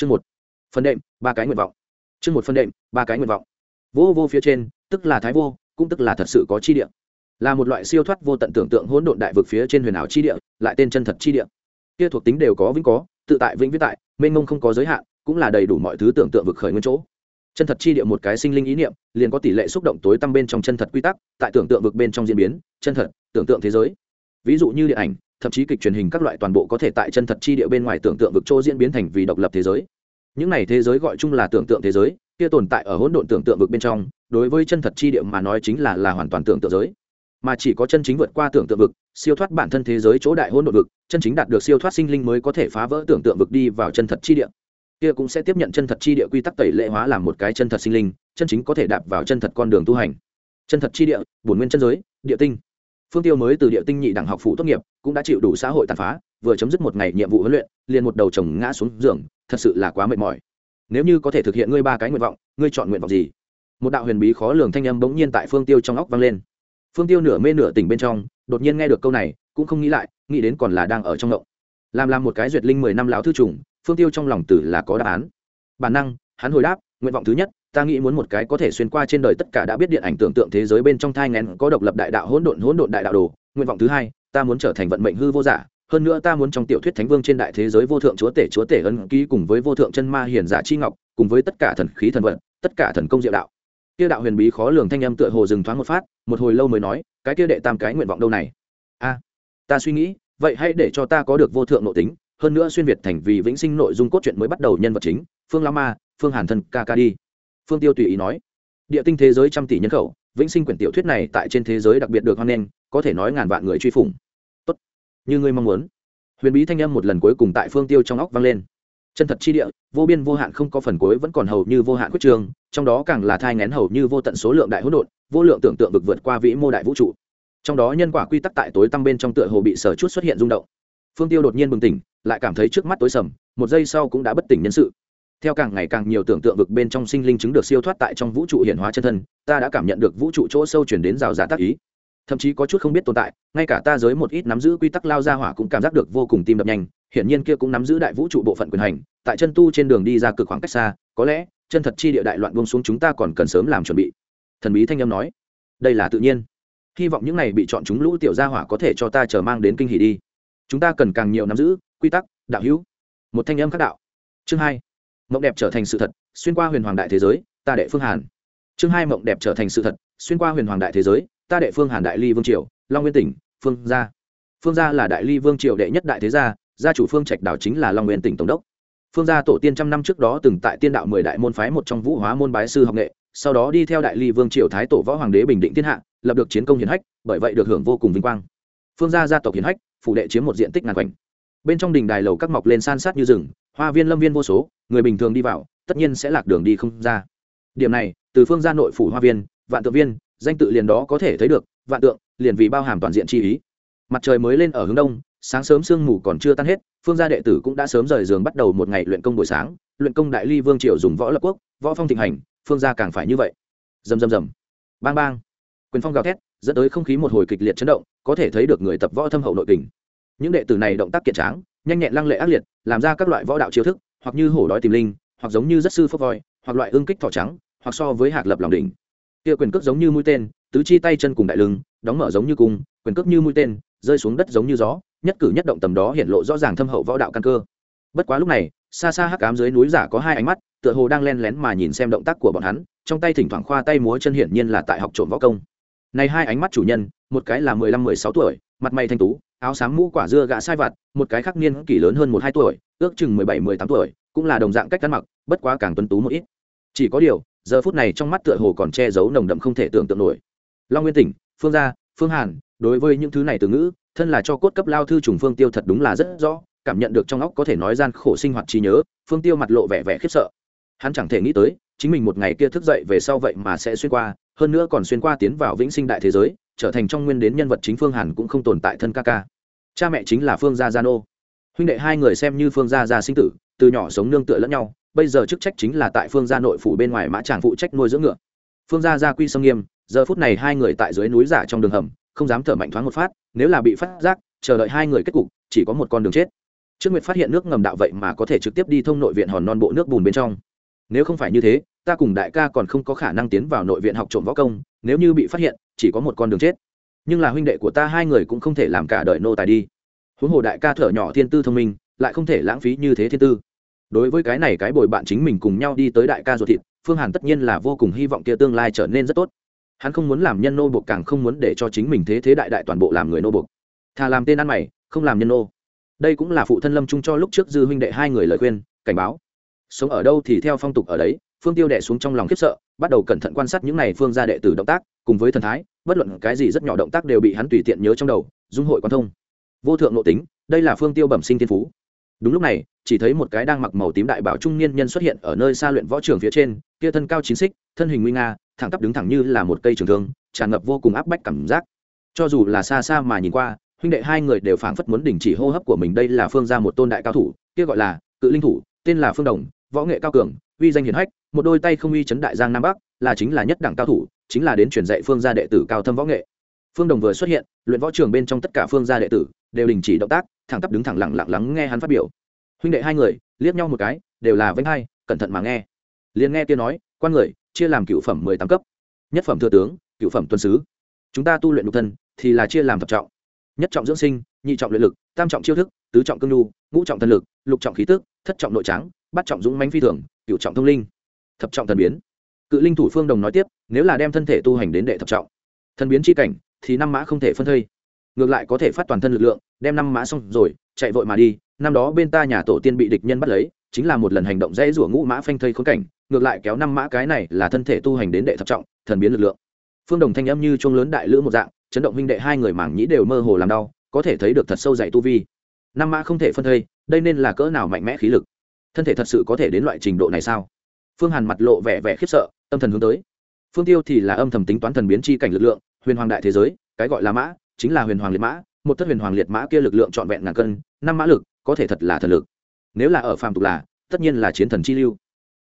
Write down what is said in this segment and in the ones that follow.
chương một. Phần đệm, ba cái nguyện vọng. Chương một phần đệm, ba cái nguyện vọng. Vô vô phía trên, tức là thái vô, cũng tức là thật sự có chi địa. Là một loại siêu thoát vô tận tưởng tượng hỗn độn đại vực phía trên huyền ảo chi địa, lại tên chân thật chi địa. Kia thuộc tính đều có vĩnh có, tự tại vĩnh viễn tại, mênh mông không có giới hạn, cũng là đầy đủ mọi thứ tưởng tượng vực khởi nguyên chỗ. Chân thật chi địa một cái sinh linh ý niệm, liền có tỷ lệ xúc động tối tăm bên trong chân thật quy tắc, tại tưởng tượng vực bên trong diễn biến, chân thật, tưởng tượng thế giới. Ví dụ như điện ảnh thậm chí kịch truyền hình các loại toàn bộ có thể tại chân thật chi địa bên ngoài tưởng tượng vực chỗ diễn biến thành vì độc lập thế giới. Những này thế giới gọi chung là tưởng tượng thế giới, kia tồn tại ở hỗn độn tưởng tượng vực bên trong, đối với chân thật chi địa mà nói chính là là hoàn toàn tưởng tượng giới. Mà chỉ có chân chính vượt qua tưởng tượng vực, siêu thoát bản thân thế giới chỗ đại hỗn độn vực, chân chính đạt được siêu thoát sinh linh mới có thể phá vỡ tưởng tượng vực đi vào chân thật chi địa. Kia cũng sẽ tiếp nhận chân thật chi địa quy tắc tẩy lệ hóa làm một cái chân thật sinh linh, chân chính có thể đạp vào chân thật con đường tu hành. Chân thật chi địa, bổn nguyên chân giới, địa tinh phương tiêu mới từ địa tinh nhị đẳng học phụ tốt nghiệp, cũng đã chịu đủ xã hội tàn phá, vừa chấm dứt một ngày nhiệm vụ huấn luyện, liền một đầu chồng ngã xuống giường, thật sự là quá mệt mỏi. Nếu như có thể thực hiện ngươi ba cái nguyện vọng, ngươi chọn nguyện vọng gì? Một đạo huyền bí khó lường thanh âm bỗng nhiên tại phương tiêu trong óc vang lên. Phương tiêu nửa mê nửa tỉnh bên trong, đột nhiên nghe được câu này, cũng không nghĩ lại, nghĩ đến còn là đang ở trong ngộng. Làm làm một cái duyệt linh mười năm láo thư trùng, phương tiêu trong lòng tử là có đáp án. Bản năng, hắn hồi đáp, nguyện vọng thứ nhất ta nghĩ muốn một cái có thể xuyên qua trên đời tất cả đã biết điện ảnh tưởng tượng thế giới bên trong thai ngén, có độc lập đại đạo, hỗn độn hỗn độn đại đạo đồ. Nguyện vọng thứ hai, ta muốn trở thành vận mệnh hư vô giả. Hơn nữa ta muốn trong tiểu thuyết thánh vương trên đại thế giới vô thượng chúa tể chúa tể ân ký cùng với vô thượng chân ma hiền giả chi ngọc, cùng với tất cả thần khí thần vận, tất cả thần công diệu đạo. Kia đạo huyền bí khó lường thanh âm tựa hồ dừng thoáng một phát, một hồi lâu mới nói, cái kia đệ tam cái nguyện vọng đâu này? A, ta suy nghĩ, vậy hãy để cho ta có được vô thượng nội tính, hơn nữa xuyên việt thành vì vĩnh sinh nội dung cốt truyện mới bắt đầu nhân vật chính, phương la ma, phương hàn thân, ca ca đi phương tiêu tùy ý nói, địa tinh thế giới trăm tỷ nhân khẩu, vĩnh sinh quyển tiểu thuyết này tại trên thế giới đặc biệt được hoan nghênh, có thể nói ngàn vạn người truy phủng. Tốt, như ngươi mong muốn. Huyền bí thanh âm một lần cuối cùng tại phương tiêu trong óc vang lên. Chân thật chi địa, vô biên vô hạn không có phần cuối vẫn còn hầu như vô hạn quyết trường, trong đó càng là thai ngén hầu như vô tận số lượng đại hỗn độn, vô lượng tưởng tượng vực vượt qua vĩ mô đại vũ trụ. Trong đó nhân quả quy tắc tại tối tăm bên trong tựa hồ bị sở chút xuất hiện rung động. Phương tiêu đột nhiên bừng tỉnh, lại cảm thấy trước mắt tối sầm, một giây sau cũng đã bất tỉnh nhân sự theo càng ngày càng nhiều tưởng tượng vực bên trong sinh linh chứng được siêu thoát tại trong vũ trụ hiển hóa chân thân, ta đã cảm nhận được vũ trụ chỗ sâu chuyển đến rào giá tác ý. Thậm chí có chút không biết tồn tại, ngay cả ta giới một ít nắm giữ quy tắc lao ra hỏa cũng cảm giác được vô cùng tim đập nhanh, hiển nhiên kia cũng nắm giữ đại vũ trụ bộ phận quyền hành, tại chân tu trên đường đi ra cực khoảng cách xa, có lẽ, chân thật chi địa đại loạn buông xuống chúng ta còn cần sớm làm chuẩn bị. Thần bí thanh âm nói. Đây là tự nhiên. Hy vọng những này bị chọn chúng lũ tiểu gia hỏa có thể cho ta chờ mang đến kinh hỉ đi. Chúng ta cần càng nhiều nắm giữ quy tắc, đạo hữu. Một thanh âm khác đạo. Chương hai mộng đẹp trở thành sự thật, xuyên qua huyền hoàng đại thế giới, ta đệ phương hàn. Chương hai mộng đẹp trở thành sự thật, xuyên qua huyền hoàng đại thế giới, ta đệ phương hàn đại ly vương triều, long nguyên tỉnh, phương gia. Phương gia là đại ly vương triều đệ nhất đại thế gia gia chủ phương trạch đảo chính là long nguyên tỉnh tổng đốc. Phương gia tổ tiên trăm năm trước đó từng tại tiên đạo mười đại môn phái một trong vũ hóa môn bái sư học nghệ, sau đó đi theo đại ly vương triều thái tổ võ hoàng đế bình định thiên hạ, lập được chiến công hiển hách, bởi vậy được hưởng vô cùng vinh quang. Phương gia gia tộc hiển hách, phủ đệ chiếm một diện tích ngàn quanh bên trong đình đài lầu các mọc lên san sát như rừng hoa viên lâm viên vô số, người bình thường đi vào, tất nhiên sẽ lạc đường đi không ra. Điểm này, từ phương gia nội phủ hoa viên, vạn tượng viên, danh tự liền đó có thể thấy được, vạn tượng, liền vì bao hàm toàn diện chi ý. Mặt trời mới lên ở hướng đông, sáng sớm sương mù còn chưa tan hết, phương gia đệ tử cũng đã sớm rời giường bắt đầu một ngày luyện công buổi sáng, luyện công đại ly vương triều dùng võ lập quốc, võ phong thịnh hành, phương gia càng phải như vậy. Rầm rầm rầm. Bang bang. Quyền phong gào thét, dẫn tới không khí một hồi kịch liệt chấn động, có thể thấy được người tập võ thâm hậu nội kình những đệ tử này động tác kiện tráng nhanh nhẹn lăng lệ ác liệt, làm ra các loại võ đạo chiêu thức, hoặc như hổ đói tìm linh, hoặc giống như rất sư phốc voi, hoặc loại ương kích thỏ trắng, hoặc so với hạc lập lòng đỉnh. Kia quyền cước giống như mũi tên, tứ chi tay chân cùng đại lưng, đóng mở giống như cung, quyền cước như mũi tên, rơi xuống đất giống như gió, nhất cử nhất động tầm đó hiện lộ rõ ràng thâm hậu võ đạo căn cơ. Bất quá lúc này, xa xa hắc cám dưới núi giả có hai ánh mắt, tựa hồ đang len lén mà nhìn xem động tác của bọn hắn, trong tay thỉnh thoảng khoa tay múa chân hiển nhiên là tại học trộm võ công. Này hai ánh mắt chủ nhân, một cái là mười lăm, mười sáu tuổi, mặt mày thanh tú áo xám mũ quả dưa gã sai vặt, một cái khắc niên kỷ lớn hơn một hai tuổi, ước chừng mười bảy, mười tám tuổi, cũng là đồng dạng cách ăn mặc, bất quá càng tuấn tú một ít. Chỉ có điều, giờ phút này trong mắt tựa hồ còn che giấu nồng đậm không thể tưởng tượng nổi. Long nguyên tỉnh, phương gia, phương hàn, đối với những thứ này từ ngữ, thân là cho cốt cấp lao thư trùng phương tiêu thật đúng là rất rõ, cảm nhận được trong óc có thể nói gian khổ sinh hoạt trí nhớ, phương tiêu mặt lộ vẻ vẻ khiếp sợ. Hắn chẳng thể nghĩ tới, chính mình một ngày kia thức dậy về sau vậy mà sẽ xuyên qua, hơn nữa còn xuyên qua tiến vào vĩnh sinh đại thế giới trở thành trong nguyên đến nhân vật chính phương hàn cũng không tồn tại thân ca ca. Cha mẹ chính là phương gia gia nô. Huynh đệ hai người xem như phương gia gia sinh tử, từ nhỏ sống nương tựa lẫn nhau, bây giờ chức trách chính là tại phương gia nội phủ bên ngoài mã tràng phụ trách nuôi dưỡng ngựa. Phương gia gia quy sông nghiêm, giờ phút này hai người tại dưới núi giả trong đường hầm, không dám thở mạnh thoáng một phát, nếu là bị phát giác, chờ đợi hai người kết cục, chỉ có một con đường chết. Trước nguyệt phát hiện nước ngầm đạo vậy mà có thể trực tiếp đi thông nội viện hòn non bộ nước bùn bên trong. Nếu không phải như thế ta cùng đại ca còn không có khả năng tiến vào nội viện học trộm võ công, nếu như bị phát hiện, chỉ có một con đường chết. Nhưng là huynh đệ của ta hai người cũng không thể làm cả đời nô tài đi. Huống hồ đại ca thở nhỏ thiên tư thông minh, lại không thể lãng phí như thế thiên tư. Đối với cái này cái bồi bạn chính mình cùng nhau đi tới đại ca ruột thịt, phương hàn tất nhiên là vô cùng hy vọng kia tương lai trở nên rất tốt. Hắn không muốn làm nhân nô buộc càng không muốn để cho chính mình thế thế đại đại toàn bộ làm người nô buộc. Thà làm tên ăn mày, không làm nhân nô. Đây cũng là phụ thân lâm trung cho lúc trước dư huynh đệ hai người lời khuyên, cảnh báo. Sống ở đâu thì theo phong tục ở đấy phương tiêu đệ xuống trong lòng khiếp sợ, bắt đầu cẩn thận quan sát những n à y phương gia đệ tử động tác, cùng với thần thái, bất luận cái gì rất nhỏ động tác đều bị hắn tùy tiện nhớ trong đầu, dung hội quan thông. Vô thượng nội tính, đây là phương tiêu bẩm sinh thiên phú. Đúng lúc này, chỉ thấy một cái đang mặc màu tím đại bảo trung niên nhân xuất hiện ở nơi xa luyện võ trường phía trên, kia thân cao chín xích, thân hình nguy nga, thẳng tắp đứng thẳng như là một cây trường thương, tràn ngập vô cùng áp bách cảm giác. Cho dù là xa xa mà nhìn qua, huynh đệ hai người đều phảng phất muốn đình chỉ hô hấp của mình, đây là phương ra một tôn đại cao thủ, kia gọi là cự linh thủ, tên là phương đồng, võ nghệ cao cường uy danh hiển hách, một đôi tay không uy chấn đại giang nam bắc, là chính là nhất đẳng cao thủ, chính là đến truyền dạy phương gia đệ tử cao thâm võ nghệ. Phương đồng vừa xuất hiện, luyện võ trường bên trong tất cả phương gia đệ tử đều đình chỉ động tác, thẳng tắp đứng thẳng lặng lặng lắng nghe hắn phát biểu. Huynh đệ hai người, liếc nhau một cái, đều là vênh hai, cẩn thận mà nghe. Liền nghe kia nói, quan người, chia làm cựu phẩm mười tám cấp. Nhất phẩm thừa tướng, cựu phẩm tuân sứ. Chúng ta tu luyện nhục thân, thì là chia làm thập trọng. Nhất trọng dưỡng sinh, nhị trọng luyện lực, tam trọng chiêu thức, tứ trọng cương nhu, ngũ trọng thân lực, lục trọng khí tức, thất trọng nội tráng bắt trọng dũng mánh phi thường cựu trọng thông linh, thập trọng thần biến. Cự linh thủ phương đồng nói tiếp, nếu là đem thân thể tu hành đến đệ thập trọng, thần biến c h i cảnh, thì năm mã không thể phân thây. Ngược lại có thể phát toàn thân lực lượng, đem năm mã xong rồi, chạy vội mà đi, năm đó bên ta nhà tổ tiên bị địch nhân bắt lấy, chính là một lần hành động dễ rủa ngũ mã phanh thây khốn cảnh, ngược lại kéo năm mã cái này là thân thể tu hành đến đệ thập trọng, thần biến lực lượng. Phương đồng thanh âm như chuông lớn đại lữ một dạng, chấn động huynh đệ hai người mảng nhĩ đều mơ hồ làm đau, có thể thấy được thật sâu dày tu vi. Năm mã không thể phân thây, đây nên là cỡ nào mạnh mẽ khí lực thân thể thật sự có thể đến loại trình độ này sao? Phương hàn mặt lộ vẻ vẻ khiếp sợ, tâm thần hướng tới. Phương tiêu thì là âm thầm tính toán thần biến chi cảnh lực lượng, huyền hoàng đại thế giới, cái gọi là mã, chính là huyền hoàng liệt mã, một thất huyền hoàng liệt mã kia lực lượng trọn vẹn ngàn cân, năm mã lực, có thể thật là thần lực. Nếu là ở phàm tục là, tất nhiên là chiến thần chi lưu.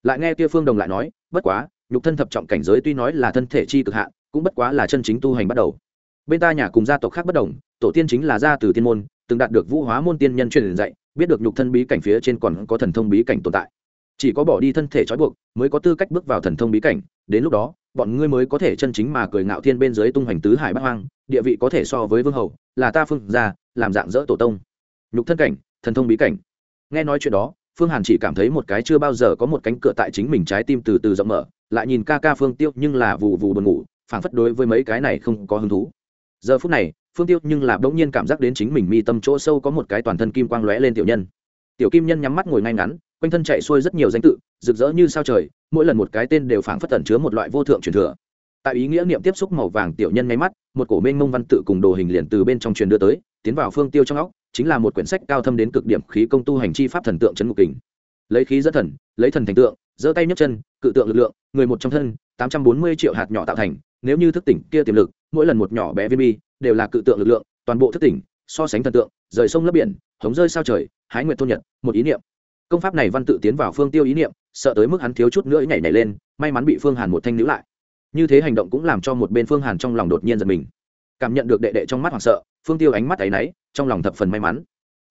Lại nghe kia phương đồng lại nói, bất quá, nhục thân thập trọng cảnh giới tuy nói là thân thể chi cực hạn, cũng bất quá là chân chính tu hành bắt đầu. Bên ta nhà cùng gia tộc khác bất đồng, tổ tiên chính là gia từ tiên môn, từng đạt được vũ hóa môn tiên nhân truyền dạy biết được nhục thân bí cảnh phía trên còn có thần thông bí cảnh tồn tại. Chỉ có bỏ đi thân thể trói buộc mới có tư cách bước vào thần thông bí cảnh. Đến lúc đó, bọn ngươi mới có thể chân chính mà cười ngạo thiên bên dưới tung hoành tứ hải bát hoang, địa vị có thể so với vương hầu, là ta phương gia, làm dạng dỡ tổ tông. Nhục thân cảnh, thần thông bí cảnh. Nghe nói chuyện đó, phương hàn chỉ cảm thấy một cái chưa bao giờ có một cánh cửa tại chính mình trái tim từ từ rộng mở, lại nhìn ca ca phương tiêu nhưng là vù vù buồn ngủ, phảng phất đối với mấy cái này không có hứng thú. Giờ phút này phương tiêu nhưng là bỗng nhiên cảm giác đến chính mình mi tâm chỗ sâu có một cái toàn thân kim quang lóe lên tiểu nhân. Tiểu kim nhân nhắm mắt ngồi ngay ngắn, quanh thân chạy xuôi rất nhiều danh tự, rực rỡ như sao trời, mỗi lần một cái tên đều phảng phất tẩn chứa một loại vô thượng truyền thừa. Tại ý nghĩa niệm tiếp xúc màu vàng tiểu nhân nháy mắt, một cổ mênh mông văn tự cùng đồ hình liền từ bên trong truyền đưa tới, tiến vào phương tiêu trong óc, chính là một quyển sách cao thâm đến cực điểm khí công tu hành chi pháp thần tượng trấn ngục kình. Lấy khí dẫn thần, lấy thần thành tượng, giơ tay nhấc chân, cự tượng lực lượng, người một trong thân, tám trăm bốn mươi triệu hạt nhỏ tạo thành, nếu như thức tỉnh kia tiềm lực, mỗi lần một nhỏ bé viên bi đều là cự tượng lực lượng, toàn bộ thức tỉnh, so sánh thần tượng, rời sông lấp biển, hống rơi sao trời, hái nguyệt thôn nhật, một ý niệm. Công pháp này văn tự tiến vào phương tiêu ý niệm, sợ tới mức hắn thiếu chút nữa nhảy nhảy lên, may mắn bị phương hàn một thanh nữ lại. Như thế hành động cũng làm cho một bên phương hàn trong lòng đột nhiên giật mình. Cảm nhận được đệ đệ trong mắt hoảng sợ, phương tiêu ánh mắt áy náy, trong lòng thập phần may mắn.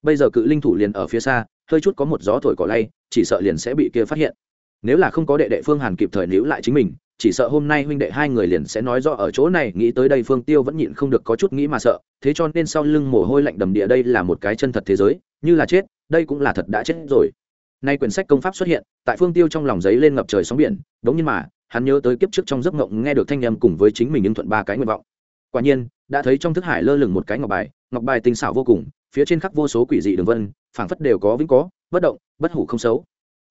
Bây giờ cự linh thủ liền ở phía xa, hơi chút có một gió thổi cỏ lay, chỉ sợ liền sẽ bị kia phát hiện. Nếu là không có đệ đệ phương hàn kịp thời níu lại chính mình chỉ sợ hôm nay huynh đệ hai người liền sẽ nói rõ ở chỗ này, nghĩ tới đây phương tiêu vẫn nhịn không được có chút nghĩ mà sợ, thế cho nên sau lưng mồ hôi lạnh đầm địa đây là một cái chân thật thế giới, như là chết, đây cũng là thật đã chết rồi. Nay quyển sách công pháp xuất hiện, tại phương tiêu trong lòng giấy lên ngập trời sóng biển, đống nhiên mà, hắn nhớ tới kiếp trước trong giấc ngộng nghe được thanh âm cùng với chính mình những thuận ba cái nguyện vọng. Quả nhiên, đã thấy trong thức hải lơ lửng một cái ngọc bài ngọc bài tinh xảo vô cùng, phía trên khắc vô số quỷ dị đường vân, phảng phất đều có vĩnh có, bất động, bất hủ không xấu.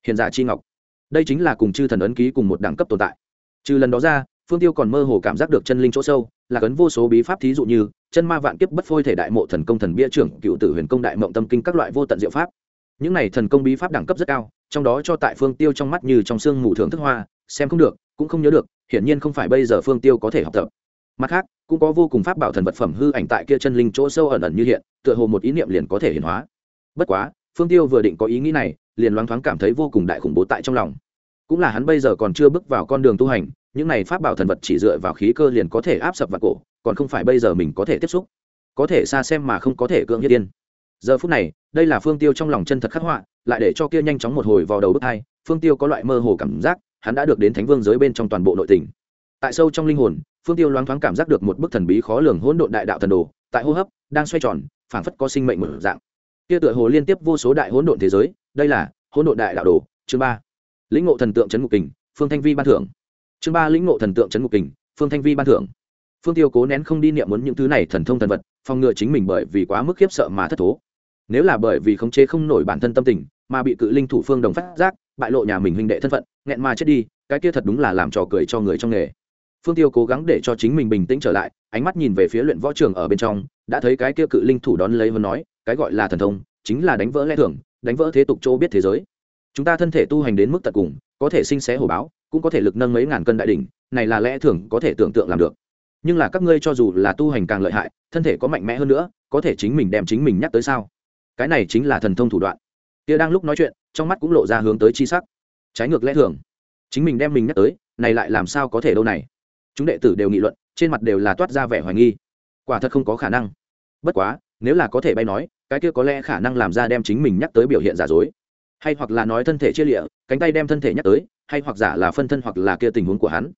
Hiền giả chi ngọc. Đây chính là cùng chư thần ấn ký cùng một đẳng cấp tồn tại trừ lần đó ra, phương tiêu còn mơ hồ cảm giác được chân linh chỗ sâu, là cấn vô số bí pháp thí dụ như, chân ma vạn kiếp bất phôi thể đại mộ thần công thần bia trưởng, cựu tử huyền công đại mộng tâm kinh các loại vô tận diệu pháp. Những này thần công bí pháp đẳng cấp rất cao, trong đó cho tại phương tiêu trong mắt như trong xương mù thưởng thức hoa, xem không được, cũng không nhớ được, hiển nhiên không phải bây giờ phương tiêu có thể học tập. Mặt khác, cũng có vô cùng pháp bảo thần vật phẩm hư ảnh tại kia chân linh chỗ sâu ẩn ẩn như hiện, tựa hồ một ý niệm liền có thể hiển hóa. Bất quá, phương tiêu vừa định có ý nghĩ này, liền loáng thoáng cảm thấy vô cùng đại khủng bố tại trong lòng cũng là hắn bây giờ còn chưa bước vào con đường tu hành, những này pháp bảo thần vật chỉ dựa vào khí cơ liền có thể áp sập vào cổ, còn không phải bây giờ mình có thể tiếp xúc. Có thể xa xem mà không có thể cưỡng nhất tiên giờ phút này, đây là phương tiêu trong lòng chân thật khắc họa, lại để cho kia nhanh chóng một hồi vào đầu bước hai, phương tiêu có loại mơ hồ cảm giác, hắn đã được đến thánh vương giới bên trong toàn bộ nội tình. Tại sâu trong linh hồn, phương tiêu loáng thoáng cảm giác được một bức thần bí khó lường hỗn độn đại đạo thần đồ, tại hô hấp, đang xoay tròn, phảng phất có sinh mệnh một dạng. Kia tựa hồ liên tiếp vô số đại hỗn độn thế giới, đây là hỗn độn đại đạo đồ, chương ba lĩnh ngộ thần tượng trấn ngục kình, phương thanh vi ban thưởng. Chương ba, lĩnh ngộ thần tượng trấn ngục kình, phương thanh vi ban thưởng. Phương tiêu cố nén không đi niệm muốn những thứ này thần thông thần vật, phòng ngừa chính mình bởi vì quá mức khiếp sợ mà thất thố. Nếu là bởi vì khống chế không nổi bản thân tâm tình, mà bị cự linh thủ phương đồng phát giác, bại lộ nhà mình huynh đệ thân phận, nghẹn mà chết đi, cái kia thật đúng là làm trò cười cho người trong nghề. Phương tiêu cố gắng để cho chính mình bình tĩnh trở lại, ánh mắt nhìn về phía luyện võ trường ở bên trong, đã thấy cái kia cự linh thủ đón lấy vân nói, cái gọi là thần thông, chính là đánh vỡ lẽ thường, đánh vỡ thế tục chỗ biết thế giới chúng ta thân thể tu hành đến mức tận cùng, có thể sinh xé hồ báo, cũng có thể lực nâng mấy ngàn cân đại đỉnh, này là lẽ thường có thể tưởng tượng làm được. Nhưng là các ngươi cho dù là tu hành càng lợi hại, thân thể có mạnh mẽ hơn nữa, có thể chính mình đem chính mình nhắc tới sao? Cái này chính là thần thông thủ đoạn. Tia đang lúc nói chuyện, trong mắt cũng lộ ra hướng tới chi sắc. Trái ngược lẽ thường. Chính mình đem mình nhắc tới, này lại làm sao có thể đâu này? Chúng đệ tử đều nghị luận, trên mặt đều là toát ra vẻ hoài nghi. Quả thật không có khả năng. Bất quá, nếu là có thể bay nói, cái kia có lẽ khả năng làm ra đem chính mình nhắc tới biểu hiện giả dối hay hoặc là nói thân thể chia lịa, cánh tay đem thân thể nhắc tới, hay hoặc giả là phân thân hoặc là kia tình huống của hắn.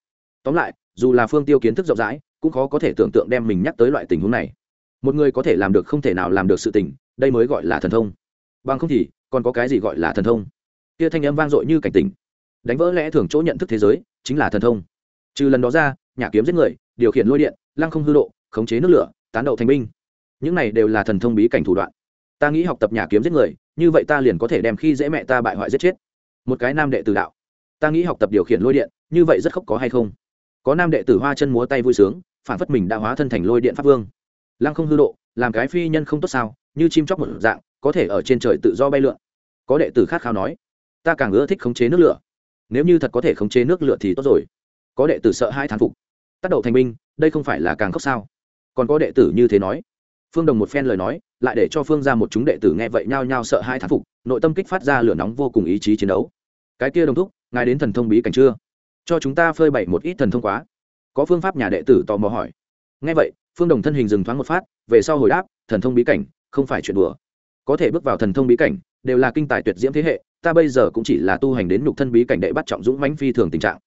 Tóm lại, dù là phương tiêu kiến thức rộng rãi, cũng khó có thể tưởng tượng đem mình nhắc tới loại tình huống này. Một người có thể làm được không thể nào làm được sự tình, đây mới gọi là thần thông. Bằng không thì, còn có cái gì gọi là thần thông? Kia thanh âm vang dội như cảnh tỉnh. Đánh vỡ lẽ thường chỗ nhận thức thế giới, chính là thần thông. Trừ lần đó ra nhà kiếm giết người, điều khiển lôi điện, lăng không hư độ, khống chế nước lửa, tán đậu thành binh. Những này đều là thần thông bí cảnh thủ đoạn. Ta nghĩ học tập nhà kiếm giết người như vậy ta liền có thể đem khi dễ mẹ ta bại hoại giết chết. Một cái nam đệ tử đạo. Ta nghĩ học tập điều khiển lôi điện, như vậy rất khóc có hay không? Có nam đệ tử hoa chân múa tay vui sướng, phản phất mình đã hóa thân thành lôi điện pháp vương. Lăng không hư độ, làm cái phi nhân không tốt sao, như chim chóc một dạng, có thể ở trên trời tự do bay lượn. Có đệ tử khát khao nói, ta càng ưa thích khống chế nước lửa. Nếu như thật có thể khống chế nước lửa thì tốt rồi. Có đệ tử sợ hai thán phục. Tác động thành binh, đây không phải là càng khóc sao? Còn có đệ tử như thế nói phương đồng một phen lời nói, lại để cho phương ra một chúng đệ tử nghe vậy nhao nhao sợ hai thán phục, nội tâm kích phát ra lửa nóng vô cùng ý chí chiến đấu. Cái kia đồng thúc, ngài đến thần thông bí cảnh chưa? Cho chúng ta phơi bày một ít thần thông quá. Có phương pháp nhà đệ tử tò mò hỏi. Nghe vậy, phương đồng thân hình dừng thoáng một phát, về sau hồi đáp, thần thông bí cảnh, không phải chuyện đùa. Có thể bước vào thần thông bí cảnh, đều là kinh tài tuyệt diễm thế hệ, ta bây giờ cũng chỉ là tu hành đến nhục thân bí cảnh đệ bắt trọng dũng mãnh phi thường tình trạng.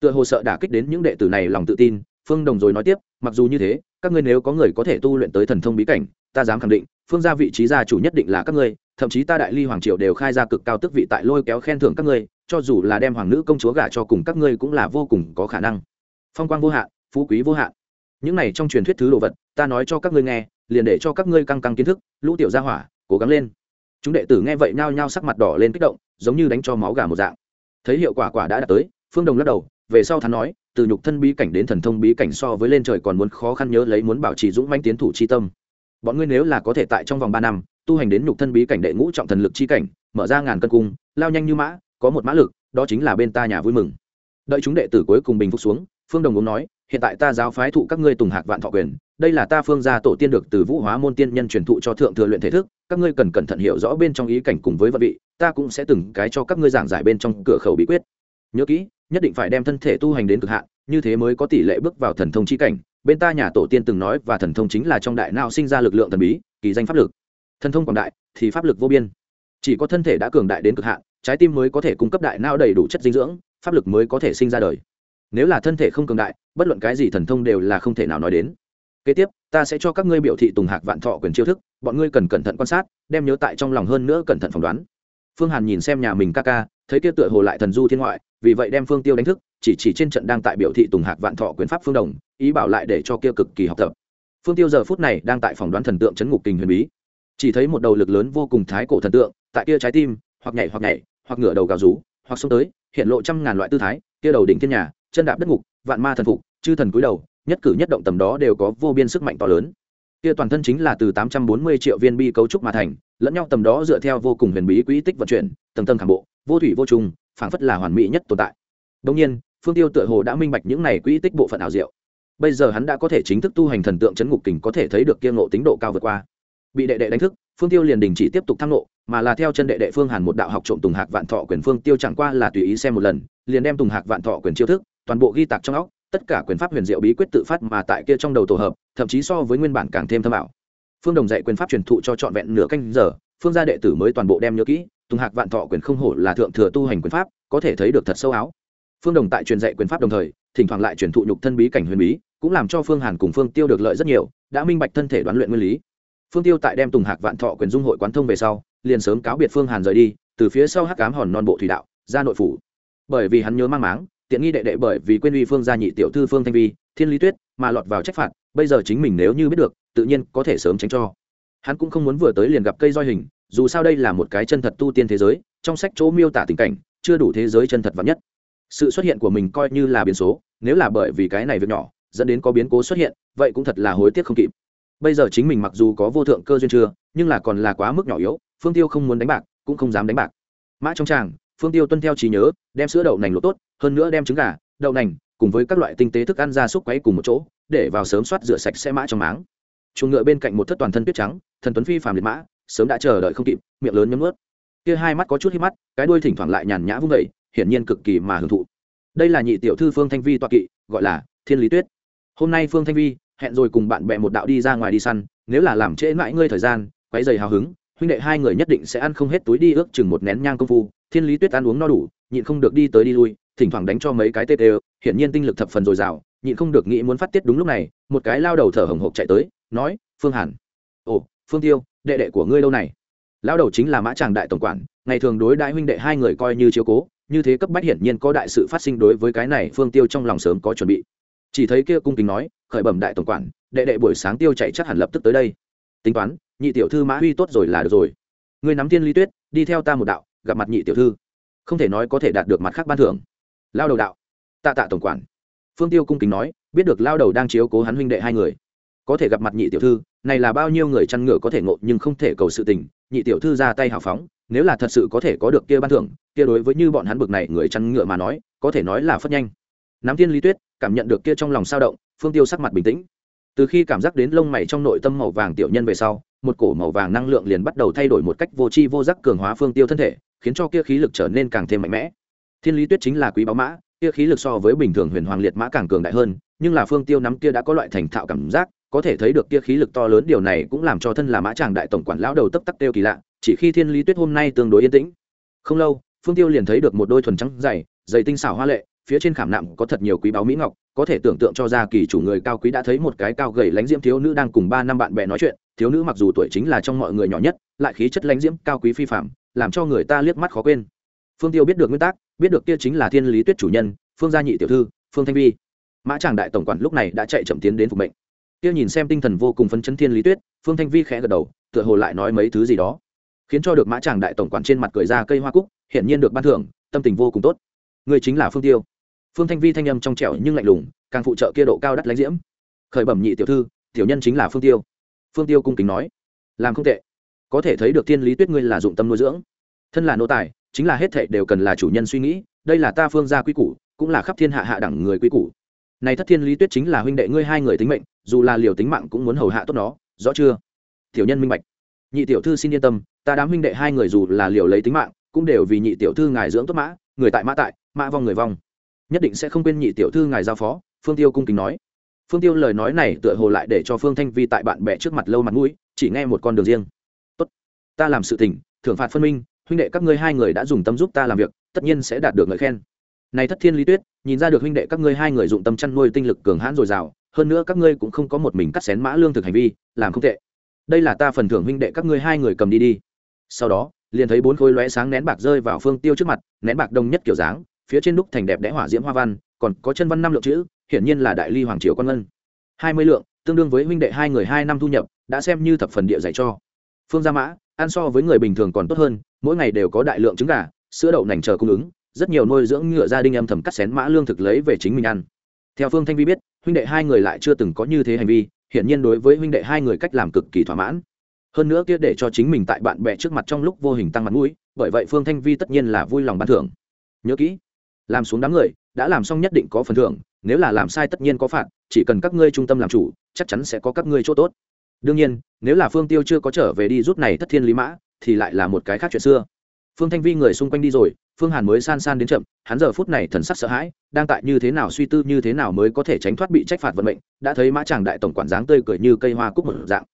Tựa hồ sợ đả kích đến những đệ tử này lòng tự tin, phương đồng rồi nói tiếp, mặc dù như thế các ngươi nếu có người có thể tu luyện tới thần thông bí cảnh, ta dám khẳng định, phương gia vị trí gia chủ nhất định là các ngươi, thậm chí ta đại ly hoàng triều đều khai ra cực cao tức vị tại lôi kéo khen thưởng các ngươi, cho dù là đem hoàng nữ công chúa gả cho cùng các ngươi cũng là vô cùng có khả năng. Phong quang vô hạn, phú quý vô hạn. Những này trong truyền thuyết thứ đồ vật, ta nói cho các ngươi nghe, liền để cho các ngươi căng căng kiến thức, lũ tiểu gia hỏa, cố gắng lên. Chúng đệ tử nghe vậy nhao nhao sắc mặt đỏ lên kích động, giống như đánh cho máu gà một dạng. Thấy hiệu quả quả đã đạt tới, phương đồng lắc đầu, về sau thắn nói từ nhục thân bí cảnh đến thần thông bí cảnh so với lên trời còn muốn khó khăn nhớ lấy muốn bảo trì dũng manh tiến thủ chi tâm. Bọn ngươi nếu là có thể tại trong vòng ba năm, tu hành đến nhục thân bí cảnh đệ ngũ trọng thần lực chi cảnh, mở ra ngàn cân cung, lao nhanh như mã, có một mã lực, đó chính là bên ta nhà vui mừng. Đợi chúng đệ tử cuối cùng bình phục xuống, phương đồng uống nói, hiện tại ta giáo phái thụ các ngươi tùng hạc vạn thọ quyền, đây là ta phương gia tổ tiên được từ vũ hóa môn tiên nhân truyền thụ cho thượng thừa luyện thể thức, các ngươi cần cẩn thận hiểu rõ bên trong ý cảnh cùng với vật vị, ta cũng sẽ từng cái cho các ngươi giảng giải bên trong cửa khẩu bí quyết. Nhớ kỹ nhất định phải đem thân thể tu hành đến cực hạn, như thế mới có tỷ lệ bước vào thần thông chi cảnh. Bên ta nhà tổ tiên từng nói và thần thông chính là trong đại não sinh ra lực lượng thần bí, kỳ danh pháp lực. Thần thông quảng đại thì pháp lực vô biên. Chỉ có thân thể đã cường đại đến cực hạn, trái tim mới có thể cung cấp đại não đầy đủ chất dinh dưỡng, pháp lực mới có thể sinh ra đời. Nếu là thân thể không cường đại, bất luận cái gì thần thông đều là không thể nào nói đến. Kế tiếp, ta sẽ cho các ngươi biểu thị tùng hạc vạn thọ quyền chiêu thức, bọn ngươi cần cẩn thận quan sát, đem nhớ tại trong lòng hơn nữa cẩn thận phỏng đoán. Phương hàn nhìn xem nhà mình ca ca thấy kia tựa hồ lại thần du thiên ngoại, vì vậy đem phương tiêu đánh thức, chỉ chỉ trên trận đang tại biểu thị tùng hạc vạn thọ quyền pháp phương đồng, ý bảo lại để cho kia cực kỳ học tập. Phương tiêu giờ phút này đang tại phòng đoán thần tượng chấn ngục kinh huyền bí. Chỉ thấy một đầu lực lớn vô cùng thái cổ thần tượng, tại kia trái tim, hoặc nhảy hoặc nhảy, hoặc ngửa đầu gào rú, hoặc xông tới, hiện lộ trăm ngàn loại tư thái, kia đầu đỉnh thiên nhà, chân đạp đất ngục, vạn ma thần phục, chư thần cúi đầu, nhất cử nhất động tầm đó đều có vô biên sức mạnh to lớn. Kia toàn thân chính là từ tám trăm bốn mươi triệu viên bi cấu trúc mà thành, lẫn nhau tầm đó dựa theo vô cùng huyền bí quỹ tích vận chuyển, tầng tầng khảm bộ vô thủy vô trùng, phảng phất là hoàn mỹ nhất tồn tại. Đông nhiên, phương tiêu tựa hồ đã minh bạch những này quỹ tích bộ phận ảo diệu. Bây giờ hắn đã có thể chính thức tu hành thần tượng chấn ngục kình có thể thấy được kia ngộ tính độ cao vượt qua. Bị đệ đệ đánh thức, phương tiêu liền đình chỉ tiếp tục tham nộ mà là theo chân đệ đệ phương hàn một đạo học trộm tùng hạc vạn thọ quyền phương tiêu chẳng qua là tùy ý xem một lần, liền đem tùng hạc vạn thọ quyền chiêu thức, toàn bộ ghi tạc trong óc, tất cả quyền pháp huyền diệu bí quyết tự phát mà tại kia trong đầu tổ hợp, thậm chí so với nguyên bản càng thêm thâm ảo. Phương đồng dạy quyền pháp truyền thụ cho trọn vẹn nửa canh giờ, phương gia đệ tử mới toàn bộ đem nhớ kỹ tùng hạc vạn thọ quyền không hổ là thượng thừa tu hành quyền pháp, có thể thấy được thật sâu áo. Phương đồng tại truyền dạy quyền pháp đồng thời, thỉnh thoảng lại truyền thụ nhục thân bí cảnh huyền bí, cũng làm cho phương hàn cùng phương tiêu được lợi rất nhiều, đã minh bạch thân thể đoán luyện nguyên lý. Phương tiêu tại đem tùng hạc vạn thọ quyền dung hội quán thông về sau, liền sớm cáo biệt phương hàn rời đi, từ phía sau hắc cám hòn non bộ thủy đạo, ra nội phủ. Bởi vì hắn nhớ mang máng, tiện nghi đệ đệ bởi vì quên uy phương gia nhị tiểu thư phương thanh vi, thiên lý tuyết, mà lọt vào trách phạt, bây giờ chính mình nếu như biết được, tự nhiên có thể sớm tránh cho. Hắn cũng không muốn vừa tới liền gặp cây roi hình dù sao đây là một cái chân thật tu tiên thế giới, trong sách chỗ miêu tả tình cảnh, chưa đủ thế giới chân thật vắn nhất. Sự xuất hiện của mình coi như là biến số, nếu là bởi vì cái này việc nhỏ, dẫn đến có biến cố xuất hiện, vậy cũng thật là hối tiếc không kịp. Bây giờ chính mình mặc dù có vô thượng cơ duyên chưa, nhưng là còn là quá mức nhỏ yếu, phương tiêu không muốn đánh bạc, cũng không dám đánh bạc. Mã trong tràng, phương tiêu tuân theo trí nhớ, đem sữa đậu nành lột tốt, hơn nữa đem trứng gà, đậu nành cùng với các loại tinh tế thức ăn ra xúc quấy cùng một chỗ, để vào sớm soát rửa sạch xe mã trong máng. Chuồng ngựa bên cạnh một thất toàn thân tuyết trắng, thần tuấn phi phàm liệt mã sớm đã chờ đợi không kịp, miệng lớn nhấm ướt kia hai mắt có chút hít mắt, cái đuôi thỉnh thoảng lại nhàn nhã vung vẩy hiển nhiên cực kỳ mà hưởng thụ. Đây là nhị tiểu thư phương thanh vi toa kỵ, gọi là thiên lý tuyết. Hôm nay phương thanh vi hẹn rồi cùng bạn bè một đạo đi ra ngoài đi săn, nếu là làm trễ mãi ngươi thời gian, quấy giày hào hứng, huynh đệ hai người nhất định sẽ ăn không hết túi đi ước chừng một nén nhang công phu, thiên lý tuyết ăn uống no đủ, nhịn không được đi tới đi lui, thỉnh thoảng đánh cho mấy cái tê tê, hiển nhiên tinh lực thập phần dồi dào, nhịn không được nghĩ muốn phát tiết đúng lúc này, một cái lao đầu thở hồng hộc chạy tới, nói, phương hàn. Ồ, phương tiêu đệ đệ của ngươi lâu này? Lao đầu chính là mã tràng đại tổng quản, ngày thường đối đại huynh đệ hai người coi như chiếu cố, như thế cấp bách hiển nhiên có đại sự phát sinh đối với cái này phương tiêu trong lòng sớm có chuẩn bị. Chỉ thấy kia cung kính nói, khởi bẩm đại tổng quản, đệ đệ buổi sáng tiêu chạy chắc hẳn lập tức tới đây. Tính toán, nhị tiểu thư mã huy tốt rồi là được rồi. Ngươi nắm tiên ly tuyết, đi theo ta một đạo, gặp mặt nhị tiểu thư. Không thể nói có thể đạt được mặt khác ban thưởng. Lao đầu đạo, tạ tạ tổng quản. Phương tiêu cung kính nói, biết được lao đầu đang chiếu cố hắn huynh đệ hai người có thể gặp mặt nhị tiểu thư, này là bao nhiêu người chăn ngựa có thể ngộ nhưng không thể cầu sự tình, nhị tiểu thư ra tay hào phóng, nếu là thật sự có thể có được kia ban thưởng, kia đối với như bọn hắn bực này người chăn ngựa mà nói, có thể nói là phất nhanh. Nắm tiên lý tuyết, cảm nhận được kia trong lòng sao động, phương tiêu sắc mặt bình tĩnh. Từ khi cảm giác đến lông mày trong nội tâm màu vàng tiểu nhân về sau, một cổ màu vàng năng lượng liền bắt đầu thay đổi một cách vô tri vô giác cường hóa phương tiêu thân thể, khiến cho kia khí lực trở nên càng thêm mạnh mẽ. Thiên lý tuyết chính là quý báo mã, kia khí lực so với bình thường huyền hoàng liệt mã càng cường đại hơn, nhưng là phương tiêu nắm kia đã có loại thành thạo cảm giác có thể thấy được kia khí lực to lớn, điều này cũng làm cho thân là mã tràng đại tổng quản lão đầu tấp tắc tiêu kỳ lạ, chỉ khi thiên lý tuyết hôm nay tương đối yên tĩnh. Không lâu, phương tiêu liền thấy được một đôi thuần trắng dày dày tinh xảo hoa lệ, phía trên khảm nạm có thật nhiều quý báu mỹ ngọc, có thể tưởng tượng cho ra kỳ chủ người cao quý đã thấy một cái cao gầy lánh diễm thiếu nữ đang cùng ba năm bạn bè nói chuyện, thiếu nữ mặc dù tuổi chính là trong mọi người nhỏ nhất, lại khí chất lánh diễm, cao quý phi phạm làm cho người ta liếc mắt khó quên. Phương tiêu biết được nguyên tắc, biết được kia chính là thiên lý tuyết chủ nhân, phương gia nhị tiểu thư, phương thanh vi. Mã tràng đại tổng quản lúc này đã chạy chậm tiến đến phục mệnh kia nhìn xem tinh thần vô cùng phấn chấn thiên lý tuyết, phương thanh vi khẽ gật đầu, tựa hồ lại nói mấy thứ gì đó. Khiến cho được mã tràng đại tổng quản trên mặt cười ra cây hoa cúc, hiển nhiên được ban thưởng, tâm tình vô cùng tốt. Người chính là phương tiêu. Phương thanh vi thanh âm trong trẻo nhưng lạnh lùng, càng phụ trợ kia độ cao đắt lãnh diễm. Khởi bẩm nhị tiểu thư, tiểu nhân chính là phương tiêu. Phương tiêu cung kính nói, làm không tệ. Có thể thấy được thiên lý tuyết ngươi là dụng tâm nuôi dưỡng. Thân là nô tài, chính là hết thệ đều cần là chủ nhân suy nghĩ, đây là ta phương gia quy củ, cũng là khắp thiên hạ hạ đẳng người quy củ. Này thất thiên lý tuyết chính là huynh đệ ngươi hai người tính mệnh dù là liều tính mạng cũng muốn hầu hạ tốt nó, rõ chưa? Tiểu nhân minh bạch. Nhị tiểu thư xin yên tâm, ta đám huynh đệ hai người dù là liều lấy tính mạng, cũng đều vì nhị tiểu thư ngài dưỡng tốt mã, người tại mã tại, mã vong người vong. Nhất định sẽ không quên nhị tiểu thư ngài giao phó, phương tiêu cung kính nói. Phương tiêu lời nói này tựa hồ lại để cho phương thanh vi tại bạn bè trước mặt lâu mặt mũi, chỉ nghe một con đường riêng. Tốt, ta làm sự tình, thưởng phạt phân minh, huynh đệ các ngươi hai người đã dùng tâm giúp ta làm việc, tất nhiên sẽ đạt được ngợi khen. Này thất thiên lý tuyết, nhìn ra được huynh đệ các ngươi hai người dụng tâm chăn nuôi tinh lực cường hãn dồi dào hơn nữa các ngươi cũng không có một mình cắt xén mã lương thực hành vi, làm không tệ. Đây là ta phần thưởng huynh đệ các ngươi hai người cầm đi đi. Sau đó, liền thấy bốn khối lóe sáng nén bạc rơi vào phương tiêu trước mặt, nén bạc đông nhất kiểu dáng, phía trên đúc thành đẹp đẽ hỏa diễm hoa văn, còn có chân văn năm lượng chữ, hiển nhiên là đại ly hoàng triều quan ngân. Hai mươi lượng, tương đương với huynh đệ hai người hai năm thu nhập, đã xem như thập phần địa dạy cho. Phương gia mã, ăn so với người bình thường còn tốt hơn, mỗi ngày đều có đại lượng trứng gà, sữa đậu nành chờ cung ứng, rất nhiều nuôi dưỡng ngựa gia đình âm thầm cắt xén mã lương thực lấy về chính mình ăn theo phương thanh vi biết, huynh đệ hai người lại chưa từng có như thế hành vi, hiển nhiên đối với huynh đệ hai người cách làm cực kỳ thỏa mãn. Hơn nữa kia để cho chính mình tại bạn bè trước mặt trong lúc vô hình tăng mặt mũi, bởi vậy phương thanh vi tất nhiên là vui lòng ban thưởng. Nhớ kỹ, làm xuống đám người, đã làm xong nhất định có phần thưởng, nếu là làm sai tất nhiên có phạt, chỉ cần các ngươi trung tâm làm chủ, chắc chắn sẽ có các ngươi chỗ tốt. Đương nhiên, nếu là phương tiêu chưa có trở về đi rút này thất thiên lý mã, thì lại là một cái khác chuyện xưa phương thanh vi người xung quanh đi rồi, phương hàn mới san san đến chậm, hắn giờ phút này thần sắc sợ hãi, đang tại như thế nào suy tư như thế nào mới có thể tránh thoát bị trách phạt vận mệnh, đã thấy mã tràng đại tổng quản dáng tươi cười như cây hoa cúc một dạng.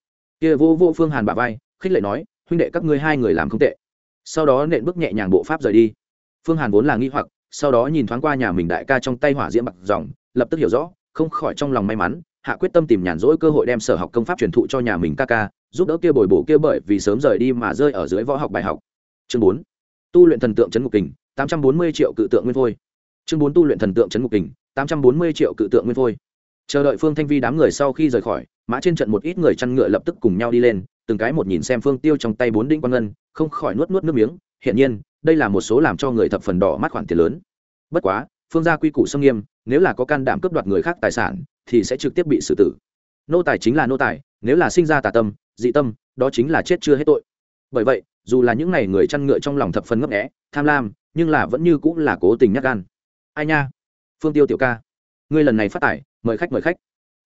Kia vô vô phương hàn bà vai, khích lệ nói, huynh đệ các ngươi hai người làm không tệ. Sau đó nện bước nhẹ nhàng bộ pháp rời đi. Phương hàn vốn là nghi hoặc, sau đó nhìn thoáng qua nhà mình đại ca trong tay hỏa diễm bạc dòng, lập tức hiểu rõ, không khỏi trong lòng may mắn, hạ quyết tâm tìm nhàn rỗi cơ hội đem sở học công pháp truyền thụ cho nhà mình ca ca, giúp đỡ kia bồi bổ kia bởi vì sớm rời đi mà rơi ở dưới võ học bài học. Chương bốn tu luyện thần tượng trấn ngục kình, tám trăm bốn mươi triệu cự tượng nguyên phôi. Chương bốn tu luyện thần tượng trấn ngục kình, tám trăm bốn mươi triệu cự tượng nguyên phôi. Chờ đợi phương thanh vi đám người sau khi rời khỏi, mã trên trận một ít người chăn ngựa lập tức cùng nhau đi lên, từng cái một nhìn xem phương tiêu trong tay bốn đinh quan ngân, không khỏi nuốt nuốt nước miếng. Hiện nhiên, đây là một số làm cho người thập phần đỏ mắt khoản tiền lớn. Bất quá, phương gia quy củ xâm nghiêm, nếu là có can đảm cướp đoạt người khác tài sản, thì sẽ trực tiếp bị xử tử. Nô tài chính là nô tài, nếu là sinh ra tà tâm, dị tâm, đó chính là chết chưa hết tội. Bởi vậy dù là những n à y người chăn ngựa trong lòng thập phần ngấp nghẽ tham lam, nhưng là vẫn như cũng là cố tình nhắc gan. Ai nha? Phương tiêu tiểu ca. Ngươi lần này phát tải, mời khách mời khách.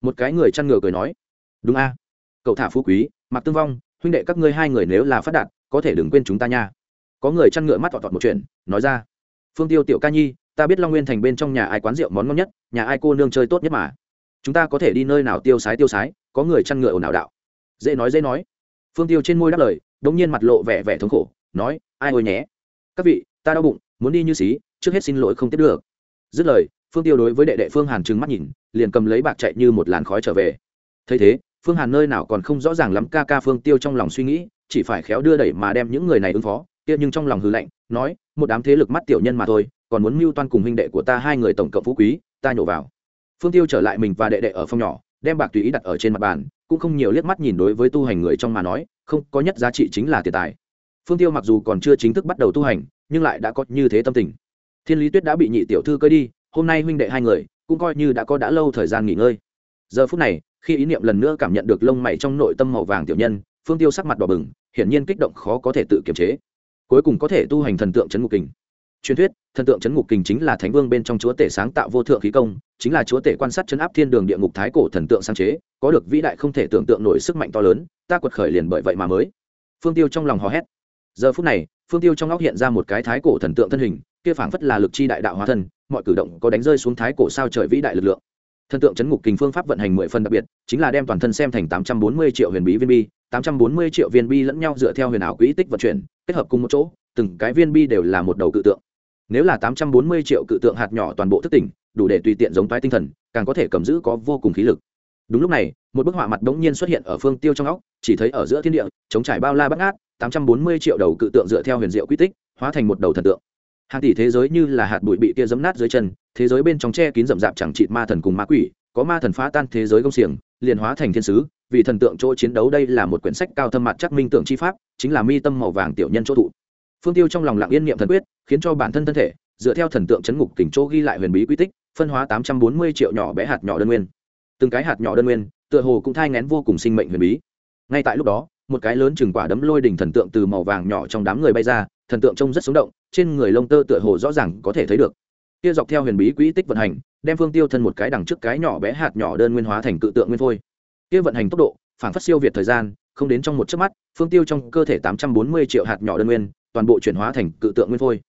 Một cái người chăn ngựa cười nói. Đúng a. Cậu thả phú quý mặc tương vong, huynh đệ các ngươi hai người nếu là phát đạt, có thể đừng quên chúng ta nha. Có người chăn ngựa mắt tọt tọt một chuyện, nói ra. Phương tiêu tiểu ca nhi, ta biết long nguyên thành bên trong nhà ai quán rượu món ngon nhất, nhà ai cô nương chơi tốt nhất mà. Chúng ta có thể đi nơi nào tiêu sái tiêu sái, có người chăn ngựa ồn ào đạo. Dễ nói dễ nói. Phương tiêu trên môi đáp lời đống nhiên mặt lộ vẻ vẻ thống khổ, nói, ai ôi nhé, các vị, ta đau bụng, muốn đi như xí, trước hết xin lỗi không tiếp được. Dứt lời, phương tiêu đối với đệ đệ phương hàn trừng mắt nhìn, liền cầm lấy bạc chạy như một làn khói trở về. Thấy thế, phương hàn nơi nào còn không rõ ràng lắm ca ca phương tiêu trong lòng suy nghĩ, chỉ phải khéo đưa đẩy mà đem những người này ứng phó, kia nhưng trong lòng hư lạnh, nói, một đám thế lực mắt tiểu nhân mà thôi, còn muốn mưu toan cùng huynh đệ của ta hai người tổng cộng phú quý, ta nhổ vào. Phương tiêu trở lại mình và đệ đệ ở phòng nhỏ, đem bạc tùy ý đặt ở trên mặt bàn cũng không nhiều liếc mắt nhìn đối với tu hành người trong mà nói, không, có nhất giá trị chính là tiền tài. Phương tiêu mặc dù còn chưa chính thức bắt đầu tu hành, nhưng lại đã có như thế tâm tình. Thiên lý tuyết đã bị nhị tiểu thư cơi đi, hôm nay huynh đệ hai người cũng coi như đã có đã lâu thời gian nghỉ ngơi. Giờ phút này, khi ý niệm lần nữa cảm nhận được lông mày trong nội tâm màu vàng tiểu nhân, phương tiêu sắc mặt đỏ bừng, hiển nhiên kích động khó có thể tự kiềm chế. Cuối cùng có thể tu hành thần tượng c ngục kình. Truyền thuyết thần tượng chấn ngục kình chính là thánh vương bên trong chúa tể sáng tạo vô thượng khí công, chính là chúa tể quan sát chấn áp thiên đường địa ngục thái cổ thần tượng sáng chế, có được vĩ đại không thể tưởng tượng nổi sức mạnh to lớn, ta quật khởi liền bởi vậy mà mới. Phương tiêu trong lòng hò hét. Giờ phút này, phương tiêu trong óc hiện ra một cái thái cổ thần tượng thân hình, kia phảng phất là lực chi đại đạo hóa thân, mọi cử động có đánh rơi xuống thái cổ sao trời vĩ đại lực lượng. Thần tượng chấn ngục kình phương pháp vận hành mười phần đặc biệt, chính là đem toàn thân xem thành tám trăm bốn mươi triệu huyền bí viên bi, tám trăm bốn mươi triệu viên bi lẫn nhau dựa theo huyền ảo quỹ tích vận chuyển, kết hợp cùng một chỗ, từng cái viên bi đều là một đầu cự tượng nếu là tám trăm bốn mươi triệu cự tượng hạt nhỏ toàn bộ thức tỉnh, đủ để tùy tiện giống toái tinh thần, càng có thể cầm giữ có vô cùng khí lực. Đúng lúc này, một bức họa mặt đống nhiên xuất hiện ở phương tiêu trong óc, chỉ thấy ở giữa thiên địa, chống trải bao la bắt ngát, tám trăm bốn mươi triệu đầu cự tượng dựa theo huyền diệu quy tích, hóa thành một đầu thần tượng. Hàng tỷ thế giới như là hạt bụi bị tia giấm nát dưới chân, thế giới bên trong che kín rậm rạp chẳng trị ma thần cùng ma quỷ, có ma thần phá tan thế giới công xiềng, liền hóa thành thiên sứ, vì thần tượng chỗ chiến đấu đây là một quyển sách cao thâm mặt chắc minh tượng chi pháp, chính là mi tâm màu vàng tiểu nhân chỗ thụ phương tiêu trong lòng lặng yên niệm thần quyết, khiến cho bản thân thân thể, dựa theo thần tượng chấn ngục tỉnh chỗ ghi lại huyền bí quy tích, phân hóa tám trăm bốn mươi triệu nhỏ bé hạt nhỏ đơn nguyên. Từng cái hạt nhỏ đơn nguyên, tựa hồ cũng thai ngén vô cùng sinh mệnh huyền bí. Ngay tại lúc đó, một cái lớn chừng quả đấm lôi đỉnh thần tượng từ màu vàng nhỏ trong đám người bay ra, thần tượng trông rất sống động, trên người lông tơ tựa hồ rõ ràng có thể thấy được. Kia dọc theo huyền bí quỹ tích vận hành, đem phương tiêu thân một cái đằng trước cái nhỏ bé hạt nhỏ đơn nguyên hóa thành cự tượng nguyên phôi. Kia vận hành tốc độ phản phát siêu việt thời gian, không đến trong một chớp mắt, phương tiêu trong cơ thể tám trăm bốn mươi triệu hạt nhỏ đơn nguyên toàn bộ chuyển hóa thành cự tượng nguyên phôi.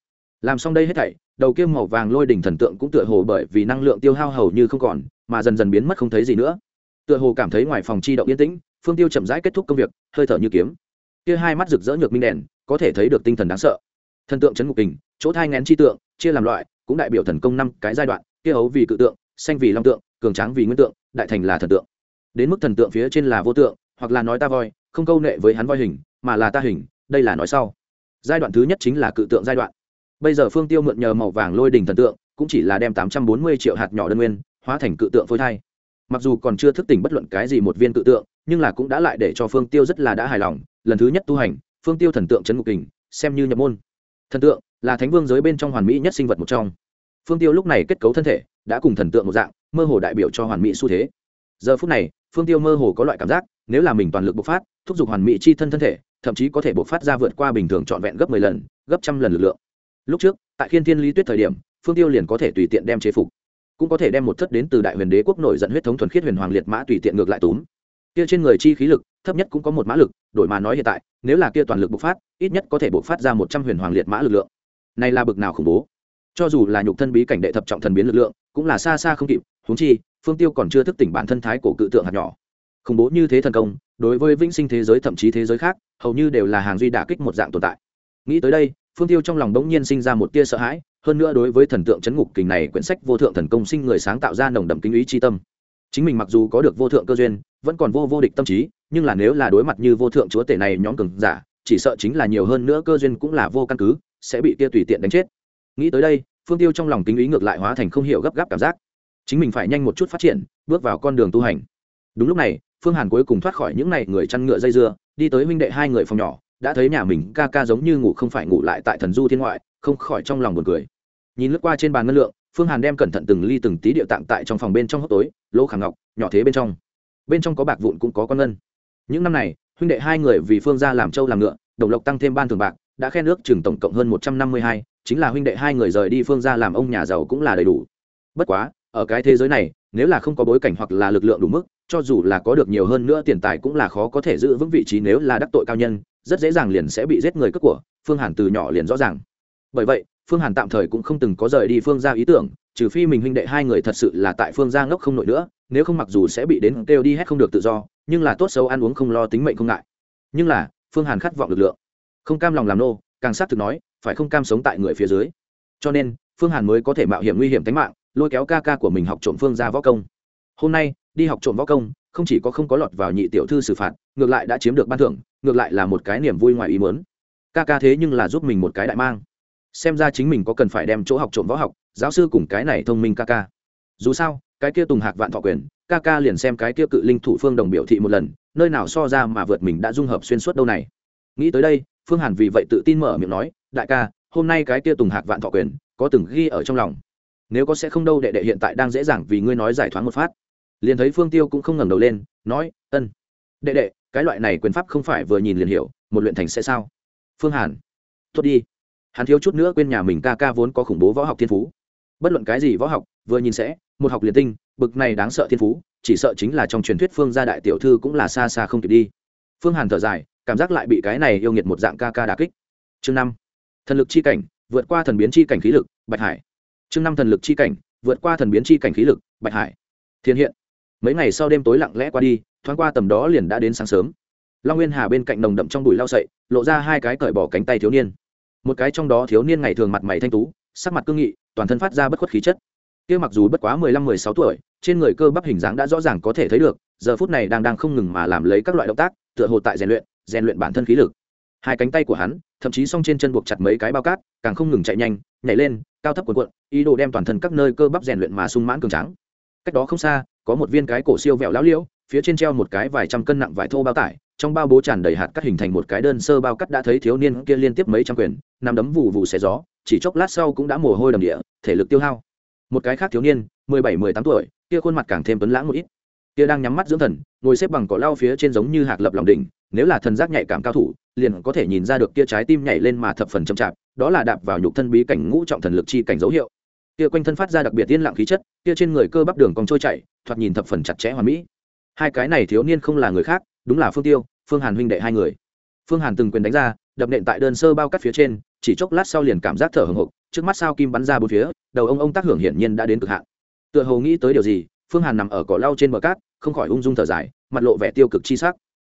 Làm xong đây hết thảy, đầu kia màu vàng lôi đỉnh thần tượng cũng tựa hồ bởi vì năng lượng tiêu hao hầu như không còn, mà dần dần biến mất không thấy gì nữa. Tựa hồ cảm thấy ngoài phòng chi động yên tĩnh, phương tiêu chậm rãi kết thúc công việc, hơi thở như kiếm. Kia hai mắt rực rỡ nhược minh đèn, có thể thấy được tinh thần đáng sợ. Thần tượng chấn ngục kình, chỗ thai ngén chi tượng, chia làm loại, cũng đại biểu thần công năm cái giai đoạn, kia ấu vì cự tượng, xanh vì long tượng, cường tráng vì nguyên tượng, đại thành là thần tượng. Đến mức thần tượng phía trên là vô tượng, hoặc là nói ta voi, không câu nệ với hắn voi hình, mà là ta hình, đây là nói sau giai đoạn thứ nhất chính là cự tượng giai đoạn. Bây giờ phương tiêu mượn nhờ màu vàng lôi đình thần tượng, cũng chỉ là đem tám trăm bốn mươi triệu hạt nhỏ đơn nguyên, hóa thành cự tượng phôi thai. Mặc dù còn chưa thức tỉnh bất luận cái gì một viên cự tượng, nhưng là cũng đã lại để cho phương tiêu rất là đã hài lòng. Lần thứ nhất tu hành, phương tiêu thần tượng trấn ngục kình, xem như nhập môn. Thần tượng là thánh vương giới bên trong hoàn mỹ nhất sinh vật một trong. Phương tiêu lúc này kết cấu thân thể, đã cùng thần tượng một dạng, mơ hồ đại biểu cho hoàn mỹ xu thế. Giờ phút này, phương tiêu mơ hồ có loại cảm giác, nếu là mình toàn lực bộc phát, thúc giục hoàn mỹ chi thân thân thể thậm chí có thể bộc phát ra vượt qua bình thường trọn vẹn gấp mười lần, gấp trăm lần lực lượng. Lúc trước, tại khiên thiên lý tuyết thời điểm, phương tiêu liền có thể tùy tiện đem chế phục, cũng có thể đem một thất đến từ đại huyền đế quốc nổi giận huyết thống thuần khiết huyền hoàng liệt mã tùy tiện ngược lại túm. Kia trên người chi khí lực, thấp nhất cũng có một mã lực, đổi mà nói hiện tại, nếu là kia toàn lực bộc phát, ít nhất có thể bộc phát ra một trăm huyền hoàng liệt mã lực lượng. Này là bực nào khủng bố. Cho dù là nhục thân bí cảnh đệ thập trọng thần biến lực lượng, cũng là xa xa không kịp, huống chi, phương tiêu còn chưa thức tỉnh bản thân thái cổ cự tượng hạt nhỏ. Khủng bố như thế thần công đối với vĩnh sinh thế giới thậm chí thế giới khác, hầu như đều là hàng duy đả kích một dạng tồn tại. Nghĩ tới đây, phương tiêu trong lòng bỗng nhiên sinh ra một tia sợ hãi, hơn nữa đối với thần tượng chấn ngục kình này quyển sách vô thượng thần công sinh người sáng tạo ra nồng đậm kinh ý chi tâm. Chính mình mặc dù có được vô thượng cơ duyên, vẫn còn vô vô địch tâm trí, nhưng là nếu là đối mặt như vô thượng chúa tể này nhóm cường giả, chỉ sợ chính là nhiều hơn nữa cơ duyên cũng là vô căn cứ, sẽ bị kia tùy tiện đánh chết. Nghĩ tới đây, phương tiêu trong lòng kinh ý ngược lại hóa thành không hiểu gấp gáp cảm giác. Chính mình phải nhanh một chút phát triển, bước vào con đường tu hành. Đúng lúc này phương hàn cuối cùng thoát khỏi những n à y người chăn ngựa dây dưa, đi tới huynh đệ hai người phòng nhỏ, đã thấy nhà mình ca ca giống như ngủ không phải ngủ lại tại thần du thiên ngoại, không khỏi trong lòng buồn cười. Nhìn lướt qua trên bàn ngân lượng, phương hàn đem cẩn thận từng ly từng tí điệu tạng tại trong phòng bên trong hốc tối, lỗ khảm ngọc, nhỏ thế bên trong. Bên trong có bạc vụn cũng có con ngân. Những năm này, huynh đệ hai người vì phương ra làm trâu làm ngựa, đồng lộc tăng thêm ban thường bạc, đã khen nước chừng tổng cộng hơn một trăm năm mươi hai, chính là huynh đệ hai người rời đi phương ra làm ông nhà giàu cũng là đầy đủ. Bất quá, ở cái thế giới này, nếu là không có bối cảnh hoặc là lực lượng đủ mức cho dù là có được nhiều hơn nữa tiền tài cũng là khó có thể giữ vững vị trí nếu là đắc tội cao nhân, rất dễ dàng liền sẽ bị giết người cướp của, phương hàn từ nhỏ liền rõ ràng. Bởi vậy, phương hàn tạm thời cũng không từng có rời đi phương ra ý tưởng, trừ phi mình huynh đệ hai người thật sự là tại phương gia ngốc không nổi nữa, nếu không mặc dù sẽ bị đến kêu đi hết không được tự do, nhưng là tốt xấu ăn uống không lo tính mệnh không ngại. Nhưng là, phương hàn khát vọng lực lượng, không cam lòng làm nô, càng sát thực nói, phải không cam sống tại người phía dưới. Cho nên, phương hàn mới có thể mạo hiểm nguy hiểm tính mạng, lôi kéo ca ca của mình học trộm phương ra võ công. Hôm nay đi học trộm võ công, không chỉ có không có lọt vào nhị tiểu thư xử phạt, ngược lại đã chiếm được ban thưởng, ngược lại là một cái niềm vui ngoài ý muốn. Ca ca thế nhưng là giúp mình một cái đại mang. Xem ra chính mình có cần phải đem chỗ học trộm võ học, giáo sư cùng cái này thông minh ca ca. Dù sao, cái kia tùng hạc vạn thọ quyền, ca ca liền xem cái kia cự linh thủ phương đồng biểu thị một lần, nơi nào so ra mà vượt mình đã dung hợp xuyên suốt đâu này. Nghĩ tới đây, phương hàn vì vậy tự tin mở miệng nói, đại ca, hôm nay cái kia tùng hạc vạn thọ quyền có từng ghi ở trong lòng. Nếu có sẽ không đâu đệ đệ hiện tại đang dễ dàng vì ngươi nói giải thoáng một phát liền thấy phương tiêu cũng không ngẩng đầu lên, nói, ân, đệ đệ, cái loại này quyền pháp không phải vừa nhìn liền hiểu, một luyện thành sẽ sao? Phương hàn, tốt đi. Hắn thiếu chút nữa quên nhà mình ca ca vốn có khủng bố võ học thiên phú. Bất luận cái gì võ học, vừa nhìn sẽ, một học liền tinh, bực này đáng sợ thiên phú, chỉ sợ chính là trong truyền thuyết phương gia đại tiểu thư cũng là xa xa không kịp đi. Phương hàn thở dài, cảm giác lại bị cái này yêu nghiệt một dạng ca ca đà kích. Chương năm, thần lực chi cảnh, vượt qua thần biến chi cảnh khí lực, bạch hải. Chương năm, thần lực chi cảnh, vượt qua thần biến chi cảnh khí lực, bạch hải. Thiên hiện mấy ngày sau đêm tối lặng lẽ qua đi, thoáng qua tầm đó liền đã đến sáng sớm. Long nguyên hà bên cạnh nồng đậm trong bụi lau sậy, lộ ra hai cái cởi bỏ cánh tay thiếu niên. Một cái trong đó thiếu niên ngày thường mặt mày thanh tú, sắc mặt cương nghị, toàn thân phát ra bất khuất khí chất. Kia mặc dù bất quá mười lăm, mười sáu tuổi, trên người cơ bắp hình dáng đã rõ ràng có thể thấy được, giờ phút này đang đang không ngừng mà làm lấy các loại động tác, tựa hồ tại rèn luyện rèn luyện bản thân khí lực. Hai cánh tay của hắn, thậm chí song trên chân buộc chặt mấy cái bao cát, càng không ngừng chạy nhanh, nhảy lên, cao thấp cuộn cuộn, ý đồ đem toàn thân các nơi cơ bắp rèn luyện mà sung mãn cường trắng cách đó không xa có một viên cái cổ siêu vẹo lão liễu, phía trên treo một cái vài trăm cân nặng vải thô bao tải, trong bao bố tràn đầy hạt cắt hình thành một cái đơn sơ bao cắt đã thấy thiếu niên kia liên tiếp mấy trăm quyền, nằm đấm vụ vụ xé gió, chỉ chốc lát sau cũng đã mồ hôi đầm địa, thể lực tiêu hao. Một cái khác thiếu niên, mười bảy, mười tám tuổi, kia khuôn mặt càng thêm tuấn lãng một ít. Kia đang nhắm mắt dưỡng thần, ngồi xếp bằng cỏ lau phía trên giống như hạc lập lòng đỉnh, nếu là thần giác nhạy cảm cao thủ, liền có thể nhìn ra được kia trái tim nhảy lên mà thập phần chậm chạp, đó là đạp vào nhục thân bí cảnh ngũ trọng thần lực chi cảnh dấu hiệu kia quanh thân phát ra đặc biệt tiên lặng khí chất, kia trên người cơ bắp đường còn trôi chảy, thoạt nhìn thập phần chặt chẽ hoàn mỹ. Hai cái này thiếu niên không là người khác, đúng là phương tiêu, phương hàn huynh đệ hai người. Phương hàn từng quyền đánh ra, đập nện tại đơn sơ bao cắt phía trên, chỉ chốc lát sau liền cảm giác thở hồng hộc, trước mắt sao kim bắn ra bốn phía, đầu ông ông tác hưởng hiển nhiên đã đến cực hạn. Tựa hồ nghĩ tới điều gì, phương hàn nằm ở cỏ lau trên bờ cát, không khỏi ung dung thở dài, mặt lộ vẻ tiêu cực chi sắc.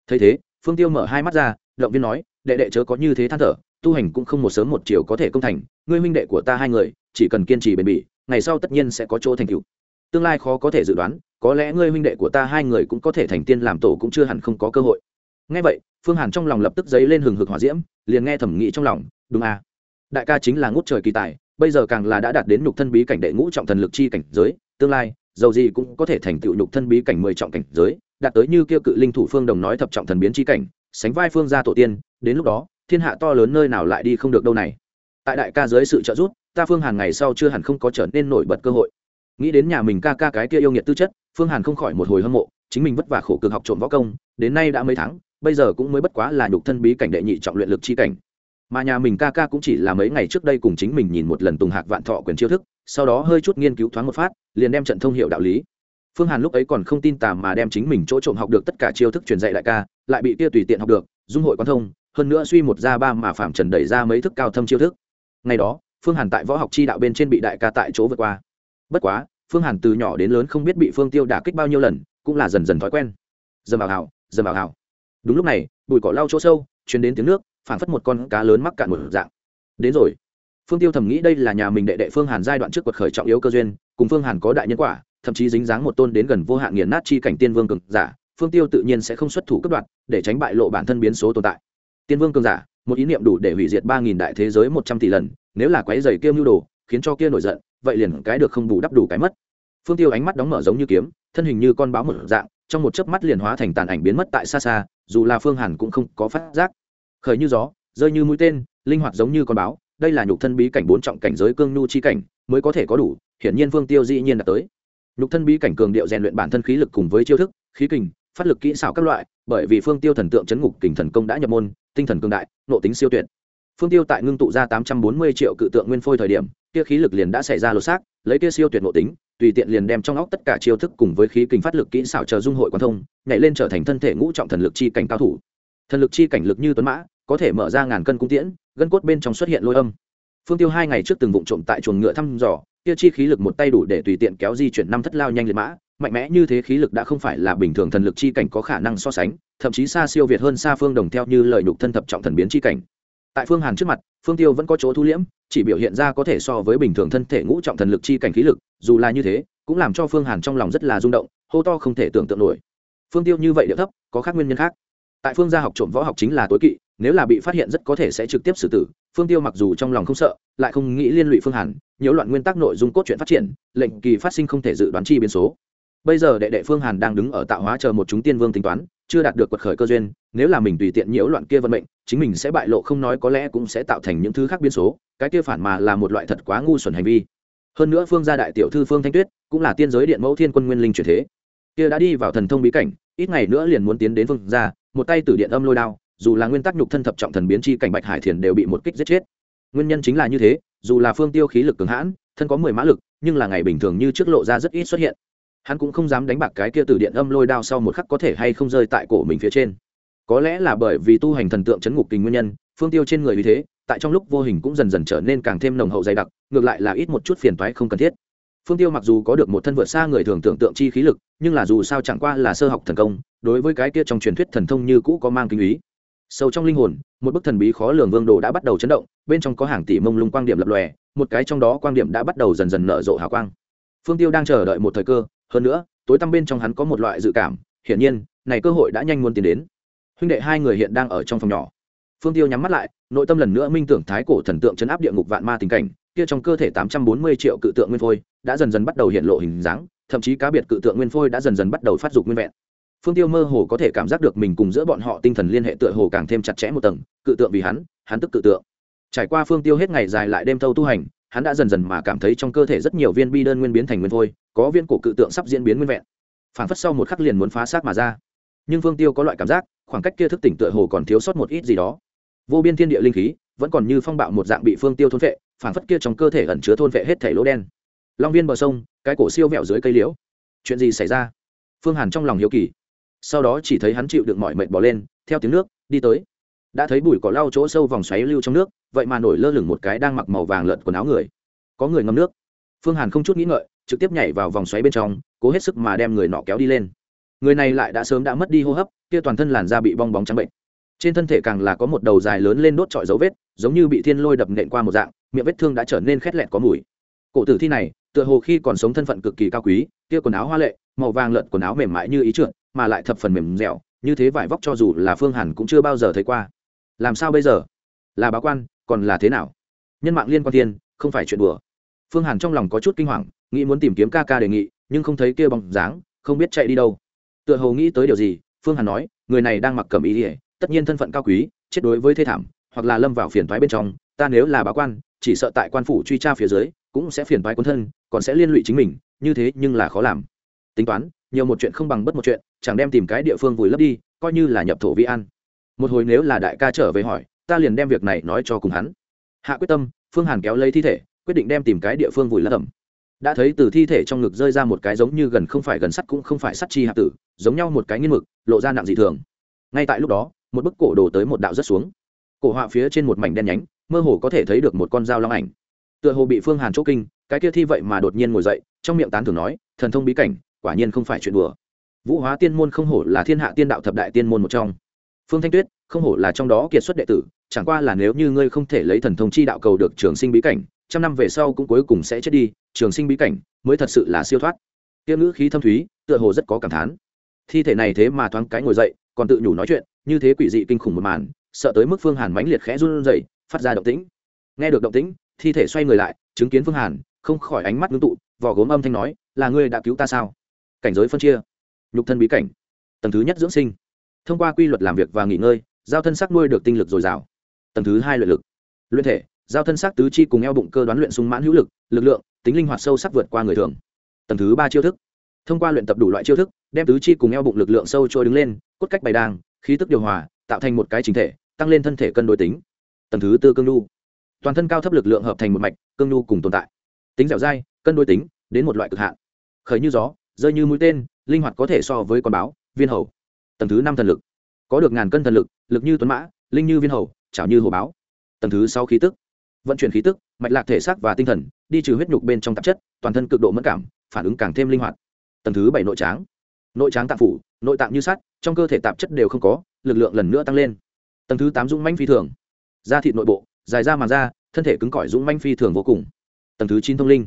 Thấy thế, phương tiêu mở hai mắt ra, động viên nói, đệ đệ chớ có như thế than thở tu hành cũng không một sớm một chiều có thể công thành, ngươi huynh đệ của ta hai người, chỉ cần kiên trì bền bỉ, ngày sau tất nhiên sẽ có chỗ thành tựu. Tương lai khó có thể dự đoán, có lẽ ngươi huynh đệ của ta hai người cũng có thể thành tiên làm tổ cũng chưa hẳn không có cơ hội. Ngay vậy, phương hàn trong lòng lập tức dấy lên hừng hực hỏa diễm, liền nghe thẩm nghĩ trong lòng, đúng à. Đại ca chính là ngút trời kỳ tài, bây giờ càng là đã đạt đến nhục thân bí cảnh đệ ngũ trọng thần lực chi cảnh giới, tương lai, dầu gì cũng có thể thành tựu nhục thân bí cảnh mười trọng cảnh giới, đạt tới như kia cự linh thủ phương đồng nói thập trọng thần biến chi cảnh, sánh vai phương gia tổ tiên, đến lúc đó thiên hạ to lớn nơi nào lại đi không được đâu này. Tại đại ca dưới sự trợ giúp, ta phương hàn ngày sau chưa hẳn không có trở nên nổi bật cơ hội. Nghĩ đến nhà mình ca ca cái kia yêu nghiệt tư chất, phương hàn không khỏi một hồi hâm mộ, chính mình vất vả khổ cực học trộm võ công, đến nay đã mấy tháng, bây giờ cũng mới bất quá là nhục thân bí cảnh đệ nhị trọng luyện lực chi cảnh. Mà nhà mình ca ca cũng chỉ là mấy ngày trước đây cùng chính mình nhìn một lần tùng hạc vạn thọ quyền chiêu thức, sau đó hơi chút nghiên cứu thoáng một phát, liền đem trận thông hiệu đạo lý. Phương hàn lúc ấy còn không tin tà mà đem chính mình chỗ trộm học được tất cả chiêu thức truyền dạy đại ca, lại bị kia tùy tiện học được, dung hội quan thông hơn nữa suy một ra ba mà phạm trần đẩy ra mấy thức cao thâm chiêu thức. Ngày đó, phương hàn tại võ học chi đạo bên trên bị đại ca tại chỗ vượt qua. Bất quá, phương hàn từ nhỏ đến lớn không biết bị phương tiêu đả kích bao nhiêu lần, cũng là dần dần thói quen. Dầm vào hào dầm vào hào đúng lúc này, bụi cỏ lau chỗ sâu chuyến đến tiếng nước, phảng phất một con cá lớn mắc cạn một dạng. Đến rồi. Phương tiêu thầm nghĩ đây là nhà mình đệ đệ phương hàn giai đoạn trước quật khởi trọng yếu cơ duyên, cùng phương hàn có đại nhân quả, thậm chí dính dáng một tôn đến gần vô hạn nghiền nát chi cảnh tiên vương cường giả, phương tiêu tự nhiên sẽ không xuất thủ cấp đoạt, để tránh bại lộ bản thân biến số tồn tại tiên vương cường giả, một ý niệm đủ để hủy diệt ba nghìn đại thế giới một trăm tỷ lần, nếu là quái dày kia mưu đồ, khiến cho kia nổi giận, vậy liền cái được không bù đắp đủ cái mất. Phương tiêu ánh mắt đóng mở giống như kiếm, thân hình như con báo một dạng, trong một chớp mắt liền hóa thành tàn ảnh biến mất tại xa xa, dù là phương hàn cũng không có phát giác. Khởi như gió, rơi như mũi tên, linh hoạt giống như con báo, đây là nhục thân bí cảnh bốn trọng cảnh giới cương nhu chi cảnh, mới có thể có đủ, hiển nhiên phương tiêu dĩ nhiên đã tới. Nhục thân bí cảnh cường điệu rèn luyện bản thân khí lực cùng với chiêu thức, khí kình, phát lực kỹ xảo các loại, bởi vì phương tiêu thần tượng chấn ngục kình thần công đã nhập môn tinh thần cường đại nộ tính siêu tuyệt. Phương tiêu tại ngưng tụ ra tám trăm bốn mươi triệu cự tượng nguyên phôi thời điểm, kia khí lực liền đã xảy ra lột xác, lấy kia siêu tuyệt nộ tính, tùy tiện liền đem trong óc tất cả chiêu thức cùng với khí kình phát lực kỹ xảo chờ dung hội quan thông, nhảy lên trở thành thân thể ngũ trọng thần lực chi cảnh cao thủ. Thần lực chi cảnh lực như tuấn mã, có thể mở ra ngàn cân cung tiễn, gân cốt bên trong xuất hiện lôi âm. Phương tiêu hai ngày trước từng vụ trộm tại chuồng ngựa thăm dò, kia chi khí lực một tay đủ để tùy tiện kéo di chuyển năm thất lao nhanh liệt mã mạnh mẽ như thế khí lực đã không phải là bình thường thần lực chi cảnh có khả năng so sánh, thậm chí xa siêu việt hơn xa phương đồng theo như lời nhục thân thập trọng thần biến chi cảnh. Tại phương hàn trước mặt, phương tiêu vẫn có chỗ thu liễm, chỉ biểu hiện ra có thể so với bình thường thân thể ngũ trọng thần lực chi cảnh khí lực, dù là như thế, cũng làm cho phương hàn trong lòng rất là rung động, hô to không thể tưởng tượng nổi. Phương tiêu như vậy điệu thấp, có khác nguyên nhân khác. Tại phương gia học trộm võ học chính là tối kỵ, nếu là bị phát hiện rất có thể sẽ trực tiếp xử tử. Phương tiêu mặc dù trong lòng không sợ, lại không nghĩ liên lụy phương hàn, nhiễu loạn nguyên tắc nội dung cốt truyện phát triển, lệnh kỳ phát sinh không thể dự đoán chi biến số bây giờ đệ đệ phương hàn đang đứng ở tạo hóa chờ một chúng tiên vương tính toán, chưa đạt được quật khởi cơ duyên, nếu là mình tùy tiện nhiễu loạn kia vận mệnh, chính mình sẽ bại lộ không nói có lẽ cũng sẽ tạo thành những thứ khác biến số, cái kia phản mà là một loại thật quá ngu xuẩn hành vi. Hơn nữa phương gia đại tiểu thư phương thanh tuyết cũng là tiên giới điện mẫu thiên quân nguyên linh truyền thế. Kia đã đi vào thần thông bí cảnh, ít ngày nữa liền muốn tiến đến phương gia, một tay tử điện âm lôi đao, dù là nguyên tắc nhục thân thập trọng thần biến chi cảnh bạch hải thiền đều bị một kích giết chết. Nguyên nhân chính là như thế, dù là phương tiêu khí lực cường hãn, thân có mười mã lực, nhưng là ngày bình thường như trước lộ ra rất ít xuất hiện hắn cũng không dám đánh bạc cái kia từ điện âm lôi đao sau một khắc có thể hay không rơi tại cổ mình phía trên. Có lẽ là bởi vì tu hành thần tượng chấn ngục kình nguyên nhân, phương tiêu trên người vì thế, tại trong lúc vô hình cũng dần dần trở nên càng thêm nồng hậu dày đặc, ngược lại là ít một chút phiền toái không cần thiết. Phương tiêu mặc dù có được một thân vượt xa người thường tưởng tượng chi khí lực, nhưng là dù sao chẳng qua là sơ học thần công, đối với cái kia trong truyền thuyết thần thông như cũ có mang kinh ý. Sâu trong linh hồn, một bức thần bí khó lường vương đồ đã bắt đầu chấn động, bên trong có hàng tỷ mông lung quang điểm lập lòe, một cái trong đó quang điểm đã bắt đầu dần dần nở rộ hào quang. Phương tiêu đang chờ đợi một thời cơ hơn nữa, tối tăm bên trong hắn có một loại dự cảm, hiển nhiên, này cơ hội đã nhanh muốn tiến đến. Huynh đệ hai người hiện đang ở trong phòng nhỏ. Phương tiêu nhắm mắt lại, nội tâm lần nữa minh tưởng thái cổ thần tượng chấn áp địa ngục vạn ma tình cảnh, kia trong cơ thể tám trăm bốn mươi triệu cự tượng nguyên phôi đã dần dần bắt đầu hiện lộ hình dáng, thậm chí cá biệt cự tượng nguyên phôi đã dần dần bắt đầu phát dục nguyên vẹn. Phương tiêu mơ hồ có thể cảm giác được mình cùng giữa bọn họ tinh thần liên hệ tựa hồ càng thêm chặt chẽ một tầng, cự tượng vì hắn hắn tức cự tượng. Trải qua phương tiêu hết ngày dài lại đêm thâu tu hành hắn đã dần dần mà cảm thấy trong cơ thể rất nhiều viên bi đơn nguyên biến thành nguyên phôi có viên cổ cự tượng sắp diễn biến nguyên vẹn. Phản phất sau một khắc liền muốn phá xác mà ra. Nhưng phương tiêu có loại cảm giác, khoảng cách kia thức tỉnh tựa hồ còn thiếu sót một ít gì đó. Vô biên thiên địa linh khí vẫn còn như phong bạo một dạng bị phương tiêu thôn vệ phản phất kia trong cơ thể ẩn chứa thôn vệ hết thể lỗ đen. Long viên bờ sông, cái cổ siêu vẹo dưới cây liễu. Chuyện gì xảy ra? Phương hàn trong lòng hiếu kỳ. Sau đó chỉ thấy hắn chịu được mọi mệnh bỏ lên, theo tiếng nước, đi tới đã thấy bụi cỏ lau chỗ sâu vòng xoáy lưu trong nước, vậy mà nổi lơ lửng một cái đang mặc màu vàng lợn quần áo người. Có người ngâm nước. Phương hàn không chút nghĩ ngợi, trực tiếp nhảy vào vòng xoáy bên trong, cố hết sức mà đem người nọ kéo đi lên. Người này lại đã sớm đã mất đi hô hấp, kia toàn thân làn da bị bong bóng trắng bệnh. Trên thân thể càng là có một đầu dài lớn lên đốt trọi dấu vết, giống như bị thiên lôi đập nện qua một dạng, miệng vết thương đã trở nên khét lẹt có mùi. Cổ tử thi này, tựa hồ khi còn sống thân phận cực kỳ cao quý, kia quần áo hoa lệ, màu vàng lợn quần áo mềm mại như ý trượt, mà lại thập phần mềm dẻo, như thế vải vóc cho dù là phương hàn cũng chưa bao giờ thấy qua làm sao bây giờ? Là báo quan, còn là thế nào? Nhân mạng liên quan thiên không phải chuyện đùa. Phương hàn trong lòng có chút kinh hoàng, nghĩ muốn tìm kiếm ca ca đề nghị, nhưng không thấy kia bóng dáng, không biết chạy đi đâu. Tựa hồ nghĩ tới điều gì, phương hàn nói, người này đang mặc cầm ý ỉa tất nhiên thân phận cao quý, chết đối với thế thảm, hoặc là lâm vào phiền thoái bên trong, ta nếu là báo quan, chỉ sợ tại quan phủ truy tra phía dưới, cũng sẽ phiền thoái quân thân, còn sẽ liên lụy chính mình, như thế nhưng là khó làm. Tính toán, nhiều một chuyện không bằng bất một chuyện, chẳng đem tìm cái địa phương vùi lấp đi, coi như là nhập thổ vi an một hồi nếu là đại ca trở về hỏi, ta liền đem việc này nói cho cùng hắn. Hạ quyết tâm, phương hàn kéo lấy thi thể, quyết định đem tìm cái địa phương vùi lấp ẩm. Đã thấy từ thi thể trong ngực rơi ra một cái giống như gần không phải gần sắt cũng không phải sắt chi hạ tử, giống nhau một cái nghiên mực, lộ ra nặng dị thường. Ngay tại lúc đó, một bức cổ đổ tới một đạo rất xuống. Cổ họa phía trên một mảnh đen nhánh, mơ hồ có thể thấy được một con dao long ảnh. Tựa hồ bị phương hàn chỗ kinh, cái kia thi vậy mà đột nhiên ngồi dậy, trong miệng tán thường nói, thần thông bí cảnh, quả nhiên không phải chuyện đùa. Vũ hóa tiên môn không hổ là thiên hạ tiên đạo thập đại tiên môn một trong phương thanh tuyết, không hổ là trong đó kiệt xuất đệ tử, chẳng qua là nếu như ngươi không thể lấy thần thông chi đạo cầu được trường sinh bí cảnh, trăm năm về sau cũng cuối cùng sẽ chết đi, trường sinh bí cảnh mới thật sự là siêu thoát. Tiêm ngữ khí thâm thúy, tựa hồ rất có cảm thán. Thi thể này thế mà thoáng cái ngồi dậy, còn tự nhủ nói chuyện, như thế quỷ dị kinh khủng một màn, sợ tới mức phương hàn mãnh liệt khẽ run rẩy, phát ra động tĩnh. Nghe được động tĩnh, thi thể xoay người lại, chứng kiến phương hàn, không khỏi ánh mắt ngưng tụ vỏ gốm âm thanh nói, là ngươi đã cứu ta sao? Cảnh giới phân chia, nhục thân bí cảnh, tầng thứ nhất dưỡng sinh thông qua quy luật làm việc và nghỉ ngơi, giao thân sắc nuôi được tinh lực dồi dào. Tầng thứ hai luyện lực. Luyện thể, giao thân sắc tứ chi cùng eo bụng cơ đoán luyện sung mãn hữu lực lực lượng, tính linh hoạt sâu sắc vượt qua người thường. Tầng thứ ba chiêu thức. Thông qua luyện tập đủ loại chiêu thức, đem tứ chi cùng eo bụng lực lượng sâu trôi đứng lên, cốt cách bày đàng, khí tức điều hòa, tạo thành một cái chính thể, tăng lên thân thể cân đối tính. Tầng thứ tư cương nhu toàn thân cao thấp lực lượng hợp thành một mạch, cương nhu cùng tồn tại. Tính dẻo dai, cân đối tính, đến một loại cực hạn. Khởi như gió, rơi như mũi tên, linh hoạt có thể so với con báo, viên hầu tầng thứ năm thần lực. Có được ngàn cân thần lực lực như tuấn mã, linh như viên hầu, chảo như hồ báo. Tầng thứ sáu khí tức. Vận chuyển khí tức, mạch lạc thể xác và tinh thần, đi trừ huyết nhục bên trong tạp chất, toàn thân cực độ mất cảm, phản ứng càng thêm linh hoạt. Tầng thứ bảy nội tráng. Nội tráng tạng phủ, nội tạng như sắt, trong cơ thể tạp chất đều không có, lực lượng lần nữa tăng lên. Tầng thứ tám dũng manh phi thường. Da thịt nội bộ, dài da màng da, thân thể cứng cỏi dũng manh phi thường vô cùng. Tầng thứ chín thông linh.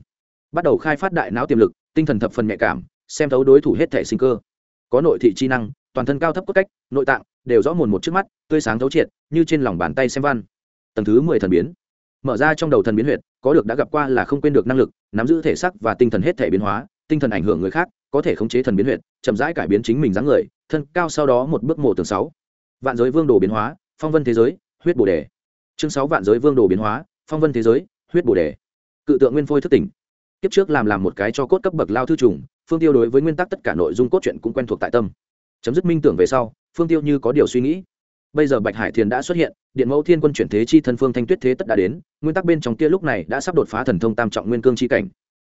Bắt đầu khai phát đại não tiềm lực, tinh thần thập phần nhạy cảm, xem thấu đối thủ hết thể sinh cơ. Có nội thị chi năng toàn thân cao thấp cốt cách nội tạng đều rõ mồn một trước mắt tươi sáng thấu triệt như trên lòng bàn tay xem văn. Tầng thứ mười thần biến. Mở ra trong đầu thần biến huyệt có được đã gặp qua là không quên được năng lực nắm giữ thể sắc và tinh thần hết thể biến hóa tinh thần ảnh hưởng người khác có thể khống chế thần biến huyệt, chậm rãi cải biến chính mình dáng người thân cao sau đó một bước mổ tường sáu. Vạn giới vương đồ biến hóa phong vân thế giới huyết bồ đề. Chương sáu vạn giới vương đồ biến hóa phong vân thế giới huyết bồ đề. Cự tượng nguyên phôi thức tỉnh. Kiếp trước làm làm một cái cho cốt cấp bậc lao thư trùng phương tiêu đối với nguyên tắc tất cả nội dung cốt truyện cũng quen thuộc tại tâm chấm dứt minh tưởng về sau, phương tiêu như có điều suy nghĩ. Bây giờ bạch hải thiền đã xuất hiện, điện mẫu thiên quân chuyển thế chi thân phương thanh tuyết thế tất đã đến, nguyên tắc bên trong kia lúc này đã sắp đột phá thần thông tam trọng nguyên cương chi cảnh.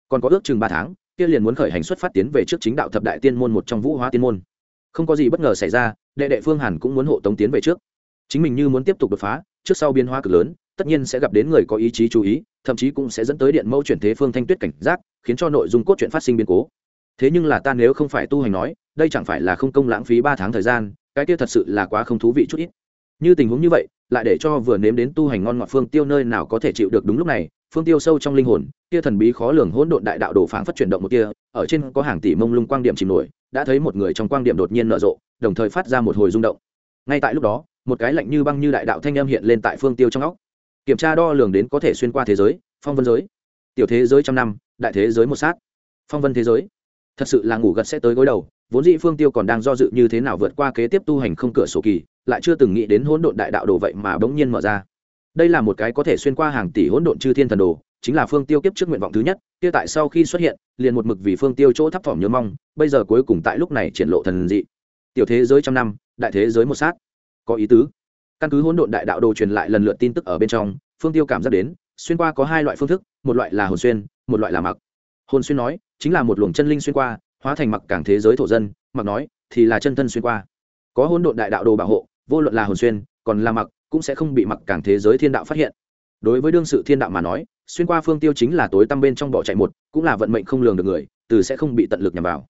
Còn có ước chừng ba tháng, kia liền muốn khởi hành xuất phát tiến về trước chính đạo thập đại tiên môn một trong vũ hóa tiên môn. Không có gì bất ngờ xảy ra, đệ đệ phương hàn cũng muốn hộ tống tiến về trước. Chính mình như muốn tiếp tục đột phá, trước sau biến hóa cực lớn, tất nhiên sẽ gặp đến người có ý chí chú ý, thậm chí cũng sẽ dẫn tới điện mẫu chuyển thế phương thanh tuyết cảnh giác, khiến cho nội dung cốt truyện phát sinh biến cố thế nhưng là ta nếu không phải tu hành nói, đây chẳng phải là không công lãng phí ba tháng thời gian, cái kia thật sự là quá không thú vị chút ít. Như tình huống như vậy, lại để cho vừa nếm đến tu hành ngon ngọt phương tiêu nơi nào có thể chịu được đúng lúc này, phương tiêu sâu trong linh hồn, kia thần bí khó lường hỗn độn đại đạo đồ phảng phát chuyển động một kia, ở trên có hàng tỷ mông lung quang điểm chìm nổi, đã thấy một người trong quang điểm đột nhiên nở rộ, đồng thời phát ra một hồi rung động. Ngay tại lúc đó, một cái lạnh như băng như đại đạo thanh âm hiện lên tại phương tiêu trong óc. Kiểm tra đo lường đến có thể xuyên qua thế giới, phong vân giới. Tiểu thế giới trăm năm, đại thế giới một sát. Phong vân thế giới thật sự là ngủ gật sẽ tới gối đầu, vốn dĩ phương tiêu còn đang do dự như thế nào vượt qua kế tiếp tu hành không cửa sổ kỳ, lại chưa từng nghĩ đến hỗn độn đại đạo đồ vậy mà bỗng nhiên mở ra. Đây là một cái có thể xuyên qua hàng tỷ hỗn độn chư thiên thần đồ, chính là phương tiêu kiếp trước nguyện vọng thứ nhất, kia tại sau khi xuất hiện, liền một mực vì phương tiêu chỗ thấp thỏm nhớ mong, bây giờ cuối cùng tại lúc này triển lộ thần dị. Tiểu thế giới trăm năm, đại thế giới một sát. Có ý tứ. Căn cứ hỗn độn đại đạo đồ truyền lại lần lượt tin tức ở bên trong, phương tiêu cảm giác đến, xuyên qua có hai loại phương thức, một loại là hồn xuyên, một loại là mặc. Hồn xuyên nói chính là một luồng chân linh xuyên qua, hóa thành mặc cảng thế giới thổ dân, mặc nói, thì là chân thân xuyên qua. Có hôn độn đại đạo đồ bảo hộ, vô luận là hồn xuyên, còn là mặc, cũng sẽ không bị mặc cảng thế giới thiên đạo phát hiện. Đối với đương sự thiên đạo mà nói, xuyên qua phương tiêu chính là tối tăm bên trong bỏ chạy một, cũng là vận mệnh không lường được người, từ sẽ không bị tận lực nhằm vào.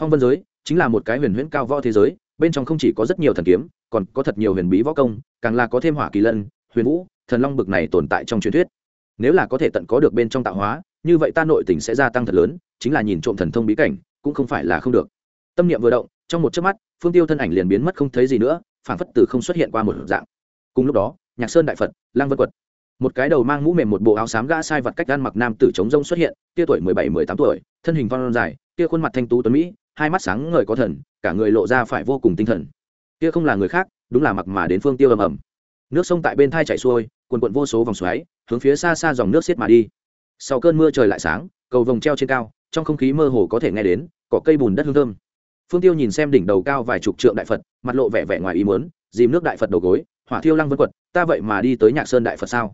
Phong vân giới, chính là một cái huyền huyễn cao võ thế giới, bên trong không chỉ có rất nhiều thần kiếm, còn có thật nhiều huyền bí võ công, càng là có thêm hỏa kỳ lân, huyền vũ, thần long bực này tồn tại trong truyền thuyết. Nếu là có thể tận có được bên trong tạo hóa như vậy ta nội tình sẽ gia tăng thật lớn, chính là nhìn trộm thần thông bí cảnh, cũng không phải là không được. Tâm niệm vừa động, trong một chớp mắt, phương tiêu thân ảnh liền biến mất không thấy gì nữa phản phất từ không xuất hiện qua một dạng. Cùng lúc đó, nhạc sơn đại phật, lang vân quật. Một cái đầu mang mũ mềm một bộ áo xám gã sai vật cách gan mặc nam tử chống rông xuất hiện, tia tuổi mười bảy, mười tám tuổi, thân hình vong dài, tia khuôn mặt thanh tú tuấn mỹ, hai mắt sáng ngời có thần, cả người lộ ra phải vô cùng tinh thần. Tia không là người khác, đúng là mặc mà đến phương tiêu ầm ầm. Nước sông tại bên thai chảy xuôi quần quận vô số vòng xoáy, hướng phía xa xa dòng nước xiết mà đi sau cơn mưa trời lại sáng, cầu vồng treo trên cao, trong không khí mơ hồ có thể nghe đến, cỏ cây bùn đất hương thơm. Phương tiêu nhìn xem đỉnh đầu cao vài chục trượng đại phật, mặt lộ vẻ vẻ ngoài ý muốn, dìm nước đại phật đầu gối, hỏa thiêu lăng vân quật, ta vậy mà đi tới nhạc sơn đại phật sao?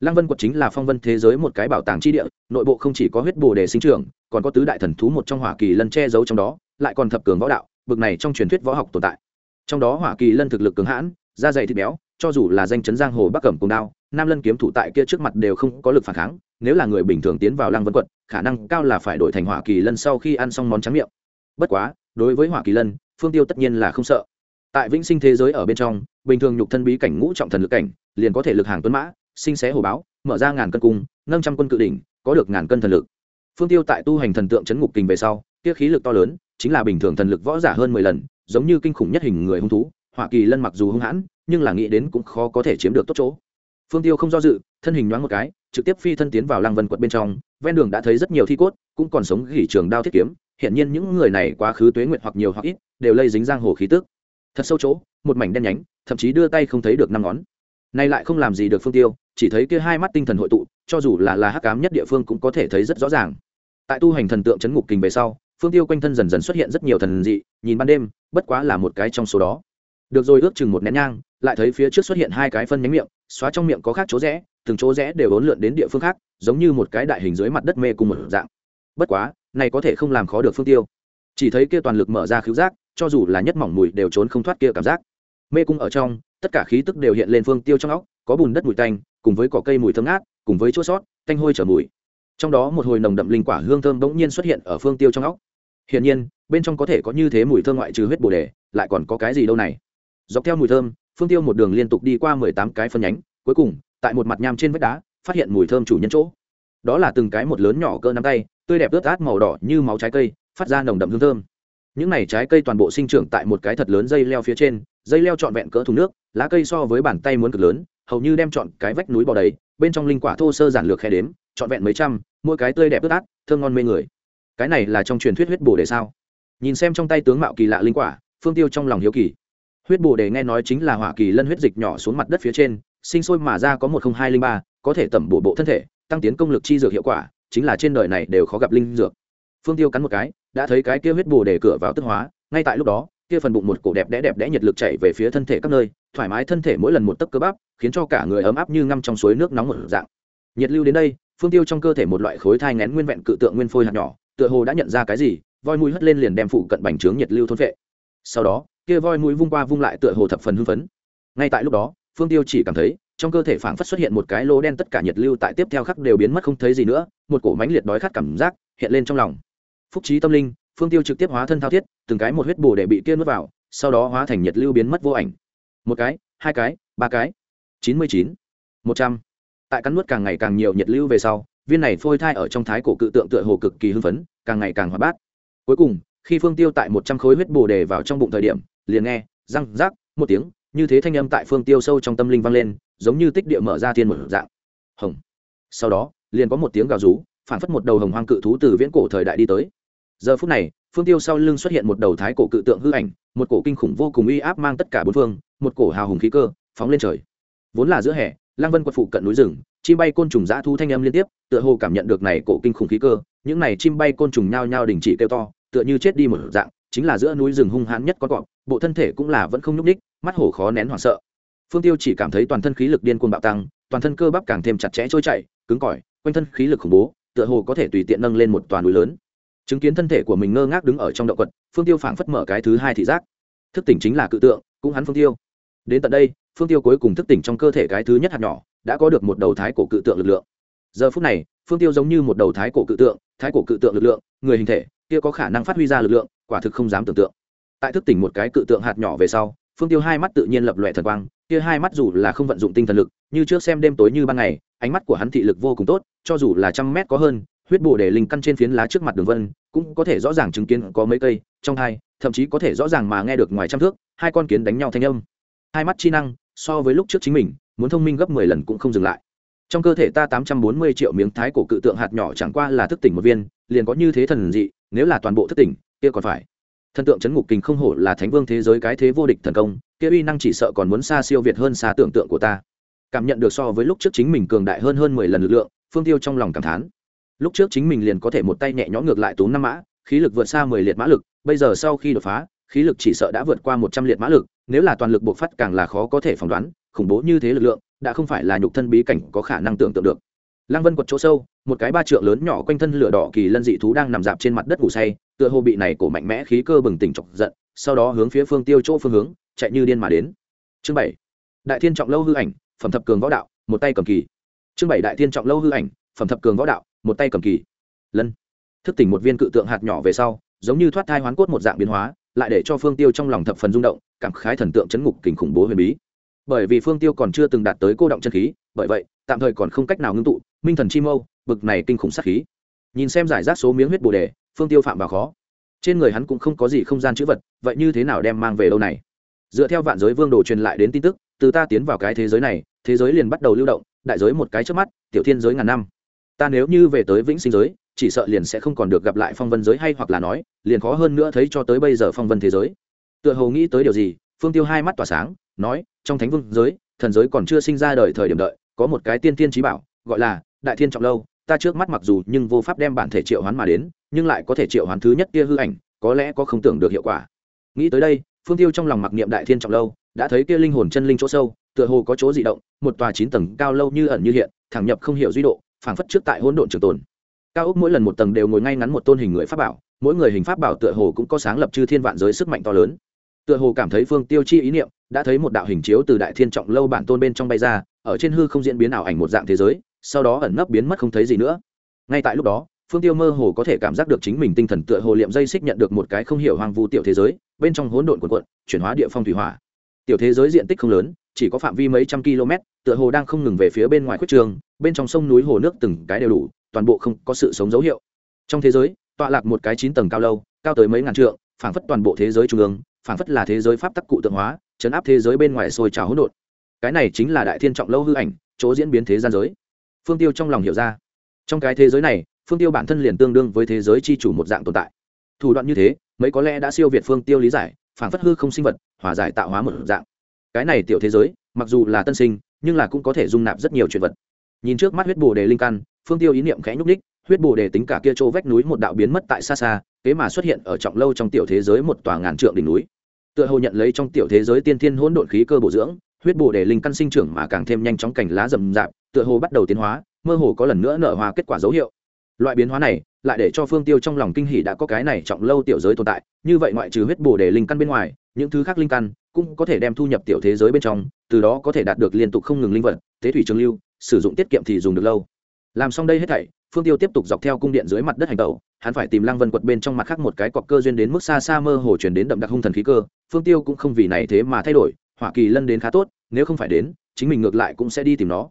Lăng vân quật chính là phong vân thế giới một cái bảo tàng tri địa, nội bộ không chỉ có huyết bồ đề sinh trưởng, còn có tứ đại thần thú một trong hỏa kỳ lân che giấu trong đó, lại còn thập cường võ đạo, bực này trong truyền thuyết võ học tồn tại. Trong đó hỏa kỳ lân thực lực cường hãn, da dày thịt béo, cho dù là danh chấn giang hồ bắc cẩm cùng đao, nam lân kiếm thủ tại kia trước mặt đều không có lực phản kháng nếu là người bình thường tiến vào lăng vân quật khả năng cao là phải đổi thành hỏa kỳ lân sau khi ăn xong món trắng miệng. Bất quá, đối với hỏa kỳ lân, phương tiêu tất nhiên là không sợ. Tại vĩnh sinh thế giới ở bên trong, bình thường nhục thân bí cảnh ngũ trọng thần lực cảnh, liền có thể lực hàng tuấn mã, sinh xé hồ báo, mở ra ngàn cân cung, nâng trăm quân cự đỉnh, có được ngàn cân thần lực. Phương tiêu tại tu hành thần tượng chấn ngục kình về sau, kia khí lực to lớn, chính là bình thường thần lực võ giả hơn mười lần, giống như kinh khủng nhất hình người hung thú, hỏa kỳ lân mặc dù hung hãn, nhưng là nghĩ đến cũng khó có thể chiếm được tốt chỗ. Phương tiêu không do dự thân hình nhoáng một cái, trực tiếp phi thân tiến vào lăng vân quật bên trong, ven đường đã thấy rất nhiều thi cốt, cũng còn sống gỉ trường đao thiết kiếm hiện nhiên những người này quá khứ tuế nguyện hoặc nhiều hoặc ít, đều lây dính giang hồ khí tức. Thật sâu chỗ, một mảnh đen nhánh, thậm chí đưa tay không thấy được năm ngón. Nay lại không làm gì được phương tiêu, chỉ thấy kia hai mắt tinh thần hội tụ, cho dù là là hắc cám nhất địa phương cũng có thể thấy rất rõ ràng. Tại tu hành thần tượng chấn ngục kình về sau, phương tiêu quanh thân dần dần xuất hiện rất nhiều thần dị, nhìn ban đêm, bất quá là một cái trong số đó. Được rồi, ước chừng một nén nhang, lại thấy phía trước xuất hiện hai cái phân nhánh miệng, xóa trong miệng có khác chỗ rẽ từng chỗ rẽ đều ốn lượn đến địa phương khác, giống như một cái đại hình dưới mặt đất mê cùng một dạng. Bất quá, này có thể không làm khó được phương tiêu. Chỉ thấy kia toàn lực mở ra khứu giác, cho dù là nhất mỏng mùi đều trốn không thoát kia cảm giác. Mê cung ở trong, tất cả khí tức đều hiện lên phương tiêu trong óc, có bùn đất mùi tanh, cùng với cỏ cây mùi thơm ngát, cùng với chua sót, tanh hôi trở mùi. Trong đó một hồi nồng đậm linh quả hương thơm bỗng nhiên xuất hiện ở phương tiêu trong óc. Hiển nhiên, bên trong có thể có như thế mùi thơm ngoại trừ huyết bồ đề, lại còn có cái gì đâu này. Dọc theo mùi thơm, phương tiêu một đường liên tục đi qua mười tám cái phân nhánh, cuối cùng tại một mặt nham trên vách đá, phát hiện mùi thơm chủ nhân chỗ. Đó là từng cái một lớn nhỏ cỡ nắm tay, tươi đẹp ướt át màu đỏ như máu trái cây, phát ra nồng đậm hương thơm. Những này trái cây toàn bộ sinh trưởng tại một cái thật lớn dây leo phía trên, dây leo trọn vẹn cỡ thùng nước, lá cây so với bàn tay muốn cực lớn, hầu như đem chọn cái vách núi bò đầy, bên trong linh quả thô sơ giản lược khe đếm, trọn vẹn mấy trăm, mỗi cái tươi đẹp ướt át, thơm ngon mê người. Cái này là trong truyền thuyết huyết bồ đề sao? Nhìn xem trong tay tướng mạo kỳ lạ linh quả, phương tiêu trong lòng hiếu kỳ. Huyết bồ đề nghe nói chính là hỏa kỳ lân huyết dịch nhỏ xuống mặt đất phía trên sinh sôi mà ra có một không hai linh ba, có thể tẩm bổ bộ thân thể, tăng tiến công lực chi dược hiệu quả, chính là trên đời này đều khó gặp linh dược. Phương tiêu cắn một cái, đã thấy cái kia huyết bồ để cửa vào tức hóa, ngay tại lúc đó, kia phần bụng một cổ đẹp đẽ đẹp đẽ nhiệt lực chạy về phía thân thể các nơi, thoải mái thân thể mỗi lần một tấc cơ bắp, khiến cho cả người ấm áp như ngâm trong suối nước nóng một dạng. Nhiệt lưu đến đây, phương tiêu trong cơ thể một loại khối thai ngén nguyên vẹn cự tượng nguyên phôi hạt nhỏ, tựa hồ đã nhận ra cái gì, voi mũi hất lên liền đem phụ cận bành trướng nhiệt lưu thôn vệ sau đó, kia voi mũi vung qua vung lại tựa hồ thập phần hưng phấn. Ngay tại lúc đó phương tiêu chỉ cảm thấy, trong cơ thể phảng phất xuất hiện một cái lỗ đen tất cả nhiệt lưu tại tiếp theo khắc đều biến mất không thấy gì nữa, một cổ mánh liệt đói khát cảm giác hiện lên trong lòng. Phúc trí tâm linh, phương tiêu trực tiếp hóa thân thao thiết, từng cái một huyết bồ để bị kia nuốt vào, sau đó hóa thành nhiệt lưu biến mất vô ảnh. Một cái, hai cái, ba cái. Chín mươi chín. Một trăm. Tại cắn nuốt càng ngày càng nhiều nhiệt lưu về sau, viên này phôi thai ở trong thái cổ cự tượng tựa hồ cực kỳ hưng phấn, càng ngày càng hoạt bát. Cuối cùng, khi phương tiêu tại một trăm khối huyết bồ đề vào trong bụng thời điểm, liền nghe răng rác một tiếng như thế thanh âm tại phương tiêu sâu trong tâm linh vang lên, giống như tích địa mở ra thiên một dạng. Hồng. Sau đó, liền có một tiếng gào rú, phản phất một đầu hồng hoang cự thú từ viễn cổ thời đại đi tới. Giờ phút này, phương tiêu sau lưng xuất hiện một đầu thái cổ cự tượng hư ảnh, một cổ kinh khủng vô cùng uy áp mang tất cả bốn phương, một cổ hào hùng khí cơ, phóng lên trời. Vốn là giữa hè lang vân quật phụ cận núi rừng, chim bay côn trùng dã thu thanh âm liên tiếp, tựa hồ cảm nhận được này cổ kinh khủng khí cơ, những này chim bay côn trùng nhao nhao đình chỉ kêu to, tựa như chết đi một dạng chính là giữa núi rừng hung hãn nhất con cọp, bộ thân thể cũng là vẫn không nhúc ních mắt hổ khó nén hoảng sợ. Phương tiêu chỉ cảm thấy toàn thân khí lực điên cuồng bạo tăng, toàn thân cơ bắp càng thêm chặt chẽ trôi chảy, cứng cỏi, quanh thân khí lực khủng bố, tựa hồ có thể tùy tiện nâng lên một toàn núi lớn. Chứng kiến thân thể của mình ngơ ngác đứng ở trong động quật, phương tiêu phảng phất mở cái thứ hai thị giác. Thức tỉnh chính là cự tượng, cũng hắn phương tiêu. Đến tận đây, phương tiêu cuối cùng thức tỉnh trong cơ thể cái thứ nhất hạt nhỏ, đã có được một đầu thái cổ cự tượng lực lượng. Giờ phút này, phương tiêu giống như một đầu thái cổ cự tượng, thái cổ cự tượng lực lượng, người hình thể, kia có khả năng phát huy ra lực lượng quả thực không dám tưởng tượng. Tại thức tỉnh một cái cự tượng hạt nhỏ về sau, phương tiêu hai mắt tự nhiên lập lòe thần quang, kia hai mắt dù là không vận dụng tinh thần lực, như trước xem đêm tối như ban ngày, ánh mắt của hắn thị lực vô cùng tốt, cho dù là trăm mét có hơn, huyết bồ để linh căn trên phiến lá trước mặt đường vân, cũng có thể rõ ràng chứng kiến có mấy cây, trong hai, thậm chí có thể rõ ràng mà nghe được ngoài trăm thước, hai con kiến đánh nhau thanh âm. Hai mắt chi năng, so với lúc trước chính mình, muốn thông minh gấp mười lần cũng không dừng lại. Trong cơ thể ta tám trăm bốn mươi triệu miếng thái cổ cự tượng hạt nhỏ chẳng qua là thức tỉnh một viên, liền có như thế thần dị, nếu là toàn bộ thức tỉnh kia còn phải. Thần tượng chấn ngục kình không hổ là thánh vương thế giới cái thế vô địch thần công, kia uy năng chỉ sợ còn muốn xa siêu việt hơn xa tưởng tượng của ta. Cảm nhận được so với lúc trước chính mình cường đại hơn hơn mười lần lực lượng, phương tiêu trong lòng cảm thán. Lúc trước chính mình liền có thể một tay nhẹ nhõm ngược lại tú năm mã, khí lực vượt xa mười liệt mã lực, bây giờ sau khi đột phá, khí lực chỉ sợ đã vượt qua một trăm liệt mã lực, nếu là toàn lực bộc phát càng là khó có thể phỏng đoán, khủng bố như thế lực lượng, đã không phải là nhục thân bí cảnh có khả năng tưởng tượng được. Lăng vân quật chỗ sâu, một cái ba trượng lớn nhỏ quanh thân lửa đỏ kỳ lân dị thú đang nằm dạp trên mặt đất ngủ say tựa hồ bị này cổ mạnh mẽ khí cơ bừng tỉnh chọc giận, sau đó hướng phía phương tiêu chỗ phương hướng, chạy như điên mà đến. Chương bảy. Đại thiên trọng lâu hư ảnh, phẩm thập cường võ đạo, một tay cầm kỳ. Chương bảy, đại thiên trọng lâu hư ảnh, phẩm thập cường võ đạo, một tay cầm kỳ. Lân. Thức tỉnh một viên cự tượng hạt nhỏ về sau, giống như thoát thai hoán cốt một dạng biến hóa, lại để cho phương tiêu trong lòng thập phần rung động, cảm khái thần tượng chấn ngục kình khủng bố huyền bí. Bởi vì phương tiêu còn chưa từng đạt tới cô động chân khí, bởi vậy, tạm thời còn không cách nào ngưng tụ, minh thần chi mâu, bực này kinh khủng sát khí. Nhìn xem giải rác số miếng huyết bồ đề phương tiêu phạm vào khó. Trên người hắn cũng không có gì không gian chữ vật, vậy như thế nào đem mang về đâu này? Dựa theo vạn giới vương đồ truyền lại đến tin tức, từ ta tiến vào cái thế giới này, thế giới liền bắt đầu lưu động, đại giới một cái trước mắt, tiểu thiên giới ngàn năm. Ta nếu như về tới vĩnh sinh giới, chỉ sợ liền sẽ không còn được gặp lại phong vân giới hay hoặc là nói, liền khó hơn nữa thấy cho tới bây giờ phong vân thế giới. Tựa hồ nghĩ tới điều gì, phương tiêu hai mắt tỏa sáng, nói, trong thánh vương giới, thần giới còn chưa sinh ra đời thời điểm đợi, có một cái tiên tiên trí bảo, gọi là đại thiên trọng lâu, ta trước mắt mặc dù nhưng vô pháp đem bản thể triệu hoán mà đến nhưng lại có thể triệu hoán thứ nhất kia hư ảnh, có lẽ có không tưởng được hiệu quả. Nghĩ tới đây, phương tiêu trong lòng mặc niệm đại thiên trọng lâu, đã thấy kia linh hồn chân linh chỗ sâu, tựa hồ có chỗ dị động, một tòa chín tầng cao lâu như ẩn như hiện, thẳng nhập không hiểu duy độ, phảng phất trước tại hỗn độn trường tồn. Cao ốc mỗi lần một tầng đều ngồi ngay ngắn một tôn hình người pháp bảo, mỗi người hình pháp bảo tựa hồ cũng có sáng lập chư thiên vạn giới sức mạnh to lớn. Tựa hồ cảm thấy phương tiêu chi ý niệm, đã thấy một đạo hình chiếu từ đại thiên trọng lâu bản tôn bên trong bay ra, ở trên hư không diễn biến ảo ảnh một dạng thế giới, sau đó ẩn nấp biến mất không thấy gì nữa. Ngay tại lúc đó phương tiêu mơ hồ có thể cảm giác được chính mình tinh thần tựa hồ liệm dây xích nhận được một cái không hiểu hoang vu tiểu thế giới, bên trong hỗn độn quần quận chuyển hóa địa phong thủy hỏa. Tiểu thế giới diện tích không lớn, chỉ có phạm vi mấy trăm km, tựa hồ đang không ngừng về phía bên ngoài khuất trường, bên trong sông núi hồ nước từng cái đều đủ, toàn bộ không có sự sống dấu hiệu. Trong thế giới, tọa lạc một cái chín tầng cao lâu, cao tới mấy ngàn trượng, phảng phất toàn bộ thế giới trung ương, phảng phất là thế giới pháp tắc cụ tượng hóa, chấn áp thế giới bên ngoài sôi trào hỗn độn. Cái này chính là đại thiên trọng lâu hư ảnh, chỗ diễn biến thế gian giới. Phương tiêu trong lòng hiểu ra. Trong cái thế giới này phương tiêu bản thân liền tương đương với thế giới c h i chủ một dạng tồn tại. Thủ đoạn như thế, mấy có lẽ đã siêu việt phương tiêu lý giải phản phất hư không sinh vật, hòa giải tạo hóa một dạng. Cái này tiểu thế giới, mặc dù là tân sinh, nhưng là cũng có thể dung nạp rất nhiều chuyện vật. Nhìn trước mắt huyết bồ đề linh căn, phương tiêu ý niệm khẽ nhúc ních huyết bồ đề tính cả kia chỗ vách núi một đạo biến mất tại xa xa, kế mà xuất hiện ở trọng lâu trong tiểu thế giới một tòa ngàn trượng đỉnh núi. Tựa hồ nhận lấy trong tiểu thế giới tiên thiên hỗn độn khí cơ bổ dưỡng, huyết bồ đề linh căn sinh trưởng mà càng thêm nhanh chóng cảnh lá rậm rạp, tựa hồ bắt đầu tiến hóa, mơ hồ có lần nữa nở hoa kết quả dấu hiệu loại biến hóa này lại để cho phương tiêu trong lòng kinh hỉ đã có cái này trọng lâu tiểu giới tồn tại, như vậy ngoại trừ huyết bồ đề linh căn bên ngoài, những thứ khác linh căn cũng có thể đem thu nhập tiểu thế giới bên trong, từ đó có thể đạt được liên tục không ngừng linh vật, tế thủy trường lưu, sử dụng tiết kiệm thì dùng được lâu. Làm xong đây hết thảy, phương tiêu tiếp tục dọc theo cung điện dưới mặt đất hành tẩu, hắn phải tìm lăng vân quật bên trong mặt khác một cái cọc cơ duyên đến mức xa xa mơ hồ chuyển đến đậm đặc hung thần khí cơ, phương tiêu cũng không vì này thế mà thay đổi hoa kỳ lân đến khá tốt, nếu không phải đến, chính mình ngược lại cũng sẽ đi tìm nó.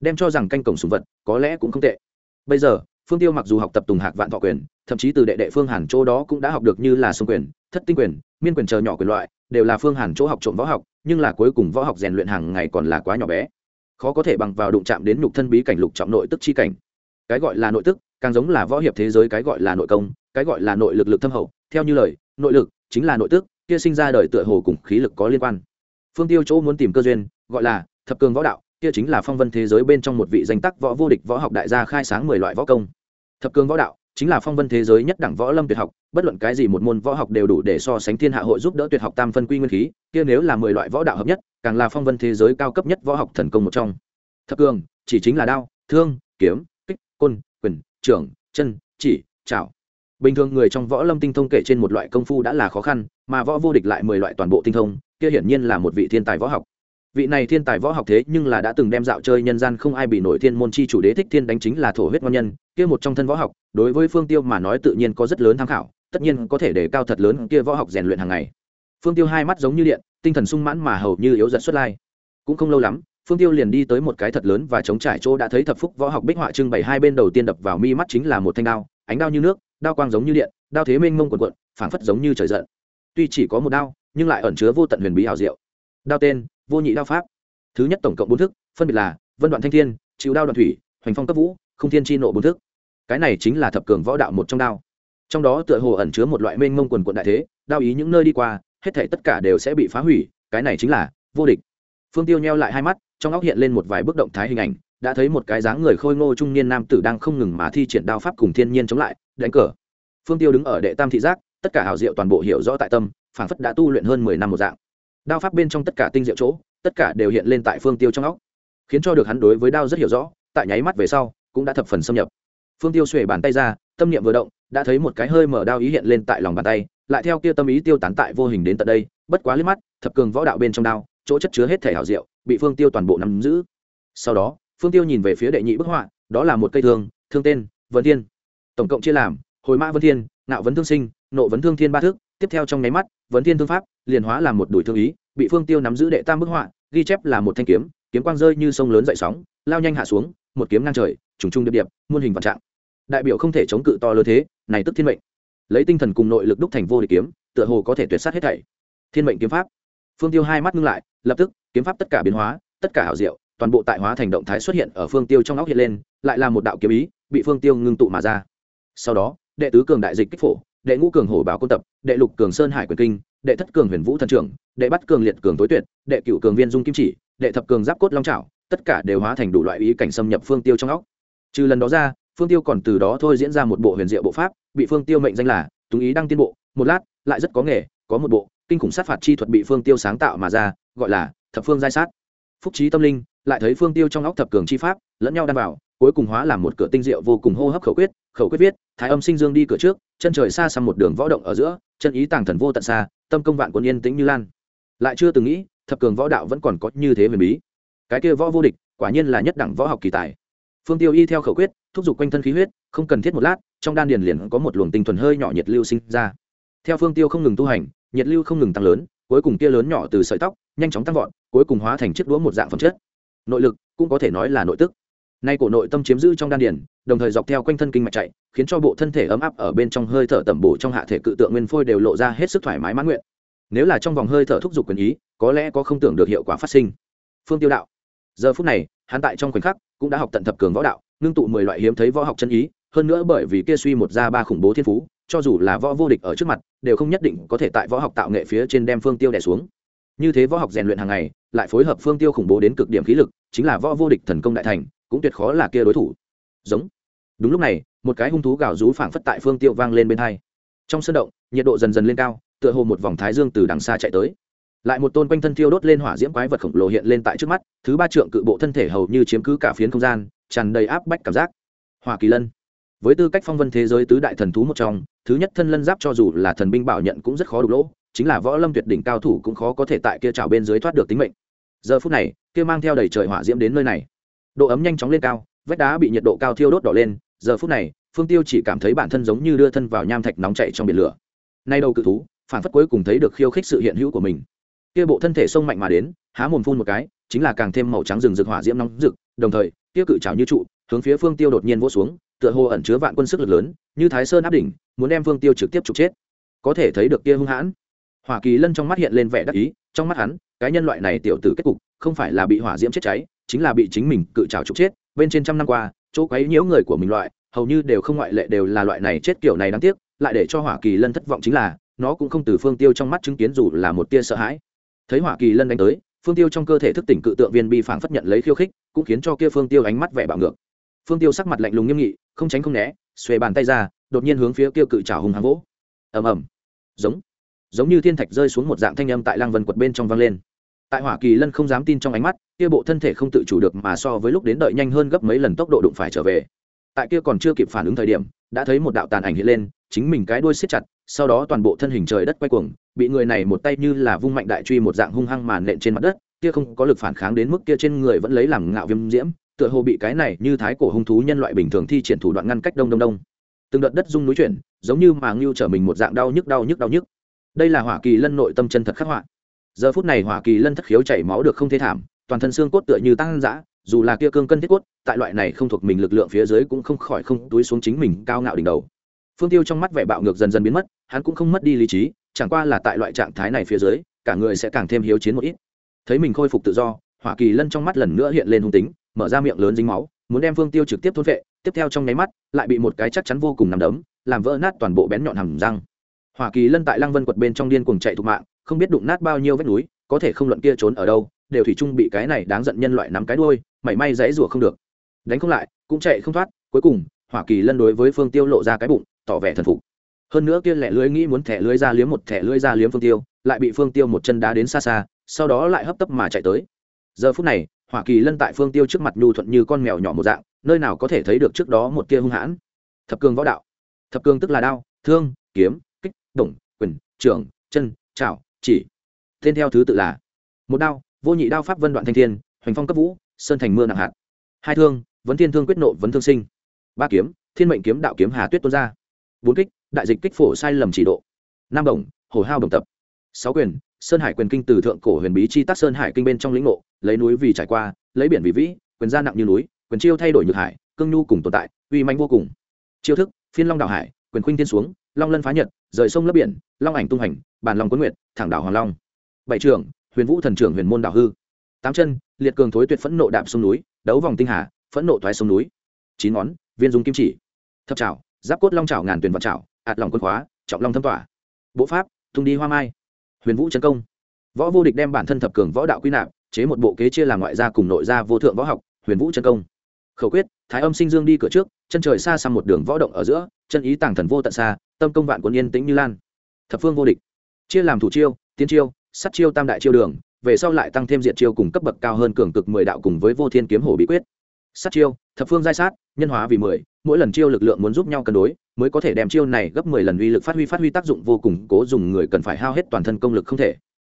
Đem cho rằng canh cổng sùng vật có lẽ cũng không tệ. Bây giờ phương tiêu mặc dù học tập tùng hạc vạn thọ quyền, thậm chí từ đệ đệ phương hàn chỗ đó cũng đã học được như là sông quyền, thất tinh quyền, miên quyền chờ nhỏ quyền loại, đều là phương hàn chỗ học trộm võ học, nhưng là cuối cùng võ học rèn luyện hàng ngày còn là quá nhỏ bé. Khó có thể bằng vào đụng chạm đến nhục thân bí cảnh lục trọng nội tức chi cảnh. Cái gọi là nội tức, càng giống là võ hiệp thế giới cái gọi là nội công, cái gọi là nội lực lực thâm hậu. Theo như lời, nội lực chính là nội tức, kia sinh ra đời tựa hồ cùng khí lực có liên quan. Phương tiêu chỗ muốn tìm cơ duyên, gọi là thập cường võ đạo, kia chính là phong vân thế giới bên trong một vị danh tắc võ vô địch võ học đại gia khai sáng mười loại võ công thập cường võ đạo chính là phong vân thế giới nhất đẳng võ lâm tuyệt học, bất luận cái gì một môn võ học đều đủ để so sánh thiên hạ hội giúp đỡ tuyệt học tam phân quy nguyên khí, kia nếu là mười loại võ đạo hợp nhất, càng là phong vân thế giới cao cấp nhất võ học thần công một trong. Thập cường, chỉ chính là đao, thương, kiếm, kích, côn, quyền, trưởng, chân, chỉ, chảo. Bình thường người trong võ lâm tinh thông kể trên một loại công phu đã là khó khăn, mà võ vô địch lại mười loại toàn bộ tinh thông, kia hiển nhiên là một vị thiên tài võ học vị này thiên tài võ học thế nhưng là đã từng đem dạo chơi nhân gian không ai bị nổi thiên môn chi chủ đế thích thiên đánh chính là thổ huyết ngon nhân, kia một trong thân võ học, đối với phương tiêu mà nói tự nhiên có rất lớn tham khảo, tất nhiên có thể để cao thật lớn kia võ học rèn luyện hàng ngày. Phương tiêu hai mắt giống như điện, tinh thần sung mãn mà hầu như yếu dần xuất lai. Cũng không lâu lắm, phương tiêu liền đi tới một cái thật lớn và chống trải chỗ đã thấy thập phúc võ học bích họa trưng bày hai bên đầu tiên đập vào mi mắt chính là một thanh đao, ánh đao như nước, đao quang giống như điện, đao thế mênh mông quần quận, phảng phất giống như trời giận. Tuy chỉ có một đao, nhưng lại ẩn chứa vô tận huyền bí hào diệu. Đao tên vô nhị đao pháp. Thứ nhất tổng cộng bốn thức, phân biệt là vân đoạn thanh thiên, chịu đao đoạn thủy, hoành phong cấp vũ, không thiên chi nộ bốn thức. Cái này chính là thập cường võ đạo một trong đao. Trong đó tựa hồ ẩn chứa một loại mênh mông quần quận đại thế, đao ý những nơi đi qua, hết thể tất cả đều sẽ bị phá hủy, cái này chính là vô địch. Phương tiêu nheo lại hai mắt, trong óc hiện lên một vài bước động thái hình ảnh, đã thấy một cái dáng người khôi ngô trung niên nam tử đang không ngừng mà thi triển đao pháp cùng thiên nhiên chống lại, đánh cờ. Phương tiêu đứng ở đệ tam thị giác, tất cả hào diệu toàn bộ hiểu rõ tại tâm, phảng phất đã tu luyện hơn mười năm một dạng đao pháp bên trong tất cả tinh diệu chỗ, tất cả đều hiện lên tại phương tiêu trong óc, khiến cho được hắn đối với đao rất hiểu rõ, tại nháy mắt về sau, cũng đã thập phần xâm nhập phương tiêu xuể bàn tay ra, tâm niệm vừa động, đã thấy một cái hơi mở đao ý hiện lên tại lòng bàn tay, lại theo kia tâm ý tiêu tán tại vô hình đến tận đây, bất quá liếc mắt, thập cường võ đạo bên trong đao, chỗ chất chứa hết thể hảo diệu, bị phương tiêu toàn bộ nắm giữ sau đó, phương tiêu nhìn về phía đệ nhị bức họa, đó là một cây thương thương tên, vân thiên tổng cộng chia làm, hồi mã vân thiên nạo vấn thương sinh, nộ vấn thương thiên ba thước tiếp theo trong nháy mắt, vấn thiên thương pháp liền hóa làm một đùi thương ý, bị phương tiêu nắm giữ đệ tam bức họa, ghi chép là một thanh kiếm kiếm quang rơi như sông lớn dậy sóng, lao nhanh hạ xuống, một kiếm ngang trời, trùng trung điệp điệp, muôn hình vạn trạng. Đại biểu không thể chống cự to lớn thế, này tức thiên mệnh. Lấy tinh thần cùng nội lực đúc thành vô địch kiếm, tựa hồ có thể tuyệt sát hết thảy. Thiên mệnh kiếm pháp. Phương tiêu hai mắt ngưng lại, lập tức, kiếm pháp tất cả biến hóa, tất cả hảo diệu, toàn bộ tại hóa thành động thái xuất hiện ở phương tiêu trong óc hiện lên, lại là một đạo kiếm ý, bị phương tiêu ngưng tụ mà ra. Sau đó, đệ tứ cường đại dịch kích phổ đệ ngũ cường hổ báo quân tập đệ lục cường sơn hải quyền kinh đệ thất cường huyền vũ thần trưởng đệ bắt cường liệt cường tối tuyệt đệ cựu cường viên dung kim chỉ đệ thập cường giáp cốt long trảo, tất cả đều hóa thành đủ loại ý cảnh xâm nhập phương tiêu trong óc. Trừ lần đó ra phương tiêu còn từ đó thôi diễn ra một bộ huyền diệu bộ pháp bị phương tiêu mệnh danh là túng ý đăng tiên bộ. Một lát lại rất có nghề có một bộ kinh khủng sát phạt chi thuật bị phương tiêu sáng tạo mà ra gọi là thập phương giai sát. Phúc trí tâm linh lại thấy phương tiêu trong óc thập cường chi pháp lẫn nhau đan vào cuối cùng hóa làm một cửa tinh diệu vô cùng hô hấp khẩu quyết khẩu quyết viết, thái âm sinh dương đi cửa trước, chân trời xa xăm một đường võ động ở giữa, chân ý tàng thần vô tận xa, tâm công vạn quân yên tĩnh như lan. Lại chưa từng nghĩ, thập cường võ đạo vẫn còn có như thế huyền bí. Cái kia võ vô địch, quả nhiên là nhất đẳng võ học kỳ tài. Phương tiêu y theo khẩu quyết, thúc giục quanh thân khí huyết, không cần thiết một lát, trong đan điền liền có một luồng tinh thuần hơi nhỏ nhiệt lưu sinh ra. Theo phương tiêu không ngừng tu hành, nhiệt lưu không ngừng tăng lớn, cuối cùng kia lớn nhỏ từ sợi tóc, nhanh chóng tăng vọt, cuối cùng hóa thành chiếc đũa một dạng phẩm chất. Nội lực cũng có thể nói là nội tức nay cổ nội tâm chiếm giữ trong đan điền, đồng thời dọc theo quanh thân kinh mạch chạy, khiến cho bộ thân thể ấm áp ở bên trong hơi thở tẩm bổ trong hạ thể cự tượng nguyên phôi đều lộ ra hết sức thoải mái mãn nguyện. Nếu là trong vòng hơi thở thúc giục quyền ý, có lẽ có không tưởng được hiệu quả phát sinh. Phương tiêu đạo. Giờ phút này, hắn tại trong khoảnh khắc cũng đã học tận thập cường võ đạo, ngưng tụ mười loại hiếm thấy võ học chân ý, hơn nữa bởi vì kia suy một ra ba khủng bố thiên phú, cho dù là võ vô địch ở trước mặt, đều không nhất định có thể tại võ học tạo nghệ phía trên đem phương tiêu đẻ xuống. Như thế võ học rèn luyện hàng ngày, lại phối hợp phương tiêu khủng bố đến cực điểm khí lực, chính là võ vô địch thần công đại thành cũng tuyệt khó là kia đối thủ. Giống. Đúng lúc này, một cái hung thú gào rú phảng phất tại phương tiêu vang lên bên hai. Trong sân động, nhiệt độ dần dần lên cao, tựa hồ một vòng thái dương từ đằng xa chạy tới. Lại một tôn quanh thân tiêu đốt lên hỏa diễm quái vật khổng lồ hiện lên tại trước mắt, thứ ba trượng cự bộ thân thể hầu như chiếm cứ cả phiến không gian, tràn đầy áp bách cảm giác. Hỏa kỳ lân. Với tư cách phong vân thế giới tứ đại thần thú một trong, thứ nhất thân lân giáp cho dù là thần binh bảo nhận cũng rất khó đục lỗ, chính là võ lâm tuyệt đỉnh cao thủ cũng khó có thể tại kia trào bên dưới thoát được tính mệnh. Giờ phút này, kia mang theo đầy trời hỏa diễm đến nơi này độ ấm nhanh chóng lên cao, vách đá bị nhiệt độ cao thiêu đốt đỏ lên, giờ phút này, phương tiêu chỉ cảm thấy bản thân giống như đưa thân vào nham thạch nóng chảy trong biển lửa. Nay đầu cự thú, phản phất cuối cùng thấy được khiêu khích sự hiện hữu của mình. Kia bộ thân thể sông mạnh mà đến, há mồm phun một cái, chính là càng thêm màu trắng rừng rực hỏa diễm nóng rực, đồng thời, kia cự trào như trụ, hướng phía phương tiêu đột nhiên vỗ xuống, tựa hồ ẩn chứa vạn quân sức lực lớn, như thái sơn áp đỉnh, muốn đem phương tiêu trực tiếp trục chết. Có thể thấy được kia hung hãn. Hỏa kỳ lân trong mắt hiện lên vẻ đắc ý, trong mắt hắn, cái nhân loại này tiểu tử kết cục, không phải là bị hỏa diễm chết cháy chính là bị chính mình cự trào trục chết, bên trên trăm năm qua, chỗ quấy nhiễu người của mình loại, hầu như đều không ngoại lệ đều là loại này chết kiểu này đáng tiếc, lại để cho hỏa kỳ lân thất vọng chính là, nó cũng không từ phương tiêu trong mắt chứng kiến dù là một tia sợ hãi. Thấy hỏa kỳ lân đánh tới, phương tiêu trong cơ thể thức tỉnh cự tượng viên bi phảng phất nhận lấy khiêu khích, cũng khiến cho kia phương tiêu ánh mắt vẻ bạo ngược. Phương tiêu sắc mặt lạnh lùng nghiêm nghị, không tránh không né, xuề bàn tay ra, đột nhiên hướng phía kia cự trào hùng hàng vỗ. Ầm ầm. Giống giống như thiên thạch rơi xuống một dạng thanh âm tại lang vân quật bên trong vang lên tại hỏa kỳ lân không dám tin trong ánh mắt, kia bộ thân thể không tự chủ được mà so với lúc đến đợi nhanh hơn gấp mấy lần tốc độ đụng phải trở về. Tại kia còn chưa kịp phản ứng thời điểm, đã thấy một đạo tàn ảnh hiện lên, chính mình cái đuôi siết chặt, sau đó toàn bộ thân hình trời đất quay cuồng, bị người này một tay như là vung mạnh đại truy một dạng hung hăng màn nện trên mặt đất, kia không có lực phản kháng đến mức kia trên người vẫn lấy làm ngạo viêm diễm, tựa hồ bị cái này như thái cổ hung thú nhân loại bình thường thi triển thủ đoạn ngăn cách đông đông đông. Từng đợt đất rung núi chuyển, giống như mà ngưu trở mình một dạng đau nhức đau nhức đau nhức. Đây là hỏa kỳ lân nội tâm chân thật khắc họa giờ phút này hỏa kỳ lân thất khiếu chảy máu được không thế thảm, toàn thân xương cốt tựa như tăng dã, dù là kia cương cân thiết cốt, tại loại này không thuộc mình lực lượng phía dưới cũng không khỏi không túi xuống chính mình cao ngạo đỉnh đầu. Phương tiêu trong mắt vẻ bạo ngược dần dần biến mất, hắn cũng không mất đi lý trí, chẳng qua là tại loại trạng thái này phía dưới, cả người sẽ càng thêm hiếu chiến một ít. Thấy mình khôi phục tự do, hỏa kỳ lân trong mắt lần nữa hiện lên hung tính, mở ra miệng lớn dính máu, muốn đem phương tiêu trực tiếp thôn vệ, tiếp theo trong nháy mắt, lại bị một cái chắc chắn vô cùng nằm đấm, làm vỡ nát toàn bộ bén nhọn hầm răng hỏa kỳ lân tại lăng vân quật bên trong điên cuồng chạy thục mạng, không biết đụng nát bao nhiêu vết núi, có thể không luận kia trốn ở đâu, đều thủy chung bị cái này đáng giận nhân loại nắm cái đuôi, mảy may dãy rủa không được. Đánh không lại, cũng chạy không thoát, cuối cùng, hỏa kỳ lân đối với phương tiêu lộ ra cái bụng, tỏ vẻ thần phục. Hơn nữa kia lẻ lưới nghĩ muốn thẻ lưới ra liếm một thẻ lưới ra liếm phương tiêu, lại bị phương tiêu một chân đá đến xa xa, sau đó lại hấp tấp mà chạy tới. Giờ phút này, hỏa kỳ lân tại phương tiêu trước mặt nhu thuận như con mèo nhỏ một dạng, nơi nào có thể thấy được trước đó một kia hung hãn. Thập cường võ đạo. Thập cường tức là đao, thương, kiếm đồng, quyền trưởng chân, trảo, chỉ. Tên theo thứ tự là một đao, vô nhị đao pháp vân đoạn thanh thiên, hoành phong cấp vũ, sơn thành mưa nặng hạt. Hai thương, vấn thiên thương quyết nộ vấn thương sinh. Ba kiếm, thiên mệnh kiếm đạo kiếm hà tuyết tuôn ra. Bốn kích, đại dịch kích phổ sai lầm chỉ độ. Năm đồng, hổ hao đồng tập. Sáu quyền, sơn hải quyền kinh từ thượng cổ huyền bí chi tác sơn hải kinh bên trong lĩnh ngộ, lấy núi vì trải qua, lấy biển vì vĩ, quyền gia nặng như núi, quyền chiêu thay đổi nhược hải, cương nhu cùng tồn tại, uy manh vô cùng. Chiêu thức, phiên long đảo hải, quyền khuynh thiên xuống long lân phá nhật, rời sông lấp biển, long ảnh tung hành bàn long quân nguyệt, thẳng đảo hoàng long. Bảy trưởng, huyền vũ thần trưởng huyền môn đảo hư. Tám chân, liệt cường thối tuyệt phẫn nộ đạp sông núi, đấu vòng tinh hà, phẫn nộ thoái sông núi. Chín ngón, viên dung kim chỉ. Thập trảo, giáp cốt long trảo ngàn tuyển vạn trảo, ạt lòng quân khóa, trọng long thâm tỏa. Bộ pháp, tung đi hoa mai. Huyền vũ chân công. Võ vô địch đem bản thân thập cường võ đạo quy nạp, chế một bộ kế chia làm ngoại gia cùng nội gia vô thượng võ học, huyền vũ chân công. Khẩu quyết, thái âm sinh dương đi cửa trước, chân trời xa xăm một đường võ động ở giữa chân ý tàng thần vô tận xa, tâm công vạn quân yên tĩnh như lan. Thập phương vô địch. Chia làm thủ chiêu, tiến chiêu sắt chiêu tam đại chiêu đường, về sau lại tăng thêm diện chiêu cùng cấp bậc cao hơn cường cực mười đạo cùng với vô thiên kiếm hổ bí quyết. Sát chiêu, thập phương giai sát, nhân hóa vì mười, mỗi lần chiêu lực lượng muốn giúp nhau cân đối, mới có thể đem chiêu này gấp mười lần uy lực phát huy phát huy tác dụng vô cùng cố dùng người cần phải hao hết toàn thân công lực không thể.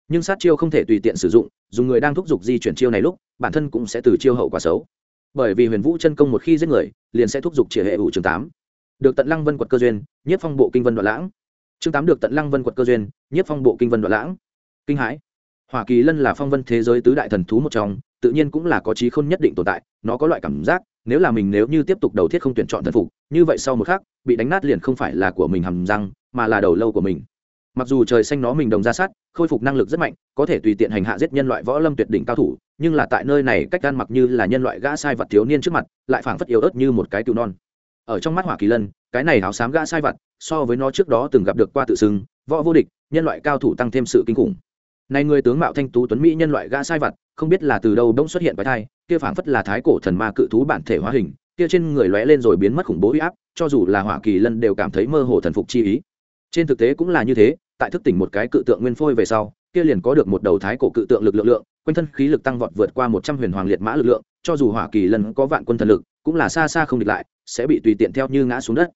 Nhưng sát chiêu không thể tùy tiện sử dụng, dùng người đang thúc giục di chuyển chiêu này lúc, bản thân cũng sẽ từ chiêu hậu quả xấu. Bởi vì huyền vũ chân công một khi giết người, liền sẽ thúc giục chỉ hệ ủ trường tám được tận lăng vân quật cơ duyên, nhất phong bộ kinh vân đoạn lãng. Chương tám được tận lăng vân quật cơ duyên, nhất phong bộ kinh vân đoạn lãng. Kinh hãi. Hoa kỳ lân là phong vân thế giới tứ đại thần thú một trong, tự nhiên cũng là có trí khôn nhất định tồn tại, nó có loại cảm giác, nếu là mình nếu như tiếp tục đầu thiết không tuyển chọn thần phục, như vậy sau một khắc, bị đánh nát liền không phải là của mình hầm răng, mà là đầu lâu của mình. Mặc dù trời xanh nó mình đồng ra sát khôi phục năng lực rất mạnh, có thể tùy tiện hành hạ giết nhân loại võ lâm tuyệt đỉnh cao thủ, nhưng là tại nơi này cách gan mặc như là nhân loại gã sai vật thiếu niên trước mặt, lại phảng phất yếu ớt như một cái cừu non ở trong mắt hỏa kỳ lân, cái này áo xám gã sai vật so với nó trước đó từng gặp được qua tự xưng, võ vô địch, nhân loại cao thủ tăng thêm sự kinh khủng. Này người tướng mạo thanh tú tuấn mỹ nhân loại gã sai vật không biết là từ đâu đông xuất hiện quái thai, kia phảng phất là thái cổ thần ma cự thú bản thể hóa hình, kia trên người lóe lên rồi biến mất khủng bố uy áp, cho dù là hỏa kỳ lân đều cảm thấy mơ hồ thần phục chi ý. Trên thực tế cũng là như thế, tại thức tỉnh một cái cự tượng nguyên phôi về sau, kia liền có được một đầu thái cổ cự tượng lực lượng lượng, quanh thân khí lực tăng vọt vượt qua một trăm huyền hoàng liệt mã lực lượng, cho dù hỏa kỳ lân có vạn quân thần lực, cũng là xa xa không địch lại sẽ bị tùy tiện theo như ngã xuống đất.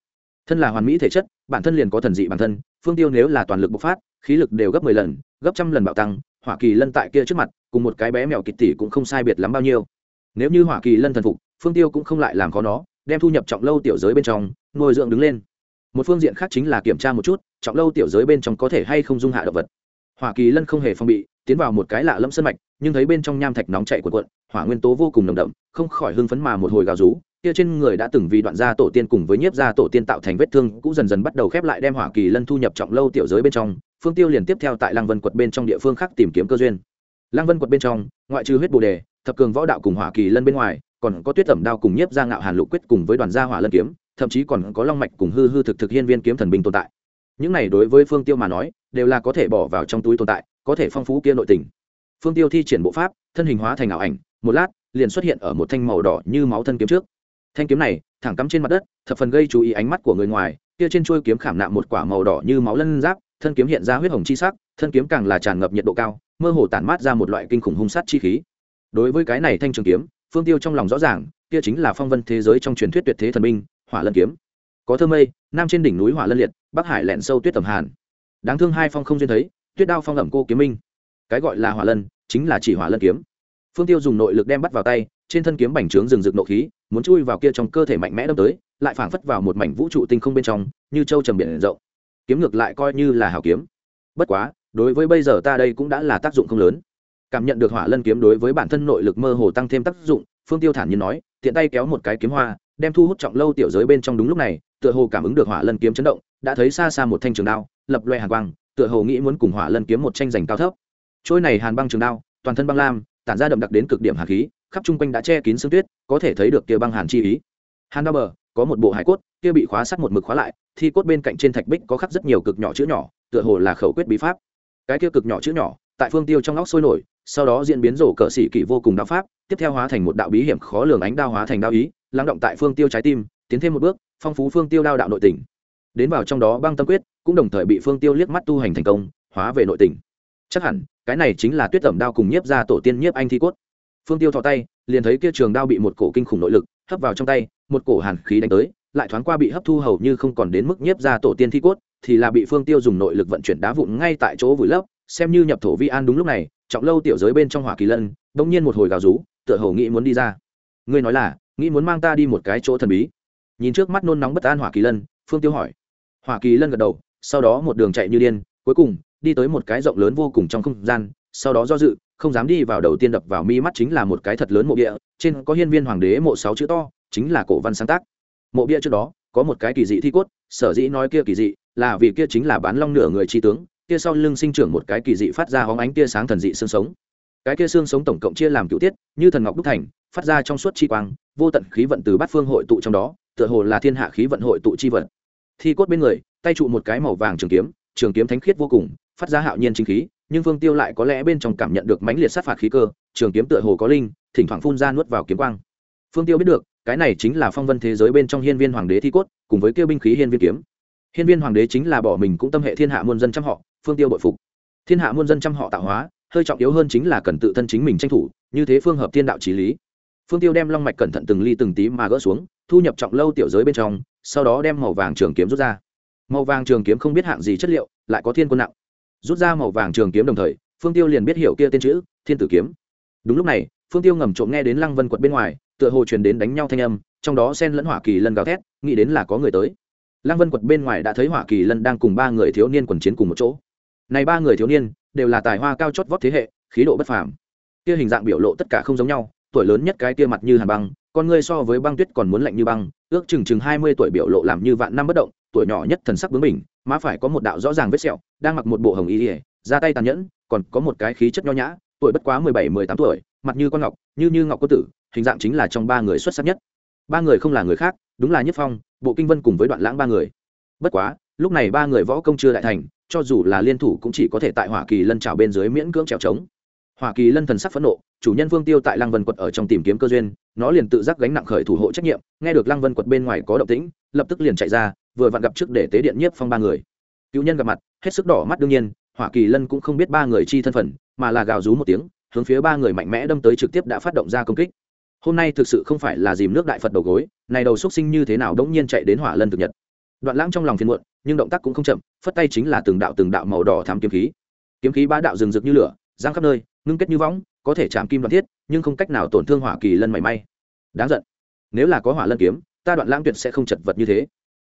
Thân là hoàn mỹ thể chất, bản thân liền có thần dị bản thân, phương tiêu nếu là toàn lực bộc phát, khí lực đều gấp mười lần, gấp trăm lần bạo tăng, hỏa kỳ lân tại kia trước mặt, cùng một cái bé mèo kịch tỷ cũng không sai biệt lắm bao nhiêu. Nếu như hỏa kỳ lân thần phục, phương tiêu cũng không lại làm khó nó, đem thu nhập trọng lâu tiểu giới bên trong, nuôi dưỡng đứng lên. Một phương diện khác chính là kiểm tra một chút, trọng lâu tiểu giới bên trong có thể hay không dung hạ động vật. Hỏa kỳ lân không hề phong bị, tiến vào một cái lạ lẫm sân mạch, nhưng thấy bên trong nham thạch nóng chạy của quận hỏa nguyên tố vô cùng nồng đậm, không khỏi hưng phấn mà một hồi gào rú kia trên người đã từng vì đoạn gia tổ tiên cùng với nhiếp gia tổ tiên tạo thành vết thương cũng dần dần bắt đầu khép lại đem hỏa kỳ lân thu nhập trọng lâu tiểu giới bên trong, phương tiêu liền tiếp theo tại lăng vân quật bên trong địa phương khác tìm kiếm cơ duyên. Lăng vân quật bên trong, ngoại trừ huyết bồ đề, thập cường võ đạo cùng hỏa kỳ lân bên ngoài, còn có tuyết tẩm đao cùng nhiếp gia ngạo hàn lục quyết cùng với đoàn gia hỏa lân kiếm, thậm chí còn có long mạch cùng hư hư thực thực hiên viên kiếm thần binh tồn tại. Những này đối với phương tiêu mà nói, đều là có thể bỏ vào trong túi tồn tại, có thể phong phú kia nội tình. Phương tiêu thi triển bộ pháp, thân hình hóa thành ảo ảnh, một lát, liền xuất hiện ở một thanh màu đỏ như máu thân kiếm trước thanh kiếm này, thẳng cắm trên mặt đất, thập phần gây chú ý ánh mắt của người ngoài, kia trên chuôi kiếm khảm nạm một quả màu đỏ như máu lân giáp, thân kiếm hiện ra huyết hồng chi sắc, thân kiếm càng là tràn ngập nhiệt độ cao, mơ hồ tản mát ra một loại kinh khủng hung sát chi khí. Đối với cái này thanh trường kiếm, phương tiêu trong lòng rõ ràng, kia chính là phong vân thế giới trong truyền thuyết tuyệt thế thần binh, hỏa lân kiếm. Có thơ mây, nam trên đỉnh núi hỏa lân liệt, bắc hải lẹn sâu tuyết tầm hàn. Đáng thương hai phong không duyên thấy, tuyết đao phong ẩm cô kiếm minh. Cái gọi là hỏa lân, chính là chỉ hỏa lân kiếm. Phương tiêu dùng nội lực đem bắt vào tay trên thân kiếm bành trướng rừng rực nộ khí, muốn chui vào kia trong cơ thể mạnh mẽ đâm tới, lại phảng phất vào một mảnh vũ trụ tinh không bên trong, như châu trầm biển rộng. Kiếm ngược lại coi như là hảo kiếm. Bất quá, đối với bây giờ ta đây cũng đã là tác dụng không lớn. Cảm nhận được hỏa lân kiếm đối với bản thân nội lực mơ hồ tăng thêm tác dụng, phương tiêu thản nhiên nói, tiện tay kéo một cái kiếm hoa, đem thu hút trọng lâu tiểu giới bên trong đúng lúc này, tựa hồ cảm ứng được hỏa lân kiếm chấn động, đã thấy xa xa một thanh trường đao, lập loe hàn quang, tựa hồ nghĩ muốn cùng hỏa lân kiếm một tranh giành cao thấp. Trôi này hàn băng trường đao, toàn thân băng lam, tản ra đậm đặc đến cực điểm hàn khí khắp chung quanh đã che kín sương tuyết, có thể thấy được kia băng hàn chi ý hàn đa bờ, có một bộ hải cốt, kia bị khóa sắt một mực khóa lại, thi cốt bên cạnh trên thạch bích có khắc rất nhiều cực nhỏ chữ nhỏ, tựa hồ là khẩu quyết bí pháp cái kia cực nhỏ chữ nhỏ, tại phương tiêu trong óc sôi nổi, sau đó diễn biến rổ cỡ sĩ kỷ vô cùng đạo pháp, tiếp theo hóa thành một đạo bí hiểm khó lường ánh đao hóa thành đao ý, lắng động tại phương tiêu trái tim, tiến thêm một bước, phong phú phương tiêu đao đạo nội tỉnh. đến vào trong đó băng tâm quyết, cũng đồng thời bị phương tiêu liếc mắt tu hành thành công, hóa về nội tỉnh. chắc hẳn, cái này chính là tuyết tẩm đao cùng nhiếp ra tổ tiên nhiếp anh thi cốt phương tiêu thò tay, liền thấy kia trường đao bị một cổ kinh khủng nội lực hấp vào trong tay, một cổ hàn khí đánh tới, lại thoáng qua bị hấp thu hầu như không còn đến mức nhiếp ra tổ tiên thi cốt, thì là bị phương tiêu dùng nội lực vận chuyển đá vụn ngay tại chỗ vùi lấp, xem như nhập thổ vi an đúng lúc này, trọng lâu tiểu giới bên trong hỏa kỳ lân, bỗng nhiên một hồi gào rú, tựa hồ nghĩ muốn đi ra. Ngươi nói là, nghĩ muốn mang ta đi một cái chỗ thần bí. Nhìn trước mắt nôn nóng bất an hỏa kỳ lân, phương tiêu hỏi. Hỏa kỳ lân gật đầu, sau đó một đường chạy như điên, cuối cùng, đi tới một cái rộng lớn vô cùng trong không gian, sau đó do dự không dám đi vào đầu tiên đập vào mi mắt chính là một cái thật lớn mộ địa trên có hiên viên hoàng đế mộ sáu chữ to, chính là cổ văn sáng tác. Mộ bia trước đó, có một cái kỳ dị thi cốt, sở dĩ nói kia kỳ dị, là vì kia chính là bán long nửa người tri tướng, kia sau lưng sinh trưởng một cái kỳ dị phát ra hóng ánh tia sáng thần dị xương sống. Cái kia xương sống tổng cộng chia làm cựu tiết, như thần ngọc đúc thành, phát ra trong suốt chi quang, vô tận khí vận từ bát phương hội tụ trong đó, tựa hồ là thiên hạ khí vận hội tụ chi vận. Thi cốt bên người, tay trụ một cái màu vàng trường kiếm trường kiếm thánh khiết vô cùng, phát ra hạo nhiên chính khí nhưng phương tiêu lại có lẽ bên trong cảm nhận được mãnh liệt sát phạt khí cơ, trường kiếm tựa hồ có linh, thỉnh thoảng phun ra nuốt vào kiếm quang. Phương tiêu biết được, cái này chính là phong vân thế giới bên trong hiên viên hoàng đế thi cốt, cùng với kêu binh khí hiên viên kiếm. Hiên viên hoàng đế chính là bỏ mình cũng tâm hệ thiên hạ muôn dân trăm họ, phương tiêu bội phục. Thiên hạ muôn dân trăm họ tạo hóa, hơi trọng yếu hơn chính là cần tự thân chính mình tranh thủ, như thế phương hợp thiên đạo trí lý. Phương tiêu đem long mạch cẩn thận từng ly từng tí mà gỡ xuống, thu nhập trọng lâu tiểu giới bên trong, sau đó đem màu vàng trường kiếm rút ra. Màu vàng trường kiếm không biết hạng gì chất liệu, lại có thiên quân nặng rút ra màu vàng trường kiếm đồng thời, phương tiêu liền biết hiểu kia tên chữ, thiên tử kiếm. Đúng lúc này, phương tiêu ngầm trộm nghe đến lăng vân quật bên ngoài, tựa hồ truyền đến đánh nhau thanh âm, trong đó sen lẫn hỏa kỳ lân gào thét, nghĩ đến là có người tới. Lăng vân quật bên ngoài đã thấy hỏa kỳ lân đang cùng ba người thiếu niên quần chiến cùng một chỗ. Này ba người thiếu niên, đều là tài hoa cao chót vót thế hệ, khí độ bất phàm. Kia hình dạng biểu lộ tất cả không giống nhau, tuổi lớn nhất cái kia mặt như hàn băng, con ngươi so với băng tuyết còn muốn lạnh như băng, ước chừng chừng hai mươi tuổi biểu lộ làm như vạn năm bất động tuổi nhỏ nhất thần sắc bướng bỉnh, má phải có một đạo rõ ràng vết sẹo, đang mặc một bộ hồng y ỉa ra tay tàn nhẫn, còn có một cái khí chất nho nhã, tuổi bất quá mười bảy, mười tám tuổi, mặt như con ngọc, như như ngọc cô tử, hình dạng chính là trong ba người xuất sắc nhất. Ba người không là người khác, đúng là nhất phong, bộ kinh vân cùng với đoạn lãng ba người. Bất quá, lúc này ba người võ công chưa đại thành, cho dù là liên thủ cũng chỉ có thể tại hoa kỳ lân trào bên dưới miễn cưỡng trèo trống. Hoa kỳ lân thần sắc phẫn nộ, chủ nhân vương tiêu tại lăng vân quật ở trong tìm kiếm cơ duyên, nó liền tự giác gánh nặng khởi thủ hộ trách nhiệm, nghe được lăng vân quật bên ngoài có động tĩnh, lập tức liền chạy ra vừa vặn gặp trước để tế điện nhiếp phong ba người. Cựu nhân gặp mặt, hết sức đỏ mắt đương nhiên, hỏa kỳ lân cũng không biết ba người chi thân phận, mà là gào rú một tiếng, hướng phía ba người mạnh mẽ đâm tới trực tiếp đã phát động ra công kích. Hôm nay thực sự không phải là dìm nước đại phật đầu gối, này đầu xúc sinh như thế nào đống nhiên chạy đến hỏa lân thực nhật. Đoạn lãng trong lòng phiền muộn, nhưng động tác cũng không chậm, phất tay chính là từng đạo từng đạo màu đỏ thám kiếm khí. Kiếm khí bá đạo rừng rực như lửa, giang khắp nơi, ngưng kết như võng, có thể chạm kim đoạn thiết, nhưng không cách nào tổn thương hỏa kỳ lân mảy may. Đáng giận. Nếu là có hỏa lân kiếm, ta đoạn lãng tuyệt sẽ không chật vật như thế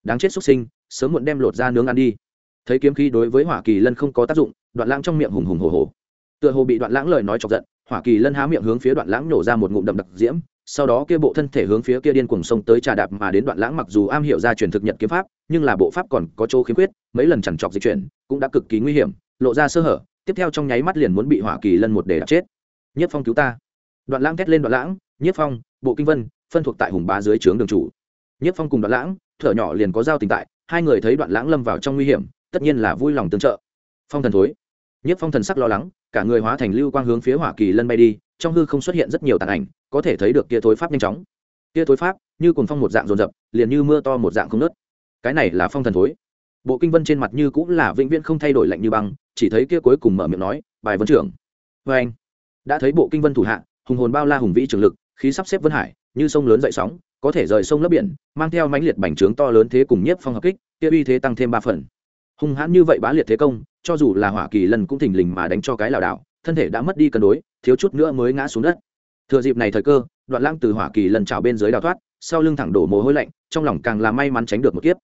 đáng chết xuất sinh, sớm muộn đem lột ra nướng ăn đi. Thấy kiếm khí đối với hỏa kỳ lân không có tác dụng, đoạn lãng trong miệng hùng hùng hồ hồ tựa hồ bị đoạn lãng lời nói chọc giận, hỏa kỳ lân há miệng hướng phía đoạn lãng nổ ra một ngụm đậm đặc diễm, sau đó kia bộ thân thể hướng phía kia điên cuồng sông tới trà đạp mà đến đoạn lãng mặc dù am hiểu ra truyền thực nhật kiếm pháp, nhưng là bộ pháp còn có chỗ khiếm khuyết, mấy lần chẳng chọc di chuyển cũng đã cực kỳ nguy hiểm, lộ ra sơ hở, tiếp theo trong nháy mắt liền muốn bị hỏa kỳ lân một để đạp chết. Nhất phong cứu ta. Đoạn lãng thét lên đoạn lãng, nhất phong, bộ kinh vân, phân thuộc tại hùng bá dưới trướng đường chủ nhất phong cùng đoạn lãng, thở nhỏ liền có giao tình tại, hai người thấy đoạn lãng lâm vào trong nguy hiểm, tất nhiên là vui lòng tương trợ. Phong thần thối. Nhất phong thần sắc lo lắng, cả người hóa thành lưu quang hướng phía hỏa kỳ lân bay đi, trong hư không xuất hiện rất nhiều tàn ảnh, có thể thấy được kia thối pháp nhanh chóng. Kia thối pháp, như cùng phong một dạng rồn rập liền như mưa to một dạng không nớt cái này là phong thần thối. Bộ kinh vân trên mặt như cũng là vĩnh viễn không thay đổi lạnh như băng, chỉ thấy kia cuối cùng mở miệng nói, bài vấn trưởng. Vê anh, đã thấy bộ kinh vân thủ hạ, hùng hồn bao la hùng vĩ trường lực, khí sắp xếp vân hải, như sông lớn dậy sóng có thể rời sông lấp biển, mang theo mãnh liệt bành trướng to lớn thế cùng nhiếp phong hợp kích, kia uy thế tăng thêm ba phần. Hung hãn như vậy bá liệt thế công, cho dù là hỏa kỳ lần cũng thình lình mà đánh cho cái lảo đảo, thân thể đã mất đi cân đối, thiếu chút nữa mới ngã xuống đất. Thừa dịp này thời cơ, đoạn lãng từ hỏa kỳ lần trào bên dưới đào thoát, sau lưng thẳng đổ mồ hôi lạnh, trong lòng càng là may mắn tránh được một kiếp.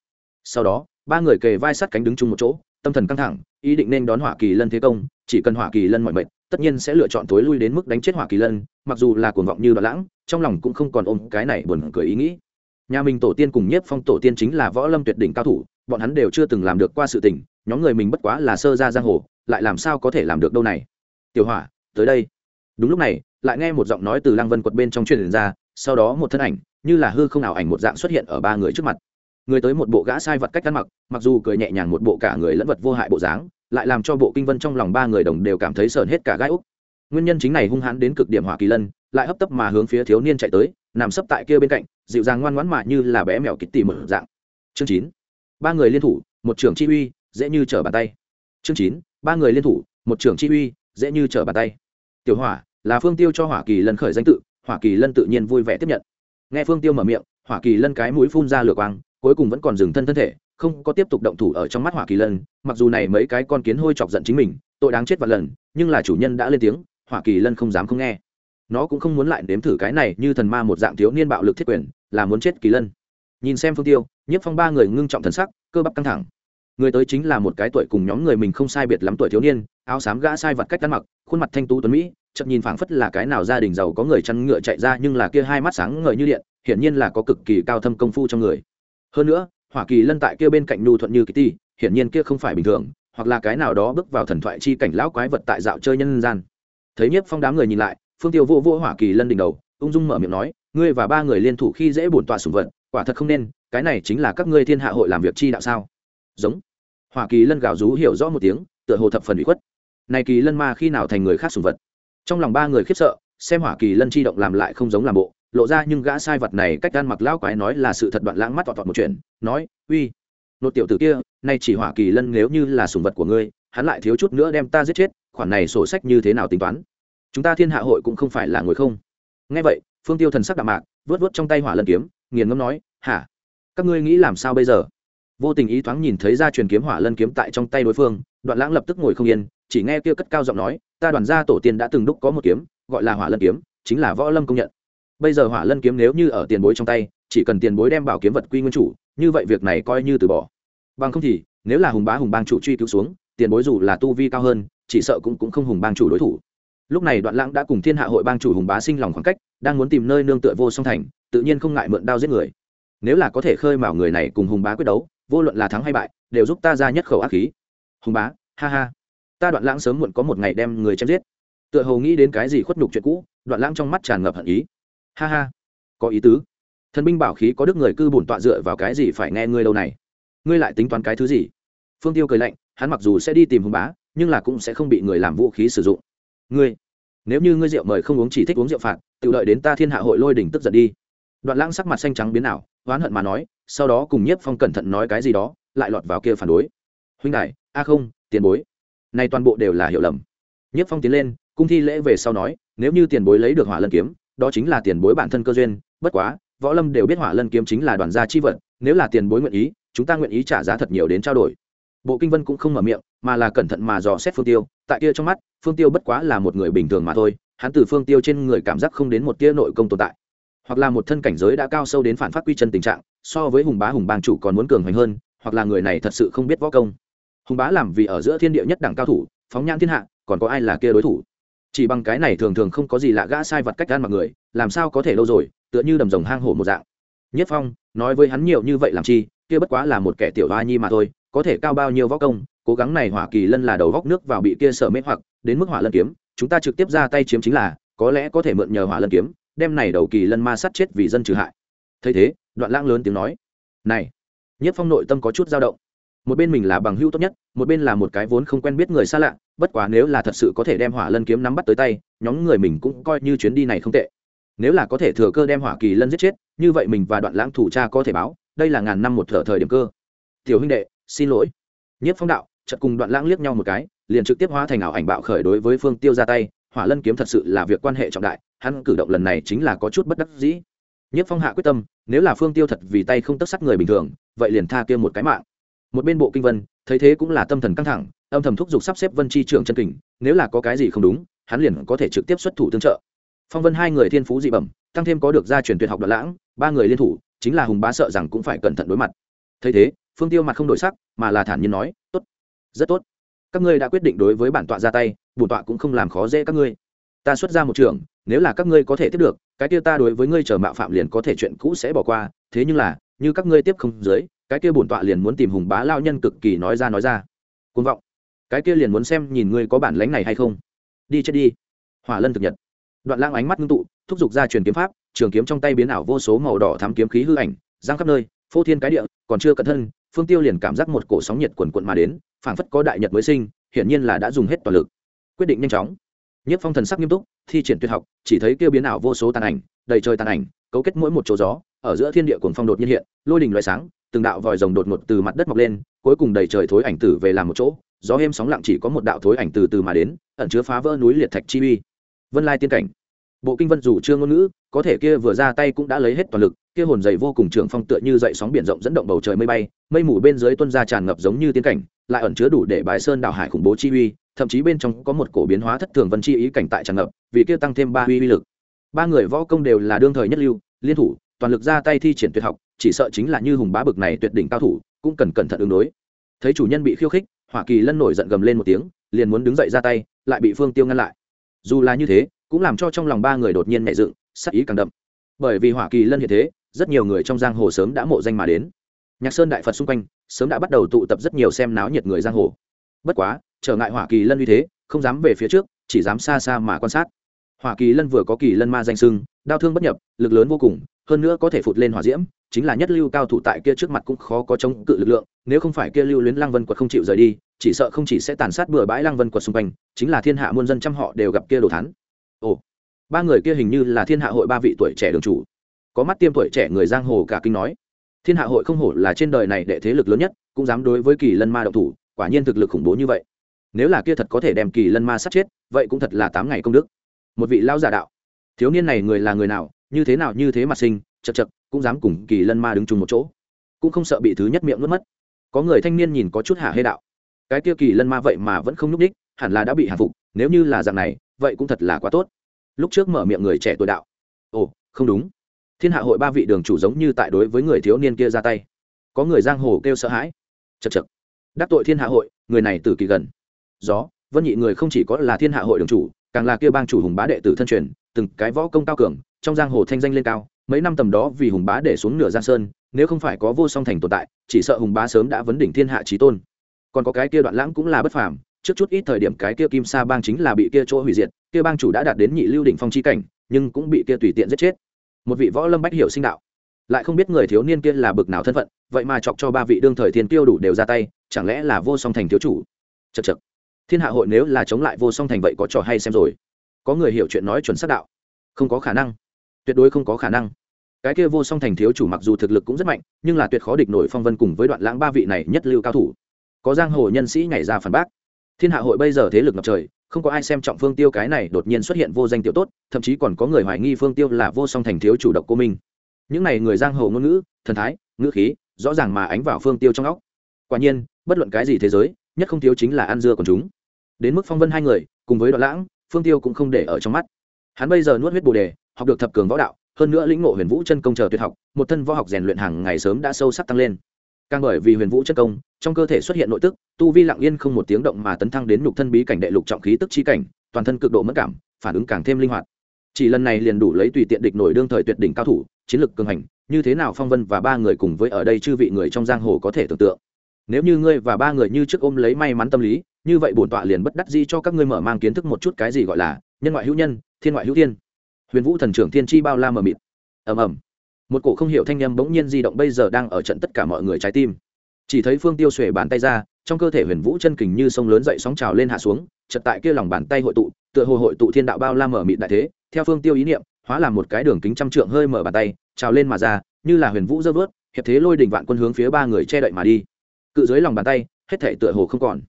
Sau đó, ba người kề vai sát cánh đứng chung một chỗ, tâm thần căng thẳng, ý định nên đón hỏa kỳ lân thế công, chỉ cần hỏa kỳ lân mọi mệnh tất nhiên sẽ lựa chọn tối lui đến mức đánh chết hỏa kỳ lân, mặc dù là cuồng vọng như đoạn lãng, trong lòng cũng không còn ôm cái này buồn cười ý nghĩ. Nhà mình tổ tiên cùng nhiếp phong tổ tiên chính là võ lâm tuyệt đỉnh cao thủ, bọn hắn đều chưa từng làm được qua sự tình, nhóm người mình bất quá là sơ ra giang hồ, lại làm sao có thể làm được đâu này. Tiểu hỏa, tới đây. Đúng lúc này, lại nghe một giọng nói từ lăng vân quật bên trong truyền ra, sau đó một thân ảnh, như là hư không ảo ảnh một dạng xuất hiện ở ba người trước mặt. Người tới một bộ gã sai vật cách ăn mặc mặc dù cười nhẹ nhàng một bộ cả người lẫn vật vô hại bộ dáng lại làm cho bộ kinh vân trong lòng ba người đồng đều cảm thấy sờn hết cả gai úc. Nguyên nhân chính này hung hãn đến cực điểm hỏa kỳ lân, lại hấp tấp mà hướng phía thiếu niên chạy tới, nằm sấp tại kia bên cạnh, dịu dàng ngoan ngoãn mà như là bé mèo kịch tỉ mở dạng. Chương chín. Ba người liên thủ, một trưởng chi uy, dễ như trở bàn tay. Chương chín. Ba người liên thủ, một trưởng chi uy, dễ như trở bàn tay. Tiểu hỏa, là phương tiêu cho hỏa kỳ lân khởi danh tự, hỏa kỳ lân tự nhiên vui vẻ tiếp nhận. Nghe phương tiêu mở miệng, hỏa kỳ lân cái mũi phun ra lửa quang, cuối cùng vẫn còn dừng thân thân thể không có tiếp tục động thủ ở trong mắt hỏa kỳ lân, mặc dù này mấy cái con kiến hôi chọc giận chính mình, tội đáng chết vạn lần, nhưng là chủ nhân đã lên tiếng, hỏa kỳ lân không dám không nghe. Nó cũng không muốn lại nếm thử cái này như thần ma một dạng thiếu niên bạo lực thiết quyền, là muốn chết kỳ lân. Nhìn xem phương tiêu, nhiếp phong ba người ngưng trọng thần sắc, cơ bắp căng thẳng. Người tới chính là một cái tuổi cùng nhóm người mình không sai biệt lắm tuổi thiếu niên, áo xám gã sai vật cách ăn mặc, khuôn mặt thanh tú tuấn mỹ chậm nhìn phảng phất là cái nào gia đình giàu có người chăn ngựa chạy ra nhưng là kia hai mắt sáng ngời như điện, hiển nhiên là có cực kỳ cao thâm công phu trong người. Hơn nữa hỏa kỳ lân tại kia bên cạnh nhu thuận như kỳ ti, hiển nhiên kia không phải bình thường, hoặc là cái nào đó bước vào thần thoại chi cảnh lão quái vật tại dạo chơi nhân gian. Thấy nhiếp phong đám người nhìn lại, phương tiêu vô vô hỏa kỳ lân đỉnh đầu, ung dung mở miệng nói, ngươi và ba người liên thủ khi dễ bổn tọa sùng vật, quả thật không nên, cái này chính là các ngươi thiên hạ hội làm việc chi đạo sao? Giống. Hỏa kỳ lân gào rú hiểu rõ một tiếng, tựa hồ thập phần bị khuất. Này kỳ lân ma khi nào thành người khác sùng vật? Trong lòng ba người khiếp sợ, xem hỏa kỳ lân chi động làm lại không giống làm bộ lộ ra nhưng gã sai vật này cách gan mặc lão quái nói là sự thật đoạn lãng mắt tọt tọt một chuyện, nói, uy, nột tiểu tử kia, nay chỉ hỏa kỳ lân nếu như là sùng vật của ngươi, hắn lại thiếu chút nữa đem ta giết chết, khoản này sổ sách như thế nào tính toán? Chúng ta thiên hạ hội cũng không phải là ngồi không. Nghe vậy, phương tiêu thần sắc đạm mạc vớt vớt trong tay hỏa lân kiếm, nghiền ngâm nói, hả? Các ngươi nghĩ làm sao bây giờ? Vô tình ý thoáng nhìn thấy ra truyền kiếm hỏa lân kiếm tại trong tay đối phương, đoạn lãng lập tức ngồi không yên, chỉ nghe kia cất cao giọng nói, ta đoàn gia tổ tiên đã từng đúc có một kiếm, gọi là hỏa lân kiếm, chính là võ lâm công nhận bây giờ hỏa lân kiếm nếu như ở tiền bối trong tay, chỉ cần tiền bối đem bảo kiếm vật quy nguyên chủ, như vậy việc này coi như từ bỏ. Bằng không thì, nếu là hùng bá hùng bang chủ truy cứu xuống, tiền bối dù là tu vi cao hơn, chỉ sợ cũng cũng không hùng bang chủ đối thủ. Lúc này đoạn lãng đã cùng thiên hạ hội bang chủ hùng bá sinh lòng khoảng cách, đang muốn tìm nơi nương tựa vô song thành, tự nhiên không ngại mượn đao giết người. Nếu là có thể khơi mào người này cùng hùng bá quyết đấu, vô luận là thắng hay bại, đều giúp ta ra nhất khẩu ác khí. Hùng bá, ha ha. Ta đoạn lãng sớm muộn có một ngày đem người chém giết. Tựa hồ nghĩ đến cái gì khuất nhục chuyện cũ, đoạn lãng trong mắt tràn ngập hận ý ha ha. Có ý tứ. Thần binh bảo khí có đức người cư bổn tọa dựa vào cái gì phải nghe ngươi lâu này? Ngươi lại tính toán cái thứ gì? Phương tiêu cười lạnh, hắn mặc dù sẽ đi tìm hùng bá, nhưng là cũng sẽ không bị người làm vũ khí sử dụng. Ngươi, nếu như ngươi rượu mời không uống chỉ thích uống rượu phạt, tự đợi đến ta thiên hạ hội lôi đỉnh tức giận đi. Đoạn lãng sắc mặt xanh trắng biến ảo, oán hận mà nói, sau đó cùng nhiếp phong cẩn thận nói cái gì đó, lại lọt vào kia phản đối. Huynh đại a không, tiền bối. Nay toàn bộ đều là hiểu lầm. Nhiếp phong tiến lên, cung thi lễ về sau nói, nếu như tiền bối lấy được hỏa lân kiếm đó chính là tiền bối bản thân cơ duyên, bất quá, võ lâm đều biết hỏa lân kiếm chính là đoàn gia chi vật, nếu là tiền bối nguyện ý, chúng ta nguyện ý trả giá thật nhiều đến trao đổi. Bộ kinh vân cũng không mở miệng, mà là cẩn thận mà dò xét phương tiêu, tại kia trong mắt, phương tiêu bất quá là một người bình thường mà thôi, hắn từ phương tiêu trên người cảm giác không đến một tia nội công tồn tại. Hoặc là một thân cảnh giới đã cao sâu đến phản phát quy chân tình trạng, so với hùng bá hùng bang chủ còn muốn cường hoành hơn, hoặc là người này thật sự không biết võ công. Hùng bá làm vì ở giữa thiên địa nhất đẳng cao thủ, phóng nhãn thiên hạ, còn có ai là kia đối thủ? Chỉ bằng cái này thường thường không có gì lạ gã sai vật cách gan mặc người, làm sao có thể lâu rồi, tựa như đầm rồng hang hổ một dạng. Nhất phong, nói với hắn nhiều như vậy làm chi, kia bất quá là một kẻ tiểu hoa nhi mà thôi, có thể cao bao nhiêu võ công, cố gắng này hỏa kỳ lân là đầu góc nước vào bị kia sở mê hoặc, đến mức hỏa lân kiếm, chúng ta trực tiếp ra tay chiếm chính là, có lẽ có thể mượn nhờ hỏa lân kiếm, đem này đầu kỳ lân ma sát chết vì dân trừ hại. Thấy thế, đoạn lãng lớn tiếng nói, này! Nhất phong nội tâm có chút dao động một bên mình là bằng hữu tốt nhất, một bên là một cái vốn không quen biết người xa lạ, bất quá nếu là thật sự có thể đem hỏa lân kiếm nắm bắt tới tay, nhóm người mình cũng coi như chuyến đi này không tệ. Nếu là có thể thừa cơ đem hỏa kỳ lân giết chết, như vậy mình và đoạn lãng thủ cha có thể báo, đây là ngàn năm một thở thời điểm cơ. Tiểu huynh đệ, xin lỗi. Nhất phong đạo, chợt cùng đoạn lãng liếc nhau một cái, liền trực tiếp hóa thành ảo ảnh bạo khởi đối với phương tiêu ra tay, hỏa lân kiếm thật sự là việc quan hệ trọng đại, hắn cử động lần này chính là có chút bất đắc dĩ. Nhất phong hạ quyết tâm, nếu là phương tiêu thật vì tay không tất sắt người bình thường, vậy liền tha kia một cái mạng một bên bộ kinh vân, thấy thế cũng là tâm thần căng thẳng, âm thầm thúc giục sắp xếp vân chi trưởng chân kình, nếu là có cái gì không đúng, hắn liền có thể trực tiếp xuất thủ tương trợ. Phong vân hai người thiên phú dị bẩm, tăng thêm có được gia truyền tuyệt học đoạn lãng, ba người liên thủ, chính là hùng bá sợ rằng cũng phải cẩn thận đối mặt. Thấy thế, phương tiêu mặt không đổi sắc, mà là thản nhiên nói, tốt, rất tốt. Các ngươi đã quyết định đối với bản tọa ra tay bổn tọa cũng không làm khó dễ các ngươi. Ta xuất ra một trường, nếu là các ngươi có thể tiếp được, cái kia ta đối với ngươi chờ mạo phạm liền có thể chuyện cũ sẽ bỏ qua, thế nhưng là, như các ngươi tiếp không dưới cái kia bổn tọa liền muốn tìm hùng bá lao nhân cực kỳ nói ra nói ra. Côn vọng. Cái kia liền muốn xem nhìn ngươi có bản lánh này hay không. Đi chết đi. Hỏa lân thực nhật. Đoạn lang ánh mắt ngưng tụ, thúc giục ra truyền kiếm pháp, trường kiếm trong tay biến ảo vô số màu đỏ thắm kiếm khí hư ảnh, giang khắp nơi, phô thiên cái địa, còn chưa cẩn thân, phương tiêu liền cảm giác một cổ sóng nhiệt quần quận mà đến, phảng phất có đại nhật mới sinh, hiển nhiên là đã dùng hết toàn lực. Quyết định nhanh chóng. Nhất phong thần sắc nghiêm túc, thi triển tuyệt học, chỉ thấy kêu biến ảo vô số tàn ảnh, đầy trời tàn ảnh, cấu kết mỗi một chỗ gió, ở giữa thiên địa cuồng phong đột nhiên hiện, lôi đình loại sáng từng đạo vòi rồng đột ngột từ mặt đất mọc lên, cuối cùng đầy trời thối ảnh tử về làm một chỗ, gió êm sóng lặng chỉ có một đạo thối ảnh từ từ mà đến, ẩn chứa phá vỡ núi liệt thạch chi uy. Vân lai tiên cảnh. Bộ kinh vân dù chưa ngôn ngữ, có thể kia vừa ra tay cũng đã lấy hết toàn lực, kia hồn dày vô cùng trường phong tựa như dậy sóng biển rộng dẫn động bầu trời mây bay, mây mù bên dưới tuân ra tràn ngập giống như tiên cảnh, lại ẩn chứa đủ để bái sơn đảo hải khủng bố chi uy, thậm chí bên trong có một cổ biến hóa thất thường vân chi ý cảnh tại tràn ngập, vì kia tăng thêm ba uy uy lực. Ba người võ công đều là đương thời nhất lưu, liên thủ, toàn lực ra tay thi triển tuyệt học chỉ sợ chính là như hùng bá bực này tuyệt đỉnh cao thủ, cũng cần cẩn thận ứng đối. Thấy chủ nhân bị khiêu khích, hỏa kỳ lân nổi giận gầm lên một tiếng, liền muốn đứng dậy ra tay, lại bị phương tiêu ngăn lại. Dù là như thế, cũng làm cho trong lòng ba người đột nhiên nhẹ dựng, sắc ý càng đậm. Bởi vì hỏa kỳ lân hiện thế, rất nhiều người trong giang hồ sớm đã mộ danh mà đến. Nhạc sơn đại phật xung quanh, sớm đã bắt đầu tụ tập rất nhiều xem náo nhiệt người giang hồ. Bất quá, trở ngại hỏa kỳ lân như thế, không dám về phía trước, chỉ dám xa xa mà quan sát. Hỏa kỳ lân vừa có kỳ lân ma danh sưng đau thương bất nhập, lực lớn vô cùng hơn nữa có thể phụt lên hỏa diễm, chính là nhất lưu cao thủ tại kia trước mặt cũng khó có chống cự lực lượng, nếu không phải kia lưu luyến lăng vân quật không chịu rời đi, chỉ sợ không chỉ sẽ tàn sát bừa bãi lăng vân quật xung quanh, chính là thiên hạ muôn dân trăm họ đều gặp kia đồ thắn ồ, ba người kia hình như là thiên hạ hội ba vị tuổi trẻ đường chủ. Có mắt tiêm tuổi trẻ người giang hồ cả kinh nói, thiên hạ hội không hổ là trên đời này đệ thế lực lớn nhất, cũng dám đối với kỳ lân ma động thủ, quả nhiên thực lực khủng bố như vậy. Nếu là kia thật có thể đem kỳ lân ma sát chết, vậy cũng thật là tám ngày công đức. Một vị lao giả đạo, thiếu niên này người là người nào như thế nào như thế mà sinh chật chật cũng dám cùng kỳ lân ma đứng chung một chỗ. Cũng không sợ bị thứ nhất miệng nuốt mất. Có người thanh niên nhìn có chút hạ hê đạo. Cái kia kỳ lân ma vậy mà vẫn không nhúc ních, hẳn là đã bị hạ phục nếu như là dạng này vậy cũng thật là quá tốt. Lúc trước mở miệng người trẻ tuổi đạo. Ồ không đúng. Thiên hạ hội ba vị đường chủ giống như tại đối với người thiếu niên kia ra tay. Có người giang hồ kêu sợ hãi. Chật chật. Đắc tội thiên hạ hội người này từ kỳ gần. Gió vân nhị người không chỉ có là thiên hạ hội đường chủ càng là kia bang chủ hùng bá đệ tử thân truyền từng cái võ công cao cường trong giang hồ thanh danh lên cao, mấy năm tầm đó vì hùng bá để xuống nửa giang sơn, nếu không phải có vô song thành tồn tại, chỉ sợ hùng bá sớm đã vấn đỉnh thiên hạ trí tôn. Còn có cái kia đoạn lãng cũng là bất phàm, trước chút ít thời điểm cái kia kim sa bang chính là bị kia chỗ hủy diệt, kia bang chủ đã đạt đến nhị lưu đỉnh phong chi cảnh, nhưng cũng bị kia tùy tiện giết chết. Một vị võ lâm bách hiểu sinh đạo, lại không biết người thiếu niên kia là bực nào thân phận, vậy mà chọc cho ba vị đương thời thiên tiêu đủ đều ra tay, chẳng lẽ là vô song thành thiếu chủ? Chật chật thiên hạ hội nếu là chống lại vô song thành vậy có trò hay xem rồi. Có người hiểu chuyện nói chuẩn xác đạo. Không có khả năng tuyệt đối không có khả năng. Cái kia vô song thành thiếu chủ mặc dù thực lực cũng rất mạnh, nhưng là tuyệt khó địch nổi phong vân cùng với đoạn lãng ba vị này nhất lưu cao thủ. Có giang hồ nhân sĩ nhảy ra phản bác. Thiên hạ hội bây giờ thế lực ngập trời, không có ai xem trọng phương tiêu cái này đột nhiên xuất hiện vô danh tiểu tốt, thậm chí còn có người hoài nghi phương tiêu là vô song thành thiếu chủ độc cô minh. Những này người giang hồ ngôn ngữ, thần thái, ngữ khí, rõ ràng mà ánh vào phương tiêu trong óc. Quả nhiên, bất luận cái gì thế giới, nhất không thiếu chính là ăn dưa còn chúng. Đến mức phong vân hai người, cùng với đoạn lãng, phương tiêu cũng không để ở trong mắt. Hắn bây giờ nuốt huyết bồ đề học được thập cường võ đạo, hơn nữa lĩnh ngộ huyền vũ chân công chờ tuyệt học, một thân võ học rèn luyện hàng ngày sớm đã sâu sắc tăng lên. Càng bởi vì huyền vũ chân công, trong cơ thể xuất hiện nội tức, tu vi lặng yên không một tiếng động mà tấn thăng đến nhục thân bí cảnh đệ lục trọng khí tức chi cảnh, toàn thân cực độ mất cảm, phản ứng càng thêm linh hoạt. Chỉ lần này liền đủ lấy tùy tiện địch nổi đương thời tuyệt đỉnh cao thủ, chiến lược cường hành, như thế nào phong vân và ba người cùng với ở đây chư vị người trong giang hồ có thể tưởng tượng? Nếu như ngươi và ba người như trước ôm lấy may mắn tâm lý, như vậy bổn tọa liền bất đắc di cho các ngươi mở mang kiến thức một chút cái gì gọi là nhân ngoại hữu nhân, thiên ngoại hữu thiên huyền vũ thần trưởng thiên chi bao la mờ mịt. Ầm ầm. Một cổ không hiểu thanh â m bỗng nhiên di động bây giờ đang ở trận tất cả mọi người trái tim. Chỉ thấy phương tiêu xuể bàn tay ra, trong cơ thể huyền vũ chân kình như sông lớn dậy sóng trào lên hạ xuống chật tại kia lòng bàn tay hội tụ, tựa hồ hội tụ thiên đạo bao la mở mịt đại thế, theo phương tiêu ý niệm, hóa làm một cái đường kính trăm trượng hơi mở bàn tay, trào lên mà ra, như là huyền vũ dơ vớt, hiệp thế lôi đình vạn quân hướng phía ba người che đậy mà đi. Cự dưới lòng bàn tay, hết thể tựa hồ không còn.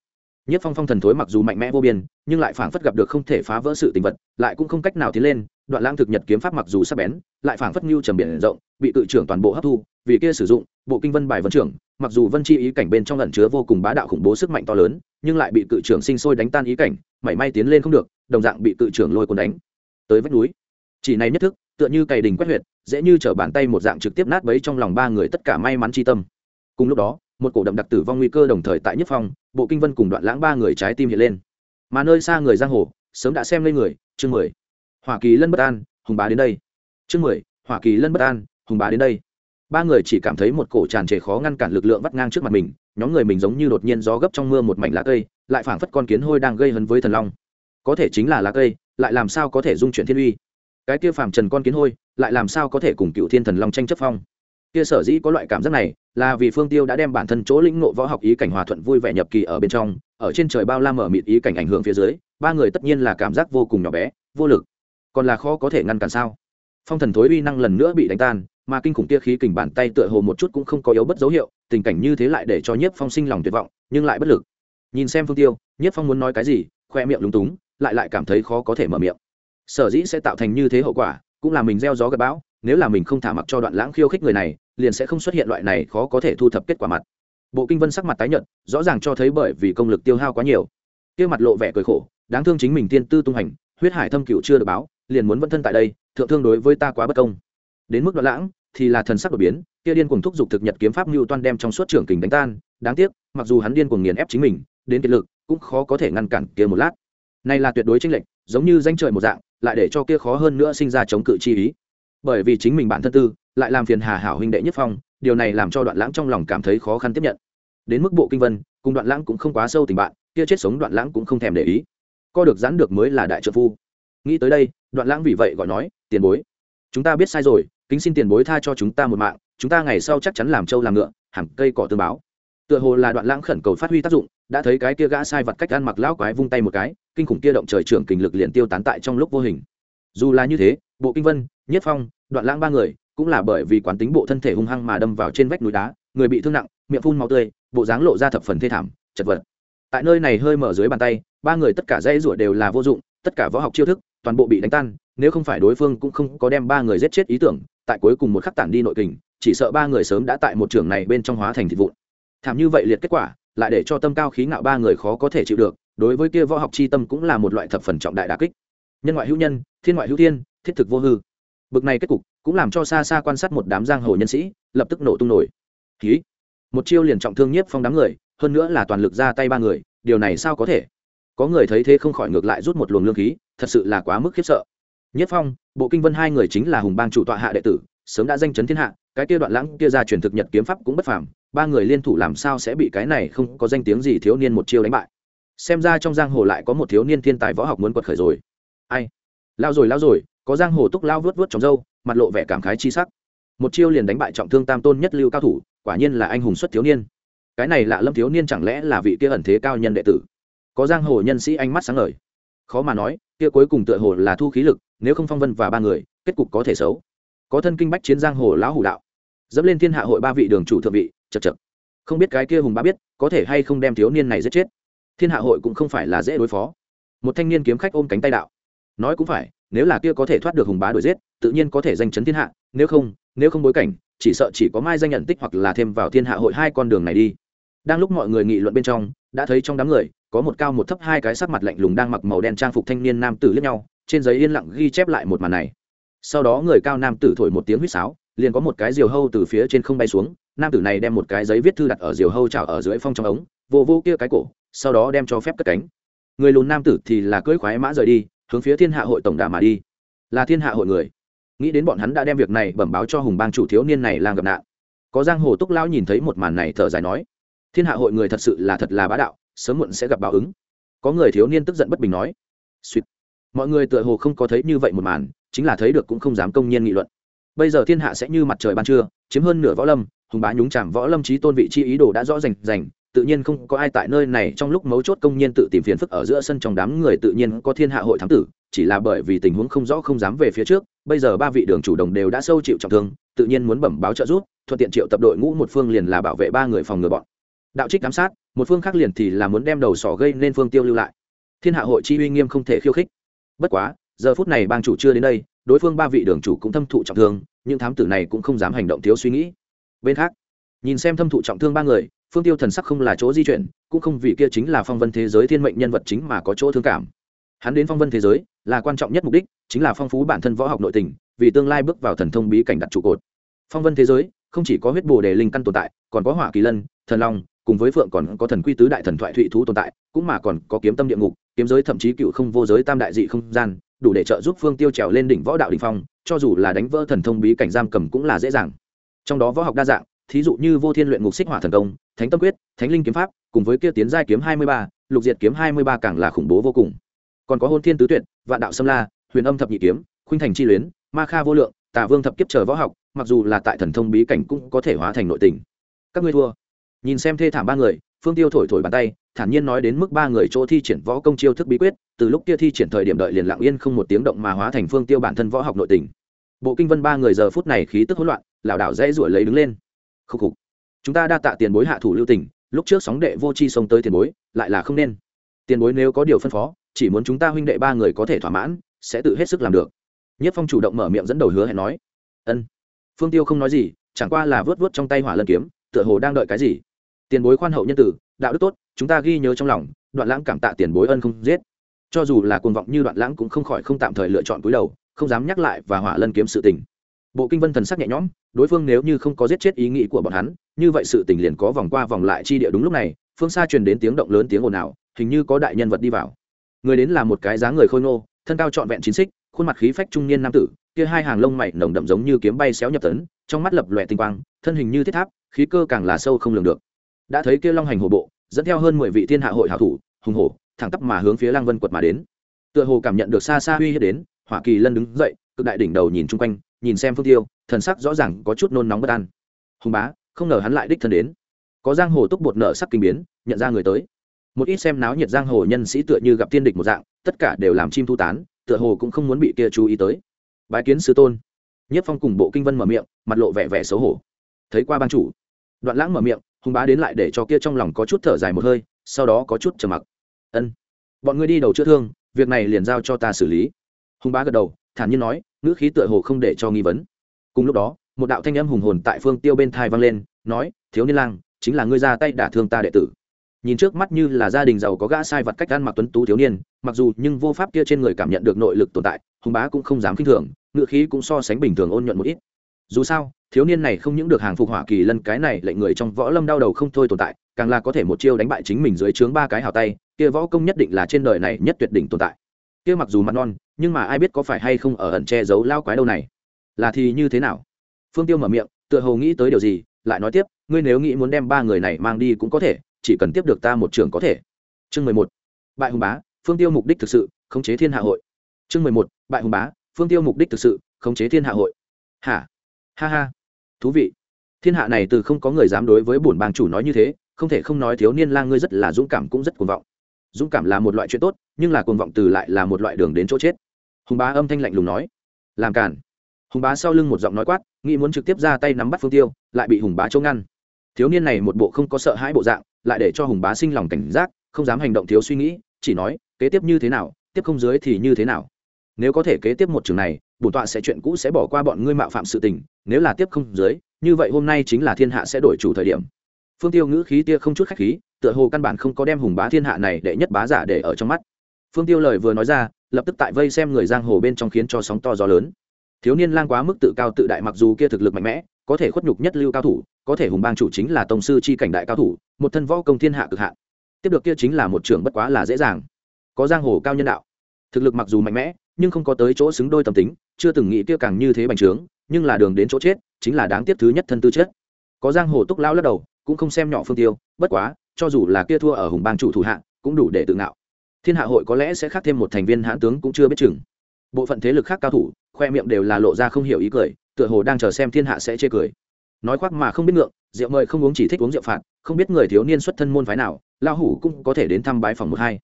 Nhất phong phong thần thối mặc dù mạnh mẽ vô biên, nhưng lại phảng phất gặp được không thể phá vỡ sự tình vật, lại cũng không cách nào tiến lên đoạn lang thực nhật kiếm pháp mặc dù sắc bén, lại phảng phất nhu trầm biển rộng, bị tự trưởng toàn bộ hấp thu, vì kia sử dụng, bộ kinh vân bài vân trưởng, mặc dù vân chi ý cảnh bên trong lẩn chứa vô cùng bá đạo khủng bố sức mạnh to lớn, nhưng lại bị cự trưởng sinh sôi đánh tan ý cảnh, mảy may tiến lên không được, đồng dạng bị cự trưởng lôi cuốn đánh. Tới vách núi, chỉ này nhất thức, tựa như cày đình quét huyệt, dễ như trở bàn tay một dạng trực tiếp nát bấy trong lòng ba người tất cả may mắn chi tâm. Cùng lúc đó, một cổ đậm đặc tử vong nguy cơ đồng thời tại nhất phong, bộ kinh vân cùng đoạn lãng ba người trái tim hiện lên. Mà nơi xa người giang hồ, sớm đã xem lên người, chương mười hoa kỳ lân bất an, hùng bá đến đây. Chương mười hoa kỳ lân bất an, hùng bá đến đây. Ba người chỉ cảm thấy một cổ tràn trề khó ngăn cản lực lượng vắt ngang trước mặt mình, nhóm người mình giống như đột nhiên gió gấp trong mưa một mảnh lá cây, lại phảng phất con kiến hôi đang gây hấn với thần long. Có thể chính là lá cây, lại làm sao có thể dung chuyển thiên uy? Cái kia phàm trần con kiến hôi, lại làm sao có thể cùng cựu thiên thần long tranh chấp phong? Kia sở dĩ có loại cảm giác này, là vì phương tiêu đã đem bản thân chỗ lĩnh ngộ võ học ý cảnh hòa thuận vui vẻ nhập kỳ ở bên trong, ở trên trời bao la mở mịt ý cảnh ảnh hưởng phía dưới, ba người tất nhiên là cảm giác vô cùng nhỏ bé, vô lực còn là khó có thể ngăn cản sao? Phong thần thối uy năng lần nữa bị đánh tan, mà kinh khủng kia khí kình bàn tay tựa hồ một chút cũng không có yếu bất dấu hiệu, tình cảnh như thế lại để cho nhiếp phong sinh lòng tuyệt vọng, nhưng lại bất lực. Nhìn xem phương tiêu, nhiếp phong muốn nói cái gì, khoe miệng lúng túng, lại lại cảm thấy khó có thể mở miệng. Sở dĩ sẽ tạo thành như thế hậu quả, cũng là mình gieo gió gặp bão, nếu là mình không thả mặc cho đoạn lãng khiêu khích người này, liền sẽ không xuất hiện loại này khó có thể thu thập kết quả mặt. Bộ kinh vân sắc mặt tái nhợt, rõ ràng cho thấy bởi vì công lực tiêu hao quá nhiều. Kia mặt lộ vẻ cười khổ, đáng thương chính mình tiên tư tung hành, huyết hải thâm cựu chưa được báo liền muốn vân thân tại đây, thượng thương đối với ta quá bất công. Đến mức đoạn lãng, thì là thần sắc đột biến, kia điên cuồng thúc giục thực nhật kiếm pháp mưu toan đem trong suốt trưởng kình đánh tan. Đáng tiếc, mặc dù hắn điên cuồng nghiền ép chính mình, đến kiệt lực, cũng khó có thể ngăn cản kia một lát. Này là tuyệt đối chênh lệch, giống như danh trời một dạng, lại để cho kia khó hơn nữa sinh ra chống cự chi ý. Bởi vì chính mình bản thân tư, lại làm phiền hà hảo huynh đệ nhất phong, điều này làm cho đoạn lãng trong lòng cảm thấy khó khăn tiếp nhận. Đến mức bộ kinh vân, cùng đoạn lãng cũng không quá sâu tình bạn, kia chết sống đoạn lãng cũng không thèm để ý. Co được giãn được mới là đại trợ phu nghĩ tới đây, đoạn lãng vì vậy gọi nói, tiền bối, chúng ta biết sai rồi, kính xin tiền bối tha cho chúng ta một mạng, chúng ta ngày sau chắc chắn làm trâu làm ngựa, hẳn cây cỏ tương báo. Tựa hồ là đoạn lãng khẩn cầu phát huy tác dụng, đã thấy cái kia gã sai vật cách ăn mặc lão quái vung tay một cái, kinh khủng kia động trời trưởng kình lực liền tiêu tán tại trong lúc vô hình. Dù là như thế, bộ kinh vân, nhất phong, đoạn lãng ba người, cũng là bởi vì quán tính bộ thân thể hung hăng mà đâm vào trên vách núi đá, người bị thương nặng, miệng phun máu tươi, bộ dáng lộ ra thập phần thê thảm, chật vật. Tại nơi này hơi mở dưới bàn tay, ba người tất cả dây rủa đều là vô dụng, tất cả võ học chiêu thức toàn bộ bị đánh tan, nếu không phải đối phương cũng không có đem ba người giết chết ý tưởng, tại cuối cùng một khắc tản đi nội kình, chỉ sợ ba người sớm đã tại một trường này bên trong hóa thành thịt vụn. Thảm như vậy liệt kết quả, lại để cho tâm cao khí ngạo ba người khó có thể chịu được, đối với kia võ học chi tâm cũng là một loại thập phần trọng đại đà kích. Nhân ngoại hữu nhân, thiên ngoại hữu thiên, thiết thực vô hư. Bực này kết cục cũng làm cho xa xa quan sát một đám giang hồ nhân sĩ, lập tức nổ tung nổi. Ký một chiêu liền trọng thương nhiếp phong đám người, hơn nữa là toàn lực ra tay ba người, điều này sao có thể? Có người thấy thế không khỏi ngược lại rút một luồng lương khí, thật sự là quá mức khiếp sợ. Nhất phong, bộ kinh vân hai người chính là hùng bang chủ tọa hạ đệ tử, sớm đã danh chấn thiên hạ, cái kia đoạn lãng kia ra truyền thực nhật kiếm pháp cũng bất phàm, ba người liên thủ làm sao sẽ bị cái này không có danh tiếng gì thiếu niên một chiêu đánh bại. Xem ra trong giang hồ lại có một thiếu niên thiên tài võ học muốn quật khởi rồi. Ai? Lao rồi lao rồi, có giang hồ túc lao vớt vớt trong dâu, mặt lộ vẻ cảm khái chi sắc. Một chiêu liền đánh bại trọng thương tam tôn nhất lưu cao thủ, quả nhiên là anh hùng xuất thiếu niên. Cái này lạ lâm thiếu niên chẳng lẽ là vị kia ẩn thế cao nhân đệ tử? Có giang hồ nhân sĩ ánh mắt sáng ngời. Khó mà nói, kia cuối cùng tựa hồ là thu khí lực, nếu không phong vân và ba người, kết cục có thể xấu. Có thân kinh bách chiến giang hồ lão hủ đạo. Dẫm lên thiên hạ hội ba vị đường chủ thượng vị, chật chật. Không biết cái kia hùng bá biết, có thể hay không đem thiếu niên này giết chết. Thiên hạ hội cũng không phải là dễ đối phó. Một thanh niên kiếm khách ôm cánh tay đạo. Nói cũng phải, nếu là kia có thể thoát được hùng bá đuổi giết, tự nhiên có thể danh chấn thiên hạ, nếu không nếu không bối cảnh, chỉ sợ chỉ có mai danh nhận tích hoặc là thêm vào thiên hạ hội hai con đường này đi đang lúc mọi người nghị luận bên trong, đã thấy trong đám người, có một cao một thấp hai cái sắc mặt lạnh lùng đang mặc màu đen trang phục thanh niên nam tử lẫn nhau, trên giấy yên lặng ghi chép lại một màn này. Sau đó người cao nam tử thổi một tiếng huýt sáo, liền có một cái diều hâu từ phía trên không bay xuống, nam tử này đem một cái giấy viết thư đặt ở diều hâu trào ở dưới phong trong ống, vô vô kia cái cổ, sau đó đem cho phép cất cánh. Người lùn nam tử thì là cưỡi khoái mã rời đi, hướng phía thiên hạ hội tổng đà mà đi. Là thiên hạ hội người. Nghĩ đến bọn hắn đã đem việc này bẩm báo cho hùng bang chủ thiếu niên này lang gặp nạn. Có giang hồ túc lão nhìn thấy một màn này thở dài nói thiên hạ hội người thật sự là thật là bá đạo, sớm muộn sẽ gặp báo ứng. Có người thiếu niên tức giận bất bình nói. Suýt mọi người tựa hồ không có thấy như vậy một màn, chính là thấy được cũng không dám công nhiên nghị luận. Bây giờ thiên hạ sẽ như mặt trời ban trưa, chiếm hơn nửa võ lâm, hùng bá nhúng chạm võ lâm trí tôn vị chi ý đồ đã rõ rành rành, tự nhiên không có ai tại nơi này trong lúc mấu chốt công nhân tự tìm phiền phức ở giữa sân trong đám người tự nhiên có thiên hạ hội thám tử, chỉ là bởi vì tình huống không rõ không dám về phía trước, bây giờ ba vị đường chủ đồng đều đã sâu chịu trọng thương, tự nhiên muốn bẩm báo trợ giúp, thuận tiện triệu tập đội ngũ một phương liền là bảo vệ ba người phòng ngừa bọn đạo trích giám sát, một phương khác liền thì là muốn đem đầu sỏ gây nên phương tiêu lưu lại. Thiên hạ hội chi uy nghiêm không thể khiêu khích. Bất quá, giờ phút này bang chủ chưa đến đây, đối phương ba vị đường chủ cũng thâm thụ trọng thương nhưng thám tử này cũng không dám hành động thiếu suy nghĩ. Bên khác, nhìn xem thâm thụ trọng thương ba người, phương tiêu thần sắc không là chỗ di chuyển, cũng không vì kia chính là phong vân thế giới thiên mệnh nhân vật chính mà có chỗ thương cảm. Hắn đến phong vân thế giới, là quan trọng nhất mục đích, chính là phong phú bản thân võ học nội tình, vì tương lai bước vào thần thông bí cảnh đặt trụ cột. Phong vân thế giới, không chỉ có huyết bồ đề linh căn tồn tại, còn có hỏa kỳ lân, thần long cùng với phượng còn có thần quy tứ đại thần thoại thụy thú tồn tại, cũng mà còn có kiếm tâm địa ngục, kiếm giới thậm chí cựu không vô giới tam đại dị không gian, đủ để trợ giúp phương tiêu trèo lên đỉnh võ đạo đình phong, cho dù là đánh vỡ thần thông bí cảnh giam cầm cũng là dễ dàng. Trong đó võ học đa dạng, thí dụ như vô thiên luyện ngục xích hỏa thần công, thánh tâm quyết, thánh linh kiếm pháp, cùng với kia tiến giai kiếm hai mươi ba, lục diệt kiếm hai mươi ba càng là khủng bố vô cùng. Còn có hôn thiên tứ tuyệt, vạn đạo sâm la, huyền âm thập nhị kiếm, khuynh thành chi luyến, ma kha vô lượng, tà vương thập kiếp chờ võ học, mặc dù là tại thần thông bí cảnh cũng có thể hóa thành nội tình. Các ngươi thua nhìn xem thê thảm ba người, phương tiêu thổi thổi bàn tay, thản nhiên nói đến mức ba người chỗ thi triển võ công chiêu thức bí quyết, từ lúc kia thi triển thời điểm đợi liền lặng yên không một tiếng động mà hóa thành phương tiêu bản thân võ học nội tình. Bộ kinh vân ba người giờ phút này khí tức hỗn loạn, lảo đảo dễ ruổi lấy đứng lên. Khúc khục. Chúng ta đa tạ tiền bối hạ thủ lưu tình, lúc trước sóng đệ vô chi xông tới tiền bối, lại là không nên. Tiền bối nếu có điều phân phó, chỉ muốn chúng ta huynh đệ ba người có thể thỏa mãn, sẽ tự hết sức làm được. Nhất phong chủ động mở miệng dẫn đầu hứa hẹn nói. Ân. Phương tiêu không nói gì, chẳng qua là vớt vớt trong tay hỏa lân kiếm, tựa hồ đang đợi cái gì tiền bối khoan hậu nhân tử đạo đức tốt chúng ta ghi nhớ trong lòng đoạn lãng cảm tạ tiền bối ân không giết. Cho dù là cuồng vọng như đoạn lãng cũng không khỏi không tạm thời lựa chọn cúi đầu không dám nhắc lại và hỏa lân kiếm sự tình. Bộ kinh vân thần sắc nhẹ nhõm đối phương nếu như không có giết chết ý nghĩ của bọn hắn như vậy sự tình liền có vòng qua vòng lại chi địa đúng lúc này phương xa truyền đến tiếng động lớn tiếng ồn ào hình như có đại nhân vật đi vào. Người đến là một cái dáng người khôi ngô, thân cao trọn vẹn chín xích khuôn mặt khí phách trung niên nam tử kia hai hàng lông mày nồng đậm giống như kiếm bay xéo nhập tấn trong mắt lập lòe tinh quang thân hình như thiết tháp khí cơ càng là sâu không lường được đã thấy kia long hành hổ bộ, dẫn theo hơn mười vị thiên hạ hội hảo thủ, hùng hổ, thẳng tắp mà hướng phía lăng vân quật mà đến. Tựa hồ cảm nhận được xa xa uy hiếp đến, hỏa kỳ lân đứng dậy, cực đại đỉnh đầu nhìn chung quanh, nhìn xem phương tiêu, thần sắc rõ ràng có chút nôn nóng bất an. Hùng bá, không ngờ hắn lại đích thân đến. Có giang hồ túc bột nợ sắc kinh biến, nhận ra người tới. Một ít xem náo nhiệt giang hồ nhân sĩ tựa như gặp thiên địch một dạng, tất cả đều làm chim thu tán, tựa hồ cũng không muốn bị kia chú ý tới. Bái kiến sứ tôn. Nhất phong cùng bộ kinh vân mở miệng, mặt lộ vẻ vẻ xấu hổ. Thấy qua ban chủ. Đoạn lãng mở miệng hùng bá đến lại để cho kia trong lòng có chút thở dài một hơi, sau đó có chút trầm mặc. Ân, bọn ngươi đi đầu chữa thương, việc này liền giao cho ta xử lý. Hùng bá gật đầu, thản nhiên nói, ngữ khí tựa hồ không để cho nghi vấn. Cùng lúc đó, một đạo thanh âm hùng hồn tại phương tiêu bên thai vang lên, nói, thiếu niên lang, chính là ngươi ra tay đả thương ta đệ tử. Nhìn trước mắt như là gia đình giàu có gã sai vật cách ăn mặc tuấn tú thiếu niên, mặc dù nhưng vô pháp kia trên người cảm nhận được nội lực tồn tại, hùng bá cũng không dám khinh thường ngựa khí cũng so sánh bình thường ôn nhuận một ít. Dù sao thiếu niên này không những được hàng phục hỏa kỳ lân, cái này lệnh người trong võ lâm đau đầu không thôi tồn tại, càng là có thể một chiêu đánh bại chính mình dưới trướng ba cái hào tay, kia võ công nhất định là trên đời này nhất tuyệt đỉnh tồn tại. Kia mặc dù mặt non, nhưng mà ai biết có phải hay không ở ẩn che giấu lao quái đâu này. Là thì như thế nào? Phương tiêu mở miệng, tựa hồ nghĩ tới điều gì, lại nói tiếp, ngươi nếu nghĩ muốn đem ba người này mang đi cũng có thể, chỉ cần tiếp được ta một trường có thể. Chương mười một, bại hùng bá, phương tiêu mục đích thực sự, khống chế thiên hạ hội. Chương mười một, bại hùng bá, phương tiêu mục đích thực sự, khống chế thiên hạ hội. Hả? Ha ha thú vị. Thiên hạ này từ không có người dám đối với bổn bang chủ nói như thế, không thể không nói thiếu niên lang ngươi rất là dũng cảm cũng rất cuồng vọng. Dũng cảm là một loại chuyện tốt, nhưng là cuồng vọng từ lại là một loại đường đến chỗ chết. Hùng bá âm thanh lạnh lùng nói. Làm cản hùng bá sau lưng một giọng nói quát, nghĩ muốn trực tiếp ra tay nắm bắt phương tiêu, lại bị hùng bá chống ngăn. Thiếu niên này một bộ không có sợ hãi bộ dạng, lại để cho hùng bá sinh lòng cảnh giác, không dám hành động thiếu suy nghĩ, chỉ nói, kế tiếp như thế nào, tiếp không dưới thì như thế nào nếu có thể kế tiếp một trường này, bổn tọa sẽ chuyện cũ sẽ bỏ qua bọn ngươi mạo phạm sự tình, nếu là tiếp không dưới, như vậy hôm nay chính là thiên hạ sẽ đổi chủ thời điểm. Phương tiêu ngữ khí tia không chút khách khí, tựa hồ căn bản không có đem hùng bá thiên hạ này để nhất bá giả để ở trong mắt. Phương tiêu lời vừa nói ra, lập tức tại vây xem người giang hồ bên trong khiến cho sóng to gió lớn. Thiếu niên lang quá mức tự cao tự đại mặc dù kia thực lực mạnh mẽ, có thể khuất nhục nhất lưu cao thủ, có thể hùng bang chủ chính là tổng sư chi cảnh đại cao thủ, một thân võ công thiên hạ cực hạn. Tiếp được kia chính là một trưởng bất quá là dễ dàng. Có giang hồ cao nhân đạo, thực lực mặc dù mạnh mẽ nhưng không có tới chỗ xứng đôi tâm tính, chưa từng nghĩ kia càng như thế bành trướng, nhưng là đường đến chỗ chết, chính là đáng tiếc thứ nhất thân tư chết có giang hồ túc lão lắc đầu, cũng không xem nhỏ phương tiêu, bất quá, cho dù là kia thua ở hùng bang chủ thủ hạ, cũng đủ để tự ngạo. Thiên hạ hội có lẽ sẽ khác thêm một thành viên hãn tướng cũng chưa biết chừng. Bộ phận thế lực khác cao thủ, khoe miệng đều là lộ ra không hiểu ý cười, tựa hồ đang chờ xem thiên hạ sẽ chê cười. Nói khoác mà không biết ngượng, rượu mời không uống chỉ thích uống rượu phạt, không biết người thiếu niên xuất thân môn phái nào lao hủ cũng có thể đến thăm bái phòng một hai.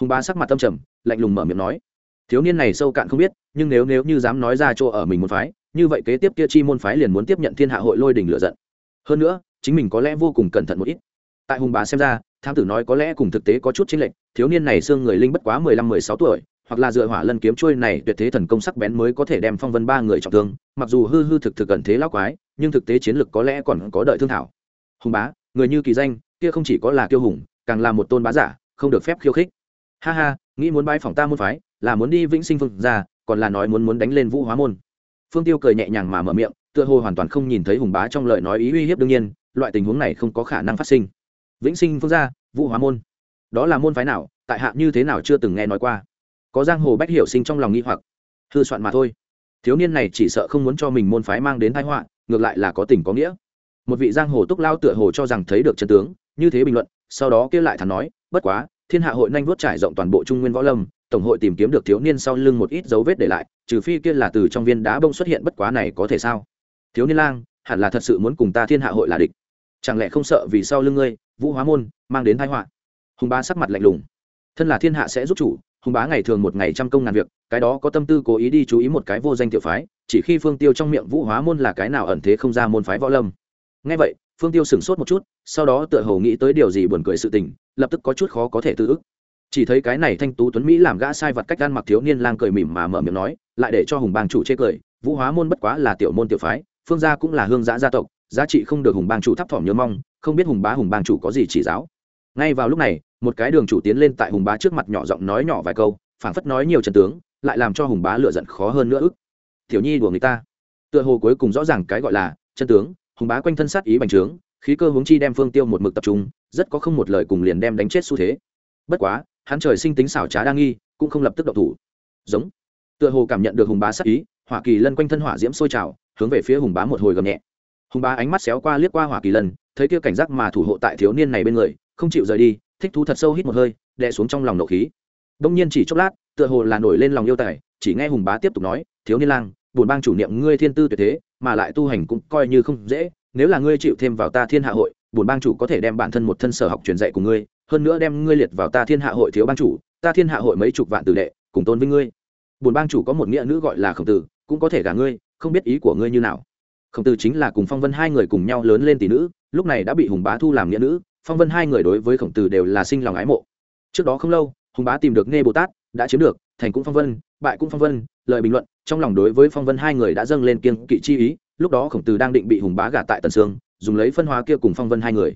Hùng bá sắc mặt tâm trầm, lạnh lùng mở miệng nói thiếu niên này sâu cạn không biết, nhưng nếu nếu như dám nói ra chỗ ở mình môn phái, như vậy kế tiếp kia chi môn phái liền muốn tiếp nhận thiên hạ hội lôi đình lựa giận. Hơn nữa, chính mình có lẽ vô cùng cẩn thận một ít. Tại hùng bá xem ra tham tử nói có lẽ cùng thực tế có chút chính lệch, thiếu niên này xương người linh bất quá mười lăm, mười sáu tuổi, hoặc là dựa hỏa lân kiếm trôi này tuyệt thế thần công sắc bén mới có thể đem phong vân ba người trọng thương, mặc dù hư hư thực thực gần thế lão quái, nhưng thực tế chiến lực có lẽ còn có đợi thương thảo. Hùng bá, người như kỳ danh, kia không chỉ có là kiêu hùng, càng là một tôn bá giả, không được phép khiêu khích. Ha ha nghĩ muốn bái phòng ta môn phái, là muốn đi vĩnh sinh phương ra, còn là nói muốn muốn đánh lên vũ hóa môn. Phương tiêu cười nhẹ nhàng mà mở miệng, tựa hồ hoàn toàn không nhìn thấy hùng bá trong lời nói ý uy hiếp đương nhiên, loại tình huống này không có khả năng phát sinh. Vĩnh sinh phương gia vũ hóa môn. Đó là môn phái nào, tại hạ như thế nào chưa từng nghe nói qua. Có giang hồ bách hiểu sinh trong lòng nghi hoặc. Hư soạn mà thôi. Thiếu niên này chỉ sợ không muốn cho mình môn phái mang đến thái họa, ngược lại là có tình có nghĩa. Một vị giang hồ túc lao tựa hồ cho rằng thấy được chân tướng, như thế bình luận, sau đó kia lại thắn nói, bất quá thiên hạ hội nhanh vuốt trải rộng toàn bộ trung nguyên võ lâm, tổng hội tìm kiếm được thiếu niên sau lưng một ít dấu vết để lại, trừ phi kia là từ trong viên đá bông xuất hiện bất quá này có thể sao? Thiếu niên lang, hẳn là thật sự muốn cùng ta thiên hạ hội là địch. Chẳng lẽ không sợ vì sau lưng ngươi, vũ hóa môn, mang đến thái họa? Hùng Bá sắc mặt lạnh lùng. Thân là thiên hạ sẽ giúp chủ, hùng bá ngày thường một ngày trăm công ngàn việc, cái đó có tâm tư cố ý đi chú ý một cái vô danh tiểu phái, chỉ khi phương tiêu trong miệng vũ hóa môn là cái nào ẩn thế không ra môn phái võ lâm. Ngay vậy phương tiêu sửng sốt một chút, sau đó tựa hồ nghĩ tới điều gì buồn cười sự tình, lập tức có chút khó có thể tư ức. Chỉ thấy cái này thanh tú tuấn mỹ làm gã sai vật cách ăn mặc thiếu niên lang cười mỉm mà mở miệng nói, lại để cho hùng bang chủ chê cười, vũ hóa môn bất quá là tiểu môn tiểu phái, phương gia cũng là hương giã gia tộc, giá trị không được hùng bang chủ thấp thỏm nhớ mong, không biết hùng bá hùng bang chủ có gì chỉ giáo. Ngay vào lúc này, một cái đường chủ tiến lên tại hùng bá trước mặt nhỏ giọng nói nhỏ vài câu, phảng phất nói nhiều trần tướng, lại làm cho hùng bá lựa giận khó hơn nữa ức. Tiểu nhi đùa người ta. Tựa hồ cuối cùng rõ ràng cái gọi là chân tướng hùng bá quanh thân sát ý bành trướng, khí cơ hướng chi đem phương tiêu một mực tập trung, rất có không một lời cùng liền đem đánh chết xu thế. Bất quá, hắn trời sinh tính xảo trá đa nghi, cũng không lập tức độc thủ. Giống. Tựa hồ cảm nhận được hùng bá sát ý, hỏa kỳ lân quanh thân hỏa diễm sôi trào, hướng về phía hùng bá một hồi gầm nhẹ. Hùng bá ánh mắt xéo qua liếc qua hỏa kỳ lân, thấy kia cảnh giác mà thủ hộ tại thiếu niên này bên người, không chịu rời đi, thích thú thật sâu hít một hơi, đè xuống trong lòng nộ khí. Đông nhiên chỉ chốc lát, tựa hồ là nổi lên lòng yêu tài, chỉ nghe hùng bá tiếp tục nói, thiếu niên lang bổn bang chủ niệm ngươi thiên tư tuyệt thế, mà lại tu hành cũng coi như không dễ, nếu là ngươi chịu thêm vào ta thiên hạ hội, bổn bang chủ có thể đem bản thân một thân sở học truyền dạy của ngươi, hơn nữa đem ngươi liệt vào ta thiên hạ hội thiếu bang chủ, ta thiên hạ hội mấy chục vạn tử đệ, cùng tôn vinh ngươi. Bổn bang chủ có một nghĩa nữ gọi là khổng tử, cũng có thể gả ngươi, không biết ý của ngươi như nào. Khổng tử chính là cùng phong vân hai người cùng nhau lớn lên tỷ nữ, lúc này đã bị hùng bá thu làm nghĩa nữ, phong vân hai người đối với khổng tử đều là sinh lòng ái mộ. Trước đó không lâu, hùng bá tìm được nghe bồ tát, đã chiếm được, thành cũng phong vân, bại cũng phong vân lời bình luận, trong lòng đối với phong vân hai người đã dâng lên kiên kỵ chi ý, lúc đó khổng tử đang định bị hùng bá gả tại tần sương, dùng lấy phân hóa kia cùng phong vân hai người.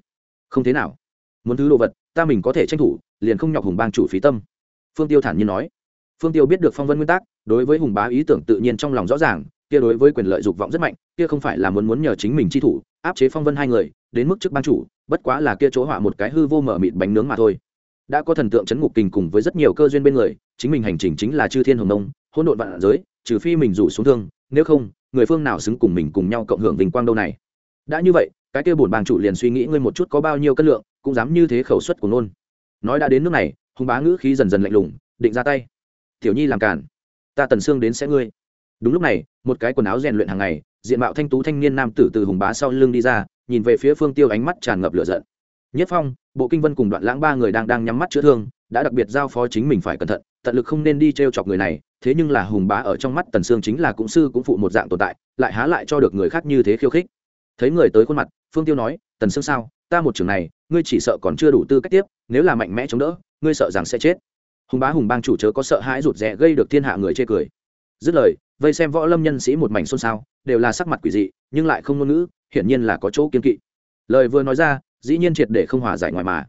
Không thế nào. Muốn thứ đồ vật, ta mình có thể tranh thủ, liền không nhọc hùng bang chủ phí tâm. Phương tiêu thản nhiên nói. Phương tiêu biết được phong vân nguyên tắc, đối với hùng bá ý tưởng tự nhiên trong lòng rõ ràng, kia đối với quyền lợi dục vọng rất mạnh, kia không phải là muốn muốn nhờ chính mình chi thủ, áp chế phong vân hai người, đến mức trước ban chủ, bất quá là kia chỗ họa một cái hư vô mở mịt bánh nướng mà thôi đã có thần tượng chấn ngục kình cùng với rất nhiều cơ duyên bên người, chính mình hành trình chính là chư thiên hồng nông hỗn độn vạn giới, trừ phi mình rủ xuống thương, nếu không, người phương nào xứng cùng mình cùng nhau cộng hưởng vinh quang đâu này. Đã như vậy, cái kia bổn bàng chủ liền suy nghĩ ngươi một chút có bao nhiêu cân lượng, cũng dám như thế khẩu suất của nôn nói đã đến nước này, hùng bá ngữ khí dần dần lạnh lùng, định ra tay. Tiểu nhi làm cản, ta tần xương đến sẽ ngươi. Đúng lúc này, một cái quần áo rèn luyện hàng ngày, diện mạo thanh tú thanh niên nam tử từ hùng bá sau lưng đi ra, nhìn về phía phương tiêu ánh mắt tràn ngập lửa giận. Nhất phong bộ kinh vân cùng đoạn lãng ba người đang đang nhắm mắt chữa thương, đã đặc biệt giao phó chính mình phải cẩn thận, tận lực không nên đi t chọc người này, thế nhưng là hùng bá ở trong mắt tần sương chính là cũng sư cũng phụ một dạng tồn tại, lại há lại cho được người khác như thế khiêu khích. Thấy người tới khuôn mặt, phương tiêu nói, tần sương sao? Ta một trường này, ngươi chỉ sợ còn chưa đủ tư cách tiếp, nếu là mạnh mẽ chống đỡ, ngươi sợ rằng sẽ chết. Hùng bá hùng bang chủ chớ có sợ hãi rụt rè gây được thiên hạ người chê cười. Dứt lời, vây xem võ lâm nhân sĩ một mảnh xôn xao, đều là sắc mặt quỷ dị, nhưng lại không ngôn ngữ, hiển nhiên là có chỗ kiên kỵ. Lời vừa nói ra dĩ nhiên triệt để không hòa giải ngoài mà.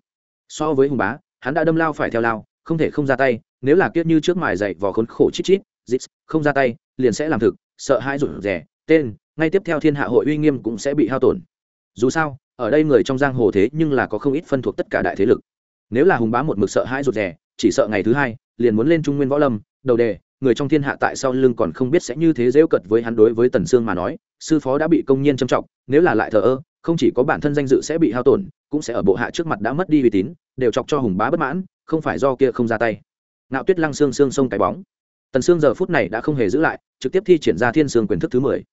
So với hùng bá hắn đã đâm lao phải theo lao không thể không ra tay nếu là kiết như trước mài dậy vò khốn khổ chít chít dít không ra tay liền sẽ làm thực sợ hãi rụt rẻ tên ngay tiếp theo thiên hạ hội uy nghiêm cũng sẽ bị hao tổn. Dù sao ở đây người trong giang hồ thế nhưng là có không ít phân thuộc tất cả đại thế lực. Nếu là hùng bá một mực sợ hãi rụt rè, chỉ sợ ngày thứ hai liền muốn lên trung nguyên võ lâm đầu đề người trong thiên hạ tại sau lưng còn không biết sẽ như thế dễu cật với hắn đối với tần sương mà nói sư phó đã bị công nhiên trầm trọng nếu là lại thờ ơ không chỉ có bản thân danh dự sẽ bị hao tổn, cũng sẽ ở bộ hạ trước mặt đã mất đi uy tín, đều chọc cho hùng bá bất mãn, không phải do kia không ra tay. Nạo tuyết lăng xương xương sông cái bóng. Tần xương giờ phút này đã không hề giữ lại, trực tiếp thi triển ra thiên xương quyền thức thứ mười.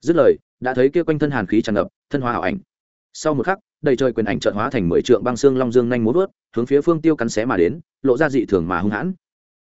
Dứt lời, đã thấy kia quanh thân hàn khí tràn ngập, thân hóa ảo ảnh. Sau một khắc, đầy trời quyền ảnh trợn hóa thành mười trượng băng xương long dương nhanh muốn vớt, hướng phía phương tiêu cắn xé mà đến, lộ ra dị thường mà hung hãn.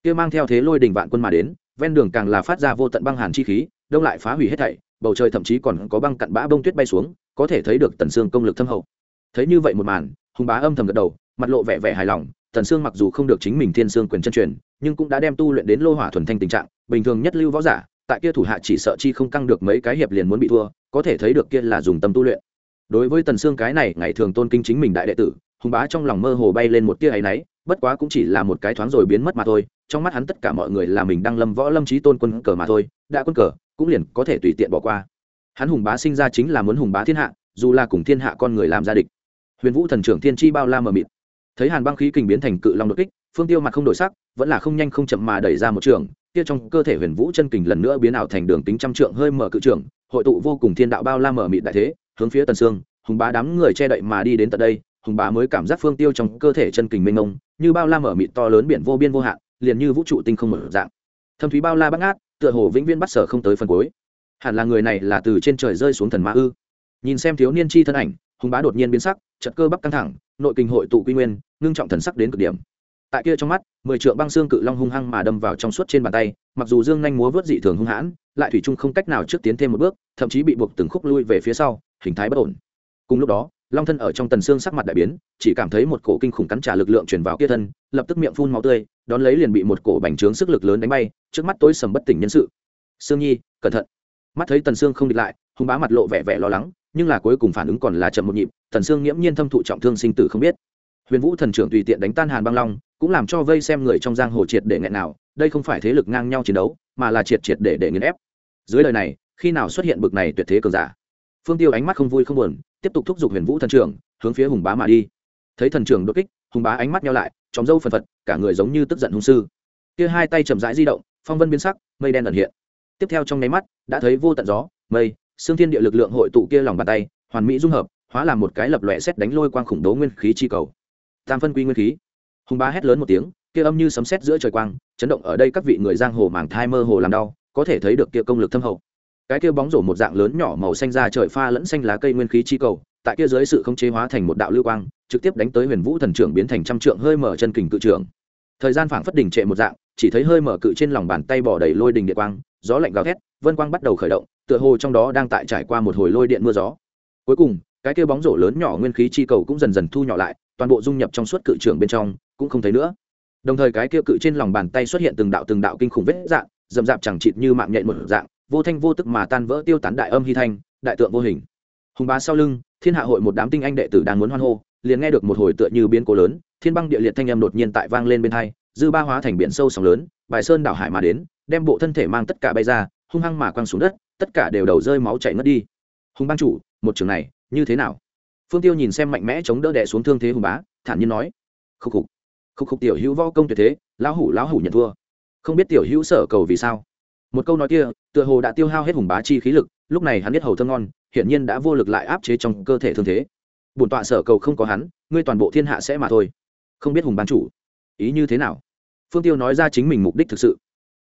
Kia mang theo thế lôi đình vạn quân mà đến, ven đường càng là phát ra vô tận băng hàn chi khí, đông lại phá hủy hết thảy, bầu trời thậm chí còn có băng cặn bã bông tuyết bay xuống có thể thấy được tần sương công lực thâm hậu. Thấy như vậy một màn, hùng bá âm thầm gật đầu, mặt lộ vẻ vẻ hài lòng, tần sương mặc dù không được chính mình thiên sương quyền chân truyền, nhưng cũng đã đem tu luyện đến lô hỏa thuần thanh tình trạng, bình thường nhất lưu võ giả, tại kia thủ hạ chỉ sợ chi không căng được mấy cái hiệp liền muốn bị thua, có thể thấy được kia là dùng tâm tu luyện. Đối với tần sương cái này, ngày thường tôn kinh chính mình đại đệ tử, hùng bá trong lòng mơ hồ bay lên một tia áy náy, bất quá cũng chỉ là một cái thoáng rồi biến mất mà thôi, trong mắt hắn tất cả mọi người là mình đang lâm võ lâm trí tôn quân cờ mà thôi, đã quân cờ, cũng liền có thể tùy tiện bỏ qua hắn hùng bá sinh ra chính là muốn hùng bá thiên hạ, dù là cùng thiên hạ con người làm gia địch. Huyền vũ thần trưởng thiên chi bao la mờ mịt. Thấy hàn băng khí kình biến thành cự long đột kích, phương tiêu mặt không đổi sắc, vẫn là không nhanh không chậm mà đẩy ra một trường, kia trong cơ thể huyền vũ chân kình lần nữa biến ảo thành đường tính trăm trượng hơi mở cự trưởng hội tụ vô cùng thiên đạo bao la mở mịt đại thế, hướng phía tần sương, hùng bá đám người che đậy mà đi đến tận đây, hùng bá mới cảm giác phương tiêu trong cơ thể chân kình mênh mông, như bao la mở mịt to lớn biển vô biên vô hạn, liền như vũ trụ tinh không mở dạng. Thâm thúy bao la bắt ngát, tựa hồ vĩnh viên bắt sở không tới phần cuối hẳn là người này là từ trên trời rơi xuống thần ma ư? Nhìn xem thiếu niên chi thân ảnh, hùng bá đột nhiên biến sắc chật cơ bắp căng thẳng, nội kinh hội tụ quy nguyên, ngưng trọng thần sắc đến cực điểm. Tại kia trong mắt, mười trượng băng xương cự long hung hăng mà đâm vào trong suốt trên bàn tay, mặc dù dương nhanh múa vớt dị thường hung hãn, lại thủy chung không cách nào trước tiến thêm một bước, thậm chí bị buộc từng khúc lui về phía sau, hình thái bất ổn. Cùng lúc đó, long thân ở trong tần xương sắc mặt đại biến, chỉ cảm thấy một cổ kinh khủng cắn trả lực lượng truyền vào kia thân, lập tức miệng phun máu tươi, đón lấy liền bị một cổ bành trướng sức lực lớn đánh bay, trước mắt tối sầm bất tỉnh nhân sự. Sương nhi, cẩn thận mắt thấy tần sương không địch lại hùng bá mặt lộ vẻ vẻ lo lắng, nhưng là cuối cùng phản ứng còn là chậm một nhịp, tần sương nghiễm nhiên thâm thụ trọng thương sinh tử không biết. Huyền vũ thần trưởng tùy tiện đánh tan hàn băng long, cũng làm cho vây xem người trong giang hồ triệt để nghẹn nào, đây không phải thế lực ngang nhau chiến đấu, mà là triệt triệt để để nghiền ép. Dưới lời này, khi nào xuất hiện bực này tuyệt thế cường giả? Phương tiêu ánh mắt không vui không buồn, tiếp tục thúc giục huyền vũ thần trưởng, hướng phía hùng bá mà đi. Thấy thần trưởng đột kích, hùng bá ánh mắt nhau lại, chóng dâu phần phật, cả người giống như tức giận hung sư. Kia hai tay chậm rãi di động, phong vân biến sắc, mây đen ẩn hiện tiếp theo trong nháy mắt, đã thấy vô tận gió, mây, xương thiên địa lực lượng hội tụ kia lòng bàn tay, hoàn mỹ dung hợp, hóa làm một cái lập lòe xét đánh lôi quang khủng đố nguyên khí chi cầu. Tam phân quy nguyên khí. Hùng ba hét lớn một tiếng, kia âm như sấm sét giữa trời quang, chấn động ở đây các vị người giang hồ màng thai mơ hồ làm đau, có thể thấy được kia công lực thâm hậu. Cái kia bóng rổ một dạng lớn nhỏ màu xanh ra trời pha lẫn xanh lá cây nguyên khí chi cầu, tại kia dưới sự không chế hóa thành một đạo lưu quang, trực tiếp đánh tới huyền vũ thần trưởng biến thành trăm trượng hơi mở chân kình cự trưởng. Thời gian phảng phất đỉnh trệ một dạng, chỉ thấy hơi mở cự trên lòng bàn tay bỏ đầy lôi đình địa quang gió lạnh gào thét, vân quang bắt đầu khởi động, tựa hồ trong đó đang tại trải qua một hồi lôi điện mưa gió. Cuối cùng, cái kia bóng rổ lớn nhỏ nguyên khí chi cầu cũng dần dần thu nhỏ lại, toàn bộ dung nhập trong suốt cự trường bên trong, cũng không thấy nữa. Đồng thời cái kia cự trên lòng bàn tay xuất hiện từng đạo từng đạo kinh khủng vết dạng dầm dạp chẳng chịt như mạng nhện một dạng, vô thanh vô tức mà tan vỡ tiêu tán đại âm hy thanh, đại tượng vô hình. Hùng bá sau lưng, thiên hạ hội một đám tinh anh đệ tử đang muốn hoan hô, liền nghe được một hồi tựa như biến cố lớn, thiên băng địa liệt thanh âm đột nhiên tại vang lên bên hai, dư ba hóa thành biển sâu sóng lớn, bài sơn đảo hải mà đến đem bộ thân thể mang tất cả bay ra, hung hăng mà quăng xuống đất, tất cả đều đầu rơi máu chảy ngất đi. Hùng ban chủ, một trường này, như thế nào? Phương tiêu nhìn xem mạnh mẽ chống đỡ đẻ xuống thương thế hùng bá, thản nhiên nói. Khúc khục khúc khục tiểu hữu võ công tuyệt thế, lão hủ lão hủ nhận thua. Không biết tiểu hữu sở cầu vì sao? Một câu nói kia, tựa hồ đã tiêu hao hết hùng bá chi khí lực, lúc này hắn biết hầu thơm ngon, hiển nhiên đã vô lực lại áp chế trong cơ thể thương thế. Bổn tọa sở cầu không có hắn, ngươi toàn bộ thiên hạ sẽ mà thôi. Không biết hùng bán chủ, ý như thế nào? Phương tiêu nói ra chính mình mục đích thực sự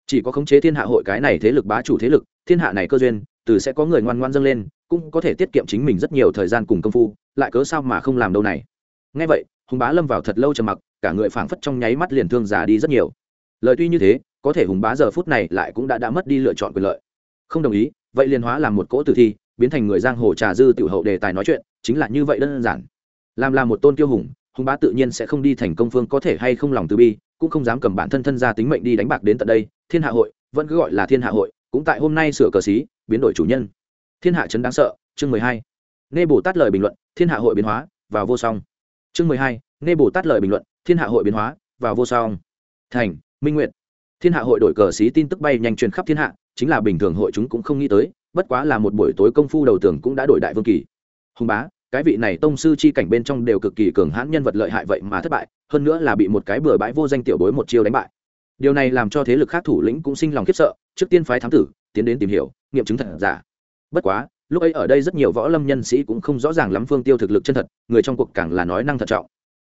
chỉ có khống chế thiên hạ hội cái này thế lực bá chủ thế lực, thiên hạ này cơ duyên, từ sẽ có người ngoan ngoan dâng lên, cũng có thể tiết kiệm chính mình rất nhiều thời gian cùng công phu, lại cớ sao mà không làm đâu này? Ngay vậy, hùng bá lâm vào thật lâu trầm mặc, cả người phảng phất trong nháy mắt liền thương già đi rất nhiều. Lời tuy như thế, có thể hùng bá giờ phút này lại cũng đã đã mất đi lựa chọn quyền lợi. Không đồng ý, vậy liền hóa làm một cỗ tử thi, biến thành người giang hồ trà dư tiểu hậu đề tài nói chuyện, chính là như vậy đơn giản. Làm là một tôn kiêu hùng hùng bá tự nhiên sẽ không đi thành công phương có thể hay không lòng từ bi cũng không dám cầm bản thân thân ra tính mệnh đi đánh bạc đến tận đây, thiên hạ hội, vẫn cứ gọi là thiên hạ hội, cũng tại hôm nay sửa cờ xí, biến đổi chủ nhân. Thiên hạ chấn đáng sợ, chương mười hai. Nghe bồ tát lời bình luận, thiên hạ hội biến hóa, vào vô song. Chương mười hai, nghe bồ tát lời bình luận, thiên hạ hội biến hóa, vào vô song. Thành, minh nguyện thiên hạ hội đổi cờ xí tin tức bay nhanh truyền khắp thiên hạ, chính là bình thường hội chúng cũng không nghĩ tới, bất quá là một buổi tối công phu đầu tường cũng đã đổi đại vương kỳ. Hùng bá cái vị này tông sư chi cảnh bên trong đều cực kỳ cường hãn nhân vật lợi hại vậy mà thất bại, hơn nữa là bị một cái bừa bãi vô danh tiểu bối một chiêu đánh bại. Điều này làm cho thế lực khác thủ lĩnh cũng sinh lòng khiếp sợ, trước tiên phái thám tử, tiến đến tìm hiểu, nghiệm chứng thật giả. Bất quá, lúc ấy ở đây rất nhiều võ lâm nhân sĩ cũng không rõ ràng lắm phương tiêu thực lực chân thật, người trong cuộc càng là nói năng thận trọng.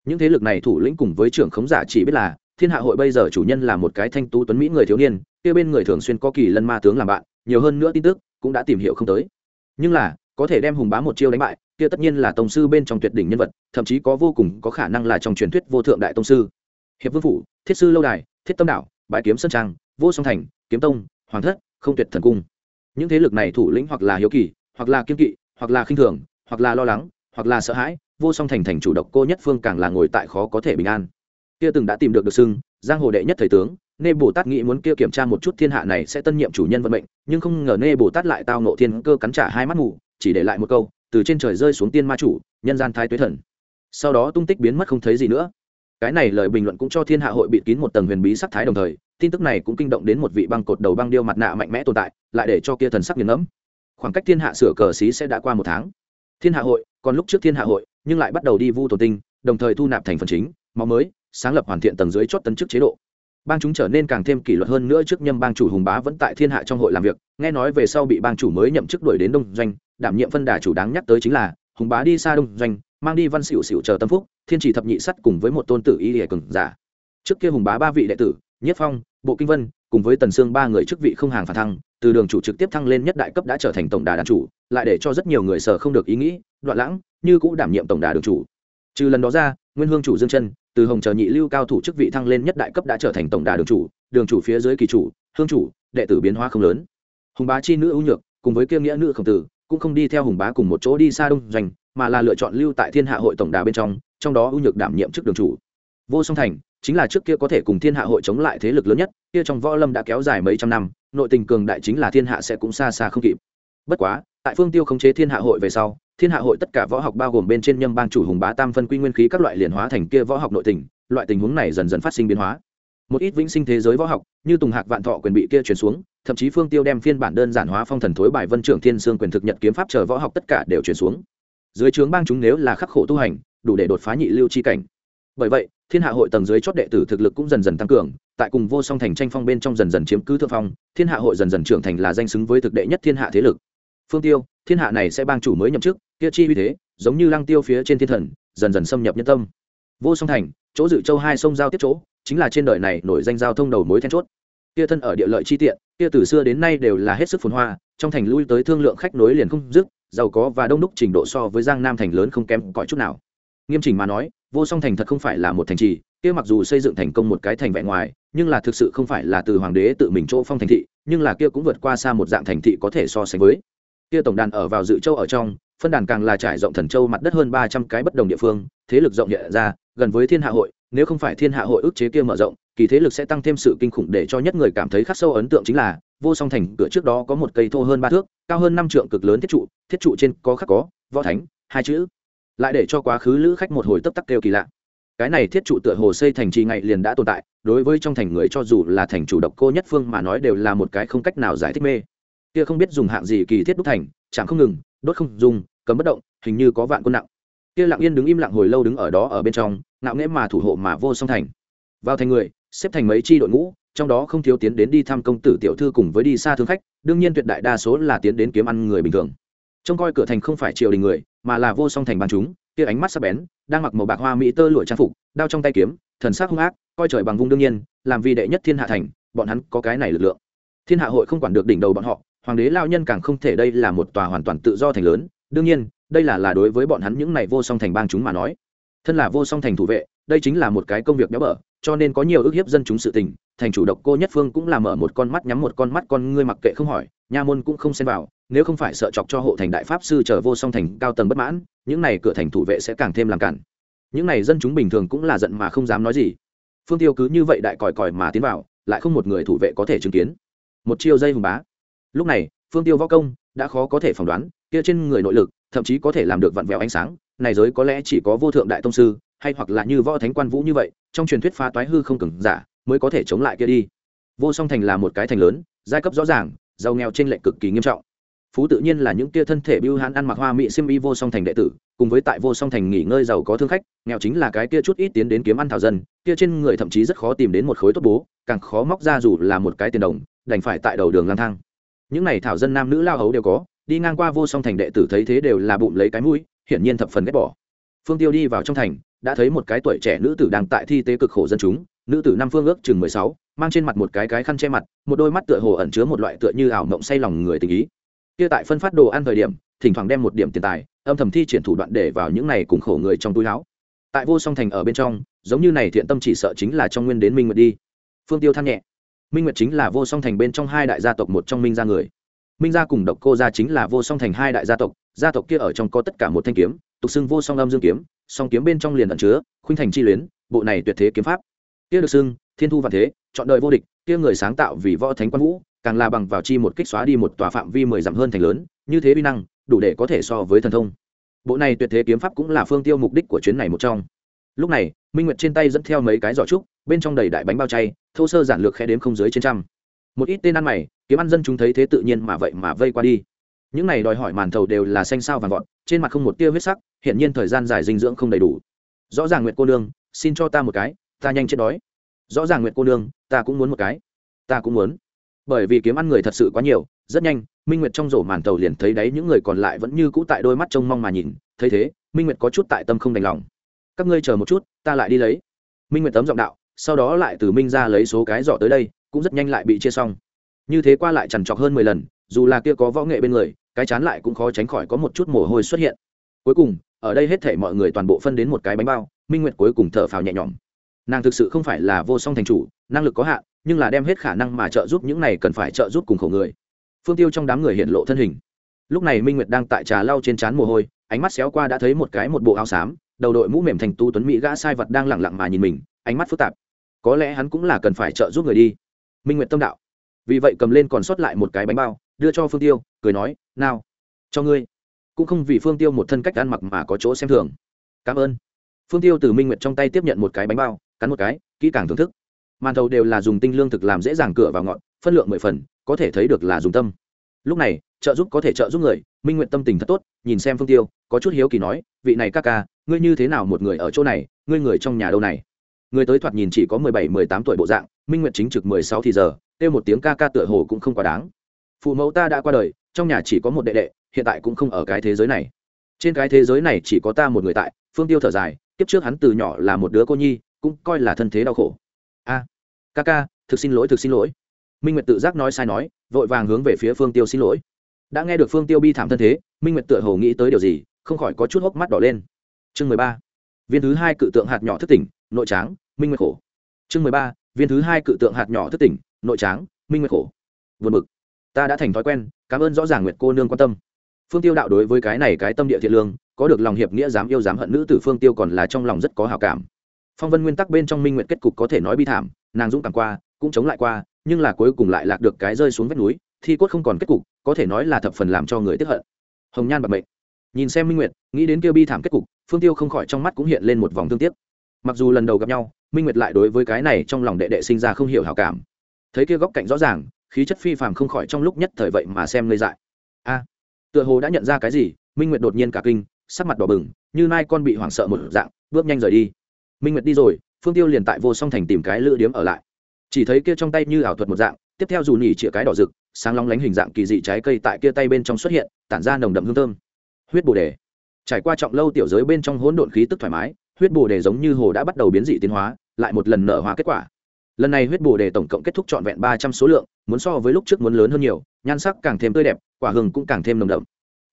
Những thế lực này thủ lĩnh cùng với trưởng khống giả chỉ biết là, thiên hạ hội bây giờ chủ nhân là một cái thanh tú tuấn mỹ người thiếu niên, kia bên người thường xuyên có kỳ lân ma tướng làm bạn, nhiều hơn nữa tin tức, cũng đã tìm hiểu không tới. Nhưng là, có thể đem hùng bá một chiêu đánh bại kia tất nhiên là tông sư bên trong tuyệt đỉnh nhân vật, thậm chí có vô cùng có khả năng là trong truyền thuyết vô thượng đại tông sư. Hiệp vương phủ, thiết sư lâu đài, thiết tâm đạo bãi kiếm sơn trang, vô song thành, kiếm tông, hoàng thất, không tuyệt thần cung. Những thế lực này thủ lĩnh hoặc là hiếu kỳ, hoặc là kiên kỵ, hoặc là khinh thường, hoặc là lo lắng, hoặc là sợ hãi, vô song thành thành chủ độc cô nhất phương càng là ngồi tại khó có thể bình an. Kia từng đã tìm được được xưng, giang hồ đệ nhất thầy tướng, nê bồ tát nghĩ muốn kia kiểm tra một chút thiên hạ này sẽ tân nhiệm chủ nhân vận mệnh, nhưng không ngờ nê bồ tát lại tao nộ thiên cơ cắn trả hai mắt ngủ chỉ để lại một câu từ trên trời rơi xuống tiên ma chủ, nhân gian thái tuế thần. Sau đó tung tích biến mất không thấy gì nữa. Cái này lời bình luận cũng cho thiên hạ hội bị kín một tầng huyền bí sắc thái đồng thời, tin tức này cũng kinh động đến một vị băng cột đầu băng điêu mặt nạ mạnh mẽ tồn tại, lại để cho kia thần sắc nghiền ngẫm. Khoảng cách thiên hạ sửa cờ xí sẽ đã qua một tháng. Thiên hạ hội, còn lúc trước thiên hạ hội, nhưng lại bắt đầu đi vu tổ tinh, đồng thời thu nạp thành phần chính, máu mới, sáng lập hoàn thiện tầng dưới chót tấn chức chế độ bang chúng trở nên càng thêm kỷ luật hơn nữa trước nhâm bang chủ hùng bá vẫn tại thiên hạ trong hội làm việc. Nghe nói về sau bị bang chủ mới nhậm chức đuổi đến đông doanh, đảm nhiệm phân đà chủ đáng nhắc tới chính là, hùng bá đi xa đông doanh, mang đi văn xỉu xỉu chờ tâm phúc, thiên chỉ thập nhị sắt cùng với một tôn tử y hệ cường giả. Trước kia hùng bá ba vị đệ tử, nhất phong, bộ kinh vân, cùng với tần sương ba người chức vị không hàng phản thăng, từ đường chủ trực tiếp thăng lên nhất đại cấp đã trở thành tổng đà đàn chủ, lại để cho rất nhiều người sở không được ý nghĩ, đoạn lãng, như cũng đảm nhiệm tổng đà đường chủ trừ lần đó ra, nguyên hương chủ dương chân, từ hồng chờ nhị lưu cao thủ chức vị thăng lên nhất đại cấp đã trở thành tổng đà đường chủ đường chủ phía dưới kỳ chủ, hương chủ, đệ tử biến hóa không lớn. Hùng bá chi nữ ưu nhược, cùng với kiêm nghĩa nữ khổng tử, cũng không đi theo hùng bá cùng một chỗ đi xa đông doanh, mà là lựa chọn lưu tại thiên hạ hội tổng đà bên trong trong đó ưu nhược đảm nhiệm chức đường chủ. Vô song thành, chính là trước kia có thể cùng thiên hạ hội chống lại thế lực lớn nhất, kia trong võ lâm đã kéo dài mấy trăm năm, nội tình cường đại chính là thiên hạ sẽ cũng xa xa không kịp. Bất quá, tại phương tiêu khống chế thiên hạ hội về sau thiên hạ hội tất cả võ học bao gồm bên trên nhâm bang chủ hùng bá tam phân quy nguyên khí các loại liền hóa thành kia võ học nội tình, loại tình huống này dần dần phát sinh biến hóa. Một ít vĩnh sinh thế giới võ học, như tùng hạc vạn thọ quyền bị kia truyền xuống, thậm chí phương tiêu đem phiên bản đơn giản hóa phong thần thối bài vân trưởng thiên sương quyền thực nhật kiếm pháp chờ võ học tất cả đều chuyển xuống. Dưới trướng bang chúng nếu là khắc khổ tu hành, đủ để đột phá nhị lưu chi cảnh. Bởi vậy, thiên hạ hội tầng dưới chót đệ tử thực lực cũng dần dần tăng cường, tại cùng vô song thành tranh phong bên trong dần dần chiếm cứ thượng phong, thiên hạ hội dần dần trưởng thành là danh xứng với thực đệ nhất thiên hạ thế lực. Phương tiêu, thiên hạ này sẽ bang chủ mới nhậm chức kia chi uy thế, giống như lăng tiêu phía trên thiên thần, dần dần xâm nhập nhân tâm. Vô song thành, chỗ dự châu hai sông giao tiếp chỗ, chính là trên đời này nổi danh giao thông đầu mối then chốt. Kia thân ở địa lợi chi tiện, kia từ xưa đến nay đều là hết sức phồn hoa, trong thành lui tới thương lượng khách nối liền không dứt, giàu có và đông đúc trình độ so với giang nam thành lớn không kém cỏi chút nào. Nghiêm chỉnh mà nói, vô song thành thật không phải là một thành trì, kia mặc dù xây dựng thành công một cái thành vẹn ngoài, nhưng là thực sự không phải là từ hoàng đế tự mình chỗ phong thành thị, nhưng là kia cũng vượt qua xa một dạng thành thị có thể so sánh với. Kia tổng đàn ở vào dự châu ở trong phân đàn càng là trải rộng thần châu mặt đất hơn ba trăm cái bất đồng địa phương, thế lực rộng hiện ra, gần với thiên hạ hội, nếu không phải thiên hạ hội ức chế kia mở rộng, kỳ thế lực sẽ tăng thêm sự kinh khủng để cho nhất người cảm thấy khắc sâu ấn tượng chính là, vô song thành cửa trước đó có một cây thô hơn ba thước, cao hơn năm trượng cực lớn thiết trụ thiết trụ trên có khắc có, võ thánh, hai chữ. Lại để cho quá khứ lữ khách một hồi tấp tắc kêu kỳ lạ. Cái này thiết trụ tựa hồ xây thành trì ngày liền đã tồn tại, đối với trong thành người cho dù là thành chủ độc cô nhất phương mà nói đều là một cái không cách nào giải thích mê. Kia không biết dùng hạng gì kỳ thiết đúc thành chẳng không ngừng đốt không dùng cấm bất động, hình như có vạn quân nặng. Kia lặng yên đứng im lặng hồi lâu đứng ở đó ở bên trong, ngạo nghễ mà thủ hộ mà vô song thành. Vào thành người, xếp thành mấy chi đội ngũ, trong đó không thiếu tiến đến đi thăm công tử tiểu thư cùng với đi xa thương khách, đương nhiên tuyệt đại đa số là tiến đến kiếm ăn người bình thường. Trông coi cửa thành không phải triều đình người, mà là vô song thành bàn chúng, kia ánh mắt sắc bén, đang mặc màu bạc hoa mỹ tơ lụa trang phục, đao trong tay kiếm, thần sắc hung ác, coi trời bằng vung đương nhiên, làm vì đệ nhất thiên hạ thành, bọn hắn có cái này lực lượng. Thiên hạ hội không quản được đỉnh đầu bọn họ hoàng đế lao nhân càng không thể đây là một tòa hoàn toàn tự do thành lớn. đương nhiên, đây là là đối với bọn hắn những này vô song thành bang chúng mà nói. thân là vô song thành thủ vệ, đây chính là một cái công việc béo bở, cho nên có nhiều ước hiếp dân chúng sự tình, thành chủ độc cô nhất phương cũng là mở một con mắt nhắm một con mắt con ngươi mặc kệ không hỏi, nha môn cũng không xen vào, nếu không phải sợ chọc cho hộ thành đại pháp sư chờ vô song thành cao tầng bất mãn, những này cửa thành thủ vệ sẽ càng thêm làm cản. những này dân chúng bình thường cũng là giận mà không dám nói gì. phương tiêu cứ như vậy đại còi còi mà tiến vào, lại không một người thủ vệ có thể chứng kiến. một chiêu dây hùng bá lúc này, phương tiêu võ công đã khó có thể phỏng đoán, kia trên người nội lực, thậm chí có thể làm được vặn vẹo ánh sáng, này giới có lẽ chỉ có vô thượng đại tông sư, hay hoặc là như võ thánh quan vũ như vậy, trong truyền thuyết phá toái hư không cứng giả mới có thể chống lại kia đi. Vô song thành là một cái thành lớn, giai cấp rõ ràng, giàu nghèo trên lệnh cực kỳ nghiêm trọng. Phú tự nhiên là những kia thân thể bưu hãn ăn mặc hoa mỹ xiêm y vô song thành đệ tử, cùng với tại vô song thành nghỉ ngơi giàu có thương khách, nghèo chính là cái kia chút ít tiến đến kiếm ăn thảo dân, kia trên người thậm chí rất khó tìm đến một khối tốt bố, càng khó móc ra dù là một cái tiền đồng, đành phải tại đầu đường lang thang những này thảo dân nam nữ lao hấu đều có, đi ngang qua vô song thành đệ tử thấy thế đều là bụng lấy cái mũi, hiển nhiên thập phần ghét bỏ. Phương tiêu đi vào trong thành, đã thấy một cái tuổi trẻ nữ tử đang tại thi tế cực khổ dân chúng, nữ tử năm phương ước chừng mười sáu, mang trên mặt một cái cái khăn che mặt, một đôi mắt tựa hồ ẩn chứa một loại tựa như ảo mộng say lòng người tình ý. Kia tại phân phát đồ ăn thời điểm, thỉnh thoảng đem một điểm tiền tài, âm thầm thi triển thủ đoạn để vào những này cùng khổ người trong túi áo. Tại vô song thành ở bên trong, giống như này thiện tâm chỉ sợ chính là trong nguyên đến minh nguyệt đi. Phương tiêu than nhẹ minh nguyệt chính là vô song thành bên trong hai đại gia tộc một trong minh gia người. Minh gia cùng độc cô gia chính là vô song thành hai đại gia tộc. Gia tộc kia ở trong có tất cả một thanh kiếm, tục xưng vô song âm dương kiếm, song kiếm bên trong liền ẩn chứa khuynh thành chi luyến, bộ này tuyệt thế kiếm pháp. Kia được xưng, thiên thu và thế, chọn đời vô địch, kia người sáng tạo vì võ thánh quan vũ, càng là bằng vào chi một kích xóa đi một tòa phạm vi mười dặm hơn thành lớn, như thế uy năng, đủ để có thể so với thần thông. Bộ này tuyệt thế kiếm pháp cũng là phương tiêu mục đích của chuyến này một trong. Lúc này, minh nguyệt trên tay dẫn theo mấy cái giỏ trúc, bên trong đầy đại bánh bao chay thô sơ giản lược khe đếm không dưới trên trăm. Một ít tên ăn mày, kiếm ăn dân chúng thấy thế tự nhiên mà vậy mà vây qua đi. Những này đòi hỏi màn thầu đều là xanh sao vàng vọt, trên mặt không một tia huyết sắc hiện nhiên thời gian dài dinh dưỡng không đầy đủ. Rõ ràng nguyệt cô nương, xin cho ta một cái, ta nhanh chết đói. Rõ ràng nguyệt cô nương, ta cũng muốn một cái. Ta cũng muốn. Bởi vì kiếm ăn người thật sự quá nhiều, rất nhanh, minh nguyệt trong rổ màn tàu liền thấy đấy những người còn lại vẫn như cũ tại đôi mắt trông mong mà nhìn, thấy thế, minh nguyệt có chút tại tâm không đành lòng. Các ngươi chờ một chút, ta lại đi lấy. Minh nguyệt tấm giọng đạo sau đó lại từ minh ra lấy số cái giỏ tới đây, cũng rất nhanh lại bị chia xong. Như thế qua lại chằn trọc hơn mười lần, dù là kia có võ nghệ bên người, cái chán lại cũng khó tránh khỏi có một chút mồ hôi xuất hiện. Cuối cùng, ở đây hết thể mọi người toàn bộ phân đến một cái bánh bao, minh nguyệt cuối cùng thở phào nhẹ nhõm. Nàng thực sự không phải là vô song thành chủ, năng lực có hạn, nhưng là đem hết khả năng mà trợ giúp những này cần phải trợ giúp cùng khổ người. Phương tiêu trong đám người hiện lộ thân hình. Lúc này minh nguyệt đang tại trà lau trên trán mồ hôi, ánh mắt xéo qua đã thấy một cái một bộ áo xám, đầu đội mũ mềm thành tu tuấn mỹ gã sai vật đang lẳng lặng mà nhìn mình, ánh mắt phức tạp có lẽ hắn cũng là cần phải trợ giúp người đi. Minh nguyệt tâm đạo. Vì vậy cầm lên còn sót lại một cái bánh bao, đưa cho phương tiêu, cười nói, nào, cho ngươi. Cũng không vì phương tiêu một thân cách ăn mặc mà có chỗ xem thường. Cảm ơn. Phương tiêu từ minh nguyệt trong tay tiếp nhận một cái bánh bao, cắn một cái, kỹ càng thưởng thức. Màn thầu đều là dùng tinh lương thực làm dễ dàng cửa vào ngọn, phân lượng mười phần, có thể thấy được là dùng tâm. Lúc này, trợ giúp có thể trợ giúp người, minh nguyện tâm tình thật tốt, nhìn xem phương tiêu, có chút hiếu kỳ nói, vị này ca ca, ngươi như thế nào một người ở chỗ này, ngươi người trong nhà đâu này? Người tới thoạt nhìn chỉ có mười bảy, mười tám tuổi bộ dạng, minh Nguyệt chính trực mười sáu thì giờ, kêu một tiếng ca ca tựa hồ cũng không quá đáng. Phụ mẫu ta đã qua đời, trong nhà chỉ có một đệ đệ, hiện tại cũng không ở cái thế giới này. Trên cái thế giới này chỉ có ta một người tại, phương tiêu thở dài, kiếp trước hắn từ nhỏ là một đứa cô nhi, cũng coi là thân thế đau khổ. A, ca ca, thực xin lỗi, thực xin lỗi. Minh nguyệt tự giác nói sai nói, vội vàng hướng về phía phương tiêu xin lỗi. Đã nghe được phương tiêu bi thảm thân thế, minh nguyệt tựa hồ nghĩ tới điều gì, không khỏi có chút hốc mắt đỏ lên. Chương mười ba. Viên thứ hai cự tượng hạt nhỏ thất tỉnh, nội tráng minh nguyệt khổ chương mười ba, viên thứ hai cự tượng hạt nhỏ thất tỉnh, nội tráng, minh nguyệt khổ. Vượt mực ta đã thành thói quen, cảm ơn rõ ràng nguyệt cô nương quan tâm. Phương tiêu đạo đối với cái này cái tâm địa thiện lương, có được lòng hiệp nghĩa dám yêu dám hận nữ tử phương tiêu còn là trong lòng rất có hào cảm. Phong vân nguyên tắc bên trong minh nguyện kết cục có thể nói bi thảm, nàng dũng cảm qua, cũng chống lại qua, nhưng là cuối cùng lại lạc được cái rơi xuống vách núi, thi cốt không còn kết cục, có thể nói là thập phần làm cho người tiếp hận. Hồng nhan bạc mệnh. Nhìn xem minh nguyệt, nghĩ đến kêu bi thảm kết cục, phương tiêu không khỏi trong mắt cũng hiện lên một vòng thương tiếc. Mặc dù lần đầu gặp nhau minh nguyệt lại đối với cái này trong lòng đệ đệ sinh ra không hiểu hào cảm. Thấy kia góc cạnh rõ ràng, khí chất phi phàm không khỏi trong lúc nhất thời vậy mà xem ngây dại. A, tựa hồ đã nhận ra cái gì, minh nguyệt đột nhiên cả kinh, sắc mặt đỏ bừng, như mai con bị hoảng sợ một dạng, bước nhanh rời đi. Minh nguyệt đi rồi, phương tiêu liền tại vô song thành tìm cái lựa điếm ở lại. Chỉ thấy kia trong tay như ảo thuật một dạng, tiếp theo dù nhỉ chĩa cái đỏ rực, sáng long lánh hình dạng kỳ dị trái cây tại kia tay bên trong xuất hiện, tản ra nồng đậm hương thơm. Huyết bồ đề. Trải qua trọng lâu tiểu giới bên trong hỗn độn khí tức thoải mái, huyết bồ đề giống như hồ đã bắt đầu biến dị tiến hóa lại một lần nở hóa kết quả. Lần này huyết bồ đề tổng cộng kết thúc trọn vẹn ba trăm số lượng, muốn so với lúc trước muốn lớn hơn nhiều, nhan sắc càng thêm tươi đẹp, quả hừng cũng càng thêm nồng đậm.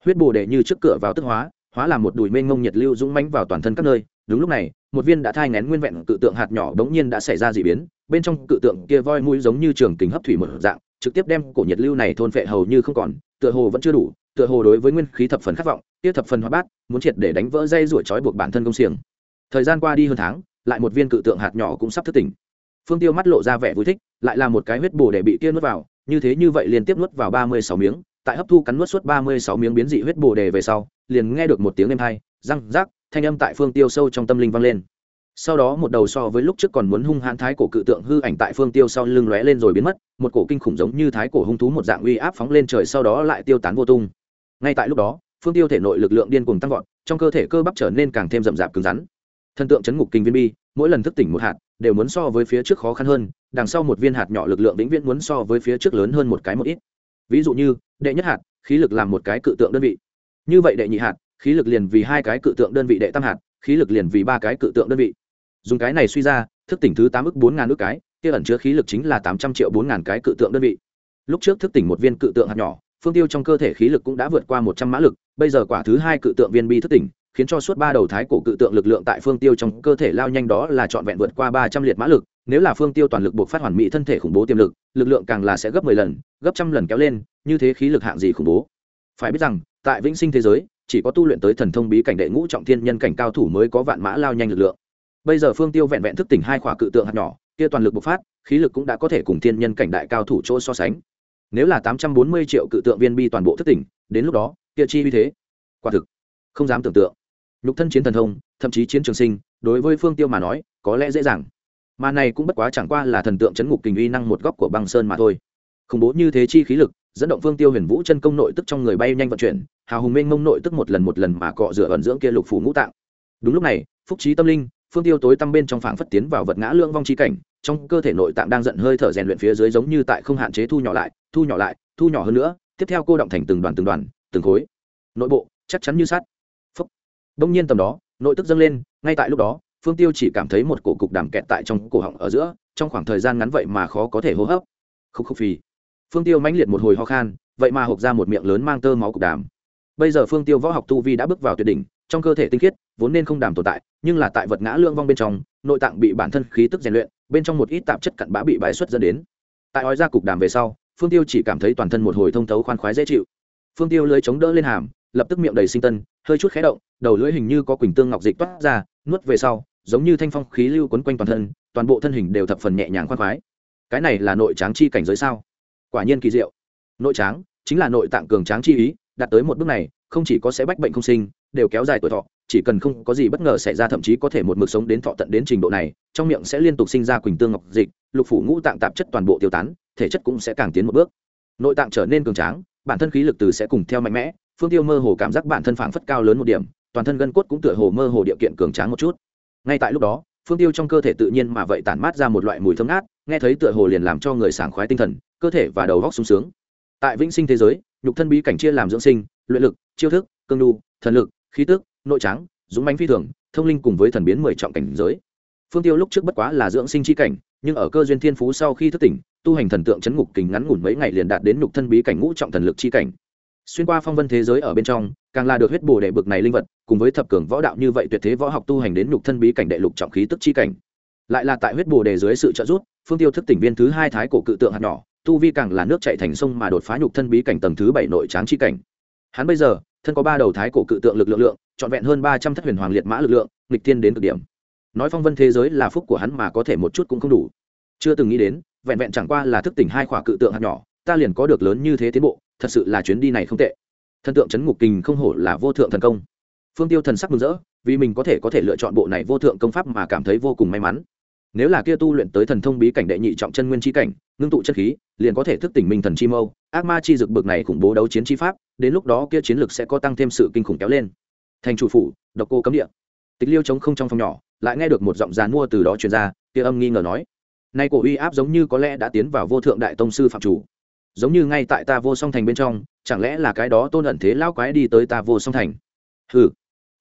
Huyết bồ đề như trước cửa vào tức hóa hóa làm một đùi mênh mông nhiệt lưu dũng mãnh vào toàn thân các nơi. Đúng lúc này, một viên đã thai ngén nguyên vẹn cự tượng hạt nhỏ đống nhiên đã xảy ra dị biến, bên trong cự tượng kia voi mũi giống như trường kính hấp thủy một dạng, trực tiếp đem cổ nhiệt lưu này thôn phệ hầu như không còn, tựa hồ vẫn chưa đủ, tựa hồ đối với nguyên khí thập phần khát vọng, kia thập phần hóa bát, muốn triệt để đánh vỡ dây ruổi trói buộc bản thân công xiềng. Thời gian qua đi hơn tháng lại một viên cự tượng hạt nhỏ cũng sắp thức tỉnh. Phương tiêu mắt lộ ra vẻ vui thích lại là một cái huyết bồ để bị kia nuốt vào như thế như vậy liên tiếp nuốt vào ba mươi sáu miếng tại hấp thu cắn nuốt suốt ba mươi sáu miếng biến dị huyết bồ đề về sau liền nghe được một tiếng êm hay, răng rác thanh âm tại phương tiêu sâu trong tâm linh vang lên. Sau đó một đầu so với lúc trước còn muốn hung hãn thái cổ cự tượng hư ảnh tại phương tiêu sau lưng lóe lên rồi biến mất một cổ kinh khủng giống như thái cổ hung thú một dạng uy áp phóng lên trời sau đó lại tiêu tán vô tung. Ngay tại lúc đó phương tiêu thể nội lực lượng điên cuồng tăng vọt trong cơ thể cơ bắp trở nên càng thêm rậm rạp cứng rắn thần tượng chấn ngục kinh viên bi, mỗi lần thức tỉnh một hạt, đều muốn so với phía trước khó khăn hơn, đằng sau một viên hạt nhỏ lực lượng vĩnh viễn muốn so với phía trước lớn hơn một cái một ít. Ví dụ như, đệ nhất hạt, khí lực làm một cái cự tượng đơn vị. Như vậy đệ nhị hạt, khí lực liền vì hai cái cự tượng đơn vị, đệ tam hạt, khí lực liền vì ba cái cự tượng đơn vị. Dùng cái này suy ra, thức tỉnh thứ tám ức bốn ngàn ước cái, kia ẩn chứa khí lực chính là tám trăm triệu bốn ngàn cái cự tượng đơn vị. Lúc trước thức tỉnh một viên cự tượng hạt nhỏ, phương tiêu trong cơ thể khí lực cũng đã vượt qua một trăm mã lực, bây giờ quả thứ hai cự tượng viên bi thức tỉnh khiến cho suốt ba đầu thái cổ cự tượng lực lượng tại phương tiêu trong cơ thể lao nhanh đó là trọn vẹn vượt qua ba trăm liệt mã lực. Nếu là phương tiêu toàn lực buộc phát hoàn mỹ thân thể khủng bố tiềm lực lực lượng càng là sẽ gấp mười lần, gấp trăm lần kéo lên, như thế khí lực hạng gì khủng bố. Phải biết rằng, tại vĩnh sinh thế giới, chỉ có tu luyện tới thần thông bí cảnh đệ ngũ trọng thiên nhân cảnh cao thủ mới có vạn mã lao nhanh lực lượng. Bây giờ phương tiêu vẹn vẹn thức tỉnh hai khỏa cự tượng hạt nhỏ, kia toàn lực bộc phát, khí lực cũng đã có thể cùng thiên nhân cảnh đại cao thủ chỗ so sánh. Nếu là tám trăm bốn mươi triệu cự tượng viên bi toàn bộ thức tỉnh, đến lúc đó, kia chi uy thế, quả thực không dám tưởng tượng nhục thân chiến thần thông, thậm chí chiến trường sinh, đối với phương tiêu mà nói, có lẽ dễ dàng. Mà này cũng bất quá chẳng qua là thần tượng chấn ngục kình uy năng một góc của băng sơn mà thôi. Khủng bố như thế chi khí lực, dẫn động phương tiêu huyền vũ chân công nội tức trong người bay nhanh vận chuyển, hào hùng mênh mông nội tức một lần một lần mà cọ rửa ẩn dưỡng kia lục phủ ngũ tạng. Đúng lúc này, phúc trí tâm linh, phương tiêu tối tâm bên trong phảng phất tiến vào vật ngã lưỡng vong chi cảnh, trong cơ thể nội tạng đang giận hơi thở rèn luyện phía dưới giống như tại không hạn chế thu nhỏ lại, thu nhỏ lại, thu nhỏ hơn nữa, tiếp theo cô động thành từng đoàn từng đoàn, từng khối. Nội bộ, chắc chắn như sát đông nhiên tầm đó, nội tức dâng lên, ngay tại lúc đó, phương tiêu chỉ cảm thấy một cổ cục đàm kẹt tại trong cổ họng ở giữa, trong khoảng thời gian ngắn vậy mà khó có thể hô hấp. Khúc khúc phì. Phương tiêu mãnh liệt một hồi ho khan, vậy mà hộc ra một miệng lớn mang tơ máu cục đàm. Bây giờ phương tiêu võ học tu vi đã bước vào tuyệt đỉnh, trong cơ thể tinh khiết, vốn nên không đàm tồn tại, nhưng là tại vật ngã lương vong bên trong, nội tạng bị bản thân khí tức rèn luyện, bên trong một ít tạp chất cặn bã bị bài xuất dẫn đến. Tại ói ra cục đàm về sau, phương tiêu chỉ cảm thấy toàn thân một hồi thông thấu khoan khoái dễ chịu. Phương tiêu lưới chống đỡ lên hàm, lập tức miệng đầy sinh tân hơi chút khé động, đầu lưỡi hình như có quỳnh tương ngọc dịch toát ra, nuốt về sau, giống như thanh phong khí lưu quấn quanh toàn thân, toàn bộ thân hình đều thập phần nhẹ nhàng khoan khoái. Cái này là nội tráng chi cảnh giới sao? Quả nhiên kỳ diệu. Nội tráng chính là nội tạng cường tráng chi ý, đạt tới một bước này, không chỉ có sẽ bách bệnh không sinh, đều kéo dài tuổi thọ, chỉ cần không có gì bất ngờ xảy ra thậm chí có thể một mực sống đến thọ tận đến trình độ này, trong miệng sẽ liên tục sinh ra quỳnh tương ngọc dịch, lục phủ ngũ tạng tạp chất toàn bộ tiêu tán, thể chất cũng sẽ càng tiến một bước. Nội tạng trở nên cường tráng, bản thân khí lực từ sẽ cùng theo mạnh mẽ phương tiêu mơ hồ cảm giác bản thân phảng phất cao lớn một điểm, toàn thân gân cốt cũng tựa hồ mơ hồ địa kiện cường tráng một chút. Ngay tại lúc đó, phương tiêu trong cơ thể tự nhiên mà vậy tản mát ra một loại mùi thơm ngát, nghe thấy tựa hồ liền làm cho người sảng khoái tinh thần, cơ thể và đầu góc sung sướng. Tại vĩnh sinh thế giới, nhục thân bí cảnh chia làm dưỡng sinh, luyện lực, chiêu thức, cương đu thần lực, khí tức, nội tráng, dũng bánh phi thường, thông linh cùng với thần biến mười trọng cảnh giới. Phương tiêu lúc trước bất quá là dưỡng sinh chi cảnh, nhưng ở cơ duyên thiên phú sau khi thức tỉnh, tu hành thần tượng chấn ngục kình ngắn ngủn mấy ngày liền đạt đến nhục thân bí cảnh ngũ trọng thần lực chi cảnh xuyên qua phong vân thế giới ở bên trong, càng là được huyết bồ đệ bực này linh vật, cùng với thập cường võ đạo như vậy tuyệt thế võ học tu hành đến nhục thân bí cảnh đệ lục trọng khí tức chi cảnh. Lại là tại huyết bồ đề dưới sự trợ giúp, phương tiêu thức tỉnh viên thứ hai thái cổ cự tượng hạt nhỏ, tu vi càng là nước chạy thành sông mà đột phá nhục thân bí cảnh tầng thứ bảy nội tráng chi cảnh. Hắn bây giờ, thân có ba đầu thái cổ cự tượng lực lượng lượng, trọn vẹn hơn ba trăm thất huyền hoàng liệt mã lực lượng, nghịch tiên đến cực điểm. Nói phong vân thế giới là phúc của hắn mà có thể một chút cũng không đủ. Chưa từng nghĩ đến, vẹn vẹn chẳng qua là thức tỉnh hai khỏa cự tượng hạt nhỏ, ta liền có được lớn như thế tiến bộ thật sự là chuyến đi này không tệ. Thần tượng chấn ngục kình không hổ là vô thượng thần công. Phương tiêu thần sắc mừng rỡ, vì mình có thể có thể lựa chọn bộ này vô thượng công pháp mà cảm thấy vô cùng may mắn. Nếu là kia tu luyện tới thần thông bí cảnh đệ nhị trọng chân nguyên chi cảnh, ngưng tụ chất khí, liền có thể thức tỉnh minh thần chi mâu, ác ma chi dực bực này khủng bố đấu chiến chi pháp, đến lúc đó kia chiến lực sẽ có tăng thêm sự kinh khủng kéo lên. Thành chủ phủ, độc cô cấm địa. Tịch liêu chống không trong phòng nhỏ, lại nghe được một giọng dàn mua từ đó truyền ra, kia âm nghi ngờ nói. Nay cổ uy áp giống như có lẽ đã tiến vào vô thượng đại tông sư phạm chủ giống như ngay tại ta vô song thành bên trong, chẳng lẽ là cái đó tôn ẩn thế lao quái đi tới ta vô song thành? Hừ,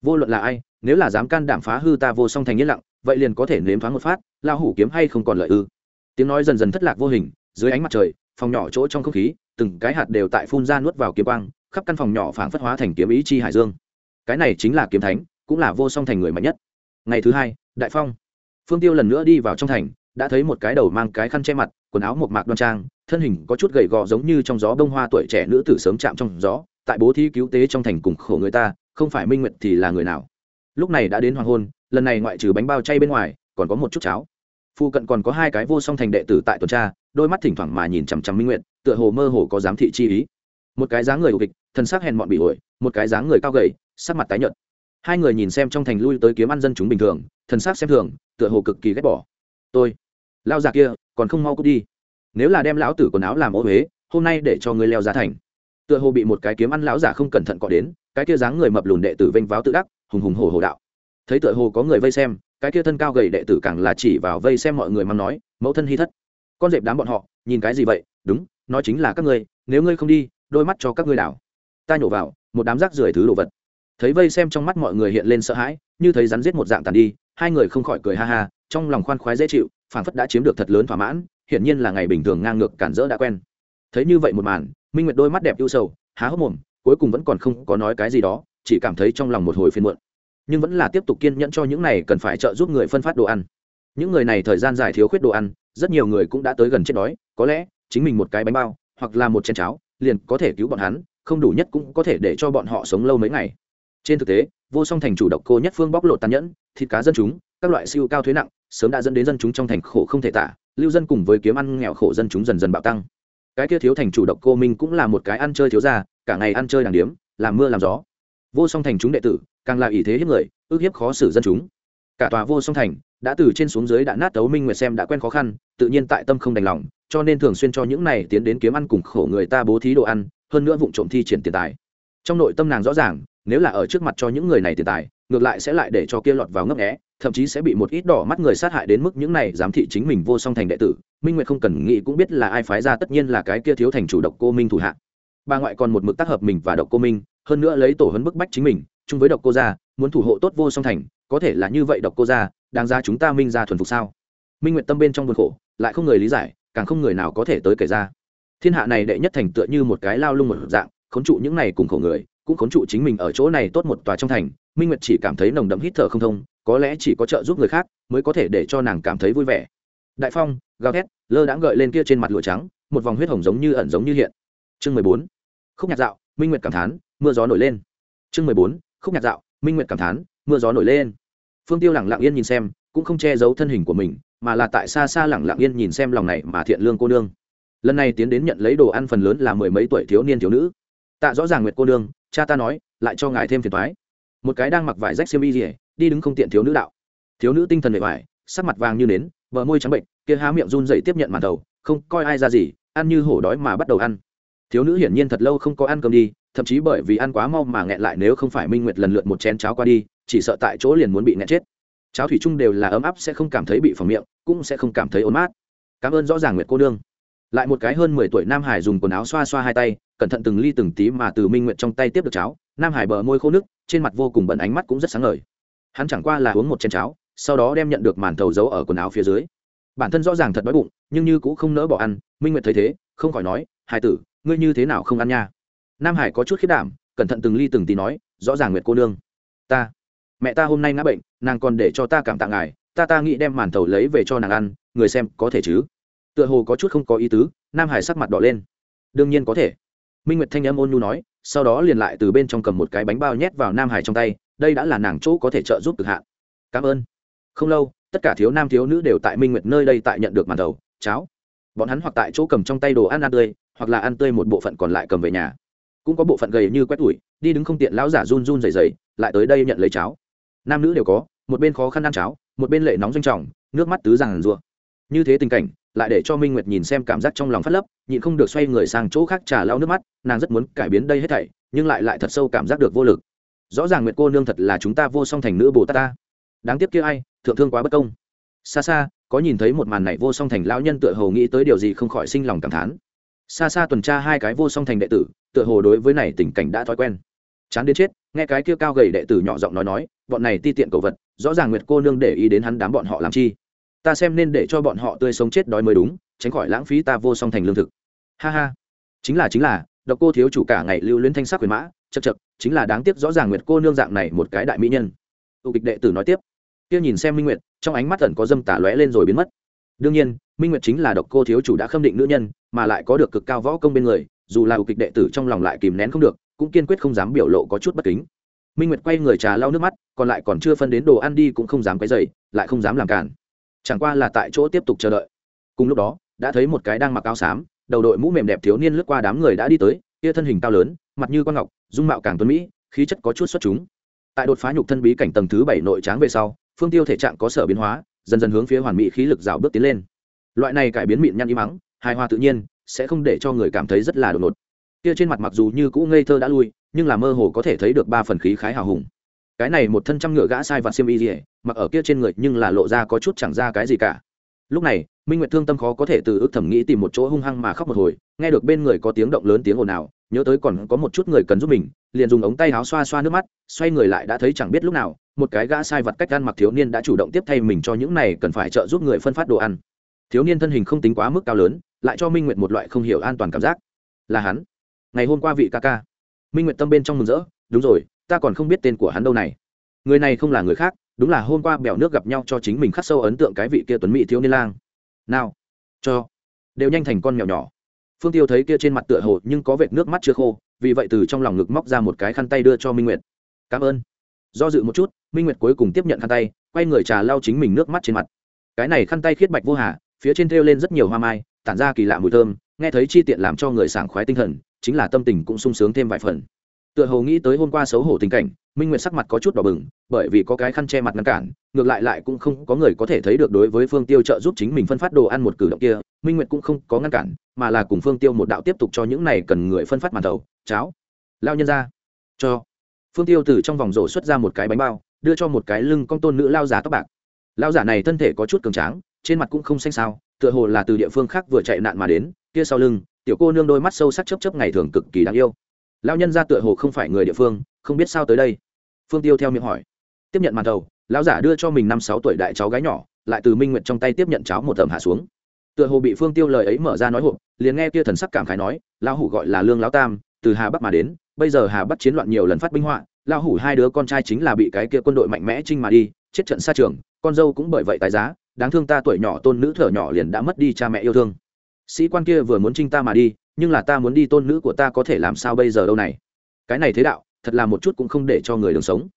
vô luận là ai, nếu là dám can đảm phá hư ta vô song thành yên lặng, vậy liền có thể nếm thoáng một phát lao hủ kiếm hay không còn lợi ư? Tiếng nói dần dần thất lạc vô hình, dưới ánh mặt trời, phòng nhỏ chỗ trong không khí, từng cái hạt đều tại phun ra nuốt vào kiếm quang, khắp căn phòng nhỏ phảng phất hóa thành kiếm ý chi hải dương. Cái này chính là kiếm thánh, cũng là vô song thành người mạnh nhất. Ngày thứ hai, đại phong. Phương tiêu lần nữa đi vào trong thành đã thấy một cái đầu mang cái khăn che mặt, quần áo một mạc đoan trang, thân hình có chút gầy gò giống như trong gió bông hoa tuổi trẻ nữ tử sớm chạm trong gió, tại bố thí cứu tế trong thành cùng khổ người ta, không phải minh nguyệt thì là người nào. Lúc này đã đến hoàng hôn, lần này ngoại trừ bánh bao chay bên ngoài, còn có một chút cháo. Phụ cận còn có hai cái vô song thành đệ tử tại tuần tra, đôi mắt thỉnh thoảng mà nhìn chằm chằm minh nguyệt, tựa hồ mơ hồ có giám thị chi ý. Một cái dáng người ục địch thân xác hèn mọn bị ổi một cái dáng người cao gầy, sắc mặt tái nhợt. Hai người nhìn xem trong thành lui tới kiếm ăn dân chúng bình thường, thân xác xem thường, tựa hồ cực kỳ ghét bỏ. Tôi lao già kia, còn không mau cút đi. Nếu là đem lão tử quần áo làm ô huế hôm nay để cho ngươi leo giá thành. Tựa hồ bị một cái kiếm ăn lão giả không cẩn thận cọ đến, cái kia dáng người mập lùn đệ tử vênh váo tự đắc, hùng hùng hồ hồ đạo. Thấy tựa hồ có người vây xem, cái kia thân cao gầy đệ tử càng là chỉ vào vây xem mọi người mắng nói, mẫu thân hy thất. Con dẹp đám bọn họ, nhìn cái gì vậy? Đúng, nói chính là các ngươi, nếu ngươi không đi, đôi mắt cho các ngươi đảo. Ta nhổ vào, một đám rác rưởi thứ đồ vật. Thấy vây xem trong mắt mọi người hiện lên sợ hãi, như thấy rắn giết một dạng tàn đi, hai người không khỏi cười ha ha, trong lòng khoan khoái dễ chịu phảng phất đã chiếm được thật lớn thỏa mãn, hiển nhiên là ngày bình thường ngang ngược cản rỡ đã quen. Thấy như vậy một màn, minh nguyệt đôi mắt đẹp ưu sầu, há hốc mồm, cuối cùng vẫn còn không có nói cái gì đó, chỉ cảm thấy trong lòng một hồi phiền muộn. Nhưng vẫn là tiếp tục kiên nhẫn cho những này cần phải trợ giúp người phân phát đồ ăn. Những người này thời gian dài thiếu khuyết đồ ăn, rất nhiều người cũng đã tới gần chết đói, có lẽ chính mình một cái bánh bao, hoặc là một chén cháo, liền có thể cứu bọn hắn, không đủ nhất cũng có thể để cho bọn họ sống lâu mấy ngày trên thực tế, vô song thành chủ độc cô nhất phương bóc lột tàn nhẫn, thịt cá dân chúng, các loại siêu cao thuế nặng, sớm đã dẫn đến dân chúng trong thành khổ không thể tả, lưu dân cùng với kiếm ăn nghèo khổ dân chúng dần dần bạo tăng. Cái kia thiếu thành chủ độc cô minh cũng là một cái ăn chơi thiếu gia, cả ngày ăn chơi đàng điếm, làm mưa làm gió. Vô song thành chúng đệ tử, càng là ý thế hiếp người, ước hiếp khó xử dân chúng. Cả tòa vô song thành, đã từ trên xuống dưới đã nát tấu minh nguyệt xem đã quen khó khăn, tự nhiên tại tâm không đành lòng, cho nên thường xuyên cho những này tiến đến kiếm ăn cùng khổ người ta bố thí đồ ăn, hơn nữa vụ trộm thi triển tiền tài. Trong nội tâm nàng rõ ràng nếu là ở trước mặt cho những người này tiền tài, ngược lại sẽ lại để cho kia lọt vào ngấp nghé, thậm chí sẽ bị một ít đỏ mắt người sát hại đến mức những này giám thị chính mình vô song thành đệ tử. Minh nguyệt không cần nghĩ cũng biết là ai phái ra tất nhiên là cái kia thiếu thành chủ độc cô minh thủ hạ. Bà ngoại còn một mực tác hợp mình và độc cô minh, hơn nữa lấy tổ hấn bức bách chính mình, chung với độc cô gia, muốn thủ hộ tốt vô song thành, có thể là như vậy độc cô gia, đáng ra chúng ta minh ra thuần phục sao? Minh nguyệt tâm bên trong buồn khổ, lại không người lý giải, càng không người nào có thể tới kể ra. Thiên hạ này đệ nhất thành tựa như một cái lao lung một dạng, khốn trụ những này cùng khổ người cũng khốn trụ chính mình ở chỗ này tốt một tòa trong thành, minh nguyệt chỉ cảm thấy nồng đậm hít thở không thông, có lẽ chỉ có trợ giúp người khác mới có thể để cho nàng cảm thấy vui vẻ. Đại phong, gào thét, lơ đãng gợi lên kia trên mặt lụa trắng, một vòng huyết hồng giống như ẩn giống như hiện. Chương mười bốn, khúc nhạc dạo, minh nguyệt cảm thán, mưa gió nổi lên. Chương mười bốn, khúc nhạc dạo, minh nguyệt cảm thán, mưa gió nổi lên. Phương tiêu lẳng lặng yên nhìn xem, cũng không che giấu thân hình của mình, mà là tại xa xa lẳng lặng yên nhìn xem lòng này mà thiện lương cô nương. Lần này tiến đến nhận lấy đồ ăn phần lớn là mười mấy tuổi thiếu niên thiếu nữ. Tạ rõ ràng nguyệt cô nương cha ta nói, lại cho ngài thêm phiền thoái một cái đang mặc vải rách xiêm y rỉa đi đứng không tiện thiếu nữ đạo. Thiếu nữ tinh thần bề vải sắc mặt vàng như nến, bờ môi trắng bệnh, kia há miệng run dậy tiếp nhận màn đầu, không coi ai ra gì, ăn như hổ đói mà bắt đầu ăn. Thiếu nữ hiển nhiên thật lâu không có ăn cơm đi, thậm chí bởi vì ăn quá mau mà nghẹn lại nếu không phải minh nguyệt lần lượt một chén cháo qua đi, chỉ sợ tại chỗ liền muốn bị nghẹn chết. Cháo thủy chung đều là ấm áp sẽ không cảm thấy bị phòng miệng, cũng sẽ không cảm thấy ốn mát cảm ơn rõ ràng nguyệt cô nương lại một cái hơn mười tuổi nam hải dùng quần áo xoa xoa hai tay, cẩn thận từng ly từng tí mà từ minh nguyệt trong tay tiếp được cháo. Nam hải bờ môi khô nước, trên mặt vô cùng bẩn ánh mắt cũng rất sáng ngời. Hắn chẳng qua là uống một chén cháo, sau đó đem nhận được màn thầu giấu ở quần áo phía dưới. Bản thân rõ ràng thật đói bụng, nhưng như cũng không nỡ bỏ ăn, minh nguyệt thấy thế, không khỏi nói, hải tử, ngươi như thế nào không ăn nha? Nam hải có chút khiết đảm, cẩn thận từng ly từng tí nói, rõ ràng nguyệt cô nương. Ta, mẹ ta hôm nay ngã bệnh, nàng còn để cho ta cảm tạ ngài, ta ta nghĩ đem màn thầu lấy về cho nàng ăn, người xem có thể chứ? Tựa hồ có chút không có ý tứ, nam hải sắc mặt đỏ lên. Đương nhiên có thể. Minh nguyệt thanh âm ôn nhu nói, sau đó liền lại từ bên trong cầm một cái bánh bao nhét vào nam hải trong tay, đây đã là nàng chỗ có thể trợ giúp cực hạn. Cảm ơn. Không lâu, tất cả thiếu nam thiếu nữ đều tại minh nguyệt nơi đây tại nhận được màn đầu. cháo. Bọn hắn hoặc tại chỗ cầm trong tay đồ ăn ăn tươi, hoặc là ăn tươi một bộ phận còn lại cầm về nhà. Cũng có bộ phận gầy như quét tủi đi đứng không tiện lão giả run run dày dày lại tới đây nhận lấy cháo. Nam nữ đều có, một bên khó khăn ăn cháo, một bên lệ nóng doanh trọng, nước mắt tứ ràng rùa như thế tình cảnh lại để cho minh nguyệt nhìn xem cảm giác trong lòng phát lấp, nhịn không được xoay người sang chỗ khác trà lau nước mắt, nàng rất muốn cải biến đây hết thảy, nhưng lại lại thật sâu cảm giác được vô lực. Rõ ràng nguyệt cô nương thật là chúng ta vô song thành nữ bồ tát ta. Đáng tiếc kia ai, thượng thương quá bất công. Xa xa, có nhìn thấy một màn này vô song thành lão nhân tựa hồ nghĩ tới điều gì không khỏi sinh lòng cảm thán. Xa xa tuần tra hai cái vô song thành đệ tử, tựa hồ đối với này tình cảnh đã thói quen. Chán đến chết, nghe cái kia cao gầy đệ tử nhỏ giọng nói nói, bọn này ti tiện cầu vật, rõ ràng nguyệt cô nương để ý đến hắn đám bọn họ làm chi ta xem nên để cho bọn họ tươi sống chết đói mới đúng, tránh khỏi lãng phí ta vô song thành lương thực. Ha ha. Chính là chính là, độc cô thiếu chủ cả ngày lưu luyến thanh sắc quyền mã, chật chật, chính là đáng tiếc rõ ràng nguyệt cô nương dạng này một cái đại mỹ nhân. Tụ kịch đệ tử nói tiếp. Kia nhìn xem minh nguyệt, trong ánh mắt tẩn có dâm tả lóe lên rồi biến mất. Đương nhiên, minh nguyệt chính là độc cô thiếu chủ đã khâm định nữ nhân, mà lại có được cực cao võ công bên người, dù là kịch đệ tử trong lòng lại kìm nén không được, cũng kiên quyết không dám biểu lộ có chút bất kính. Minh nguyệt quay người trà lau nước mắt, còn lại còn chưa phân đến đồ ăn đi cũng không dám quấy dày lại không dám làm cản chẳng qua là tại chỗ tiếp tục chờ đợi. Cùng lúc đó, đã thấy một cái đang mặc áo xám, đầu đội mũ mềm đẹp thiếu niên lướt qua đám người đã đi tới, kia thân hình cao lớn, mặt như con ngọc, dung mạo càng tuấn mỹ, khí chất có chút xuất chúng. Tại đột phá nhục thân bí cảnh tầng thứ bảy nội tráng về sau, phương tiêu thể trạng có sở biến hóa, dần dần hướng phía hoàn mỹ khí lực rào bước tiến lên. Loại này cải biến mịn nhăn im mắng, hài hòa tự nhiên, sẽ không để cho người cảm thấy rất là đột ngột. Kia trên mặt mặc dù như cũ ngây thơ đã lui, nhưng là mơ hồ có thể thấy được ba phần khí khái hào hùng cái này một thân trăm ngựa gã sai vặt xiêm y dỉa mặc ở kia trên người nhưng là lộ ra có chút chẳng ra cái gì cả. Lúc này, minh nguyệt thương tâm khó có thể từ ước thẩm nghĩ tìm một chỗ hung hăng mà khóc một hồi, nghe được bên người có tiếng động lớn tiếng ồn ào, nhớ tới còn có một chút người cần giúp mình, liền dùng ống tay áo xoa xoa nước mắt, xoay người lại đã thấy chẳng biết lúc nào, một cái gã sai vật cách ăn mặc thiếu niên đã chủ động tiếp thay mình cho những này cần phải trợ giúp người phân phát đồ ăn. Thiếu niên thân hình không tính quá mức cao lớn, lại cho minh nguyệt một loại không hiểu an toàn cảm giác. Là hắn. Ngày hôm qua vị ca ca. Minh nguyệt tâm bên trong mừng rỡ, đúng rồi ta còn không biết tên của hắn đâu này. Người này không là người khác, đúng là hôm qua bèo nước gặp nhau cho chính mình khắc sâu ấn tượng cái vị kia tuấn mỹ thiếu niên lang. Nào, cho. Đều nhanh thành con mèo nhỏ. Phương tiêu thấy kia trên mặt tựa hồ nhưng có vệt nước mắt chưa khô, vì vậy từ trong lòng ngực móc ra một cái khăn tay đưa cho minh nguyệt. Cảm ơn. Do dự một chút, minh nguyệt cuối cùng tiếp nhận khăn tay, quay người trà lau chính mình nước mắt trên mặt. Cái này khăn tay khiết bạch vô hà, phía trên thêu lên rất nhiều hoa mai, tản ra kỳ lạ mùi thơm, nghe thấy chi tiện làm cho người sảng khoái tinh thần, chính là tâm tình cũng sung sướng thêm vài phần tựa hồ nghĩ tới hôm qua xấu hổ tình cảnh, minh nguyệt sắc mặt có chút đỏ bừng, bởi vì có cái khăn che mặt ngăn cản, ngược lại lại cũng không có người có thể thấy được đối với phương tiêu trợ giúp chính mình phân phát đồ ăn một cử động kia, minh nguyệt cũng không có ngăn cản, mà là cùng phương tiêu một đạo tiếp tục cho những này cần người phân phát màn thầu cháo, lao nhân ra, cho. Phương tiêu từ trong vòng rổ xuất ra một cái bánh bao, đưa cho một cái lưng con tôn nữ lao giả tóc bạc. Lao giả này thân thể có chút cường tráng, trên mặt cũng không xanh sao tựa hồ là từ địa phương khác vừa chạy nạn mà đến, kia sau lưng, tiểu cô nương đôi mắt sâu sắc chấp chấp ngày thường cực kỳ đáng yêu lao nhân ra tựa hồ không phải người địa phương, không biết sao tới đây. Phương tiêu theo miệng hỏi. Tiếp nhận màn thầu, lão giả đưa cho mình năm sáu tuổi đại cháu gái nhỏ, lại từ minh nguyện trong tay tiếp nhận cháo một tầm hạ xuống. Tựa hồ bị phương tiêu lời ấy mở ra nói hộp, liền nghe kia thần sắc cảm khái nói, lão hủ gọi là lương lão tam, từ hà bắc mà đến, bây giờ hà bắc chiến loạn nhiều lần phát binh họa, lão hủ hai đứa con trai chính là bị cái kia quân đội mạnh mẽ trinh mà đi, chết trận xa trường, con dâu cũng bởi vậy tài giá, đáng thương ta tuổi nhỏ tôn nữ thở nhỏ liền đã mất đi cha mẹ yêu thương. Sĩ quan kia vừa muốn trinh ta mà đi nhưng là ta muốn đi tôn nữ của ta có thể làm sao bây giờ đâu này? Cái này thế đạo, thật là một chút cũng không để cho người đường sống.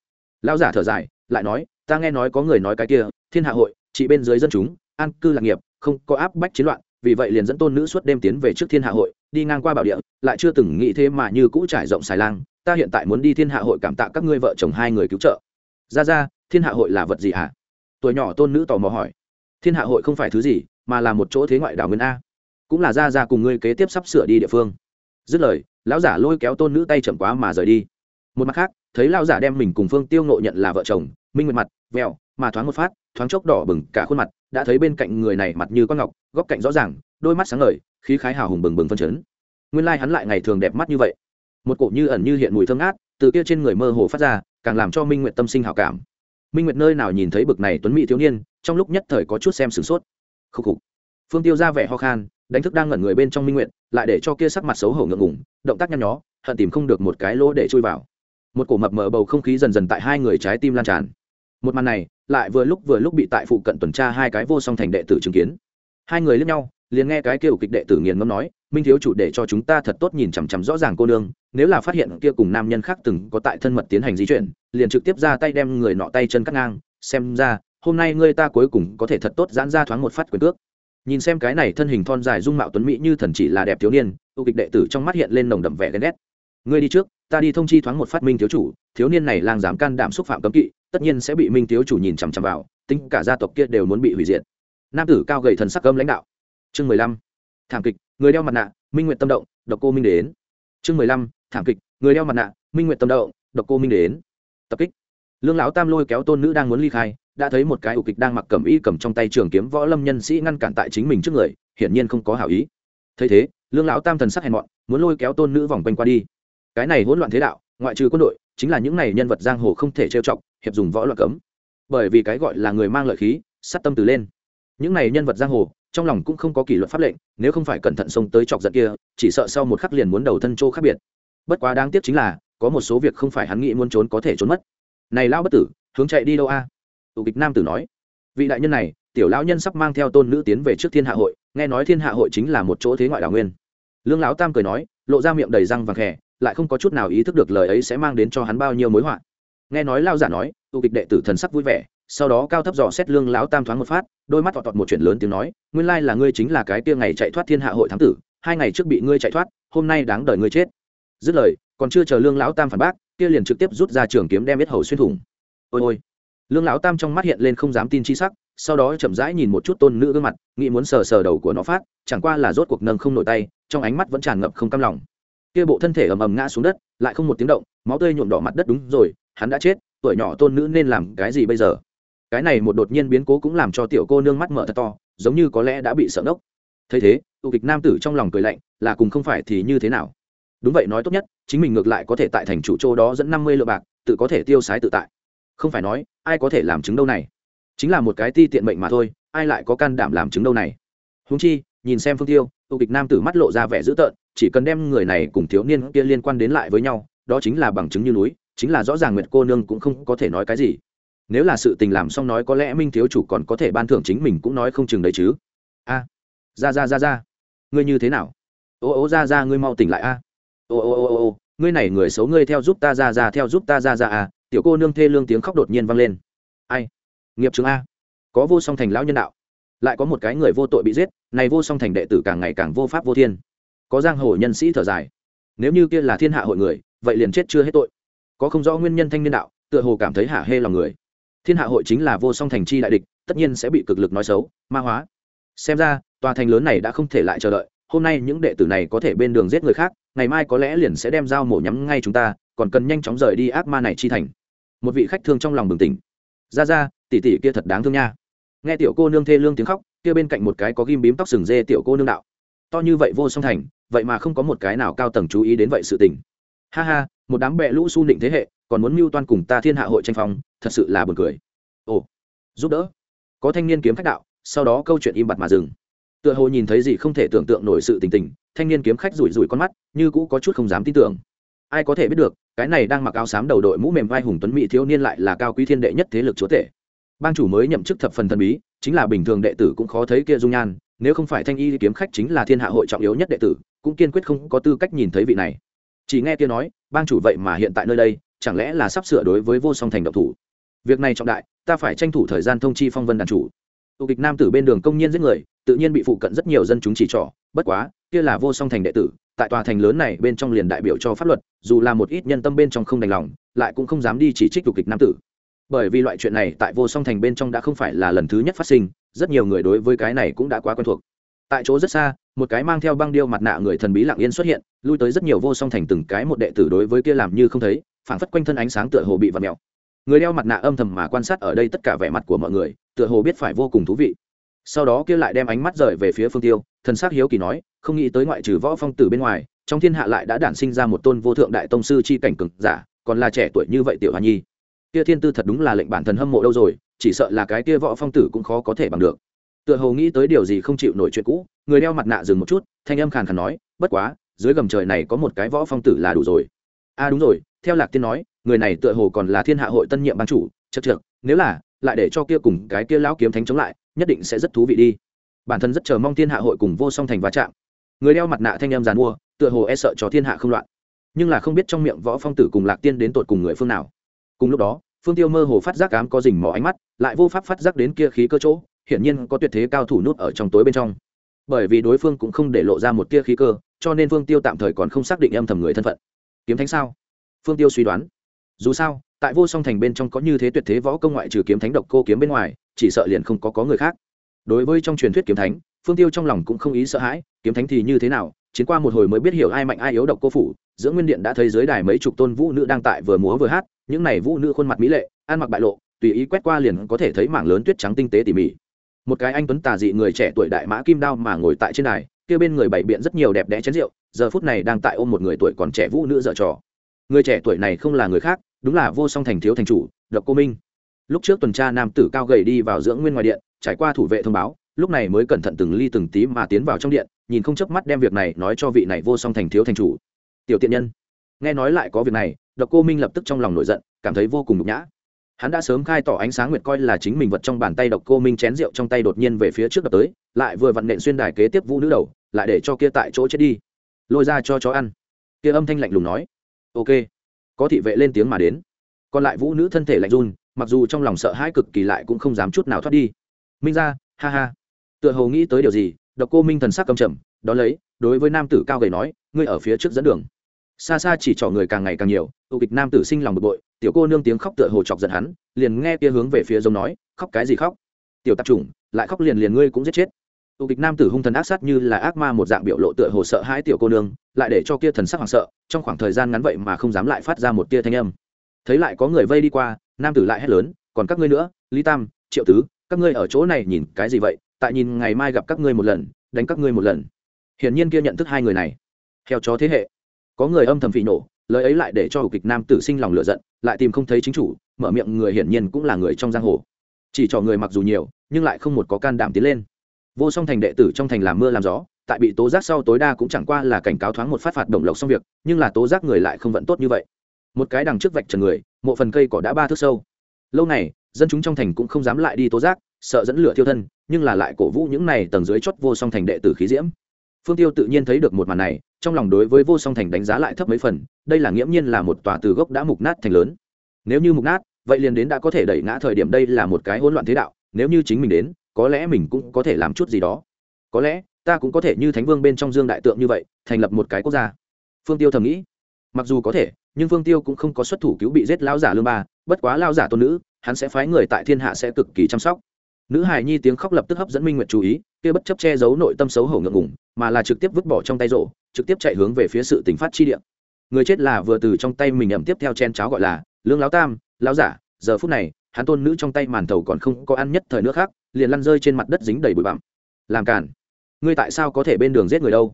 Lão giả thở dài, lại nói, ta nghe nói có người nói cái kia, thiên hạ hội chỉ bên dưới dân chúng, an cư lạc nghiệp, không có áp bách chiến loạn, vì vậy liền dẫn tôn nữ suốt đêm tiến về trước thiên hạ hội, đi ngang qua bảo địa, lại chưa từng nghĩ thế mà như cũ trải rộng xài lang. Ta hiện tại muốn đi thiên hạ hội cảm tạ các ngươi vợ chồng hai người cứu trợ. Ra ra, thiên hạ hội là vật gì hả? Tuổi nhỏ tôn nữ tò mò hỏi. Thiên hạ hội không phải thứ gì, mà là một chỗ thế ngoại đảo nguyên a cũng là ra ra cùng ngươi kế tiếp sắp sửa đi địa phương. Dứt lời, lão giả lôi kéo tôn nữ tay chậm quá mà rời đi. Một mặt khác, thấy lão giả đem mình cùng phương tiêu ngộ nhận là vợ chồng, minh nguyệt mặt, vẹo, mà thoáng một phát, thoáng chốc đỏ bừng cả khuôn mặt, đã thấy bên cạnh người này mặt như con ngọc, góc cạnh rõ ràng, đôi mắt sáng ngời, khí khái hào hùng bừng bừng phân chấn. Nguyên lai hắn lại ngày thường đẹp mắt như vậy. Một cổ như ẩn như hiện mùi thơm ngát, từ kia trên người mơ hồ phát ra, càng làm cho minh nguyệt tâm sinh hào cảm. Minh nguyệt nơi nào nhìn thấy bực này tuấn mỹ thiếu niên, trong lúc nhất thời có chút xem sửng sốt. Khúc khục. Phương tiêu ra vẻ ho khan đánh thức đang ngẩn người bên trong minh nguyện, lại để cho kia sắc mặt xấu hổ ngượng ngùng, động tác nhăn nhó, hận tìm không được một cái lỗ để chui vào. Một cổ mập mờ bầu không khí dần dần tại hai người trái tim lan tràn. Một màn này, lại vừa lúc vừa lúc bị tại phụ cận tuần tra hai cái vô song thành đệ tử chứng kiến. Hai người lướt nhau, liền nghe cái kêu kịch đệ tử nghiền ngâm nói, minh thiếu chủ để cho chúng ta thật tốt nhìn chằm chằm rõ ràng cô nương, nếu là phát hiện kia cùng nam nhân khác từng có tại thân mật tiến hành di chuyển, liền trực tiếp ra tay đem người nọ tay chân cắt ngang, xem ra, hôm nay ngươi ta cuối cùng có thể thật tốt giãn ra thoáng một phát quyền cước nhìn xem cái này thân hình thon dài dung mạo tuấn mỹ như thần chỉ là đẹp thiếu niên tu kịch đệ tử trong mắt hiện lên nồng đậm vẻ ghen ghét. Ngươi đi trước, ta đi thông chi thoáng một phát minh thiếu chủ, thiếu niên này lang dám can đảm xúc phạm cấm kỵ, tất nhiên sẽ bị minh thiếu chủ nhìn chằm chằm vào, tính cả gia tộc kia đều muốn bị hủy diệt. Nam tử cao gầy thần sắc cơm lãnh đạo. Chương mười lăm. Thảm kịch, người đeo mặt nạ, minh nguyện tâm động, độc cô minh đến. Chương mười lăm. Thảm kịch, người đeo mặt nạ, minh nguyện tâm động, độc cô minh đến. Tập kích. Lương lão tam lôi kéo tôn nữ đang muốn ly khai đã thấy một cái ủ kịch đang mặc cầm y cầm trong tay trường kiếm võ lâm nhân sĩ ngăn cản tại chính mình trước người, hiển nhiên không có hảo ý. Thấy thế, lương lão tam thần sắc hèn mọn, muốn lôi kéo tôn nữ vòng quanh qua đi. Cái này hỗn loạn thế đạo, ngoại trừ quân đội, chính là những này nhân vật giang hồ không thể trêu chọc, hiệp dùng võ loạn cấm. Bởi vì cái gọi là người mang lợi khí, sát tâm từ lên. Những này nhân vật giang hồ, trong lòng cũng không có kỷ luật pháp lệnh, nếu không phải cẩn thận xông tới chọc giận kia, chỉ sợ sau một khắc liền muốn đầu thân chỗ khác biệt. Bất quá đáng tiếc chính là, có một số việc không phải hắn nghĩ muốn trốn có thể trốn mất. Này lao bất tử, hướng chạy đi đâu a? Tù kịch nam tử nói, vị đại nhân này, tiểu lão nhân sắp mang theo tôn nữ tiến về trước thiên hạ hội, nghe nói thiên hạ hội chính là một chỗ thế ngoại đảo nguyên. Lương lão tam cười nói, lộ ra miệng đầy răng vàng khẽ, lại không có chút nào ý thức được lời ấy sẽ mang đến cho hắn bao nhiêu mối họa. Nghe nói lao giả nói, tù kịch đệ tử thần sắc vui vẻ, sau đó cao thấp dò xét lương lão tam thoáng một phát, đôi mắt tọt tọt một chuyện lớn tiếng nói, nguyên lai là ngươi chính là cái kia ngày chạy thoát thiên hạ hội thám tử, hai ngày trước bị ngươi chạy thoát, hôm nay đáng đời ngươi chết. Dứt lời, còn chưa chờ lương lão tam phản bác, kia liền trực tiếp rút ra trường kiếm đem biết hầu xuyên thủng. Ôi ôi lương lão tam trong mắt hiện lên không dám tin chi sắc, sau đó chậm rãi nhìn một chút tôn nữ gương mặt, nghĩ muốn sờ sờ đầu của nó phát, chẳng qua là rốt cuộc nâng không nổi tay, trong ánh mắt vẫn tràn ngập không cam lòng. Kia bộ thân thể ầm ầm ngã xuống đất, lại không một tiếng động, máu tươi nhuộm đỏ mặt đất đúng rồi, hắn đã chết, tuổi nhỏ tôn nữ nên làm cái gì bây giờ? Cái này một đột nhiên biến cố cũng làm cho tiểu cô nương mắt mở thật to, giống như có lẽ đã bị sợ ngốc. Thấy thế tụ kịch nam tử trong lòng cười lạnh, là cùng không phải thì như thế nào? Đúng vậy nói tốt nhất, chính mình ngược lại có thể tại thành chủ châu đó dẫn năm mươi lượng bạc, tự có thể tiêu sái tự tại không phải nói, ai có thể làm chứng đâu này. Chính là một cái ti tiện mệnh mà thôi, ai lại có can đảm làm chứng đâu này? Húng chi, nhìn xem phương tiêu tụ kịch nam tử mắt lộ ra vẻ dữ tợn, chỉ cần đem người này cùng thiếu niên kia liên quan đến lại với nhau, đó chính là bằng chứng như núi, chính là rõ ràng nguyệt cô nương cũng không có thể nói cái gì. Nếu là sự tình làm xong nói có lẽ minh thiếu chủ còn có thể ban thưởng chính mình cũng nói không chừng đấy chứ. A, ra ra ra ra. Ngươi như thế nào? Ô ô ra ra, ngươi mau tỉnh lại a. Ô ô ô ô ô, ngươi này người xấu, ngươi theo giúp ta ra ra, theo giúp ta ra ra à tiểu cô nương thê lương tiếng khóc đột nhiên vang lên. Ai? Nghiệp chứng a. Có vô song thành lão nhân đạo. Lại có một cái người vô tội bị giết, này vô song thành đệ tử càng ngày càng vô pháp vô thiên. Có giang hồ nhân sĩ thở dài. Nếu như kia là thiên hạ hội người, vậy liền chết chưa hết tội. Có không rõ nguyên nhân thanh niên đạo, tựa hồ cảm thấy hả hê lòng người. Thiên hạ hội chính là vô song thành chi đại địch, tất nhiên sẽ bị cực lực nói xấu, ma hóa. Xem ra, tòa thành lớn này đã không thể lại chờ đợi. Hôm nay những đệ tử này có thể bên đường giết người khác, ngày mai có lẽ liền sẽ đem dao mổ nhắm ngay chúng ta, còn cần nhanh chóng rời đi ác ma này chi thành một vị khách thương trong lòng bừng tỉnh. Ra ra, tỷ tỷ kia thật đáng thương nha. Nghe tiểu cô nương thê lương tiếng khóc, kia bên cạnh một cái có ghim bím tóc sừng dê tiểu cô nương đạo. To như vậy vô song thành, vậy mà không có một cái nào cao tầng chú ý đến vậy sự tình. Ha ha, một đám bẹ lũ su nịnh thế hệ, còn muốn mưu toan cùng ta thiên hạ hội tranh phong, thật sự là buồn cười. Ồ, giúp đỡ. Có thanh niên kiếm khách đạo, sau đó câu chuyện im bặt mà dừng. Tựa hồ nhìn thấy gì không thể tưởng tượng nổi sự tình tình, thanh niên kiếm khách rủi rủi con mắt, như cũ có chút không dám tin tưởng ai có thể biết được, cái này đang mặc áo xám đầu đội mũ mềm vai hùng tuấn mỹ thiếu niên lại là cao quý thiên đệ nhất thế lực chúa tể. Bang chủ mới nhậm chức thập phần thần bí, chính là bình thường đệ tử cũng khó thấy kia dung nhan, nếu không phải thanh y kiếm khách chính là thiên hạ hội trọng yếu nhất đệ tử, cũng kiên quyết không có tư cách nhìn thấy vị này. Chỉ nghe kia nói, bang chủ vậy mà hiện tại nơi đây, chẳng lẽ là sắp sửa đối với vô song thành độc thủ? Việc này trọng đại, ta phải tranh thủ thời gian thông chi phong vân đàn chủ. Tù kịch nam tử bên đường công nhiên giết người, tự nhiên bị phụ cận rất nhiều dân chúng chỉ trỏ, bất quá, kia là vô song thành đệ tử tại tòa thành lớn này bên trong liền đại biểu cho pháp luật, dù là một ít nhân tâm bên trong không đành lòng, lại cũng không dám đi chỉ trích tụ kịch nam tử. Bởi vì loại chuyện này tại vô song thành bên trong đã không phải là lần thứ nhất phát sinh, rất nhiều người đối với cái này cũng đã quá quen thuộc. Tại chỗ rất xa, một cái mang theo băng điêu mặt nạ người thần bí lặng yên xuất hiện, lui tới rất nhiều vô song thành từng cái một đệ tử đối với kia làm như không thấy, phảng phất quanh thân ánh sáng tựa hồ bị vặt mèo. Người đeo mặt nạ âm thầm mà quan sát ở đây tất cả vẻ mặt của mọi người, tựa hồ biết phải vô cùng thú vị sau đó kia lại đem ánh mắt rời về phía phương tiêu, thần s ắ c hiếu kỳ nói, không nghĩ tới ngoại trừ võ phong tử bên ngoài, trong thiên hạ lại đã đản sinh ra một tôn vô thượng đại tông sư c h i cảnh cực giả, còn là trẻ tuổi như vậy tiểu hoa nhi. Kia thiên tư thật đúng là lệnh bản thần hâm mộ đâu rồi, chỉ sợ là cái kia võ phong tử cũng khó có thể bằng được. Tựa hồ nghĩ tới điều gì không chịu nổi chuyện cũ, người đeo mặt nạ dừng một chút, thanh âm khàn khàn nói, bất quá, dưới gầm trời này có một cái võ phong tử là đủ rồi. A à đúng rồi, theo lạc tiên nói, người này tựa hồ còn là thiên hạ hội tân nhiệm ban chủ chật chược nếu là, lại để cho kia cùng cái kia lão kiếm thánh chống lại nhất định sẽ rất thú vị đi. Bản thân rất chờ mong thiên hạ hội cùng vô song thành va chạm. Người đeo mặt nạ thanh em giàn mua, tựa hồ e sợ cho thiên hạ không loạn. Nhưng là không biết trong miệng võ phong tử cùng lạc tiên đến tột cùng người phương nào. Cùng lúc đó, phương tiêu mơ hồ phát giác cám có rình mỏ ánh mắt, lại vô pháp phát giác đến kia khí cơ chỗ, hiển nhiên có tuyệt thế cao thủ nút ở trong tối bên trong. Bởi vì đối phương cũng không để lộ ra một tia khí cơ, cho nên phương tiêu tạm thời còn không xác định âm thầm người thân phận. Kiếm thánh sao? Phương tiêu suy đoán. Dù sao, tại vô song thành bên trong có như thế tuyệt thế võ công ngoại trừ kiếm thánh độc cô kiếm bên ngoài chỉ sợ liền không có có người khác. Đối với trong truyền thuyết kiếm thánh, phương tiêu trong lòng cũng không ý sợ hãi, kiếm thánh thì như thế nào, chiến qua một hồi mới biết hiểu ai mạnh ai yếu độc cô phủ, giữa nguyên điện đã thấy giới đài mấy chục tôn vũ nữ đang tại vừa múa vừa hát, những này vũ nữ khuôn mặt mỹ lệ, ăn mặc bại lộ, tùy ý quét qua liền có thể thấy mảng lớn tuyết trắng tinh tế tỉ mỉ. Một cái anh tuấn tà dị người trẻ tuổi đại mã kim đao mà ngồi tại trên đài, kia bên người bày biện rất nhiều đẹp đẽ chén rượu, giờ phút này đang tại ôm một người tuổi còn trẻ vũ nữ dở trò. Người trẻ tuổi này không là người khác, đúng là vô song thành thiếu thành chủ, độc cô minh lúc trước tuần tra nam tử cao gầy đi vào dưỡng nguyên ngoài điện, trải qua thủ vệ thông báo, lúc này mới cẩn thận từng ly từng tí mà tiến vào trong điện, nhìn không chớp mắt đem việc này nói cho vị này vô song thành thiếu thành chủ. Tiểu tiện nhân, nghe nói lại có việc này, độc cô minh lập tức trong lòng nổi giận, cảm thấy vô cùng nhục nhã. Hắn đã sớm khai tỏ ánh sáng nguyệt coi là chính mình vật trong bàn tay độc cô minh chén rượu trong tay đột nhiên về phía trước đập tới, lại vừa vặn nện xuyên đài kế tiếp vũ nữ đầu, lại để cho kia tại chỗ chết đi. Lôi ra cho chó ăn. Kia âm thanh lạnh lùng nói, ok, có thị vệ lên tiếng mà đến. Còn lại vũ nữ thân thể lạnh run mặc dù trong lòng sợ hãi cực kỳ lại cũng không dám chút nào thoát đi. Minh ra ha ha. Tựa hồ nghĩ tới điều gì, độc cô minh thần sắc cầm chậm đó lấy, đối với nam tử cao gầy nói, ngươi ở phía trước dẫn đường. Xa xa chỉ trỏ người càng ngày càng nhiều tụ kịch nam tử sinh lòng bực bội, tiểu cô nương tiếng khóc tựa hồ chọc giận hắn, liền nghe kia hướng về phía giống nói, khóc cái gì khóc? Tiểu tạp chủng, lại khóc liền liền ngươi cũng giết chết. Tụ kịch nam tử hung thần ác sát như là ác ma một dạng biểu lộ tựa hồ sợ hãi tiểu cô nương, lại để cho kia thần sắc hoảng sợ, trong khoảng thời gian ngắn vậy mà không dám lại phát ra một tia thanh âm. Thấy lại có người vây đi qua nam tử lại hét lớn, còn các ngươi nữa, lý tam, triệu tứ, các ngươi ở chỗ này nhìn cái gì vậy? Tại nhìn ngày mai gặp các ngươi một lần, đánh các ngươi một lần. Hiển nhiên kia nhận thức hai người này. Theo chó thế hệ, có người âm thầm phỉ nổ lời ấy lại để cho hậu kịch nam tử sinh lòng lựa giận, lại tìm không thấy chính chủ, mở miệng người hiển nhiên cũng là người trong giang hồ. Chỉ cho người mặc dù nhiều, nhưng lại không một có can đảm tiến lên. Vô song thành đệ tử trong thành làm mưa làm gió, tại bị tố giác sau tối đa cũng chẳng qua là cảnh cáo thoáng một phát phạt đồng lộc xong việc, nhưng là tố giác người lại không vẫn tốt như vậy một cái đằng trước vạch trần người, mộ phần cây cỏ đã ba thước sâu. Lâu này dân chúng trong thành cũng không dám lại đi tố giác, sợ dẫn lửa thiêu thân, nhưng là lại cổ vũ những này tầng dưới chót vô song thành đệ tử khí diễm. Phương tiêu tự nhiên thấy được một màn này, trong lòng đối với vô song thành đánh giá lại thấp mấy phần, đây là nghiễm nhiên là một tòa từ gốc đã mục nát thành lớn. Nếu như mục nát, vậy liền đến đã có thể đẩy ngã thời điểm đây là một cái hỗn loạn thế đạo, nếu như chính mình đến, có lẽ mình cũng có thể làm chút gì đó. Có lẽ, ta cũng có thể như thánh vương bên trong dương đại tượng như vậy, thành lập một cái quốc gia. Phương tiêu thầm nghĩ, mặc dù có thể nhưng phương tiêu cũng không có xuất thủ cứu bị giết lão giả lương ba, bất quá lão giả tôn nữ, hắn sẽ phái người tại thiên hạ sẽ cực kỳ chăm sóc. Nữ hài nhi tiếng khóc lập tức hấp dẫn minh nguyệt chú ý, kia bất chấp che giấu nội tâm xấu hổ ngượng ngùng, mà là trực tiếp vứt bỏ trong tay rổ, trực tiếp chạy hướng về phía sự tỉnh phát chi địa. người chết là vừa từ trong tay mình ẩm tiếp theo chen cháo gọi là lương lão tam, lão giả, giờ phút này, hắn tôn nữ trong tay màn thầu còn không có ăn nhất thời nước khác, liền lăn rơi trên mặt đất dính đầy bụi bặm. Làm cản ngươi tại sao có thể bên đường giết người đâu?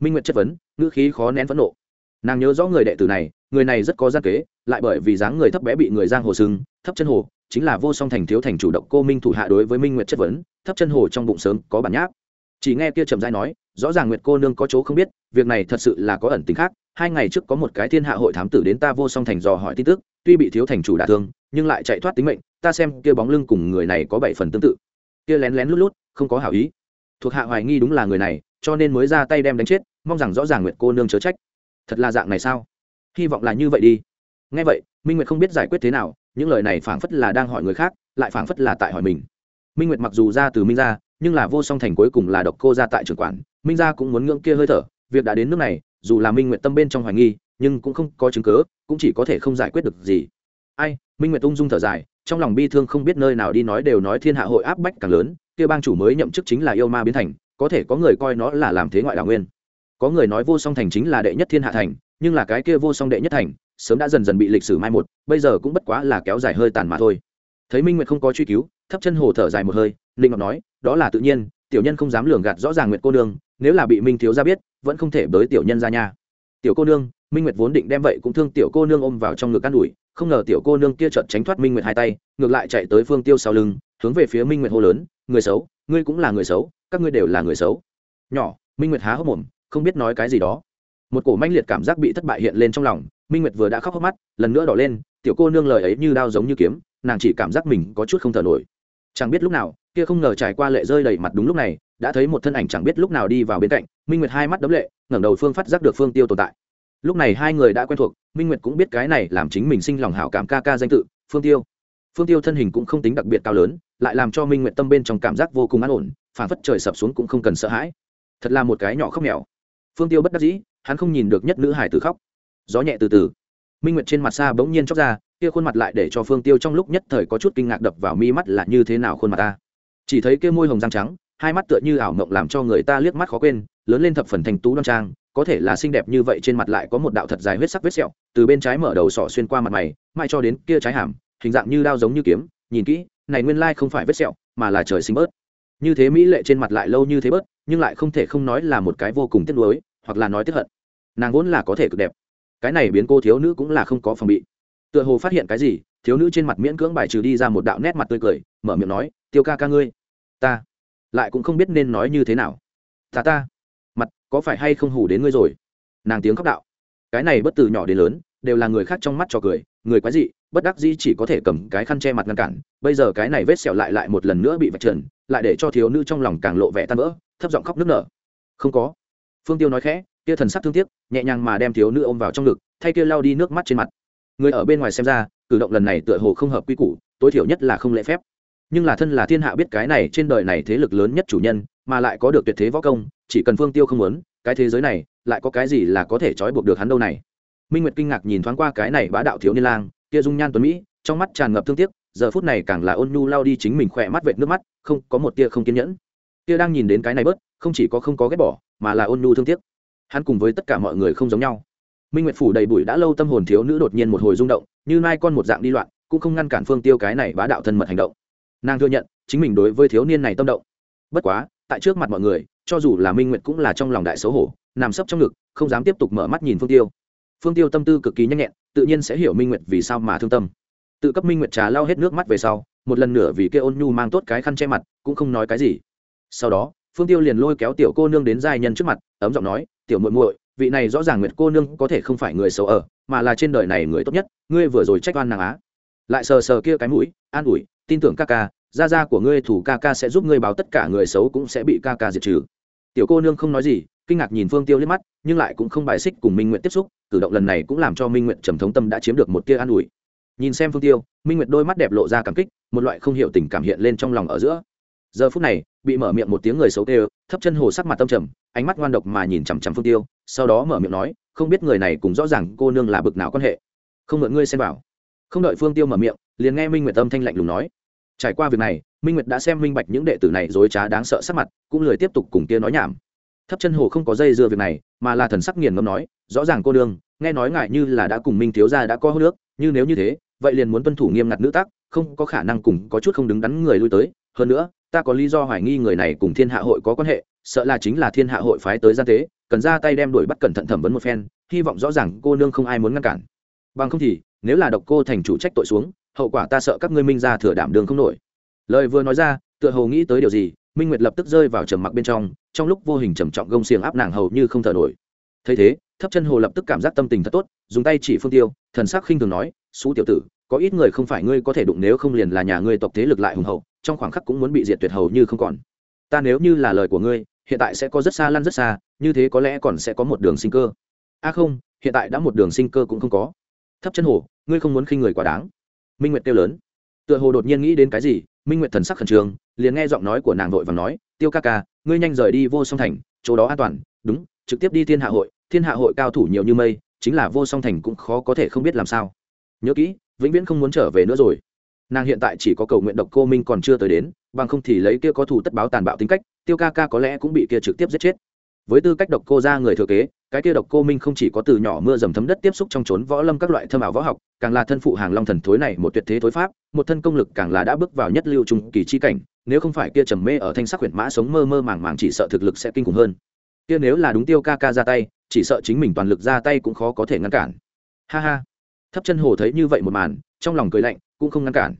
Minh nguyệt chất vấn, ngữ khí khó nén phẫn nộ. Nàng nhớ rõ người đệ tử này người này rất có gian kế, lại bởi vì dáng người thấp bé bị người giang hồ sưng thấp chân hồ, chính là vô song thành thiếu thành chủ động cô minh thủ hạ đối với minh nguyệt chất vấn, thấp chân hồ trong bụng sớm có bản nháp. Chỉ nghe kia trầm dai nói, rõ ràng nguyệt cô nương có chỗ không biết, việc này thật sự là có ẩn tính khác, hai ngày trước có một cái thiên hạ hội thám tử đến ta vô song thành dò hỏi tin tức, tuy bị thiếu thành chủ đả thương, nhưng lại chạy thoát tính mệnh, ta xem kia bóng lưng cùng người này có bảy phần tương tự. Kia lén lén lút lút, không có hảo ý. Thuộc hạ hoài nghi đúng là người này, cho nên mới ra tay đem đánh chết, mong rằng rõ ràng nguyệt cô nương chớ trách. Thật là dạng này sao? Hy vọng là như vậy đi. Ngay vậy, minh nguyệt không biết giải quyết thế nào, những lời này phảng phất là đang hỏi người khác, lại phảng phất là tại hỏi mình. Minh nguyệt mặc dù ra từ minh gia, nhưng là vô song thành cuối cùng là độc cô ra tại trường quản, minh gia cũng muốn ngưỡng kia hơi thở, việc đã đến nước này, dù là minh nguyệt tâm bên trong hoài nghi, nhưng cũng không có chứng cớ cũng chỉ có thể không giải quyết được gì. Ai, minh nguyệt ung dung thở dài, trong lòng bi thương không biết nơi nào đi nói đều nói thiên hạ hội áp bách càng lớn, kia bang chủ mới nhậm chức chính là yêu ma biến thành, có thể có người coi nó là làm thế ngoại đảo nguyên. Có người nói vô song thành chính là đệ nhất thiên hạ thành nhưng là cái kia vô song đệ nhất thành, sớm đã dần dần bị lịch sử mai một, bây giờ cũng bất quá là kéo dài hơi tàn mà thôi. Thấy minh nguyệt không có truy cứu, thấp chân hồ thở dài một hơi, ninh ngọc nói, đó là tự nhiên, tiểu nhân không dám lường gạt rõ ràng nguyệt cô nương, nếu là bị minh thiếu ra biết, vẫn không thể bới tiểu nhân ra nha. Tiểu cô nương? Minh nguyệt vốn định đem vậy cũng thương tiểu cô nương ôm vào trong ngực an ủi, không ngờ tiểu cô nương kia chợt tránh thoát minh nguyệt hai tay, ngược lại chạy tới phương tiêu sau lưng, hướng về phía minh nguyệt hô lớn, người xấu, ngươi cũng là người xấu, các ngươi đều là người xấu. Nhỏ, minh nguyệt há hốc mồm, không biết nói cái gì đó một cổ manh liệt cảm giác bị thất bại hiện lên trong lòng, minh nguyệt vừa đã khóc hốc mắt, lần nữa đỏ lên, tiểu cô nương lời ấy như đao giống như kiếm, nàng chỉ cảm giác mình có chút không thở nổi. Chẳng biết lúc nào, kia không ngờ trải qua lệ rơi đầy mặt đúng lúc này, đã thấy một thân ảnh chẳng biết lúc nào đi vào bên cạnh, minh nguyệt hai mắt đấm lệ, ngẩng đầu phương phát giác được phương tiêu tồn tại. Lúc này hai người đã quen thuộc, minh nguyệt cũng biết cái này làm chính mình sinh lòng hảo cảm ca ca danh tự, phương tiêu. Phương tiêu thân hình cũng không tính đặc biệt cao lớn, lại làm cho minh nguyệt tâm bên trong cảm giác vô cùng an ổn phản phất trời sập xuống cũng không cần sợ hãi. Thật là một cái nhỏ khóc mèo. Phương tiêu bất đắc dĩ hắn không nhìn được nhất nữ hải tử khóc. Gió nhẹ từ từ. Minh nguyệt trên mặt xa bỗng nhiên chóc ra, kia khuôn mặt lại để cho phương tiêu trong lúc nhất thời có chút kinh ngạc đập vào mi mắt là như thế nào khuôn mặt ta. Chỉ thấy kia môi hồng răng trắng, hai mắt tựa như ảo mộng làm cho người ta liếc mắt khó quên, lớn lên thập phần thành tú đoan trang, có thể là xinh đẹp như vậy trên mặt lại có một đạo thật dài huyết sắc vết sẹo, từ bên trái mở đầu sỏ xuyên qua mặt mày mai cho đến kia trái hàm, hình dạng như đao giống như kiếm, nhìn kỹ, này nguyên lai không phải vết sẹo, mà là trời sinh bớt. Như thế mỹ lệ trên mặt lại lâu như thế bớt, nhưng lại không thể không nói là một cái vô cùng tiếc nuối, hoặc là nói tiếc hận nàng vốn là có thể cực đẹp. Cái này biến cô thiếu nữ cũng là không có phòng bị. Tựa hồ phát hiện cái gì, thiếu nữ trên mặt miễn cưỡng bài trừ đi ra một đạo nét mặt tươi cười, mở miệng nói, tiêu ca ca ngươi, ta lại cũng không biết nên nói như thế nào. Ta ta, mặt, có phải hay không hủ đến ngươi rồi? Nàng tiếng khóc đạo. Cái này bất từ nhỏ đến lớn, đều là người khác trong mắt cho cười, người quái dị, bất đắc dĩ chỉ có thể cầm cái khăn che mặt ngăn cản. Bây giờ cái này vết sẹo lại lại một lần nữa bị vạch trần, lại để cho thiếu nữ trong lòng càng lộ vẻ tan vỡ, thấp giọng khóc nức nở. Không có. Phương tiêu nói khẽ kia thần sắc thương tiếc, nhẹ nhàng mà đem thiếu nữ ôm vào trong ngực, thay kia lau đi nước mắt trên mặt. Người ở bên ngoài xem ra, cử động lần này tựa hồ không hợp quy củ, tối thiểu nhất là không lễ phép. Nhưng là thân là thiên hạ biết cái này trên đời này thế lực lớn nhất chủ nhân, mà lại có được tuyệt thế võ công, chỉ cần phương tiêu không muốn, cái thế giới này, lại có cái gì là có thể trói buộc được hắn đâu này? Minh nguyệt kinh ngạc nhìn thoáng qua cái này bá đạo thiếu niên lang, kia dung nhan tuấn mỹ, trong mắt tràn ngập thương tiếc, giờ phút này càng là ôn nhu lao đi chính mình khỏe mắt vệt nước mắt, không có một tia không kiên nhẫn. Kia đang nhìn đến cái này bớt, không chỉ có không có ghét bỏ, mà là ôn nhu thương tiếc hắn cùng với tất cả mọi người không giống nhau. Minh nguyệt phủ đầy bụi đã lâu tâm hồn thiếu nữ đột nhiên một hồi rung động, như mai con một dạng đi loạn, cũng không ngăn cản phương tiêu cái này bá đạo thân mật hành động. Nàng thừa nhận, chính mình đối với thiếu niên này tâm động. Bất quá, tại trước mặt mọi người, cho dù là minh nguyệt cũng là trong lòng đại xấu hổ, nằm sấp trong ngực, không dám tiếp tục mở mắt nhìn phương tiêu. Phương tiêu tâm tư cực kỳ nhanh nhẹn, tự nhiên sẽ hiểu minh nguyệt vì sao mà thương tâm. Tự cấp minh nguyệt trà lau hết nước mắt về sau, một lần nữa vì kia ôn nhu mang tốt cái khăn che mặt, cũng không nói cái gì. Sau đó, phương tiêu liền lôi kéo tiểu cô nương đến giai nhân trước mặt, ấm giọng nói tiểu muội muội, vị này rõ ràng nguyệt cô nương có thể không phải người xấu ở, mà là trên đời này người tốt nhất, ngươi vừa rồi trách oan nàng á. Lại sờ sờ kia cái mũi, an ủi, tin tưởng ca ca, gia gia của ngươi thủ ca ca sẽ giúp ngươi báo tất cả người xấu cũng sẽ bị ca ca diệt trừ. Tiểu cô nương không nói gì, kinh ngạc nhìn phương tiêu liếc mắt, nhưng lại cũng không bài xích cùng minh nguyện tiếp xúc, cử động lần này cũng làm cho minh nguyện trầm thống tâm đã chiếm được một tia an ủi. Nhìn xem phương tiêu, minh nguyệt đôi mắt đẹp lộ ra cảm kích, một loại không hiểu tình cảm hiện lên trong lòng ở giữa. Giờ phút này, bị mở miệng một tiếng người xấu kêu, thấp chân hồ sắc mặt tâm trầm ánh mắt ngoan độc mà nhìn chằm chằm phương tiêu, sau đó mở miệng nói, không biết người này cũng rõ ràng cô nương là bực nào quan hệ. Không mượn ngươi xem vào. Không đợi phương tiêu mở miệng, liền nghe minh nguyệt Âm thanh lạnh lùng nói, trải qua việc này, minh nguyệt đã xem minh bạch những đệ tử này dối trá đáng sợ sắc mặt, cũng lười tiếp tục cùng kia nói nhảm. Thấp chân hồ không có dây dưa việc này, mà là thần sắc nghiền ngâm nói, rõ ràng cô nương, nghe nói ngại như là đã cùng minh thiếu gia đã có hô nước như nếu như thế, vậy liền muốn tuân thủ nghiêm ngặt nữ tắc, không có khả năng cùng có chút không đứng đắn người lui tới. Hơn nữa, ta có lý do hoài nghi người này cùng thiên hạ hội có quan hệ sợ là chính là thiên hạ hội phái tới gian tế, cần ra tay đem đuổi bắt cẩn thận thẩm vấn một phen, hy vọng rõ ràng cô nương không ai muốn ngăn cản. Bằng không thì, nếu là độc cô thành chủ trách tội xuống, hậu quả ta sợ các ngươi minh ra thừa đảm đường không nổi. Lời vừa nói ra, tựa hồ nghĩ tới điều gì, minh nguyệt lập tức rơi vào trầm mặc bên trong trong lúc vô hình trầm trọng gông xiềng áp nàng hầu như không thở nổi. Thấy thế, thấp chân hồ lập tức cảm giác tâm tình thật tốt, dùng tay chỉ phương tiêu, thần sắc khinh thường nói xú tiểu tử, có ít người không phải ngươi có thể đụng nếu không liền là nhà ngươi tộc thế lực lại hùng hậu, trong khoảng khắc cũng muốn bị diệt tuyệt hầu như không còn. Ta nếu như là lời của ngươi hiện tại sẽ có rất xa lăn rất xa, như thế có lẽ còn sẽ có một đường sinh cơ. A không, hiện tại đã một đường sinh cơ cũng không có. Thấp chân hồ, ngươi không muốn khinh người quá đáng. Minh nguyệt kêu lớn. Tựa hồ đột nhiên nghĩ đến cái gì, minh nguyệt thần sắc khẩn trương, liền nghe giọng nói của nàng vội và nói, tiêu ca ca, ngươi nhanh rời đi vô song thành, chỗ đó an toàn, đúng, trực tiếp đi thiên hạ hội, thiên hạ hội cao thủ nhiều như mây, chính là vô song thành cũng khó có thể không biết làm sao. Nhớ kỹ, vĩnh viễn không muốn trở về nữa rồi. Nàng hiện tại chỉ có cầu nguyện độc cô minh còn chưa tới đến bằng không thì lấy kia có thủ tất báo tàn bạo tính cách, tiêu ca ca có lẽ cũng bị kia trực tiếp giết chết. Với tư cách độc cô ra người thừa kế, cái kia độc cô minh không chỉ có từ nhỏ mưa dầm thấm đất tiếp xúc trong trốn võ lâm các loại thâm ảo võ học, càng là thân phụ hàng long thần thối này một tuyệt thế thối pháp, một thân công lực càng là đã bước vào nhất lưu trung kỳ chi cảnh, nếu không phải kia trầm mê ở thanh sắc huyền mã sống mơ mơ màng màng chỉ sợ thực lực sẽ kinh khủng hơn. Kia nếu là đúng tiêu ca ca ra tay, chỉ sợ chính mình toàn lực ra tay cũng khó có thể ngăn cản. Ha ha. Thấp chân hồ thấy như vậy một màn, trong lòng cười lạnh, cũng không ngăn cản.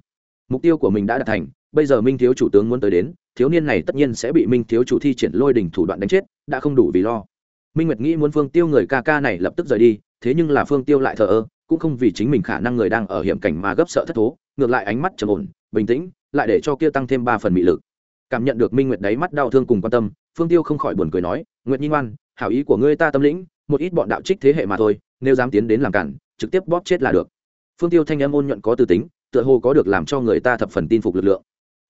Mục tiêu của mình đã đạt thành bây giờ minh thiếu chủ tướng muốn tới đến, thiếu niên này tất nhiên sẽ bị minh thiếu chủ thi triển lôi đỉnh thủ đoạn đánh chết, đã không đủ vì lo. Minh nguyệt nghĩ muốn phương tiêu người ca ca này lập tức rời đi, thế nhưng là phương tiêu lại thờ ơ, cũng không vì chính mình khả năng người đang ở hiểm cảnh mà gấp sợ thất thố, ngược lại ánh mắt trầm ổn, bình tĩnh, lại để cho kia tăng thêm ba phần mị lực. Cảm nhận được minh nguyệt đáy mắt đau thương cùng quan tâm, phương tiêu không khỏi buồn cười nói, nguyệt nhi ngoan, hảo ý của ngươi ta tâm lĩnh, một ít bọn đạo trích thế hệ mà thôi, nếu dám tiến đến làm cản, trực tiếp bóp chết là được. Phương tiêu thanh âm ôn nhuận có tư tính, tựa hồ có được làm cho người ta thập phần tin phục lực lượng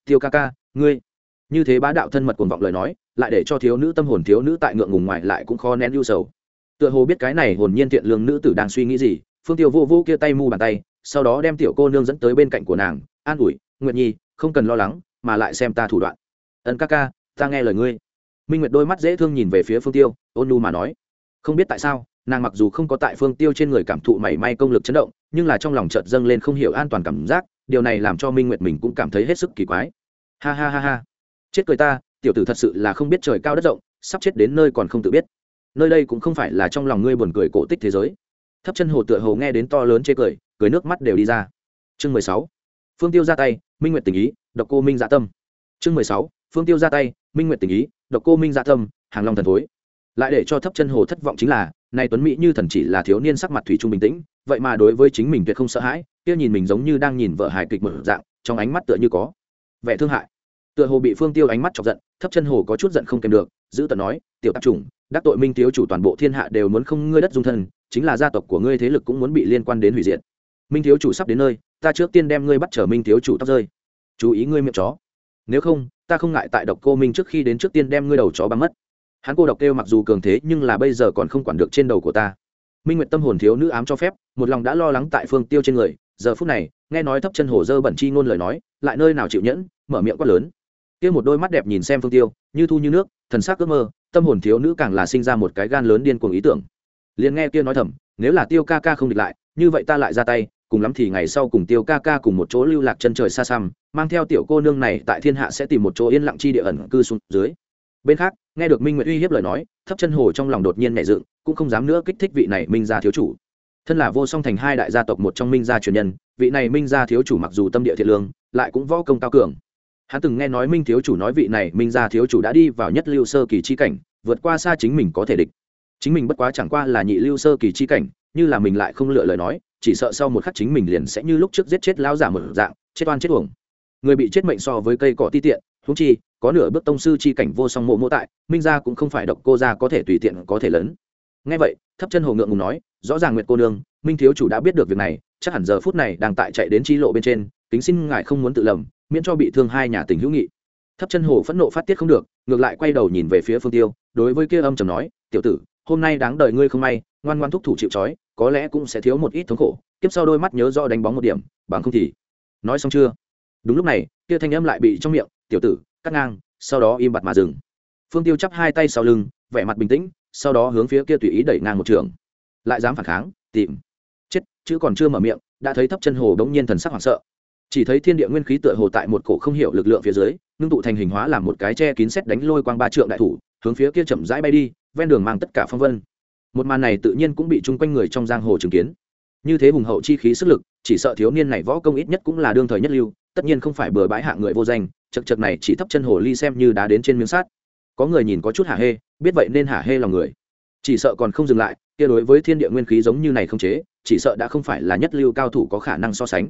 tiêu ca ca, ngươi. Như thế bá đạo thân mật cuồng vọng lời nói, lại để cho thiếu nữ tâm hồn thiếu nữ tại ngượng ngùng ngoài lại cũng khó nén ưu sầu. Tựa hồ biết cái này hồn nhiên thiện lương nữ tử đang suy nghĩ gì, phương tiêu vô vô kia tay mu bàn tay, sau đó đem tiểu cô nương dẫn tới bên cạnh của nàng, an ủi, nguyệt nhi, không cần lo lắng, mà lại xem ta thủ đoạn. Ân ca ca, ta nghe lời ngươi. Minh nguyệt đôi mắt dễ thương nhìn về phía phương tiêu, ôn nu mà nói. Không biết tại sao, nàng mặc dù không có tại phương tiêu trên người cảm thụ mảy may công lực chấn động, nhưng là trong lòng chợt dâng lên không hiểu an toàn cảm giác điều này làm cho minh nguyệt mình cũng cảm thấy hết sức kỳ quái. Ha ha ha ha. Chết cười ta, tiểu tử thật sự là không biết trời cao đất rộng, sắp chết đến nơi còn không tự biết. Nơi đây cũng không phải là trong lòng ngươi buồn cười cổ tích thế giới. Thấp chân hồ tựa hồ nghe đến to lớn chê cười cười nước mắt đều đi ra. Chương mười sáu. Phương tiêu ra tay, minh nguyệt tình ý, độc cô minh dạ tâm. Chương mười sáu. Phương tiêu ra tay, minh nguyệt tình ý, độc cô minh dạ tâm, hàng long thần thối. Lại để cho thấp chân hồ thất vọng chính là, nay tuấn mỹ như thần chỉ là thiếu niên sắc mặt thủy trung bình tĩnh, vậy mà đối với chính mình tuyệt không sợ hãi kia nhìn mình giống như đang nhìn vợ hài kịch mở dạng, trong ánh mắt tựa như có vẻ thương hại. Tựa hồ bị phương tiêu ánh mắt chọc giận, thấp chân hồ có chút giận không kèm được, giữ tận nói, tiểu tạp chủng, đắc tội minh thiếu chủ toàn bộ thiên hạ đều muốn không ngươi đất dung thân, chính là gia tộc của ngươi thế lực cũng muốn bị liên quan đến hủy diệt. Minh thiếu chủ sắp đến nơi, ta trước tiên đem ngươi bắt trở minh thiếu chủ tóc rơi. Chú ý ngươi miệng chó. Nếu không, ta không ngại tại độc cô minh trước khi đến trước tiên đem ngươi đầu chó băng mất. Hắn cô độc kêu mặc dù cường thế, nhưng là bây giờ còn không quản được trên đầu của ta. Minh nguyệt tâm hồn thiếu nữ ám cho phép, một lòng đã lo lắng tại phương tiêu trên người giờ phút này, nghe nói thấp chân hồ dơ bẩn chi ngôn lời nói, lại nơi nào chịu nhẫn, mở miệng quát lớn. Kia một đôi mắt đẹp nhìn xem phương tiêu, như thu như nước, thần sắc ước mơ, tâm hồn thiếu nữ càng là sinh ra một cái gan lớn điên cuồng ý tưởng. Liền nghe kia nói thầm, nếu là tiêu ca ca không địch lại, như vậy ta lại ra tay, cùng lắm thì ngày sau cùng tiêu ca ca cùng một chỗ lưu lạc chân trời xa xăm, mang theo tiểu cô nương này tại thiên hạ sẽ tìm một chỗ yên lặng chi địa ẩn cư xuống dưới. Bên khác, nghe được minh nguyệt uy hiếp lời nói, thấp chân hồ trong lòng đột nhiên nảy dựng, cũng không dám nữa kích thích vị này minh gia thiếu chủ thân là vô song thành hai đại gia tộc một trong minh gia truyền nhân, vị này minh gia thiếu chủ mặc dù tâm địa thiện lương, lại cũng võ công cao cường. Hắn từng nghe nói minh thiếu chủ nói vị này minh gia thiếu chủ đã đi vào nhất lưu sơ kỳ chi cảnh, vượt qua xa chính mình có thể địch. Chính mình bất quá chẳng qua là nhị lưu sơ kỳ chi cảnh, như là mình lại không lựa lời nói, chỉ sợ sau một khắc chính mình liền sẽ như lúc trước giết chết lao giả một dạng, chết oan chết uổng. Người bị chết mệnh so với cây cỏ ti tiện húng chi, có nửa bước tông sư chi cảnh vô song mộ mỗ tại, minh gia cũng không phải độc cô gia có thể tùy tiện có thể lớn. Nghe vậy, thấp chân hồ ngượng ngùng nói rõ ràng nguyệt cô nương, minh thiếu chủ đã biết được việc này, chắc hẳn giờ phút này đang tại chạy đến chi lộ bên trên, kính xin ngài không muốn tự lầm, miễn cho bị thương hai nhà tình hữu nghị. Thấp chân hồ phẫn nộ phát tiết không được, ngược lại quay đầu nhìn về phía phương tiêu, đối với kia âm trầm nói, tiểu tử, hôm nay đáng đợi ngươi không may, ngoan ngoan thúc thủ chịu trói, có lẽ cũng sẽ thiếu một ít thống khổ tiếp sau đôi mắt nhớ rõ đánh bóng một điểm, bằng không thì nói xong chưa? Đúng lúc này, kia thanh âm lại bị trong miệng, tiểu tử, cắt ngang, sau đó im bặt mà dừng. Phương tiêu chắp hai tay sau lưng, vẻ mặt bình tĩnh, sau đó hướng phía kia tùy ý đẩy ngang một trường lại dám phản kháng, tìm. Chết chứ còn chưa mở miệng, đã thấy thấp chân hồ bỗng nhiên thần sắc hoảng sợ. Chỉ thấy thiên địa nguyên khí tựa hồ tại một cổ không hiểu lực lượng phía dưới, ngưng tụ thành hình hóa làm một cái che kín xét đánh lôi quang ba trượng đại thủ, hướng phía kia chậm rãi bay đi, ven đường mang tất cả phong vân. Một màn này tự nhiên cũng bị chung quanh người trong giang hồ chứng kiến. Như thế hùng hậu chi khí sức lực, chỉ sợ thiếu niên này võ công ít nhất cũng là đương thời nhất lưu, tất nhiên không phải bừa bãi hạng người vô danh, chật chật này chỉ thấp chân hồ ly xem như đá đến trên miếng sát có người nhìn có chút hả hê, biết vậy nên hả hê lòng người. Chỉ sợ còn không dừng lại kia đối với thiên địa nguyên khí giống như này không chế, chỉ sợ đã không phải là nhất lưu cao thủ có khả năng so sánh.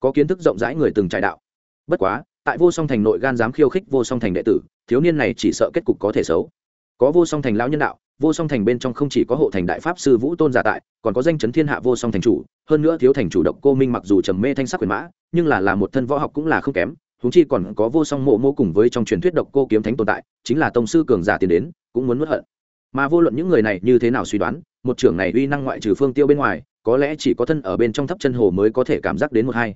Có kiến thức rộng rãi người từng trải đạo. Bất quá, tại vô song thành nội gan dám khiêu khích vô song thành đệ tử, thiếu niên này chỉ sợ kết cục có thể xấu. Có vô song thành lão nhân đạo, vô song thành bên trong không chỉ có hộ thành đại pháp sư vũ tôn giả tại, còn có danh chấn thiên hạ vô song thành chủ, hơn nữa thiếu thành chủ động cô minh mặc dù trầm mê thanh sắc quyền mã, nhưng là là một thân võ học cũng là không kém, huống chi còn có vô song mộ mô cùng với trong truyền thuyết độc cô kiếm thánh tồn tại, chính là tông sư cường giả tiến đến, cũng muốn nuốt hận. Mà vô luận những người này như thế nào suy đoán một trưởng này uy năng ngoại trừ phương tiêu bên ngoài, có lẽ chỉ có thân ở bên trong thấp chân hồ mới có thể cảm giác đến một hai.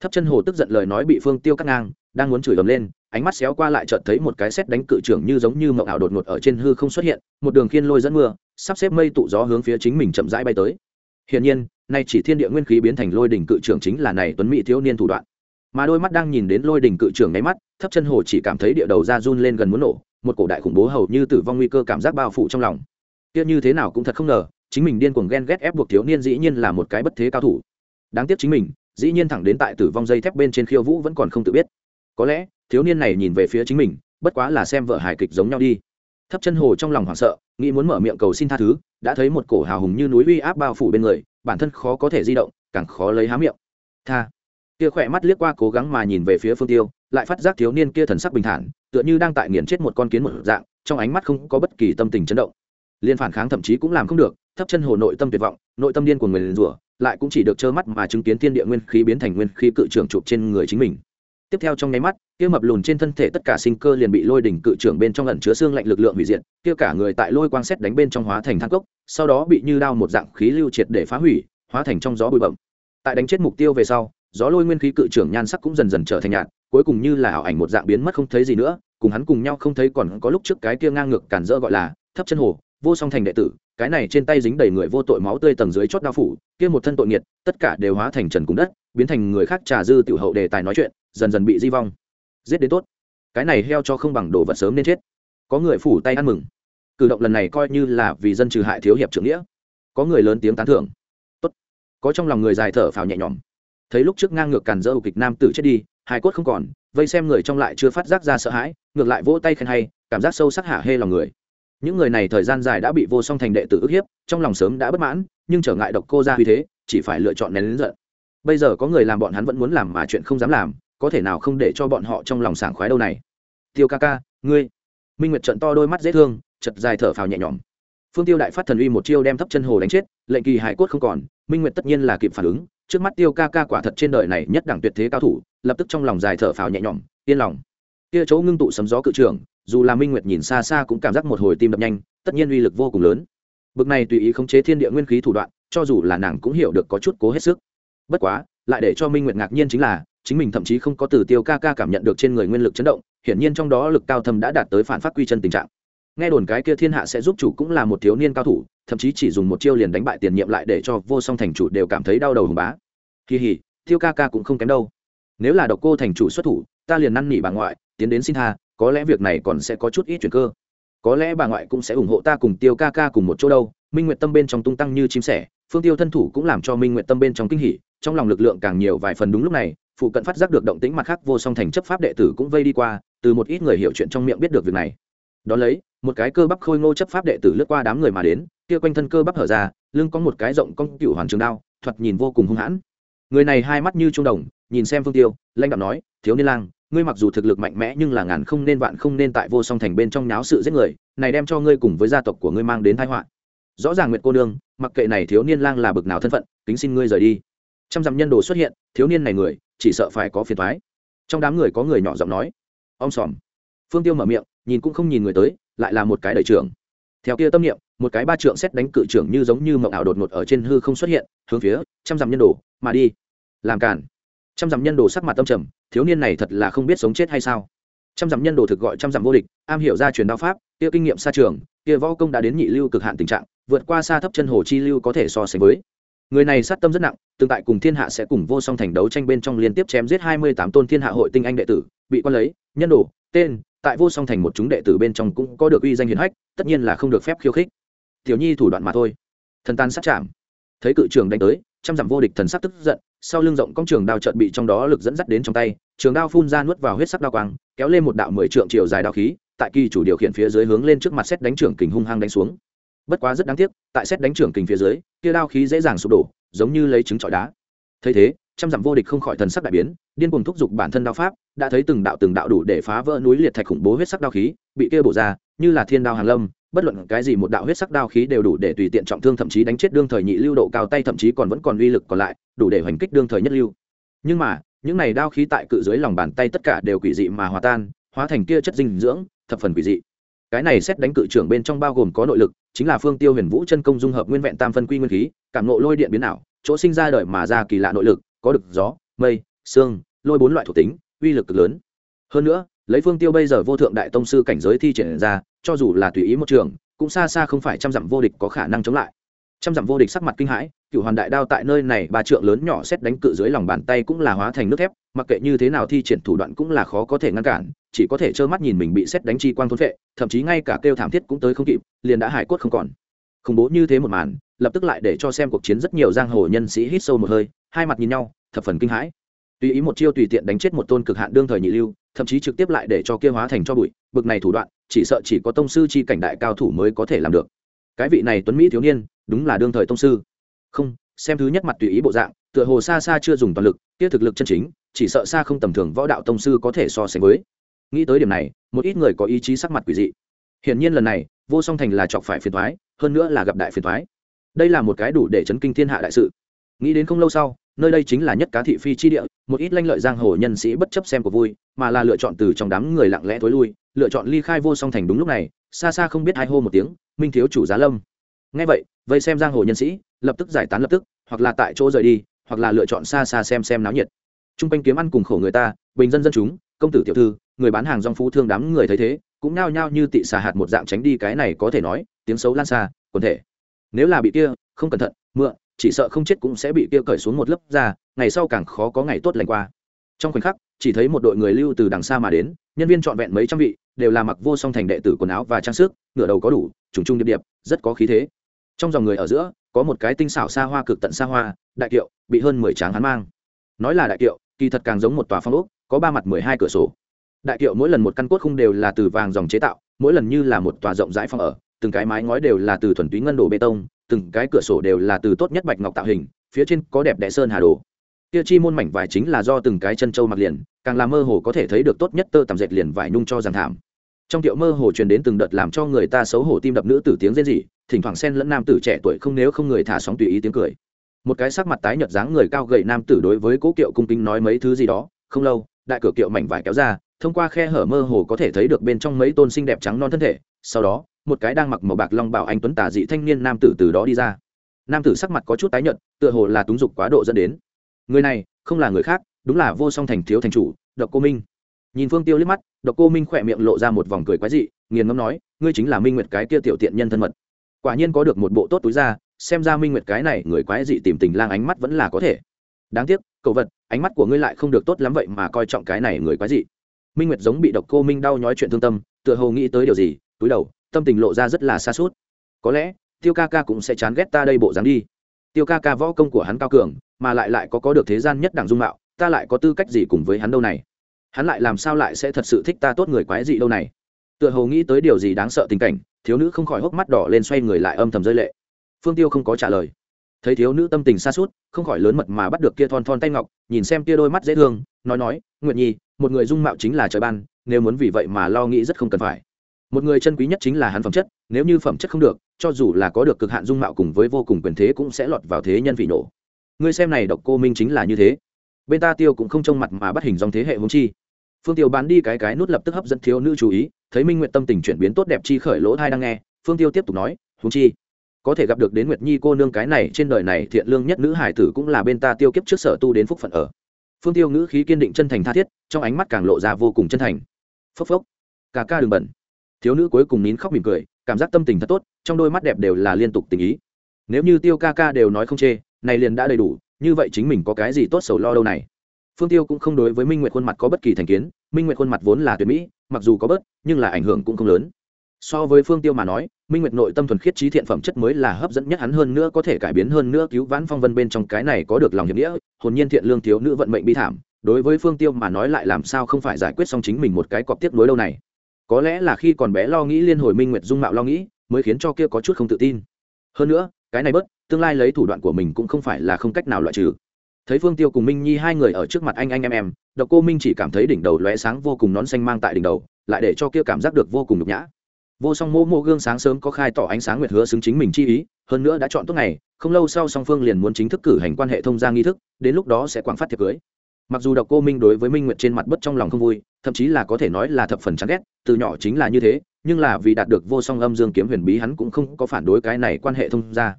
Thấp chân hồ tức giận lời nói bị phương tiêu cắt ngang, đang muốn chửi ầm lên, ánh mắt xéo qua lại chợt thấy một cái xét đánh cự trưởng như giống như mộng ảo đột ngột ở trên hư không xuất hiện, một đường khiên lôi dẫn mưa, sắp xếp mây tụ gió hướng phía chính mình chậm rãi bay tới. Hiển nhiên, nay chỉ thiên địa nguyên khí biến thành lôi đỉnh cự trưởng chính là này tuấn mỹ thiếu niên thủ đoạn. Mà đôi mắt đang nhìn đến lôi đỉnh cự trưởng nháy mắt, thấp chân hồ chỉ cảm thấy địa đầu ra run lên gần muốn nổ, một cổ đại khủng bố hầu như tử vong nguy cơ cảm giác bao phủ trong lòng kia như thế nào cũng thật không ngờ, chính mình điên cuồng ghen ghét ép buộc thiếu niên dĩ nhiên là một cái bất thế cao thủ. Đáng tiếc chính mình, dĩ nhiên thẳng đến tại tử vong dây thép bên trên khiêu vũ vẫn còn không tự biết. Có lẽ, thiếu niên này nhìn về phía chính mình, bất quá là xem vợ hài kịch giống nhau đi. Thấp chân hồ trong lòng hoảng sợ, nghĩ muốn mở miệng cầu xin tha thứ, đã thấy một cổ hào hùng như núi uy áp bao phủ bên người, bản thân khó có thể di động, càng khó lấy há miệng. Tha. Kia khỏe mắt liếc qua cố gắng mà nhìn về phía phương tiêu, lại phát giác thiếu niên kia thần sắc bình thản, tựa như đang tại nghiền chết một con kiến một dạng, trong ánh mắt không có bất kỳ tâm tình chấn động liên phản kháng thậm chí cũng làm không được, thấp chân hồ nội tâm tuyệt vọng, nội tâm điên của người liền rủa, lại cũng chỉ được trơ mắt mà chứng kiến thiên địa nguyên khí biến thành nguyên khí cự trưởng chụp trên người chính mình. Tiếp theo trong nháy mắt, kia mập lùn trên thân thể tất cả sinh cơ liền bị lôi đỉnh cự trưởng bên trong ẩn chứa xương lạnh lực lượng hủy diệt, kia cả người tại lôi quang xét đánh bên trong hóa thành thang cốc, sau đó bị như đao một dạng khí lưu triệt để phá hủy, hóa thành trong gió bụi bậm tại đánh chết mục tiêu về sau, gió lôi nguyên khí cự trưởng nhan sắc cũng dần dần trở thành nhạt, cuối cùng như là ảo ảnh một dạng biến mất không thấy gì nữa, cùng hắn cùng nhau không thấy còn có lúc trước cái kia ngang ngược cản rỡ gọi là thấp chân hồ vô song thành đệ tử, cái này trên tay dính đầy người vô tội máu tươi tầng dưới chót đao phủ, kia một thân tội nghiệt, tất cả đều hóa thành trần cùng đất, biến thành người khác trà dư tiểu hậu đề tài nói chuyện, dần dần bị di vong. Giết đến tốt. Cái này heo cho không bằng đồ vật sớm nên chết. Có người phủ tay ăn mừng. Cử động lần này coi như là vì dân trừ hại thiếu hiệp trưởng nghĩa. Có người lớn tiếng tán thưởng. Tốt. Có trong lòng người dài thở phào nhẹ nhõm. Thấy lúc trước ngang ngược càn dỡ kịch nam tử chết đi hai cốt không còn, vây xem người trong lại chưa phát giác ra sợ hãi, ngược lại vỗ tay khen hay, cảm giác sâu sắc hạ hê lòng người những người này thời gian dài đã bị vô song thành đệ tử ức hiếp, trong lòng sớm đã bất mãn, nhưng trở ngại độc cô ra vì thế, chỉ phải lựa chọn nén lính giận. Bây giờ có người làm bọn hắn vẫn muốn làm mà chuyện không dám làm, có thể nào không để cho bọn họ trong lòng sảng khoái đâu này? Tiêu ca ca, ngươi. Minh nguyệt trận to đôi mắt dễ thương, chật dài thở phào nhẹ nhõm. Phương tiêu đại phát thần uy một chiêu đem thấp chân hồ đánh chết, lệnh kỳ hải cốt không còn, minh nguyệt tất nhiên là kịp phản ứng. Trước mắt tiêu ca ca quả thật trên đời này nhất đẳng tuyệt thế cao thủ, lập tức trong lòng dài thở phào nhẹ nhõm, yên lòng. Kia chỗ ngưng tụ sấm gió cự trường dù là minh nguyệt nhìn xa xa cũng cảm giác một hồi tim đập nhanh, tất nhiên uy lực vô cùng lớn. Bực này tùy ý khống chế thiên địa nguyên khí thủ đoạn, cho dù là nàng cũng hiểu được có chút cố hết sức. Bất quá, lại để cho minh nguyệt ngạc nhiên chính là, chính mình thậm chí không có từ tiêu ca ca cảm nhận được trên người nguyên lực chấn động, hiển nhiên trong đó lực cao thâm đã đạt tới phản phát quy chân tình trạng. Nghe đồn cái kia thiên hạ sẽ giúp chủ cũng là một thiếu niên cao thủ, thậm chí chỉ dùng một chiêu liền đánh bại tiền nhiệm lại để cho vô song thành chủ đều cảm thấy đau đầu hùng bá. Kỳ hỉ, tiêu ca ca cũng không kém đâu. Nếu là độc cô thành chủ xuất thủ, ta liền năn nỉ bà ngoại, tiến đến xin tha có lẽ việc này còn sẽ có chút ít chuyển cơ. Có lẽ bà ngoại cũng sẽ ủng hộ ta cùng tiêu ca ca cùng một chỗ đâu. Minh nguyệt tâm bên trong tung tăng như chim sẻ, phương tiêu thân thủ cũng làm cho minh nguyệt tâm bên trong kinh hỉ, trong lòng lực lượng càng nhiều vài phần đúng lúc này, phụ cận phát giác được động tĩnh mặt khác vô song thành chấp pháp đệ tử cũng vây đi qua, từ một ít người hiểu chuyện trong miệng biết được việc này. Đón lấy, một cái cơ bắp khôi ngô chấp pháp đệ tử lướt qua đám người mà đến, kia quanh thân cơ bắp hở ra, lưng có một cái rộng cong cựu hoàn trường đao, thoạt nhìn vô cùng hung hãn. Người này hai mắt như trung đồng, nhìn xem phương tiêu, lanh đạo nói, thiếu niên lang ngươi mặc dù thực lực mạnh mẽ nhưng là ngàn không nên vạn không nên tại vô song thành bên trong nháo sự giết người, này đem cho ngươi cùng với gia tộc của ngươi mang đến tai họa. Rõ ràng nguyệt cô nương, mặc kệ này thiếu niên lang là bực nào thân phận, kính xin ngươi rời đi. Trăm dặm nhân đồ xuất hiện, thiếu niên này người, chỉ sợ phải có phiền thoái trong đám người có người nhỏ giọng nói. Ông xòm phương tiêu mở miệng, nhìn cũng không nhìn người tới, lại là một cái đời trưởng. Theo kia tâm niệm, một cái ba trượng xét đánh cự trưởng như giống như mộng ảo đột ngột ở trên hư không xuất hiện, hướng phía trăm dặm nhân đồ, mà đi. Làm cản trăm dặm nhân đồ sắc mặt tâm trầm, thiếu niên này thật là không biết sống chết hay sao. Trăm dặm nhân đồ thực gọi trăm dặm vô địch, am hiểu ra truyền đao pháp, kia kinh nghiệm xa trường, kia võ công đã đến nhị lưu cực hạn tình trạng, vượt qua xa thấp chân hồ chi lưu có thể so sánh với. Người này sát tâm rất nặng, tương tại cùng thiên hạ sẽ cùng vô song thành đấu tranh bên trong liên tiếp chém giết hai mươi tám tôn thiên hạ hội tinh anh đệ tử, bị quan lấy, nhân đồ, tên, tại vô song thành một chúng đệ tử bên trong cũng có được uy danh hiển hách, tất nhiên là không được phép khiêu khích. Tiểu nhi thủ đoạn mà thôi. Thần tan sát chạm. Thấy cự trường đánh tới, trăm dặm vô địch thần sắc tức giận sau lưng rộng công trường đao trận bị trong đó lực dẫn dắt đến trong tay, trường đao phun ra nuốt vào huyết sắc đao quang, kéo lên một đạo mười trượng chiều dài đao khí, tại kỳ chủ điều khiển phía dưới hướng lên trước mặt xét đánh trưởng kình hung hăng đánh xuống. Bất quá rất đáng tiếc, tại xét đánh trưởng kình phía dưới, kia đao khí dễ dàng sụp đổ, giống như lấy trứng trọi đá. Thấy thế, trăm dặm vô địch không khỏi thần sắc đại biến, điên cuồng thúc giục bản thân đao pháp, đã thấy từng đạo từng đạo đủ để phá vỡ núi liệt thạch khủng bố huyết sắc đao khí, bị kia bổ ra, như là thiên đao hàn lâm bất luận cái gì một đạo huyết sắc đao khí đều đủ để tùy tiện trọng thương, thậm chí đánh chết đương thời nhị lưu độ cao tay, thậm chí còn vẫn còn uy lực còn lại, đủ để hoành kích đương thời nhất lưu. Nhưng mà, những này đao khí tại cự dưới lòng bàn tay tất cả đều quỷ dị mà hòa tan, hóa thành kia chất dinh dưỡng, thập phần quỷ dị. Cái này xét đánh cự trưởng bên trong bao gồm có nội lực, chính là phương tiêu huyền vũ chân công dung hợp nguyên vẹn tam phân quy nguyên khí, cảm nộ lôi điện biến ảo, chỗ sinh ra đời mà ra kỳ lạ nội lực, có được gió, mây, xương, lôi bốn loại thuộc tính, uy lực cực lớn. Hơn nữa lấy phương tiêu bây giờ vô thượng đại tông sư cảnh giới thi triển ra, cho dù là tùy ý một trường, cũng xa xa không phải trăm dặm vô địch có khả năng chống lại. Trăm dặm vô địch sắc mặt kinh hãi cựu hoàn đại đao tại nơi này ba trượng lớn nhỏ xét đánh cự dưới lòng bàn tay cũng là hóa thành nước thép, mặc kệ như thế nào thi triển thủ đoạn cũng là khó có thể ngăn cản, chỉ có thể trơ mắt nhìn mình bị xét đánh chi quang thốn vệ thậm chí ngay cả kêu thảm thiết cũng tới không kịp, liền đã hải quất không còn. Khủng bố như thế một màn, lập tức lại để cho xem cuộc chiến rất nhiều giang hồ nhân sĩ hít sâu một hơi, hai mặt nhìn nhau, thập phần kinh hãi. Tùy ý một chiêu tùy tiện đánh chết một tôn cực hạn đương thời nhị lưu thậm chí trực tiếp lại để cho kia hóa thành cho bụi, bực này thủ đoạn, chỉ sợ chỉ có tông sư chi cảnh đại cao thủ mới có thể làm được. Cái vị này tuấn mỹ thiếu niên, đúng là đương thời tông sư. Không, xem thứ nhất mặt tùy ý bộ dạng, tựa hồ xa xa chưa dùng toàn lực, kia thực lực chân chính, chỉ sợ xa không tầm thường võ đạo tông sư có thể so sánh với. Nghĩ tới điểm này, một ít người có ý chí sắc mặt quỷ dị. Hiển nhiên lần này, vô song thành là chọc phải phiền thoái hơn nữa là gặp đại phiền thoái đây là một cái đủ để chấn kinh thiên hạ đại sự. Nghĩ đến không lâu sau nơi đây chính là nhất cá thị phi chi địa, một ít lanh lợi giang hồ nhân sĩ bất chấp xem của vui, mà là lựa chọn từ trong đám người lặng lẽ thối lui, lựa chọn ly khai vô song thành đúng lúc này, xa xa không biết ai hô một tiếng, minh thiếu chủ giá lâm. Ngay vậy, vây xem giang hồ nhân sĩ, lập tức giải tán lập tức, hoặc là tại chỗ rời đi, hoặc là lựa chọn xa xa xem xem náo nhiệt. T r u n g quanh kiếm ăn cùng khổ người ta, bình dân dân chúng, công tử tiểu thư, người bán hàng rong phú thương đám người thấy thế, cũng nao nhao như tị xà hạt một dạng tránh đi cái này có thể nói, tiếng xấu lan xa, quần thể. Nếu là bị kia, không cẩn thận, mượn chỉ sợ không chết cũng sẽ bị kia cởi xuống một lớp ra ngày sau càng khó có ngày tốt lành qua. Trong khoảnh khắc, chỉ thấy một đội người lưu từ đằng xa mà đến, nhân viên trọn vẹn mấy trăm vị, đều là mặc vô song thành đệ tử quần áo và trang sức ngựa đầu có đủ, trùng trung điệp điệp, rất có khí thế. Trong dòng người ở giữa, có một cái tinh xảo xa hoa cực tận xa hoa, đại kiệu, bị hơn mười tráng hắn mang. Nói là đại kiệu, kỳ thật càng giống một tòa phong ốc, có ba mặt mười hai cửa sổ. Đại kiệu mỗi lần một căn cốt khung đều là từ vàng dòng chế tạo, mỗi lần như là một tòa rộng rãi phong ở, từng cái mái ngói đều là từ thuần túy ngân đổ bê tông từng cái cửa sổ đều là từ tốt nhất bạch ngọc tạo hình, phía trên có đẹp đẽ sơn hà đồ. Kia chi môn mảnh vải chính là do từng cái chân trâu mặc liền, càng làm mơ hồ có thể thấy được tốt nhất tơ tằm dệt liền vải nung cho giàn thảm. Trong tiệu mơ hồ truyền đến từng đợt làm cho người ta xấu hổ tim đập nữ tử tiếng rên rỉ, thỉnh thoảng xen lẫn nam tử trẻ tuổi không nếu không người thả sóng tùy ý tiếng cười. Một cái sắc mặt tái nhợt dáng người cao gầy nam tử đối với cố kiệu cung kính nói mấy thứ gì đó, không lâu, đại cửa kiệu mảnh vải kéo ra, thông qua khe hở mơ hồ có thể thấy được bên trong mấy tôn xinh đẹp trắng non thân thể, sau đó một cái đang mặc màu bạc long bảo anh tuấn tà dị thanh niên nam tử từ đó đi ra. Nam tử sắc mặt có chút tái nhợt, tựa hồ là túng dục quá độ dẫn đến. Người này, không là người khác, đúng là vô song thành thiếu thành chủ, độc cô minh. Nhìn phương tiêu liếc mắt, độc cô minh khỏe miệng lộ ra một vòng cười quái dị, nghiền ngẫm nói, ngươi chính là minh nguyệt cái kia tiểu tiện nhân thân mật. Quả nhiên có được một bộ tốt túi ra, xem ra minh nguyệt cái này người quái dị tìm tình lang ánh mắt vẫn là có thể. Đáng tiếc, cậu vật, ánh mắt của ngươi lại không được tốt lắm vậy mà coi trọng cái này người quái dị. Minh nguyệt giống bị độc cô minh đau nhói chuyện thương tâm, tựa hồ nghĩ tới điều gì, túi đầu tâm tình lộ ra rất là xa suốt. Có lẽ, tiêu ca ca cũng sẽ chán ghét ta đây bộ dáng đi. Tiêu ca ca võ công của hắn cao cường, mà lại lại có có được thế gian nhất đẳng dung mạo, ta lại có tư cách gì cùng với hắn đâu này? Hắn lại làm sao lại sẽ thật sự thích ta tốt người quái dị đâu này? Tựa hồ nghĩ tới điều gì đáng sợ tình cảnh, thiếu nữ không khỏi hốc mắt đỏ lên xoay người lại âm thầm rơi lệ. Phương tiêu không có trả lời. Thấy thiếu nữ tâm tình xa suốt, không khỏi lớn mật mà bắt được kia thon thon tay ngọc, nhìn xem kia đôi mắt dễ thương, nói nói nguyện nhi, một người dung mạo chính là trời ban, nếu muốn vì vậy mà lo nghĩ rất không cần phải một người chân quý nhất chính là hắn phẩm chất, nếu như phẩm chất không được, cho dù là có được cực hạn dung mạo cùng với vô cùng quyền thế cũng sẽ lọt vào thế nhân vị nổ. Ngươi xem này độc cô minh chính là như thế. Bên ta tiêu cũng không trông mặt mà bắt hình dòng thế hệ hướng chi. Phương tiêu bán đi cái cái nút lập tức hấp dẫn thiếu nữ chú ý, thấy minh nguyện tâm tình chuyển biến tốt đẹp chi khởi lỗ thai đang nghe, phương tiêu tiếp tục nói húng chi, có thể gặp được đến nguyệt nhi cô nương cái này, trên đời này thiện lương nhất nữ hải tử cũng là bên ta tiêu kiếp trước sở tu đến phúc phận ở. Phương tiêu ngữ khí kiên định chân thành tha thiết, trong ánh mắt càng lộ ra vô cùng chân thành. Phốc phốc, ca ca đừng bẩn thiếu nữ cuối cùng nín khóc mỉm cười, cảm giác tâm tình thật tốt, trong đôi mắt đẹp đều là liên tục tình ý. Nếu như tiêu ca ca đều nói không chê, này liền đã đầy đủ, như vậy chính mình có cái gì tốt sầu lo đâu này? Phương tiêu cũng không đối với minh nguyệt khuôn mặt có bất kỳ thành kiến, minh nguyệt khuôn mặt vốn là tuyệt mỹ, mặc dù có bớt, nhưng là ảnh hưởng cũng không lớn. So với phương tiêu mà nói, minh nguyệt nội tâm thuần khiết trí thiện phẩm chất mới là hấp dẫn nhất hắn hơn nữa có thể cải biến hơn nữa cứu vãn phong vân bên trong cái này có được lòng hiệp nghĩa, hồn nhiên thiện lương thiếu nữ vận mệnh bi thảm. Đối với phương tiêu mà nói lại làm sao không phải giải quyết xong chính mình một cái cọp tiếp nối lâu này? Có lẽ là khi còn bé lo nghĩ liên hồi minh nguyệt dung mạo lo nghĩ, mới khiến cho kia có chút không tự tin. Hơn nữa, cái này bớt, tương lai lấy thủ đoạn của mình cũng không phải là không cách nào loại trừ. Thấy phương tiêu cùng minh nhi hai người ở trước mặt anh anh em em, độc cô minh chỉ cảm thấy đỉnh đầu lóe sáng vô cùng nón xanh mang tại đỉnh đầu, lại để cho kia cảm giác được vô cùng nhục nhã. Vô song mô mô gương sáng sớm có khai tỏ ánh sáng nguyệt hứa xứng chính mình chi ý, hơn nữa đã chọn tốt ngày, không lâu sau song phương liền muốn chính thức cử hành quan hệ thông gia nghi thức, đến lúc đó sẽ quảng phát thiệp cưới mặc dù độc cô minh đối với minh nguyệt trên mặt bất trong lòng không vui, thậm chí là có thể nói là thập phần chán ghét, từ nhỏ chính là như thế, nhưng là vì đạt được vô song âm dương kiếm huyền bí hắn cũng không có phản đối cái này quan hệ thông gia.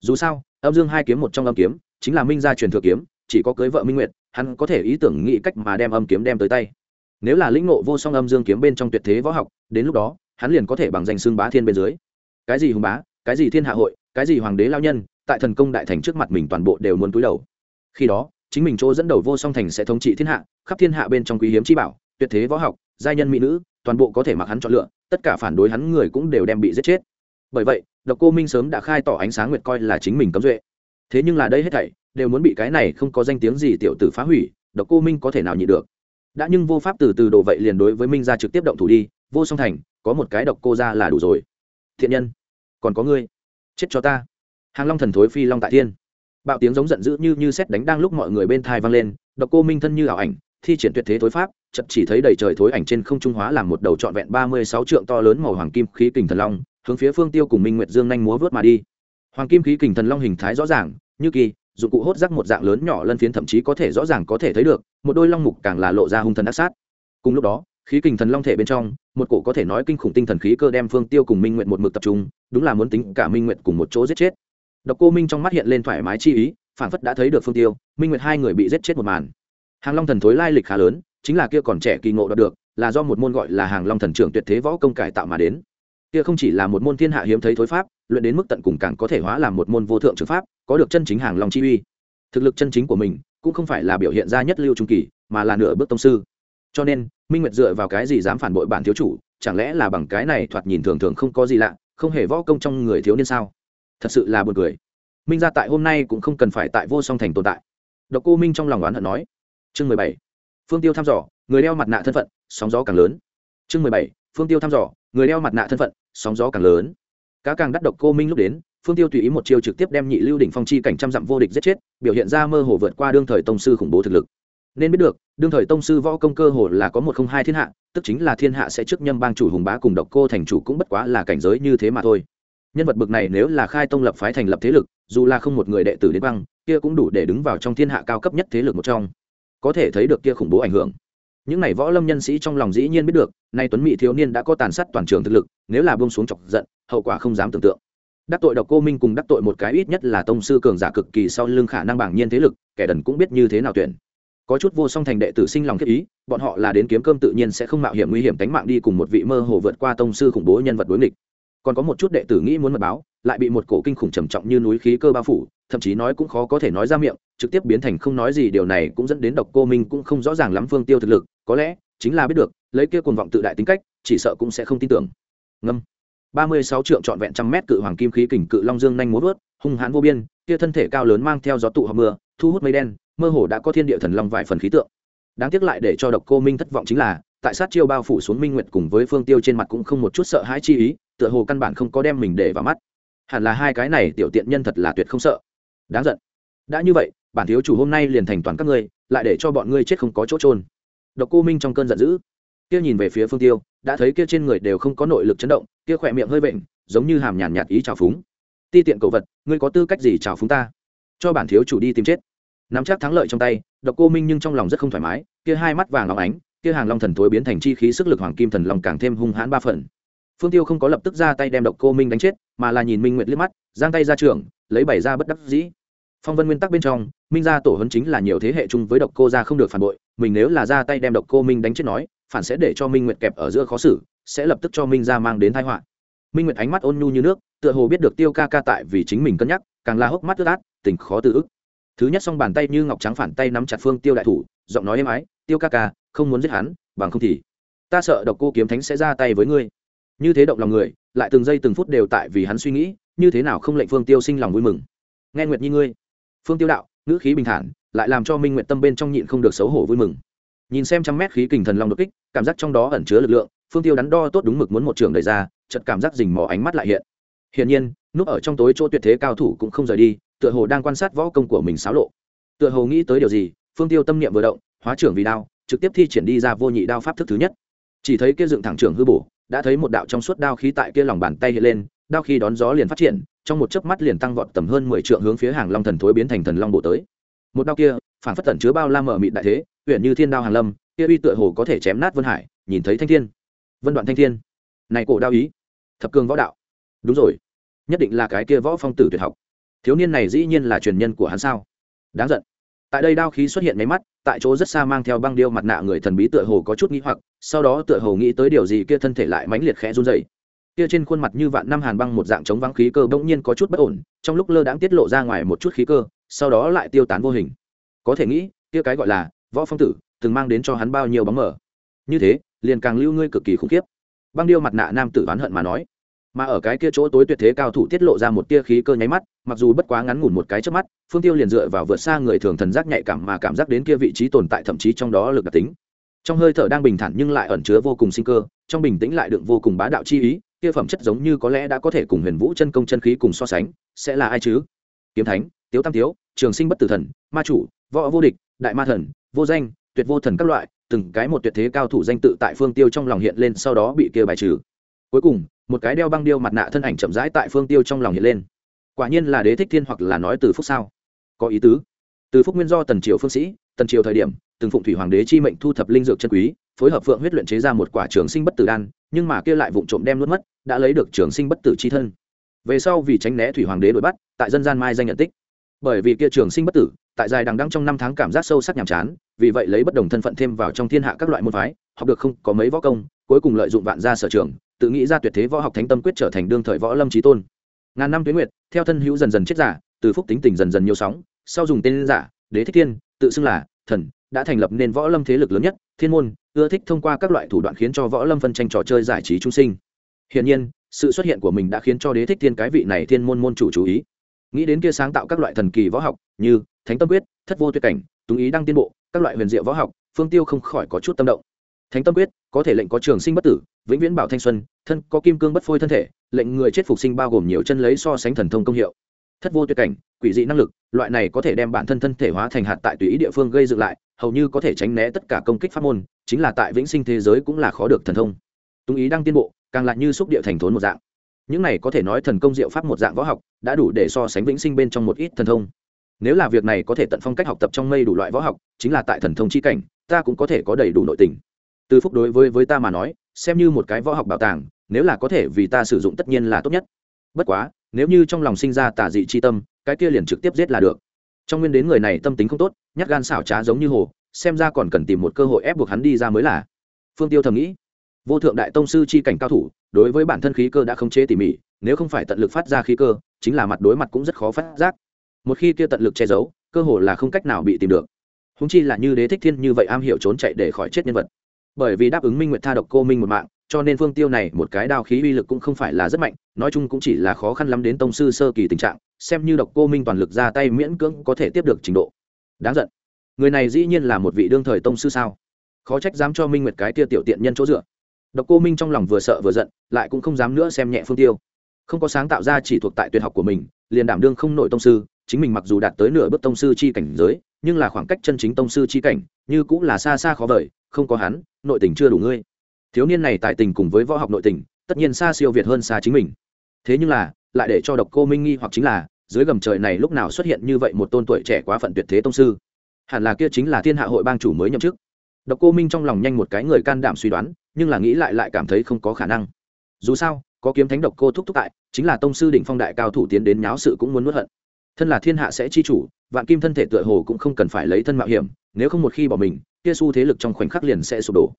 Dù sao, âm dương hai kiếm một trong âm kiếm, chính là minh gia truyền thừa kiếm, chỉ có cưới vợ minh nguyệt, hắn có thể ý tưởng nghĩ cách mà đem âm kiếm đem tới tay. Nếu là lĩnh ngộ vô song âm dương kiếm bên trong tuyệt thế võ học, đến lúc đó, hắn liền có thể bằng danh xương bá thiên bên dưới. Cái gì hùng bá, cái gì thiên hạ hội, cái gì hoàng đế lao nhân, tại thần công đại thành trước mặt mình toàn bộ đều muốn túi đầu. Khi đó chính mình chỗ dẫn đầu vô song thành sẽ thống trị thiên hạ, khắp thiên hạ bên trong quý hiếm chi bảo, tuyệt thế võ học, giai nhân mỹ nữ, toàn bộ có thể mặc hắn chọn lựa, tất cả phản đối hắn người cũng đều đem bị giết chết. Bởi vậy, độc cô minh sớm đã khai tỏ ánh sáng nguyệt coi là chính mình cấm duệ. Thế nhưng là đây hết thảy, đều muốn bị cái này không có danh tiếng gì tiểu tử phá hủy, độc cô minh có thể nào nhịn được? Đã nhưng vô pháp từ từ đổ vậy liền đối với minh ra trực tiếp động thủ đi, vô song thành, có một cái độc cô ra là đủ rồi. Thiện nhân, còn có ngươi, chết cho ta. Hàng long thần thối phi long tại thiên bạo tiếng giống giận dữ như như xét đánh đang lúc mọi người bên thai vang lên, độc cô minh thân như ảo ảnh, thi triển tuyệt thế thối pháp chật chỉ thấy đầy trời thối ảnh trên không trung hóa làm một đầu trọn vẹn ba mươi sáu trượng to lớn màu hoàng kim khí kình thần long, hướng phía phương tiêu cùng minh nguyệt dương nhanh múa vớt mà đi. Hoàng kim khí kình thần long hình thái rõ ràng, như kỳ, dụng cụ hốt rắc một dạng lớn nhỏ lân phiến thậm chí có thể rõ ràng có thể thấy được, một đôi long mục càng là lộ ra hung thần ác sát. Cùng lúc đó, khí kình thần long thể bên trong, một cổ có thể nói kinh khủng tinh thần khí cơ đem phương tiêu cùng minh nguyệt một mực tập trung, đúng là muốn tính cả minh nguyệt cùng một chỗ giết chết độc cô minh trong mắt hiện lên thoải mái chi ý phản phất đã thấy được phương tiêu, minh nguyệt hai người bị giết chết một màn. Hàng long thần thối lai lịch khá lớn, chính là kia còn trẻ kỳ ngộ đoạt được, là do một môn gọi là hàng long thần trưởng tuyệt thế võ công cải tạo mà đến. Kia không chỉ là một môn thiên hạ hiếm thấy thối pháp, luyện đến mức tận cùng càng có thể hóa làm một môn vô thượng trường pháp, có được chân chính hàng long chi uy. Thực lực chân chính của mình, cũng không phải là biểu hiện ra nhất lưu trung kỳ, mà là nửa bước tông sư. Cho nên, minh nguyệt dựa vào cái gì dám phản bội bản thiếu chủ, chẳng lẽ là bằng cái này thoạt nhìn thường thường không có gì lạ, không hề võ công trong người thiếu niên sao? Thật sự là buồn cười. Minh ra tại hôm nay cũng không cần phải tại vô song thành tồn tại. Độc cô minh trong lòng oán hận nói. Chương mười bảy, phương tiêu thăm dò, người đeo mặt nạ thân phận, sóng gió càng lớn. Chương mười bảy, phương tiêu thăm dò, người đeo mặt nạ thân phận, sóng gió càng lớn. Cá càng đắt độc cô minh lúc đến, phương tiêu tùy ý một chiêu trực tiếp đem nhị lưu đỉnh phong chi cảnh trăm dặm vô địch giết chết, biểu hiện ra mơ hồ vượt qua đương thời tông sư khủng bố thực lực. Nên biết được, đương thời tông sư võ công cơ hồ là có một không hai thiên hạ, tức chính là thiên hạ sẽ trước nhâm bang chủ hùng bá cùng độc cô thành chủ cũng bất quá là cảnh giới như thế mà thôi nhân vật bực này nếu là khai tông lập phái thành lập thế lực, dù là không một người đệ tử đến băng, kia cũng đủ để đứng vào trong thiên hạ cao cấp nhất thế lực một trong. Có thể thấy được kia khủng bố ảnh hưởng. Những này võ lâm nhân sĩ trong lòng dĩ nhiên biết được, nay tuấn mỹ thiếu niên đã có tàn sát toàn trường thực lực, nếu là buông xuống chọc giận, hậu quả không dám tưởng tượng. Đắc tội độc cô minh cùng đắc tội một cái ít nhất là tông sư cường giả cực kỳ sau lưng khả năng bảng nhiên thế lực, kẻ đần cũng biết như thế nào tuyển. Có chút vô song thành đệ tử sinh lòng thiết ý, bọn họ là đến kiếm cơm tự nhiên sẽ không mạo hiểm nguy hiểm tánh mạng đi cùng một vị mơ hồ vượt qua tông sư khủng bố nhân vật đối nghịch còn có một chút đệ tử nghĩ muốn mật báo, lại bị một cổ kinh khủng trầm trọng như núi khí cơ bao phủ, thậm chí nói cũng khó có thể nói ra miệng, trực tiếp biến thành không nói gì, điều này cũng dẫn đến độc cô minh cũng không rõ ràng lắm phương tiêu thực lực, có lẽ chính là biết được, lấy kia cuồng vọng tự đại tính cách, chỉ sợ cũng sẽ không tin tưởng. Ngâm. Ba mươi sáu trượng trọn vẹn trăm mét cự hoàng kim khí kình cự long dương nhanh múa vớt hung hãn vô biên, kia thân thể cao lớn mang theo gió tụ hầm mưa, thu hút mây đen, mơ hồ đã có thiên địa thần long vài phần khí tượng. Đáng tiếc lại để cho độc cô minh thất vọng chính là, tại sát chiêu bao phủ xuống minh nguyệt cùng với phương tiêu trên mặt cũng không một chút sợ hãi chi ý tựa hồ căn bản không có đem mình để vào mắt. Hẳn là hai cái này tiểu tiện nhân thật là tuyệt không sợ. Đáng giận. Đã như vậy, bản thiếu chủ hôm nay liền thành toàn các ngươi, lại để cho bọn ngươi chết không có chỗ trôn độc cô minh trong cơn giận dữ, kia nhìn về phía phương tiêu, đã thấy kia trên người đều không có nội lực chấn động, kia khỏe miệng hơi bệnh giống như hàm nhàn nhạt ý trào phúng. Ti tiện cầu vật, ngươi có tư cách gì trào phúng ta? Cho bản thiếu chủ đi tìm chết. Nắm chắc thắng lợi trong tay, độc cô minh nhưng trong lòng rất không thoải mái, kia hai mắt vàng óng ánh, kia hàng long thần thối biến thành chi khí sức lực hoàng kim thần long càng thêm hung hãn ba phần phương tiêu không có lập tức ra tay đem độc cô minh đánh chết, mà là nhìn minh nguyệt liếc mắt, giang tay ra trường, lấy bảy ra bất đắc dĩ. Phong vân nguyên tắc bên trong, minh gia tổ hấn chính là nhiều thế hệ chung với độc cô gia không được phản bội, mình nếu là ra tay đem độc cô minh đánh chết nói, phản sẽ để cho minh nguyệt kẹp ở giữa khó xử, sẽ lập tức cho minh gia mang đến thái họa. Minh nguyệt ánh mắt ôn nhu như nước, tựa hồ biết được tiêu ca ca tại vì chính mình cân nhắc, càng la hốc mắt ướt át, tình khó tự ức. Thứ nhất xong bàn tay như ngọc trắng phản tay nắm chặt phương tiêu đại thủ, giọng nói êm ái, tiêu ca ca, không muốn giết hắn, bằng không thì ta sợ độc cô kiếm thánh sẽ ra tay với ngươi như thế động lòng người, lại từng giây từng phút đều tại vì hắn suy nghĩ, như thế nào không lệnh phương tiêu sinh lòng vui mừng. Nghe nguyệt nhi ngươi, phương tiêu đạo, ngữ khí bình thản, lại làm cho minh nguyệt tâm bên trong nhịn không được xấu hổ vui mừng. Nhìn xem trăm mét khí kình thần long đột kích, cảm giác trong đó ẩn chứa lực lượng, phương tiêu đắn đo tốt đúng mực muốn một trường đẩy ra chật cảm giác dình mò ánh mắt lại hiện. Hiển nhiên, núp ở trong tối chỗ tuyệt thế cao thủ cũng không rời đi, tựa hồ đang quan sát võ công của mình xáo lộ. Tựa hồ nghĩ tới điều gì, phương tiêu tâm niệm vừa động, hóa trưởng vì đao, trực tiếp thi triển đi ra vô nhị đao pháp thức thứ nhất. Chỉ thấy kia dựng thẳng trưởng hư bổ đã thấy một đạo trong suốt đao khí tại kia lòng bàn tay hiện lên, đao khí đón gió liền phát triển, trong một chớp mắt liền tăng vọt tầm hơn mười trượng hướng phía hàng long thần thối biến thành thần long bộ tới. Một đao kia, phản phất tẩn chứa bao la mở mịt đại thế huyện như thiên đao hàn lâm, kia uy tựa hồ có thể chém nát vân hải, nhìn thấy thanh thiên. Vân đoạn thanh thiên. Này cổ đao ý, thập cường võ đạo. Đúng rồi, nhất định là cái kia võ phong tử tuyệt học. Thiếu niên này dĩ nhiên là truyền nhân của hắn sao? Đáng giận tại đây đao khí xuất hiện máy mắt, tại chỗ rất xa mang theo băng điêu mặt nạ người thần bí tựa hồ có chút nghĩ hoặc, sau đó tựa hồ nghĩ tới điều gì kia thân thể lại mãnh liệt khẽ run dày kia trên khuôn mặt như vạn năm hàn băng một dạng chống vắng khí cơ bỗng nhiên có chút bất ổn, trong lúc lơ đãng tiết lộ ra ngoài một chút khí cơ, sau đó lại tiêu tán vô hình. Có thể nghĩ, kia cái gọi là võ phong tử, từng mang đến cho hắn bao nhiêu bóng mờ. Như thế, liền càng lưu ngươi cực kỳ khủng khiếp. Băng điêu mặt nạ nam tử oán hận mà nói mà ở cái kia chỗ tối tuyệt thế cao thủ tiết lộ ra một tia khí cơ nháy mắt, mặc dù bất quá ngắn ngủn một cái trước mắt, phương tiêu liền dựa vào vượt xa người thường thần giác nhạy cảm mà cảm giác đến kia vị trí tồn tại thậm chí trong đó lực đặc tính. Trong hơi thở đang bình thản nhưng lại ẩn chứa vô cùng sinh cơ, trong bình tĩnh lại đựng vô cùng bá đạo chi ý, kia phẩm chất giống như có lẽ đã có thể cùng huyền vũ chân công chân khí cùng so sánh, sẽ là ai chứ? Kiếm thánh, tiếu tam tiếu, trường sinh bất tử thần, ma chủ, võ vô địch, đại ma thần, vô danh, tuyệt vô thần các loại, từng cái một tuyệt thế cao thủ danh tự tại phương tiêu trong lòng hiện lên sau đó bị kia bài trừ cuối cùng, một cái đeo băng điêu mặt nạ thân ảnh chậm rãi tại phương tiêu trong lòng hiện lên. Quả nhiên là đế thích thiên hoặc là nói từ phúc sao? Có ý tứ. Từ phúc nguyên do tần triều phương sĩ, tần triều thời điểm, từng phụng thủy hoàng đế chi mệnh thu thập linh dược chân quý, phối hợp phượng huyết luyện chế ra một quả trường sinh bất tử đan, nhưng mà kia lại vụng trộm đem nuốt mất, đã lấy được trường sinh bất tử chi thân. Về sau vì tránh né thủy hoàng đế đuổi bắt, tại dân gian mai danh nhận tích. Bởi vì kia trường sinh bất tử, tại dài đằng đăng trong năm tháng cảm giác sâu sắc nhàm chán, vì vậy lấy bất đồng thân phận thêm vào trong thiên hạ các loại môn phái, học được không có mấy võ công, cuối cùng lợi dụng vạn gia sở trường tự nghĩ ra tuyệt thế võ học thánh tâm quyết trở thành đương thời võ lâm trí tôn. Ngàn năm tuyến nguyệt, theo thân hữu dần dần chết giả, từ phúc tính tình dần dần nhiều sóng, sau dùng tên giả, đế thích thiên, tự xưng là thần, đã thành lập nên võ lâm thế lực lớn nhất, thiên môn, ưa thích thông qua các loại thủ đoạn khiến cho võ lâm phân tranh trò chơi giải trí trung sinh. Hiện nhiên, sự xuất hiện của mình đã khiến cho đế thích thiên cái vị này thiên môn môn chủ chú ý. Nghĩ đến kia sáng tạo các loại thần kỳ võ học như thánh tâm quyết, thất vô tuyệt cảnh, túng ý đăng tiên bộ, các loại huyền diệu võ học, phương tiêu không khỏi có chút tâm động thánh tâm quyết, có thể lệnh có trường sinh bất tử, vĩnh viễn bảo thanh xuân, thân có kim cương bất phôi thân thể, lệnh người chết phục sinh bao gồm nhiều chân lấy so sánh thần thông công hiệu. Thất vô tuyệt cảnh, quỷ dị năng lực, loại này có thể đem bản thân thân thể hóa thành hạt tại tùy ý địa phương gây dựng lại, hầu như có thể tránh né tất cả công kích pháp môn, chính là tại vĩnh sinh thế giới cũng là khó được thần thông. Túng ý đang tiên bộ, càng lại như xúc địa thành thốn một dạng. Những này có thể nói thần công diệu pháp một dạng võ học, đã đủ để so sánh vĩnh sinh bên trong một ít thần thông. Nếu là việc này có thể tận phong cách học tập trong mây đủ loại võ học, chính là tại thần thông chi cảnh, ta cũng có thể có đầy đủ nội tình từ phúc đối với với ta mà nói, xem như một cái võ học bảo tàng, nếu là có thể vì ta sử dụng tất nhiên là tốt nhất. Bất quá, nếu như trong lòng sinh ra tà dị chi tâm, cái kia liền trực tiếp giết là được. Trong nguyên đến người này tâm tính không tốt, nhát gan xảo trá giống như hồ, xem ra còn cần tìm một cơ hội ép buộc hắn đi ra mới là. Phương tiêu thầm nghĩ. Vô thượng đại tông sư chi cảnh cao thủ, đối với bản thân khí cơ đã không chế tỉ mỉ, nếu không phải tận lực phát ra khí cơ, chính là mặt đối mặt cũng rất khó phát giác. Một khi kia tận lực che giấu, cơ hồ là không cách nào bị tìm được. Húng chi là như đế thích thiên như vậy am hiểu trốn chạy để khỏi chết nhân vật bởi vì đáp ứng minh nguyệt tha độc cô minh một mạng, cho nên phương tiêu này một cái đao khí uy lực cũng không phải là rất mạnh, nói chung cũng chỉ là khó khăn lắm đến tông sư sơ kỳ tình trạng, xem như độc cô minh toàn lực ra tay miễn cưỡng có thể tiếp được trình độ. Đáng giận. Người này dĩ nhiên là một vị đương thời tông sư sao? Khó trách dám cho minh nguyệt cái tia tiểu tiện nhân chỗ dựa. Độc cô minh trong lòng vừa sợ vừa giận, lại cũng không dám nữa xem nhẹ phương tiêu. Không có sáng tạo ra chỉ thuộc tại tuyệt học của mình, liền đảm đương không nội tông sư, chính mình mặc dù đạt tới nửa bước tông sư chi cảnh giới, nhưng là khoảng cách chân chính tông sư chi cảnh như cũng là xa xa khó vời, không có hắn, nội tình chưa đủ ngươi. Thiếu niên này tại tình cùng với võ học nội tình, tất nhiên xa siêu việt hơn xa chính mình. Thế nhưng là, lại để cho độc cô minh nghi hoặc chính là, dưới gầm trời này lúc nào xuất hiện như vậy một tôn tuổi trẻ quá phận tuyệt thế tông sư? Hẳn là kia chính là thiên hạ hội bang chủ mới nhậm chức. Độc cô minh trong lòng nhanh một cái người can đảm suy đoán, nhưng là nghĩ lại lại cảm thấy không có khả năng. Dù sao, có kiếm thánh độc cô thúc thúc tại, chính là tông sư đỉnh phong đại cao thủ tiến đến nháo sự cũng muốn nuốt hận thân là thiên hạ sẽ chi chủ, vạn kim thân thể tựa hồ cũng không cần phải lấy thân mạo hiểm, nếu không một khi bỏ mình, kia xu thế lực trong khoảnh khắc liền sẽ sụp đổ.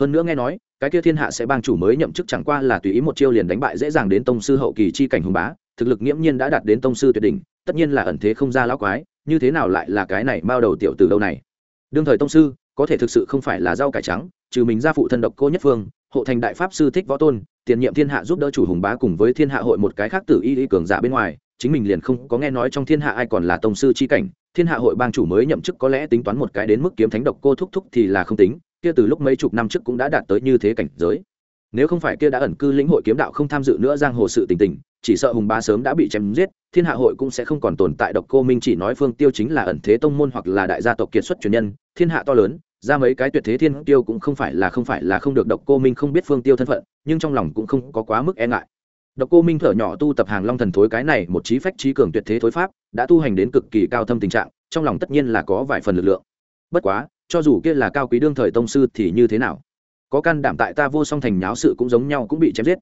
Hơn nữa nghe nói, cái kia thiên hạ sẽ bang chủ mới nhậm chức chẳng qua là tùy ý một chiêu liền đánh bại dễ dàng đến tông sư hậu kỳ chi cảnh hùng bá, thực lực nghiễm nhiên đã đạt đến tông sư tuyệt đỉnh, tất nhiên là ẩn thế không ra lão quái, như thế nào lại là cái này bao đầu tiểu từ đâu này? Đương thời tông sư, có thể thực sự không phải là rau cải trắng, trừ mình ra phụ thân độc cô nhất phương, hộ thành đại pháp sư thích võ tôn, tiền nhiệm thiên hạ giúp đỡ chủ hùng bá cùng với thiên hạ hội một cái khác tử y y cường giả bên ngoài chính mình liền không có nghe nói trong thiên hạ ai còn là tông sư chi cảnh, thiên hạ hội bang chủ mới nhậm chức có lẽ tính toán một cái đến mức kiếm thánh độc cô thúc thúc thì là không tính, kia từ lúc mấy chục năm trước cũng đã đạt tới như thế cảnh giới. Nếu không phải kia đã ẩn cư lĩnh hội kiếm đạo không tham dự nữa giang hồ sự tình tình, chỉ sợ hùng ba sớm đã bị chém giết, thiên hạ hội cũng sẽ không còn tồn tại độc cô minh chỉ nói phương tiêu chính là ẩn thế tông môn hoặc là đại gia tộc kiệt xuất truyền nhân, thiên hạ to lớn, ra mấy cái tuyệt thế thiên tiêu cũng không phải là không phải là không được độc cô minh không biết phương tiêu thân phận, nhưng trong lòng cũng không có quá mức e ngại độc cô minh thở nhỏ tu tập hàng long thần thối cái này một trí phách trí cường tuyệt thế thối pháp, đã tu hành đến cực kỳ cao thâm tình trạng, trong lòng tất nhiên là có vài phần lực lượng. Bất quá, cho dù kia là cao quý đương thời tông sư thì như thế nào? Có can đảm tại ta vô song thành nháo sự cũng giống nhau cũng bị chém giết.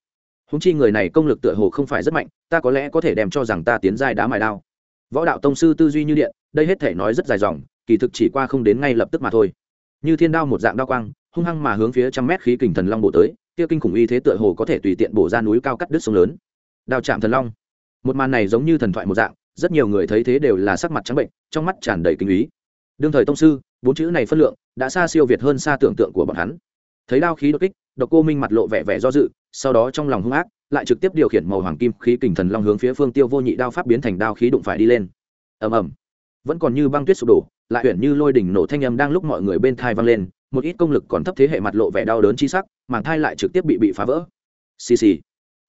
Huống chi người này công lực tựa hồ không phải rất mạnh, ta có lẽ có thể đem cho rằng ta tiến giai đá mài đao. Võ đạo tông sư tư duy như điện, đây hết thể nói rất dài dòng, kỳ thực chỉ qua không đến ngay lập tức mà thôi. Như thiên đao một dạng đao quang, hung hăng mà hướng phía trăm mét khí kình thần long bổ tới kia kinh khủng uy thế tựa hồ có thể tùy tiện bổ ra núi cao cắt đứt sông lớn. Đao chạm thần long. Một màn này giống như thần thoại một dạng, rất nhiều người thấy thế đều là sắc mặt trắng bệnh, trong mắt tràn đầy kinh ý. Đương thời tông sư, bốn chữ này phân lượng đã xa siêu việt hơn xa tưởng tượng của bọn hắn. Thấy đao khí đột kích, độc cô minh mặt lộ vẻ vẻ do dự, sau đó trong lòng hung ác, lại trực tiếp điều khiển màu hoàng kim khí kình thần long hướng phía phương tiêu vô nhị đao pháp biến thành đao khí đụng phải đi lên. Ầm ầm. Vẫn còn như băng tuyết sụp đổ, lại huyền như lôi đỉnh nổ thanh âm đang lúc mọi người bên thai vang lên, một ít công lực còn thấp thế hệ mặt lộ vẻ đau đớn chi sắc màng thai lại trực tiếp bị bị phá vỡ. Xì xì.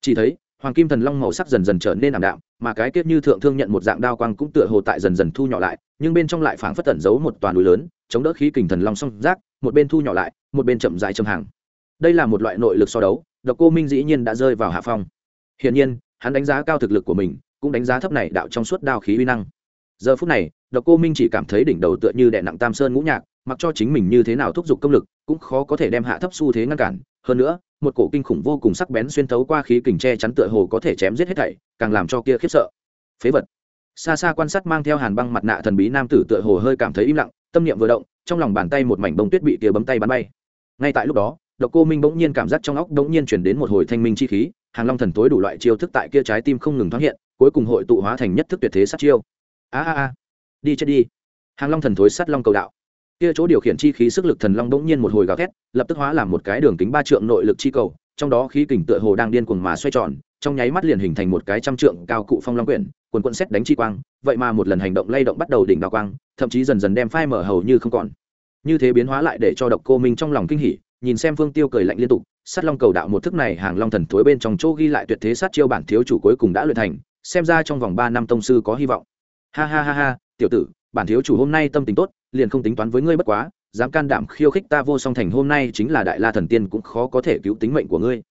Chỉ thấy, hoàng kim thần long màu sắc dần dần trở nên ảm đạm, mà cái kết như thượng thương nhận một dạng đao quang cũng tựa hồ tại dần dần thu nhỏ lại, nhưng bên trong lại phảng phất tẩn giấu một toàn núi lớn, chống đỡ khí kình thần long song rác một bên thu nhỏ lại, một bên chậm dài châm hàng. Đây là một loại nội lực so đấu, độc cô minh dĩ nhiên đã rơi vào hạ phong. Hiển nhiên, hắn đánh giá cao thực lực của mình, cũng đánh giá thấp này đạo trong suốt đao khí uy năng. Giờ phút này, độc cô minh chỉ cảm thấy đỉnh đầu tựa như đè nặng tam sơn ngũ nhạc, mặc cho chính mình như thế nào thúc giục công lực, cũng khó có thể đem hạ thấp xu thế ngăn cản hơn nữa, một cổ kinh khủng vô cùng sắc bén xuyên thấu qua khí kình che chắn tựa hồ có thể chém giết hết thảy, càng làm cho kia khiếp sợ. Phế vật. Xa xa quan sát mang theo hàn băng mặt nạ thần bí nam tử tựa hồ hơi cảm thấy im lặng, tâm niệm vừa động, trong lòng bàn tay một mảnh bông tuyết bị tia bấm tay bắn bay. Ngay tại lúc đó, độc cô minh bỗng nhiên cảm giác trong óc bỗng nhiên chuyển đến một hồi thanh minh chi khí, hàng long thần tối đủ loại chiêu thức tại kia trái tim không ngừng thoáng hiện, cuối cùng hội tụ hóa thành nhất thức tuyệt thế sát chiêu. A a a. Đi chết đi. Hàng long thần thối sát long cầu đạo kia chỗ điều khiển chi khí sức lực thần long bỗng nhiên một hồi gào thét, lập tức hóa làm một cái đường kính ba trượng nội lực chi cầu, trong đó khí kình tựa hồ đang điên cuồng mà xoay tròn, trong nháy mắt liền hình thành một cái trăm trượng cao cụ phong long quyển, quần quận xét đánh chi quang, vậy mà một lần hành động lay động bắt đầu đỉnh đào quang, thậm chí dần dần đem phai mở hầu như không còn. Như thế biến hóa lại để cho độc cô minh trong lòng kinh hỉ, nhìn xem phương tiêu cười lạnh liên tục, sát long cầu đạo một thức này hàng long thần thối bên trong chỗ ghi lại tuyệt thế sát chiêu bản thiếu chủ cuối cùng đã luyện thành, xem ra trong vòng ba năm tông sư có hy vọng. Ha ha ha ha, tiểu tử bản thiếu chủ hôm nay tâm tình tốt, liền không tính toán với ngươi bất quá, dám can đảm khiêu khích ta vô song thành hôm nay chính là đại la thần tiên cũng khó có thể cứu tính mệnh của ngươi.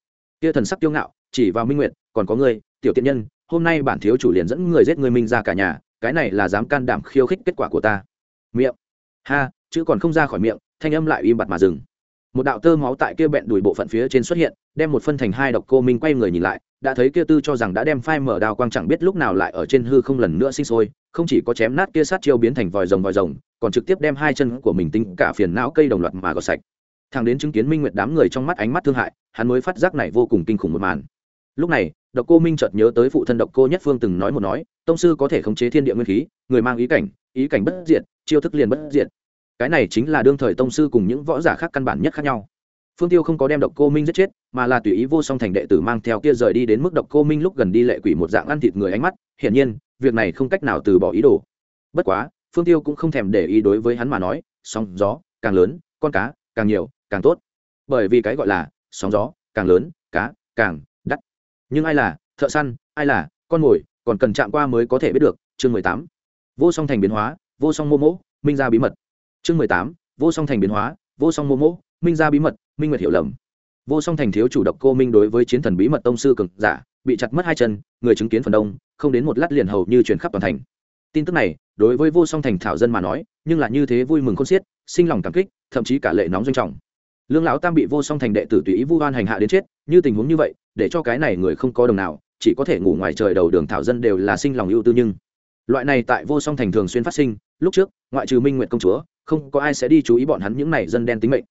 Kia thần sắc kiêu ngạo, chỉ vào minh nguyện còn có ngươi, tiểu tiện nhân, hôm nay bản thiếu chủ liền dẫn người giết ngươi minh ra cả nhà, cái này là dám can đảm khiêu khích kết quả của ta. Miệng. Ha, chữ còn không ra khỏi miệng, thanh âm lại im bặt mà dừng một đạo tơ máu tại kia bẹn đùi bộ phận phía trên xuất hiện, đem một phân thành hai độc cô minh quay người nhìn lại, đã thấy kia tư cho rằng đã đem phai mở đào quang chẳng biết lúc nào lại ở trên hư không lần nữa sinh sôi, không chỉ có chém nát kia sát chiêu biến thành vòi rồng vòi rồng, còn trực tiếp đem hai chân của mình tính cả phiền não cây đồng loạt mà gọt sạch. Thằng đến chứng kiến minh nguyệt đám người trong mắt ánh mắt thương hại, hắn mới phát giác này vô cùng kinh khủng một màn. Lúc này, độc cô minh chợt nhớ tới phụ thân độc cô nhất phương từng nói một nói, tông sư có thể khống chế thiên địa nguyên khí, người mang ý cảnh ý cảnh bất diệt, chiêu thức liền bất diệt cái này chính là đương thời tông sư cùng những võ giả khác căn bản nhất khác nhau. Phương tiêu không có đem độc cô minh giết chết, mà là tùy ý vô song thành đệ tử mang theo kia rời đi đến mức độc cô minh lúc gần đi lệ quỷ một dạng ăn thịt người ánh mắt, hiển nhiên, việc này không cách nào từ bỏ ý đồ. Bất quá, phương tiêu cũng không thèm để ý đối với hắn mà nói, sóng gió, càng lớn, con cá, càng nhiều, càng tốt. Bởi vì cái gọi là sóng gió, càng lớn, cá, càng đắt. Nhưng ai là thợ săn, ai là con mồi, còn cần chạm qua mới có thể biết được, chương mười tám. Vô song thành biến hóa, vô song mô mỗ, minh ra bí mật chương mười tám, vô song thành biến hóa, vô song mô mỗ minh ra bí mật, minh nguyệt hiểu lầm. Vô song thành thiếu chủ độc cô minh đối với chiến thần bí mật tông sư cực giả, bị chặt mất hai chân, người chứng kiến phần đông, không đến một lát liền hầu như chuyển khắp toàn thành. Tin tức này, đối với vô song thành thảo dân mà nói, nhưng là như thế vui mừng khôn xiết, sinh lòng cảm kích, thậm chí cả lệ nóng doanh trọng. Lương lão tam bị vô song thành đệ tử tùy ý vu oan hành hạ đến chết, như tình huống như vậy, để cho cái này người không có đồng nào, chỉ có thể ngủ ngoài trời đầu đường thảo dân đều là sinh lòng ưu tư nhưng loại này tại vô song thành thường xuyên phát sinh, lúc trước, ngoại trừ minh nguyện công chúa, không có ai sẽ đi chú ý bọn hắn những này dân đen tính mệnh.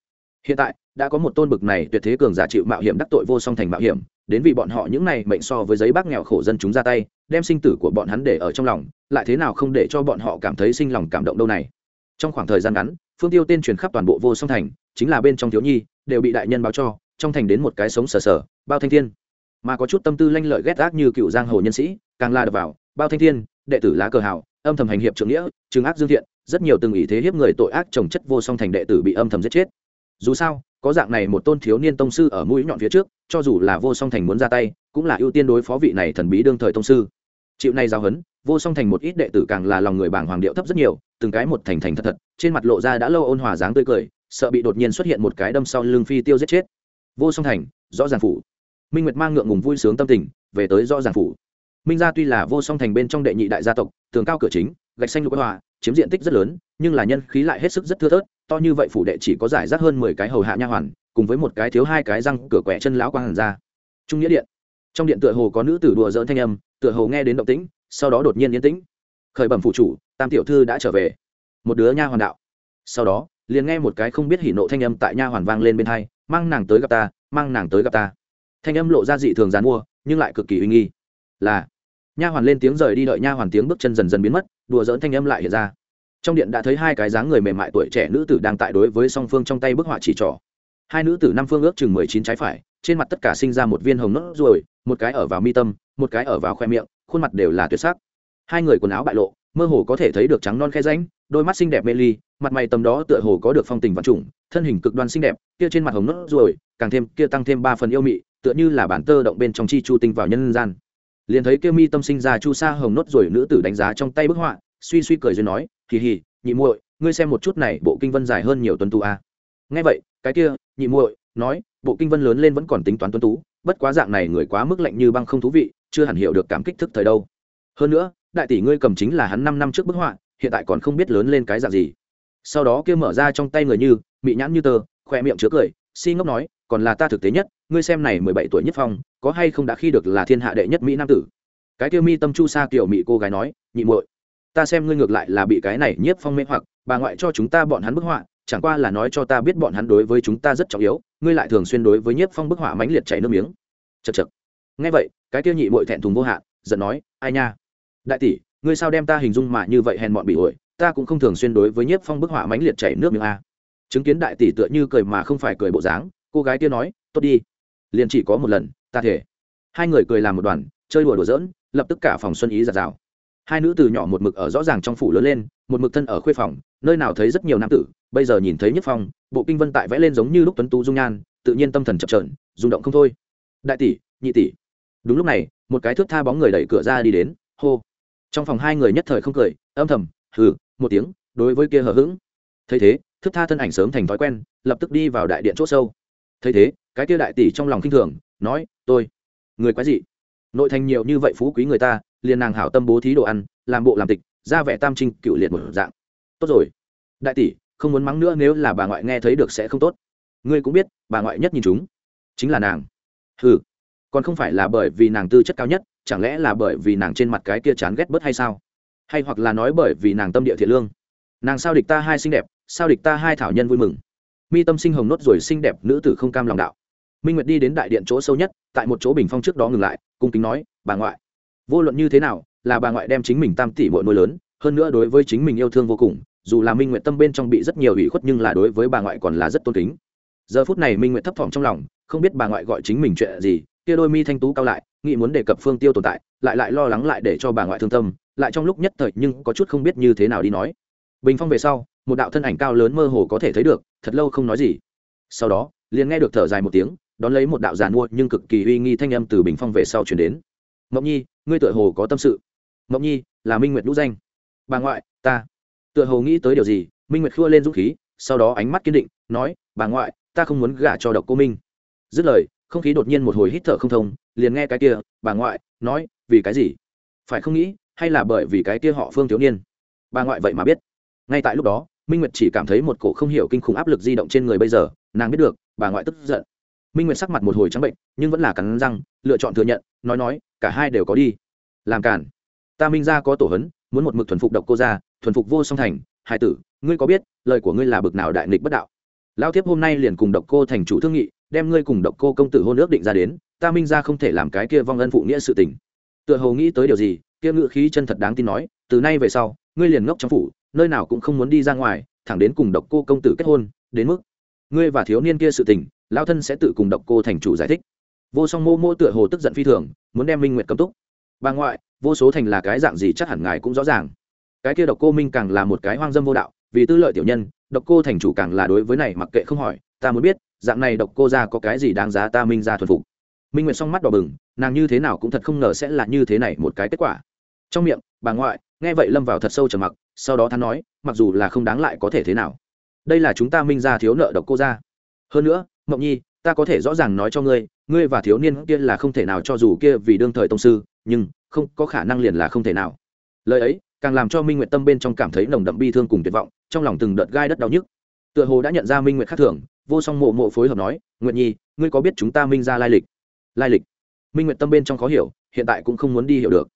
Hiện tại, đã có một tôn bực này tuyệt thế cường giả chịu mạo hiểm đắc tội vô song thành mạo hiểm, đến vì bọn họ những này mệnh so với giấy bác nghèo khổ dân chúng ra tay, đem sinh tử của bọn hắn để ở trong lòng, lại thế nào không để cho bọn họ cảm thấy sinh lòng cảm động đâu này. Trong khoảng thời gian ngắn, phương tiêu tên truyền khắp toàn bộ vô song thành, chính là bên trong thiếu nhi, đều bị đại nhân báo cho, trong thành đến một cái sống sờ sờ, bao thanh thiên. Mà có chút tâm tư lanh lợi ghét ác như cựu giang hồ nhân sĩ, càng la đập vào, bao thanh thiên đệ tử lá cờ hào, âm thầm hành hiệp trưởng nghĩa, trừng ác dương thiện, rất nhiều từng ý thế hiếp người tội ác trồng chất vô song thành đệ tử bị âm thầm giết chết. Dù sao, có dạng này một tôn thiếu niên tông sư ở mũi nhọn phía trước, cho dù là vô song thành muốn ra tay, cũng là ưu tiên đối phó vị này thần bí đương thời tông sư. Chịu này giao hấn vô song thành một ít đệ tử càng là lòng người bảng hoàng điệu thấp rất nhiều, từng cái một thành thành thật thật, trên mặt lộ ra đã lâu ôn hòa dáng tươi cười, sợ bị đột nhiên xuất hiện một cái đâm sau lưng phi tiêu giết chết. Vô song thành, rõ ràng phủ. Minh nguyệt mang ngượng ngùng vui sướng tâm tình, về tới rõ ràng phủ minh gia tuy là vô song thành bên trong đệ nhị đại gia tộc, tường cao cửa chính, gạch xanh lục hòa chiếm diện tích rất lớn, nhưng là nhân khí lại hết sức rất thưa thớt, to như vậy phủ đệ chỉ có giải rác hơn mười cái hầu hạ nha hoàn, cùng với một cái thiếu hai cái răng cửa quẻ chân lão quang hàn ra. Trung nghĩa điện. Trong điện tựa hồ có nữ tử đùa dỡn thanh âm, tựa hồ nghe đến động tĩnh, sau đó đột nhiên yên tĩnh. Khởi bẩm phủ chủ, tam tiểu thư đã trở về. Một đứa nha hoàn đạo. Sau đó, liền nghe một cái không biết hỉ nộ thanh âm tại nha hoàn vang lên bên hai, mang nàng tới gặp ta, mang nàng tới gặp ta. Thanh âm lộ ra dị thường dán mua, nhưng lại cực kỳ uy nghi là nha hoàn lên tiếng rời đi đợi nha hoàn tiếng bước chân dần dần biến mất, đùa dỡn thanh âm lại hiện ra. Trong điện đã thấy hai cái dáng người mềm mại tuổi trẻ nữ tử đang tại đối với song phương trong tay bức họa chỉ trỏ. Hai nữ tử năm phương ước chừng mười chín trái phải, trên mặt tất cả sinh ra một viên hồng nốt ruồi, một cái ở vào mi tâm, một cái ở vào khoe miệng, khuôn mặt đều là tuyệt sắc. Hai người quần áo bại lộ, mơ hồ có thể thấy được trắng non khe ránh đôi mắt xinh đẹp mê ly, mặt mày tầm đó tựa hồ có được phong tình vật trùng, thân hình cực đoan xinh đẹp, kia trên mặt hồng nốt ruồi, càng thêm, kia tăng thêm ba phần yêu mị, tựa như là bản tơ động bên trong chi chu tinh vào nhân gian liền thấy kêu mi tâm sinh ra chu sa hồng nốt rồi nữ tử đánh giá trong tay bức họa, suy suy cười rồi nói kỳ hì, nhị muội, ngươi xem một chút này, bộ kinh vân dài hơn nhiều tuấn tú a à. nghe vậy, cái kia, nhị muội, nói, bộ kinh vân lớn lên vẫn còn tính toán tuấn tú, bất quá dạng này người quá mức lạnh như băng không thú vị, chưa hẳn hiểu được cảm kích thức thời đâu hơn nữa, đại tỷ ngươi cầm chính là hắn năm năm trước bức họa, hiện tại còn không biết lớn lên cái dạng gì sau đó kia mở ra trong tay người như, mị nhãn như tờ khoe miệng chứa cười si ngốc nói, còn là ta thực tế nhất, ngươi xem này mười bảy tuổi nhất phong, có hay không đã khi được là thiên hạ đệ nhất mỹ nam tử? Cái Tiêu mi tâm chu sa kiểu mỹ cô gái nói, nhị muội, ta xem ngươi ngược lại là bị cái này nhiếp phong mê hoặc, bà ngoại cho chúng ta bọn hắn bức họa, chẳng qua là nói cho ta biết bọn hắn đối với chúng ta rất trọng yếu, ngươi lại thường xuyên đối với nhiếp phong bức họa mãnh liệt chảy nước miếng. Chật chật ngay vậy, cái Tiêu nhị muội thẹn thùng vô hạn, giận nói, ai nha? Đại tỷ, ngươi sao đem ta hình dung mà như vậy hèn bọn bị ổi ta cũng không thường xuyên đối với nhiếp phong bức họa mãnh liệt chảy nước miếng a chứng kiến đại tỷ tựa như cười mà không phải cười bộ dáng, cô gái kia nói, tốt đi, liền chỉ có một lần, ta thể. Hai người cười làm một đoàn, chơi đùa đùa giỡn, lập tức cả phòng xuân ý giạt rào. Hai nữ từ nhỏ một mực ở rõ ràng trong phủ lớn lên, một mực thân ở khuê phòng, nơi nào thấy rất nhiều nam tử, bây giờ nhìn thấy nhất phong, bộ kinh vân tại vẽ lên giống như lúc tuấn tú dung nhan, tự nhiên tâm thần chập trởn rung động không thôi. Đại tỷ, nhị tỷ. Đúng lúc này, một cái thước tha bóng người đẩy cửa ra đi đến, hô. Trong phòng hai người nhất thời không cười, âm thầm, hừ, một tiếng, đối với kia hờ hững. Thấy thế thức tha thân ảnh sớm thành thói quen, lập tức đi vào đại điện c h ỗ sâu. Thấy thế, cái kia đại tỷ trong lòng k i n h thường, nói, tôi, người quái gì nội thành nhiều như vậy phú quý người ta, liền nàng hảo tâm bố thí đồ ăn, làm bộ làm tịch, ra vẻ tam trinh cựu liệt một dạng. Tốt rồi. Đại tỷ, không muốn mắng nữa, nếu là bà ngoại nghe thấy được sẽ không tốt. Ngươi cũng biết, bà ngoại nhất nhìn chúng, chính là nàng. Ừ còn không phải là bởi vì nàng tư chất cao nhất, chẳng lẽ là bởi vì nàng trên mặt cái kia chán ghét bớt hay sao? Hay hoặc là nói bởi vì nàng tâm địa thiện lương? Nàng sao địch ta hai xinh đẹp, sao địch ta hai thảo nhân vui mừng. Mi tâm sinh hồng nốt rồi xinh đẹp nữ tử không cam lòng đạo. Minh nguyệt đi đến đại điện chỗ sâu nhất, tại một chỗ bình phong trước đó ngừng lại, cung kính nói, bà ngoại, vô luận như thế nào, là bà ngoại đem chính mình tam tỷ muội nuôi lớn, hơn nữa đối với chính mình yêu thương vô cùng, dù là minh nguyệt tâm bên trong bị rất nhiều ủy khuất nhưng là đối với bà ngoại còn là rất tôn kính. Giờ phút này minh nguyệt thấp thỏm trong lòng, không biết bà ngoại gọi chính mình chuyện gì, kia đôi mi thanh tú cao lại, nghĩ muốn đề cập phương tiêu tồn tại, lại lại lo lắng lại để cho bà ngoại thương tâm, lại trong lúc nhất thời nhưng có chút không biết như thế nào đi nói bình phong về sau, một đạo thân ảnh cao lớn mơ hồ có thể thấy được, thật lâu không nói gì. Sau đó, liền nghe được thở dài một tiếng, đón lấy một đạo giàn mua nhưng cực kỳ uy nghi thanh âm từ bình phong về sau chuyển đến. Mộng nhi, ngươi tựa hồ có tâm sự. Mộng nhi, là minh nguyệt lũ danh. Bà ngoại, ta. Tựa hồ nghĩ tới điều gì, minh nguyệt khua lên dũng khí, sau đó ánh mắt kiên định, nói, bà ngoại, ta không muốn gả cho độc cô minh. Dứt lời, không khí đột nhiên một hồi hít thở không thông, liền nghe cái kia, bà ngoại, nói, vì cái gì? Phải không nghĩ, hay là bởi vì cái kia họ phương thiếu niên? Bà ngoại vậy mà biết ngay tại lúc đó, minh nguyệt chỉ cảm thấy một cổ không hiểu kinh khủng áp lực di động trên người bây giờ, nàng biết được, bà ngoại tức giận. Minh nguyệt sắc mặt một hồi trắng bệnh, nhưng vẫn là cắn răng, lựa chọn thừa nhận, nói nói, cả hai đều có đi. Làm cản. Ta minh ra có tổ hấn, muốn một mực thuần phục độc cô ra thuần phục vô song thành. Hai tử, ngươi có biết, lời của ngươi là bực nào đại nghịch bất đạo? Lao thiếp hôm nay liền cùng độc cô thành chủ thương nghị, đem ngươi cùng độc cô công tử hôn ước định ra đến, ta minh ra không thể làm cái kia vong ân phụ nghĩa sự tình. Tựa hồ nghĩ tới điều gì, kia ngự khí chân thật đáng tin nói, từ nay về sau, ngươi liền ngốc trong phủ nơi nào cũng không muốn đi ra ngoài, thẳng đến cùng độc cô công tử kết hôn, đến mức ngươi và thiếu niên kia sự tình lao thân sẽ tự cùng độc cô thành chủ giải thích. Vô song mô mô tựa hồ tức giận phi thường, muốn đem minh nguyện cấm túc. Bà ngoại, vô số thành là cái dạng gì chắc hẳn ngài cũng rõ ràng. Cái kia độc cô minh càng là một cái hoang dâm vô đạo, vì tư lợi tiểu nhân, độc cô thành chủ càng là đối với này mặc kệ không hỏi, ta muốn biết, dạng này độc cô ra có cái gì đáng giá ta minh ra thuần phục. Minh nguyện song mắt đỏ bừng, nàng như thế nào cũng thật không ngờ sẽ là như thế này một cái kết quả. Trong miệng, bà ngoại, nghe vậy lâm vào thật sâu trầm mặc sau đó thắn nói, mặc dù là không đáng lại có thể thế nào. Đây là chúng ta minh ra thiếu nợ độc cô ra hơn nữa, mộng nhi, ta có thể rõ ràng nói cho ngươi ngươi và thiếu niên kia là không thể nào cho dù kia vì đương thời tông sư, nhưng không có khả năng liền là không thể nào. Lời ấy, càng làm cho minh nguyệt tâm bên trong cảm thấy nồng đậm bi thương cùng tuyệt vọng, trong lòng từng đợt gai đất đau nhức. Tựa hồ đã nhận ra minh nguyệt khác thường, vô song mộ mộ phối hợp nói, nguyệt nhi, ngươi có biết chúng ta minh ra lai lịch? Lai lịch? Minh nguyệt tâm bên trong khó hiểu, hiện tại cũng không muốn đi hiểu được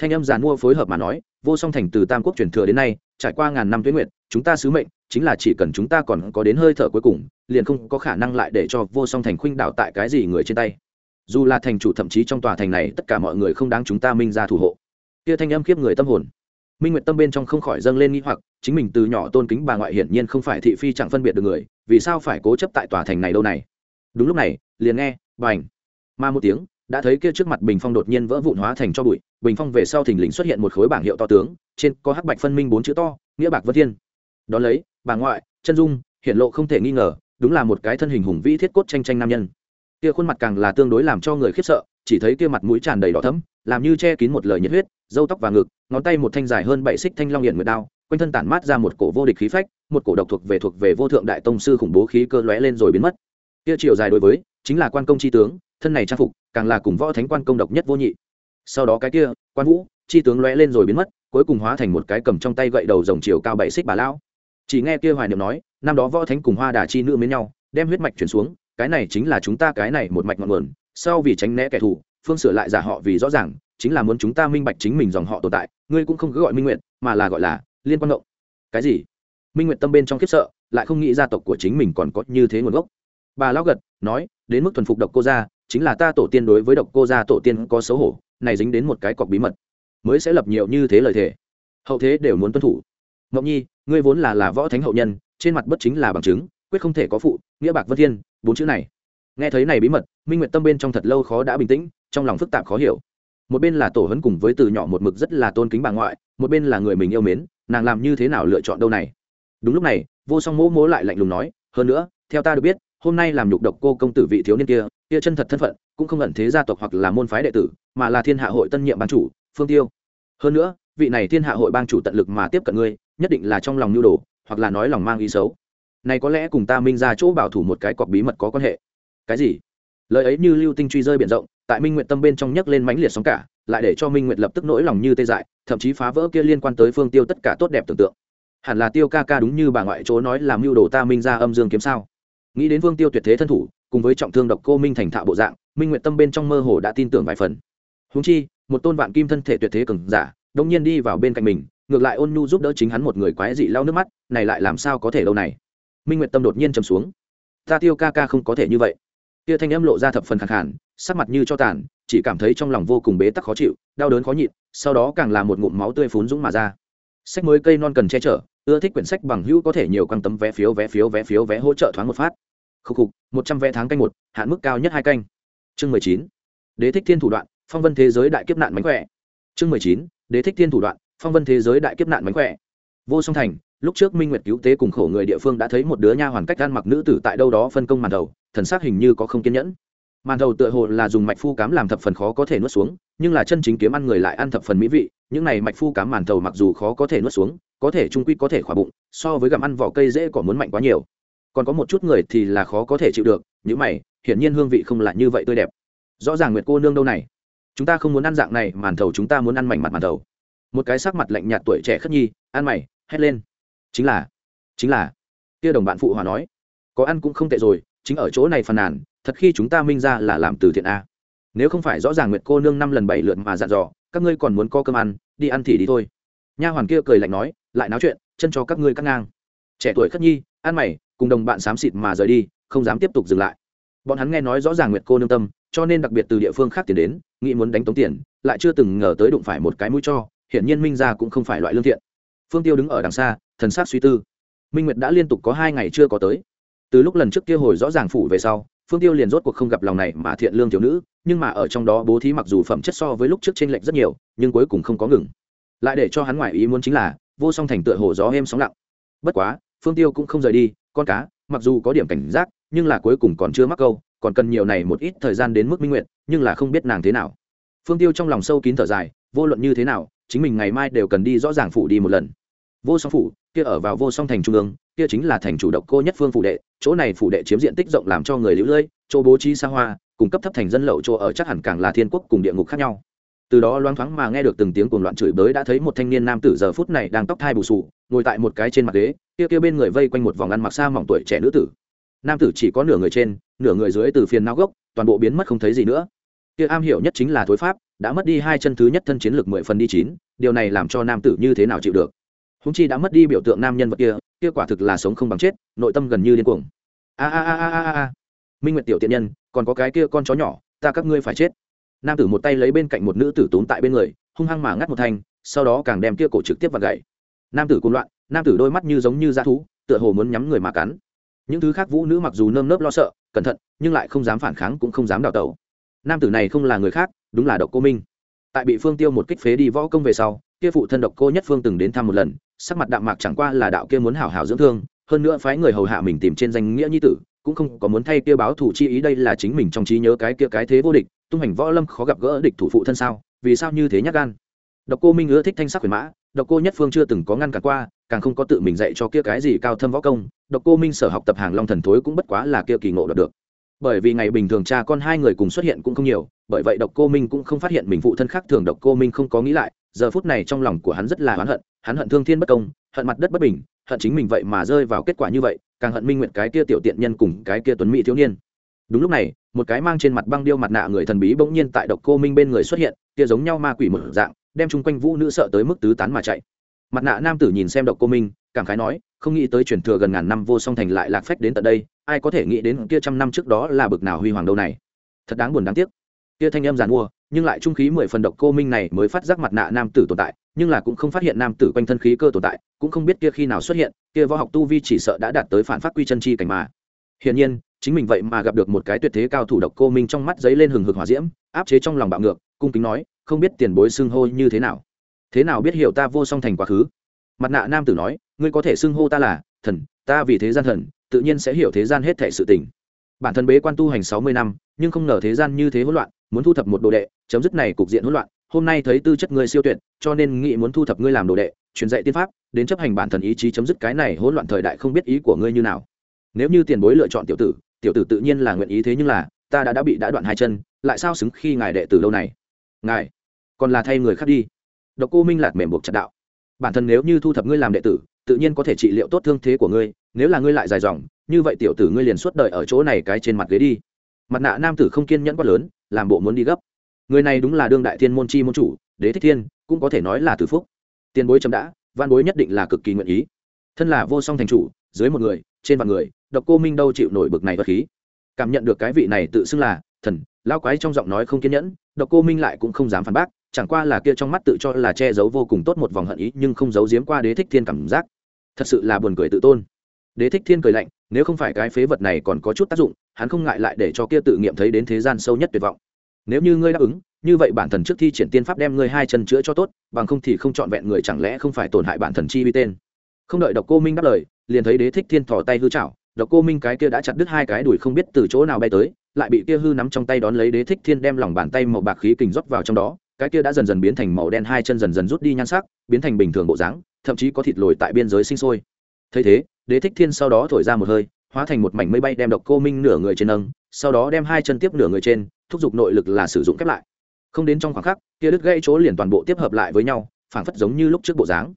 thanh âm giàn mua phối hợp mà nói, vô song thành từ tam quốc truyền thừa đến nay, trải qua ngàn năm tuyến nguyện chúng ta sứ mệnh chính là chỉ cần chúng ta còn có đến hơi thở cuối cùng, liền không có khả năng lại để cho vô song thành khuynh đảo tại cái gì người trên tay. Dù là thành chủ thậm chí trong tòa thành này, tất cả mọi người không đáng chúng ta minh ra thủ hộ. Kia thanh âm khiếp người tâm hồn. Minh nguyệt tâm bên trong không khỏi dâng lên nghĩ hoặc, chính mình từ nhỏ tôn kính bà ngoại hiển nhiên không phải thị phi chẳng phân biệt được người, vì sao phải cố chấp tại tòa thành này đâu này? Đúng lúc này, liền nghe, bành mà một tiếng đã thấy kia trước mặt bình phong đột nhiên vỡ vụn hóa thành cho bụi, bình phong về sau thình lình xuất hiện một khối bảng hiệu to tướng, trên có hắc bạch phân minh bốn chữ to, nghĩa bạc vân thiên. Đón lấy, bà ngoại, chân dung hiện lộ không thể nghi ngờ, đúng là một cái thân hình hùng vĩ thiết cốt tranh tranh nam nhân. Kia khuôn mặt càng là tương đối làm cho người khiếp sợ, chỉ thấy kia mặt mũi tràn đầy đỏ thấm làm như che kín một lời nhiệt huyết dâu tóc và ngực, ngón tay một thanh dài hơn bảy xích thanh long hiện nguyệt đao, quanh thân tản mát ra một cổ vô địch khí phách, một cổ độc thuộc về thuộc về vô thượng đại tông sư khủng bố khí cơ lóe lên rồi biến mất. Kia chiều dài đối với, chính là quan công chi tướng thân này trang phục càng là cùng võ thánh quan công độc nhất vô nhị. Sau đó cái kia, quan vũ, chi tướng lóe lên rồi biến mất, cuối cùng hóa thành một cái cầm trong tay gậy đầu rồng chiều cao bảy xích bà lão. Chỉ nghe kia hoài niệm nói, năm đó võ thánh cùng hoa đà chi nữ mến nhau, đem huyết mạch chuyển xuống, cái này chính là chúng ta cái này một mạch ngọn nguồn, sau vì tránh né kẻ thù, phương sửa lại giả họ vì rõ ràng, chính là muốn chúng ta minh bạch chính mình dòng họ tồn tại, ngươi cũng không cứ gọi minh nguyện mà là gọi là liên quan động cái gì? Minh nguyện tâm bên trong khiếp sợ, lại không nghĩ gia tộc của chính mình còn có như thế nguồn gốc. Bà lão gật, nói, đến mức thuần phục độc cô gia chính là ta tổ tiên đối với độc cô gia tổ tiên có xấu hổ, này dính đến một cái cọc bí mật, mới sẽ lập nhiều như thế lời thề. Hậu thế đều muốn tuân thủ. Ngọc nhi, ngươi vốn là là võ thánh hậu nhân, trên mặt bất chính là bằng chứng, quyết không thể có phụ, nghĩa bạc vân thiên, bốn chữ này. Nghe thấy này bí mật, minh nguyệt tâm bên trong thật lâu khó đã bình tĩnh, trong lòng phức tạp khó hiểu. Một bên là tổ hấn cùng với từ nhỏ một mực rất là tôn kính bà ngoại, một bên là người mình yêu mến, nàng làm như thế nào lựa chọn đâu này? Đúng lúc này, vô song mỗ mỗ lại lạnh lùng nói, hơn nữa, theo ta được biết, hôm nay làm nhục độc cô công tử vị thiếu niên kia kia chân thật thân phận, cũng không ẩn thế gia tộc hoặc là môn phái đệ tử, mà là thiên hạ hội tân nhiệm ban chủ, phương tiêu. Hơn nữa, vị này thiên hạ hội bang chủ tận lực mà tiếp cận ngươi, nhất định là trong lòng nhu đồ, hoặc là nói lòng mang ý xấu. Này có lẽ cùng ta minh ra chỗ bảo thủ một cái cọc bí mật có quan hệ. Cái gì? Lời ấy như lưu tinh truy rơi biển rộng, tại minh nguyện tâm bên trong nhấc lên mãnh liệt sóng cả, lại để cho minh nguyệt lập tức nỗi lòng như tê dại, thậm chí phá vỡ kia liên quan tới phương tiêu tất cả tốt đẹp tưởng tượng. Hẳn là tiêu ca ca đúng như bà ngoại chỗ nói làm mưu đồ ta minh ra âm dương kiếm sao? Nghĩ đến phương tiêu tuyệt thế thân thủ cùng với trọng thương độc cô minh thành thạo bộ dạng, minh nguyện tâm bên trong mơ hồ đã tin tưởng vài phần. Húng chi, một tôn vạn kim thân thể tuyệt thế cường giả đông nhiên đi vào bên cạnh mình, ngược lại ôn nhu giúp đỡ chính hắn một người quái dị lau nước mắt, này lại làm sao có thể lâu này? Minh nguyệt tâm đột nhiên trầm xuống. Ta tiêu ca ca không có thể như vậy. Tia thanh âm lộ ra thập phần khẳng hẳn sắc mặt như cho tàn, chỉ cảm thấy trong lòng vô cùng bế tắc khó chịu, đau đớn khó nhịn, sau đó càng là một ngụm máu tươi phún dũng mà ra. Sách mới cây non cần che chở, ưa thích quyển sách bằng hữu có thể nhiều quan tấm vé phiếu vé phiếu vé phiếu, vé hỗ trợ thoáng một phát khúc khục, một trăm vé tháng canh một, hạn mức cao nhất hai canh. Chương mười chín. Đế thích thiên thủ đoạn, phong vân thế giới đại kiếp nạn mánh khỏe. Chương mười chín. Đế thích thiên thủ đoạn, phong vân thế giới đại kiếp nạn mánh khỏe. Vô song thành, lúc trước minh nguyệt cứu tế cùng khổ người địa phương đã thấy một đứa nha hoàn cách gan mặc nữ tử tại đâu đó phân công màn đầu, thần sắc hình như có không kiên nhẫn. Màn đầu tựa hồ là dùng mạch phu cám làm thập phần khó có thể nuốt xuống, nhưng là chân chính kiếm ăn người lại ăn thập phần mỹ vị, những này mạch phu cám màn đầu mặc dù khó có thể nuốt xuống, có thể trung quy có thể khỏa bụng, so với gặm ăn vỏ cây dễ còn muốn mạnh quá nhiều còn có một chút người thì là khó có thể chịu được những mày, hiển nhiên hương vị không là như vậy tươi đẹp. Rõ ràng nguyệt cô nương đâu này? Chúng ta không muốn ăn dạng này, màn thầu chúng ta muốn ăn mảnh mặt màn thầu. Một cái sắc mặt lạnh nhạt tuổi trẻ khất nhi, ăn mày, hét lên. Chính là chính là, kia đồng bạn phụ hòa nói, có ăn cũng không tệ rồi, chính ở chỗ này phàn nàn, thật khi chúng ta minh ra là làm từ thiện a. Nếu không phải rõ ràng nguyệt cô nương năm lần bảy lượt mà dặn dò, các ngươi còn muốn co cơm ăn, đi ăn thì đi thôi. Nha hoàn kia cười lạnh nói, lại náo chuyện, chân cho các ngươi cắt ngang. Trẻ tuổi khất nhi, ăn mày cùng đồng bạn xám xịt mà rời đi, không dám tiếp tục dừng lại. Bọn hắn nghe nói rõ ràng nguyệt cô nương tâm, cho nên đặc biệt từ địa phương khác tiền đến, nghĩ muốn đánh tống tiền, lại chưa từng ngờ tới đụng phải một cái mũi cho, hiển nhiên minh ra cũng không phải loại lương thiện. Phương tiêu đứng ở đằng xa, thần sát suy tư. Minh nguyệt đã liên tục có hai ngày chưa có tới. Từ lúc lần trước kia hồi rõ ràng phủ về sau, phương tiêu liền rốt cuộc không gặp lòng này mà thiện lương thiếu nữ, nhưng mà ở trong đó bố thí mặc dù phẩm chất so với lúc trước t r ê n lệch rất nhiều, nhưng cuối cùng không có ngừng. Lại để cho hắn ngoại ý muốn chính là, vô song thành tựa hồ gió êm sóng lặng. Bất quá, phương tiêu cũng không rời đi con cá, mặc dù có điểm cảnh giác, nhưng là cuối cùng còn chưa mắc câu, còn cần nhiều này một ít thời gian đến mức minh nguyện, nhưng là không biết nàng thế nào. Phương tiêu trong lòng sâu kín thở dài, vô luận như thế nào, chính mình ngày mai đều cần đi rõ ràng phủ đi một lần. Vô song phủ, kia ở vào vô song thành trung ương, kia chính là thành chủ độc cô nhất phương phủ đệ, chỗ này phủ đệ chiếm diện tích rộng làm cho người lũ lưỡi chỗ bố trí xa hoa cung cấp thấp thành dân lậu chỗ ở chắc hẳn càng là thiên quốc cùng địa ngục khác nhau từ đó loáng thoáng mà nghe được từng tiếng cuồng loạn chửi bới, đã thấy một thanh niên nam tử giờ phút này đang tóc thai bù sù, ngồi tại một cái trên mặt ghế, kia kia bên người vây quanh một vòng ăn mặc xa mỏng tuổi trẻ nữ tử. Nam tử chỉ có nửa người trên, nửa người dưới từ phiền não gốc, toàn bộ biến mất không thấy gì nữa. Kia am hiểu nhất chính là thối pháp, đã mất đi hai chân thứ nhất thân chiến lược mười phần đi chín, điều này làm cho nam tử như thế nào chịu được? Húng chi đã mất đi biểu tượng nam nhân vật kia kia quả thực là sống không bằng chết, nội tâm gần như điên cuồng. A a a a a a. Minh nguyệt tiểu tiện nhân, còn có cái kia con chó nhỏ, ta các ngươi phải chết nam tử một tay lấy bên cạnh một nữ tử túm tại bên người, hung hăng mà ngắt một thanh, sau đó càng đem kia cổ trực tiếp vào gậy nam tử cuồng loạn, nam tử đôi mắt như giống như da thú, tựa hồ muốn nhắm người mà cắn. Những thứ khác vũ nữ mặc dù nơm nớp lo sợ, cẩn thận, nhưng lại không dám phản kháng cũng không dám đào tẩu. Nam tử này không là người khác, đúng là độc cô minh. Tại bị phương tiêu một kích phế đi võ công về sau, kia phụ thân độc cô nhất phương từng đến thăm một lần, sắc mặt đạm mạc chẳng qua là đạo kia muốn hảo hảo dưỡng thương, hơn nữa phái người hầu hạ mình tìm trên danh nghĩa nhi tử, cũng không có muốn thay kia báo thủ chi ý đây là chính mình trong trí nhớ cái kia cái thế vô địch tung hành võ lâm khó gặp gỡ địch thủ phụ thân sao? Vì sao như thế nhắc gan? Độc cô minh ưa thích thanh sắc huyền mã, độc cô nhất phương chưa từng có ngăn cản qua, càng không có tự mình dạy cho kia cái gì cao thâm võ công, độc cô minh sở học tập hàng long thần thối cũng bất quá là kia kỳ ngộ đạt được. Bởi vì ngày bình thường cha con hai người cùng xuất hiện cũng không nhiều, bởi vậy độc cô minh cũng không phát hiện mình phụ thân khác thường độc cô minh không có nghĩ lại, giờ phút này trong lòng của hắn rất là oán hận, hắn hận thương thiên bất công, hận mặt đất bất bình, hận chính mình vậy mà rơi vào kết quả như vậy, càng hận minh nguyện cái kia tiểu tiện nhân cùng cái kia tuấn mỹ thiếu niên đúng lúc này, một cái mang trên mặt băng điêu mặt nạ người thần bí bỗng nhiên tại độc cô minh bên người xuất hiện, kia giống nhau ma quỷ một dạng, đem chung quanh vũ nữ sợ tới mức tứ tán mà chạy. Mặt nạ nam tử nhìn xem độc cô minh, cảm khái nói, không nghĩ tới truyền thừa gần ngàn năm vô song thành lại lạc phách đến tận đây, ai có thể nghĩ đến kia trăm năm trước đó là bực nào huy hoàng đâu này. Thật đáng buồn đáng tiếc. Kia thanh âm giàn mua, nhưng lại trung khí mười phần độc cô minh này mới phát giác mặt nạ nam tử tồn tại, nhưng là cũng không phát hiện nam tử quanh thân khí cơ tồn tại, cũng không biết kia khi nào xuất hiện, kia võ học tu vi chỉ sợ đã đạt tới phản phát quy chân chi cảnh mà. Hiển nhiên chính mình vậy mà gặp được một cái tuyệt thế cao thủ độc cô minh trong mắt giấy lên hừng hực hỏa diễm, áp chế trong lòng bạo ngược, cung kính nói, không biết tiền bối xưng hô như thế nào? Thế nào biết hiểu ta vô song thành quá khứ? Mặt nạ nam tử nói, ngươi có thể xưng hô ta là thần, ta vì thế gian thần, tự nhiên sẽ hiểu thế gian hết thể sự tình. Bản thân bế quan tu hành sáu mươi năm, nhưng không ngờ thế gian như thế hỗn loạn, muốn thu thập một đồ đệ, chấm dứt này cục diện hỗn loạn, hôm nay thấy tư chất ngươi siêu tuyệt, cho nên nghĩ muốn thu thập ngươi làm đồ đệ, truyền dạy tiên pháp, đến chấp hành bản thần ý chí chấm dứt cái này hỗn loạn thời đại không biết ý của ngươi như nào. Nếu như tiền bối lựa chọn tiểu tử tiểu tử tự nhiên là nguyện ý thế nhưng là, ta đã đã bị đã đoạn hai chân, lại sao xứng khi ngài đệ tử lâu này? Ngài, còn là thay người khác đi. Độc cô minh lạc mềm buộc chặt đạo. Bản thân nếu như thu thập ngươi làm đệ tử, tự nhiên có thể trị liệu tốt thương thế của ngươi, nếu là ngươi lại dài dòng, như vậy tiểu tử ngươi liền suốt đời ở chỗ này cái trên mặt ghế đi. Mặt nạ nam tử không kiên nhẫn quá lớn, làm bộ muốn đi gấp. Người này đúng là đương đại thiên môn chi môn chủ, đế thích thiên, cũng có thể nói là tử phúc. Tiền bối chấm đã, văn bối nhất định là cực kỳ nguyện ý. Thân là vô song thành chủ, dưới một người, trên vạn người độc cô minh đâu chịu nổi bực này vật khí. Cảm nhận được cái vị này tự xưng là thần lao quái trong giọng nói không kiên nhẫn, độc cô minh lại cũng không dám phản bác, chẳng qua là kia trong mắt tự cho là che giấu vô cùng tốt một vòng hận ý, nhưng không giấu giếm qua đế thích thiên cảm giác. Thật sự là buồn cười tự tôn. Đế thích thiên cười lạnh, nếu không phải cái phế vật này còn có chút tác dụng, hắn không ngại lại để cho kia tự nghiệm thấy đến thế gian sâu nhất tuyệt vọng. Nếu như ngươi đáp ứng, như vậy bản thần trước thi triển tiên pháp đem ngươi hai chân chữa cho tốt, bằng không thì không trọn vẹn người chẳng lẽ không phải tổn hại bản thần chi vi tên. Không đợi độc cô minh đáp lời, liền thấy đế thích thiên thò tay hư chảo độc cô minh cái kia đã chặt đứt hai cái đùi không biết từ chỗ nào bay tới, lại bị kia hư nắm trong tay đón lấy đế thích thiên đem lòng bàn tay màu bạc khí kình rót vào trong đó, cái kia đã dần dần biến thành màu đen, hai chân dần dần rút đi nhan sắc, biến thành bình thường bộ dáng, thậm chí có thịt lồi tại biên giới sinh sôi. Thấy thế, đế thích thiên sau đó thổi ra một hơi, hóa thành một mảnh mây bay đem độc cô minh nửa người trên nâng, sau đó đem hai chân tiếp nửa người trên, thúc giục nội lực là sử dụng kép lại. Không đến trong khoảng khắc, kia đứt gãy chỗ liền toàn bộ tiếp hợp lại với nhau, phảng phất giống như lúc trước bộ dáng.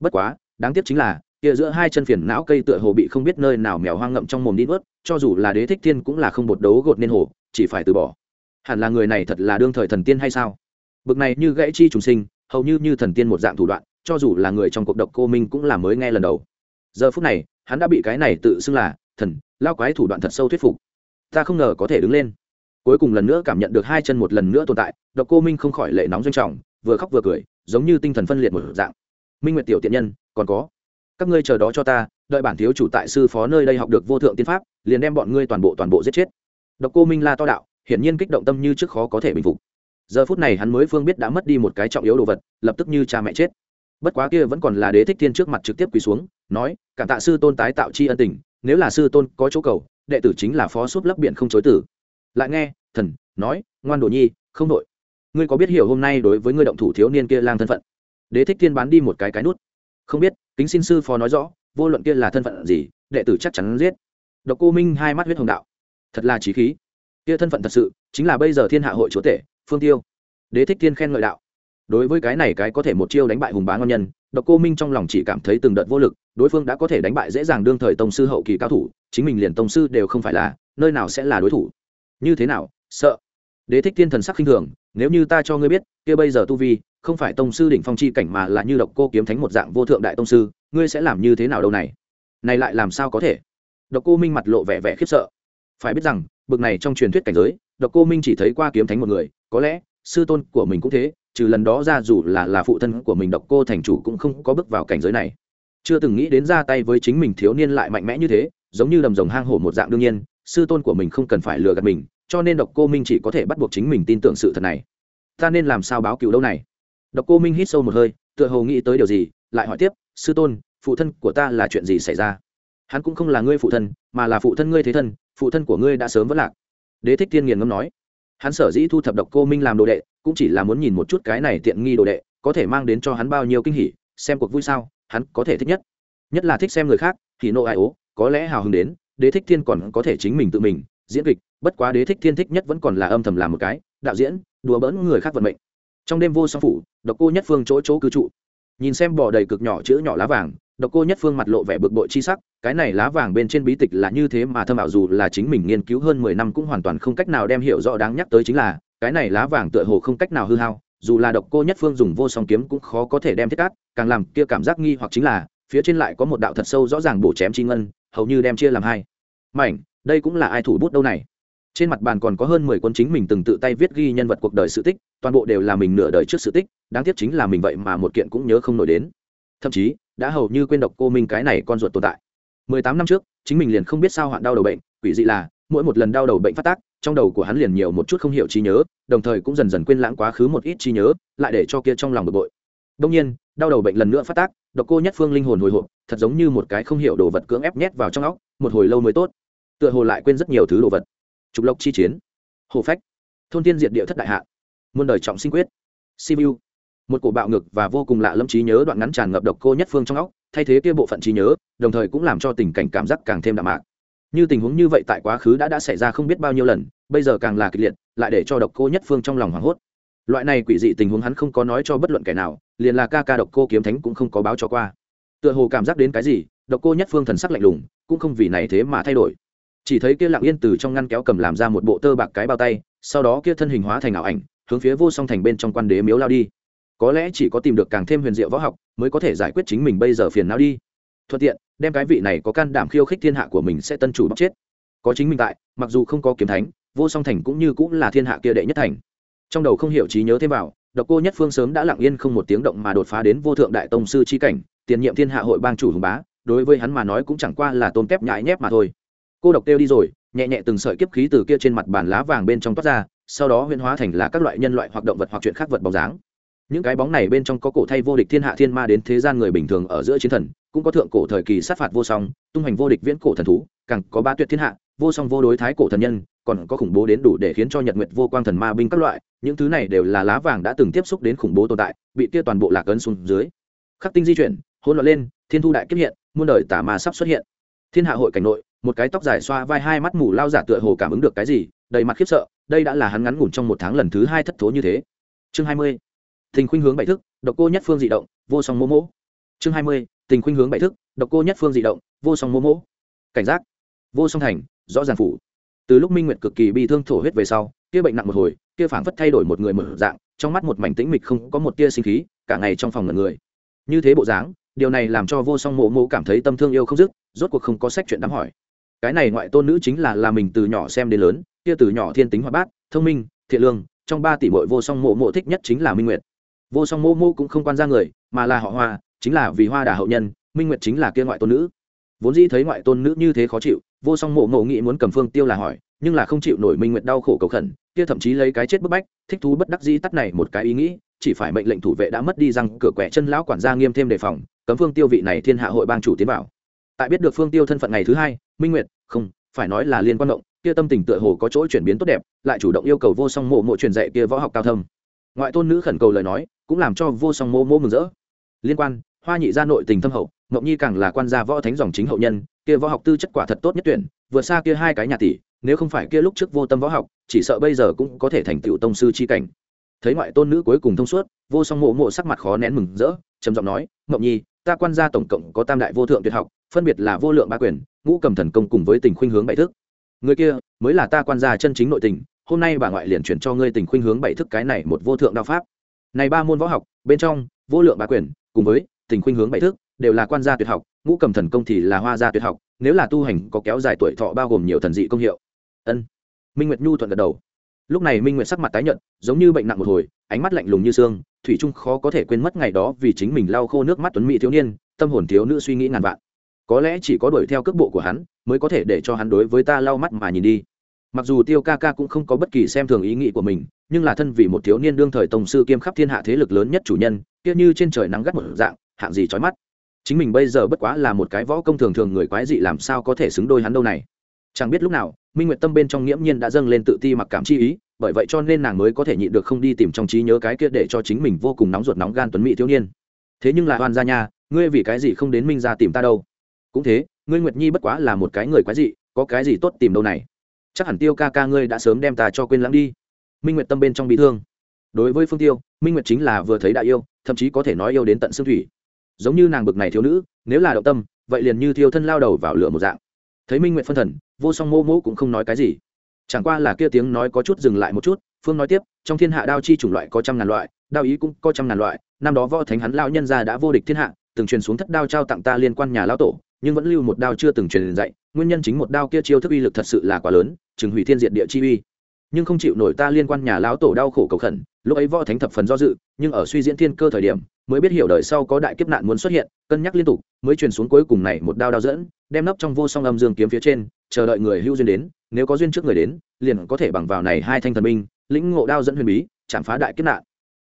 Bất quá, đáng tiếc chính là kia giữa hai chân phiền não cây tựa hồ bị không biết nơi nào mèo hoang ngậm trong mồm đi nuốt, cho dù là đế thích thiên cũng là không bột đấu gột nên hồ, chỉ phải từ bỏ. Hẳn là người này thật là đương thời thần tiên hay sao? Bực này như gãy chi trùng sinh, hầu như như thần tiên một dạng thủ đoạn, cho dù là người trong cuộc độc cô minh cũng là mới nghe lần đầu. Giờ phút này, hắn đã bị cái này tự xưng là thần, lao quái thủ đoạn thật sâu thuyết phục. Ta không ngờ có thể đứng lên. Cuối cùng lần nữa cảm nhận được hai chân một lần nữa tồn tại, độc cô minh không khỏi lệ nóng doanh trọng, vừa khóc vừa cười, giống như tinh thần phân liệt một dạng. Minh nguyệt tiểu tiện nhân, còn có các ngươi chờ đó cho ta, đợi bản thiếu chủ tại sư phó nơi đây học được vô thượng tiên pháp, liền đem bọn ngươi toàn bộ toàn bộ giết chết. Độc cô minh la to đạo, hiển nhiên kích động tâm như trước khó có thể bình phục. Giờ phút này hắn mới phương biết đã mất đi một cái trọng yếu đồ vật, lập tức như cha mẹ chết. Bất quá kia vẫn còn là đế thích thiên trước mặt trực tiếp quỳ xuống, nói, cảm tạ sư tôn tái tạo chi ân tình, nếu là sư tôn có chỗ cầu, đệ tử chính là phó súp lấp biển không chối tử. Lại nghe, thần, nói, ngoan đồ nhi, không đội ngươi có biết hiểu hôm nay đối với ngươi động thủ thiếu niên kia lang thân phận? Đế thích thiên bán đi một cái cái nút không biết, kính xin sư phó nói rõ, vô luận kia là thân phận gì, đệ tử chắc chắn giết. Độc cô minh hai mắt huyết hồng đạo. Thật là trí khí. Kia thân phận thật sự, chính là bây giờ thiên hạ hội chúa tể, phương tiêu. Đế thích thiên khen ngợi đạo. Đối với cái này cái có thể một chiêu đánh bại hùng bá ngon nhân, độc cô minh trong lòng chỉ cảm thấy từng đợt vô lực, đối phương đã có thể đánh bại dễ dàng đương thời tông sư hậu kỳ cao thủ, chính mình liền tông sư đều không phải là, nơi nào sẽ là đối thủ. Như thế nào, sợ? Đế thích thiên thần sắc khinh thường, nếu như ta cho ngươi biết, kia bây giờ tu vi không phải tông sư đỉnh phong chi cảnh mà là như độc cô kiếm thánh một dạng vô thượng đại tông sư, ngươi sẽ làm như thế nào đâu này? Này lại làm sao có thể? Độc cô minh mặt lộ vẻ vẻ khiếp sợ. Phải biết rằng, bực này trong truyền thuyết cảnh giới, độc cô minh chỉ thấy qua kiếm thánh một người, có lẽ, sư tôn của mình cũng thế, trừ lần đó ra dù là là phụ thân của mình độc cô thành chủ cũng không có bước vào cảnh giới này. Chưa từng nghĩ đến ra tay với chính mình thiếu niên lại mạnh mẽ như thế, giống như đầm rồng hang hổ một dạng đương nhiên, sư tôn của mình không cần phải lừa gạt mình, cho nên độc cô minh chỉ có thể bắt buộc chính mình tin tưởng sự thật này. Ta nên làm sao báo cựu đâu này? Độc cô minh hít sâu một hơi, tựa hồ nghĩ tới điều gì, lại hỏi tiếp, sư tôn, phụ thân của ta là chuyện gì xảy ra? Hắn cũng không là ngươi phụ thân, mà là phụ thân ngươi thế thân, phụ thân của ngươi đã sớm vẫn lạc. Đế thích thiên nghiền ngâm nói. Hắn sở dĩ thu thập độc cô minh làm đồ đệ, cũng chỉ là muốn nhìn một chút cái này tiện nghi đồ đệ, có thể mang đến cho hắn bao nhiêu kinh hỉ, xem cuộc vui sao, hắn có thể thích nhất. Nhất là thích xem người khác thì nộ ai ố, có lẽ hào hứng đến, đế thích thiên còn có thể chính mình tự mình, diễn kịch, bất quá đế thích thiên thích nhất vẫn còn là âm thầm làm một cái, đạo diễn, đùa bỡn người khác vận mệnh trong đêm vô song phủ, độc cô nhất phương chỗ chỗ cư trụ. Nhìn xem bỏ đầy cực nhỏ chữ nhỏ lá vàng, độc cô nhất phương mặt lộ vẻ bực bội chi sắc, cái này lá vàng bên trên bí tịch là như thế mà thâm ảo dù là chính mình nghiên cứu hơn mười năm cũng hoàn toàn không cách nào đem hiểu rõ đáng nhắc tới chính là, cái này lá vàng tựa hồ không cách nào hư hao, dù là độc cô nhất phương dùng vô song kiếm cũng khó có thể đem thiết cát càng làm kia cảm giác nghi hoặc chính là, phía trên lại có một đạo thật sâu rõ ràng bổ chém chi ngân, hầu như đem chia làm hai. Mảnh, đây cũng là ai thủ bút đâu này? Trên mặt bàn còn có hơn mười quân chính mình từng tự tay viết ghi nhân vật cuộc đời sự tích, toàn bộ đều là mình nửa đời trước sự tích, đáng tiếc chính là mình vậy mà một kiện cũng nhớ không nổi đến. Thậm chí, đã hầu như quên độc cô minh cái này con ruột tồn tại. Mười tám năm trước, chính mình liền không biết sao hoạn đau đầu bệnh, quỷ dị là, mỗi một lần đau đầu bệnh phát tác, trong đầu của hắn liền nhiều một chút không hiểu trí nhớ, đồng thời cũng dần dần quên lãng quá khứ một ít trí nhớ, lại để cho kia trong lòng bực bội. Đông nhiên, đau đầu bệnh lần nữa phát tác, độc cô nhất phương linh hồn hồi hộp, thật giống như một cái không hiểu đồ vật cưỡng ép nhét vào trong óc, một hồi lâu mới tốt. Tựa hồ lại quên rất nhiều thứ đồ vật trục lộc chi chiến. Hồ phách, thôn tiên diệt địa thất đại hạ, muôn đời trọng sinh quyết. Simu một cổ bạo ngực và vô cùng lạ lâm trí nhớ đoạn ngắn tràn ngập độc cô nhất phương trong óc, thay thế kia bộ phận trí nhớ, đồng thời cũng làm cho tình cảnh cảm giác càng thêm đạm mạc. Như tình huống như vậy tại quá khứ đã đã xảy ra không biết bao nhiêu lần, bây giờ càng là kịch liệt, lại để cho độc cô nhất phương trong lòng hoảng hốt. Loại này quỷ dị tình huống hắn không có nói cho bất luận kẻ nào, liền là ca ca độc cô kiếm thánh cũng không có báo cho qua. Tựa hồ cảm giác đến cái gì, độc cô nhất phương thần sắc lạnh lùng, cũng không vì này thế mà thay đổi chỉ thấy kia lặng yên từ trong ngăn kéo cầm làm ra một bộ tơ bạc cái bao tay, sau đó kia thân hình hóa thành ảo ảnh, hướng phía vô song thành bên trong quan đế miếu lao đi. Có lẽ chỉ có tìm được càng thêm huyền diệu võ học mới có thể giải quyết chính mình bây giờ phiền não đi. Thuận tiện, đem cái vị này có can đảm khiêu khích thiên hạ của mình sẽ tân chủ bóc chết. Có chính mình tại, mặc dù không có kiếm thánh, vô song thành cũng như cũng là thiên hạ kia đệ nhất thành. Trong đầu không hiểu trí nhớ thêm vào, độc cô nhất phương sớm đã lặng yên không một tiếng động mà đột phá đến vô thượng đại tông sư chi cảnh, tiền nhiệm thiên hạ hội bang chủ hùng bá, đối với hắn mà nói cũng chẳng qua là tôn kép nhãi nhép mà thôi cô độc tiêu đi rồi, nhẹ nhẹ từng sợi kiếp khí từ kia trên mặt bàn lá vàng bên trong toát ra, sau đó huyễn hóa thành là các loại nhân loại hoặc động vật hoặc chuyện khác vật bóng dáng. Những cái bóng này bên trong có cổ thay vô địch thiên hạ thiên ma đến thế gian người bình thường ở giữa chiến thần, cũng có thượng cổ thời kỳ sát phạt vô song, tung hành vô địch viễn cổ thần thú, càng có ba tuyệt thiên hạ, vô song vô đối thái cổ thần nhân, còn có khủng bố đến đủ để khiến cho nhật nguyệt vô quang thần ma binh các loại, những thứ này đều là lá vàng đã từng tiếp xúc đến khủng bố tồn tại, bị kia toàn bộ lạc ấn xuống dưới. Khắc tinh di chuyển, hỗn loạn lên, thiên thu đại kiếp hiện, muôn đời tả ma sắp xuất hiện. Thiên hạ hội cảnh nội một cái tóc dài xoa vai hai mắt mù lao giả tựa hồ cảm ứng được cái gì, đầy mặt khiếp sợ, đây đã là hắn ngắn ngủn trong một tháng lần thứ hai thất thố như thế. Chương hai mươi, tình khuynh hướng bảy thức, độc cô nhất phương dị động, vô song mô mỗ chương hai mươi, tình khuynh hướng bảy thức, độc cô nhất phương dị động, vô song mô mỗ cảnh giác. Vô song thành, rõ ràng phủ. Từ lúc minh nguyệt cực kỳ bị thương thổ huyết về sau, kia bệnh nặng một hồi, kia phảng phất thay đổi một người mở dạng, trong mắt một mảnh tĩnh mịch không có một tia sinh khí, cả ngày trong phòng ngần người. Như thế bộ dáng, điều này làm cho vô song mộ mộ cảm thấy tâm thương yêu không dứt, rốt cuộc không có sách chuyện đám hỏi cái này ngoại tôn nữ chính là là mình từ nhỏ xem đến lớn, kia từ nhỏ thiên tính hoạt bát, thông minh, thiện lương, trong ba tỷ bội vô song mộ mộ thích nhất chính là minh nguyệt. Vô song mộ mộ cũng không quan ra người, mà là họ hoa, chính là vì hoa đà hậu nhân, minh nguyệt chính là kia ngoại tôn nữ. Vốn dĩ thấy ngoại tôn nữ như thế khó chịu, vô song mộ mộ nghĩ muốn cầm phương tiêu là hỏi, nhưng là không chịu nổi minh nguyệt đau khổ cầu khẩn, kia thậm chí lấy cái chết bức bách, thích thú bất đắc dĩ tắt này một cái ý nghĩ, chỉ phải mệnh lệnh thủ vệ đã mất đi rằng cửa quẹ chân lão quản gia nghiêm thêm đề phòng, cấm phương tiêu vị này thiên hạ hội bang chủ tiến vào. Tại biết được phương tiêu thân phận ngày thứ hai minh nguyệt, không, phải nói là liên quan động, kia tâm tình tựa hồ có chỗ chuyển biến tốt đẹp, lại chủ động yêu cầu vô song mộ mộ truyền dạy kia võ học cao thâm. Ngoại tôn nữ khẩn cầu lời nói, cũng làm cho vô song mộ mộ mừng rỡ. Liên quan, hoa nhị gia nội tình thâm hậu mộng nhi càng là quan gia võ thánh dòng chính hậu nhân, kia võ học tư chất quả thật tốt nhất tuyển vượt xa kia hai cái nhà tỷ, nếu không phải kia lúc trước vô tâm võ học, chỉ sợ bây giờ cũng có thể thành tựu tông sư chi cảnh. Thấy ngoại tôn nữ cuối cùng thông suốt, vô song mộ mộ sắc mặt khó nén mừng rỡ, trầm giọng nói mộng nhi, ta quan gia tổng cộng có tam đại vô thượng tuyệt học phân biệt là vô lượng ba quyền, ngũ cầm thần công cùng với tình khuynh hướng bảy thức. Người kia mới là ta quan gia chân chính nội tình, hôm nay bà ngoại liền chuyển cho ngươi tình khuynh hướng bảy thức cái này một vô thượng đao pháp. Này ba môn võ học, bên trong, vô lượng bá quyền, cùng với tình khuynh hướng bảy thức, đều là quan gia tuyệt học, ngũ cầm thần công thì là hoa gia tuyệt học, nếu là tu hành có kéo dài tuổi thọ bao gồm nhiều thần dị công hiệu. Ân. Minh nguyệt nhu thuận gật đầu. Lúc này minh nguyệt sắc mặt tái nhợt, giống như bệnh nặng một hồi, ánh mắt lạnh lùng như xương, thủy trung khó có thể quên mất ngày đó vì chính mình lau khô nước mắt tuấn mỹ thiếu niên, tâm hồn thiếu nữ suy nghĩ ngàn vạn có lẽ chỉ có đuổi theo cước bộ của hắn mới có thể để cho hắn đối với ta lau mắt mà nhìn đi. Mặc dù tiêu ca ca cũng không có bất kỳ xem thường ý nghĩ của mình, nhưng là thân vì một thiếu niên đương thời tổng sư kiêm khắp thiên hạ thế lực lớn nhất chủ nhân, kia như trên trời nắng gắt một dạng, hạng gì trói mắt. Chính mình bây giờ bất quá là một cái võ công thường thường người quái dị làm sao có thể xứng đôi hắn đâu này. Chẳng biết lúc nào, minh nguyệt tâm bên trong nghiễm nhiên đã dâng lên tự ti mặc cảm chi ý, bởi vậy cho nên nàng mới có thể nhịn được không đi tìm trong trí nhớ cái kia để cho chính mình vô cùng nóng ruột nóng gan tuấn mỹ thiếu niên. Thế nhưng là, oan gia nha, ngươi vì cái gì không đến minh ra tìm ta đâu? Cũng thế, ngươi nguyệt nhi bất quá là một cái người quái dị, có cái gì tốt tìm đâu này? Chắc hẳn tiêu ca ca ngươi đã sớm đem ta cho quên lãng đi. Minh nguyệt tâm bên trong bị thương. Đối với phương tiêu, minh nguyệt chính là vừa thấy đại yêu, thậm chí có thể nói yêu đến tận xương thủy. Giống như nàng bực này thiếu nữ, nếu là động tâm, vậy liền như thiêu thân lao đầu vào lửa một dạng. Thấy minh nguyệt phân thần, vô song mô mô cũng không nói cái gì. Chẳng qua là kia tiếng nói có chút dừng lại một chút, phương nói tiếp, trong thiên hạ đao chi chủng loại có trăm ngàn loại, đao ý cũng có trăm ngàn loại, năm đó võ thánh hắn lao nhân gia đã vô địch thiên hạ, từng truyền xuống thất đao trao tặng ta liên quan nhà lão tổ nhưng vẫn lưu một đao chưa từng truyền dạy, nguyên nhân chính một đao kia chiêu thức uy lực thật sự là quá lớn chừng hủy thiên diệt địa chi uy. Nhưng không chịu nổi ta liên quan nhà lão tổ đau khổ cầu khẩn, lúc ấy võ thánh thập phần do dự, nhưng ở suy diễn thiên cơ thời điểm, mới biết hiểu đời sau có đại kiếp nạn muốn xuất hiện, cân nhắc liên tục, mới truyền xuống cuối cùng này một đao đao dẫn, đem nấp trong vô song âm dương kiếm phía trên, chờ đợi người hưu duyên đến, nếu có duyên trước người đến, liền có thể bằng vào này hai thanh thần minh lĩnh ngộ đao dẫn huyền bí, chạm phá đại kiếp nạn.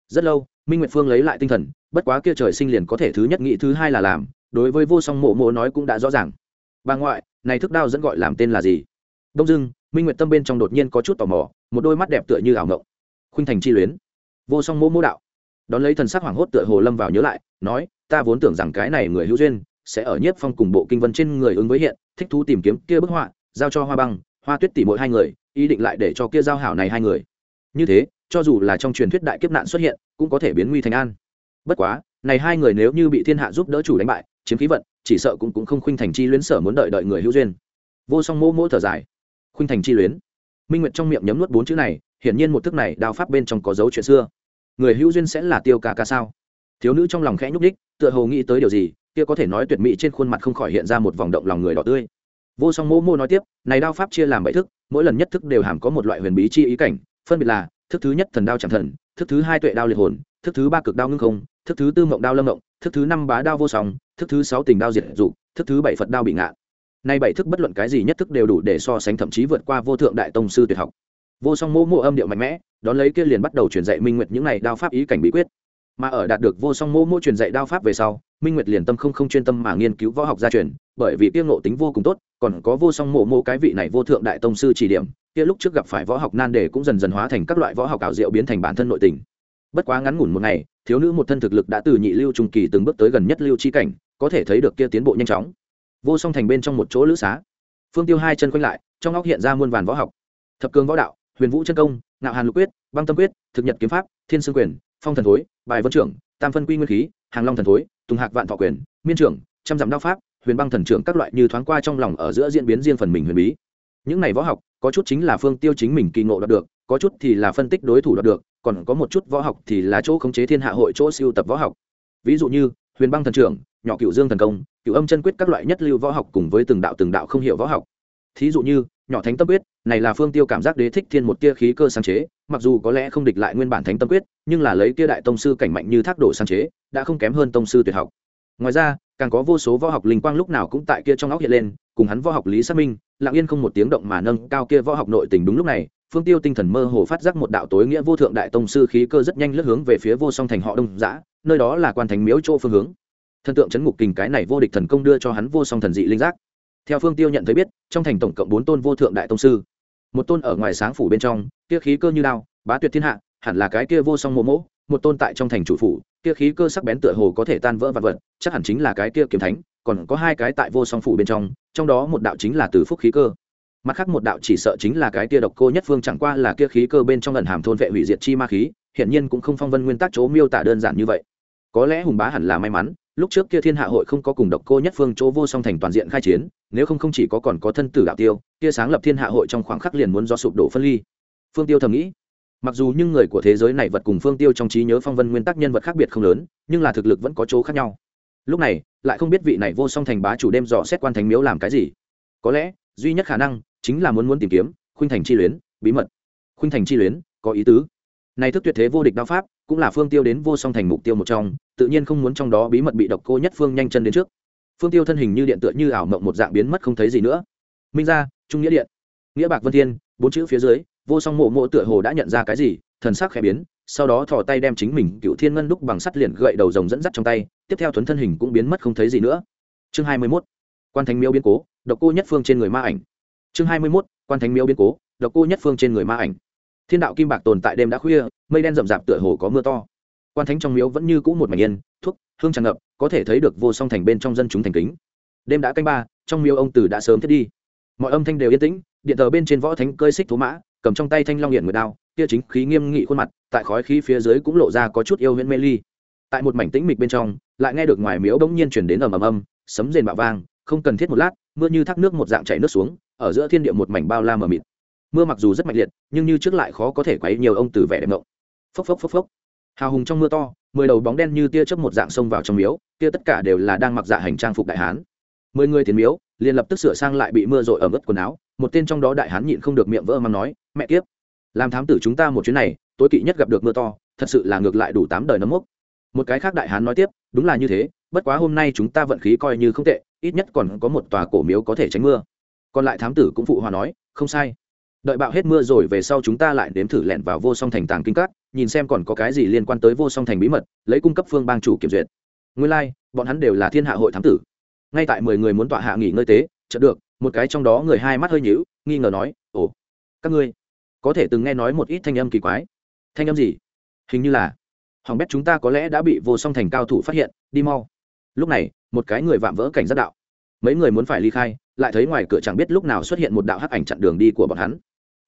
Rất lâu, minh nguyệt phương lấy lại tinh thần, bất quá kia trời sinh liền có thể thứ nhất nghĩ thứ hai là làm đối với vô song mộ mộ nói cũng đã rõ ràng. Bà ngoại, này thức đao dẫn gọi làm tên là gì? Đông dưng minh nguyệt tâm bên trong đột nhiên có chút tò mò, một đôi mắt đẹp tựa như ảo ngộng khuynh thành chi luyến. Vô song mô mô đạo. Đón lấy thần sắc hoảng hốt tựa hồ lâm vào nhớ lại, nói, ta vốn tưởng rằng cái này người hữu duyên sẽ ở nhiếp phong cùng bộ kinh vân trên người ứng với hiện, thích thú tìm kiếm kia bức họa, giao cho hoa băng, hoa tuyết tỷ mỗi hai người, ý định lại để cho kia giao hảo này hai người. Như thế, cho dù là trong truyền thuyết đại kiếp nạn xuất hiện, cũng có thể biến nguy thành an. Bất quá, này hai người nếu như bị thiên hạ giúp đỡ chủ đánh bại chiếm khí vận, chỉ sợ cũng cũng không khuynh thành chi luyến sở muốn đợi đợi người hữu duyên. Vô song mô mô thở dài. Khuynh thành chi luyến. Minh nguyệt trong miệng nhấm nuốt bốn chữ này, hiển nhiên một thức này đao pháp bên trong có dấu chuyện xưa. Người hữu duyên sẽ là tiêu ca ca sao? Thiếu nữ trong lòng khẽ nhúc đích tựa hồ nghĩ tới điều gì, kia có thể nói tuyệt mỹ trên khuôn mặt không khỏi hiện ra một vòng động lòng người đỏ tươi. Vô song mô mô nói tiếp, này đao pháp chia làm bảy thức, mỗi lần nhất thức đều hàm có một loại huyền bí chi ý cảnh, phân biệt là, thức thứ nhất thần đao chẳng thần, thức thứ hai tuệ đao liệt hồn, thức thứ ba cực đao ngưng không thức thứ tư mộng đao lâm mộng, thức thứ năm bá đao vô song, thức thứ sáu tình đao diệt dục, thức thứ bảy phật đao bị ngạn. Nay bảy thức bất luận cái gì nhất thức đều đủ để so sánh thậm chí vượt qua vô thượng đại tông sư tuyệt học. Vô song mô mô âm điệu mạnh mẽ, đón lấy kia liền bắt đầu truyền dạy minh nguyệt những này đao pháp ý cảnh bí quyết. Mà ở đạt được vô song mô mô truyền dạy đao pháp về sau, minh nguyệt liền tâm không không chuyên tâm mà nghiên cứu võ học gia truyền, bởi vì kia ngộ tính vô cùng tốt, còn có vô song mô mô cái vị này vô thượng đại tông sư chỉ điểm, kia lúc trước gặp phải võ học nan đề cũng dần dần hóa thành các loại võ học ảo diệu biến thành bản thân nội tình bất quá ngắn ngủn một ngày, thiếu nữ một thân thực lực đã từ nhị lưu trung kỳ từng bước tới gần nhất lưu chi cảnh, có thể thấy được kia tiến bộ nhanh chóng. Vô song thành bên trong một chỗ lữ xá. Phương tiêu hai chân quanh lại, trong óc hiện ra muôn vàn võ học. Thập cường võ đạo, huyền vũ chân công, ngạo hàn lục quyết, băng tâm quyết, thực nhật kiếm pháp, thiên sương quyền, phong thần thối, bài vân trưởng, tam phân quy nguyên khí, hàng long thần thối, tùng hạc vạn thọ quyền, miên trưởng, trăm dặm đao pháp, huyền băng thần trưởng các loại như thoáng qua trong lòng ở giữa diễn biến riêng phần mình huyền bí. Những này võ học, có chút chính là phương tiêu chính mình kỳ ngộ đạt được, có chút thì là phân tích đối thủ đạt được còn có một chút võ học thì là chỗ khống chế thiên hạ hội chỗ siêu tập võ học. Ví dụ như, huyền băng thần trưởng, nhỏ cựu dương thần công cựu âm chân quyết các loại nhất lưu võ học cùng với từng đạo từng đạo không hiểu võ học. Thí dụ như, nhỏ thánh tâm quyết, này là phương tiêu cảm giác đế thích thiên một tia khí cơ sáng chế, mặc dù có lẽ không địch lại nguyên bản thánh tâm quyết, nhưng là lấy kia đại tông sư cảnh mạnh như thác đổ sáng chế, đã không kém hơn tông sư tuyệt học. Ngoài ra, càng có vô số võ học linh quang lúc nào cũng tại kia trong óc hiện lên, cùng hắn võ học lý xác minh, lặng yên không một tiếng động mà nâng cao kia võ học nội tình đúng lúc này phương tiêu tinh thần mơ hồ phát giác một đạo tối nghĩa vô thượng đại tông sư khí cơ rất nhanh lướt hướng về phía vô song thành họ đông giã, nơi đó là quan thành miếu chỗ phương hướng. Thần tượng chấn ngục kình cái này vô địch thần công đưa cho hắn vô song thần dị linh giác. Theo phương tiêu nhận thấy biết, trong thành tổng cộng bốn tôn vô thượng đại tông sư. Một tôn ở ngoài sáng phủ bên trong, kia khí cơ như đao, bá tuyệt thiên hạ, hẳn là cái kia vô song mộ mỗ một tôn tại trong thành chủ phủ, kia khí cơ sắc bén tựa hồ có thể tan vỡ vật vật, chắc hẳn chính là cái kia kiếm thánh, còn có hai cái tại vô song phủ bên trong trong đó một đạo chính là từ phúc khí cơ mặt khác một đạo chỉ sợ chính là cái kia độc cô nhất phương chẳng qua là kia khí cơ bên trong lần hàm thôn vệ hủy diệt chi ma khí, hiển nhiên cũng không phong vân nguyên tắc chỗ miêu tả đơn giản như vậy. Có lẽ hùng bá hẳn là may mắn, lúc trước kia thiên hạ hội không có cùng độc cô nhất phương chỗ vô song thành toàn diện khai chiến, nếu không không chỉ có còn có thân tử đạo tiêu, kia sáng lập thiên hạ hội trong khoảng khắc liền muốn do sụp đổ phân ly. Phương tiêu thầm nghĩ, mặc dù những người của thế giới này vật cùng phương tiêu trong trí nhớ phong vân nguyên tắc nhân vật khác biệt không lớn, nhưng là thực lực vẫn có chỗ khác nhau. Lúc này, lại không biết vị này vô song thành bá chủ đêm dò xét quan thánh miếu làm cái gì. Có lẽ, duy nhất khả năng chính là muốn muốn tìm kiếm khuynh thành chi luyến, bí mật. Khuynh thành chi luyến, có ý tứ. Này thức tuyệt thế vô địch đao pháp, cũng là phương tiêu đến vô song thành mục tiêu một trong, tự nhiên không muốn trong đó bí mật bị độc cô nhất phương nhanh chân đến trước. Phương tiêu thân hình như điện tựa như ảo mộng một dạng biến mất không thấy gì nữa. Minh ra trung nghĩa điện. Nghĩa bạc vân thiên, bốn chữ phía dưới, vô song mộ mộ tựa hồ đã nhận ra cái gì, thần sắc khẽ biến, sau đó thò tay đem chính mình cựu thiên ngân đúc bằng sắt liền gậy đầu rồng dẫn dắt trong tay, tiếp theo thuấn thân hình cũng biến mất không thấy gì nữa. Chương hai mươi mốt. Quan thánh miêu biến cố, độc cô nhất phương trên người ma ảnh chương hai mươi mốt, quan thánh miếu biến cố, độc cô nhất phương trên người ma ảnh. Thiên đạo kim bạc tồn tại đêm đã khuya, mây đen rậm rạp tựa hồ có mưa to. Quan thánh trong miếu vẫn như cũ một mảnh yên, thuốc, hương tràn ngập, có thể thấy được vô song thành bên trong dân chúng thành kính. Đêm đã canh ba, trong miếu ông tử đã sớm thiết đi. Mọi âm thanh đều yên tĩnh, điện tờ bên trên võ thánh cơi xích thú mã, cầm trong tay thanh long hiện người đao, kia chính khí nghiêm nghị khuôn mặt, tại khói khí phía dưới cũng lộ ra có chút yêu huyễn mê ly. Tại một mảnh tĩnh mịch bên trong, lại nghe được ngoài miếu bỗng nhiên chuyển đến ầm ầm âm, sấm rền bạo vang, không cần thiết một lát, mưa như thác nước một dạng chảy nước xuống ở giữa thiên địa một mảnh bao la mờ mịt. Mưa mặc dù rất mạnh liệt, nhưng như trước lại khó có thể quấy nhiều ông từ vẻ đẹp ngộng. Phốc phốc phốc phốc. Hào hùng trong mưa to, mười đầu bóng đen như tia chớp một dạng xông vào trong miếu, kia tất cả đều là đang mặc dạ hành trang phục đại hán. Mười người tiến miếu, liền lập tức sửa sang lại bị mưa rội ở ướt quần áo, một tên trong đó đại hán nhịn không được miệng vỡ mang nói, mẹ kiếp, làm thám tử chúng ta một chuyến này, tối kỵ nhất gặp được mưa to, thật sự là ngược lại đủ tám đời nấm mốc. Một cái khác đại hán nói tiếp, đúng là như thế, bất quá hôm nay chúng ta vận khí coi như không tệ, ít nhất còn có một tòa cổ miếu có thể tránh mưa còn lại thám tử cũng phụ hòa nói không sai. Đợi bạo hết mưa rồi về sau chúng ta lại đếm thử lẻn vào vô song thành tàng kinh cát nhìn xem còn có cái gì liên quan tới vô song thành bí mật lấy cung cấp phương bang chủ kiểm duyệt. Nguyên lai、like, bọn hắn đều là thiên hạ hội thám tử. Ngay tại mười người muốn tọa hạ nghỉ ngơi tế chợt được một cái trong đó người hai mắt hơi nhíu nghi ngờ nói ồ các ngươi có thể từng nghe nói một ít thanh âm kỳ quái. Thanh âm gì? Hình như là hỏng bét chúng ta có lẽ đã bị vô song thành cao thủ phát hiện đi mau. Lúc này một cái người vạm vỡ cảnh giác đạo mấy người muốn phải ly khai, lại thấy ngoài cửa chẳng biết lúc nào xuất hiện một đạo hắc ảnh chặn đường đi của bọn hắn.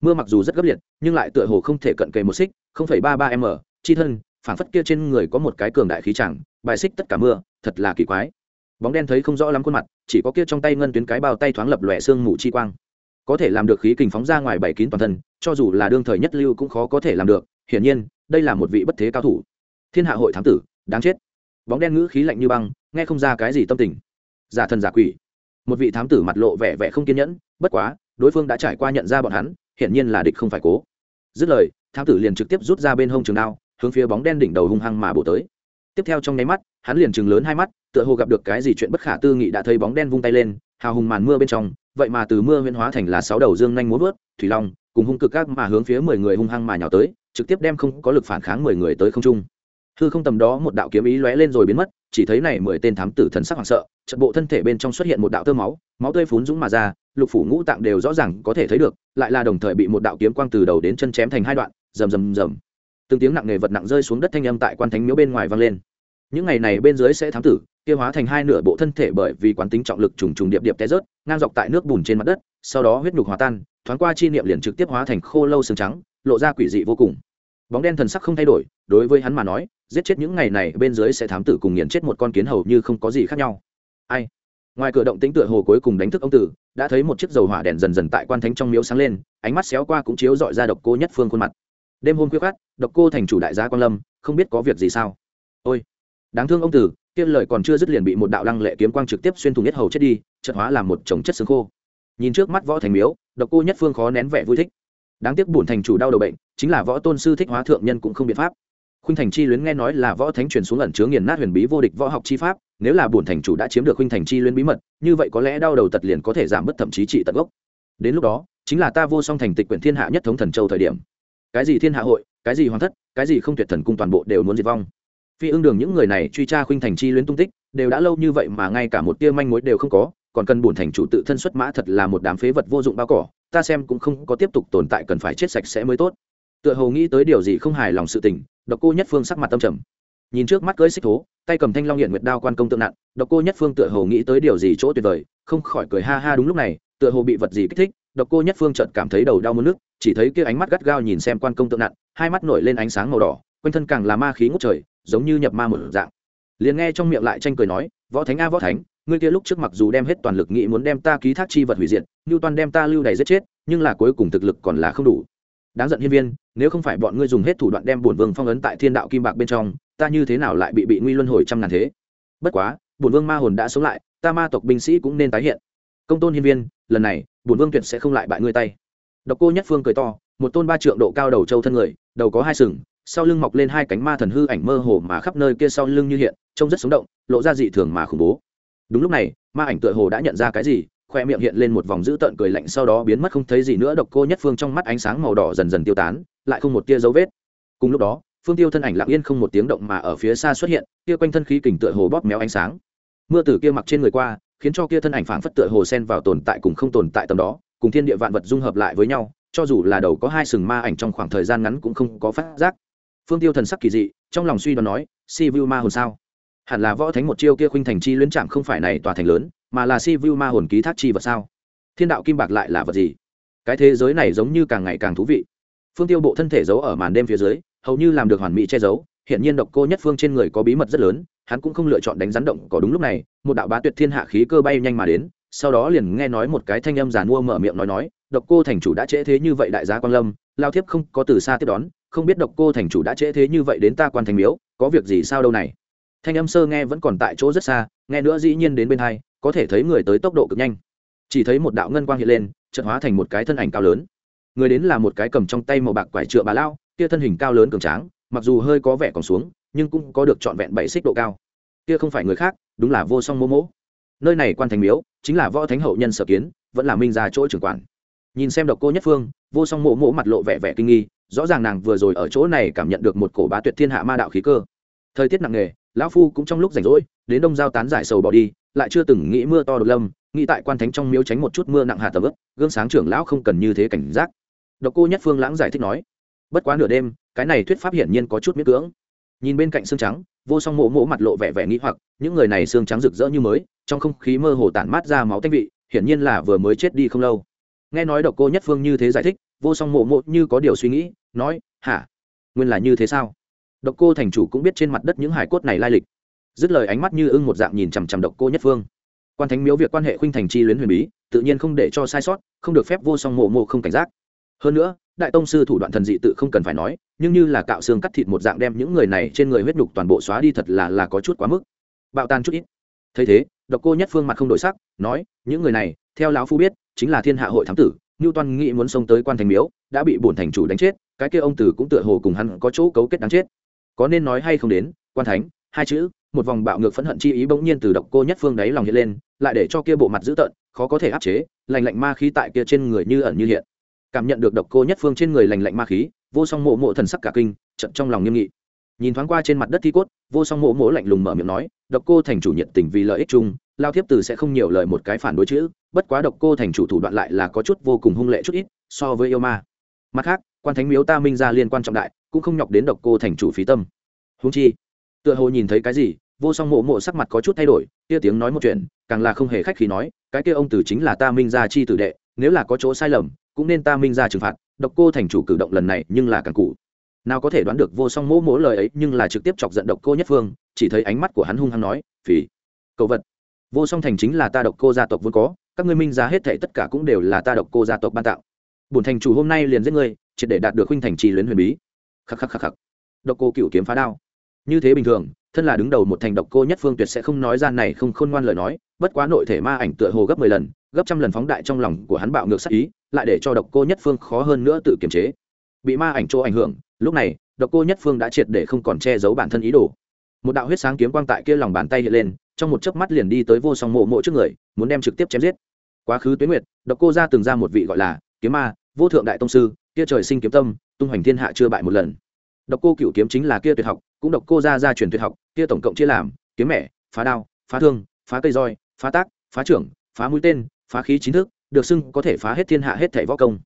Mưa mặc dù rất gấp liệt, nhưng lại tựa hồ không thể cận kề một xích, không phẩy ba ba m, chi thân, phảng phất kia trên người có một cái cường đại khí chẳng, bài xích tất cả mưa, thật là kỳ quái. Bóng đen thấy không rõ lắm khuôn mặt, chỉ có kia trong tay ngân tuyến cái bao tay thoáng lập lòe xương mù chi quang. Có thể làm được khí kình phóng ra ngoài bảy kín toàn thân, cho dù là đương thời nhất lưu cũng khó có thể làm được, hiển nhiên, đây là một vị bất thế cao thủ. Thiên hạ hội thám tử, đáng chết. Bóng đen ngữ khí lạnh như băng, nghe không ra cái gì tâm tình. Giả thần giả quỷ một vị thám tử mặt lộ vẻ vẻ không kiên nhẫn, bất quá, đối phương đã trải qua nhận ra bọn hắn, hiển nhiên là địch không phải cố. Dứt lời, thám tử liền trực tiếp rút ra bên hông trường đao, hướng phía bóng đen đỉnh đầu hung hăng mà bổ tới. Tiếp theo trong nháy mắt, hắn liền chừng lớn hai mắt, tựa hồ gặp được cái gì chuyện bất khả tư nghị đã thấy bóng đen vung tay lên, hào hùng màn mưa bên trong, vậy mà từ mưa huyên hóa thành là sáu đầu dương nhanh muốn vớt, thủy long, cùng hung cực các mà hướng phía mười người hung hăng mà nhào tới, trực tiếp đem không có lực phản kháng mười người tới không trung. Hư không tầm đó một đạo kiếm ý lóe lên rồi biến mất chỉ thấy này mười tên thám tử thần sắc hoảng sợ trận bộ thân thể bên trong xuất hiện một đạo tơ máu máu tươi phún dũng mà ra, lục phủ ngũ tạng đều rõ ràng có thể thấy được, lại là đồng thời bị một đạo kiếm quang từ đầu đến chân chém thành hai đoạn, rầm rầm rầm. Từng tiếng nặng nề vật nặng rơi xuống đất thanh âm tại quan thánh miếu bên ngoài vang lên. Những ngày này bên dưới sẽ thám tử kia hóa thành hai nửa bộ thân thể bởi vì quán tính trọng lực trùng trùng điệp điệp té rớt, ngang dọc tại nước bùn trên mặt đất, sau đó huyết nhục hòa tan, thoáng qua chi niệm liền trực tiếp hóa thành khô lâu xương trắng, lộ ra quỷ dị vô cùng. Bóng đen thần sắc không thay đổi, đối với hắn mà nói giết chết những ngày này, bên dưới sẽ thám tử cùng nghiền chết một con kiến hầu như không có gì khác nhau. Ai? Ngoài cửa động tính tựa hồ cuối cùng đánh thức ông tử, đã thấy một chiếc dầu hỏa đèn dần dần tại quan thánh trong miếu sáng lên, ánh mắt xéo qua cũng chiếu dọi ra độc cô nhất phương khuôn mặt. Đêm hôm khuya khát độc cô thành chủ đại gia quan lâm, không biết có việc gì sao? Ôi! Đáng thương ông tử, kia lời còn chưa dứt liền bị một đạo lăng lệ kiếm quang trực tiếp xuyên thủng nhất hầu chết đi chật hóa làm một chồng chất xương khô. Nhìn trước mắt võ thành miếu, độc cô nhất phương khó nén vẻ vui thích. Đáng tiếc bổn thành chủ đau đầu bệnh, chính là võ tôn sư thích hóa thượng nhân cũng không biện pháp khuynh thành chi luyến nghe nói là võ thánh truyền xuống ẩn chứa nghiền nát huyền bí vô địch võ học chi pháp, nếu là bổn thành chủ đã chiếm được khuynh thành chi luyến bí mật, như vậy có lẽ đau đầu tật liền có thể giảm bớt thậm chí trị tận gốc. Đến lúc đó, chính là ta vô song thành tịch quyển thiên hạ nhất thống thần châu thời điểm. Cái gì thiên hạ hội, cái gì hoàng thất, cái gì không tuyệt thần cung toàn bộ đều muốn diệt vong. Phi ương đường những người này truy tra khuynh thành chi luyến tung tích, đều đã lâu như vậy mà ngay cả một tia manh mối đều không có, còn cần bổn thành chủ tự thân xuất mã thật là một đám phế vật vô dụng bao cỏ, ta xem cũng không có tiếp tục tồn tại cần phải chết sạch sẽ mới tốt tựa hồ nghĩ tới điều gì không hài lòng sự tình, độc cô nhất phương sắc mặt tâm trầm. Nhìn trước mắt cưới xích thố, tay cầm thanh long hiện nguyệt đao quan công tượng nặng, độc cô nhất phương tựa hồ nghĩ tới điều gì chỗ tuyệt vời, không khỏi cười ha ha đúng lúc này, tựa hồ bị vật gì kích thích, độc cô nhất phương chợt cảm thấy đầu đau mất nước chỉ thấy kia ánh mắt gắt gao nhìn xem quan công tượng nặng, hai mắt nổi lên ánh sáng màu đỏ, quanh thân càng là ma khí ngút trời, giống như nhập ma một dạng. Liền nghe trong miệng lại tranh cười nói, võ thánh a, võ thánh, ngươi kia lúc trước mặc dù đem hết toàn lực nghĩ muốn đem ta ký thác chi vật hủy diệt như toàn đem ta lưu đầy giết chết, nhưng là cuối cùng thực lực còn là không đủ đáng giận hiên viên, nếu không phải bọn ngươi dùng hết thủ đoạn đem bổn vương phong ấn tại thiên đạo kim bạc bên trong, ta như thế nào lại bị bị nguy luân hồi trăm ngàn thế? Bất quá, bổn vương ma hồn đã sống lại, ta ma tộc binh sĩ cũng nên tái hiện. Công tôn hiên viên, lần này, bổn vương tuyệt sẽ không lại bại ngươi tay. Độc cô nhất phương cười to, một tôn ba trượng độ cao đầu châu thân người, đầu có hai sừng, sau lưng mọc lên hai cánh ma thần hư ảnh mơ hồ mà khắp nơi kia sau lưng như hiện, trông rất sống động, lộ ra dị thường mà khủng bố. Đúng lúc này, ma ảnh tựa hồ đã nhận ra cái gì khoe miệng hiện lên một vòng dữ tợn cười lạnh, sau đó biến mất không thấy gì nữa, độc cô nhất phương trong mắt ánh sáng màu đỏ dần dần tiêu tán, lại không một tia dấu vết. Cùng lúc đó, phương tiêu thân ảnh lặng yên không một tiếng động mà ở phía xa xuất hiện, kia quanh thân khí kình tựa hồ bóp méo ánh sáng. Mưa từ kia mặc trên người qua, khiến cho kia thân ảnh phảng phất tựa hồ sen vào tồn tại cùng không tồn tại tầm đó, cùng thiên địa vạn vật dung hợp lại với nhau, cho dù là đầu có hai sừng ma ảnh trong khoảng thời gian ngắn cũng không có phát giác. Phương tiêu thần sắc kỳ dị, trong lòng suy đoán nói, si vu ma hồn sao? Hẳn là võ thánh một chiêu kia khuynh thành chi luyến chạm không phải này tòa thành lớn mà là si vu ma hồn ký thác chi vật sao? Thiên đạo kim bạc lại là vật gì? Cái thế giới này giống như càng ngày càng thú vị. Phương tiêu bộ thân thể giấu ở màn đêm phía dưới, hầu như làm được hoàn mỹ che giấu hiện nhiên độc cô nhất phương trên người có bí mật rất lớn, hắn cũng không lựa chọn đánh rắn động có đúng lúc này, một đạo bá tuyệt thiên hạ khí cơ bay nhanh mà đến, sau đó liền nghe nói một cái thanh âm giàn mua mở miệng nói nói, độc cô thành chủ đã trễ thế như vậy đại gia quan lâm, lao thiếp không có từ xa tiếp đón, không biết độc cô thành chủ đã trễ thế như vậy đến ta quan thành miếu, có việc gì sao đâu này? Thanh âm sơ nghe vẫn còn tại chỗ rất xa, nghe nữa dĩ nhiên đến bên hai có thể thấy người tới tốc độ cực nhanh. Chỉ thấy một đạo ngân quang hiện lên trận hóa thành một cái thân ảnh cao lớn. Người đến là một cái cầm trong tay màu bạc quải trượng bà lao kia thân hình cao lớn cường tráng, mặc dù hơi có vẻ còn xuống, nhưng cũng có được trọn vẹn bảy xích độ cao. Kia không phải người khác, đúng là vô song mô mỗ nơi này quan thành miếu, chính là võ thánh hậu nhân sở kiến, vẫn là minh ra chỗ trưởng quản. Nhìn xem độc cô nhất phương, vô song mộ mỗ mặt lộ vẻ vẻ kinh nghi, rõ ràng nàng vừa rồi ở chỗ này cảm nhận được một cổ bá tuyệt thiên hạ ma đạo khí cơ. Thời tiết nặng nề, lão phu cũng trong lúc rảnh rỗi, đến đông giao tán giải sầu bỏ đi lại chưa từng nghĩ mưa to đột lâm, nghĩ tại quan thánh trong miếu tránh một chút mưa nặng hạt tầm ướp gương sáng trưởng lão không cần như thế cảnh giác. Độc cô nhất phương lãng giải thích nói, bất quá nửa đêm, cái này thuyết pháp hiển nhiên có chút miễn cưỡng. Nhìn bên cạnh xương trắng, vô song mộ mộ mặt lộ vẻ vẻ nghĩ hoặc, những người này xương trắng rực rỡ như mới, trong không khí mơ hồ tản mát ra máu tanh vị, hiển nhiên là vừa mới chết đi không lâu. Nghe nói độc cô nhất phương như thế giải thích, vô song mộ mộ như có điều suy nghĩ, nói, hả? Nguyên là như thế sao? Độc cô thành chủ cũng biết trên mặt đất những hải cốt này lai lịch dứt lời ánh mắt như ưng một dạng nhìn chằm chằm độc cô nhất phương. Quan thánh miếu việc quan hệ khuynh thành chi luyến huyền bí, tự nhiên không để cho sai sót, không được phép vô song mộ mộ không cảnh giác. Hơn nữa, đại tông sư thủ đoạn thần dị tự không cần phải nói, nhưng như là cạo xương cắt thịt một dạng đem những người này trên người huyết nhục toàn bộ xóa đi thật là là có chút quá mức. Bạo tan chút ít. Thấy thế, độc cô nhất phương mặt không đổi sắc, nói, những người này, theo lão phu biết, chính là thiên hạ hội thám tử như toàn nghị muốn xông tới quan thành miếu, đã bị bổn thành chủ đánh chết, cái kia ông tử cũng tựa hồ cùng hắn có chỗ cấu kết đáng chết. Có nên nói hay không đến, quan thánh, hai chữ một vòng bạo ngược phẫn hận chi ý bỗng nhiên từ độc cô nhất phương đáy lòng hiện lên, lại để cho kia bộ mặt dữ tợn, khó có thể áp chế lành lạnh ma khí tại kia trên người như ẩn như hiện. Cảm nhận được độc cô nhất phương trên người lành lạnh ma khí, vô song mộ mộ thần sắc cả kinh, trận trong lòng nghiêm nghị. Nhìn thoáng qua trên mặt đất thi cốt, vô song mộ mộ lạnh lùng mở miệng nói, độc cô thành chủ nhiệt tình vì lợi ích chung, lao thiếp từ sẽ không nhiều lời một cái phản đối chữ, bất quá độc cô thành chủ thủ đoạn lại là có chút vô cùng hung lệ chút ít, so với yêu ma. Mặt khác, quan thánh miếu ta minh ra liên quan trọng đại, cũng không nhọc đến độc cô thành chủ phí tâm. Húng chi, tựa hồ nhìn thấy cái gì vô song mộ mộ sắc mặt có chút thay đổi, kia tiếng nói một chuyện, càng là không hề khách khí nói, cái kia ông tử chính là ta minh gia chi tử đệ, nếu là có chỗ sai lầm, cũng nên ta minh ra trừng phạt, độc cô thành chủ cử động lần này nhưng là càng cụ nào có thể đoán được vô song mỗ mỗ lời ấy nhưng là trực tiếp chọc giận độc cô nhất phương, chỉ thấy ánh mắt của hắn hung hăng nói phỉ cậu vật, vô song thành chính là ta độc cô gia tộc vốn có, các ngươi minh ra hết thệ tất cả cũng đều là ta độc cô gia tộc ban tạo. Bổn thành chủ hôm nay liền giết ngươi, triệt để đạt được huynh thành trì luyến huyền bí. Khắc khắc khắc khắc. Độc cô cựu kiếm phá đao như thế bình thường, thân là đứng đầu một thành độc cô nhất phương tuyệt sẽ không nói ra này không khôn ngoan lời nói, bất quá nội thể ma ảnh tựa hồ gấp mười lần, gấp trăm lần phóng đại trong lòng của hắn bạo ngược sắc ý, lại để cho độc cô nhất phương khó hơn nữa tự kiềm chế. Bị ma ảnh chỗ ảnh hưởng, lúc này, độc cô nhất phương đã triệt để không còn che giấu bản thân ý đồ. Một đạo huyết sáng kiếm quang tại kia lòng bàn tay hiện lên, trong một chớp mắt liền đi tới vô song mộ mộ trước người, muốn đem trực tiếp chém giết. Quá khứ tuyến nguyệt, độc cô ra từng ra một vị gọi là kiếm ma, vô thượng đại tông sư, kia trời sinh kiếm tâm, tung hoành thiên hạ chưa bại một lần độc cô cựu kiếm chính là kia tuyệt học, cũng độc cô ra ra truyền tuyệt học, kia tổng cộng chia làm, kiếm mẹ, phá đao, phá thương, phá cây roi, phá tác, phá trưởng, phá mũi tên, phá khí chính thức được xưng có thể phá hết thiên hạ hết thảy võ công.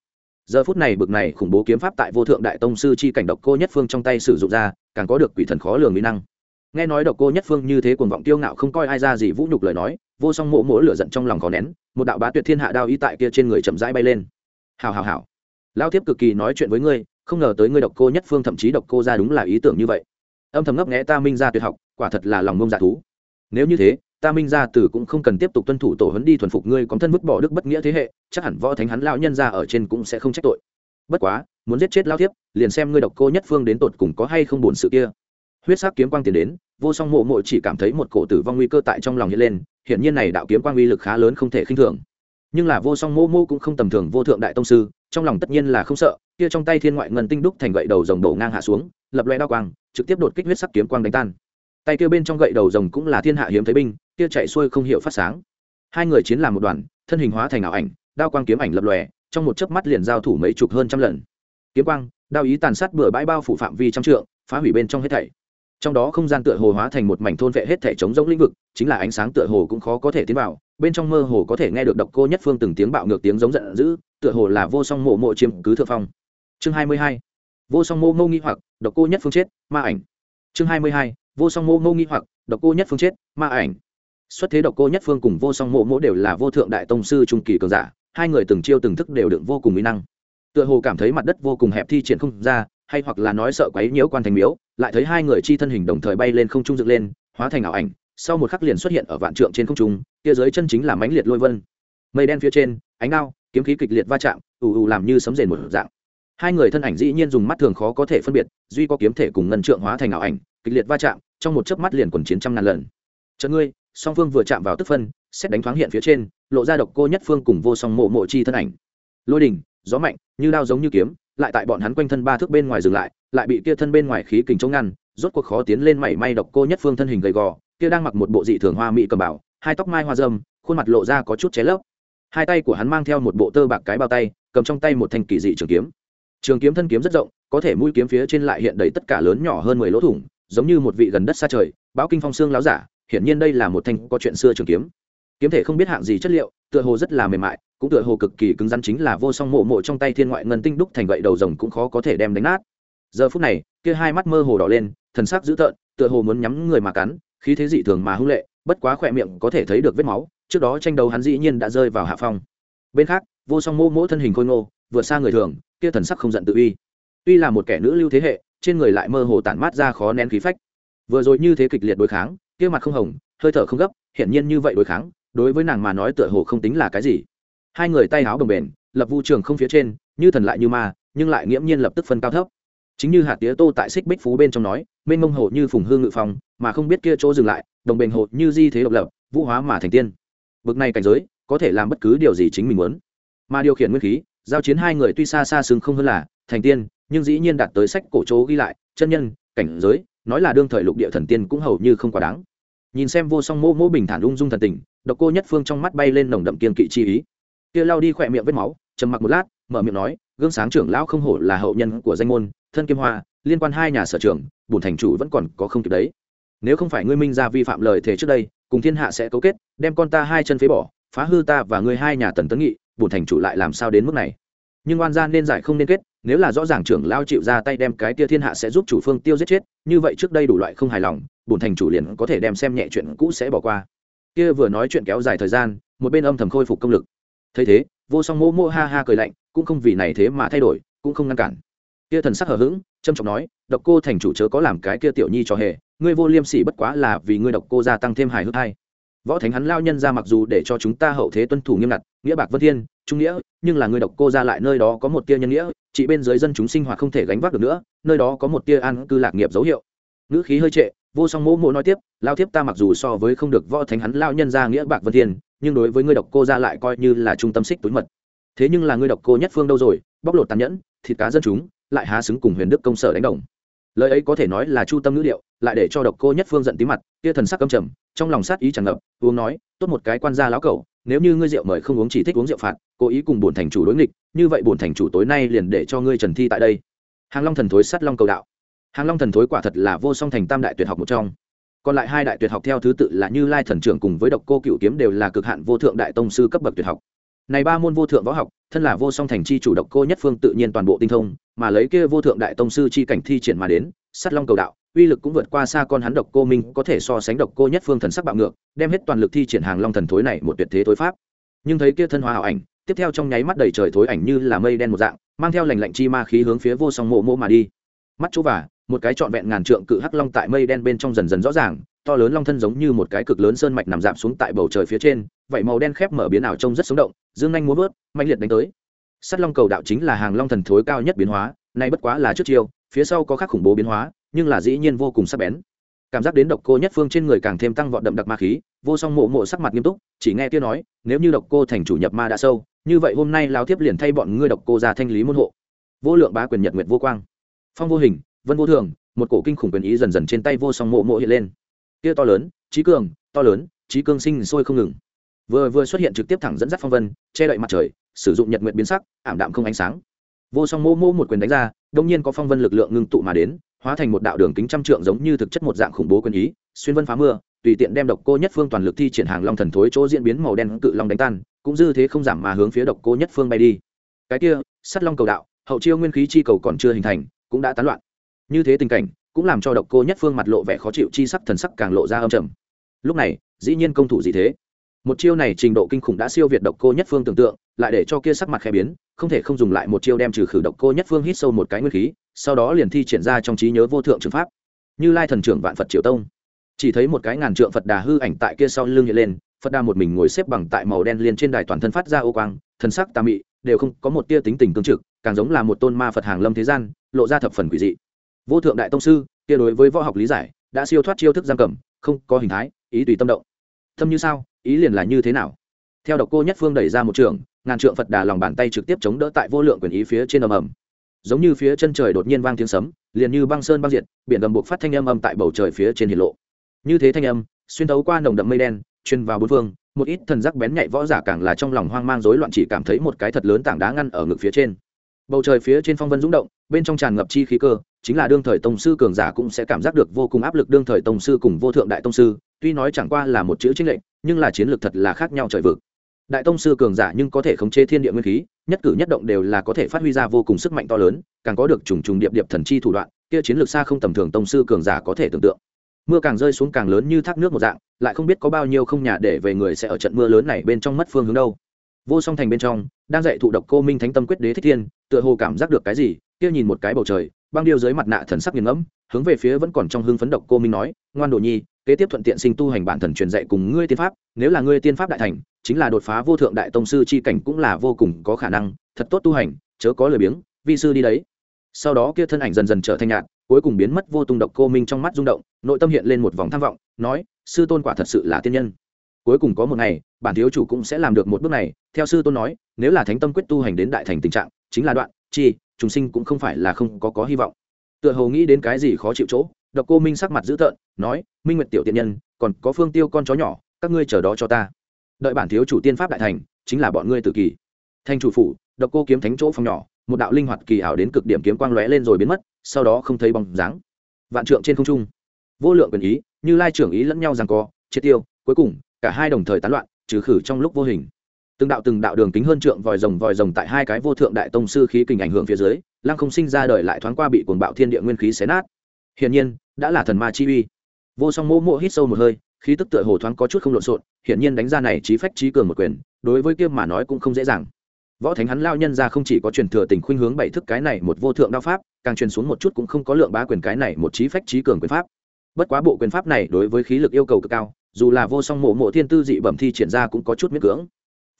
Giờ phút này bực này khủng bố kiếm pháp tại vô thượng đại tông sư chi cảnh độc cô nhất phương trong tay sử dụng ra, càng có được quỷ thần khó lường mỹ năng. Nghe nói độc cô nhất phương như thế cuồng vọng tiêu ngạo không coi ai ra gì vũ nhục lời nói, vô song mộ mỗ lửa giận trong lòng khó nén, một đạo bá tuyệt thiên hạ đao ý tại kia trên người chậm rãi bay lên. Hào hào hào lao tiếp cực kỳ nói chuyện với ngươi không ngờ tới ngươi độc cô nhất phương thậm chí độc cô ra đúng là ý tưởng như vậy. Âm thầm ngấp nghẽ ta minh ra tuyệt học, quả thật là lòng ngông dạ thú. Nếu như thế, ta minh gia tử cũng không cần tiếp tục tuân thủ tổ huấn đi thuần phục ngươi có thân vứt bỏ đức bất nghĩa thế hệ, chắc hẳn võ thánh hắn lão nhân ra ở trên cũng sẽ không trách tội. Bất quá, muốn giết chết lao thiếp, liền xem ngươi độc cô nhất phương đến tột cùng có hay không buồn sự kia. Huyết sắc kiếm quang tiền đến, vô song mộ mộ chỉ cảm thấy một cổ tử vong nguy cơ tại trong lòng hiện lên hiện nhiên này đạo kiếm quang uy lực khá lớn không thể khinh thường. Nhưng là vô song mô mô cũng không tầm thường vô thượng đại tông sư trong lòng tất nhiên là không sợ, kia trong tay thiên ngoại ngân tinh đúc thành gậy đầu rồng đổ ngang hạ xuống, lập loe đao quang, trực tiếp đột kích huyết sắc kiếm quang đánh tan. Tay kia bên trong gậy đầu rồng cũng là thiên hạ hiếm thấy binh, kia chạy xuôi không hiểu phát sáng. Hai người chiến làm một đoàn, thân hình hóa thành ảo ảnh, đao quang kiếm ảnh lập lòe trong một chớp mắt liền giao thủ mấy chục hơn trăm lần. Kiếm quang, đao ý tàn sát bừa bãi bao phủ phạm vi trăm trượng, phá hủy bên trong hết thảy. Trong đó không gian tựa hồ hóa thành một mảnh thôn vệ hết thảy chống rỗng lĩnh vực, chính là ánh sáng tựa hồ cũng khó có thể tiến vào bên trong mơ hồ có thể nghe được độc cô nhất phương từng tiếng bạo ngược tiếng giống giận dữ, tựa hồ là vô song mộ mộ chiếm cứ thượng phong. Chương hai mươi hai, vô song mô mô nghi hoặc, độc cô nhất phương chết, ma ảnh. Chương hai mươi hai, vô song mô mô nghi hoặc, độc cô nhất phương chết, ma ảnh. Xuất thế độc cô nhất phương cùng vô song mộ mỗ đều là vô thượng đại tông sư trung kỳ cường giả, hai người từng chiêu từng thức đều đựng vô cùng mỹ năng. Tựa hồ cảm thấy mặt đất vô cùng hẹp thi triển không ra, hay hoặc là nói sợ quấy nhiễu quan thành miếu, lại thấy hai người chi thân hình đồng thời bay lên không trung dựng lên, hóa thành ảo ảnh sau một khắc liền xuất hiện ở vạn trượng trên không trung, kia dưới chân chính là mãnh liệt lôi vân. Mây đen phía trên, ánh ao, kiếm khí kịch liệt va chạm, ù ù làm như sấm rền một dạng. Hai người thân ảnh dĩ nhiên dùng mắt thường khó có thể phân biệt, duy có kiếm thể cùng ngân trượng hóa thành ảo ảnh, kịch liệt va chạm, trong một chớp mắt liền quần chiến trăm ngàn lần. Trận ngươi, song phương vừa chạm vào tức phân, xét đánh thoáng hiện phía trên, lộ ra độc cô nhất phương cùng vô song mộ mộ chi thân ảnh. Lôi đình gió mạnh, như đao giống như kiếm, lại tại bọn hắn quanh thân ba thước bên ngoài dừng lại lại bị kia thân bên ngoài khí kình chống ngăn, rốt cuộc khó tiến lên mảy may độc cô nhất phương thân hình gầy gò kia đang mặc một bộ dị thường hoa mỹ cầm bảo, hai tóc mai hoa dâm khuôn mặt lộ ra có chút ché lấp. Hai tay của hắn mang theo một bộ tơ bạc cái bao tay, cầm trong tay một thanh kỳ dị trường kiếm. Trường kiếm thân kiếm rất rộng, có thể mũi kiếm phía trên lại hiện đầy tất cả lớn nhỏ hơn mười lỗ thủng, giống như một vị gần đất xa trời, báo kinh phong xương láo giả, hiển nhiên đây là một thanh có chuyện xưa trường kiếm. Kiếm thể không biết hạng gì chất liệu, tựa hồ rất là mềm mại, cũng tựa hồ cực kỳ cứng rắn chính là vô song mộ mộ trong tay thiên ngoại ngân tinh đúc thành gậy đầu rồng cũng khó có thể đem đánh nát. Giờ phút này, kia hai mắt mơ hồ đỏ lên, thần sắc dữ tợn, tựa hồ muốn nhắm người mà cắn khí thế dị thường mà hung lệ, bất quá khỏe miệng có thể thấy được vết máu, trước đó tranh đấu hắn dĩ nhiên đã rơi vào hạ phong. Bên khác, vô song mô mỗ thân hình khôi ngô, vượt xa người thường, kia thần sắc không giận tự uy. Tuy là một kẻ nữ lưu thế hệ, trên người lại mơ hồ tản mát ra khó nén khí phách. Vừa rồi như thế kịch liệt đối kháng, kia mặt không hồng, hơi thở không gấp, hiển nhiên như vậy đối kháng, đối với nàng mà nói tựa hồ không tính là cái gì. Hai người tay áo đồng bền, lập vu trường không phía trên, như thần lại như ma, nhưng lại nghiễm nhiên lập tức phân cao thấp. Chính như hạt tía tô tại xích bích phú bên trong nói mênh mông hồ như phùng hương ngự phòng mà không biết kia chỗ dừng lại, đồng bền hồ như di thế độc lập, vũ hóa mà thành tiên. Bực này cảnh giới, có thể làm bất cứ điều gì chính mình muốn. Mà điều khiển nguyên khí, giao chiến hai người tuy xa xa xứng không hơn là thành tiên, nhưng dĩ nhiên đạt tới sách cổ chỗ ghi lại, chân nhân, cảnh giới, nói là đương thời lục địa thần tiên cũng hầu như không quá đáng. Nhìn xem vô song mô mô bình thản ung dung thần tình, độc cô nhất phương trong mắt bay lên nồng đậm kiên kỵ chi ý. Kia lao đi khỏe miệng vết máu, trầm mặc một lát, mở miệng nói, gương sáng trưởng lão không hổ là hậu nhân của danh môn, thân kim hoa, liên quan hai nhà sở trưởng bùn thành chủ vẫn còn có không kịp đấy. Nếu không phải ngươi minh ra vi phạm lời thề trước đây, cùng thiên hạ sẽ cấu kết, đem con ta hai chân phế bỏ, phá hư ta và ngươi hai nhà tần tấn nghị bùn thành chủ lại làm sao đến mức này? Nhưng oan gia nên giải không nên kết, nếu là rõ ràng trưởng lao chịu ra tay đem cái tia thiên hạ sẽ giúp chủ phương tiêu giết chết, như vậy trước đây đủ loại không hài lòng bùn thành chủ liền có thể đem xem nhẹ chuyện cũ sẽ bỏ qua. Kia vừa nói chuyện kéo dài thời gian, một bên âm thầm khôi phục công lực. Thấy thế, vô song mô mô ha ha cười lạnh, cũng không vì này thế mà thay đổi, cũng không ngăn cản. Kia thần sắc hờ hững trâm trọng nói, độc cô thành chủ chớ có làm cái kia tiểu nhi cho hề, ngươi vô liêm sỉ bất quá là vì ngươi độc cô gia tăng thêm hài hước hay. Võ thánh hắn lao nhân ra mặc dù để cho chúng ta hậu thế tuân thủ nghiêm ngặt, nghĩa bạc vân thiên, trung nghĩa, nhưng là ngươi độc cô ra lại nơi đó có một tia nhân nghĩa chỉ bên dưới dân chúng sinh hoạt không thể gánh vác được nữa, nơi đó có một tia an cư lạc nghiệp dấu hiệu. Ngữ khí hơi trệ, vô song mỗ mỗ nói tiếp, lao thiếp ta mặc dù so với không được võ thánh hắn lao nhân ra nghĩa bạc vân thiên, nhưng đối với ngươi độc cô ra lại coi như là trung tâm xích túi mật. Thế nhưng là ngươi độc cô nhất phương đâu rồi, bóc lột tàn nhẫn, thịt cá dân chúng lại há xứng cùng huyền đức công sở đánh đồng. Lời ấy có thể nói là chu tâm ngữ điệu, lại để cho độc cô nhất phương giận tí mặt kia thần sắc căm trầm, trong lòng sát ý tràn ngập, uống nói, tốt một cái quan gia lão cẩu, nếu như ngươi rượu mời không uống chỉ thích uống rượu phạt, cố ý cùng bổn thành chủ đối nghịch, như vậy bổn thành chủ tối nay liền để cho ngươi trần thi tại đây. Hàng long thần thối sát long cầu đạo. Hàng long thần thối quả thật là vô song thành tam đại tuyệt học một trong. Còn lại hai đại tuyệt học theo thứ tự là như lai thần trưởng cùng với độc cô cựu kiếm đều là cực hạn vô thượng đại tông sư cấp bậc tuyệt học này ba môn vô thượng võ học, thân là vô song thành chi chủ độc cô nhất phương tự nhiên toàn bộ tinh thông, mà lấy kia vô thượng đại tông sư chi cảnh thi triển mà đến sắt long cầu đạo, uy lực cũng vượt qua xa con hắn độc cô minh, có thể so sánh độc cô nhất phương thần sắc bạo ngược, đem hết toàn lực thi triển hàng long thần thối này một tuyệt thế thối pháp. Nhưng thấy kia thân hóa ảo ảnh, tiếp theo trong nháy mắt đầy trời thối ảnh như là mây đen một dạng, mang theo lành lạnh chi ma khí hướng phía vô song mộ mộ mà đi. Mắt chỗ và một cái trọn vẹn ngàn trượng cự hắc long tại mây đen bên trong dần dần rõ ràng, to lớn long thân giống như một cái cực lớn sơn mạch nằm giảm xuống tại bầu trời phía trên, vậy màu đen khép mở biến ảo trông rất sống động dương anh muốn vớt, mạnh liệt đánh tới. Sắt long cầu đạo chính là hàng long thần thối cao nhất biến hóa, nay bất quá là trước chiêu, phía sau có khác khủng bố biến hóa, nhưng là dĩ nhiên vô cùng sắc bén. Cảm giác đến độc cô nhất phương trên người càng thêm tăng vọt đậm đặc ma khí, vô song mộ mộ sắc mặt nghiêm túc, chỉ nghe kia nói, nếu như độc cô thành chủ nhập ma đã sâu, như vậy hôm nay lao tiếp liền thay bọn ngươi độc cô ra thanh lý môn hộ. Vô lượng bá quyền nhật nguyệt vô quang. Phong vô hình, vân vô thường, một cổ kinh khủng quyền ý dần dần trên tay vô song mộ mộ hiện lên. Kia to lớn, trí cường, to lớn, trí cương sinh sôi không ngừng vừa vừa xuất hiện trực tiếp thẳng dẫn dắt phong vân, che đậy mặt trời, sử dụng nhật nguyện biến sắc, ảm đạm không ánh sáng. Vô song mô mô một quyền đánh ra, đông nhiên có phong vân lực lượng ngưng tụ mà đến, hóa thành một đạo đường kính trăm trượng giống như thực chất một dạng khủng bố quyền ý, xuyên vân phá mưa, tùy tiện đem độc cô nhất phương toàn lực thi triển hàng long thần thối chỗ diễn biến màu đen cự long đánh tan, cũng dư thế không giảm mà hướng phía độc cô nhất phương bay đi. Cái kia sắt long cầu đạo, hậu chiêu nguyên khí chi cầu còn chưa hình thành, cũng đã tán loạn. Như thế tình cảnh, cũng làm cho độc cô nhất phương mặt lộ vẻ khó chịu, chi sắc thần sắc càng lộ ra âm trầm. Lúc này, dĩ nhiên công thủ gì thế một chiêu này trình độ kinh khủng đã siêu việt độc cô nhất phương tưởng tượng, lại để cho kia sắc mặt khẽ biến, không thể không dùng lại một chiêu đem trừ khử độc cô nhất phương hít sâu một cái nguyên khí, sau đó liền thi triển ra trong trí nhớ vô thượng trường pháp. Như lai thần trưởng vạn phật triều tông. Chỉ thấy một cái ngàn trượng phật đà hư ảnh tại kia sau lưng hiện lên, phật đà một mình ngồi xếp bằng tại màu đen liền trên đài toàn thân phát ra ô quang, thần sắc tà mị, đều không có một tia tính tình cương trực, càng giống là một tôn ma phật hàng lâm thế gian, lộ ra thập phần quỷ dị. Vô thượng đại tông sư, kia đối với võ học lý giải, đã siêu thoát chiêu thức giam cầm, không có hình thái, ý tùy tâm động. Tâm như sao? Ý liền là như thế nào? Theo độc cô nhất phương đẩy ra một trường, ngàn trượng phật đà lòng bàn tay trực tiếp chống đỡ tại vô lượng quyền ý phía trên ầm ầm. Giống như phía chân trời đột nhiên vang tiếng sấm, liền như băng sơn băng diệt, biển gầm buộc phát thanh âm âm tại bầu trời phía trên hiển lộ. Như thế thanh âm, xuyên thấu qua nồng đậm mây đen, truyền vào bốn phương, một ít thần giác bén nhạy võ giả càng là trong lòng hoang mang rối loạn chỉ cảm thấy một cái thật lớn tảng đá ngăn ở ngực phía trên bầu trời phía trên phong vân rung động, bên trong tràn ngập chi khí cơ, chính là đương thời tông sư cường giả cũng sẽ cảm giác được vô cùng áp lực đương thời tông sư cùng vô thượng đại tông sư, tuy nói chẳng qua là một chữ chính lệnh nhưng là chiến lược thật là khác nhau trời vực. Đại tông sư cường giả nhưng có thể khống chế thiên địa nguyên khí, nhất cử nhất động đều là có thể phát huy ra vô cùng sức mạnh to lớn, càng có được trùng trùng điệp điệp thần chi thủ đoạn, kia chiến lược xa không tầm thường tông sư cường giả có thể tưởng tượng. Mưa càng rơi xuống càng lớn như thác nước một dạng, lại không biết có bao nhiêu không nhà để về người sẽ ở trận mưa lớn này bên trong mất phương hướng đâu vô song thành bên trong, đang dạy thụ độc cô minh thánh tâm quyết đế thích thiên, tựa hồ cảm giác được cái gì, kia nhìn một cái bầu trời, băng điêu dưới mặt nạ thần sắc nghiền ngẫm, hướng về phía vẫn còn trong hưng phấn độc cô minh nói, ngoan đồ nhi, kế tiếp thuận tiện sinh tu hành bản thần truyền dạy cùng ngươi tiên pháp, nếu là ngươi tiên pháp đại thành, chính là đột phá vô thượng đại tông sư chi cảnh cũng là vô cùng có khả năng, thật tốt tu hành, chớ có lời biếng, vi sư đi đấy. Sau đó kia thân ảnh dần dần trở thành nhạt, cuối cùng biến mất vô tung độc cô minh trong mắt rung động, nội tâm hiện lên một vòng tham vọng, nói, sư tôn quả thật sự là tiên nhân cuối cùng có một ngày, bản thiếu chủ cũng sẽ làm được một bước này. Theo sư tôn nói, nếu là thánh tâm quyết tu hành đến đại thành tình trạng, chính là đoạn, chi chúng sinh cũng không phải là không có có hy vọng. Tựa hồ nghĩ đến cái gì khó chịu chỗ, độc cô minh sắc mặt dữ tợn, nói, minh nguyệt tiểu tiện nhân, còn có phương tiêu con chó nhỏ, các ngươi chờ đó cho ta. Đợi bản thiếu chủ tiên pháp đại thành, chính là bọn ngươi tự kỳ. Thanh chủ phủ, độc cô kiếm thánh chỗ phòng nhỏ, một đạo linh hoạt kỳ ảo đến cực điểm kiếm quang lóe lên rồi biến mất, sau đó không thấy bóng dáng. Vạn trượng trên không trung. Vô lượng quyền ý, như lai trưởng ý lẫn nhau rằng co, triệt tiêu, cuối cùng cả hai đồng thời tán loạn, trừ khử trong lúc vô hình. Từng đạo từng đạo đường kính hơn trượng vòi rồng vòi rồng tại hai cái vô thượng đại tông sư khí kình ảnh hưởng phía dưới, lăng không sinh ra đời lại thoáng qua bị cuồng bạo thiên địa nguyên khí xé nát. Hiển nhiên, đã là thần ma chi uy. Vô song mô mô hít sâu một hơi, khí tức tựa hồ thoáng có chút không lộn xộn, hiển nhiên đánh ra này trí phách trí cường một quyền, đối với kia mà nói cũng không dễ dàng. Võ thánh hắn lao nhân ra không chỉ có truyền thừa tình khuynh hướng bảy thức cái này một vô thượng đao pháp, càng truyền xuống một chút cũng không có lượng bá quyền cái này một trí phách trí cường quyền pháp. Bất quá bộ quyền pháp này đối với khí lực yêu cầu cực cao dù là vô song mộ mộ thiên tư dị bẩm thi triển ra cũng có chút miễn cưỡng.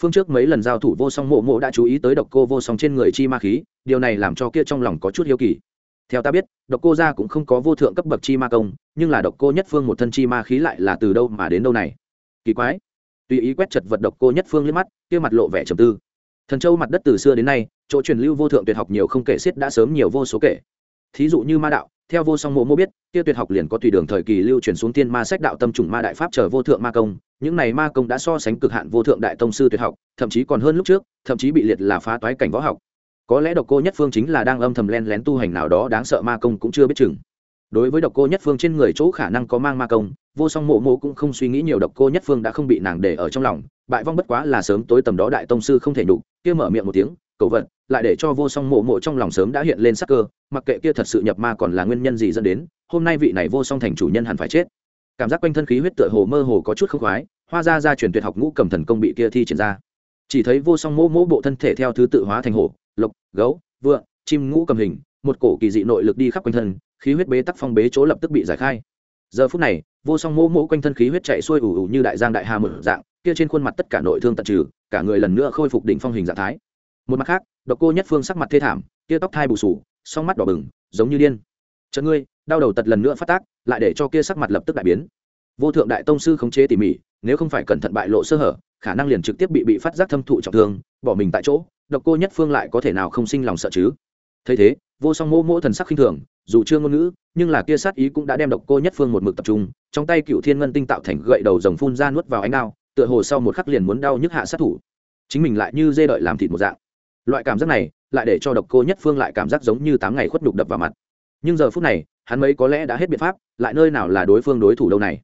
Phương trước mấy lần giao thủ vô song mộ mộ đã chú ý tới độc cô vô song trên người chi ma khí, điều này làm cho kia trong lòng có chút hiếu kỳ. Theo ta biết, độc cô gia cũng không có vô thượng cấp bậc chi ma công, nhưng là độc cô nhất phương một thân chi ma khí lại là từ đâu mà đến đâu này? Kỳ quái. Tùy ý quét chật vật độc cô nhất phương liếc mắt, kia mặt lộ vẻ trầm tư. Thần châu mặt đất từ xưa đến nay, chỗ truyền lưu vô thượng tuyệt học nhiều không kể xiết đã sớm nhiều vô số kể thí dụ như ma đạo, theo vô song mộ mô biết tiêu tuyệt học liền có tùy đường thời kỳ lưu truyền xuống tiên ma sách đạo tâm trùng ma đại pháp chờ vô thượng ma công, những này ma công đã so sánh cực hạn vô thượng đại tông sư tuyệt học, thậm chí còn hơn lúc trước, thậm chí bị liệt là phá toái cảnh võ học. Có lẽ độc cô nhất phương chính là đang âm thầm len lén tu hành nào đó đáng sợ ma công cũng chưa biết chừng. Đối với độc cô nhất phương trên người chỗ khả năng có mang ma công, vô song mộ mộ cũng không suy nghĩ nhiều độc cô nhất phương đã không bị nàng để ở trong lòng, bại vong bất quá là sớm tối tầm đó đại tông sư không thể nhục, kia mở miệng một tiếng cẩu vật, lại để cho vô song mộ mộ trong lòng sớm đã hiện lên sắc cơ mặc kệ kia thật sự nhập ma còn là nguyên nhân gì dẫn đến hôm nay vị này vô song thành chủ nhân hẳn phải chết. Cảm giác quanh thân khí huyết tựa hồ mơ hồ có chút không khoái hoa ra ra truyền tuyệt học ngũ cầm thần công bị kia thi triển ra. Chỉ thấy vô song mỗ mỗ bộ thân thể theo thứ tự hóa thành hổ lộc gấu vựa chim ngũ cầm hình một cổ kỳ dị nội lực đi khắp quanh thân khí huyết bế tắc phong bế chỗ lập tức bị giải khai. Giờ phút này vô song mỗ mỗ quanh thân khí huyết chạy xuôi ủ ủ như đại giang đại hà mở dạng kia trên khuôn mặt tất cả nội thương tận trừ cả người lần nữa khôi phục đỉnh phong hình dạng thái một mặt khác, độc cô nhất phương sắc mặt thê thảm kia tóc thai bù sù song mắt đỏ bừng, giống như điên. Chợt ngươi, đau đầu tật lần nữa phát tác, lại để cho kia sắc mặt lập tức đại biến. Vô thượng đại tông sư khống chế tỉ mỉ, nếu không phải cẩn thận bại lộ sơ hở, khả năng liền trực tiếp bị bị phát giác thâm thụ trọng thương, bỏ mình tại chỗ, độc cô nhất phương lại có thể nào không sinh lòng sợ chứ? Thấy thế, vô song mô mô thần sắc khinh thường, dù chưa ngôn ngữ, nhưng là kia sát ý cũng đã đem độc cô nhất phương một mực tập trung, trong tay cựu thiên ngân tinh tạo thành gậy đầu rồng phun ra nuốt vào ánh đao, tựa hồ sau một khắc liền muốn đau nhức hạ sát thủ. Chính mình lại như dê đợi làm thịt một dạng loại cảm giác này lại để cho độc cô nhất phương lại cảm giác giống như tám ngày khuất nhục đập vào mặt. Nhưng giờ phút này, hắn mấy có lẽ đã hết biện pháp, lại nơi nào là đối phương đối thủ đâu này?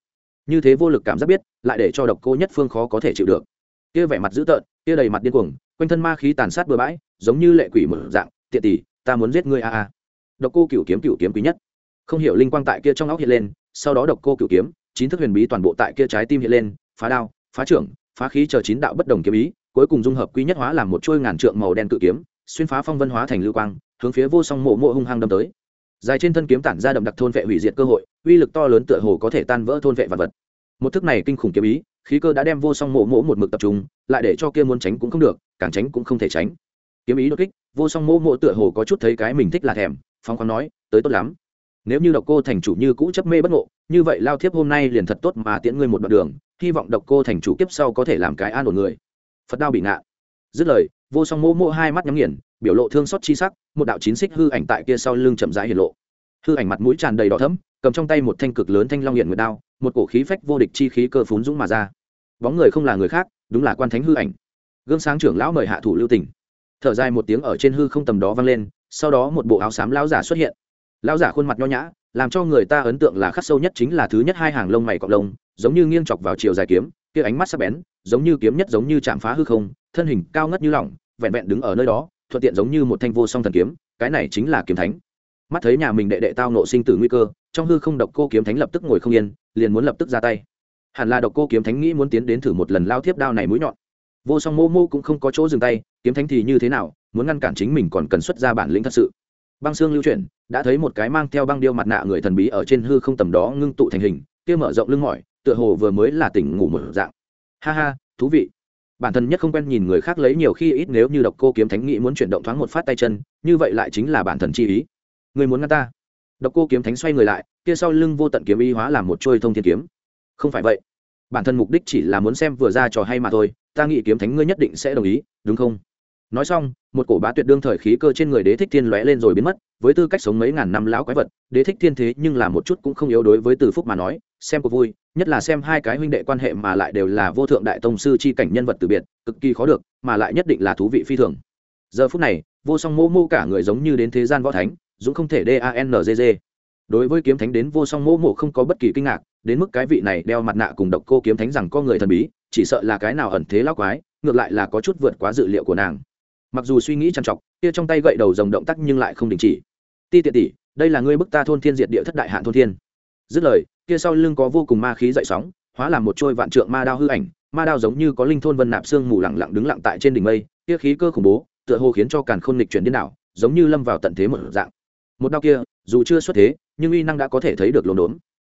Như thế vô lực cảm giác biết, lại để cho độc cô nhất phương khó có thể chịu được. Kia vẻ mặt dữ tợn, kia đầy mặt điên cuồng, quanh thân ma khí tàn sát bừa bãi, giống như lệ quỷ mở dạng, tiện tỷ, ta muốn giết ngươi a a. Độc cô cửu kiếm cửu kiếm quý nhất. Không hiểu linh quang tại kia trong óc hiện lên, sau đó độc cô cửu kiếm chín thức huyền bí toàn bộ tại kia trái tim hiện lên, phá đao, phá trưởng, phá khí chờ chín đạo bất đồng kiếm ý cuối cùng dung hợp quý nhất hóa làm một chuôi ngàn trượng màu đen cự kiếm, xuyên phá phong vân hóa thành lưu quang, hướng phía vô song mộ mộ hung hăng đâm tới. Dài trên thân kiếm tản ra đậm đặc thôn vệ hủy diệt cơ hội, uy lực to lớn tựa hồ có thể tan vỡ thôn vệ vật vật. Một thức này kinh khủng kiếm ý, khí cơ đã đem vô song mộ mộ một mực tập trung, lại để cho kia muốn tránh cũng không được, càng tránh cũng không thể tránh. Kiếm ý đột kích, vô song mộ mộ tựa hồ có chút thấy cái mình thích là thèm phong khoáng nói, tới tốt lắm. Nếu như độc cô thành chủ như cũ chấp mê bất ngộ, như vậy lao thiếp hôm nay liền thật tốt mà tiễn ngươi một đoạn đường, hy vọng độc cô thành chủ kiếp sau có thể làm cái an ổn người phật đao bị ngạ. Dứt lời, vô song mô mô hai mắt nhắm nghiền, biểu lộ thương xót chi sắc, một đạo chín xích hư ảnh tại kia sau lưng chậm rãi hiển lộ. Hư ảnh mặt mũi tràn đầy đỏ thấm cầm trong tay một thanh cực lớn thanh long hiện nguyệt đao, một cổ khí phách vô địch chi khí cơ phún dũng mà ra. Bóng người không là người khác, đúng là quan thánh hư ảnh. Gương sáng trưởng lão mời hạ thủ lưu tỉnh thở dài một tiếng ở trên hư không tầm đó vang lên, sau đó một bộ áo xám lão giả xuất hiện. Lão giả khuôn mặt nho nhã, làm cho người ta ấn tượng là khắc sâu nhất chính là thứ nhất hai hàng lông mày cọc lông, giống như nghiêng chọc vào chiều dài kiếm kia ánh mắt sắc bén, giống như kiếm nhất giống như chạm phá hư không, thân hình cao ngất như lỏng, vẹn vẹn đứng ở nơi đó, thuận tiện giống như một thanh vô song thần kiếm, cái này chính là kiếm thánh. Mắt thấy nhà mình đệ đệ tao nộ sinh tử nguy cơ, trong hư không độc cô kiếm thánh lập tức ngồi không yên, liền muốn lập tức ra tay. Hẳn là độc cô kiếm thánh nghĩ muốn tiến đến thử một lần lao thiếp đao này mũi nhọn. Vô song mô mô cũng không có chỗ dừng tay, kiếm thánh thì như thế nào, muốn ngăn cản chính mình còn cần xuất ra bản lĩnh thật sự. Băng xương lưu chuyển, đã thấy một cái mang theo băng điêu mặt nạ người thần bí ở trên hư không tầm đó ngưng tụ thành hình, kia mở rộng lưng mỏi tựa hồ vừa mới là tỉnh ngủ một dạng. Ha ha, thú vị. Bản thân nhất không quen nhìn người khác lấy nhiều khi ít nếu như độc cô kiếm thánh nghĩ muốn chuyển động thoáng một phát tay chân, như vậy lại chính là bản thân chi ý. Người muốn ngăn ta. Độc cô kiếm thánh xoay người lại, kia sau lưng vô tận kiếm y hóa làm một trôi thông thiên kiếm. Không phải vậy. Bản thân mục đích chỉ là muốn xem vừa ra trò hay mà thôi, ta nghĩ kiếm thánh ngươi nhất định sẽ đồng ý, đúng không? Nói xong, một cổ bá tuyệt đương thời khí cơ trên người đế thích thiên lóe lên rồi biến mất, với tư cách sống mấy ngàn năm lão quái vật, đế thích thiên thế nhưng là một chút cũng không yếu đối với từ phúc mà nói, xem có vui nhất là xem hai cái huynh đệ quan hệ mà lại đều là vô thượng đại tông sư chi cảnh nhân vật từ biệt, cực kỳ khó được, mà lại nhất định là thú vị phi thường. Giờ phút này, vô song mô mô cả người giống như đến thế gian võ thánh, dũng không thể danzg đối với kiếm thánh đến vô song mô mô không có bất kỳ kinh ngạc, đến mức cái vị này đeo mặt nạ cùng độc cô kiếm thánh rằng có người thần bí, chỉ sợ là cái nào ẩn thế lão quái, ngược lại là có chút vượt quá dự liệu của nàng. Mặc dù suy nghĩ trằn trọc, kia trong tay gậy đầu dòng động tác nhưng lại không đình chỉ. Ti tiện tỷ, đây là ngươi bức ta thôn thiên diệt địa thất đại hạn thôn thiên dứt lời, kia sau lưng có vô cùng ma khí dậy sóng, hóa làm một trôi vạn trượng ma đao hư ảnh, ma đao giống như có linh thôn vân nạp xương mù lặng lặng đứng lặng tại trên đỉnh mây, kia khí cơ khủng bố, tựa hồ khiến cho càn khôn lịch chuyển điên đảo, giống như lâm vào tận thế một dạng. Một đao kia, dù chưa xuất thế, nhưng uy năng đã có thể thấy được lồn đốn.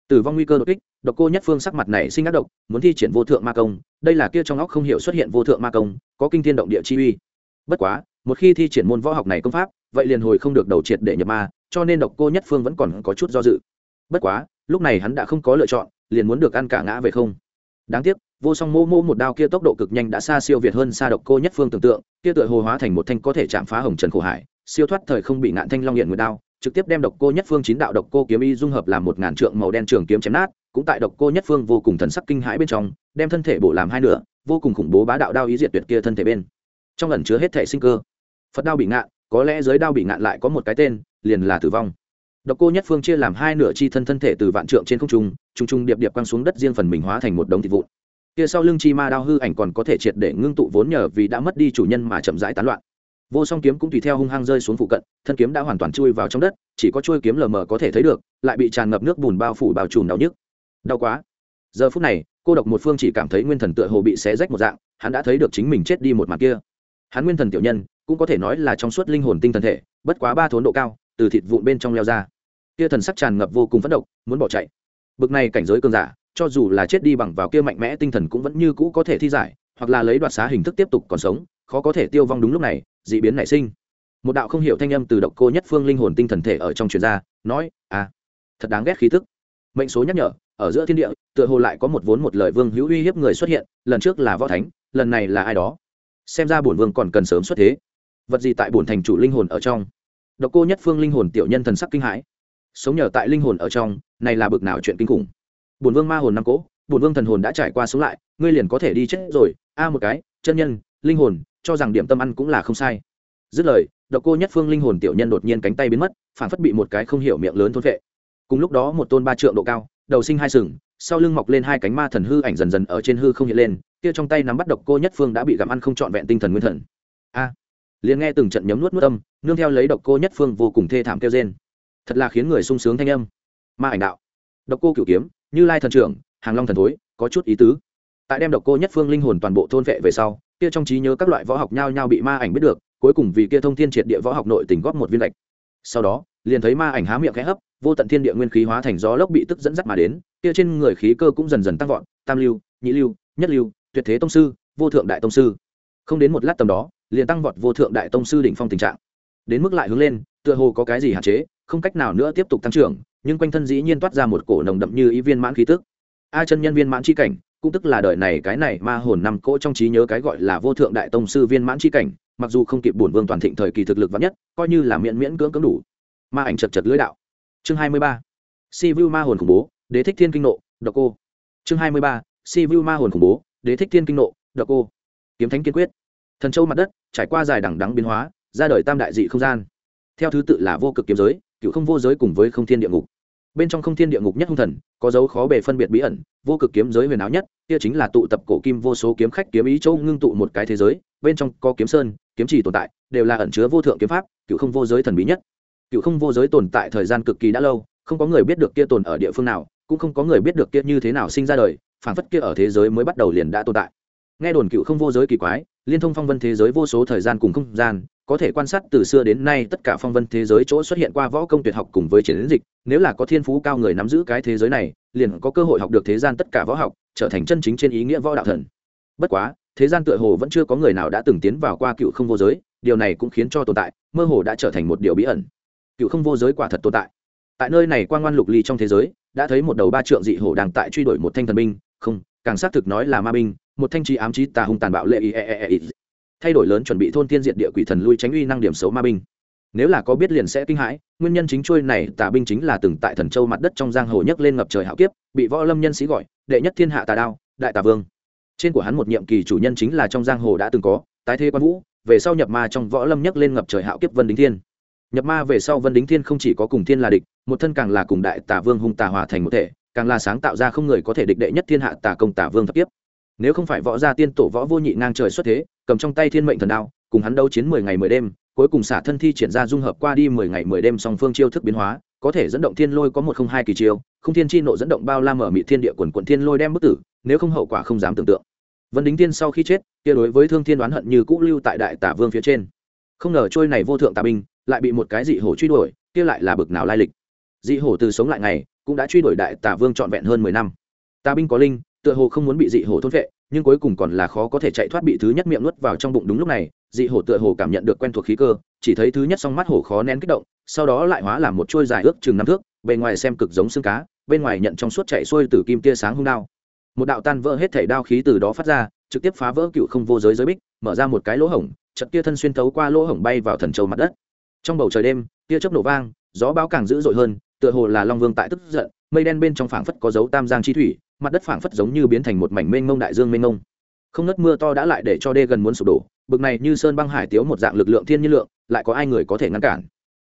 Tử vong nguy cơ đột kích, độc cô nhất phương sắc mặt này sinh ác độc, muốn thi triển vô thượng ma công, đây là kia trong óc không hiểu xuất hiện vô thượng ma công, có kinh thiên động địa chi uy. Bất quá, một khi thi triển môn võ học này công pháp, vậy liền hồi không được đầu triệt để nhập ma, cho nên độc cô nhất phương vẫn còn có chút do dự. Bất quá lúc này hắn đã không có lựa chọn, liền muốn được ăn cả ngã về không. Đáng tiếc, vô song mô mô một đao kia tốc độ cực nhanh đã xa siêu việt hơn xa độc cô nhất phương tưởng tượng, kia tựa hồ hóa thành một thanh có thể chạm phá hồng trần khổ hải, siêu thoát thời không bị ngạn thanh long hiện nguyệt đao, trực tiếp đem độc cô nhất phương chín đạo độc cô kiếm y dung hợp làm một ngàn trượng màu đen trường kiếm chém nát, cũng tại độc cô nhất phương vô cùng thần sắc kinh hãi bên trong, đem thân thể bổ làm hai nửa, vô cùng khủng bố bá đạo đao ý diệt tuyệt kia thân thể bên. Trong ẩn chứa hết thể sinh cơ, phật đao bị ngạn, có lẽ dưới đao bị ngạn lại có một cái tên, liền là tử vong độc cô nhất phương chia làm hai nửa chi thân thân thể từ vạn trượng trên không trung trung trung điệp điệp quăng xuống đất riêng phần mình hóa thành một đống thịt vụn. Kia sau lưng chi ma đao hư ảnh còn có thể triệt để ngưng tụ vốn nhờ vì đã mất đi chủ nhân mà chậm rãi tán loạn. Vô song kiếm cũng tùy theo hung hăng rơi xuống phụ cận, thân kiếm đã hoàn toàn chui vào trong đất, chỉ có chuôi kiếm lờ mờ có thể thấy được, lại bị tràn ngập nước bùn bao phủ bao trùm đau nhức. Đau quá. Giờ phút này, cô độc một phương chỉ cảm thấy nguyên thần tựa hồ bị xé rách một dạng, hắn đã thấy được chính mình chết đi một mặt kia. Hắn nguyên thần tiểu nhân, cũng có thể nói là trong suốt linh hồn tinh thần thể, bất quá ba thốn độ cao, từ thịt vụn bên trong leo ra kia thần sắc tràn ngập vô cùng phẫn độc, muốn bỏ chạy. Bực này cảnh giới cơn giả, cho dù là chết đi bằng vào kia mạnh mẽ tinh thần cũng vẫn như cũ có thể thi giải, hoặc là lấy đoạt xá hình thức tiếp tục còn sống, khó có thể tiêu vong đúng lúc này, dị biến nảy sinh. Một đạo không hiểu thanh âm từ độc cô nhất phương linh hồn tinh thần thể ở trong truyền ra, nói à thật đáng ghét khí thức mệnh số nhắc nhở, ở giữa thiên địa, tựa hồ lại có một vốn một lời vương hữu uy hiếp người xuất hiện, lần trước là võ thánh, lần này là ai đó. Xem ra bổn vương còn cần sớm xuất thế. Vật gì tại bổn thành chủ linh hồn ở trong? Độc cô nhất phương linh hồn tiểu nhân thần sắc kinh hãi sống nhờ tại linh hồn ở trong, này là bực nào chuyện kinh khủng. Bổn vương ma hồn năm cỗ, bổn vương thần hồn đã trải qua sống lại, ngươi liền có thể đi chết rồi. A à, một cái, chân nhân, linh hồn, cho rằng điểm tâm ăn cũng là không sai. Dứt lời, độc cô nhất phương linh hồn tiểu nhân đột nhiên cánh tay biến mất, phản phất bị một cái không hiểu miệng lớn thôn vệ cùng lúc đó một tôn ba trượng độ cao, đầu sinh hai sừng, sau lưng mọc lên hai cánh ma thần hư ảnh dần dần ở trên hư không hiện lên, kia trong tay nắm bắt độc cô nhất phương đã bị gặm ăn không trọn vẹn tinh thần nguyên thần. A, liền nghe từng trận nhấm nuốt nuốt âm, nương theo lấy độc cô nhất phương vô cùng thê thảm kêu trên thật là khiến người sung sướng thanh âm. Ma ảnh đạo. Độc cô cửu kiếm, như lai thần trưởng, hàng long thần thối, có chút ý tứ. Tại đem độc cô nhất phương linh hồn toàn bộ thôn vệ về sau, kia trong trí nhớ các loại võ học nhau nhau bị ma ảnh biết được, cuối cùng vì kia thông thiên triệt địa võ học nội tình góp một viên lệch. Sau đó, liền thấy ma ảnh há miệng khẽ hấp, vô tận thiên địa nguyên khí hóa thành gió lốc bị tức dẫn dắt mà đến, kia trên người khí cơ cũng dần dần tăng vọt, tam lưu, nhị lưu, nhất lưu, tuyệt thế tông sư, vô thượng đại tông sư. Không đến một lát tầm đó, liền tăng vọt vô thượng đại tông sư đỉnh phong tình trạng. Đến mức lại hướng lên tựa hồ có cái gì hạn chế, không cách nào nữa tiếp tục tăng trưởng, nhưng quanh thân dĩ nhiên toát ra một cổ nồng đậm như ý viên mãn khí tức. A chân nhân viên mãn chi cảnh, cũng tức là đời này cái này ma hồn năm cỗ trong trí nhớ cái gọi là vô thượng đại tông sư viên mãn chi cảnh, mặc dù không kịp bổn vương toàn thịnh thời kỳ thực lực vắn nhất, coi như là miễn miễn cưỡng cưỡng đủ. Ma ảnh chật chật lưỡi đạo. Chương hai mươi ba, si vu ma hồn khủng bố, đế thích thiên kinh nộ, độc cô. Chương hai mươi ba, si vu ma hồn khủng bố, đế thích thiên kinh nộ, độc cô. Kiếm thánh kiên quyết. Thần châu mặt đất, trải qua dài đẳng đắng biến hóa, ra đời tam đại dị không gian theo thứ tự là vô cực kiếm giới, cựu không vô giới cùng với không thiên địa ngục. Bên trong không thiên địa ngục nhất hung thần, có dấu khó bề phân biệt bí ẩn, vô cực kiếm giới huyền áo nhất, kia chính là tụ tập cổ kim vô số kiếm khách kiếm ý châu ngưng tụ một cái thế giới, bên trong có kiếm sơn, kiếm chỉ tồn tại, đều là ẩn chứa vô thượng kiếm pháp, cựu không vô giới thần bí nhất. Cựu không vô giới tồn tại thời gian cực kỳ đã lâu, không có người biết được kia tồn ở địa phương nào, cũng không có người biết được kia như thế nào sinh ra đời phản phất kia ở thế giới mới bắt đầu liền đã tồn tại. Nghe đồn cựu không vô giới kỳ quái, liên thông phong vân thế giới vô số thời gian cùng không gian có thể quan sát từ xưa đến nay, tất cả phong vân thế giới chỗ xuất hiện qua võ công tuyệt học cùng với chiến dịch, nếu là có thiên phú cao người nắm giữ cái thế giới này, liền có cơ hội học được thế gian tất cả võ học, trở thành chân chính trên ý nghĩa võ đạo thần. Bất quá, thế gian tựa hồ vẫn chưa có người nào đã từng tiến vào qua cựu không vô giới, điều này cũng khiến cho tồn tại, mơ hồ đã trở thành một điều bí ẩn. Cựu không vô giới quả thật tồn tại. Tại nơi này quan ngoan lục ly trong thế giới, đã thấy một đầu ba trượng dị hổ đang tại truy đuổi một thanh thần binh, không, càng xác thực nói là ma binh, một thanh trí ám trí tà hung tàn bạo lệ e e e thay đổi lớn chuẩn bị thôn tiên diện địa quỷ thần lui tránh uy năng điểm xấu ma binh. Nếu là có biết liền sẽ kinh hãi, nguyên nhân chính trôi này, tà binh chính là từng tại thần châu mặt đất trong giang hồ nhấc lên ngập trời hạo kiếp, bị võ lâm nhân sĩ gọi, đệ nhất thiên hạ tà đao, đại tà vương. Trên của hắn một nhiệm kỳ chủ nhân chính là trong giang hồ đã từng có, tái thế quan vũ, về sau nhập ma trong võ lâm nhấc lên ngập trời hạo kiếp vân đính thiên. Nhập ma về sau vân đính thiên không chỉ có cùng thiên là địch, một thân càng là cùng đại tà vương hung tà hòa thành một thể, càng là sáng tạo ra không người có thể địch đệ nhất thiên hạ tà công tà vương thập kiếp. Nếu không phải võ gia tiên tổ võ vô nhị ngang trời xuất thế cầm trong tay thiên mệnh thần đao, cùng hắn đấu chiến mười ngày mười đêm, cuối cùng xả thân thi triển ra dung hợp qua đi mười ngày mười đêm song phương chiêu thức biến hóa, có thể dẫn động thiên lôi có một không hai kỳ chiêu, không thiên chi nộ dẫn động bao la mở mị thiên địa quần quận thiên lôi đem bức tử, nếu không hậu quả không dám tưởng tượng. Vân đính tiên sau khi chết, kia đối với thương thiên đoán hận như cũ lưu tại đại tả vương phía trên. Không ngờ trôi này vô thượng tà binh, lại bị một cái dị hổ truy đuổi, kia lại là bực nào lai lịch. Dị hổ từ sống lại ngày, cũng đã truy đuổi đại tả vương trọn vẹn hơn mười năm. Tà binh có linh, tựa hồ không muốn bị dị hổ thôn vệ nhưng cuối cùng còn là khó có thể chạy thoát bị thứ nhất miệng nuốt vào trong bụng đúng lúc này, dị hổ tựa hồ cảm nhận được quen thuộc khí cơ, chỉ thấy thứ nhất song mắt hổ khó nén kích động, sau đó lại hóa làm một chuôi dài ước chừng năm thước, bề ngoài xem cực giống xương cá, bên ngoài nhận trong suốt chạy xuôi từ kim tia sáng hung đao. Một đạo tan vỡ hết thể đao khí từ đó phát ra, trực tiếp phá vỡ cựu không vô giới giới bích, mở ra một cái lỗ hổng trận tia thân xuyên thấu qua lỗ hổng bay vào thần châu mặt đất. Trong bầu trời đêm, tia chớp nổ vang, gió bão càng dữ dội hơn, tựa hồ là long vương tại tức giận, mây đen bên trong phảng phất có dấu tam giang chi thủy mặt đất phảng phất giống như biến thành một mảnh mênh mông đại dương mênh mông. Không nớt mưa to đã lại để cho đê gần muốn sụp đổ, bực này như sơn băng hải tiếu một dạng lực lượng thiên nhiên lượng, lại có ai người có thể ngăn cản.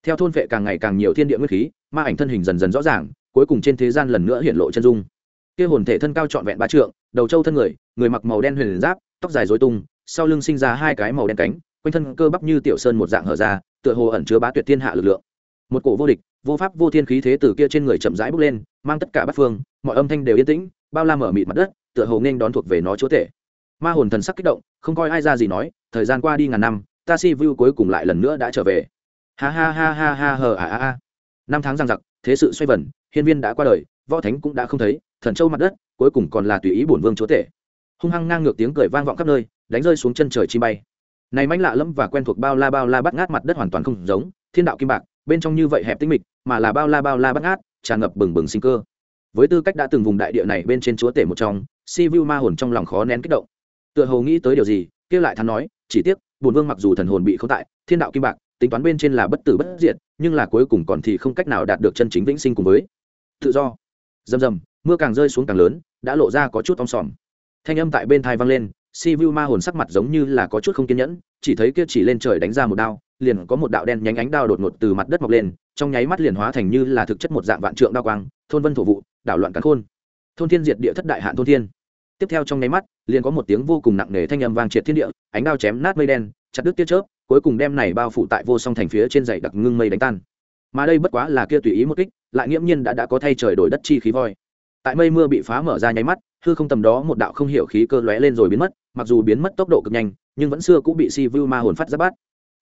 Theo thôn vệ càng ngày càng nhiều thiên địa nguyên khí, ma ảnh thân hình dần dần rõ ràng, cuối cùng trên thế gian lần nữa hiện lộ chân dung. Kia hồn thể thân cao trọn vẹn ba trượng, đầu trâu thân người người mặc màu đen huyền giáp, tóc dài dối tung, sau lưng sinh ra hai cái màu đen cánh, quanh thân cơ bắp như tiểu sơn một dạng hở ra, tựa hồ ẩn chứa bá tuyệt thiên hạ lực lượng. Một cổ vô địch, vô pháp vô thiên khí thế từ kia trên người chậm rãi bước lên, mang tất cả bát phương, mọi âm thanh đều yên tĩnh bao la mở mịt mặt đất, tựa hồ nên đón thuộc về nó chúa tể. Ma hồn thần sắc kích động, không coi ai ra gì nói, thời gian qua đi ngàn năm, ta si vu cuối cùng lại lần nữa đã trở về. Ha ha ha ha ha hờ à à à năm tháng giang giặc, thế sự xoay vần, hiên viên đã qua đời, võ thánh cũng đã không thấy, thần châu mặt đất, cuối cùng còn là tùy ý bổn vương chúa tể. Hung hăng ngang ngược tiếng cười vang vọng khắp nơi, đánh rơi xuống chân trời chi bay. Này mãnh lạ lẫm và quen thuộc bao la bao la bắt ngát mặt đất hoàn toàn không giống, thiên đạo kim bạc, bên trong như vậy hẹp tinh mịch, mà là bao la bao la bắt ngát, tràn ngập bừng bừng sinh cơ với tư cách đã từng vùng đại địa này bên trên chúa tể một trong, si vu ma hồn trong lòng khó nén kích động. Tựa hồ nghĩ tới điều gì kia lại thắn nói, chỉ tiếc bùn vương mặc dù thần hồn bị không tại, thiên đạo kim bạc, tính toán bên trên là bất tử bất diệt, nhưng là cuối cùng còn thì không cách nào đạt được chân chính vĩnh sinh cùng với tự do. Rầm rầm, mưa càng rơi xuống càng lớn, đã lộ ra có chút om sòm. Thanh âm tại bên thai vang lên, si vu ma hồn sắc mặt giống như là có chút không kiên nhẫn, chỉ thấy kia chỉ lên trời đánh ra một đao, liền có một đạo đen nhánh ánh đao đột ngột từ mặt đất mọc lên, trong nháy mắt liền hóa thành như là thực chất một dạng vạn trượng đao quang, thôn vân thổ vụ đảo loạn cắn khôn. Thôn thiên diệt địa thất đại hạn thôn thiên. Tiếp theo trong nháy mắt, liền có một tiếng vô cùng nặng nề thanh âm vang triệt thiên địa, ánh đao chém nát mây đen, chặt đứt tiết chớp, cuối cùng đem này bao phủ tại vô song thành phía trên dãy đặc ngưng mây đánh tan. Mà đây bất quá là kia tùy ý một kích, lại nghiễm nhiên đã đã có thay trời đổi đất chi khí voi. Tại mây mưa bị phá mở ra nháy mắt, hư không tầm đó một đạo không hiểu khí cơ lóe lên rồi biến mất, mặc dù biến mất tốc độ cực nhanh, nhưng vẫn xưa cũng bị si vu ma hồn phát ra bát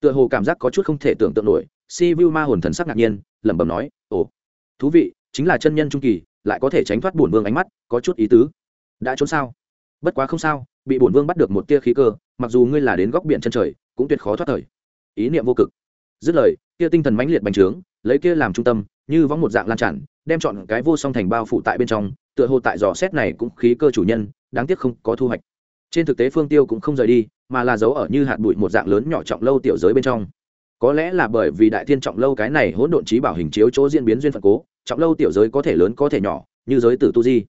tựa hồ cảm giác có chút không thể tưởng tượng nổi, si vu ma hồn thần sắc ngạc nhiên, lẩm bẩm nói, ồ, thú vị, chính là chân nhân trung kỳ lại có thể tránh thoát bổn vương ánh mắt, có chút ý tứ. Đã trốn sao? Bất quá không sao, bị bổn vương bắt được một tia khí cơ, mặc dù ngươi là đến góc biển chân trời, cũng tuyệt khó thoát thời. Ý niệm vô cực. Dứt lời kia tinh thần mãnh liệt bành trướng, lấy kia làm trung tâm, như võng một dạng lan tràn, đem chọn cái vô song thành bao phủ tại bên trong, tựa hồ tại dò xét này cũng khí cơ chủ nhân, đáng tiếc không có thu hoạch. Trên thực tế phương tiêu cũng không rời đi, mà là giấu ở như hạt bụi một dạng lớn nhỏ trọng lâu tiểu giới bên trong. Có lẽ là bởi vì đại thiên trọng lâu cái này hỗn độn trí bảo hình chiếu chỗ diễn biến duyên phận cố trọng lâu tiểu giới có thể lớn có thể nhỏ, như giới tử tu di.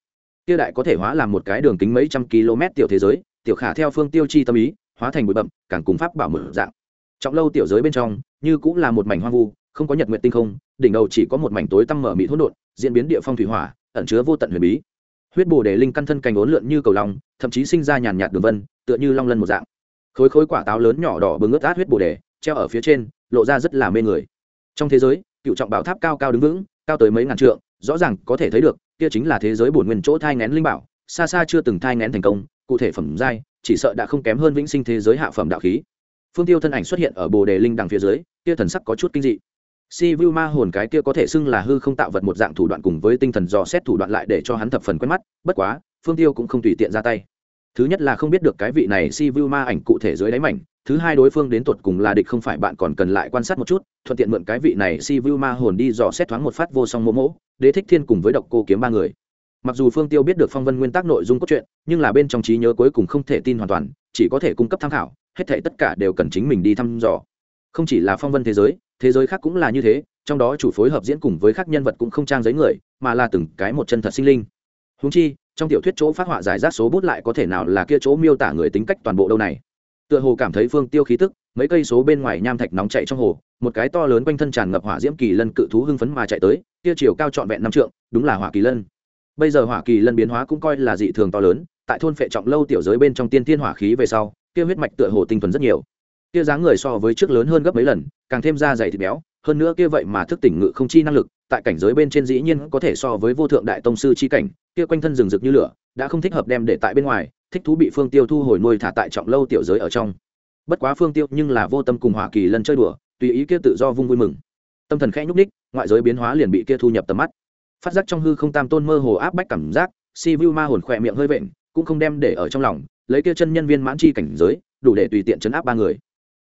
Kia đại có thể hóa làm một cái đường kính mấy trăm km tiểu thế giới, tiểu khả theo phương tiêu chi tâm ý, hóa thành bụi bậm càng cùng pháp bảo mở dạng. Trọng lâu tiểu giới bên trong, như cũng là một mảnh hoang vu, không có nhật nguyện tinh không, đỉnh đầu chỉ có một mảnh tối tăm mở mỹ hỗn độn, diễn biến địa phong thủy hỏa, ẩn chứa vô tận huyền bí. Huyết bồ đề linh căn thân cành ốn lượn như cầu lòng thậm chí sinh ra nhàn nhạt đường vân, tựa như long lân một dạng. Khối khối quả táo lớn nhỏ đỏ bừng ướt át huyết bồ đề, treo ở phía trên, lộ ra rất là mê người. Trong thế giới, cựu trọng bảo tháp cao cao đứng vững cao tới mấy ngàn trượng, rõ ràng có thể thấy được, kia chính là thế giới bổn nguyên chỗ thai ngén linh bảo, xa xa chưa từng thai ngén thành công, cụ thể phẩm giai, chỉ sợ đã không kém hơn vĩnh sinh thế giới hạ phẩm đạo khí. Phương tiêu thân ảnh xuất hiện ở bồ đề linh đằng phía dưới, kia thần sắc có chút kinh dị. Si vu ma hồn cái kia có thể xưng là hư không tạo vật một dạng thủ đoạn cùng với tinh thần dò xét thủ đoạn lại để cho hắn thập phần quen mắt, bất quá, phương tiêu cũng không tùy tiện ra tay. Thứ nhất là không biết được cái vị này si vu ma ảnh cụ thể dưới đáy mảnh thứ hai đối phương đến tuột cùng là địch không phải bạn còn cần lại quan sát một chút, thuận tiện mượn cái vị này si vu ma hồn đi dò xét thoáng một phát vô song mô mỗ, đế thích thiên cùng với độc cô kiếm ba người. Mặc dù phương tiêu biết được phong vân nguyên tắc nội dung cốt truyện, nhưng là bên trong trí nhớ cuối cùng không thể tin hoàn toàn, chỉ có thể cung cấp tham khảo, hết thể tất cả đều cần chính mình đi thăm dò. Không chỉ là phong vân thế giới thế giới khác cũng là như thế, trong đó chủ phối hợp diễn cùng với các nhân vật cũng không trang giấy người, mà là từng cái một chân thật sinh linh. Húng chi, trong tiểu thuyết chỗ phát họa giải rác số bút lại có thể nào là kia chỗ miêu tả người tính cách toàn bộ đâu này? Tựa hồ cảm thấy phương tiêu khí tức, mấy cây số bên ngoài nham thạch nóng chạy trong hồ, một cái to lớn quanh thân tràn ngập hỏa diễm kỳ lân cự thú hưng phấn mà chạy tới tia chiều cao trọn vẹn năm trượng, đúng là hỏa kỳ lân. Bây giờ hỏa kỳ lân biến hóa cũng coi là dị thường to lớn, tại thôn phệ trọng lâu tiểu giới bên trong tiên thiên hỏa khí về sau, kia huyết mạch tựa hồ tinh thuần rất nhiều. Kia dáng người so với trước lớn hơn gấp mấy lần, càng thêm da dày thịt béo, hơn nữa kia vậy mà thức tỉnh ngự không chi năng lực, tại cảnh giới bên trên dĩ nhiên có thể so với vô thượng đại tông sư chi cảnh, kia quanh thân rừng rực như lửa đã không thích hợp đem để tại bên ngoài, thích thú bị phương tiêu thu hồi nuôi thả tại trọng lâu tiểu giới ở trong. Bất quá phương tiêu nhưng là vô tâm cùng hỏa kỳ lần chơi đùa, tùy ý kia tự do vung vui mừng. Tâm thần khẽ nhúc ních ngoại giới biến hóa liền bị kia thu nhập tầm mắt. Phát giác trong hư không tam tôn mơ hồ áp bách cảm giác, si vu ma hồn khỏe miệng hơi vện, cũng không đem để ở trong lòng, lấy kia chân nhân viên mãn chi cảnh giới, đủ để tùy tiện chấn áp ba người.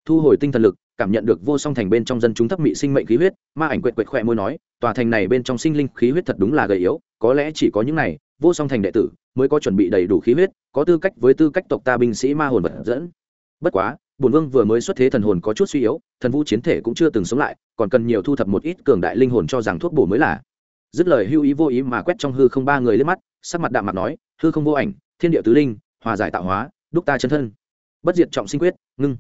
Thu hồi tinh thần lực, cảm nhận được vô song thành bên trong dân chúng thấp mị sinh mệnh khí huyết, ma ảnh quệt quệt khỏe môi nói, tòa thành này bên trong sinh linh khí huyết thật đúng là gầy yếu, có lẽ chỉ có những này vô song thành đệ tử, mới có chuẩn bị đầy đủ khí huyết, có tư cách với tư cách tộc ta binh sĩ ma hồn vật dẫn. Bất quá, bổn vương vừa mới xuất thế thần hồn có chút suy yếu, thần vũ chiến thể cũng chưa từng sống lại, còn cần nhiều thu thập một ít cường đại linh hồn cho rằng thuốc bổ mới là. Dứt lời hưu ý vô ý mà quét trong hư không ba người lên mắt, sắc mặt đạm mặt nói, hư không vô ảnh, thiên địa tứ linh, hòa giải tạo hóa, đúc ta chân thân. Bất diệt trọng sinh quyết, ngưng.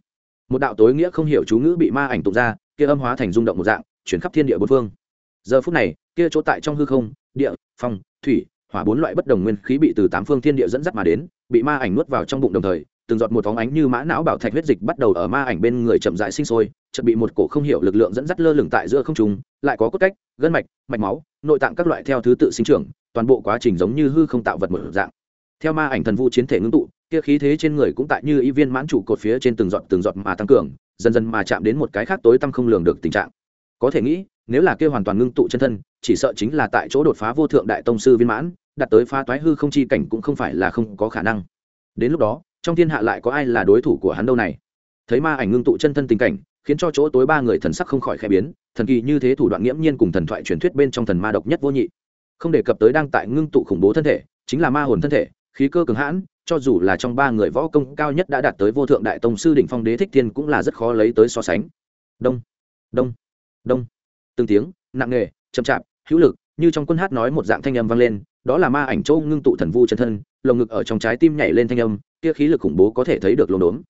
Một đạo tối nghĩa không hiểu chú ngữ bị ma ảnh tụng ra, kia âm hóa thành rung động một dạng, chuyển khắp thiên địa bốn phương. Giờ phút này, kia chỗ tại trong hư không, địa, phong, thủy hỏa bốn loại bất đồng nguyên khí bị từ tám phương thiên địa dẫn dắt mà đến, bị ma ảnh nuốt vào trong bụng đồng thời, từng giọt một phóng ánh như mã não bảo thạch huyết dịch bắt đầu ở ma ảnh bên người chậm rãi sinh sôi, chợt bị một cổ không hiểu lực lượng dẫn dắt lơ lửng tại giữa không trung, lại có cốt cách, gân mạch mạch máu, nội tạng các loại theo thứ tự sinh trưởng, toàn bộ quá trình giống như hư không tạo vật một dạng. Theo ma ảnh thần vu chiến thể ngưng tụ, kia khí thế trên người cũng tại như y viên mãn trụ cột phía trên từng giọt từng giọt mà tăng cường, dần dần mà chạm đến một cái khác tối tăm không lường được tình trạng. Có thể nghĩ, nếu là kia hoàn toàn ngưng tụ chân thân, chỉ sợ chính là tại chỗ đột phá vô thượng đại tông sư viên mãn đặt tới phá toái hư không chi cảnh cũng không phải là không có khả năng. Đến lúc đó, trong thiên hạ lại có ai là đối thủ của hắn đâu này? Thấy ma ảnh ngưng tụ chân thân tình cảnh, khiến cho chỗ tối ba người thần sắc không khỏi khẽ biến, thần kỳ như thế thủ đoạn nghiễm nhiên cùng thần thoại truyền thuyết bên trong thần ma độc nhất vô nhị. Không đề cập tới đang tại ngưng tụ khủng bố thân thể, chính là ma hồn thân thể, khí cơ cường hãn, cho dù là trong ba người võ công cao nhất đã đạt tới vô thượng đại tông sư đỉnh phong đế thích thiên cũng là rất khó lấy tới so sánh. Đông đông đông. Từng tiếng, nặng nề, chậm chạp, hữu lực, như trong quân hát nói một dạng thanh âm vang lên đó là ma ảnh châu ngưng tụ thần vu chân thân, lồng ngực ở trong trái tim nhảy lên thanh âm, kia khí lực khủng bố có thể thấy được lồn đốn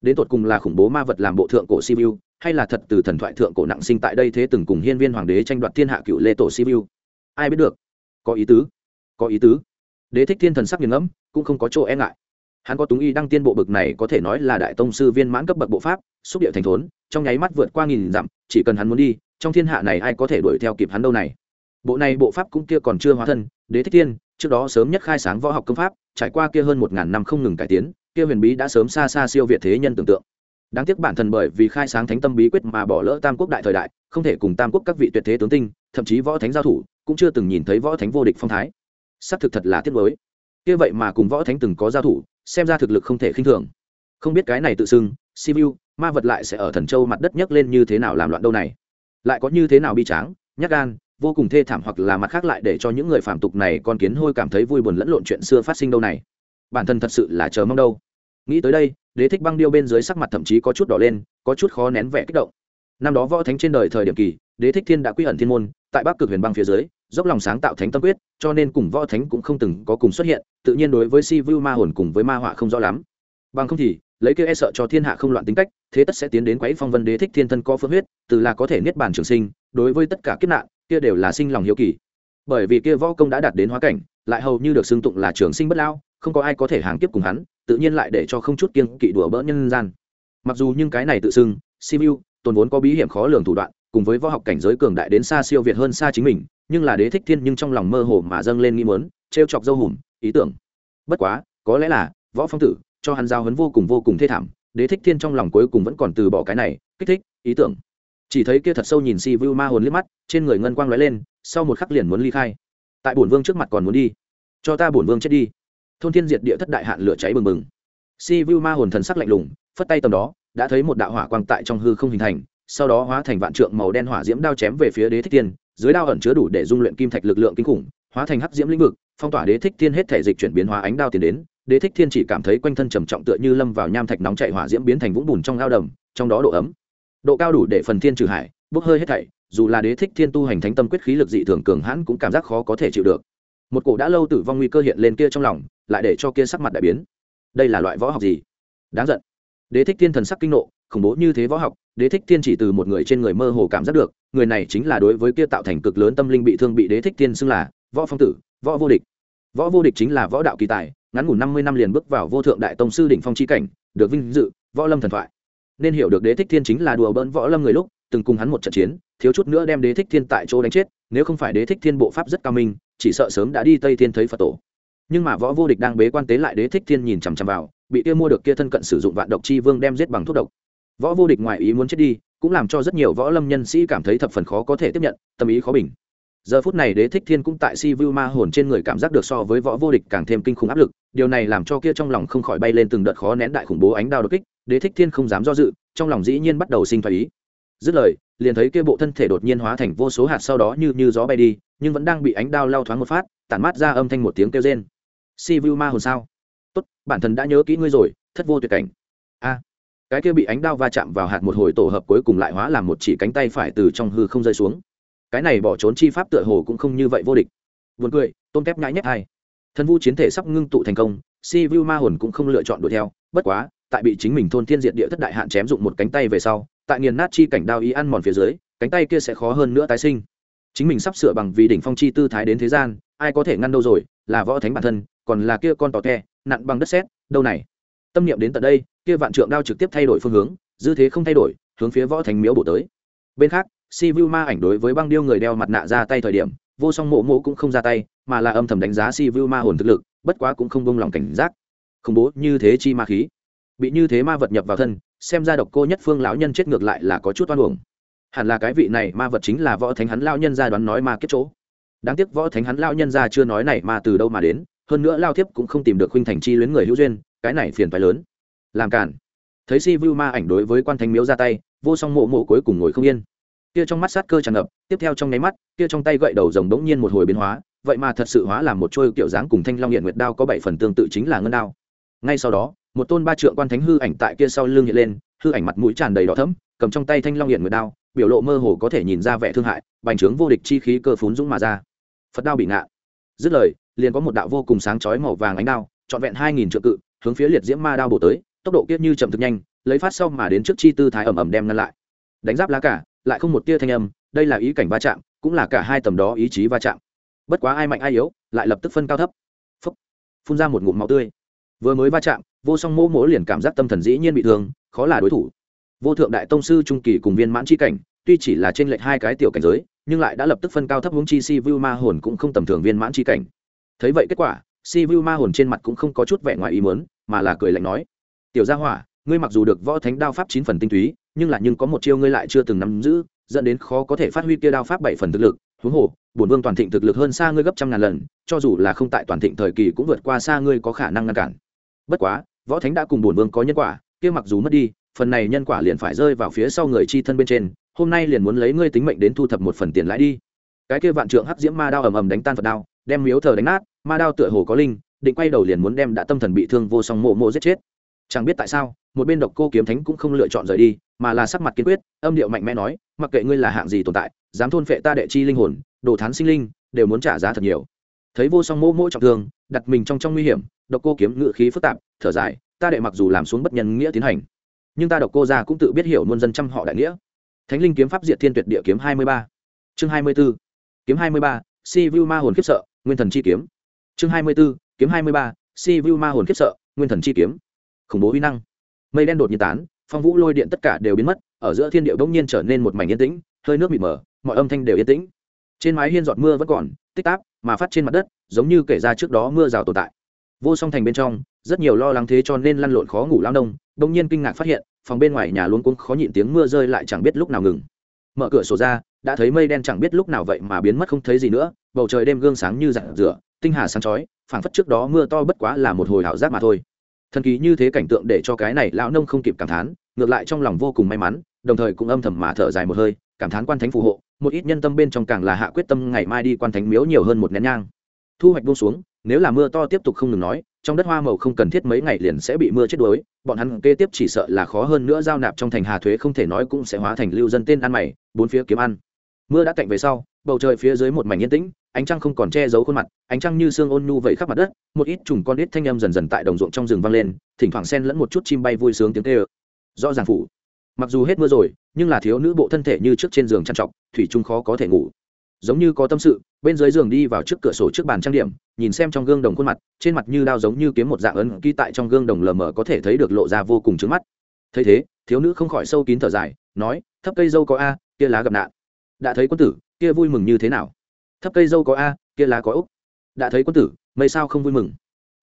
đến tột cùng là khủng bố ma vật làm bộ thượng cổ sibiu hay là thật từ thần thoại thượng cổ nặng sinh tại đây thế từng cùng hiên viên hoàng đế tranh đoạt thiên hạ cựu lê tổ sibiu ai biết được? Có ý tứ, có ý tứ. Đế thích thiên thần sắc nghiền ngẫm, cũng không có chỗ e ngại. Hắn có túng y đăng tiên bộ bực này có thể nói là đại tông sư viên mãn cấp bậc bộ pháp, xúc địa thành thốn, trong nháy mắt vượt qua nghìn dặm, chỉ cần hắn muốn đi, trong thiên hạ này ai có thể đuổi theo kịp hắn đâu này? Bộ này bộ pháp cũng kia còn chưa hóa thân, đế thích tiên trước đó sớm nhất khai sáng võ học công pháp, trải qua kia hơn một ngàn năm không ngừng cải tiến, kia huyền bí đã sớm xa xa siêu việt thế nhân tưởng tượng. Đáng tiếc bản thân bởi vì khai sáng thánh tâm bí quyết mà bỏ lỡ tam quốc đại thời đại, không thể cùng tam quốc các vị tuyệt thế tướng tinh, thậm chí võ thánh giao thủ, cũng chưa từng nhìn thấy võ thánh vô địch phong thái. Xác thực thật là tiếc mới kia vậy mà cùng võ thánh từng có giao thủ, xem ra thực lực không thể khinh thường. Không biết cái này tự xưng, sibiu, ma vật lại sẽ ở thần châu mặt đất nhấc lên như thế nào làm loạn đâu này. Lại có như thế nào bi tráng nhắc gan vô cùng thê thảm hoặc là mặt khác lại để cho những người phạm tục này con kiến hôi cảm thấy vui buồn lẫn lộn chuyện xưa phát sinh đâu này. Bản thân thật sự là chờ mong đâu. Nghĩ tới đây, đế thích băng điêu bên dưới sắc mặt thậm chí có chút đỏ lên, có chút khó nén vẻ kích động. Năm đó võ thánh trên đời thời điểm kỳ, đế thích thiên đã quy ẩn thiên môn, tại bắc cực huyền băng phía dưới, dốc lòng sáng tạo thánh tâm quyết, cho nên cùng võ thánh cũng không từng có cùng xuất hiện, tự nhiên đối với si vu ma hồn cùng với ma họa không rõ lắm. Bằng không thì lấy kia e sợ cho thiên hạ không loạn tính cách, thế tất sẽ tiến đến quấy phong vân đế thích thiên thân có phương huyết, từ là có thể niết bàn trường sinh, đối với tất cả kiếp nạn, kia đều là sinh lòng hiếu kỳ. Bởi vì kia võ công đã đạt đến hóa cảnh, lại hầu như được xưng tụng là trường sinh bất lao không có ai có thể hàng kiếp cùng hắn, tự nhiên lại để cho không chút kiêng kỵ đùa bỡ nhân gian. Mặc dù nhưng cái này tự xưng simu tồn vốn có bí hiểm khó lường thủ đoạn, cùng với võ học cảnh giới cường đại đến xa siêu việt hơn xa chính mình, nhưng là đế thích thiên nhưng trong lòng mơ hồ mà dâng lên nghĩ mớn t chọc dâu hùm, ý tưởng. Bất quá, có lẽ là, võ phong tử cho hắn giao hấn vô cùng vô cùng thê thảm, đế thích thiên trong lòng cuối cùng vẫn còn từ bỏ cái này, kích thích, ý tưởng. Chỉ thấy kia thật sâu nhìn si vu ma hồn liếc mắt, trên người ngân quang lóe lên, sau một khắc liền muốn ly khai. Tại bổn vương trước mặt còn muốn đi. Cho ta bổn vương chết đi. Thôn thiên diệt địa thất đại hạn lửa cháy bừng bừng. Si vu ma hồn thần sắc lạnh lùng, phất tay tầm đó, đã thấy một đạo hỏa quang tại trong hư không hình thành, sau đó hóa thành vạn trượng màu đen hỏa diễm đao chém về phía đế thích thiên, dưới đao ẩn chứa đủ để dung luyện kim thạch lực lượng kinh khủng, hóa thành hắc diễm lĩnh vực, phong tỏa đế thích thiên hết thể dịch chuyển biến hóa ánh đao tiến đến đế thích thiên chỉ cảm thấy quanh thân trầm trọng tựa như lâm vào nham thạch nóng chạy hỏa diễm biến thành vũng bùn trong ao đầm, trong đó độ ấm, độ cao đủ để phần thiên trừ hải, bốc hơi hết thảy, dù là đế thích thiên tu hành thánh tâm quyết khí lực dị thường cường hãn cũng cảm giác khó có thể chịu được. Một cổ đã lâu tử vong nguy cơ hiện lên kia trong lòng, lại để cho kia sắc mặt đại biến. Đây là loại võ học gì? Đáng giận. Đế thích thiên thần sắc kinh nộ, khủng bố như thế võ học, đế thích thiên chỉ từ một người trên người mơ hồ cảm giác được, người này chính là đối với kia tạo thành cực lớn tâm linh bị thương bị đế thích thiên xưng là võ phong tử, võ vô địch. Võ vô địch chính là võ đạo kỳ tài ngắn ngủn năm mươi năm liền bước vào vô thượng đại tông sư đỉnh phong chi cảnh, được vinh dự, võ lâm thần thoại. Nên hiểu được đế thích thiên chính là đùa bỡn võ lâm người lúc, từng cùng hắn một trận chiến, thiếu chút nữa đem đế thích thiên tại chỗ đánh chết, nếu không phải đế thích thiên bộ pháp rất cao minh, chỉ sợ sớm đã đi tây thiên thấy phật tổ. Nhưng mà võ vô địch đang bế quan tế lại đế thích thiên nhìn chằm chằm vào, bị kia mua được kia thân cận sử dụng vạn độc chi vương đem giết bằng thuốc độc. Võ vô địch ngoài ý muốn chết đi, cũng làm cho rất nhiều võ lâm nhân sĩ cảm thấy thập phần khó có thể tiếp nhận, tâm ý khó bình. Giờ phút này đế thích thiên cũng tại si vu ma hồn trên người cảm giác được so với võ vô địch càng thêm kinh khủng áp lực điều này làm cho kia trong lòng không khỏi bay lên từng đợt khó nén đại khủng bố ánh đao đột kích, đế thích thiên không dám do dự, trong lòng dĩ nhiên bắt đầu sinh thái ý. Dứt lời, liền thấy kia bộ thân thể đột nhiên hóa thành vô số hạt sau đó như như gió bay đi, nhưng vẫn đang bị ánh đao lao thoáng một phát, tản mát ra âm thanh một tiếng kêu rên. Si vu ma hồn sao? Tốt, bản thân đã nhớ kỹ ngươi rồi, thất vô tuyệt cảnh. A. Cái kia bị ánh đao va chạm vào hạt một hồi tổ hợp cuối cùng lại hóa làm một chỉ cánh tay phải từ trong hư không rơi xuống. Cái này bỏ trốn chi pháp tựa hồ cũng không như vậy vô địch. Buồn cười tôn kép nhãi nhép hai Thần vu chiến thể sắp ngưng tụ thành công, si vu ma hồn cũng không lựa chọn đuổi theo, bất quá, tại bị chính mình thôn thiên diệt địa thất đại hạn chém dụng một cánh tay về sau, tại nghiền nát chi cảnh đao ý ăn mòn phía dưới, cánh tay kia sẽ khó hơn nữa tái sinh. Chính mình sắp sửa bằng vì đỉnh phong chi tư thái đến thế gian, ai có thể ngăn đâu rồi, là võ thánh bản thân, còn là kia con tò te, nặn bằng đất sét, đâu này? Tâm niệm đến tận đây, kia vạn trượng đao trực tiếp thay đổi phương hướng, dư thế không thay đổi, hướng phía võ thánh miếu bổ tới. Bên khác, si vu ma ảnh đối với băng điêu người đeo mặt nạ ra tay thời điểm, vô song mộ mộ cũng không ra tay mà là âm thầm đánh giá si vu ma hồn thực lực, bất quá cũng không bông lòng cảnh giác. Khủng bố như thế chi ma khí. Bị như thế ma vật nhập vào thân, xem ra độc cô nhất phương lão nhân chết ngược lại là có chút oan uổng. Hẳn là cái vị này ma vật chính là võ thánh hắn lao nhân ra đoán nói ma kết chỗ. Đáng tiếc võ thánh hắn lao nhân ra chưa nói này mà từ đâu mà đến, hơn nữa lao thiếp cũng không tìm được huynh thành chi luyến người hữu duyên, cái này phiền phái lớn. Làm cản. Thấy si vu ma ảnh đối với quan thánh miếu ra tay, vô song mộ mộ cuối cùng ngồi không yên. Kia trong mắt sát cơ tràn ngập, tiếp theo trong nháy mắt, kia trong tay gậy đầu rồng đống nhiên một hồi biến hóa vậy mà thật sự hóa làm một trôi kiểu dáng cùng thanh long hiện nguyệt đao có bảy phần tương tự chính là ngân đao. Ngay sau đó, một tôn ba trượng quan thánh hư ảnh tại kia sau lưng hiện lên, hư ảnh mặt mũi tràn đầy đỏ thẫm, cầm trong tay thanh long hiện nguyệt đao, biểu lộ mơ hồ có thể nhìn ra vẻ thương hại, bành trướng vô địch chi khí cơ phún dũng mà ra. Phật đao bị ngạ. Dứt lời, liền có một đạo vô cùng sáng chói màu vàng ánh đao, trọn vẹn hai nghìn trượng cự, hướng phía liệt diễm ma đao bổ tới, tốc độ kiết như chậm thực nhanh, lấy phát sau mà đến trước chi tư thái ẩm ẩm đem ngăn lại. Đánh giáp lá cả, lại không một tia thanh âm, đây là ý cảnh va chạm, cũng là cả hai tầm đó ý chí va chạm bất quá ai mạnh ai yếu, lại lập tức phân cao thấp. Phúc, phun ra một ngụm máu tươi. Vừa mới va chạm, vô song mô mỗ liền cảm giác tâm thần dĩ nhiên bị thương, khó là đối thủ. Vô thượng đại tông sư trung kỳ cùng viên mãn chi cảnh, tuy chỉ là trên lệch hai cái tiểu cảnh giới, nhưng lại đã lập tức phân cao thấp hướng chi si vu ma hồn cũng không tầm thường viên mãn chi cảnh. Thấy vậy kết quả, si vu ma hồn trên mặt cũng không có chút vẻ ngoài ý muốn, mà là cười lạnh nói, tiểu gia hỏa, ngươi mặc dù được võ thánh đao pháp chín phần tinh túy, nhưng là nhưng có một chiêu ngươi lại chưa từng nắm giữ, dẫn đến khó có thể phát huy kia đao pháp bảy phần thực lực huống hồ, bổn vương toàn thịnh thực lực hơn xa ngươi gấp trăm ngàn lần, cho dù là không tại toàn thịnh thời kỳ cũng vượt qua xa ngươi có khả năng ngăn cản. Bất quá, võ thánh đã cùng bổn vương có nhân quả, kia mặc dù mất đi, phần này nhân quả liền phải rơi vào phía sau người chi thân bên trên, hôm nay liền muốn lấy ngươi tính mệnh đến thu thập một phần tiền lãi đi. Cái kia vạn trượng hắc diễm ma đao ầm ầm đánh tan phật đao, đem miếu thờ đánh nát, ma đao tựa hồ có linh, định quay đầu liền muốn đem đã tâm thần bị thương vô song mộ mộ giết chết. Chẳng biết tại sao, một bên độc cô kiếm thánh cũng không lựa chọn rời đi, mà là sắc mặt kiên quyết, âm điệu mạnh mẽ nói, mặc kệ ngươi là hạng gì tồn tại dám thôn phệ ta đệ chi linh hồn, đồ thán sinh linh, đều muốn trả giá thật nhiều. Thấy vô song mỗ mỗ trọng thương, đặt mình trong trong nguy hiểm, độc cô kiếm ngự khí phức tạp, thở dài, ta đệ mặc dù làm xuống bất nhân nghĩa tiến hành, nhưng ta độc cô ra cũng tự biết hiểu muôn dân trăm họ đại nghĩa. Thánh linh kiếm pháp diệt thiên tuyệt địa kiếm hai mươi ba. Chương hai mươi b ố kiếm hai mươi ba, si vu ma hồn khiếp sợ, nguyên thần chi kiếm. Chương hai mươi b ố kiếm hai mươi ba, si vu ma hồn khiếp sợ, nguyên thần chi kiếm. Khủng bố uy năng. Mây đen đột nhiên tán, phong vũ lôi điện tất cả đều biến mất, ở giữa thiên địa bỗng nhiên trở nên một mảnh yên tĩnh, hơi nước mịt mờ mọi âm thanh đều yên tĩnh. Trên mái hiên giọt mưa vẫn còn, tích táp mà phát trên mặt đất, giống như kể ra trước đó mưa rào tồn tại. Vô song thành bên trong, rất nhiều lo lắng thế cho nên lăn lộn khó ngủ lao đông đông nhiên kinh ngạc phát hiện, phòng bên ngoài nhà luôn cũng khó nhịn tiếng mưa rơi lại chẳng biết lúc nào ngừng. Mở cửa sổ ra, đã thấy mây đen chẳng biết lúc nào vậy mà biến mất không thấy gì nữa, bầu trời đêm gương sáng như rạng rửa tinh hà sáng chói, phảng phất trước đó mưa to bất quá là một hồi ảo giác mà thôi. Thần kỳ như thế cảnh tượng để cho cái này lão nông không kịp cảm thán, ngược lại trong lòng vô cùng may mắn, đồng thời cũng âm thầm mà thở dài một hơi, cảm thán quan thánh phù hộ một ít nhân tâm bên trong càng là hạ quyết tâm ngày mai đi quan thánh miếu nhiều hơn một nén nhang. Thu hoạch buông xuống, nếu là mưa to tiếp tục không ngừng nói, trong đất hoa màu không cần thiết mấy ngày liền sẽ bị mưa chết đuối, bọn hắn kế tiếp chỉ sợ là khó hơn nữa giao nạp trong thành hà thuế không thể nói cũng sẽ hóa thành lưu dân tên ăn mày, bốn phía kiếm ăn. Mưa đã cạnh về sau, bầu trời phía dưới một mảnh yên tĩnh, ánh trăng không còn che giấu khuôn mặt, ánh trăng như xương ôn nhu vậy khắp mặt đất, một ít trùng con ít thanh âm dần dần tại đồng ruộng trong rừng vang lên, thỉnh thoảng xen lẫn một chút chim bay vui sướng tiếng tê ơ rõ ràng phủ mặc dù hết mưa rồi, nhưng là thiếu nữ bộ thân thể như trước trên giường trằn trọc, thủy trung khó có thể ngủ. Giống như có tâm sự, bên dưới giường đi vào trước cửa sổ trước bàn trang điểm, nhìn xem trong gương đồng khuôn mặt, trên mặt như đao giống như kiếm một dạng ấn ký tại trong gương đồng lờ mờ có thể thấy được lộ ra vô cùng trứng mắt. Thấy thế, thiếu nữ không khỏi sâu kín thở dài, nói, thấp cây dâu có a, kia lá gặp nạn. Đã thấy quân tử, kia vui mừng như thế nào? Thấp cây dâu có a, kia lá có úc. Đã thấy quân tử, mây sao không vui mừng?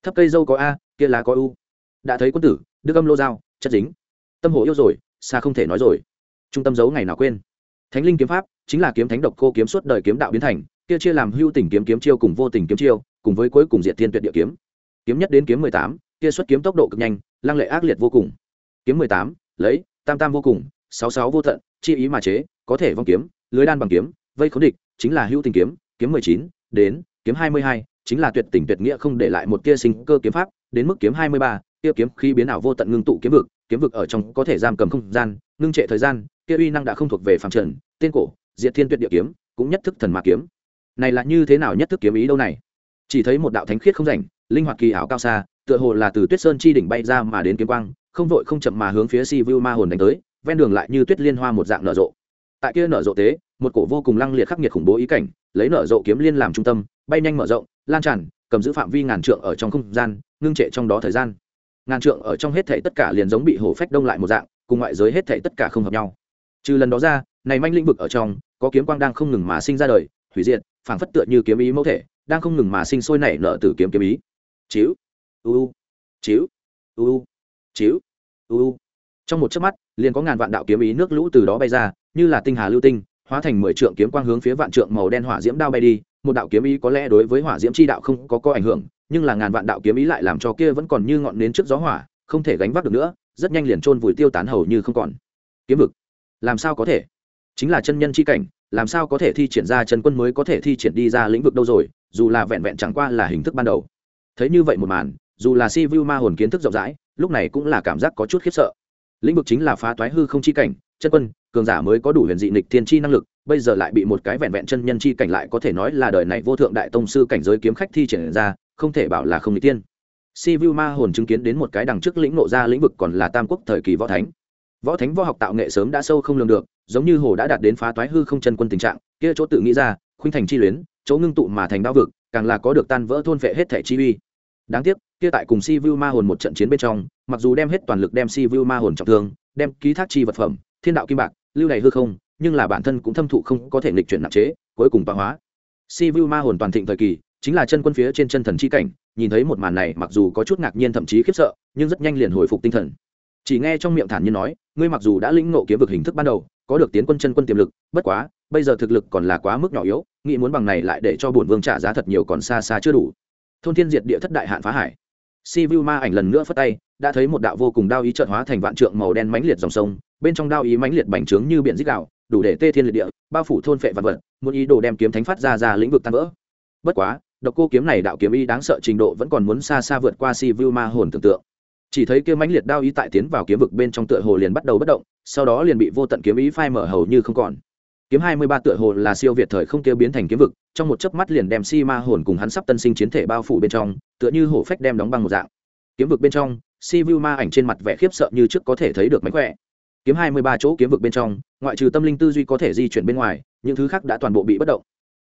Thấp cây dâu có a, kia lá có u. Đã thấy quân tử, đức âm lô dao, chất dính. Tâm hồ yêu rồi xa không thể nói rồi. Trung tâm giấu ngày nào quên? Thánh linh kiếm pháp chính là kiếm thánh độc cô kiếm suốt đời kiếm đạo biến thành, kia chia làm hưu tình kiếm kiếm chiêu cùng vô tình kiếm chiêu, cùng với cuối cùng diệt thiên tuyệt địa kiếm. Kiếm nhất đến kiếm mười tám, kia xuất kiếm tốc độ cực nhanh, lăng lệ ác liệt vô cùng. Kiếm mười tám, lấy, tam tam vô cùng, sáu sáu vô tận, chi ý mà chế, có thể vong kiếm, lưới đan bằng kiếm, vây khốn địch, chính là hưu tình kiếm kiếm mười chín, đến, kiếm hai mươi hai, chính là tuyệt tình tuyệt nghĩa không để lại một tia sinh cơ kiếm pháp, đến mức kiếm hai mươi ba, kia kiếm khi biến ảo vô tận ngưng tụ kiếm vực kiếm vực ở trong có thể giam cầm không gian, ngưng trệ thời gian, kia uy năng đã không thuộc về phạm trần tên cổ, diệt thiên tuyệt địa kiếm, cũng nhất thức thần ma kiếm. Này là như thế nào nhất thức kiếm ý đâu này? Chỉ thấy một đạo thánh khiết không rảnh, linh hoạt kỳ ảo cao xa, tựa hồ là từ tuyết sơn chi đỉnh bay ra mà đến kiếm quang, không vội không chậm mà hướng phía si vu ma hồn đánh tới, ven đường lại như tuyết liên hoa một dạng nở rộ. Tại kia nở rộ tế, một cổ vô cùng lăng liệt khắc nghiệt khủng bố ý cảnh, lấy nở rộ kiếm liên làm trung tâm, bay nhanh mở rộng, lan tràn, cầm giữ phạm vi ngàn trượng ở trong không gian, ngưng trệ trong đó thời gian ngàn trượng ở trong hết thảy tất cả liền giống bị hổ phách đông lại một dạng, cùng ngoại giới hết thảy tất cả không hợp nhau. Trừ lần đó ra, này manh lĩnh vực ở trong, có kiếm quang đang không ngừng mà sinh ra đời, hủy diệt, phảng phất tựa như kiếm ý mẫu thể, đang không ngừng mà sinh sôi nảy nở từ kiếm kiếm ý. Chiếu u chiếu u chiếu u. Trong một chớp mắt, liền có ngàn vạn đạo kiếm ý nước lũ từ đó bay ra, như là tinh hà lưu tinh, hóa thành mười trượng kiếm quang hướng phía vạn trượng màu đen hỏa diễm đao bay đi. Một đạo kiếm ý có lẽ đối với hỏa diễm chi đạo không có có ảnh hưởng nhưng là ngàn vạn đạo kiếm ý lại làm cho kia vẫn còn như ngọn nến trước gió hỏa, không thể gánh vác được nữa, rất nhanh liền trôn vùi tiêu tán hầu như không còn. Kiếm vực, làm sao có thể? Chính là chân nhân chi cảnh, làm sao có thể thi triển ra chân quân mới có thể thi triển đi ra lĩnh vực đâu rồi, dù là vẹn vẹn chẳng qua là hình thức ban đầu. Thấy như vậy một màn, dù là si vu ma hồn kiến thức rộng rãi, lúc này cũng là cảm giác có chút khiếp sợ. Lĩnh vực chính là phá toái hư không chi cảnh, chân quân, cường giả mới có đủ huyền dị nịch thiên chi năng lực, bây giờ lại bị một cái vẹn vẹn chân nhân chi cảnh lại có thể nói là đời này vô thượng đại tông sư cảnh giới kiếm khách thi triển ra không thể bảo là không nịch tiên. Si vu ma hồn chứng kiến đến một cái đằng trước lĩnh nộ ra lĩnh vực còn là tam quốc thời kỳ võ thánh. Võ thánh võ học tạo nghệ sớm đã sâu không lường được, giống như hồ đã đạt đến phá toái hư không chân quân tình trạng, kia chỗ tự nghĩ ra, khuynh thành chi luyến, chỗ ngưng tụ mà thành đao vực, càng là có được tan vỡ thôn vệ hết thẻ chi uy. Đáng tiếc, kia tại cùng si vu ma hồn một trận chiến bên trong, mặc dù đem hết toàn lực đem si vu ma hồn trọng thương, đem ký thác chi vật phẩm, thiên đạo kim bạc, lưu này hư không, nhưng là bản thân cũng thâm thụ không có thể nghịch chuyển nặng chế, cuối cùng tọa hóa. Si vu ma hồn toàn thịnh thời kỳ chính là chân quân phía trên chân thần chi cảnh, nhìn thấy một màn này mặc dù có chút ngạc nhiên thậm chí khiếp sợ, nhưng rất nhanh liền hồi phục tinh thần. Chỉ nghe trong miệng thản nhiên nói, ngươi mặc dù đã lĩnh ngộ kiếm vực hình thức ban đầu, có được tiến quân chân quân tiềm lực, bất quá, bây giờ thực lực còn là quá mức nhỏ yếu, nghĩ muốn bằng này lại để cho bổn vương trả giá thật nhiều còn xa xa chưa đủ. Thôn thiên diệt địa thất đại hạn phá hải. Si vu ma ảnh lần nữa phất tay, đã thấy một đạo vô cùng đao ý trợn hóa thành vạn trượng màu đen mãnh liệt dòng sông, bên trong đao ý mãnh liệt bành trướng như biển dích đạo đủ để tê thiên liệt địa, bao phủ thôn phệ vạn vật, muốn ý đồ đem kiếm thánh phát ra ra lĩnh vực tan vỡ. Bất quá độc cô kiếm này đạo kiếm y đáng sợ trình độ vẫn còn muốn xa xa vượt qua si vu ma hồn tưởng tượng. Chỉ thấy kia mãnh liệt đao ý tại tiến vào kiếm vực bên trong tựa hồ liền bắt đầu bất động, sau đó liền bị vô tận kiếm ý phai mở hầu như không còn. Kiếm hai mươi ba tựa hồ là siêu việt thời không kêu biến thành kiếm vực, trong một chớp mắt liền đem si ma hồn cùng hắn sắp tân sinh chiến thể bao phủ bên trong, tựa như hổ phách đem đóng băng một dạng. Kiếm vực bên trong, si vu ma ảnh trên mặt vẻ khiếp sợ như trước có thể thấy được mánh khỏe. Kiếm hai mươi ba chỗ kiếm vực bên trong, ngoại trừ tâm linh tư duy có thể di chuyển bên ngoài, những thứ khác đã toàn bộ bị bất động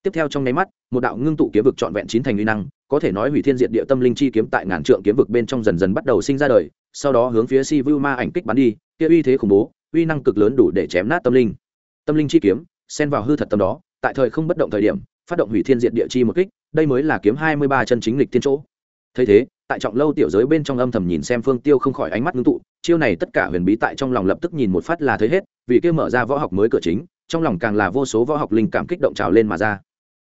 tiếp theo trong nháy mắt, một đạo ngưng tụ kiếm vực trọn vẹn chín thành uy năng, có thể nói hủy thiên diệt địa tâm linh chi kiếm tại ngàn trượng kiếm vực bên trong dần dần bắt đầu sinh ra đời, sau đó hướng phía si vu ma ảnh kích bắn đi, kia uy thế khủng bố, uy năng cực lớn đủ để chém nát tâm linh. Tâm linh chi kiếm, xen vào hư thật tâm đó, tại thời không bất động thời điểm, phát động hủy thiên diệt địa chi một kích, đây mới là kiếm hai mươi ba chân chính lịch thiên chỗ. Thấy thế, tại trọng lâu tiểu giới bên trong âm thầm nhìn xem phương tiêu không khỏi ánh mắt ngưng tụ, chiêu này tất cả huyền bí tại trong lòng lập tức nhìn một phát là thấy hết, vì kia mở ra võ học mới cửa chính, trong lòng càng là vô số võ học linh cảm kích động trào lên mà ra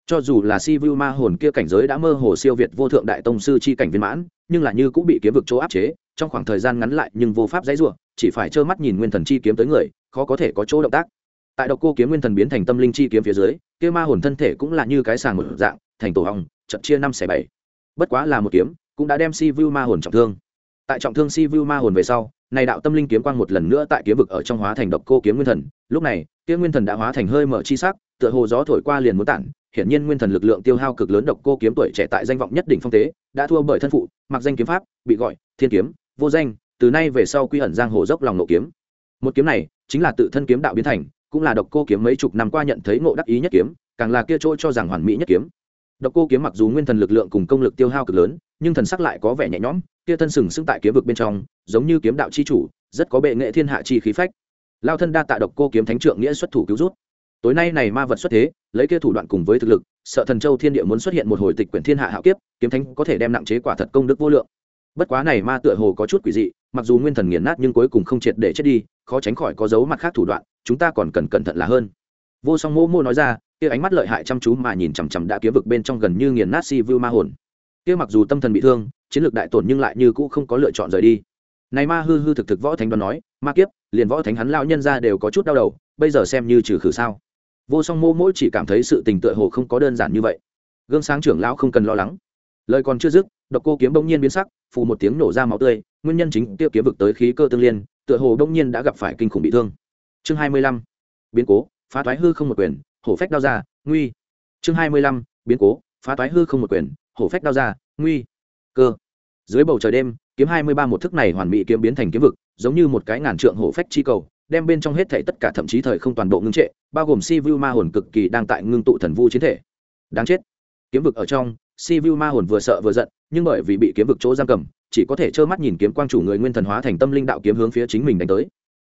cho dù là si vu ma hồn kia cảnh giới đã mơ hồ siêu việt vô thượng đại tông sư chi cảnh viên mãn, nhưng là như cũng bị kiếm vực chỗ áp chế, trong khoảng thời gian ngắn lại nhưng vô pháp dãy ruộng chỉ phải trơ mắt nhìn nguyên thần chi kiếm tới người, khó có thể có chỗ động tác. Tại độc cô kiếm nguyên thần biến thành tâm linh chi kiếm phía dưới, kia ma hồn thân thể cũng là như cái sàng một dạng, thành tổ hong chật chia năm xẻ bảy. Bất quá là một kiếm, cũng đã đem si vu ma hồn trọng thương. Tại trọng thương si vu ma hồn về sau, này đạo tâm linh kiếm quang một lần nữa tại kiếm vực ở trong hóa thành độc cô kiếm nguyên thần. Lúc này, kia nguyên thần đã hóa thành hơi mở chi sắc, tựa hồ gió thổi qua liền muốn tản hiển nhiên nguyên thần lực lượng tiêu hao cực lớn độc cô kiếm tuổi trẻ tại danh vọng nhất đỉnh phong tế, đã thua bởi thân phụ, mặc danh kiếm pháp, bị gọi, thiên kiếm, vô danh, từ nay về sau quy ẩn giang hồ dốc lòng nộ kiếm. Một kiếm này chính là tự thân kiếm đạo biến thành, cũng là độc cô kiếm mấy chục năm qua nhận thấy ngộ đắc ý nhất kiếm, càng là kia chỗ cho rằng hoàn mỹ nhất kiếm. Độc cô kiếm mặc dù nguyên thần lực lượng cùng công lực tiêu hao cực lớn, nhưng thần sắc lại có vẻ nhẹ nhõm, kia thân sừng sững tại kiếm vực bên trong, giống như kiếm đạo chi chủ, rất có bệ nghệ thiên hạ chi khí phách. Lao thân đa tạ độc cô kiếm thánh trượng nghĩa xuất thủ cứu rút tối nay này ma vật xuất thế, lấy kia thủ đoạn cùng với thực lực, sợ thần châu thiên địa muốn xuất hiện một hồi tịch quyển thiên hạ hạo kiếp, kiếm thánh có thể đem nặng chế quả thật công đức vô lượng. Bất quá này ma tựa hồ có chút quỷ dị, mặc dù nguyên thần nghiền nát nhưng cuối cùng không triệt để chết đi, khó tránh khỏi có dấu mặt khác thủ đoạn, chúng ta còn cần cẩn thận là hơn. Vô song mô mô nói ra, kia ánh mắt lợi hại chăm chú mà nhìn chằm chằm đã kiếm vực bên trong gần như nghiền nát si vu ma hồn. Kia mặc dù tâm thần bị thương, chiến lược đại tổn nhưng lại như cũ không có lựa chọn rời đi. Này ma hư hư thực thực võ thánh đoán nói, ma kiếp, liền võ thánh hắn lao nhân ra đều có chút đau đầu, bây giờ xem như trừ khử sao? Vô song mô mỗi chỉ cảm thấy sự tình tựa hồ không có đơn giản như vậy. Gương sáng trưởng lão không cần lo lắng. Lời còn chưa dứt, độc cô kiếm bỗng nhiên biến sắc, phù một tiếng nổ ra máu tươi, nguyên nhân chính tiêu kiếm vực tới khí cơ tương liên, tựa hồ bỗng nhiên đã gặp phải kinh khủng bị thương. Chương hai mươi lăm. Biến cố, phá thoái hư không một quyền, hổ phách đao ra, nguy. Chương hai mươi lăm. Biến cố, phá thoái hư không một quyền, hổ phách đao ra, nguy. Cơ. Dưới bầu trời đêm, kiếm hai mươi ba một thức này hoàn mỹ kiếm biến thành kiếm vực, giống như một cái ngàn trượng hổ phách chi cầu, đem bên trong hết thảy tất cả thậm chí thời không toàn bộ ngưng trệ bao gồm si vu ma hồn cực kỳ đang tại ngưng tụ thần vu chiến thể. Đáng chết. Kiếm vực ở trong, si vu ma hồn vừa sợ vừa giận, nhưng bởi vì bị kiếm vực chỗ giam cầm, chỉ có thể trơ mắt nhìn kiếm quang chủ người nguyên thần hóa thành tâm linh đạo kiếm hướng phía chính mình đánh tới.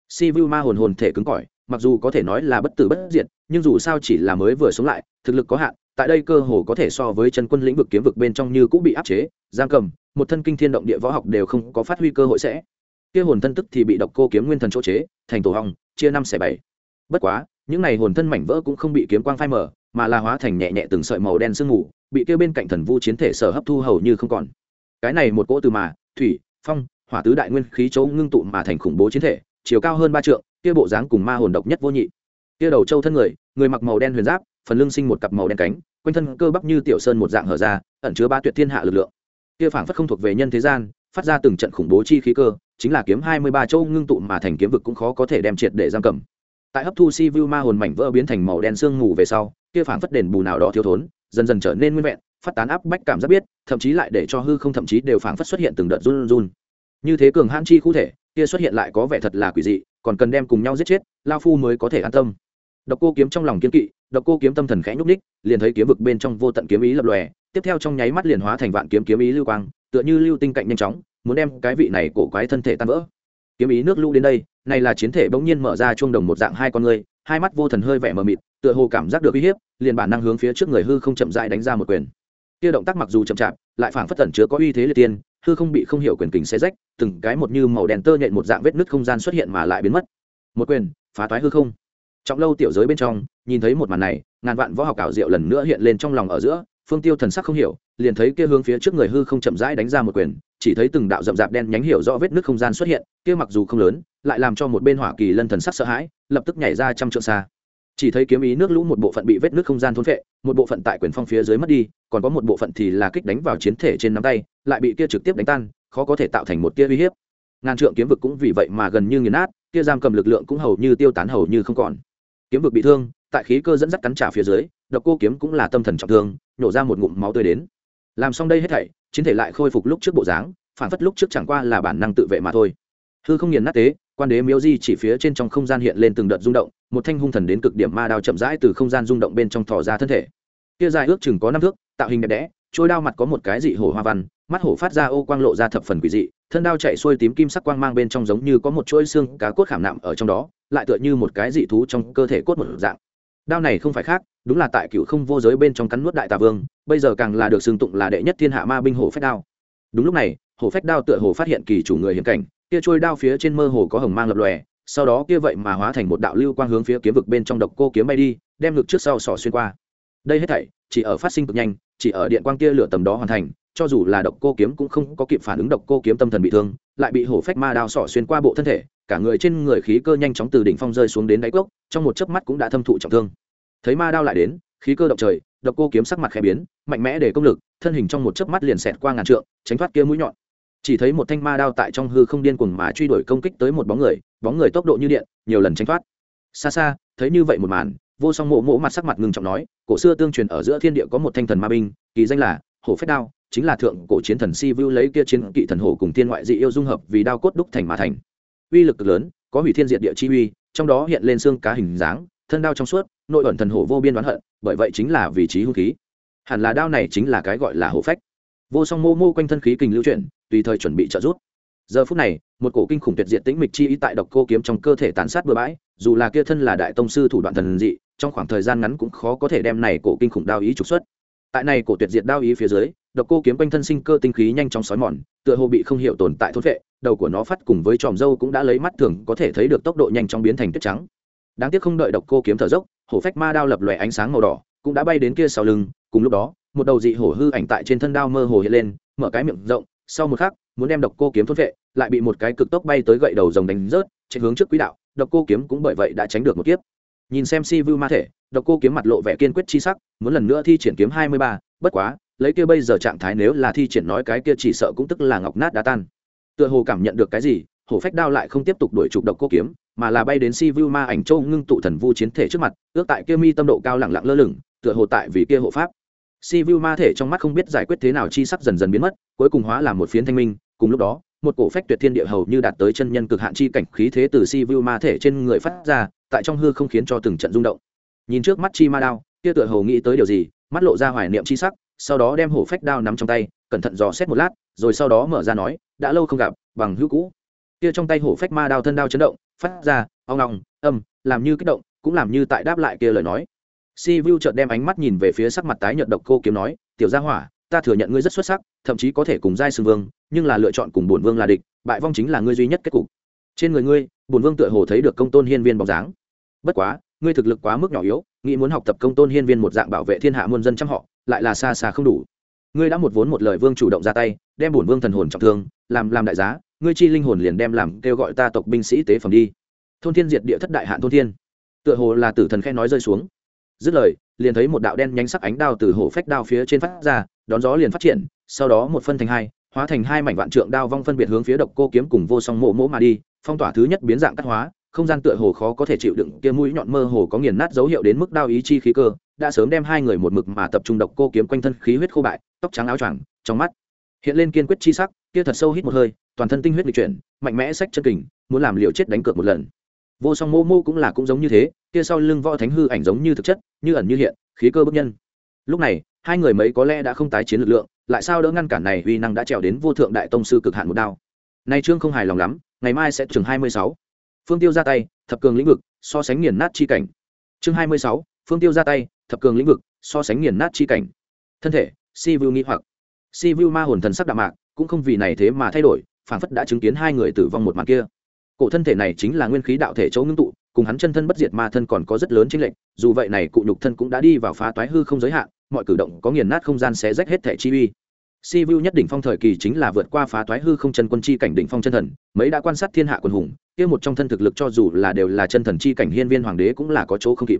Si vu ma hồn hồn thể cứng cỏi, mặc dù có thể nói là bất tử bất diệt, nhưng dù sao chỉ là mới vừa sống lại, thực lực có hạn, tại đây cơ hồ có thể so với chân quân lĩnh vực kiếm vực bên trong như cũng bị áp chế, giam cầm, một thân kinh thiên động địa võ học đều không có phát huy cơ hội sẽ. Kia hồn thân tức thì bị độc cô kiếm nguyên thần chỗ chế, thành tổ hong, chia năm xẻ bảy. Bất quá những này hồn thân mảnh vỡ cũng không bị kiếm quang phai mở mà là hóa thành nhẹ nhẹ từng sợi màu đen sương mù, bị kia bên cạnh thần vu chiến thể sở hấp thu hầu như không còn. Cái này một cỗ từ mà, thủy, phong, hỏa tứ đại nguyên khí chỗ ngưng tụ mà thành khủng bố chiến thể, chiều cao hơn ba trượng, kia bộ dáng cùng ma hồn độc nhất vô nhị. Kia đầu châu thân người người mặc màu đen huyền giáp, phần lưng sinh một cặp màu đen cánh, quanh thân cơ bắp như tiểu sơn một dạng hở ra, ẩn chứa ba tuyệt thiên hạ lực lượng. Kia phảng phất không thuộc về nhân thế gian, phát ra từng trận khủng bố chi khí cơ, chính là kiếm hai mươi ba châu ngưng tụ mà thành kiếm vực cũng khó có thể đem triệt để giam cầm tại hấp thu si vu ma hồn mảnh vỡ biến thành màu đen sương mù về sau, kia phảng phất đền bù nào đó thiếu thốn, dần dần trở nên nguyên vẹn, phát tán áp bách cảm giác biết, thậm chí lại để cho hư không thậm chí đều phảng phất xuất hiện từng đợt run run. Như thế cường hãn chi cụ thể, kia xuất hiện lại có vẻ thật là quỷ dị, còn cần đem cùng nhau giết chết, lao phu mới có thể an tâm. Độc cô kiếm trong lòng kiên kỵ, độc cô kiếm tâm thần khẽ nhúc ních liền thấy kiếm vực bên trong vô tận kiếm ý lập lòe, tiếp theo trong nháy mắt liền hóa thành vạn kiếm kiếm ý lưu quang, tựa như lưu tinh cạnh nhanh chóng, muốn đem cái vị này cổ quái thân thể tan vỡ. Kiếm ý nước lũ đến đây này là chiến thể bỗng nhiên mở ra chuông đồng một dạng hai con người hai mắt vô thần hơi vẻ mờ mịt, tựa hồ cảm giác được uy hiếp, liền bản năng hướng phía trước người hư không chậm rãi đánh ra một quyền. Kia động tác mặc dù chậm chạp, lại phảng phất tẩn chứa có uy thế liệt tiên, hư không bị không hiểu quyền kình xé rách, từng cái một như màu đèn tơ nhện một dạng vết nứt không gian xuất hiện mà lại biến mất. Một quyền, phá toái hư không. Trọng lâu tiểu giới bên trong, nhìn thấy một màn này, ngàn vạn võ học ảo diệu lần nữa hiện lên trong lòng ở giữa, phương tiêu thần sắc không hiểu, liền thấy kia hướng phía trước người hư không chậm rãi đánh ra một quyền chỉ thấy từng đạo rậm rạp đen nhánh hiểu rõ vết nứt không gian xuất hiện, kia mặc dù không lớn, lại làm cho một bên hỏa kỳ lân thần sắc sợ hãi, lập tức nhảy ra trăm trượng xa. Chỉ thấy kiếm ý nước lũ một bộ phận bị vết nước không gian thôn phệ, một bộ phận tại quyền phong phía dưới mất đi, còn có một bộ phận thì là kích đánh vào chiến thể trên nắm tay, lại bị kia trực tiếp đánh tan, khó có thể tạo thành một tia uy hiếp. Ngàn trượng kiếm vực cũng vì vậy mà gần như nghiền nát, kia giam cầm lực lượng cũng hầu như tiêu tán hầu như không còn. Kiếm vực bị thương, tại khí cơ dẫn dắt cắn trả phía dưới, độc cô kiếm cũng là tâm thần trọng thương nổ ra một ngụm máu tươi đến làm xong đây hết thảy, chiến thể lại khôi phục lúc trước bộ dáng, phản phất lúc trước chẳng qua là bản năng tự vệ mà thôi. Hư không nghiền nát tế, quan đế miếu di chỉ phía trên trong không gian hiện lên từng đợt rung động, một thanh hung thần đến cực điểm ma đao chậm rãi từ không gian rung động bên trong thò ra thân thể. Kia dài ước chừng có năm thước, tạo hình đẹp đẽ, trôi đao mặt có một cái dị hổ hoa văn, mắt hổ phát ra ô quang lộ ra thập phần quỷ dị, thân đao chạy xuôi tím kim sắc quang mang bên trong giống như có một chuỗi xương cá cốt khảm nạm ở trong đó, lại tựa như một cái dị thú trong cơ thể cốt một dạng đao này không phải khác, đúng là tại cựu không vô giới bên trong cắn nuốt đại tà vương, bây giờ càng là được xưng tụng là đệ nhất thiên hạ ma binh hổ phách đao. Đúng lúc này, hổ phách đao tựa hồ phát hiện kỳ chủ người hiểm cảnh, kia trôi đao phía trên mơ hồ có hồng mang lập lòe, sau đó kia vậy mà hóa thành một đạo lưu quang hướng phía kiếm vực bên trong độc cô kiếm bay đi, đem ngực trước sau sỏ xuyên qua. Đây hết thảy, chỉ ở phát sinh cực nhanh, chỉ ở điện quang kia lửa tầm đó hoàn thành cho dù là độc cô kiếm cũng không có kịp phản ứng độc cô kiếm tâm thần bị thương, lại bị hổ phách ma đao sỏ xuyên qua bộ thân thể, cả người trên người khí cơ nhanh chóng từ đỉnh phong rơi xuống đến đáy cốc, trong một chớp mắt cũng đã thâm thụ trọng thương. Thấy ma đao lại đến, khí cơ động trời, độc cô kiếm sắc mặt khẽ biến, mạnh mẽ để công lực, thân hình trong một chớp mắt liền xẹt qua ngàn trượng, tránh thoát kia mũi nhọn. Chỉ thấy một thanh ma đao tại trong hư không điên cuồng mà truy đuổi công kích tới một bóng người bóng người tốc độ như điện, nhiều lần tránh thoát. Xa xa, thấy như vậy một màn, vô song mộ mộ mặt sắc mặt ngưng trọng nói, cổ xưa tương truyền ở giữa thiên địa có một thanh thần ma binh, kỳ danh là hổ phách đao chính là thượng cổ chiến thần si vu lấy kia chiến kỵ thần hổ cùng thiên ngoại dị yêu dung hợp vì đao cốt đúc thành mà thành. Uy lực cực lớn, có hủy thiên diệt địa chi uy, trong đó hiện lên xương cá hình dáng, thân đao trong suốt, nội ẩn thần hổ vô biên đoán hận, bởi vậy chính là vị trí hung khí. Hẳn là đao này chính là cái gọi là hổ phách. Vô song mô mô quanh thân khí kình lưu chuyển, tùy thời chuẩn bị trợ giúp. Giờ phút này, một cổ kinh khủng tuyệt diệt tĩnh mịch chi ý tại độc cô kiếm trong cơ thể tàn sát bừa bãi, dù là kia thân là đại tông sư thủ đoạn thần dị, trong khoảng thời gian ngắn cũng khó có thể đem này cổ kinh khủng đao ý trục xuất. Tại này cổ tuyệt diệt đao ý phía dưới độc cô kiếm quanh thân sinh cơ tinh khí nhanh chóng sói mòn, tựa hồ bị không hiểu tồn tại thốt vệ, đầu của nó phát cùng với tròm dâu cũng đã lấy mắt thường có thể thấy được tốc độ nhanh chóng biến thành tuyết trắng. Đáng tiếc không đợi độc cô kiếm thở dốc, hổ phách ma đao lập lòe ánh sáng màu đỏ, cũng đã bay đến kia sau lưng, cùng lúc đó, một đầu dị hổ hư ảnh tại trên thân đao mơ hồ hiện lên, mở cái miệng rộng, sau một khắc, muốn đem độc cô kiếm thốt vệ, lại bị một cái cực tốc bay tới gậy đầu rồng đánh rớt, chạy hướng trước quỹ đạo, độc cô kiếm cũng bởi vậy đã tránh được một kiếp. Nhìn xem si vu ma thể, độc cô kiếm mặt lộ vẻ kiên quyết chi sắc, muốn lần nữa thi triển kiếm hai mươi ba, bất quá lấy kia bây giờ trạng thái nếu là thi triển nói cái kia chỉ sợ cũng tức là ngọc nát đá tan. Tựa hồ cảm nhận được cái gì, hổ phách đao lại không tiếp tục đuổi trục độc cô kiếm, mà là bay đến si vu ma ảnh châu ngưng tụ thần vu chiến thể trước mặt, ước tại kia mi tâm độ cao lẳng lặng lơ lửng, tựa hồ tại vì kia hộ pháp. Si vu ma thể trong mắt không biết giải quyết thế nào chi sắc dần dần biến mất, cuối cùng hóa làm một phiến thanh minh, cùng lúc đó, một cổ phách tuyệt thiên địa hầu như đạt tới chân nhân cực hạn chi cảnh khí thế từ si vu ma thể trên người phát ra, tại trong hư không khiến cho từng trận rung động. Nhìn trước mắt chi ma đao, kia tựa hầu nghĩ tới điều gì, mắt lộ ra hoài niệm chi sắc sau đó đem hổ phách đao nắm trong tay, cẩn thận dò xét một lát, rồi sau đó mở ra nói, đã lâu không gặp, bằng hữu cũ. Kia trong tay hổ phách ma đao thân đao chấn động, phát ra ong ong, âm, làm như kích động, cũng làm như tại đáp lại kia lời nói. Si vu chợt đem ánh mắt nhìn về phía sắc mặt tái nhợt độc cô kiếm nói, tiểu gia hỏa, ta thừa nhận ngươi rất xuất sắc, thậm chí có thể cùng giai sư vương, nhưng là lựa chọn cùng bổn vương là địch, bại vong chính là ngươi duy nhất kết cục. Trên người ngươi, bổn vương tựa hồ thấy được công tôn hiên viên bóng dáng. Bất quá, ngươi thực lực quá mức nhỏ yếu, nghĩ muốn học tập công tôn hiên viên một dạng bảo vệ thiên hạ muôn dân trăm họ lại là xa xa không đủ. Ngươi đã một vốn một lời vương chủ động ra tay, đem bổn vương thần hồn trọng thương, làm làm đại giá, ngươi chi linh hồn liền đem làm kêu gọi ta tộc binh sĩ tế phẩm đi. Thôn thiên diệt địa thất đại hạn thôn thiên. Tựa hồ là tử thần khen nói rơi xuống. Dứt lời, liền thấy một đạo đen nhánh sắc ánh đao từ hổ phách đao phía trên phát ra, đón gió liền phát triển, sau đó một phân thành hai, hóa thành hai mảnh vạn trượng đao vong phân biệt hướng phía độc cô kiếm cùng vô song mộ mỗ mà đi, phong tỏa thứ nhất biến dạng cắt hóa, không gian tựa hồ khó có thể chịu đựng, kia mũi nhọn mơ hồ có nghiền nát dấu hiệu đến mức đao ý chi khí cơ đã sớm đem hai người một mực mà tập trung độc cô kiếm quanh thân khí huyết khô bại, tóc trắng áo choàng, trong mắt hiện lên kiên quyết chi sắc, kia thật sâu hít một hơi, toàn thân tinh huyết lịch chuyển, mạnh mẽ sách chân kình, muốn làm liều chết đánh cược một lần. Vô song mô mô cũng là cũng giống như thế, kia sau lưng võ thánh hư ảnh giống như thực chất, như ẩn như hiện, khí cơ bức nhân. Lúc này, hai người mấy có lẽ đã không tái chiến lực lượng, lại sao đỡ ngăn cản này uy năng đã trèo đến vô thượng đại tông sư cực hạn một đao. Nay trương không hài lòng lắm, ngày mai sẽ chừng hai mươi sáu. Phương tiêu ra tay, thập cường lĩnh vực, so sánh nghiền nát chi cảnh. Chương hai mươi sáu, phương tiêu ra tay thập cường lĩnh vực, so sánh nghiền nát chi cảnh. Thân thể si vu nghĩ hoặc. Si vu ma hồn thần sắc đạm mạc, cũng không vì này thế mà thay đổi phản phất đã chứng kiến hai người tử vong một màn kia. Cổ thân thể này chính là nguyên khí đạo thể chỗ ngưng tụ, cùng hắn chân thân bất diệt ma thân còn có rất lớn chênh lệch, dù vậy này cụ nhục thân cũng đã đi vào phá toái hư không giới hạn, mọi cử động có nghiền nát không gian sẽ rách hết thể chi uy. Si vu nhất định phong thời kỳ chính là vượt qua phá toái hư không chân quân chi cảnh đỉnh phong chân thần, mấy đã quan sát thiên hạ quần hùng, kia một trong thân thực lực cho dù là đều là chân thần chi cảnh hiên viên hoàng đế cũng là có chỗ không kịp.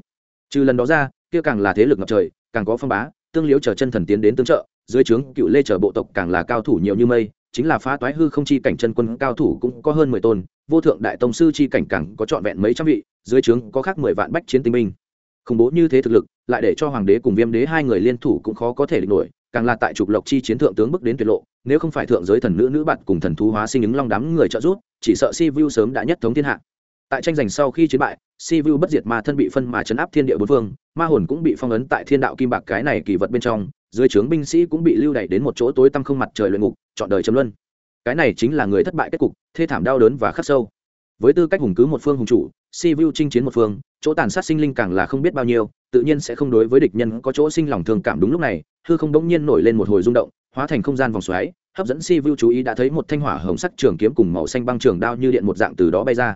Trừ lần đó ra kia càng là thế lực ngập trời, càng có phong bá, tương liếu chờ chân thần tiến đến tương trợ, dưới trướng cựu lê chờ bộ tộc càng là cao thủ nhiều như mây, chính là phá toái hư không chi cảnh chân quân cao thủ cũng có hơn mười tôn, vô thượng đại tông sư chi cảnh càng có trọn vẹn mấy trăm vị, dưới trướng có khác mười vạn bách chiến tinh binh. Khủng bố như thế thực lực, lại để cho hoàng đế cùng viêm đế hai người liên thủ cũng khó có thể địch nổi, càng là tại trục lộc chi chiến thượng tướng bước đến tuyệt lộ, nếu không phải thượng giới thần nữ nữ bạn cùng thần thú hóa sinh ứng long đám người trợ giúp, chỉ sợ si vu sớm đã nhất thống thiên hạ tại tranh giành sau khi chiến bại si vu bất diệt ma thân bị phân mà chấn áp thiên địa bốn phương, ma hồn cũng bị phong ấn tại thiên đạo kim bạc cái này kỳ vật bên trong, dưới trướng binh sĩ cũng bị lưu đày đến một chỗ tối tăm không mặt trời luyện ngục, chọn đời chấm luân. Cái này chính là người thất bại kết cục, thê thảm đau đớn và khắc sâu. Với tư cách hùng cứ một phương hùng chủ si vu chinh chiến một phương, chỗ tàn sát sinh linh càng là không biết bao nhiêu, tự nhiên sẽ không đối với địch nhân có chỗ sinh lòng thương cảm đúng lúc này, hư không đống nhiên nổi lên một hồi rung động, hóa thành không gian vòng xoáy, hấp dẫn si vu chú ý đã thấy một thanh hỏa hồng sắc trường kiếm cùng màu xanh băng trường đao như điện một dạng từ đó bay ra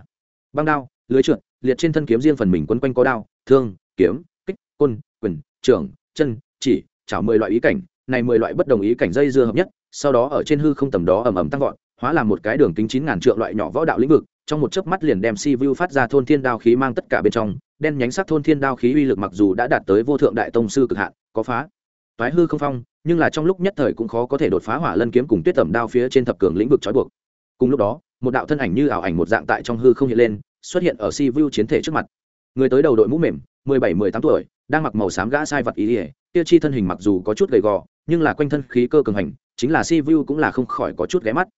băng đao, lưới trượt, liệt trên thân kiếm riêng phần mình quấn quanh có đao, thương, kiếm, kích, côn, quyền, trưởng, chân, chỉ, chảo mười loại ý cảnh. Này mười loại bất đồng ý cảnh dây dưa hợp nhất, sau đó ở trên hư không tầm đó ầm ầm tăng vọt, hóa làm một cái đường kính chín ngàn trượng loại nhỏ võ đạo lĩnh vực, trong một chớp mắt liền đem si vu phát ra thôn thiên đao khí mang tất cả bên trong, đen nhánh sắc thôn thiên đao khí uy lực mặc dù đã đạt tới vô thượng đại tông sư cực hạn, có phá. Toái hư không phong, nhưng là trong lúc nhất thời cũng khó có thể đột phá hỏa lân kiếm cùng tuyết tẩm đao phía trên thập cường lĩnh vực trói buộc. Cùng lúc đó một đạo thân ảnh như ảo ảnh một dạng tại trong hư không hiện lên, xuất hiện ở si vu chiến thể trước mặt. Người tới đầu đội mũ mềm, mười bảy, mười tám tuổi, đang mặc màu xám gã sai vật ý ỉa tiêu chi thân hình mặc dù có chút gầy gò, nhưng là quanh thân khí cơ cường hành, chính là si vu cũng là không khỏi có chút ghé mắt.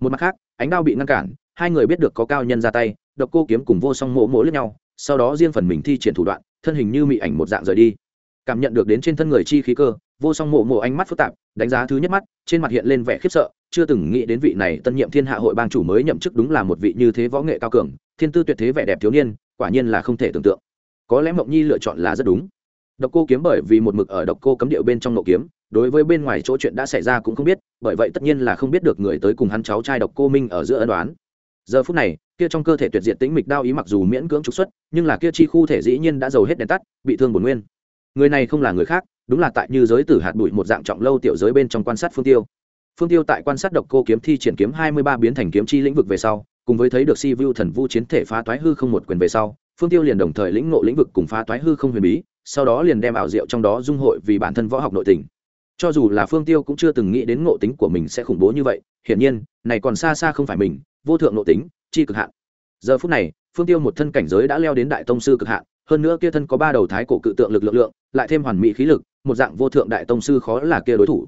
Một mặt khác, ánh đao bị ngăn cản, hai người biết được có cao nhân ra tay, độc cô kiếm cùng vô song mỗ mỗ lẫn nhau, sau đó riêng phần mình thi triển thủ đoạn, thân hình như mị ảnh một dạng rời đi. Cảm nhận được đến trên thân người chi khí cơ, vô song mộ mộ ánh mắt phức tạp, đánh giá thứ nhất mắt, trên mặt hiện lên vẻ khiếp sợ chưa từng nghĩ đến vị này tân nhiệm thiên hạ hội bang chủ mới nhậm chức đúng là một vị như thế võ nghệ cao cường, thiên tư tuyệt thế vẻ đẹp thiếu niên, quả nhiên là không thể tưởng tượng. Có lẽ mộng nhi lựa chọn là rất đúng. Độc cô kiếm bởi vì một mực ở độc cô cấm điệu bên trong nộ kiếm, đối với bên ngoài chỗ chuyện đã xảy ra cũng không biết, bởi vậy tất nhiên là không biết được người tới cùng hắn cháu trai độc cô minh ở giữa ân đoán giờ phút này, kia trong cơ thể tuyệt diệt tĩnh mịch đao ý mặc dù miễn cưỡng trục xuất, nhưng là kia chi khu thể dĩ nhiên đã giàu hết đèn tắt, bị thương bổn nguyên. Người này không là người khác, đúng là tại như giới tử hạt bụi một dạng trọng lâu tiểu giới bên trong quan sát phương tiêu phương tiêu tại quan sát độc cô kiếm thi triển kiếm hai mươi ba biến thành kiếm chi lĩnh vực về sau, cùng với thấy được si vu thần vu chiến thể phá toái hư không một quyền về sau, phương tiêu liền đồng thời lĩnh ngộ lĩnh vực cùng phá toái hư không huyền bí, sau đó liền đem ảo diệu trong đó dung hội vì bản thân võ học nội tình. Cho dù là phương tiêu cũng chưa từng nghĩ đến ngộ tính của mình sẽ khủng bố như vậy, hiển nhiên, này còn xa xa không phải mình, vô thượng nội tính, chi cực hạn. Giờ phút này, phương tiêu một thân cảnh giới đã leo đến đại tông sư cực hạn, hơn nữa kia thân có ba đầu thái cổ cự tượng lực lượng lượng, lại thêm hoàn mỹ khí lực, một dạng vô thượng đại tông sư khó là kia đối thủ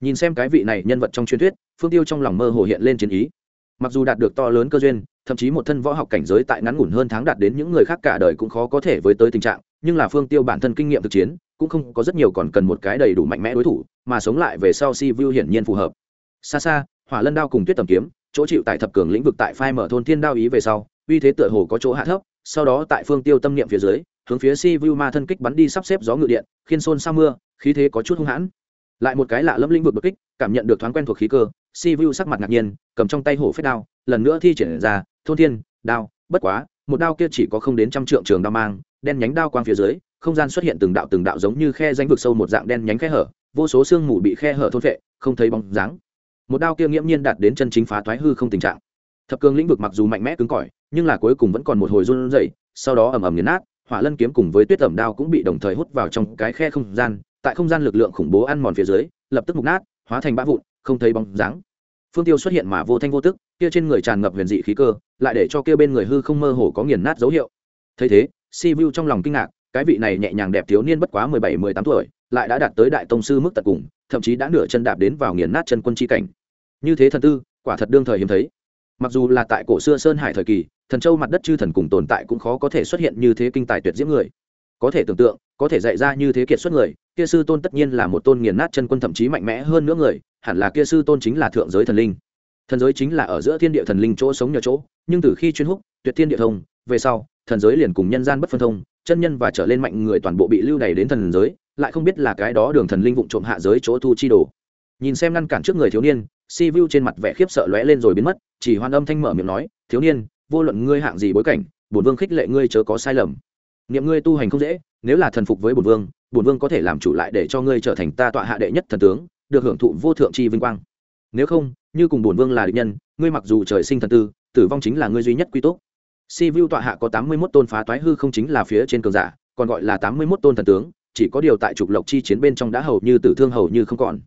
nhìn xem cái vị này nhân vật trong truyền thuyết, phương tiêu trong lòng mơ hồ hiện lên chiến ý. Mặc dù đạt được to lớn cơ duyên, thậm chí một thân võ học cảnh giới tại ngắn ngủn hơn tháng đạt đến những người khác cả đời cũng khó có thể với tới tình trạng, nhưng là phương tiêu bản thân kinh nghiệm thực chiến, cũng không có rất nhiều còn cần một cái đầy đủ mạnh mẽ đối thủ, mà sống lại về sau si vu hiển nhiên phù hợp. Xa xa, hỏa lân đao cùng tuyết tầm kiếm, chỗ chịu tại thập cường lĩnh vực tại phai mở thôn thiên đao ý về sau, uy thế tựa hồ có chỗ hạ thấp, sau đó tại phương tiêu tâm niệm phía dưới, hướng phía si vu ma thân kích bắn đi sắp xếp gió ngự điện, khiên xôn sao mưa, khí thế có chút hung hãn lại một cái lạ lẫm lĩnh vực bất kích, cảm nhận được thoáng quen thuộc khí cơ si vu sắc mặt ngạc nhiên, cầm trong tay hổ phép đao, lần nữa thi triển ra, thôn thiên, đao, bất quá, một đao kia chỉ có không đến trăm trượng trường đao mang, đen nhánh đao quang phía dưới, không gian xuất hiện từng đạo từng đạo giống như khe danh vực sâu một dạng đen nhánh khe hở, vô số xương mù bị khe hở thôn vệ không thấy bóng dáng. Một đao kia nghiễm nhiên đạt đến chân chính phá thoái hư không tình trạng. Thập cường lĩnh vực mặc dù mạnh mẽ cứng cỏi, nhưng là cuối cùng vẫn còn một hồi run rẩy, sau đó ầm ầm nghiền nát, hỏa lân kiếm cùng với tuyết ẩm đao cũng bị đồng thời hút vào trong cái khe không gian tại không gian lực lượng khủng bố ăn mòn phía dưới, lập tức mục nát, hóa thành bã vụn, không thấy bóng dáng. Phương tiêu xuất hiện mà vô thanh vô tức, kia trên người tràn ngập huyền dị khí cơ, lại để cho kia bên người hư không mơ hồ có nghiền nát dấu hiệu. Thấy thế, si vu trong lòng kinh ngạc, cái vị này nhẹ nhàng đẹp thiếu niên bất quá mười bảy, mười tám tuổi, lại đã đạt tới đại tông sư mức tận cùng, thậm chí đã nửa chân đạp đến vào nghiền nát chân quân chi cảnh. Như thế thần tư, quả thật đương thời hiếm thấy. Mặc dù là tại cổ xưa sơn hải thời kỳ, thần châu mặt đất chư thần cùng tồn tại cũng khó có thể xuất hiện như thế kinh tài tuyệt diễm người. Có thể tưởng tượng, có thể dạy ra như thế kiệt xuất người kia sư tôn tất nhiên là một tôn nghiền nát chân quân thậm chí mạnh mẽ hơn nữa người, hẳn là kia sư tôn chính là thượng giới thần linh. Thần giới chính là ở giữa thiên địa thần linh chỗ sống nhờ chỗ, nhưng từ khi chuyên húc, tuyệt thiên địa thông, về sau, thần giới liền cùng nhân gian bất phân thông, chân nhân và trở lên mạnh người toàn bộ bị lưu đày đến thần giới, lại không biết là cái đó đường thần linh vụng trộm hạ giới chỗ thu chi đồ. Nhìn xem ngăn cản trước người thiếu niên, si vu trên mặt vẻ khiếp sợ lóe lên rồi biến mất, chỉ hoan âm thanh mở miệng nói, thiếu niên, vô luận ngươi hạng gì bối cảnh, bổn vương khích lệ ngươi chớ có sai lầm. Niệm ngươi tu hành không dễ, nếu là thần phục với bổn vương bổn vương có thể làm chủ lại để cho ngươi trở thành ta tọa hạ đệ nhất thần tướng, được hưởng thụ vô thượng chi vinh quang. Nếu không, như cùng bổn vương là địch nhân, ngươi mặc dù trời sinh thần tư, tử vong chính là ngươi duy nhất quy tốt si vu tọa hạ có tám mươi mốt tôn phá toái hư không chính là phía trên cường giả, còn gọi là tám mươi mốt tôn thần tướng, chỉ có điều tại trục lộc chi chiến bên trong đã hầu như tử thương hầu như không còn.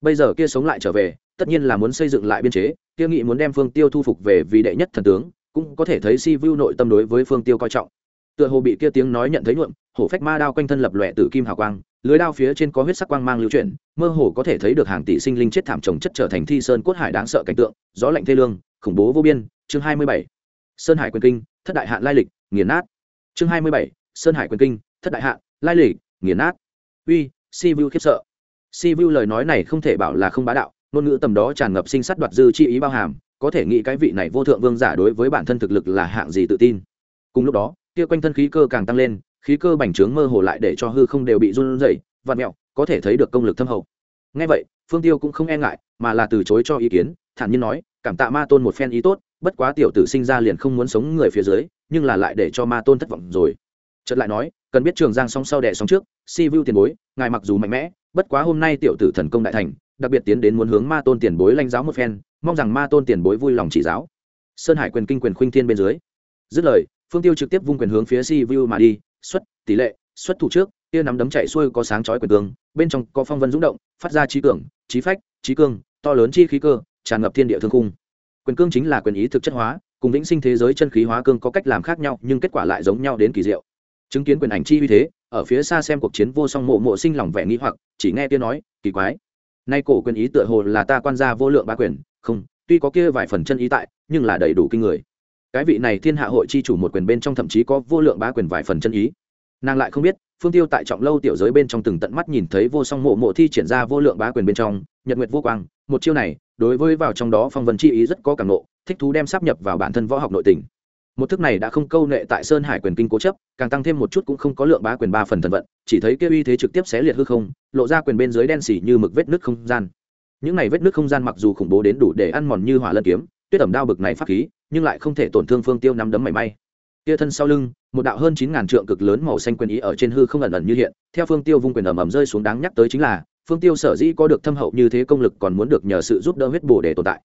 Bây giờ kia sống lại trở về, tất nhiên là muốn xây dựng lại biên chế, kia nghị muốn đem phương tiêu thu phục về vì đệ nhất thần tướng, cũng có thể thấy si vu nội tâm đối với phương tiêu coi trọng. Tựa hồ bị kia tiếng nói nhận thấy nhuộm hổ phách ma đao quanh thân lập lòe tử kim hào quang, lưới đao phía trên có huyết sắc quang mang lưu chuyển, mơ hồ có thể thấy được hàng tỷ sinh linh chết thảm trồng chất trở thành thi sơn cốt hải đáng sợ cảnh tượng, gió lạnh thê lương, khủng bố vô biên. Chương hai mươi bảy, sơn hải quyền kinh, thất đại hạn lai lịch, nghiền nát. Chương hai mươi bảy, sơn hải quyền kinh, thất đại hạn lai lịch, nghiền nát. Uy, si vu khiếp sợ. Si vu lời nói này không thể bảo là không bá đạo, ngôn ngữ tầm đó tràn ngập sinh sát đoạt dư chi ý bao hàm, có thể nghĩ cái vị này vô thượng vương giả đối với bản thân thực lực là hạng gì tự tin. Cùng lúc đó, kia quanh thân khí cơ càng tăng lên khí cơ bành trướng mơ hồ lại để cho hư không đều bị run rẩy, vặn mẹo có thể thấy được công lực thâm hậu. Ngay vậy, phương tiêu cũng không e ngại, mà là từ chối cho ý kiến, thản nhiên nói, cảm tạ ma tôn một phen ý tốt, bất quá tiểu tử sinh ra liền không muốn sống người phía dưới, nhưng là lại để cho ma tôn thất vọng rồi. Chợt lại nói, cần biết trường giang song sau đẻ sóng trước, si vu tiền bối, ngài mặc dù mạnh mẽ, bất quá hôm nay tiểu tử thần công đại thành, đặc biệt tiến đến muốn hướng ma tôn tiền bối lãnh giáo một phen, mong rằng ma tôn tiền bối vui lòng chỉ giáo. Sơn hải quyền kinh quyền khuynh thiên bên dưới. Dứt lời, phương tiêu trực tiếp vung quyền hướng phía si vu mà đi xuất, tỷ lệ, xuất thủ trước kia nắm đấm chạy xuôi có sáng chói quyền cương bên trong có phong vân rung động, phát ra trí cường trí phách, trí cương, to lớn chi khí cơ, tràn ngập thiên địa thương khung. Quyền cương chính là quyền ý thực chất hóa, cùng vĩnh sinh thế giới chân khí hóa cương có cách làm khác nhau, nhưng kết quả lại giống nhau đến kỳ diệu. Chứng kiến quyền ảnh chi uy thế, ở phía xa xem cuộc chiến vô song mộ mộ sinh lòng vẻ nghĩ hoặc, chỉ nghe kia nói, kỳ quái. Nay cổ quyền ý tựa hồ là ta quan gia vô lượng ba quyền, không, tuy có kia vài phần chân ý tại, nhưng là đầy đủ kinh người cái vị này thiên hạ hội chi chủ một quyền bên trong thậm chí có vô lượng ba quyền vài phần chân ý. Nàng lại không biết, phương tiêu tại trọng lâu tiểu giới bên trong từng tận mắt nhìn thấy vô song mộ mộ thi triển ra vô lượng bá quyền bên trong, nhật nguyệt vô quang, một chiêu này, đối với vào trong đó phong vân chi ý rất có cảm nộ thích thú đem sắp nhập vào bản thân võ học nội tình. Một thức này đã không câu nệ tại sơn hải quyền kinh cố chấp, càng tăng thêm một chút cũng không có lượng bá quyền ba phần thần vận, chỉ thấy kêu uy thế trực tiếp xé liệt hư không, lộ ra quyền bên dưới đen xỉ như mực vết nước không gian. Những này vết nước không gian mặc dù khủng bố đến đủ để ăn mòn như hỏa lân kiếm, tuyết ẩm đao bực này pháp khí nhưng lại không thể tổn thương phương tiêu nắm đấm mảy may. Kia thân sau lưng, một đạo hơn chín ngàn trượng cực lớn màu xanh quyền ý ở trên hư không ẩn ẩn như hiện, theo phương tiêu vung quyền ầm ầm rơi xuống đáng nhắc tới chính là, phương tiêu sở dĩ có được thâm hậu như thế công lực còn muốn được nhờ sự giúp đỡ huyết bồ để tồn tại.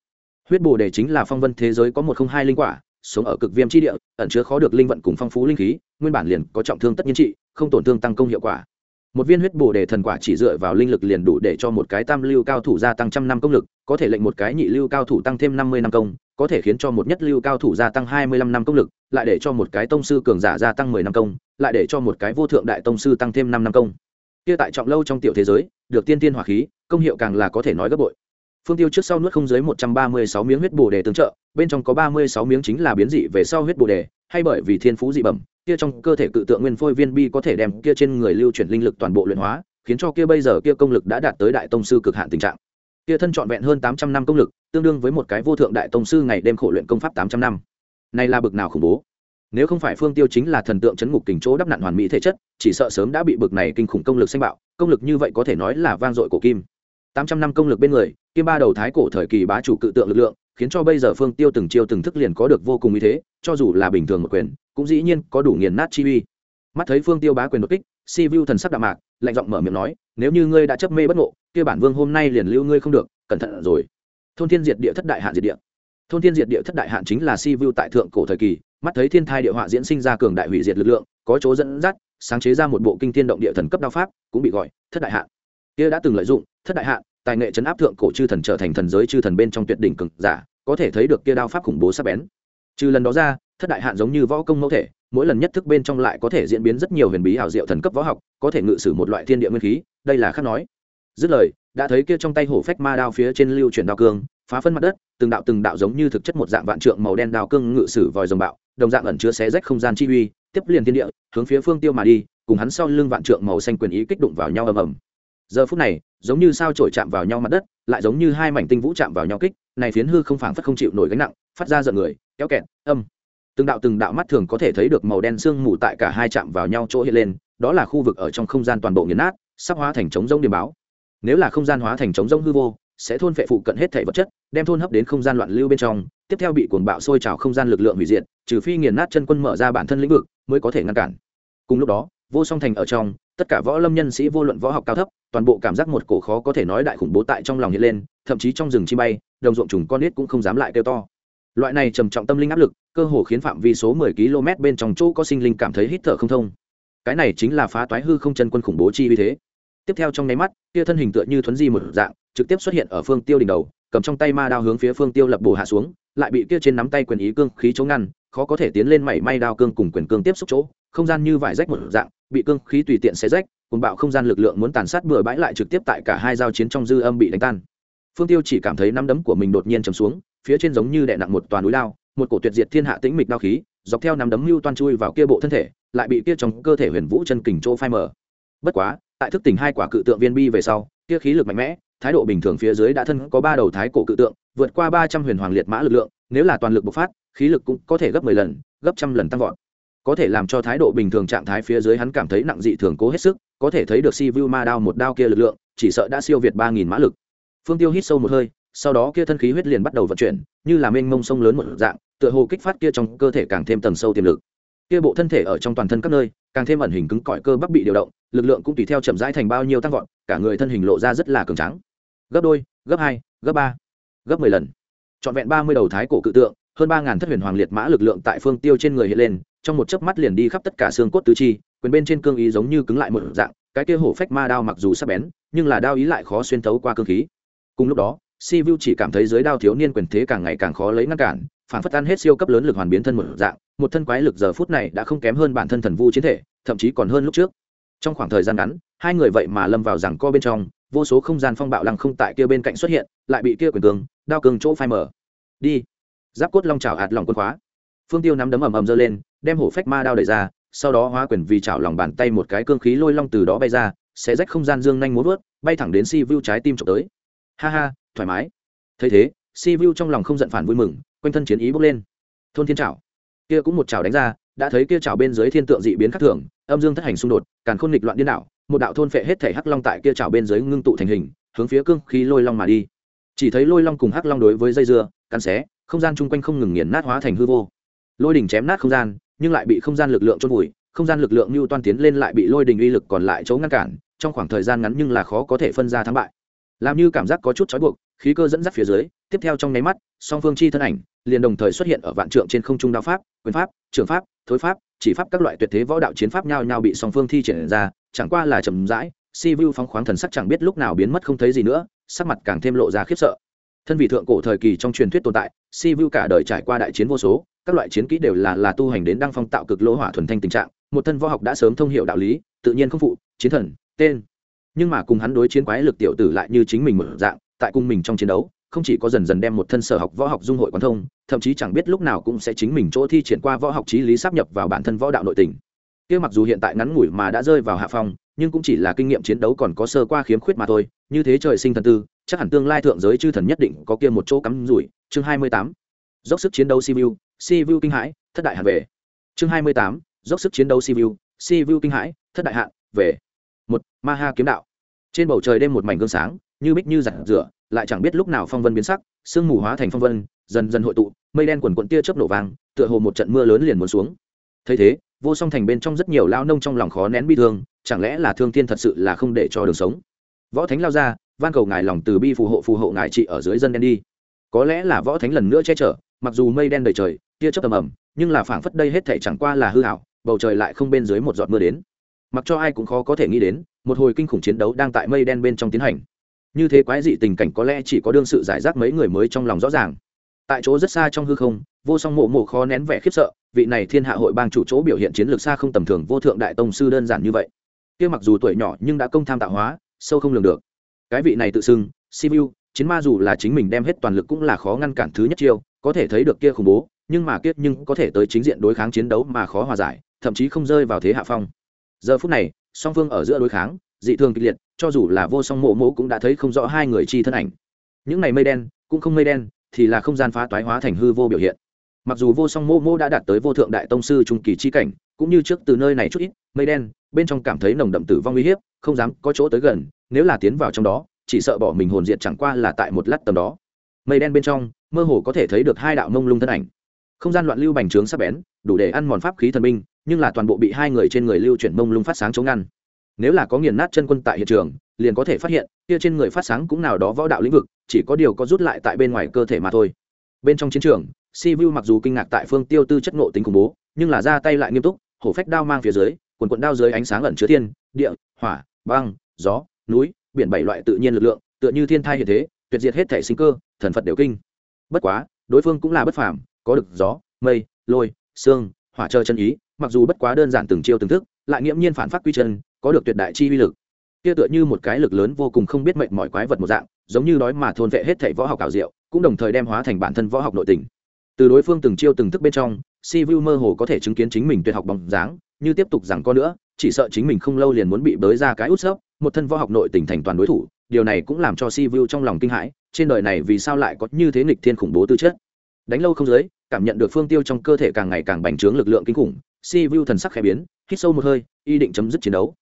Huyết bồ đề chính là phong vân thế giới có một không hai linh quả, sống ở cực viêm chi địa, ẩn chứa khó được linh vận cùng phong phú linh khí, nguyên bản liền có trọng thương tất nhiên trị, không tổn thương tăng công hiệu quả. Một viên huyết bồ đề thần quả chỉ dựa vào linh lực liền đủ để cho một cái tam lưu cao thủ gia tăng trăm năm công lực, có thể lệnh một cái nhị lưu cao thủ tăng thêm năm mươi năm công có thể khiến cho một nhất lưu cao thủ gia tăng hai mươi lăm năm công lực, lại để cho một cái tông sư cường giả gia tăng mười năm công, lại để cho một cái vô thượng đại tông sư tăng thêm năm năm công. Kia tại trọng lâu trong tiểu thế giới, được tiên tiên hỏa khí, công hiệu càng là có thể nói gấp bội. Phương tiêu trước sau nuốt không dưới một trăm ba mươi sáu miếng huyết bổ đề tương trợ, bên trong có ba mươi sáu miếng chính là biến dị về sau huyết bổ đề, hay bởi vì thiên phú dị bẩm, kia trong cơ thể cự tượng nguyên phôi viên bi có thể đem kia trên người lưu chuyển linh lực toàn bộ luyện hóa, khiến cho kia bây giờ kia công lực đã đạt tới đại tông sư cực hạn tình trạng kia thân trọn vẹn hơn tám trăm năm công lực, tương đương với một cái vô thượng đại tông sư ngày đêm khổ luyện công pháp tám trăm năm. Này là bực nào khủng bố. Nếu không phải phương tiêu chính là thần tượng chấn ngục kình chỗ đắp nặn hoàn mỹ thể chất, chỉ sợ sớm đã bị bực này kinh khủng công lực xanh bạo, công lực như vậy có thể nói là vang dội cổ kim. Tám trăm năm công lực bên người kim ba đầu thái cổ thời kỳ bá chủ cự tượng lực lượng, khiến cho bây giờ phương tiêu từng chiêu từng thức liền có được vô cùng ý thế, cho dù là bình thường một quyền, cũng dĩ nhiên có đủ nghiền nát chi uy. Mắt thấy phương tiêu bá quyền đột kích si vu thần sắc đạm mạc, lạnh giọng mở miệng nói, nếu như ngươi đã chấp mê bất ngộ, kia bản vương hôm nay liền lưu ngươi không được, cẩn thận rồi. Thôn thiên diệt địa thất đại hạn diệt địa. Thôn thiên diệt địa thất đại hạn chính là si vu tại thượng cổ thời kỳ, mắt thấy thiên thai địa họa diễn sinh ra cường đại hủy diệt lực lượng, có chỗ dẫn dắt, sáng chế ra một bộ kinh thiên động địa thần cấp đao pháp, cũng bị gọi thất đại hạn. Kia đã từng lợi dụng, thất đại hạn, tài nghệ chấn áp thượng cổ chư thần trở thành thần giới chư thần bên trong tuyệt đỉnh cực giả, có thể thấy được kia đao pháp khủng bố sắc bén. Trừ lần đó ra, thất đại hạn giống như võ công mẫu thể mỗi lần nhất thức bên trong lại có thể diễn biến rất nhiều huyền bí ảo diệu thần cấp võ học, có thể ngự sử một loại thiên địa nguyên khí, đây là khác nói. Dứt lời, đã thấy kia trong tay hổ phách ma đao phía trên lưu chuyển đao cương, phá phân mặt đất, từng đạo từng đạo giống như thực chất một dạng vạn trượng màu đen đao cương ngự sử vòi rồng bạo, đồng dạng ẩn chứa xé rách không gian chi uy, tiếp liền thiên địa, hướng phía phương tiêu mà đi, cùng hắn sau lưng vạn trượng màu xanh quyền ý kích đụng vào nhau ầm ầm. Giờ phút này, giống như sao trổi chạm vào nhau mặt đất, lại giống như hai mảnh tinh vũ chạm vào nhau kích, này phiến hư không phảng phất không chịu nổi gánh nặng, phát ra giận người, kéo kẹt, âm từng đạo từng đạo mắt thường có thể thấy được màu đen sương mù tại cả hai chạm vào nhau chỗ hiện lên, đó là khu vực ở trong không gian toàn bộ nghiền nát, sắp hóa thành trống rông điểm báo. Nếu là không gian hóa thành trống rông hư vô, sẽ thôn phệ phụ cận hết thể vật chất, đem thôn hấp đến không gian loạn lưu bên trong, tiếp theo bị cuồng bạo sôi trào không gian lực lượng hủy diệt, trừ phi nghiền nát chân quân mở ra bản thân lĩnh vực, mới có thể ngăn cản. Cùng lúc đó, vô song thành ở trong, tất cả võ lâm nhân sĩ vô luận võ học cao thấp, toàn bộ cảm giác một cổ khó có thể nói đại khủng bố tại trong lòng hiện lên, thậm chí trong rừng chi bay, đồng ruộng trùng con nít cũng không dám lại kêu to loại này trầm trọng tâm linh áp lực, cơ hồ khiến phạm vi số 10 km bên trong chỗ có sinh linh cảm thấy hít thở không thông. Cái này chính là phá toái hư không chân quân khủng bố chi uy thế. Tiếp theo trong nháy mắt, kia thân hình tựa như thuấn di một dạng, trực tiếp xuất hiện ở phương tiêu đỉnh đầu, cầm trong tay ma đao hướng phía phương tiêu lập bổ hạ xuống, lại bị kia trên nắm tay quyền ý cương khí chống ngăn, khó có thể tiến lên mảy may đao cương cùng quyền cương tiếp xúc chỗ, không gian như vải rách một dạng, bị cương khí tùy tiện xé rách cùng bạo không gian lực lượng muốn tàn sát bừa bãi lại trực tiếp tại cả hai giao chiến trong dư âm bị đánh tan. Phương tiêu chỉ cảm thấy nắm đấm của mình đột nhiên chầm xuống phía trên giống như đè nặng một toàn núi lao một cổ tuyệt diệt thiên hạ tĩnh mịch đao khí, dọc theo nắm đấm lưu toan chui vào kia bộ thân thể, lại bị kia trong cơ thể huyền vũ chân kình chỗ phai mở bất quá, tại thức tỉnh hai quả cự tượng viên bi về sau, kia khí lực mạnh mẽ, thái độ bình thường phía dưới đã thân có ba đầu thái cổ cự tượng, vượt qua ba trăm huyền hoàng liệt mã lực lượng, nếu là toàn lực bộc phát, khí lực cũng có thể gấp mười lần, gấp trăm lần tăng vọt. Có thể làm cho thái độ bình thường trạng thái phía dưới hắn cảm thấy nặng dị thường cố hết sức, có thể thấy được si vu ma đao một đao kia lực lượng, chỉ sợ đã siêu việt ba nghìn mã lực. Phương tiêu hít sâu một hơi sau đó kia thân khí huyết liền bắt đầu vận chuyển, như là mênh mông sông lớn một dạng, tựa hồ kích phát kia trong cơ thể càng thêm tầng sâu tiềm lực. Kia bộ thân thể ở trong toàn thân các nơi, càng thêm ẩn hình cứng cỏi cơ bắp bị điều động, lực lượng cũng tùy theo chậm rãi thành bao nhiêu tăng vọt, cả người thân hình lộ ra rất là cường tráng. Gấp đôi, gấp hai, gấp ba, gấp mười lần. Trọn vẹn ba mươi đầu thái cổ cự tượng, hơn ba ngàn thất huyền hoàng liệt mã lực lượng tại phương tiêu trên người hiện lên, trong một chớp mắt liền đi khắp tất cả xương cốt tứ chi, quyền bên trên cương ý giống như cứng lại một dạng, cái kia hổ phách ma đao mặc dù sắc bén, nhưng là đao ý lại khó xuyên thấu qua cương khí. Cùng lúc đó si vu chỉ cảm thấy dưới đao thiếu niên quyền thế càng ngày càng khó lấy ngăn cản, phản phất ăn hết siêu cấp lớn lực hoàn biến thân một dạng, một thân quái lực giờ phút này đã không kém hơn bản thân thần vu chiến thể, thậm chí còn hơn lúc trước. Trong khoảng thời gian ngắn, hai người vậy mà lâm vào rằng co bên trong, vô số không gian phong bạo lăng không tại kia bên cạnh xuất hiện, lại bị kia quyền cường đao cường chỗ phai mở đi. Giáp cốt long trào hạt lòng quân khóa. Phương tiêu nắm đấm ầm ầm giơ lên, đem hổ phách ma đao đẩy ra, sau đó hóa quyền vì chảo lòng bàn tay một cái cương khí lôi long từ đó bay ra sẽ rách không gian dương nhanh muốn vớt bay thẳng đến si vu trái tim trộm tới. Ha ha thoải mái. Thấy thế, si vu trong lòng không giận phản vui mừng, quanh thân chiến ý bốc lên. Thôn thiên trảo. Kia cũng một trảo đánh ra, đã thấy kia trảo bên dưới thiên tượng dị biến khắc thường, âm dương thất hành xung đột, càn khôn nghịch loạn điên đảo, một đạo thôn phệ hết thể hắc long tại kia trảo bên dưới ngưng tụ thành hình, hướng phía cương khí lôi long mà đi. Chỉ thấy lôi long cùng hắc long đối với dây dưa, cắn xé, không gian chung quanh không ngừng nghiền nát hóa thành hư vô. Lôi đỉnh chém nát không gian, nhưng lại bị không gian lực lượng chôn vùi, không gian lực lượng như toan tiến lên lại bị lôi đình uy lực còn lại chống ngăn cản, trong khoảng thời gian ngắn nhưng là khó có thể phân ra thắng bại làm như cảm giác có chút trói buộc, khí cơ dẫn dắt phía dưới, tiếp theo trong nháy mắt, song phương chi thân ảnh liền đồng thời xuất hiện ở vạn trượng trên không trung đao pháp, quyền pháp, trường pháp, thối pháp, chỉ pháp các loại tuyệt thế võ đạo chiến pháp nhau nhau bị song phương thi triển ra, chẳng qua là chậm rãi, si vu phóng khoáng thần sắc chẳng biết lúc nào biến mất không thấy gì nữa, sắc mặt càng thêm lộ ra khiếp sợ. Thân vị thượng cổ thời kỳ trong truyền thuyết tồn tại, si vu cả đời trải qua đại chiến vô số, các loại chiến kỹ đều là là tu hành đến đăng phong tạo cực lỗ hỏa thuần thanh tình trạng, một thân võ học đã sớm thông hiệu đạo lý, tự nhiên không phụ, chiến thần, tên nhưng mà cùng hắn đối chiến quái lực tiểu tử lại như chính mình mở dạng, tại cung mình trong chiến đấu, không chỉ có dần dần đem một thân sở học võ học dung hội quán thông, thậm chí chẳng biết lúc nào cũng sẽ chính mình chỗ thi triển qua võ học trí lý sắp nhập vào bản thân võ đạo nội tình. Kia mặc dù hiện tại ngắn ngủi mà đã rơi vào hạ phong, nhưng cũng chỉ là kinh nghiệm chiến đấu còn có sơ qua khiếm khuyết mà thôi, như thế trời sinh thần tư, chắc hẳn tương lai thượng giới chư thần nhất định có kia một chỗ cắm rủi. Chương hai mươi tám, dốc sức chiến đấu sivu sivu kinh hãi, thất đại hạn về. Chương hai mươi tám, dốc sức chiến đấu sivu sivu kinh hãi, thất đại hạn về một, ma ha kiếm đạo. Trên bầu trời đêm một mảnh gương sáng, như bích như giặt rửa, lại chẳng biết lúc nào phong vân biến sắc, sương mù hóa thành phong vân, dần dần hội tụ, mây đen quần quận tia chớp nổ vàng tựa hồ một trận mưa lớn liền muốn xuống. Thấy thế, vô song thành bên trong rất nhiều lao nông trong lòng khó nén bi thương, chẳng lẽ là thương thiên thật sự là không để cho đường sống? Võ thánh lao ra, van cầu ngài lòng từ bi phù hộ phù hộ ngài trị ở dưới dân đen đi. Có lẽ là võ thánh lần nữa che chở, mặc dù mây đen đầy trời, tia chớp tầm ẩm, nhưng là phảng phất đây hết thể chẳng qua là hư hảo bầu trời lại không bên dưới một giọt mưa đến mặc cho ai cũng khó có thể nghĩ đến, một hồi kinh khủng chiến đấu đang tại mây đen bên trong tiến hành. Như thế quái dị tình cảnh có lẽ chỉ có đương sự giải rác mấy người mới trong lòng rõ ràng. Tại chỗ rất xa trong hư không, vô song mộ mộ khó nén vẻ khiếp sợ, vị này thiên hạ hội bang chủ chỗ biểu hiện chiến lược xa không tầm thường vô thượng đại tông sư đơn giản như vậy. Kia mặc dù tuổi nhỏ nhưng đã công tham tạo hóa, sâu không lường được. Cái vị này tự xưng sivu chiến ma dù là chính mình đem hết toàn lực cũng là khó ngăn cản thứ nhất chiêu, có thể thấy được kia khủng bố, nhưng mà kiết nhưng có thể tới chính diện đối kháng chiến đấu mà khó hòa giải, thậm chí không rơi vào thế hạ phong giờ phút này, song phương ở giữa đối kháng, dị thường kịch liệt, cho dù là vô song mộ mộ cũng đã thấy không rõ hai người chi thân ảnh. Những này mây đen, cũng không mây đen, thì là không gian phá toái hóa thành hư vô biểu hiện. Mặc dù vô song mô mô đã đạt tới vô thượng đại tông sư trung kỳ chi cảnh, cũng như trước từ nơi này chút ít, mây đen, bên trong cảm thấy nồng đậm tử vong uy hiếp, không dám có chỗ tới gần, nếu là tiến vào trong đó, chỉ sợ bỏ mình hồn diệt chẳng qua là tại một lát tầm đó. Mây đen bên trong, mơ hồ có thể thấy được hai đạo mông lung thân ảnh. Không gian loạn lưu bành trướng sắp bén, đủ để ăn mòn pháp khí thần binh nhưng là toàn bộ bị hai người trên người lưu chuyển mông lung phát sáng chống ngăn. Nếu là có nghiền nát chân quân tại hiện trường, liền có thể phát hiện, kia trên người phát sáng cũng nào đó võ đạo lĩnh vực, chỉ có điều có rút lại tại bên ngoài cơ thể mà thôi. Bên trong chiến trường si vu mặc dù kinh ngạc tại phương tiêu tư chất nộ tính khủng bố, nhưng là ra tay lại nghiêm túc, hổ phách đao mang phía dưới, quần quận đao dưới ánh sáng ẩn chứa thiên, địa, hỏa, băng, gió, núi, biển bảy loại tự nhiên lực lượng, tựa như thiên thai hiện thế, tuyệt diệt hết thể sinh cơ, thần phật đều kinh. Bất quá, đối phương cũng là bất phàm, có được gió, mây, lôi, xương, hỏa chờ chân ý mặc dù bất quá đơn giản từng chiêu từng thức, lại nghiễm nhiên phản phát quy chân, có được tuyệt đại chi uy lực. Kia tựa như một cái lực lớn vô cùng không biết mệnh mọi quái vật một dạng, giống như đói mà thôn vệ hết thảy võ học ảo diệu, cũng đồng thời đem hóa thành bản thân võ học nội tình. Từ đối phương từng chiêu từng thức bên trong, si vu mơ hồ có thể chứng kiến chính mình tuyệt học bóng dáng, như tiếp tục rằng có nữa, chỉ sợ chính mình không lâu liền muốn bị bới ra cái út sấp một thân võ học nội tình thành toàn đối thủ, điều này cũng làm cho si vu trong lòng kinh hãi, trên đời này vì sao lại có như thế nghịch thiên khủng bố tư chất? Đánh lâu không dưới, cảm nhận được phương tiêu trong cơ thể càng ngày càng bành trướng lực lượng kinh khủng si vu thần sắc khẽ biến, hít sâu một hơi, y định chấm dứt chiến đấu.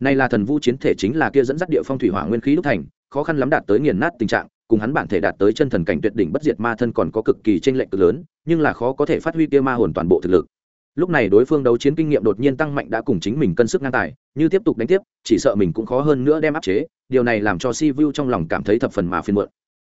Này là thần vu chiến thể chính là kia dẫn dắt địa phong thủy hỏa nguyên khí đúc thành, khó khăn lắm đạt tới nghiền nát tình trạng, cùng hắn bản thể đạt tới chân thần cảnh tuyệt đỉnh bất diệt ma thân còn có cực kỳ tranh lệch cực lớn, nhưng là khó có thể phát huy kia ma hồn toàn bộ thực lực. Lúc này đối phương đấu chiến kinh nghiệm đột nhiên tăng mạnh đã cùng chính mình cân sức ngang tài, như tiếp tục đánh tiếp, chỉ sợ mình cũng khó hơn nữa đem áp chế, điều này làm cho si vu trong lòng cảm thấy thập phần mà phiền muộn.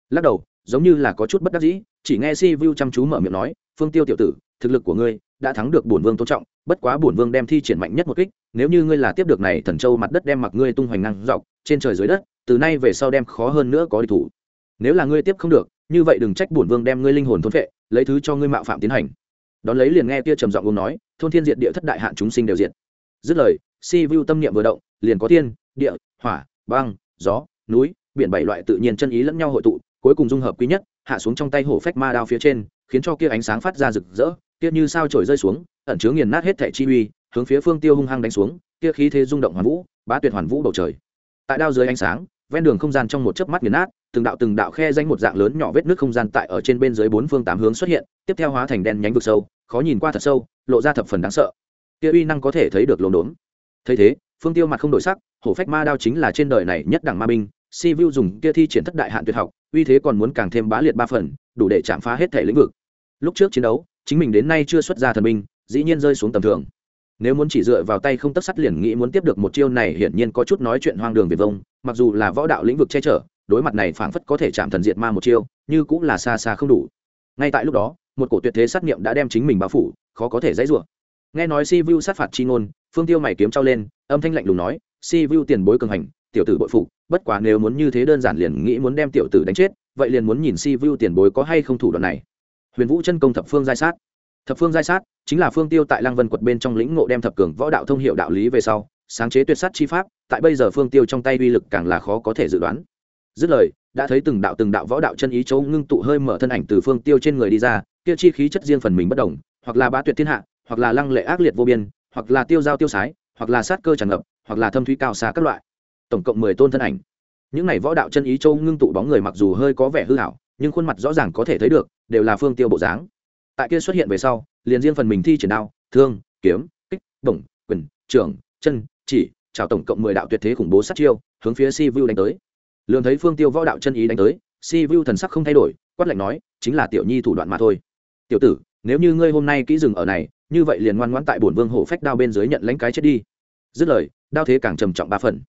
Lắc đầu, giống như là có chút bất đắc dĩ, chỉ nghe si vu chăm chú mở miệng nói, phương tiêu tiểu tử, thực lực của ngươi đã thắng được bổn vương tôn trọng, bất quá bổn vương đem thi triển mạnh nhất một kích, nếu như ngươi là tiếp được này thần châu mặt đất đem mặc ngươi tung hoành năng dọc, trên trời dưới đất, từ nay về sau đem khó hơn nữa có địch thủ. Nếu là ngươi tiếp không được, như vậy đừng trách bổn vương đem ngươi linh hồn thôn phệ, lấy thứ cho ngươi mạo phạm tiến hành. Đón lấy liền nghe tia trầm giọng ông nói, thôn thiên diệt địa thất đại hạn chúng sinh đều diệt. Dứt lời, si vu tâm niệm vừa động, liền có thiên địa, hỏa, băng, gió, núi, biển bảy loại tự nhiên chân ý lẫn nhau hội tụ, cuối cùng dung hợp quý nhất, hạ xuống trong tay hổ phách ma đao phía trên, khiến cho kia ánh sáng phát ra rực rỡ kia như sao trổi rơi xuống, ẩn chứa nghiền nát hết thẻ chi uy, hướng phía phương tiêu hung hăng đánh xuống, kia khí thế rung động hoàn vũ, bá tuyệt hoàn vũ bầu trời. Tại đao dưới ánh sáng, ven đường không gian trong một chớp mắt nghiền nát, từng đạo từng đạo khe danh một dạng lớn nhỏ vết nước không gian tại ở trên bên dưới bốn phương tám hướng xuất hiện, tiếp theo hóa thành đen nhánh vực sâu, khó nhìn qua thật sâu, lộ ra thập phần đáng sợ. Kia uy năng có thể thấy được lồn đốn. Thấy thế, phương tiêu mặt không đổi sắc, hổ phách ma đao chính là trên đời này nhất đẳng ma binh, si vu dùng kia thi triển thất đại hạn tuyệt học, uy thế còn muốn càng thêm bá liệt ba phần, đủ để chạm phá hết thể lĩnh vực. Lúc trước chiến đấu chính mình đến nay chưa xuất ra thần binh, dĩ nhiên rơi xuống tầm thường. Nếu muốn chỉ dựa vào tay không tất sắt liền nghĩ muốn tiếp được một chiêu này, hiển nhiên có chút nói chuyện hoang đường việt vông, mặc dù là võ đạo lĩnh vực che chở, đối mặt này phảng phất có thể chạm thần diệt ma một chiêu, như cũng là xa xa không đủ. Ngay tại lúc đó, một cổ tuyệt thế sát nghiệm đã đem chính mình bao phủ, khó có thể dãy rủa. Nghe nói si vu sát phạt chi ngôn, phương tiêu mày kiếm trao lên, âm thanh lạnh lùng nói, si vu tiền bối cường hành, tiểu tử bội phục, bất quá nếu muốn như thế đơn giản liền nghĩ muốn đem tiểu tử đánh chết, vậy liền muốn nhìn si vu tiền bối có hay không thủ đoạn này huyền vũ chân công thập phương giai sát. Thập phương giai sát chính là phương tiêu tại lăng vân quật bên trong lĩnh ngộ đem thập cường võ đạo thông hiệu đạo lý về sau, sáng chế tuyệt sát chi pháp, tại bây giờ phương tiêu trong tay uy lực càng là khó có thể dự đoán. Dứt lời, đã thấy từng đạo từng đạo võ đạo chân ý châu ngưng tụ hơi mở thân ảnh từ phương tiêu trên người đi ra, kia chi khí chất riêng phần mình bất đồng hoặc là bá tuyệt thiên hạ, hoặc là lăng lệ ác liệt vô biên, hoặc là tiêu giao tiêu sái, hoặc là sát cơ tràn ngập, hoặc là thâm thúy cao xa các loại. Tổng cộng mười tôn thân ảnh. Những này võ đạo chân ý châu ngưng tụ bóng người mặc dù hơi có vẻ hư hảo nhưng khuôn mặt rõ ràng có thể thấy được, đều là phương tiêu bộ dáng. Tại kia xuất hiện về sau, liền riêng phần mình thi triển đao, thương, kiếm, kích, bổng, quyền, trưởng, chân, chỉ, chào tổng cộng mười đạo tuyệt thế khủng bố sát chiêu, hướng phía si vu đánh tới. Lường thấy phương tiêu võ đạo chân ý đánh tới, si vu thần sắc không thay đổi, quát lạnh nói, chính là tiểu nhi thủ đoạn mà thôi. Tiểu tử, nếu như ngươi hôm nay kỹ dừng ở này, như vậy liền ngoan ngoãn tại bổn vương hổ phách đao bên dưới nhận lãnh cái chết đi. Dứt lời, đao thế càng trầm trọng ba phần.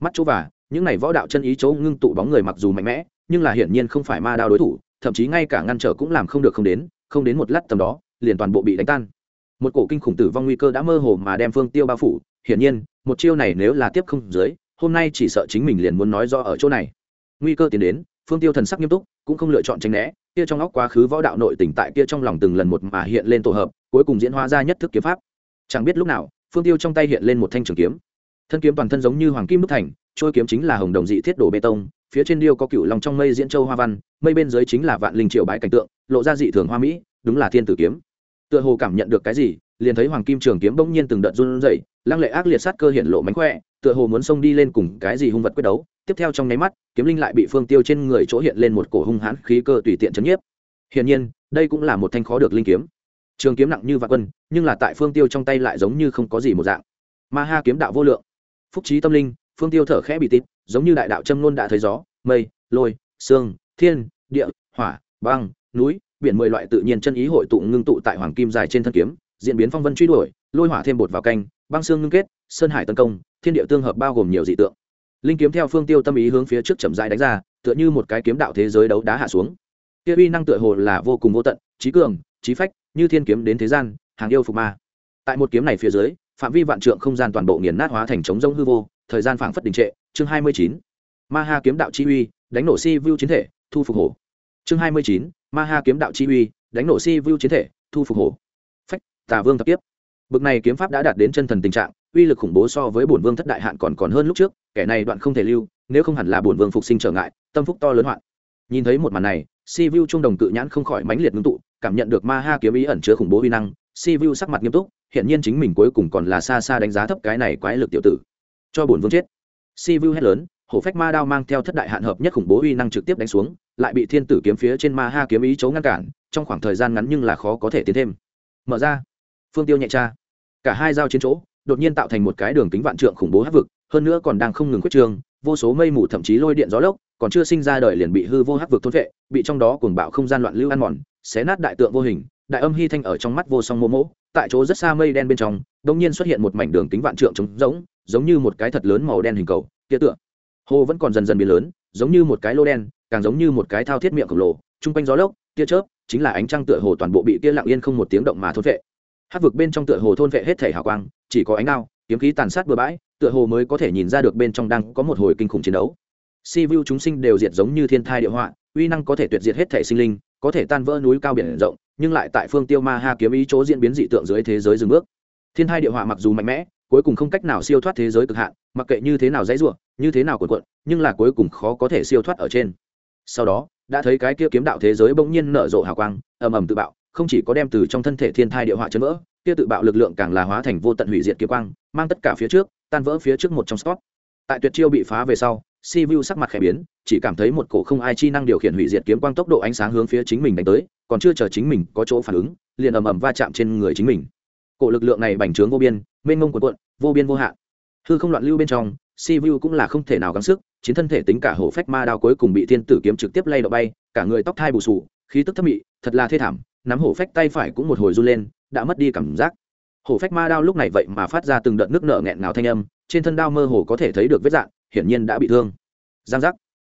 Mắt chỗ và những này võ đạo chân ý chỗ ngưng tụ bóng người mặc dù mạnh mẽ nhưng là hiển nhiên không phải ma đao đối thủ, thậm chí ngay cả ngăn trở cũng làm không được không đến không đến một lát tầm đó, liền toàn bộ bị đánh tan. Một cổ kinh khủng tử vong nguy cơ đã mơ hồ mà đem phương tiêu bao phủ, hiển nhiên, một chiêu này nếu là tiếp không dưới, hôm nay chỉ sợ chính mình liền muốn nói rõ ở chỗ này. Nguy cơ tiến đến, phương tiêu thần sắc nghiêm túc, cũng không lựa chọn tránh né, kia trong óc quá khứ võ đạo nội tỉnh tại kia trong lòng từng lần một mà hiện lên tổ hợp, cuối cùng diễn hóa ra nhất thức kiếm pháp. Chẳng biết lúc nào, phương tiêu trong tay hiện lên một thanh trường kiếm. Thân kiếm toàn thân giống như hoàng kim đúc thành, trôi kiếm chính là hồng đồng dị thiết đổ bê tông phía trên điêu có cựu lòng trong mây diễn châu hoa văn, mây bên dưới chính là vạn linh triệu bãi cảnh tượng, lộ ra dị thường hoa mỹ, đúng là thiên tử kiếm. Tựa hồ cảm nhận được cái gì, liền thấy hoàng kim trường kiếm bỗng nhiên từng đợt run rẩy, lăng lệ ác liệt sát cơ hiện lộ mánh khỏe, tựa hồ muốn xông đi lên cùng cái gì hung vật quyết đấu. Tiếp theo trong nháy mắt, kiếm linh lại bị phương tiêu trên người chỗ hiện lên một cổ hung hãn khí cơ tùy tiện chấn nhiếp. Hiển nhiên, đây cũng là một thanh khó được linh kiếm. Trường kiếm nặng như vạn quân, nhưng là tại phương tiêu trong tay lại giống như không có gì một dạng. Ma ha kiếm đạo vô lượng. Phúc trí tâm linh phương tiêu thở khẽ bị tít, giống như đại đạo châm ngôn đã thấy gió, mây, lôi, sương, thiên, địa, hỏa, băng, núi, biển mười loại tự nhiên chân ý hội tụ ngưng tụ tại hoàng kim dài trên thân kiếm, diễn biến phong vân truy đuổi, lôi hỏa thêm bột vào canh, băng xương ngưng kết, sơn hải tấn công, thiên địa tương hợp bao gồm nhiều dị tượng. Linh kiếm theo phương tiêu tâm ý hướng phía trước chậm rãi đánh ra, tựa như một cái kiếm đạo thế giới đấu đá hạ xuống. Kia uy năng tựa hồ là vô cùng vô tận, trí cường, trí phách, như thiên kiếm đến thế gian, hàng yêu phục ma. Tại một kiếm này phía dưới, phạm vi vạn trượng không gian toàn bộ nghiền nát hóa thành trống rông hư vô thời gian phảng phất đình trệ, chương hai mươi chín. Ma ha kiếm đạo chi uy, đánh nổ si vu chiến thể, thu phục hổ. Chương hai mươi chín, ma ha kiếm đạo chi uy, đánh nổ si vu chiến thể, thu phục hổ. Phách, tà vương thập tiếp bực này kiếm pháp đã đạt đến chân thần tình trạng, uy lực khủng bố so với bổn vương thất đại hạn còn còn hơn lúc trước, kẻ này đoạn không thể lưu, nếu không hẳn là bổn vương phục sinh trở ngại, tâm phúc to lớn hoạn. Nhìn thấy một màn này, si vu trung đồng cự nhãn không khỏi mãnh liệt ngưng tụ, cảm nhận được ma ha kiếm ý ẩn chứa khủng bố uy năng, si vu sắc mặt nghiêm túc hiện nhiên chính mình cuối cùng còn là xa xa đánh giá thấp cái này quái lực tiểu tử cho bổn vương chết. Si vu hét lớn, hổ phách ma đao mang theo thất đại hạn hợp nhất khủng bố uy năng trực tiếp đánh xuống, lại bị thiên tử kiếm phía trên ma ha kiếm ý chấu ngăn cản, trong khoảng thời gian ngắn nhưng là khó có thể tiến thêm. Mở ra. Phương tiêu nhẹ tra cả hai dao chiến chỗ, đột nhiên tạo thành một cái đường kính vạn trượng khủng bố hấp vực, hơn nữa còn đang không ngừng quyết trường vô số mây mù thậm chí lôi điện gió lốc, còn chưa sinh ra đời liền bị hư vô hấp vực thôn vệ bị trong đó cuồng bạo không gian loạn lưu ăn mòn, xé nát đại tượng vô hình, đại âm hy thanh ở trong mắt vô song mô mỗ tại chỗ rất xa mây đen bên trong đông nhiên xuất hiện một mảnh đường kính vạn trượng trống rỗng, giống như một cái thật lớn màu đen hình cầu, kia tựa. Hồ vẫn còn dần dần biến lớn, giống như một cái lô đen, càng giống như một cái thao thiết miệng khổng lồ, chung quanh gió lốc, tia chớp, chính là ánh trăng tựa hồ toàn bộ bị tia lặng yên không một tiếng động mà thôn vệ hát vực bên trong tựa hồ thôn vệ hết thể hào quang, chỉ có ánh đao, kiếm khí tàn sát bừa bãi, tựa hồ mới có thể nhìn ra được bên trong đang có một hồi kinh khủng chiến đấu. Si vu chúng sinh đều diệt giống như thiên thai địa họa, uy năng có thể tuyệt diệt hết thể sinh linh, có thể tan vỡ núi cao biển rộng nhưng lại tại phương tiêu ma ha kiếm ý chỗ diễn biến dị tượng dưới thế giới dừng bước. Thiên hai địa họa mặc dù mạnh mẽ, cuối cùng không cách nào siêu thoát thế giới cực hạn, mặc kệ như thế nào dãy ruộng như thế nào cuộn cuộn, nhưng là cuối cùng khó có thể siêu thoát ở trên. Sau đó, đã thấy cái kia kiếm đạo thế giới bỗng nhiên nở rộ hào quang, ầm ầm tự bạo, không chỉ có đem từ trong thân thể thiên thai địa họa chấn vỡ, kia tự bạo lực lượng càng là hóa thành vô tận hủy diệt kiếm quang, mang tất cả phía trước, tan vỡ phía trước một trong spot. Tại tuyệt chiêu bị phá về sau si vu sắc mặt khẽ biến, chỉ cảm thấy một cổ không ai chi năng điều khiển hủy diệt kiếm quang tốc độ ánh sáng hướng phía chính mình đánh tới, còn chưa chờ chính mình có chỗ phản ứng, liền ầm ầm va chạm trên người chính mình. Cổ lực lượng này bành trướng vô biên, mênh mông cuộn cuộn, vô biên vô hạn. Hư không loạn lưu bên trong si vu cũng là không thể nào gắng sức, chiến thân thể tính cả hổ phách ma đao cuối cùng bị thiên tử kiếm trực tiếp lay động bay, cả người tóc thai bù sù, khí tức thấp mị, thật là thê thảm, nắm hổ phách tay phải cũng một hồi run lên, đã mất đi cảm giác. Hổ phách ma đao lúc này vậy mà phát ra từng đợt nước nợ nghẹn ngào thanh âm, trên thân đao mơ hồ có thể thấy được vết dạn hiển nhiên đã bị thương. Giang giác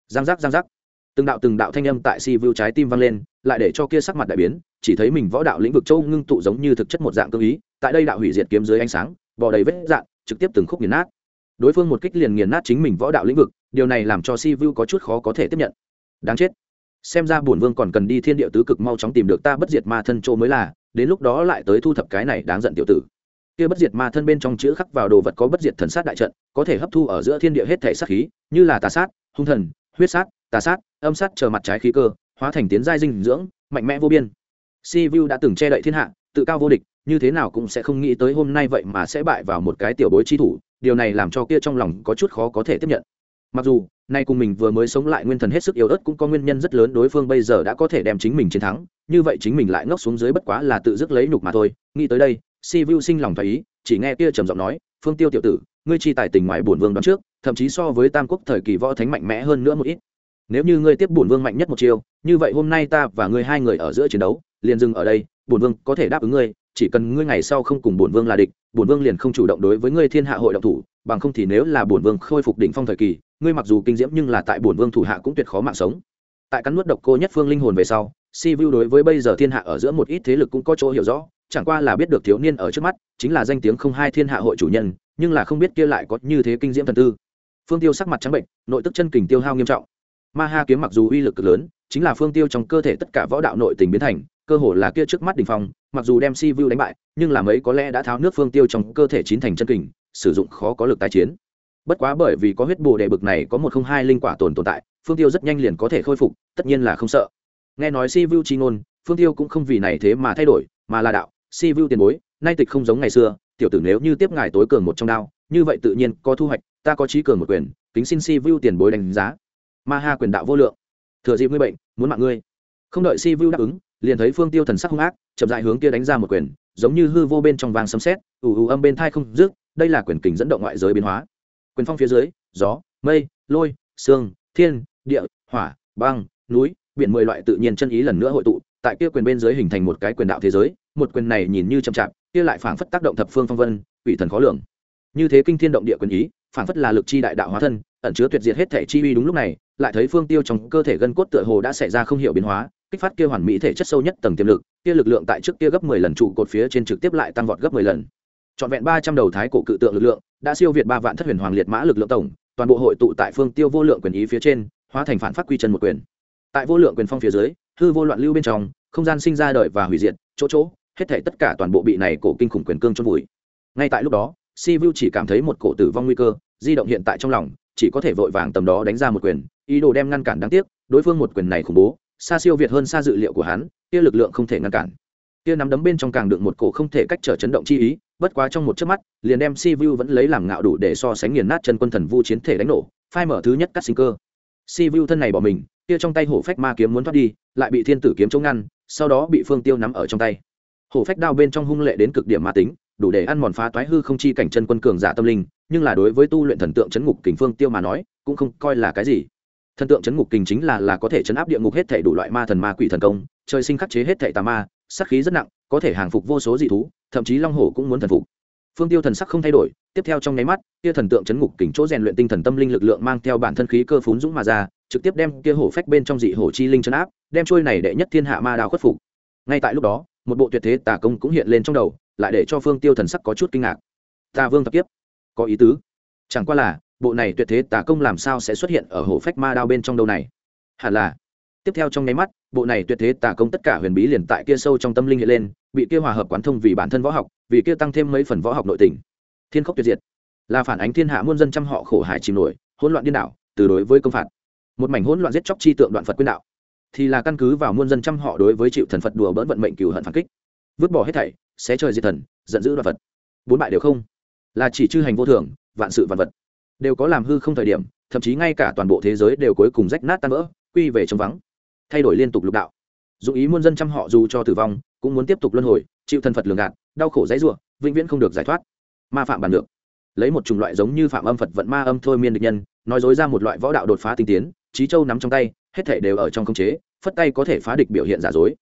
giang giác giang giác. Từng đạo từng đạo thanh âm tại si vu trái tim vang lên, lại để cho kia sắc mặt đại biến, chỉ thấy mình võ đạo lĩnh vực châu ngưng tụ giống như thực chất một dạng cơ ý, tại đây đạo hủy diệt kiếm dưới ánh sáng, bò đầy vết dạn trực tiếp từng khúc nghiền nát. Đối phương một kích liền nghiền nát chính mình võ đạo lĩnh vực, điều này làm cho si vu có chút khó có thể tiếp nhận. Đáng chết. Xem ra bổn vương còn cần đi thiên địa tứ cực mau chóng tìm được ta bất diệt ma thân chỗ mới là, đến lúc đó lại tới thu thập cái này đáng giận tiểu tử kia bất diệt ma thân bên trong chữ khắc vào đồ vật có bất diệt thần sát đại trận, có thể hấp thu ở giữa thiên địa hết thể sát khí, như là tà sát, hung thần, huyết sát, tà sát, âm sát chờ mặt trái khí cơ, hóa thành tiến giai dinh dưỡng, mạnh mẽ vô biên. Si vu đã từng che đậy thiên hạ, tự cao vô địch, như thế nào cũng sẽ không nghĩ tới hôm nay vậy mà sẽ bại vào một cái tiểu bối chi thủ, điều này làm cho kia trong lòng có chút khó có thể tiếp nhận. Mặc dù, nay cùng mình vừa mới sống lại nguyên thần hết sức yếu ớt cũng có nguyên nhân rất lớn đối phương bây giờ đã có thể đem chính mình chiến thắng, như vậy chính mình lại ngốc xuống dưới bất quá là tự dứt lấy nhục mà thôi, nghĩ tới đây si vu sinh lòng thấy ý, chỉ nghe kia trầm giọng nói, phương tiêu tiểu tử, ngươi chi tài tình ngoài bổn vương đoán trước, thậm chí so với tam quốc thời kỳ võ thánh mạnh mẽ hơn nữa một ít. Nếu như ngươi tiếp bổn vương mạnh nhất một chiêu, như vậy hôm nay ta và ngươi hai người ở giữa chiến đấu, liền dừng ở đây, bổn vương có thể đáp ứng ngươi, chỉ cần ngươi ngày sau không cùng bổn vương là địch, bổn vương liền không chủ động đối với ngươi thiên hạ hội động thủ, bằng không thì nếu là bổn vương khôi phục đỉnh phong thời kỳ, ngươi mặc dù kinh diễm nhưng là tại bổn vương thủ hạ cũng tuyệt khó mạng sống. Tại cắn nuốt độc cô nhất phương linh hồn về sau si vu đối với bây giờ thiên hạ ở giữa một ít thế lực cũng có chỗ hiểu rõ chẳng qua là biết được thiếu niên ở trước mắt, chính là danh tiếng không hai thiên hạ hội chủ nhân, nhưng là không biết kia lại có như thế kinh diễm thần tư. Phương tiêu sắc mặt trắng bệnh, nội tức chân kình tiêu hao nghiêm trọng. Ma ha kiếm mặc dù uy lực cực lớn, chính là phương tiêu trong cơ thể tất cả võ đạo nội tình biến thành, cơ hồ là kia trước mắt đỉnh phong, mặc dù đem si vu đánh bại, nhưng là mấy có lẽ đã tháo nước phương tiêu trong cơ thể chín thành chân kình, sử dụng khó có lực tái chiến. Bất quá bởi vì có huyết bồ đề bực này có một không hai linh quả tồn tồn tại, phương tiêu rất nhanh liền có thể khôi phục, tất nhiên là không sợ. Nghe nói si vu chi ngôn, phương tiêu cũng không vì này thế mà thay đổi, mà là đạo si vu tiền bối, nay tịch không giống ngày xưa, tiểu tử nếu như tiếp ngài tối cường một trong đao, như vậy tự nhiên có thu hoạch, ta có trí cường một quyền, kính xin si vu tiền bối đánh giá. Ma ha quyền đạo vô lượng. Thừa dịp ngươi bệnh, muốn mạng ngươi. Không đợi si vu đáp ứng, liền thấy phương tiêu thần sắc hung ác, chậm dại hướng kia đánh ra một quyền, giống như hư vô bên trong vàng sấm xét ù ù âm bên thai không dứt, đây là quyền kình dẫn động ngoại giới biến hóa. Quyền phong phía dưới, gió, mây, lôi, sương, thiên, địa, hỏa, băng, núi, biển mười loại tự nhiên chân ý lần nữa hội tụ tại kia quyền bên dưới hình thành một cái quyền đạo thế giới, một quyền này nhìn như chậm chạp, kia lại phảng phất tác động thập phương phong vân ủy thần khó lường. Như thế kinh thiên động địa quyền ý, phảng phất là lực chi đại đạo hóa thân, ẩn chứa tuyệt diệt hết thể chi uy đúng lúc này, lại thấy phương tiêu trong cơ thể gân cốt tựa hồ đã xảy ra không hiểu biến hóa, kích phát kia hoàn mỹ thể chất sâu nhất tầng tiềm lực, kia lực lượng tại trước kia gấp mười lần trụ cột phía trên trực tiếp lại tăng vọt gấp mười lần. Trọn vẹn ba trăm đầu thái cổ cự tượng lực lượng, đã siêu việt ba vạn thất huyền hoàng liệt mã lực lượng tổng, toàn bộ hội tụ tại phương tiêu vô lượng quyền ý phía trên, hóa thành phản phát quy chân một quyền tại vô lượng quyền phong phía dưới, hư vô loạn lưu bên trong, không gian sinh ra đời và hủy diệt, chỗ chỗ, hết thể tất cả toàn bộ bị này cổ kinh khủng quyền cương chôn vùi. Ngay tại lúc đó, si vu chỉ cảm thấy một cổ tử vong nguy cơ, di động hiện tại trong lòng, chỉ có thể vội vàng tầm đó đánh ra một quyền, ý đồ đem ngăn cản đáng tiếc, đối phương một quyền này khủng bố, xa siêu việt hơn xa dự liệu của hắn, kia lực lượng không thể ngăn cản. Kia nắm đấm bên trong càng được một cổ không thể cách trở chấn động chi ý, bất quá trong một chớp mắt, liền đem si vu vẫn lấy làm ngạo đủ để so sánh nghiền nát chân quân thần vu chiến thể đánh nổ, phai mở thứ nhất cắt sinh cơ. Si vu thân này bỏ mình kia trong tay hổ phách ma kiếm muốn thoát đi, lại bị thiên tử kiếm chống ngăn, sau đó bị phương tiêu nắm ở trong tay. Hổ phách đao bên trong hung lệ đến cực điểm ma tính, đủ để ăn mòn phá toái hư không chi cảnh chân quân cường giả tâm linh, nhưng là đối với tu luyện thần tượng chấn ngục kình phương tiêu mà nói, cũng không coi là cái gì. Thần tượng chấn ngục kình chính là là có thể chấn áp địa ngục hết thể đủ loại ma thần ma quỷ thần công, trời sinh khắc chế hết thể tà ma sắc khí rất nặng, có thể hàng phục vô số dị thú, thậm chí long hổ cũng muốn thần phục. Phương tiêu thần sắc không thay đổi, tiếp theo trong nháy mắt, kia thần tượng chấn ngục kình chỗ rèn luyện tinh thần tâm linh lực lượng mang theo bản thân khí cơ phún dũng mà ra trực tiếp đem kia hổ phách bên trong dị hổ chi linh chấn áp, đem trôi này đệ nhất thiên hạ ma đào khuất phục. Ngay tại lúc đó, một bộ tuyệt thế tà công cũng hiện lên trong đầu, lại để cho phương tiêu thần sắc có chút kinh ngạc. Tà vương tập kiếp có ý tứ. Chẳng qua là, bộ này tuyệt thế tà công làm sao sẽ xuất hiện ở hổ phách ma đao bên trong đâu này? Hẳn là. Tiếp theo trong nháy mắt, bộ này tuyệt thế tà công tất cả huyền bí liền tại kia sâu trong tâm linh hiện lên, bị kia hòa hợp quán thông vì bản thân võ học, vì kia tăng thêm mấy phần võ học nội tình. Thiên khốc tuyệt diệt. Là phản ánh thiên hạ muôn dân trăm họ khổ hải chìm nổi, hỗn loạn điên đảo, từ đối với công phạt một mảnh hỗn loạn giết chóc chi tượng đoạn phật quyên đạo. Thì là căn cứ vào muôn dân trăm họ đối với chịu thần phật đùa bỡn vận mệnh cừu hận phản kích. Vứt bỏ hết thảy, xé trời diệt thần, giận dữ đoạn phật. Bốn bại đều không. Là chỉ chư hành vô thường, vạn sự vạn vật. Đều có làm hư không thời điểm, thậm chí ngay cả toàn bộ thế giới đều cuối cùng rách nát tan vỡ, quy về trống vắng. Thay đổi liên tục lục đạo. Dù ý muôn dân trăm họ dù cho tử vong, cũng muốn tiếp tục luân hồi, chịu thần phật lường gạt, đau khổ dãy ruộng vĩnh viễn không được giải thoát. Ma phạm bàn được. Lấy một chủng loại giống như phạm âm phật vận ma âm thôi miên địch nhân, nói dối ra một loại võ đạo đột phá tinh tiến trí châu nắm trong tay, hết thể đều ở trong khống chế, phất tay có thể phá địch biểu hiện giả dối.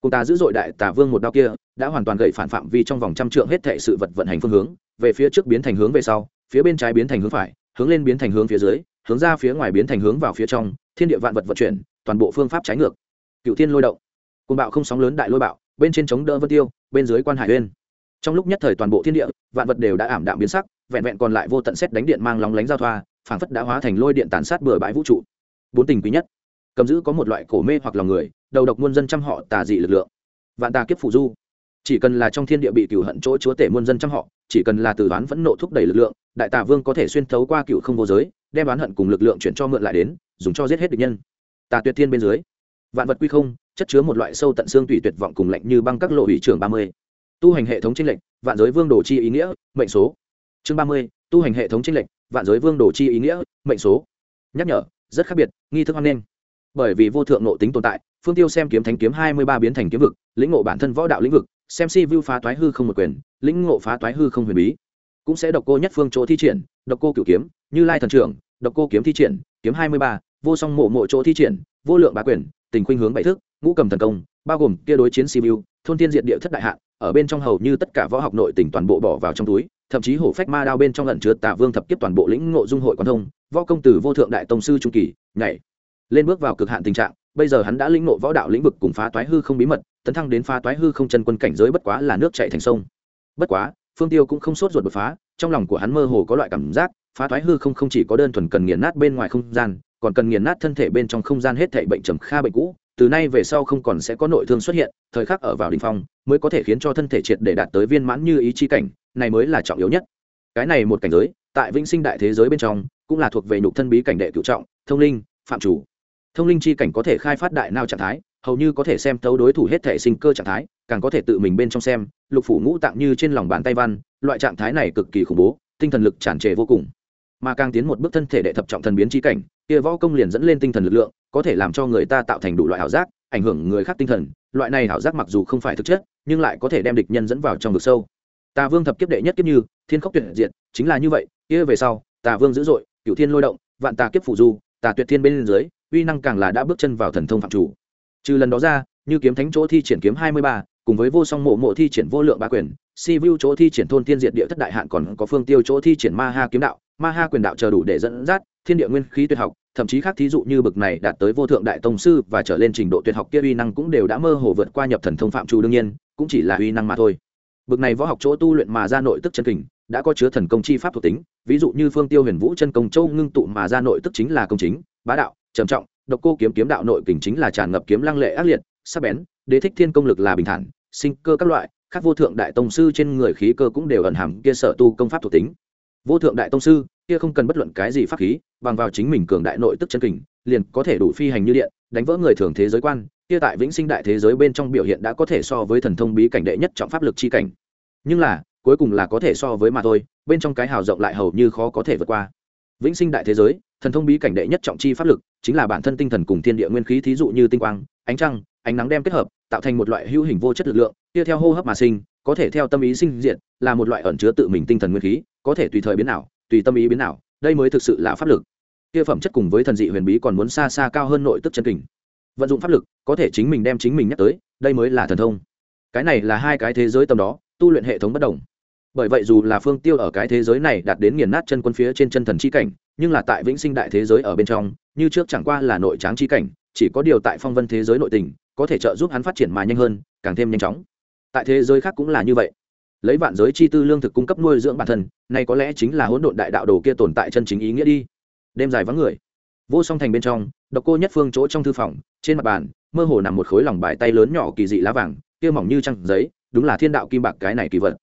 Cùng ta giữ dội đại tả vương một đao kia, đã hoàn toàn gậy phản phạm vi trong vòng trăm trượng hết thể sự vật vận hành phương hướng, về phía trước biến thành hướng về sau, phía bên trái biến thành hướng phải, hướng lên biến thành hướng phía dưới, hướng ra phía ngoài biến thành hướng vào phía trong, thiên địa vạn vật vận chuyển, toàn bộ phương pháp trái ngược. Cựu thiên lôi động. Côn bạo không sóng lớn đại lôi bạo, bên trên chống đỡ vân tiêu, bên dưới quan hải uyên. Trong lúc nhất thời toàn bộ thiên địa, vạn vật đều đã ảm đạm biến sắc, vẹn vẹn còn lại vô tận xét đánh điện mang lóng lánh giao thoa, phảng phất đã hóa thành lôi điện tàn sát bừa bãi vũ trụ bốn tình quý nhất. Cầm giữ có một loại cổ mê hoặc lòng người, đầu độc muôn dân trăm họ tà dị lực lượng. Vạn tà kiếp phụ du. Chỉ cần là trong thiên địa bị cửu hận chỗ chúa tể muôn dân trăm họ, chỉ cần là từ đoán vẫn nộ thúc đẩy lực lượng, đại tà vương có thể xuyên thấu qua cựu không vô giới, đem đoán hận cùng lực lượng chuyển cho mượn lại đến, dùng cho giết hết địch nhân. Tà tuyệt thiên bên dưới. Vạn vật quy không, chất chứa một loại sâu tận xương tùy tuyệt vọng cùng lạnh như băng các lộ ủy trưởng ba mươi. Tu hành hệ thống tranh lệnh vạn giới vương đồ chi ý nghĩa, mệnh số. Chương ba mươi, tu hành hệ thống tranh lệnh vạn giới vương đồ chi ý nghĩa, mệnh số. Nhắc nhở rất khác biệt, nghi thức hoan nghênh. Bởi vì vô thượng nộ tính tồn tại, phương tiêu xem kiếm thánh kiếm hai mươi ba biến thành kiếm vực, lĩnh ngộ bản thân võ đạo lĩnh vực, xem si vu phá toái hư không một quyền, lĩnh ngộ phá toái hư không huyền bí. Cũng sẽ độc cô nhất phương chỗ thi triển, độc cô cửu kiếm, như lai thần trưởng, độc cô kiếm thi triển, kiếm hai mươi ba, vô song mộ mộ chỗ thi triển, vô lượng bá quyền, tình khuynh hướng bảy thức, ngũ cầm thần công, bao gồm kia đối chiến si vu thôn tiên diện địa thất đại hạn, ở bên trong hầu như tất cả võ học nội tỉnh toàn bộ bỏ vào trong túi, thậm chí hổ phách ma đao bên trong lẩn chứa tà vương thập kiếp toàn bộ lĩnh ngộ dung hội quan thông võ công tử vô thượng đại tông sư trung kỳ, nhảy lên bước vào cực hạn tình trạng, bây giờ hắn đã lĩnh nộ võ đạo lĩnh vực cùng phá toái hư không bí mật, tấn thăng đến phá toái hư không chân quân cảnh giới bất quá là nước chạy thành sông. Bất quá, phương tiêu cũng không sốt ruột đột phá, trong lòng của hắn mơ hồ có loại cảm giác, phá toái hư không không chỉ có đơn thuần cần nghiền nát bên ngoài không gian, còn cần nghiền nát thân thể bên trong không gian hết thảy bệnh trầm kha bệnh cũ, từ nay về sau không còn sẽ có nội thương xuất hiện, thời khắc ở vào đỉnh phong mới có thể khiến cho thân thể triệt để đạt tới viên mãn như ý chí cảnh, này mới là trọng yếu nhất. Cái này một cảnh giới tại vĩnh sinh đại thế giới bên trong, cũng là thuộc về nhục thân bí cảnh đệ cựu trọng, thông linh, phạm chủ. Thông linh chi cảnh có thể khai phát đại nao trạng thái, hầu như có thể xem tấu đối thủ hết thể sinh cơ trạng thái, càng có thể tự mình bên trong xem, lục phủ ngũ tạng như trên lòng bàn tay văn, loại trạng thái này cực kỳ khủng bố, tinh thần lực tràn trề vô cùng. Mà càng tiến một bước thân thể đệ thập trọng thần biến chi cảnh, kia võ công liền dẫn lên tinh thần lực lượng, có thể làm cho người ta tạo thành đủ loại ảo giác, ảnh hưởng người khác tinh thần. Loại này ảo giác mặc dù không phải thực chất, nhưng lại có thể đem địch nhân dẫn vào trong vực sâu tà vương thập kiếp đệ nhất kiếp như, thiên khốc tuyệt diệt, chính là như vậy, kia về sau, tà vương dữ dội cựu thiên lôi động, vạn tà kiếp phủ du, tà tuyệt thiên bên dưới, uy năng càng là đã bước chân vào thần thông phạm chủ. Trừ lần đó ra, như kiếm thánh chỗ thi triển kiếm hai mươi ba, cùng với vô song mộ mộ thi triển vô lượng ba quyền, si vu chỗ thi triển thôn thiên diệt địa thất đại hạn còn có phương tiêu chỗ thi triển ma ha kiếm đạo, ma ha quyền đạo chờ đủ để dẫn dắt, thiên địa nguyên khí tuyệt học, thậm chí khác thí dụ như bực này đạt tới vô thượng đại tông sư và trở lên trình độ tuyệt học kia uy năng cũng đều đã mơ hồ vượt qua nhập thần thông phạm chủ đương nhiên, cũng chỉ là uy năng mà thôi bực này võ học chỗ tu luyện mà ra nội tức chân kình, đã có chứa thần công chi pháp thuộc tính, ví dụ như phương tiêu huyền vũ chân công châu ngưng tụ mà ra nội tức chính là công chính, bá đạo, trầm trọng, độc cô kiếm kiếm đạo nội kình chính là tràn ngập kiếm lăng lệ ác liệt, sắc bén, đế thích thiên công lực là bình thản, sinh cơ các loại các vô thượng đại tông sư trên người khí cơ cũng đều ẩn hàm kia sở tu công pháp thuộc tính. Vô thượng đại tông sư, kia không cần bất luận cái gì pháp khí, bằng vào chính mình cường đại nội tức chân kình liền có thể đủ phi hành như điện, đánh vỡ người thường thế giới quan, kia tại vĩnh sinh đại thế giới bên trong biểu hiện đã có thể so với thần thông bí cảnh đệ nhất trọng pháp lực chi cảnh. Nhưng là, cuối cùng là có thể so với mà thôi, bên trong cái hào rộng lại hầu như khó có thể vượt qua. Vĩnh sinh đại thế giới, thần thông bí cảnh đệ nhất trọng chi pháp lực, chính là bản thân tinh thần cùng thiên địa nguyên khí thí dụ như tinh quang, ánh trăng, ánh nắng đem kết hợp, tạo thành một loại hữu hình vô chất lực lượng, kia theo hô hấp mà sinh, có thể theo tâm ý sinh diện là một loại ẩn chứa tự mình tinh thần nguyên khí, có thể tùy thời biến nào tùy tâm ý biến nào đây mới thực sự là pháp lực kia phẩm chất cùng với thần dị huyền bí còn muốn xa xa cao hơn nội tức chân kình. Vận dụng pháp lực, có thể chính mình đem chính mình nhắc tới, đây mới là thần thông. Cái này là hai cái thế giới tầm đó, tu luyện hệ thống bất đồng. Bởi vậy dù là phương tiêu ở cái thế giới này đạt đến nghiền nát chân quân phía trên chân thần chi cảnh, nhưng là tại vĩnh sinh đại thế giới ở bên trong, như trước chẳng qua là nội tráng chi cảnh, chỉ có điều tại phong vân thế giới nội tình, có thể trợ giúp hắn phát triển mà nhanh hơn, càng thêm nhanh chóng. Tại thế giới khác cũng là như vậy. Lấy vạn giới chi tư lương thực cung cấp nuôi dưỡng bản thân này có lẽ chính là hỗn độn đại đạo đồ kia tồn tại chân chính ý nghĩa đi đêm dài vắng người. Vô song thành bên trong, độc cô nhất phương chỗ trong thư phòng, trên mặt bàn, mơ hồ nằm một khối lòng bài tay lớn nhỏ kỳ dị lá vàng, kia mỏng như trăng giấy, đúng là thiên đạo kim bạc cái này kỳ vật.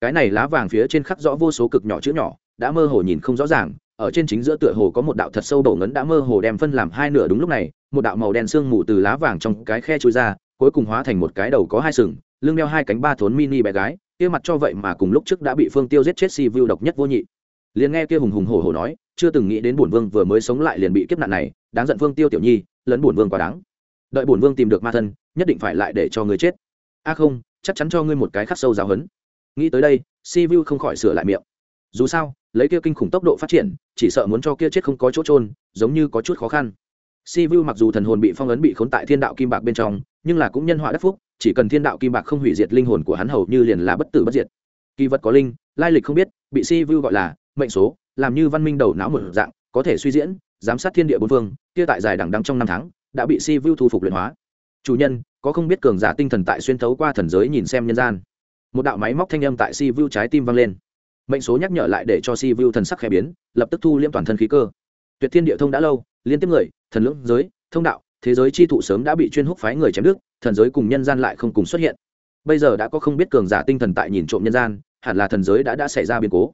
Cái này lá vàng phía trên khắc rõ vô số cực nhỏ chữ nhỏ, đã mơ hồ nhìn không rõ ràng, ở trên chính giữa tựa hồ có một đạo thật sâu bầu ngấn đã mơ hồ đem phân làm hai nửa đúng lúc này, một đạo màu đen sương mù từ lá vàng trong cái khe trôi ra, cuối cùng hóa thành một cái đầu có hai sừng, lưng đeo hai cánh ba thốn mini bé gái, kia mặt cho vậy mà cùng lúc trước đã bị phương tiêu giết chết si vu độc nhất vô nhị. Liền nghe kia hùng hùng hổ hổ nói chưa từng nghĩ đến bổn vương vừa mới sống lại liền bị kiếp nạn này, đáng giận phương tiêu tiểu nhi, lấn bổn vương quá đáng. Đợi bổn vương tìm được ma thân, nhất định phải lại để cho người chết. A không, chắc chắn cho ngươi một cái khắc sâu giáo hấn nghĩ tới đây, si vu không khỏi sửa lại miệng. Dù sao, lấy kia kinh khủng tốc độ phát triển, chỉ sợ muốn cho kia chết không có chỗ trôn giống như có chút khó khăn. Si vu mặc dù thần hồn bị phong ấn bị khốn tại thiên đạo kim bạc bên trong, nhưng là cũng nhân họa đắc phúc, chỉ cần thiên đạo kim bạc không hủy diệt linh hồn của hắn hầu như liền là bất tử bất diệt. Kỳ vật có linh, lai lịch không biết, bị si vu gọi là mệnh số làm như văn minh đầu não một dạng, có thể suy diễn, giám sát thiên địa bốn phương, kia tại dài đẳng đắng trong năm tháng, đã bị si vu thu phục luyện hóa. Chủ nhân, có không biết cường giả tinh thần tại xuyên thấu qua thần giới nhìn xem nhân gian. Một đạo máy móc thanh âm tại si vu trái tim vang lên. Mệnh số nhắc nhở lại để cho si vu thần sắc khẽ biến, lập tức thu liêm toàn thân khí cơ. Tuyệt thiên địa thông đã lâu, liên tiếp người, thần lưỡng giới, thông đạo, thế giới chi thụ sớm đã bị chuyên húc phái người chém đức thần giới cùng nhân gian lại không cùng xuất hiện. Bây giờ đã có không biết cường giả tinh thần tại nhìn trộm nhân gian, hẳn là thần giới đã đã xảy ra biến cố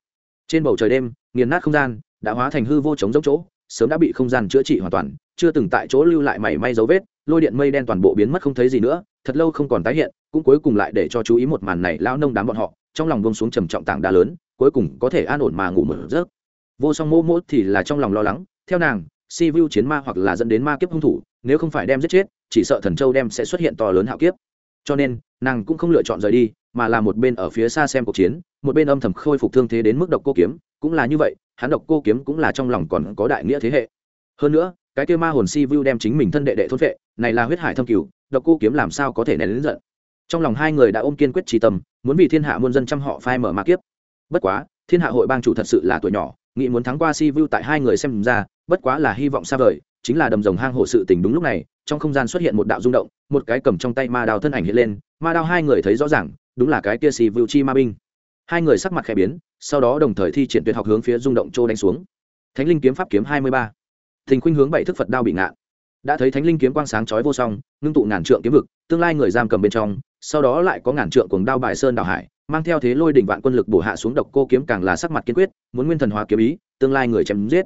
trên bầu trời đêm, nghiền nát không gian, đã hóa thành hư vô chống giống chỗ, sớm đã bị không gian chữa trị hoàn toàn, chưa từng tại chỗ lưu lại mảy may dấu vết, lôi điện mây đen toàn bộ biến mất không thấy gì nữa, thật lâu không còn tái hiện, cũng cuối cùng lại để cho chú ý một màn này lao nông đám bọn họ, trong lòng bông xuống trầm trọng tảng đá lớn, cuối cùng có thể an ổn mà ngủ mở giấc. Vô song mô mô thì là trong lòng lo lắng, theo nàng, si vu chiến ma hoặc là dẫn đến ma kiếp hung thủ, nếu không phải đem giết chết, chỉ sợ thần châu đem sẽ xuất hiện to lớn hạo kiếp. Cho nên nàng cũng không lựa chọn rời đi, mà là một bên ở phía xa xem cuộc chiến, một bên âm thầm khôi phục thương thế đến mức độc cô kiếm, cũng là như vậy, hắn độc cô kiếm cũng là trong lòng còn có đại nghĩa thế hệ. Hơn nữa, cái kêu ma hồn si vu đem chính mình thân đệ đệ thôn vệ này là huyết hải thâm cửu, độc cô kiếm làm sao có thể nén đến giận? Trong lòng hai người đã ôm kiên quyết trì tâm, muốn vì thiên hạ muôn dân trăm họ phai mở ma kiếp. Bất quá, thiên hạ hội bang chủ thật sự là tuổi nhỏ, nghĩ muốn thắng qua si vu tại hai người xem ra, bất quá là hy vọng xa vời, chính là đầm rồng hang hổ sự tình đúng lúc này trong không gian xuất hiện một đạo rung động, một cái cầm trong tay ma đao thân ảnh hiện lên, ma đao hai người thấy rõ ràng, đúng là cái kia xì vưu chi ma binh. Hai người sắc mặt khẽ biến, sau đó đồng thời thi triển tuyệt học hướng phía rung động châu đánh xuống. Thánh linh kiếm pháp kiếm hai mươi ba. Thình khuynh hướng bảy thức phật đao bị ngạn. Đã thấy thánh linh kiếm quang sáng chói vô song, ngưng tụ ngàn trượng kiếm vực, tương lai người giam cầm bên trong, sau đó lại có ngàn trượng cuồng đao bài sơn đảo hải, mang theo thế lôi đỉnh vạn quân lực bổ hạ xuống độc cô kiếm càng là sắc mặt kiên quyết, muốn nguyên thần hóa kiếm ý, tương lai người chém giết.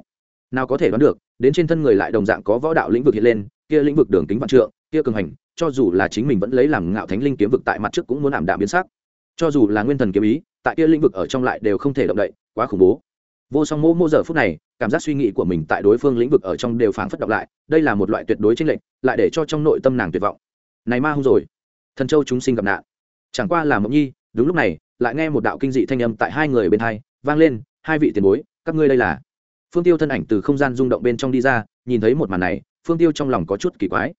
Nào có thể đoán được, đến trên thân người lại đồng dạng có võ đạo lĩnh vực hiện lên kia lĩnh vực đường kính vạn trượng, kia cường hành, cho dù là chính mình vẫn lấy làm ngạo thánh linh kiếm vực tại mặt trước cũng muốn ảm đạm biến sắc. Cho dù là nguyên thần kiếm ý, tại kia lĩnh vực ở trong lại đều không thể động đậy, quá khủng bố. Vô song mô mô giờ phút này, cảm giác suy nghĩ của mình tại đối phương lĩnh vực ở trong đều phảng phất đọc lại, đây là một loại tuyệt đối chênh lệch, lại để cho trong nội tâm nàng tuyệt vọng. Này ma hung rồi. Thần châu chúng sinh gặp nạn. Chẳng qua là mộng nhi, đúng lúc này, lại nghe một đạo kinh dị thanh âm tại hai người bên hai, vang lên, hai vị tiền bối, các ngươi đây là? Phương tiêu thân ảnh từ không gian rung động bên trong đi ra, nhìn thấy một màn này phương tiêu trong lòng có chút kỳ quái.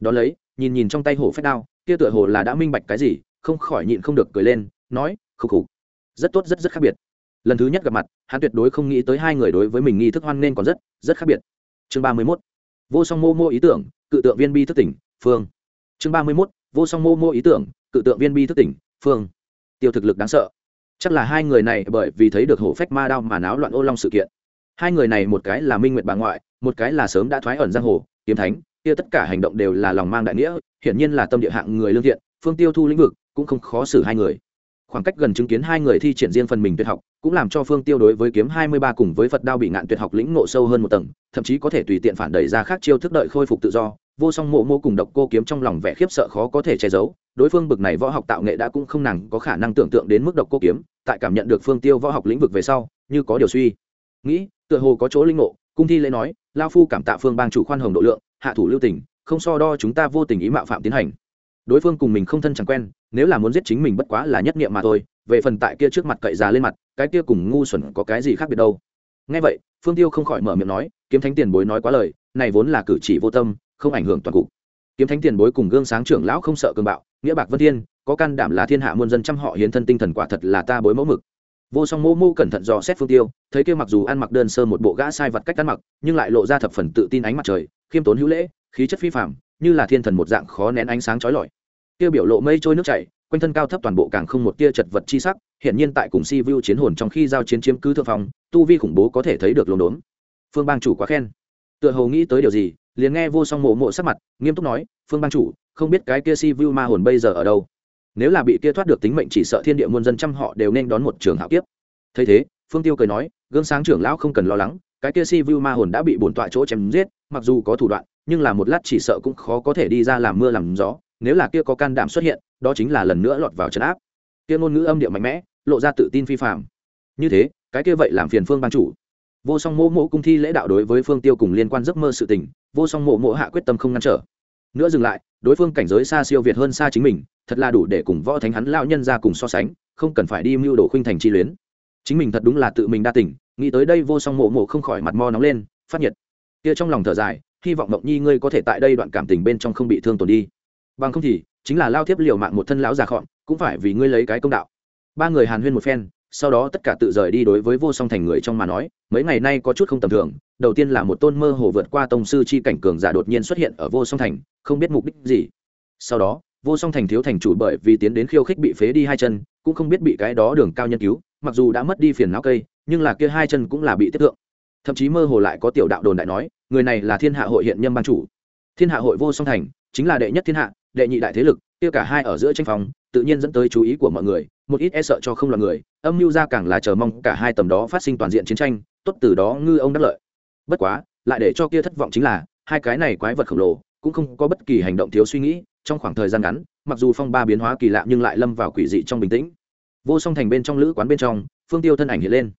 Đón lấy, nhìn nhìn trong tay hổ phách đao, kia tựa hồ là đã minh bạch cái gì, không khỏi nhịn không được cười lên, nói, khục khục, rất tốt, rất rất khác biệt. Lần thứ nhất gặp mặt, hắn tuyệt đối không nghĩ tới hai người đối với mình nghi thức hoan nên còn rất rất khác biệt. Chương ba mươi mốt, vô song mô mô ý tưởng, cự tượng viên bi thức tỉnh, phương. Chương ba mươi mốt, vô song mô mô ý tưởng, cự tượng viên bi thức tỉnh, phương. Tiêu thực lực đáng sợ. Chắc là hai người này bởi vì thấy được hổ phách ma đao mà náo loạn ô long sự kiện hai người này một cái là minh nguyệt bà ngoại, một cái là sớm đã thoái ẩn giang hồ, kiếm thánh, kia tất cả hành động đều là lòng mang đại nghĩa, hiển nhiên là tâm địa hạng người lương thiện, phương tiêu thu lĩnh vực cũng không khó xử hai người. Khoảng cách gần chứng kiến hai người thi triển riêng phần mình tuyệt học, cũng làm cho phương tiêu đối với kiếm hai mươi ba cùng với phật đao bị ngạn tuyệt học lĩnh nộ sâu hơn một tầng, thậm chí có thể tùy tiện phản đẩy ra khác chiêu thức đợi khôi phục tự do. Vô song mộ mô cùng độc cô kiếm trong lòng vẻ khiếp sợ khó có thể che giấu, đối phương bực này võ học tạo nghệ đã cũng không nàng có khả năng tưởng tượng đến mức độc cô kiếm, tại cảm nhận được phương tiêu võ học lĩnh vực về sau, như có điều suy. Nghĩ tựa hồ có chỗ linh ngộ, cung thi lễ nói, lao phu cảm tạ phương bang chủ khoan hồng độ lượng, hạ thủ lưu tình, không so đo chúng ta vô tình ý mạo phạm tiến hành. Đối phương cùng mình không thân chẳng quen, nếu là muốn giết chính mình bất quá là nhất nghiệm mà thôi, về phần tại kia trước mặt cậy già lên mặt, cái kia cùng ngu xuẩn có cái gì khác biệt đâu. Ngay vậy, phương tiêu không khỏi mở miệng nói, kiếm thánh tiền bối nói quá lời, này vốn là cử chỉ vô tâm, không ảnh hưởng toàn cục. Kiếm thánh tiền bối cùng gương sáng trưởng lão không sợ cường bạo, nghĩa bạc vân thiên, có can đảm là thiên hạ muôn dân trăm họ hiến thân tinh thần quả thật là ta bối mẫu mực vô song mô mô cẩn thận dò xét phương tiêu, thấy kia mặc dù ăn mặc đơn sơ một bộ gã sai vật cách ăn mặc, nhưng lại lộ ra thập phần tự tin ánh mặt trời, khiêm tốn hữu lễ, khí chất phi phạm như là thiên thần một dạng khó nén ánh sáng chói lọi. Kia biểu lộ mây trôi nước chảy, quanh thân cao thấp toàn bộ càng không một tia chật vật chi sắc hiện nhiên tại cùng si vu chiến hồn trong khi giao chiến chiếm cứ thượng phong, tu vi khủng bố có thể thấy được lồn đốn. Phương bang chủ quá khen. Tựa hồ nghĩ tới điều gì, liền nghe vô song mộ mộ sắc mặt, nghiêm túc nói, phương bang chủ, không biết cái kia si vu ma hồn bây giờ ở đâu? Nếu là bị kia thoát được tính mệnh chỉ sợ thiên địa muôn dân trăm họ đều nên đón một trường hạo kiếp. Thấy thế, phương tiêu cười nói, gương sáng trưởng lão không cần lo lắng, cái kia si vu ma hồn đã bị bổn tọa chỗ chém giết, mặc dù có thủ đoạn, nhưng là một lát chỉ sợ cũng khó có thể đi ra làm mưa làm gió, nếu là kia có can đảm xuất hiện, đó chính là lần nữa lọt vào trấn áp. Kia ngôn ngữ âm điệu mạnh mẽ, lộ ra tự tin phi phạm như thế, cái kia vậy làm phiền phương ban chủ. Vô song mô mộ cung thi lễ đạo đối với phương tiêu cùng liên quan giấc mơ sự tình, vô song mộ mộ hạ quyết tâm không ngăn trở nữa dừng lại, đối phương cảnh giới xa siêu việt hơn xa chính mình, thật là đủ để cùng võ thánh hắn lão nhân ra cùng so sánh, không cần phải đi mưu đồ khuynh thành chi luyến. Chính mình thật đúng là tự mình đa tỉnh nghĩ tới đây vô song mộ mộ không khỏi mặt mo nóng lên, phát nhiệt. Kia trong lòng thở dài, hy vọng mộng nhi ngươi có thể tại đây đoạn cảm tình bên trong không bị thương tổn đi. Bằng không thì, chính là lao thiếp liều mạng một thân lão già khọn cũng phải vì ngươi lấy cái công đạo. Ba người hàn huyên một phen sau đó tất cả tự rời đi đối với vô song thành người trong mà nói, mấy ngày nay có chút không tầm thường, đầu tiên là một tôn mơ hồ vượt qua tông sư chi cảnh cường giả đột nhiên xuất hiện ở vô song thành, không biết mục đích gì. Sau đó, vô song thành thiếu thành chủ bởi vì tiến đến khiêu khích bị phế đi hai chân, cũng không biết bị cái đó đường cao nhân cứu, mặc dù đã mất đi phiền não cây, nhưng là kia hai chân cũng là bị tiếp tượng thậm chí mơ hồ lại có tiểu đạo đồn đại nói, người này là thiên hạ hội hiện nhâm ban chủ. Thiên hạ hội vô song thành, chính là đệ nhất thiên hạ, đệ nhị đại thế lực, kia cả hai ở giữa tranh phòng tự nhiên dẫn tới chú ý của mọi người một ít e sợ cho không là người, âm mưu ra càng là chờ mong cả hai tầm đó phát sinh toàn diện chiến tranh, tốt từ đó ngư ông đắc lợi. Bất quá, lại để cho kia thất vọng chính là, hai cái này quái vật khổng lồ, cũng không có bất kỳ hành động thiếu suy nghĩ, trong khoảng thời gian ngắn, mặc dù phong ba biến hóa kỳ lạ nhưng lại lâm vào quỷ dị trong bình tĩnh. Vô song thành bên trong lữ quán bên trong, phương tiêu thân ảnh hiện lên.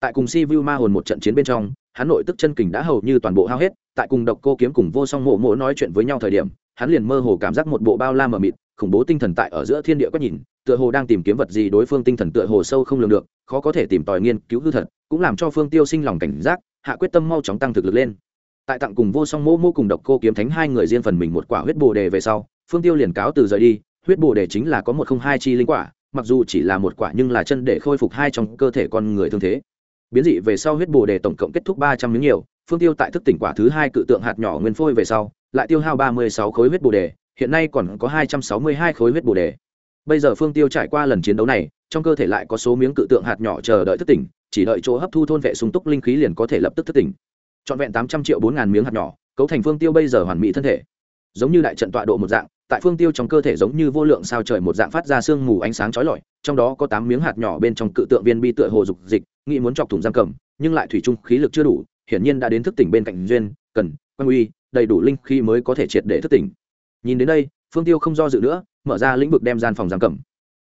Tại cùng si vu ma hồn một trận chiến bên trong, hắn nội tức chân kình đã hầu như toàn bộ hao hết, tại cùng độc cô kiếm cùng vô song mộ mộ nói chuyện với nhau thời điểm, hắn liền mơ hồ cảm giác một bộ bao la mờ mịt, khủng bố tinh thần tại ở giữa thiên địa quét nhìn tựa hồ đang tìm kiếm vật gì đối phương tinh thần tựa hồ sâu không lường được, khó có thể tìm tòi nghiên cứu hư thật, cũng làm cho phương tiêu sinh lòng cảnh giác, hạ quyết tâm mau chóng tăng thực lực lên. Tại tặng cùng vô song mô mô cùng độc cô kiếm thánh hai người riêng phần mình một quả huyết bồ đề về sau, phương tiêu liền cáo từ rời đi, huyết bồ đề chính là có một không hai chi linh quả, mặc dù chỉ là một quả nhưng là chân để khôi phục hai trong cơ thể con người thương thế. Biến dị về sau huyết bồ đề tổng cộng kết thúc ba trăm miếng nhiều, phương tiêu tại thức tỉnh quả thứ hai cự tượng hạt nhỏ nguyên phôi về sau, lại tiêu hao ba mươi sáu khối huyết bồ đề, hiện nay còn có hai trăm sáu mươi hai khối huyết bồ đề bây giờ phương tiêu trải qua lần chiến đấu này, trong cơ thể lại có số miếng cự tượng hạt nhỏ chờ đợi thức tỉnh, chỉ đợi chỗ hấp thu thôn vệ sung túc linh khí liền có thể lập tức thức tỉnh. Trọn vẹn tám trăm triệu bốn ngàn miếng hạt nhỏ, cấu thành phương tiêu bây giờ hoàn mỹ thân thể. Giống như đại trận tọa độ một dạng, tại phương tiêu trong cơ thể giống như vô lượng sao trời một dạng phát ra sương mù ánh sáng chói lọi, trong đó có tám miếng hạt nhỏ bên trong cự tượng viên bi tựa hồ dục dịch, nghĩ muốn chọc thủng giam cầm, nhưng lại thủy chung khí lực chưa đủ, hiển nhiên đã đến thức tỉnh bên cạnh duyên, cần quan uy, đầy đủ linh khí mới có thể triệt để thức tỉnh. Nhìn đến đây phương tiêu không do dự nữa, mở ra lĩnh vực đem gian phòng giam cầm.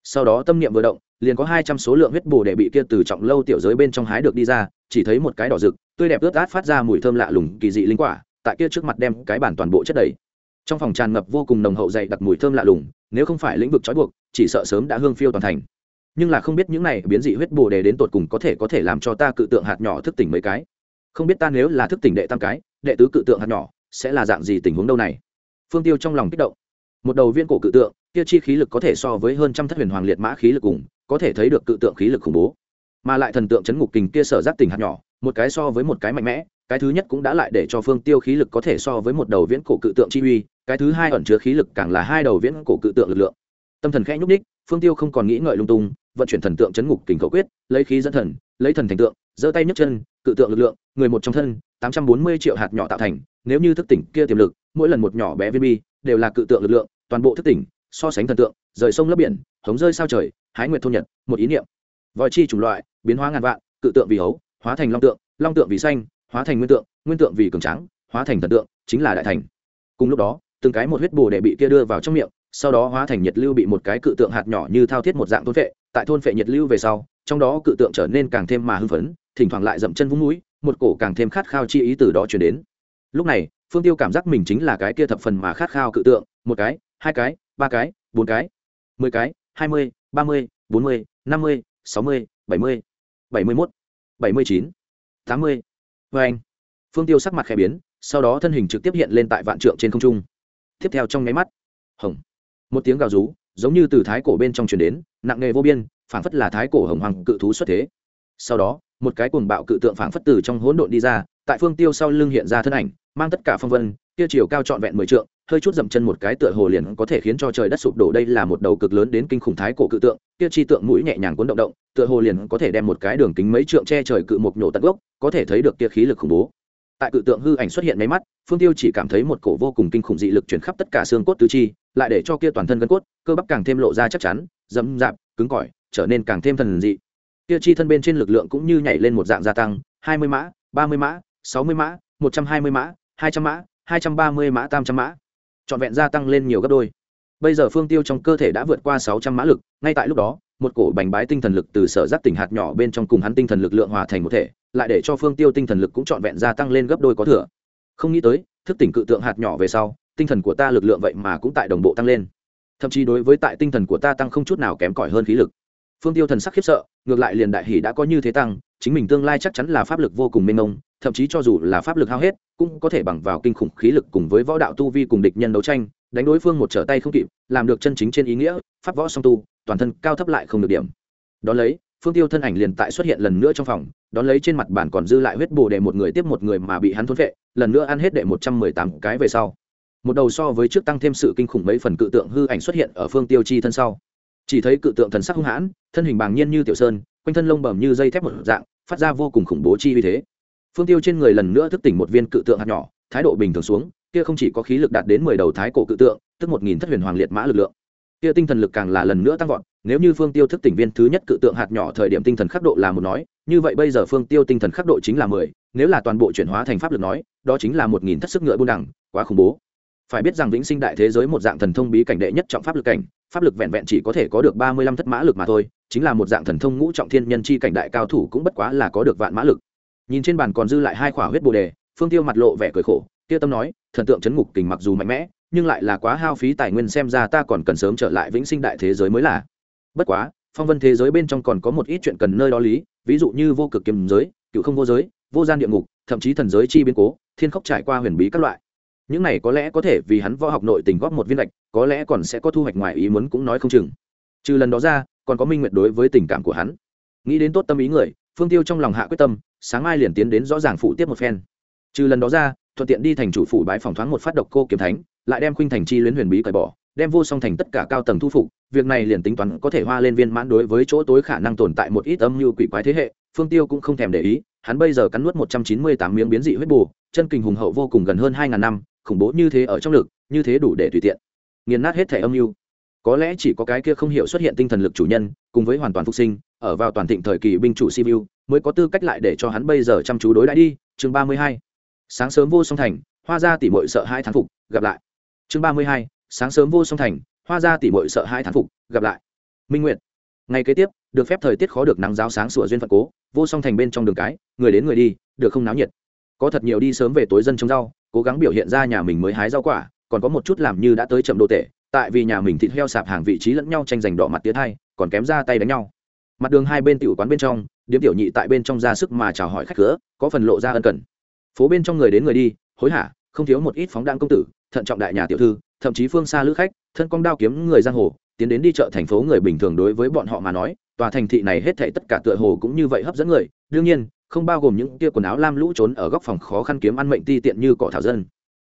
Sau đó tâm niệm vừa động, liền có hai trăm số lượng huyết bồ để bị kia từ trọng lâu tiểu giới bên trong hái được đi ra, chỉ thấy một cái đỏ rực, tươi đẹp ướt át phát ra mùi thơm lạ lùng kỳ dị linh quả, tại kia trước mặt đem cái bản toàn bộ chất đầy. Trong phòng tràn ngập vô cùng nồng hậu dày đặc mùi thơm lạ lùng, nếu không phải lĩnh vực trói buộc, chỉ sợ sớm đã hương phiêu toàn thành. Nhưng là không biết những này biến dị huyết bồ đề đến tột cùng có thể có thể làm cho ta cự tượng hạt nhỏ thức tỉnh mấy cái. Không biết ta nếu là thức tỉnh đệ tam cái, đệ tứ cự tượng hạt nhỏ, sẽ là dạng gì tình huống đâu này? Phương tiêu trong lòng kích động một đầu viên cổ cự tượng, kia chi khí lực có thể so với hơn trăm thất huyền hoàng liệt mã khí lực cùng, có thể thấy được cự tượng khí lực khủng bố. Mà lại thần tượng chấn ngục kình kia sở giác tình hạt nhỏ, một cái so với một cái mạnh mẽ, cái thứ nhất cũng đã lại để cho phương tiêu khí lực có thể so với một đầu viễn cổ cự tượng chi uy, cái thứ hai ẩn chứa khí lực càng là hai đầu viễn cổ cự tượng lực lượng. Tâm thần khẽ nhúc ních phương tiêu không còn nghĩ ngợi lung tung, vận chuyển thần tượng chấn ngục kình khẩu quyết, lấy khí dẫn thần, lấy thần thành tượng, giơ tay nhấc chân, cự tượng lực lượng, người một trong thân, tám trăm bốn mươi triệu hạt nhỏ tạo thành, nếu như thức tỉnh kia tiềm lực, mỗi lần một nhỏ bé viên bi, đều là cự tượng lực lượng toàn bộ thức tỉnh, so sánh thần tượng, rời sông lấp biển, hống rơi sao trời, hái nguyệt thôn nhật, một ý niệm. Vòi chi chủng loại, biến hóa ngàn vạn, cự tượng vì hấu, hóa thành long tượng long tượng vì xanh, hóa thành nguyên tượng nguyên tượng vì cường trắng hóa thành thần tượng, chính là đại thành. Cùng lúc đó, từng cái một huyết bồ để bị kia đưa vào trong miệng, sau đó hóa thành nhiệt lưu bị một cái cự tượng hạt nhỏ như thao thiết một dạng thôn phệ, tại thôn phệ nhiệt lưu về sau, trong đó cự tượng trở nên càng thêm mà hưng phấn, thỉnh thoảng lại dậm chân vung mũi, một cổ càng thêm khát khao chi ý từ đó chuyển đến. Lúc này, phương tiêu cảm giác mình chính là cái kia thập phần mà khát khao cự tượng, một cái hai cái, ba cái, bốn cái, mười cái, hai mươi, ba mươi, bốn mươi, năm mươi, sáu mươi, bảy mươi bảy mươi mốt, bảy mươi chín, tám mươi. Vê anh, phương tiêu sắc mặt khẽ biến, sau đó thân hình trực tiếp hiện lên tại vạn trượng trên không trung. Tiếp theo trong nháy mắt, hồng, một tiếng gào rú, giống như từ thái cổ bên trong truyền đến, nặng nề vô biên, phảng phất là thái cổ hồng hoàng cự thú xuất thế. Sau đó, một cái cuồng bạo cự tượng phảng phất từ trong hỗn độn đi ra, tại phương tiêu sau lưng hiện ra thân ảnh mang tất cả phong vân, kia chiều cao trọn vẹn mười trượng, hơi chút dậm chân một cái tựa hồ liền có thể khiến cho trời đất sụp đổ. Đây là một đầu cực lớn đến kinh khủng thái cổ cự tượng, kia chi tượng mũi nhẹ nhàng cuốn động động, tựa hồ liền có thể đem một cái đường kính mấy trượng che trời cự mộc nhổ tận gốc, có thể thấy được kia khí lực khủng bố. Tại cự tượng hư ảnh xuất hiện mấy mắt, phương tiêu chỉ cảm thấy một cổ vô cùng kinh khủng dị lực chuyển khắp tất cả xương cốt tứ chi, lại để cho kia toàn thân gân cốt, cơ bắp càng thêm lộ ra chắc chắn dẫm dạp cứng cỏi, trở nên càng thêm thần dị. Kia chi thân bên trên lực lượng cũng như nhảy lên một dạng gia tăng, hai mươi mã, ba mươi mã, sáu mươi mã, một trăm hai mươi mã hai trăm mã, hai trăm ba mươi mã tam trăm mã. Trọn vẹn gia tăng lên nhiều gấp đôi. Bây giờ phương tiêu trong cơ thể đã vượt qua sáu trăm mã lực, ngay tại lúc đó, một cổ bành bái tinh thần lực từ sở giác tỉnh hạt nhỏ bên trong cùng hắn tinh thần lực lượng hòa thành một thể, lại để cho phương tiêu tinh thần lực cũng trọn vẹn gia tăng lên gấp đôi có thừa. Không nghĩ tới, thức tỉnh cự tượng hạt nhỏ về sau, tinh thần của ta lực lượng vậy mà cũng tại đồng bộ tăng lên. Thậm chí đối với tại tinh thần của ta tăng không chút nào kém cỏi hơn khí lực. Phương tiêu thần sắc khiếp sợ, ngược lại liền đại hỷ đã có như thế tăng, chính mình tương lai chắc chắn là pháp lực vô cùng mênh mông thậm chí cho dù là pháp lực hao hết, cũng có thể bằng vào kinh khủng khí lực cùng với võ đạo tu vi cùng địch nhân đấu tranh, đánh đối phương một trở tay không kịp, làm được chân chính trên ý nghĩa, pháp võ song tu, toàn thân cao thấp lại không được điểm. Đón lấy, phương tiêu thân ảnh liền tại xuất hiện lần nữa trong phòng, đón lấy trên mặt bản còn dư lại huyết bồ để một người tiếp một người mà bị hắn thốn vệ lần nữa ăn hết đệ một trăm mười tám cái về sau. Một đầu so với trước tăng thêm sự kinh khủng mấy phần cự tượng hư ảnh xuất hiện ở phương tiêu chi thân sau. Chỉ thấy cự tượng thần sắc hung hãn, thân hình bàng nhiên như tiểu sơn, quanh thân lông bầm như dây thép một dạng, phát ra vô cùng khủng bố chi uy thế phương tiêu trên người lần nữa thức tỉnh một viên cự tượng hạt nhỏ, thái độ bình thường xuống, kia không chỉ có khí lực đạt đến mười đầu thái cổ cự tượng, tức một nghìn thất huyền hoàng liệt mã lực lượng. Kia tinh thần lực càng là lần nữa tăng vọt, nếu như phương tiêu thức tỉnh viên thứ nhất cự tượng hạt nhỏ thời điểm tinh thần khắc độ là một nói, như vậy bây giờ phương tiêu tinh thần khắc độ chính là mười, nếu là toàn bộ chuyển hóa thành pháp lực nói, đó chính là một nghìn thất sức ngựa buôn đẳng quá khủng bố. Phải biết rằng vĩnh sinh đại thế giới một dạng thần thông bí cảnh đệ nhất trọng pháp lực cảnh, pháp lực vẹn vẹn chỉ có thể có được ba mươi lăm thất mã lực mà thôi, chính là một dạng thần thông ngũ trọng thiên nhân chi cảnh đại cao thủ cũng bất quá là có được vạn mã lực nhìn trên bàn còn dư lại hai khỏa huyết bồ đề, phương tiêu mặt lộ vẻ cười khổ, tiêu tâm nói, thần tượng chấn ngục kình mặc dù mạnh mẽ, nhưng lại là quá hao phí tài nguyên xem ra ta còn cần sớm trở lại vĩnh sinh đại thế giới mới là. Bất quá, phong vân thế giới bên trong còn có một ít chuyện cần nơi đó lý, ví dụ như vô cực kiếm giới, cựu không vô giới, vô gian địa ngục, thậm chí thần giới chi biến cố, thiên khốc trải qua huyền bí các loại. Những này có lẽ có thể vì hắn võ học nội tình góp một viên lệch, có lẽ còn sẽ có thu hoạch ngoài ý muốn cũng nói không chừng. Trừ lần đó ra, còn có minh nguyệt đối với tình cảm của hắn. Nghĩ đến tốt tâm ý người phương tiêu trong lòng hạ quyết tâm, sáng mai liền tiến đến rõ ràng phụ tiếp một phen. Trừ lần đó ra, thuận tiện đi thành chủ phủ bái phòng thoáng một phát độc cô kiếm thánh, lại đem khuynh thành chi luyến huyền bí cởi bỏ, đem vô song thành tất cả cao tầng thu phục, việc này liền tính toán có thể hoa lên viên mãn đối với chỗ tối khả năng tồn tại một ít âm mưu quỷ quái thế hệ, phương tiêu cũng không thèm để ý, hắn bây giờ cắn nuốt một trăm chín mươi tám miếng biến dị huyết bù chân kình hùng hậu vô cùng gần hơn hai ngàn năm, khủng bố như thế ở trong lực, như thế đủ để tùy tiện nghiền nát hết thể âm mưu. Có lẽ chỉ có cái kia không hiểu xuất hiện tinh thần lực chủ nhân cùng với hoàn toàn phục sinh, ở vào toàn thịnh thời kỳ binh chủ sivu mới có tư cách lại để cho hắn bây giờ chăm chú đối đãi đi. Chương ba mươi hai. Sáng sớm vô song thành, hoa gia tỷ mội sợ hai thán phục, gặp lại. Chương ba mươi hai. Sáng sớm vô song thành, hoa gia tỷ mội sợ hai thán phục, gặp lại. Minh nguyệt. Ngày kế tiếp, được phép thời tiết khó được nắng giáo sáng sủa duyên phật cố, vô song thành bên trong đường cái, người đến người đi, được không náo nhiệt. Có thật nhiều đi sớm về tối dân trồng rau, cố gắng biểu hiện ra nhà mình mới hái rau quả, còn có một chút làm như đã tới chậm đô tệ tại vì nhà mình thịt heo sạp hàng vị trí lẫn nhau tranh giành đỏ mặt tía thai còn kém ra tay đánh nhau. Mặt đường hai bên tiểu quán bên trong, điếm tiểu nhị tại bên trong ra sức mà chào hỏi khách cửa, có phần lộ ra ân cần. Phố bên trong người đến người đi, hối hả, không thiếu một ít phóng đạn công tử, thận trọng đại nhà tiểu thư, thậm chí phương xa lữ khách, thân cong đao kiếm người giang hồ, tiến đến đi chợ thành phố người bình thường đối với bọn họ mà nói, tòa thành thị này hết thảy tất cả tựa hồ cũng như vậy hấp dẫn người, đương nhiên, không bao gồm những kia quần áo lam lũ trốn ở góc phòng khó khăn kiếm ăn mệnh ti tiện như cỏ thảo dân.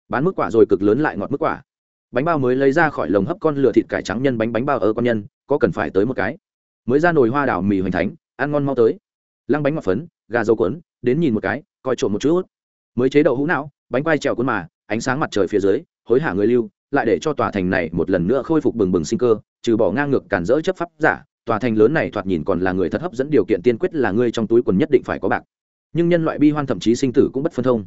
Bán mức quả rồi cực lớn lại ngọt mức quả bánh bao mới lấy ra khỏi lồng hấp con lửa thịt cải trắng nhân bánh bánh bao ở con nhân, có cần phải tới một cái. Mới ra nồi hoa đảo mì hoành thánh, ăn ngon mau tới. Lăng bánh ngọt phấn, gà dầu cuốn, đến nhìn một cái, coi trộm một chút. Mới chế đậu hũ não, bánh quai trèo cuốn mà, ánh sáng mặt trời phía dưới, hối hả người lưu, lại để cho tòa thành này một lần nữa khôi phục bừng bừng sinh cơ, trừ bỏ ngang ngược cản rỡ chấp pháp giả, tòa thành lớn này thoạt nhìn còn là người thật hấp dẫn điều kiện tiên quyết là ngươi trong túi quần nhất định phải có bạc. Nhưng nhân loại bi hoan thậm chí sinh tử cũng bất phân thông.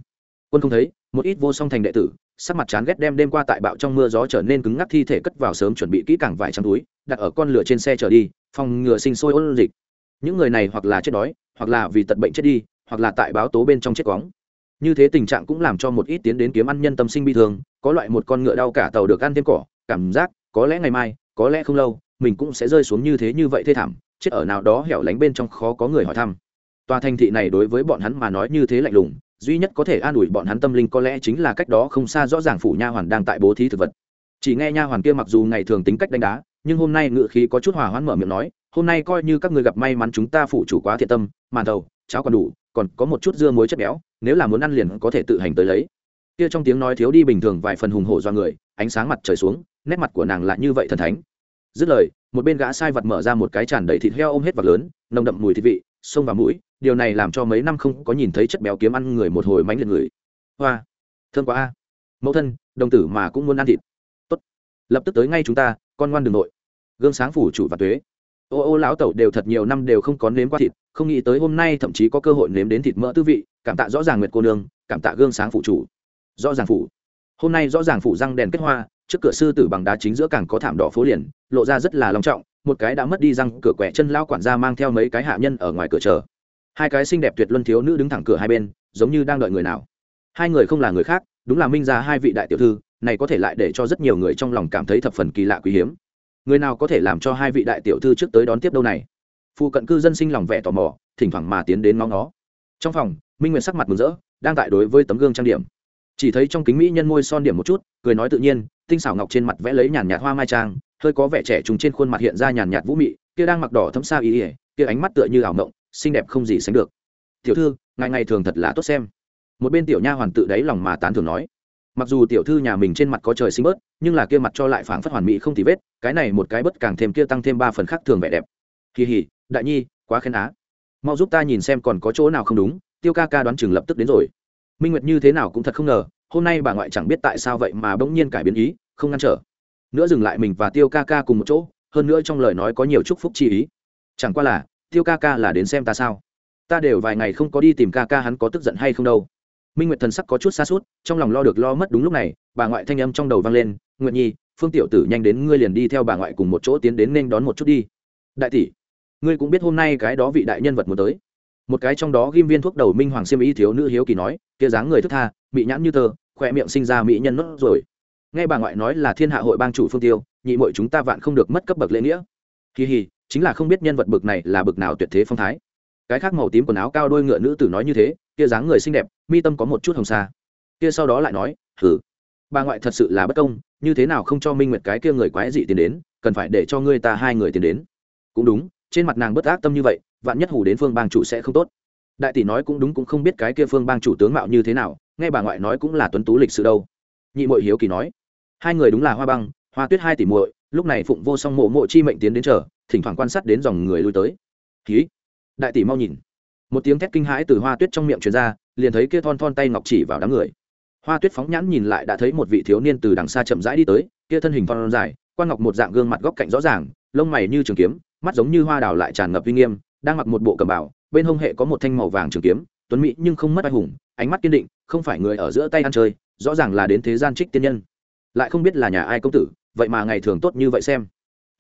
Quân không thấy, một ít vô song thành đệ tử sắc mặt chán ghét đem đêm qua tại bạo trong mưa gió trở nên cứng ngắc, thi thể cất vào sớm chuẩn bị kỹ càng vài trăm túi, đặt ở con lửa trên xe chở đi, phòng ngừa sinh sôi ôn dịch. Những người này hoặc là chết đói, hoặc là vì tật bệnh chết đi, hoặc là tại báo tố bên trong chết cóng như thế tình trạng cũng làm cho một ít tiến đến kiếm ăn nhân tâm sinh bi thương, có loại một con ngựa đau cả tàu được ăn thêm cỏ, cảm giác có lẽ ngày mai, có lẽ không lâu, mình cũng sẽ rơi xuống như thế như vậy thê thảm, chết ở nào đó hẻo lánh bên trong khó có người hỏi thăm. Tòa thành thị này đối với bọn hắn mà nói như thế lạnh lùng duy nhất có thể an ủi bọn hắn tâm linh có lẽ chính là cách đó không xa rõ ràng phủ nha hoàn đang tại bố thí thực vật. Chỉ nghe nha hoàn kia mặc dù ngày thường tính cách đánh đá, nhưng hôm nay ngự khí có chút hòa hoãn mở miệng nói, hôm nay coi như các người gặp may mắn chúng ta phụ chủ quá thiện tâm màn thầu cháo còn đủ, còn có một chút dưa muối chất béo, nếu là muốn ăn liền có thể tự hành tới lấy. Kia trong tiếng nói thiếu đi bình thường vài phần hùng hổ do người, ánh sáng mặt trời xuống, nét mặt của nàng lại như vậy thần thánh. Dứt lời, một bên gã sai vật mở ra một cái tràn đầy thịt heo ôm hết vật lớn, nồng đậm mùi thịt vị sông vào mũi điều này làm cho mấy năm không có nhìn thấy chất béo kiếm ăn người một hồi mánh liệt người. Hoa thương quá a. Mẫu thân, đồng tử mà cũng muốn ăn thịt. Tốt. Lập tức tới ngay chúng ta, con ngoan đường nội. Gương sáng phủ chủ và tuế. Ô ô, lão tẩu đều thật nhiều năm đều không có nếm qua thịt, không nghĩ tới hôm nay thậm chí có cơ hội nếm đến thịt mỡ tư vị. Cảm tạ rõ ràng nguyệt cô nương, cảm tạ gương sáng phụ chủ. Rõ ràng phủ. Hôm nay rõ ràng phủ răng đèn kết hoa, trước cửa sư tử bằng đá chính giữa càng có thảm đỏ phố liền, lộ ra rất là long trọng, một cái đã mất đi răng cửa quẻ chân lao quản gia mang theo mấy cái hạ nhân ở ngoài cửa chờ hai cái xinh đẹp tuyệt luân thiếu nữ đứng thẳng cửa hai bên, giống như đang đợi người nào. Hai người không là người khác, đúng là minh ra hai vị đại tiểu thư, này có thể lại để cho rất nhiều người trong lòng cảm thấy thập phần kỳ lạ quý hiếm. Người nào có thể làm cho hai vị đại tiểu thư trước tới đón tiếp đâu này? Phụ cận cư dân sinh lòng vẻ tò mò, thỉnh thoảng mà tiến đến ngóng nó trong phòng, minh nguyệt sắc mặt mừng rỡ, đang tại đối với tấm gương trang điểm. Chỉ thấy trong kính mỹ nhân môi son điểm một chút, cười nói tự nhiên, tinh xảo ngọc trên mặt vẽ lấy nhàn nhạt hoa mai trang, hơi có vẻ trẻ trùng trên khuôn mặt hiện ra nhàn nhạt vũ mị, kia đang mặc đỏ thấm xa ý ỉa kia ánh mắt tựa như ảo mộng xinh đẹp không gì sánh được. Tiểu thư, ngày ngày thường thật là tốt xem. Một bên tiểu nha hoàn tự đáy lòng mà tán thường nói. Mặc dù tiểu thư nhà mình trên mặt có trời xinh bớt, nhưng là kia mặt cho lại phảng phất hoàn mỹ không thì vết, cái này một cái bất càng thêm kia tăng thêm ba phần khác thường vẻ đẹp. Kỳ hỉ, đại nhi, quá khen á. Mau giúp ta nhìn xem còn có chỗ nào không đúng, tiêu ca ca đoán chừng lập tức đến rồi. Minh nguyệt như thế nào cũng thật không ngờ, hôm nay bà ngoại chẳng biết tại sao vậy mà bỗng nhiên cải biến ý, không ngăn trở. Nữa dừng lại mình và tiêu ca ca cùng một chỗ, hơn nữa trong lời nói có nhiều chúc phúc chi ý. Chẳng qua là tiêu ca ca là đến xem ta sao? Ta đều vài ngày không có đi tìm ca ca hắn có tức giận hay không đâu. Minh nguyệt thần sắc có chút xa suốt trong lòng lo được lo mất đúng lúc này, bà ngoại thanh âm trong đầu vang lên, Nguyệt nhi, phương tiểu tử nhanh đến ngươi liền đi theo bà ngoại cùng một chỗ tiến đến nên đón một chút đi. Đại tỷ, ngươi cũng biết hôm nay cái đó vị đại nhân vật muốn tới. Một cái trong đó ghim viên thuốc đầu minh hoàng siêm ý thiếu nữ hiếu kỳ nói, kia dáng người thức tha bị nhãn như tờ khoe miệng sinh ra mỹ nhân nốt rồi nghe bà ngoại nói là thiên hạ hội bang chủ phương tiêu, nhị mội chúng ta vạn không được mất cấp bậc lễ nghĩa. Kỳ hì chính là không biết nhân vật bực này là bực nào tuyệt thế phong thái. Cái khác màu tím quần áo cao đôi ngựa nữ tử nói như thế, kia dáng người xinh đẹp, mi tâm có một chút hồng xa kia sau đó lại nói thử bà ngoại thật sự là bất công, như thế nào không cho minh nguyệt cái kia người quái dị tiến đến, cần phải để cho ngươi ta hai người tiến đến. Cũng đúng, trên mặt nàng bất ác tâm như vậy, vạn nhất hủ đến phương bang chủ sẽ không tốt. Đại tỷ nói cũng đúng cũng không biết cái kia phương bang chủ tướng mạo như thế nào, nghe bà ngoại nói cũng là tuấn tú lịch sự đâu. Nhị mội hiếu kỳ nói, hai người đúng là hoa băng, hoa tuyết hai tỷ muội, lúc này phụng vô song mộ mộ chi mệnh tiến đến chờ thỉnh thoảng quan sát đến dòng người lui tới. Ký. Đại tỷ mau nhìn. Một tiếng thét kinh hãi từ hoa tuyết trong miệng truyền ra, liền thấy kia thon thon tay ngọc chỉ vào đám người. Hoa tuyết phóng nhãn nhìn lại đã thấy một vị thiếu niên từ đằng xa chậm rãi đi tới, kia thân hình thon dài quan ngọc một dạng gương mặt góc cạnh rõ ràng, lông mày như trường kiếm, mắt giống như hoa đào lại tràn ngập uy nghiêm, đang mặc một bộ cầm bảo bên hông hệ có một thanh màu vàng trường kiếm, tuấn mỹ nhưng không mất ai hùng, ánh mắt kiên định, không phải người ở giữa tay ăn chơi, rõ ràng là đến thế gian trích tiên nhân. Lại không biết là nhà ai công tử, vậy mà ngày thường tốt như vậy xem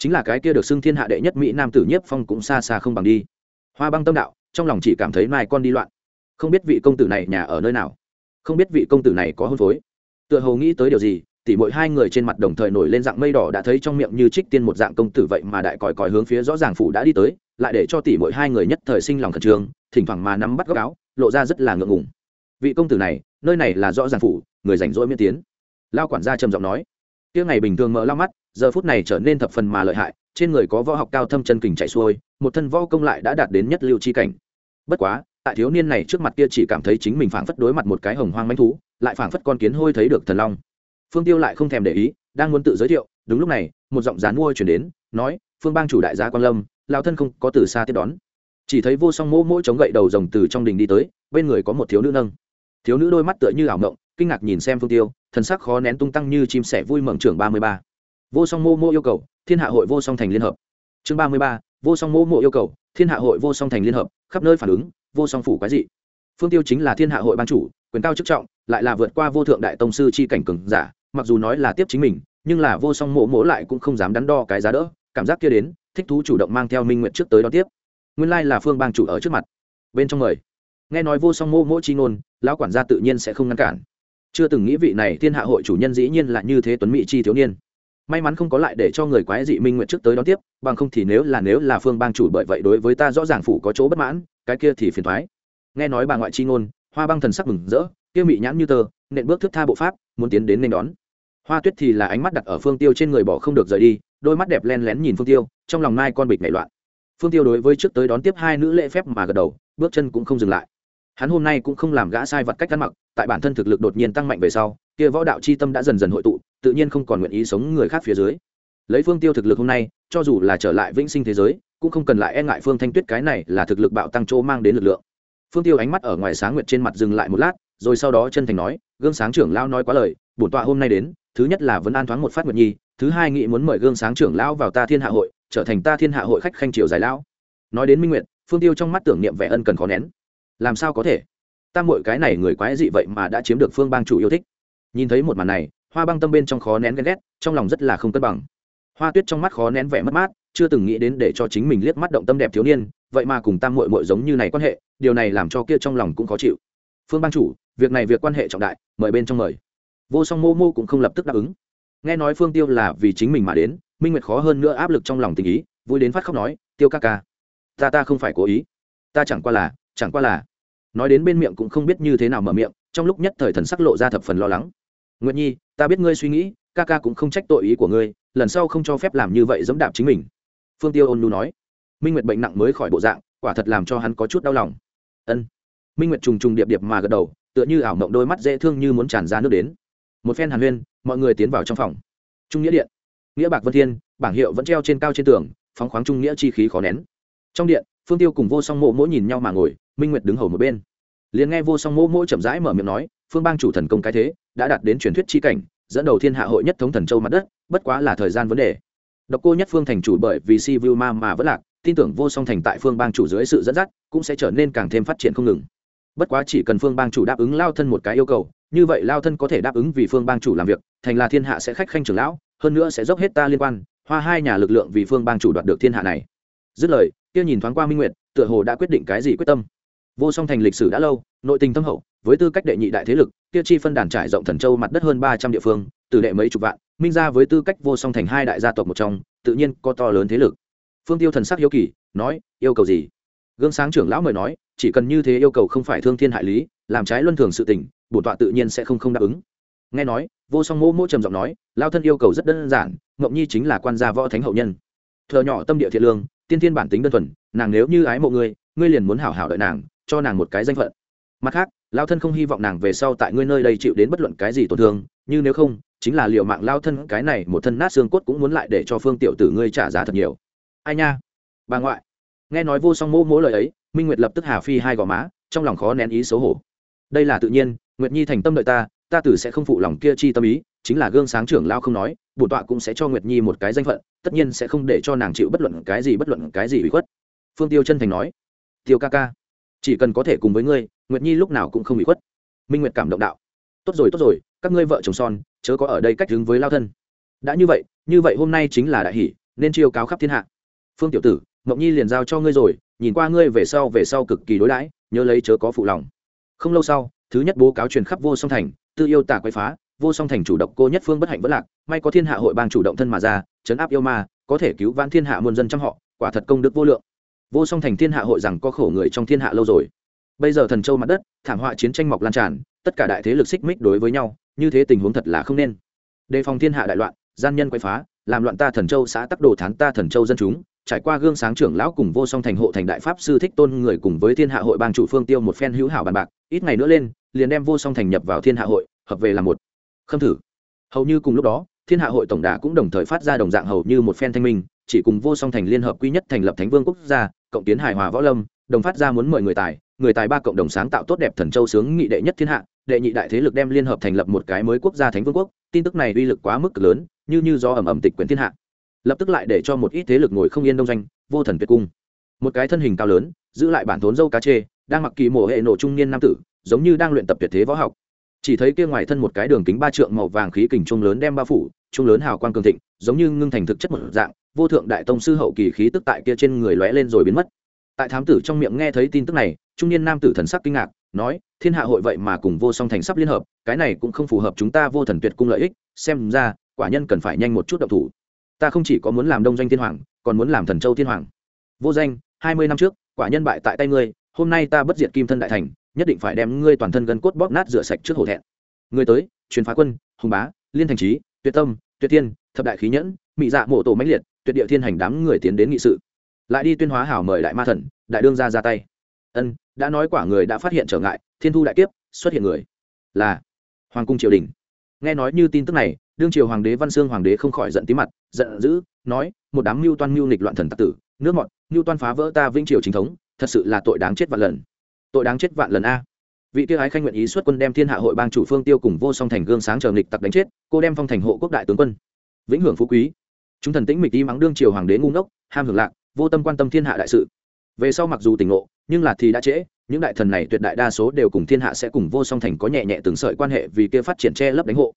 chính là cái kia được xưng thiên hạ đệ nhất mỹ nam tử nhiếp phong cũng xa xa không bằng đi. Hoa băng tâm đạo, trong lòng chỉ cảm thấy mai con đi loạn. Không biết vị công tử này nhà ở nơi nào. Không biết vị công tử này có hôn phối. Tựa hồ nghĩ tới điều gì, tỉ mỗi hai người trên mặt đồng thời nổi lên dạng mây đỏ đã thấy trong miệng như trích tiên một dạng công tử vậy mà đại còi còi hướng phía rõ ràng phủ đã đi tới, lại để cho tỉ mỗi hai người nhất thời sinh lòng khẩn trương, thỉnh thoảng mà nắm bắt góc áo, lộ ra rất là ngượng ngùng. Vị công tử này, nơi này là rõ ràng phủ, người rảnh rỗi miễn tiến. Lao quản gia trầm giọng nói tiếng ngày bình thường mở lao mắt, giờ phút này trở nên thập phần mà lợi hại, trên người có võ học cao thâm chân kình chạy xuôi, một thân võ công lại đã đạt đến nhất lưu chi cảnh. Bất quá, tại thiếu niên này trước mặt kia chỉ cảm thấy chính mình phảng phất đối mặt một cái hồng hoang manh thú, lại phảng phất con kiến hôi thấy được thần long. Phương tiêu lại không thèm để ý, đang muốn tự giới thiệu, đúng lúc này, một giọng dán mua chuyển đến, nói, phương bang chủ đại gia quan lâm lao thân không có từ xa tiếp đón. Chỉ thấy vô song mỗ mỗi chống gậy đầu rồng từ trong đình đi tới, bên người có một thiếu nữ nâng. Thiếu nữ đôi mắt tựa như ảo ngộng kinh ngạc nhìn xem phương tiêu, thần sắc khó nén tung tăng như chim sẻ vui mừng trưởng ba mươi ba. Vô song mô mô yêu cầu, thiên hạ hội vô song thành liên hợp. Chương ba mươi ba, vô song mô mô yêu cầu, thiên hạ hội vô song thành liên hợp, khắp nơi phản ứng, vô song phủ quái dị. Phương tiêu chính là thiên hạ hội ban chủ, quyền cao chức trọng, lại là vượt qua vô thượng đại tông sư chi cảnh cường giả, mặc dù nói là tiếp chính mình, nhưng là vô song mộ mỗ lại cũng không dám đắn đo cái giá đỡ, cảm giác kia đến, thích thú chủ động mang theo minh nguyện trước tới đón tiếp. Nguyên lai là phương bang chủ ở trước mặt. Bên trong người nghe nói vô song mô mỗ chi ngôn, lão quản gia tự nhiên sẽ không ngăn cản chưa từng nghĩ vị này thiên hạ hội chủ nhân dĩ nhiên là như thế tuấn mỹ chi thiếu niên. May mắn không có lại để cho người quái dị minh nguyện trước tới đón tiếp, bằng không thì nếu là nếu là phương bang chủ bởi vậy đối với ta rõ ràng phủ có chỗ bất mãn, cái kia thì phiền thoái. Nghe nói bà ngoại chi ngôn, hoa băng thần sắc mừng rỡ, kia mị nhãn như tờ nện bước thước tha bộ pháp, muốn tiến đến nên đón. Hoa tuyết thì là ánh mắt đặt ở phương tiêu trên người bỏ không được rời đi, đôi mắt đẹp len lén nhìn phương tiêu, trong lòng nai con bịch nảy loạn. Phương tiêu đối với trước tới đón tiếp hai nữ lễ phép mà gật đầu, bước chân cũng không dừng lại hắn hôm nay cũng không làm gã sai vật cách ăn mặc, tại bản thân thực lực đột nhiên tăng mạnh về sau, kia võ đạo c h i tâm đã dần dần hội tụ, tự nhiên không còn nguyện ý sống người khác phía dưới. Lấy phương tiêu thực lực hôm nay, cho dù là trở lại vĩnh sinh thế giới, cũng không cần lại e ngại phương thanh tuyết cái này là thực lực bạo tăng chỗ mang đến lực lượng. Phương tiêu ánh mắt ở ngoài sáng nguyệt trên mặt dừng lại một lát, rồi sau đó chân thành nói, gương sáng trưởng lao nói quá lời, bổn tọa hôm nay đến, thứ nhất là vẫn an thoáng một phát nguyệt nhi, thứ hai nghị muốn mời gương sáng trưởng lão vào ta thiên hạ hội, trở thành ta thiên hạ hội khách khanh triều giải lão. Nói đến minh nguyệt, phương tiêu trong mắt tưởng niệm vẻ ân cần khó nén làm sao có thể? Ta mọi cái này người quái dị vậy mà đã chiếm được phương bang chủ yêu thích. Nhìn thấy một màn này, hoa băng tâm bên trong khó nén ghen ghét, trong lòng rất là không cân bằng. Hoa tuyết trong mắt khó nén vẻ mất mát, chưa từng nghĩ đến để cho chính mình liếc mắt động tâm đẹp thiếu niên, vậy mà cùng tam mội mội giống như này quan hệ, điều này làm cho kia trong lòng cũng khó chịu. Phương bang chủ, việc này việc quan hệ trọng đại, mời bên trong mời. Vô song mô mô cũng không lập tức đáp ứng. Nghe nói phương tiêu là vì chính mình mà đến, minh nguyệt khó hơn nữa áp lực trong lòng tình ý, vui đến phát khóc nói, tiêu ca ca, ta ta không phải cố ý. Ta chẳng qua là, chẳng qua là nói đến bên miệng cũng không biết như thế nào mở miệng, trong lúc nhất thời thần sắc lộ ra thập phần lo lắng. Nguyệt nhi, ta biết ngươi suy nghĩ, ca ca cũng không trách tội ý của ngươi, lần sau không cho phép làm như vậy dẫm đạp chính mình. Phương tiêu ôn nu nói. Minh nguyệt bệnh nặng mới khỏi bộ dạng, quả thật làm cho hắn có chút đau lòng. Ân. Minh nguyệt trùng trùng điệp điệp mà gật đầu, tựa như ảo mộng đôi mắt dễ thương như muốn tràn ra nước đến. Một phen hàn huyên, mọi người tiến vào trong phòng. Trung nghĩa điện. Nghĩa bạc vân thiên, bảng hiệu vẫn treo trên cao trên tường, phóng khoáng trung nghĩa chi khí khó nén. Trong điện, phương tiêu cùng vô song mộ mỗi nhìn nhau mà ngồi minh nguyệt đứng hầu một bên liền nghe vô song mỗ mỗ chậm rãi mở miệng nói phương bang chủ thần công cái thế đã đạt đến truyền thuyết chi cảnh dẫn đầu thiên hạ hội nhất thống thần châu mặt đất bất quá là thời gian vấn đề độc cô nhất phương thành chủ bởi vì si vu ma mà vẫn lạc tin tưởng vô song thành tại phương bang chủ dưới sự dẫn dắt cũng sẽ trở nên càng thêm phát triển không ngừng bất quá chỉ cần phương bang chủ đáp ứng lao thân một cái yêu cầu như vậy lao thân có thể đáp ứng vì phương bang chủ làm việc thành là thiên hạ sẽ khách khanh trưởng lão hơn nữa sẽ dốc hết ta liên quan hoa hai nhà lực lượng vì phương bang chủ đoạt được thiên hạ này dứt lời kia nhìn thoáng qua minh nguyệt tựa hồ đã quyết định cái gì quyết tâm vô song thành lịch sử đã lâu, nội tình thâm hậu, với tư cách đệ nhị đại thế lực, kia chi phân đàn trải rộng thần châu mặt đất hơn ba trăm địa phương, từ đệ mấy chục vạn, minh ra với tư cách vô song thành hai đại gia tộc một trong, tự nhiên có to lớn thế lực. Phương tiêu thần sắc hiếu kỳ, nói, yêu cầu gì? Gương sáng trưởng lão mời nói, chỉ cần như thế yêu cầu không phải thương thiên hại lý, làm trái luân thường sự tình bổn tọa tự nhiên sẽ không không đáp ứng. Nghe nói, vô song mô mô trầm giọng nói, lao thân yêu cầu rất đơn giản ngộng nhi chính là quan gia võ thánh hậu nhân. Thợ nhỏ tâm địa thiện lương, tiên thiên bản tính đơn thuần, nàng nếu như ái mộ ngươi ngươi liền muốn hảo hảo đợi nàng cho nàng một cái danh phận. Mặt khác, lao thân không hy vọng nàng về sau tại ngươi nơi đây chịu đến bất luận cái gì tổn thương, như nếu không, chính là liệu mạng lao thân cái này một thân nát xương cốt cũng muốn lại để cho phương tiểu tử ngươi trả giá thật nhiều. Ai nha? Bà ngoại. Nghe nói vô song mô mỗ lời ấy, minh nguyệt lập tức hà phi hai gò má, trong lòng khó nén ý xấu hổ. Đây là tự nhiên, nguyệt nhi thành tâm đợi ta ta tử sẽ không phụ lòng kia chi tâm ý, chính là gương sáng trưởng lao không nói, bổn tọa cũng sẽ cho nguyệt nhi một cái danh phận, tất nhiên sẽ không để cho nàng chịu bất luận cái gì bất luận cái gì bị khuất. Phương tiêu chân thành nói. Tiêu ca ca chỉ cần có thể cùng với ngươi, nguyệt nhi lúc nào cũng không bị khuất. Minh nguyệt cảm động đạo. Tốt rồi tốt rồi, các ngươi vợ chồng son, chớ có ở đây cách đứng với lao thân. Đã như vậy như vậy hôm nay chính là đại hỷ, nên chiêu cáo khắp thiên hạ. Phương tiểu tử, mộng nhi liền giao cho ngươi rồi, nhìn qua ngươi về sau về sau cực kỳ đối đãi, nhớ lấy chớ có phụ lòng. Không lâu sau, thứ nhất bố cáo truyền khắp vô song thành, tư yêu tả quay phá, vô song thành chủ động cô nhất phương bất hạnh vất lạc, may có thiên hạ hội bang chủ động thân mà ra chấn áp yêu ma, có thể cứu vãn thiên hạ muôn dân trong họ, quả thật công đức vô lượng vô song thành thiên hạ hội rằng có khổ người trong thiên hạ lâu rồi. Bây giờ thần châu mặt đất, thảm họa chiến tranh mọc lan tràn, tất cả đại thế lực xích mích đối với nhau, như thế tình huống thật là không nên. Đề phòng thiên hạ đại loạn, gian nhân quậy phá, làm loạn ta thần châu xã tắc đồ thán ta thần châu dân chúng, trải qua gương sáng trưởng lão cùng vô song thành hộ thành đại pháp sư thích tôn người cùng với thiên hạ hội bang chủ phương tiêu một phen hữu hảo bàn bạc, ít ngày nữa lên, liền đem vô song thành nhập vào thiên hạ hội, hợp về làm một. Khâm thử. Hầu như cùng lúc đó, thiên hạ hội tổng đà cũng đồng thời phát ra đồng dạng hầu như một phen thanh minh chỉ cùng vô song thành liên hợp quy nhất thành lập thánh vương quốc gia, cộng tiến hài hòa võ lâm, đồng phát ra muốn mời người tài người tài ba cộng đồng sáng tạo tốt đẹp thần châu sướng nghị đệ nhất thiên hạ, đệ nhị đại thế lực đem liên hợp thành lập một cái mới quốc gia thánh vương quốc, tin tức này uy lực quá mức lớn, như như do ẩm ẩm tịch quyển thiên hạ. Lập tức lại để cho một ít thế lực ngồi không yên đông doanh, vô thần tuyệt cung. Một cái thân hình cao lớn, giữ lại bản thốn dâu cá chê, đang mặc kỳ mổ hệ nổ trung niên nam tử, giống như đang luyện tập tuyệt thế võ học. Chỉ thấy kia ngoài thân một cái đường kính ba trượng màu vàng khí kình trung lớn đem bao phủ, trung lớn hào quang cường thịnh, giống như ngưng thành thực chất một dạng vô thượng đại tông sư hậu kỳ khí tức tại kia trên người lóe lên rồi biến mất. Tại thám tử trong miệng nghe thấy tin tức này, trung niên nam tử thần sắc kinh ngạc, nói, thiên hạ hội vậy mà cùng vô song thành sắp liên hợp, cái này cũng không phù hợp chúng ta vô thần tuyệt cung lợi ích, xem ra, quả nhân cần phải nhanh một chút động thủ. Ta không chỉ có muốn làm đông doanh thiên hoàng, còn muốn làm thần châu thiên hoàng. Vô danh, hai mươi năm trước, quả nhân bại tại tay ngươi, hôm nay ta bất diệt kim thân đại thành, nhất định phải đem ngươi toàn thân gân cốt bóp nát rửa sạch trước hổ thẹn. Ngươi tới, truyền phá quân, hùng bá, liên thành trí, tuyệt tâm, tuyệt tiên thập đại khí nhẫn, mị dạ mộ tổ mãnh liệt, tuyệt địa thiên hành đám người tiến đến nghị sự. Lại đi tuyên hóa hảo mời đại ma thần, đại đương ra ra tay. Ân, đã nói quả người đã phát hiện trở ngại, thiên thu đại kiếp, xuất hiện người. Là, hoàng cung triều đình. Nghe nói như tin tức này, đương triều hoàng đế văn xương hoàng đế không khỏi giận tí mặt, giận dữ, nói, một đám mưu toan mưu nghịch loạn thần tặc tử, nước mọt, mưu toan phá vỡ ta vĩnh triều chính thống, thật sự là tội đáng chết vạn lần. Tội đáng chết vạn lần a. Vị tiêu ái khanh nguyện ý xuất quân đem thiên hạ hội bang chủ phương tiêu cùng vô song thành gương sáng chờ nghịch tặc đánh chết, cô đem phong thành hộ quốc đại tướng quân vĩnh hưởng phú quý. Chúng thần tĩnh mịch đi mắng đương triều hoàng đế ngu ngốc, ham hưởng lạc, vô tâm quan tâm thiên hạ đại sự. Về sau mặc dù tỉnh ngộ, nhưng là thì đã trễ, những đại thần này tuyệt đại đa số đều cùng thiên hạ sẽ cùng vô song thành có nhẹ nhẹ từng sợi quan hệ vì kia phát triển che lấp đánh hộ.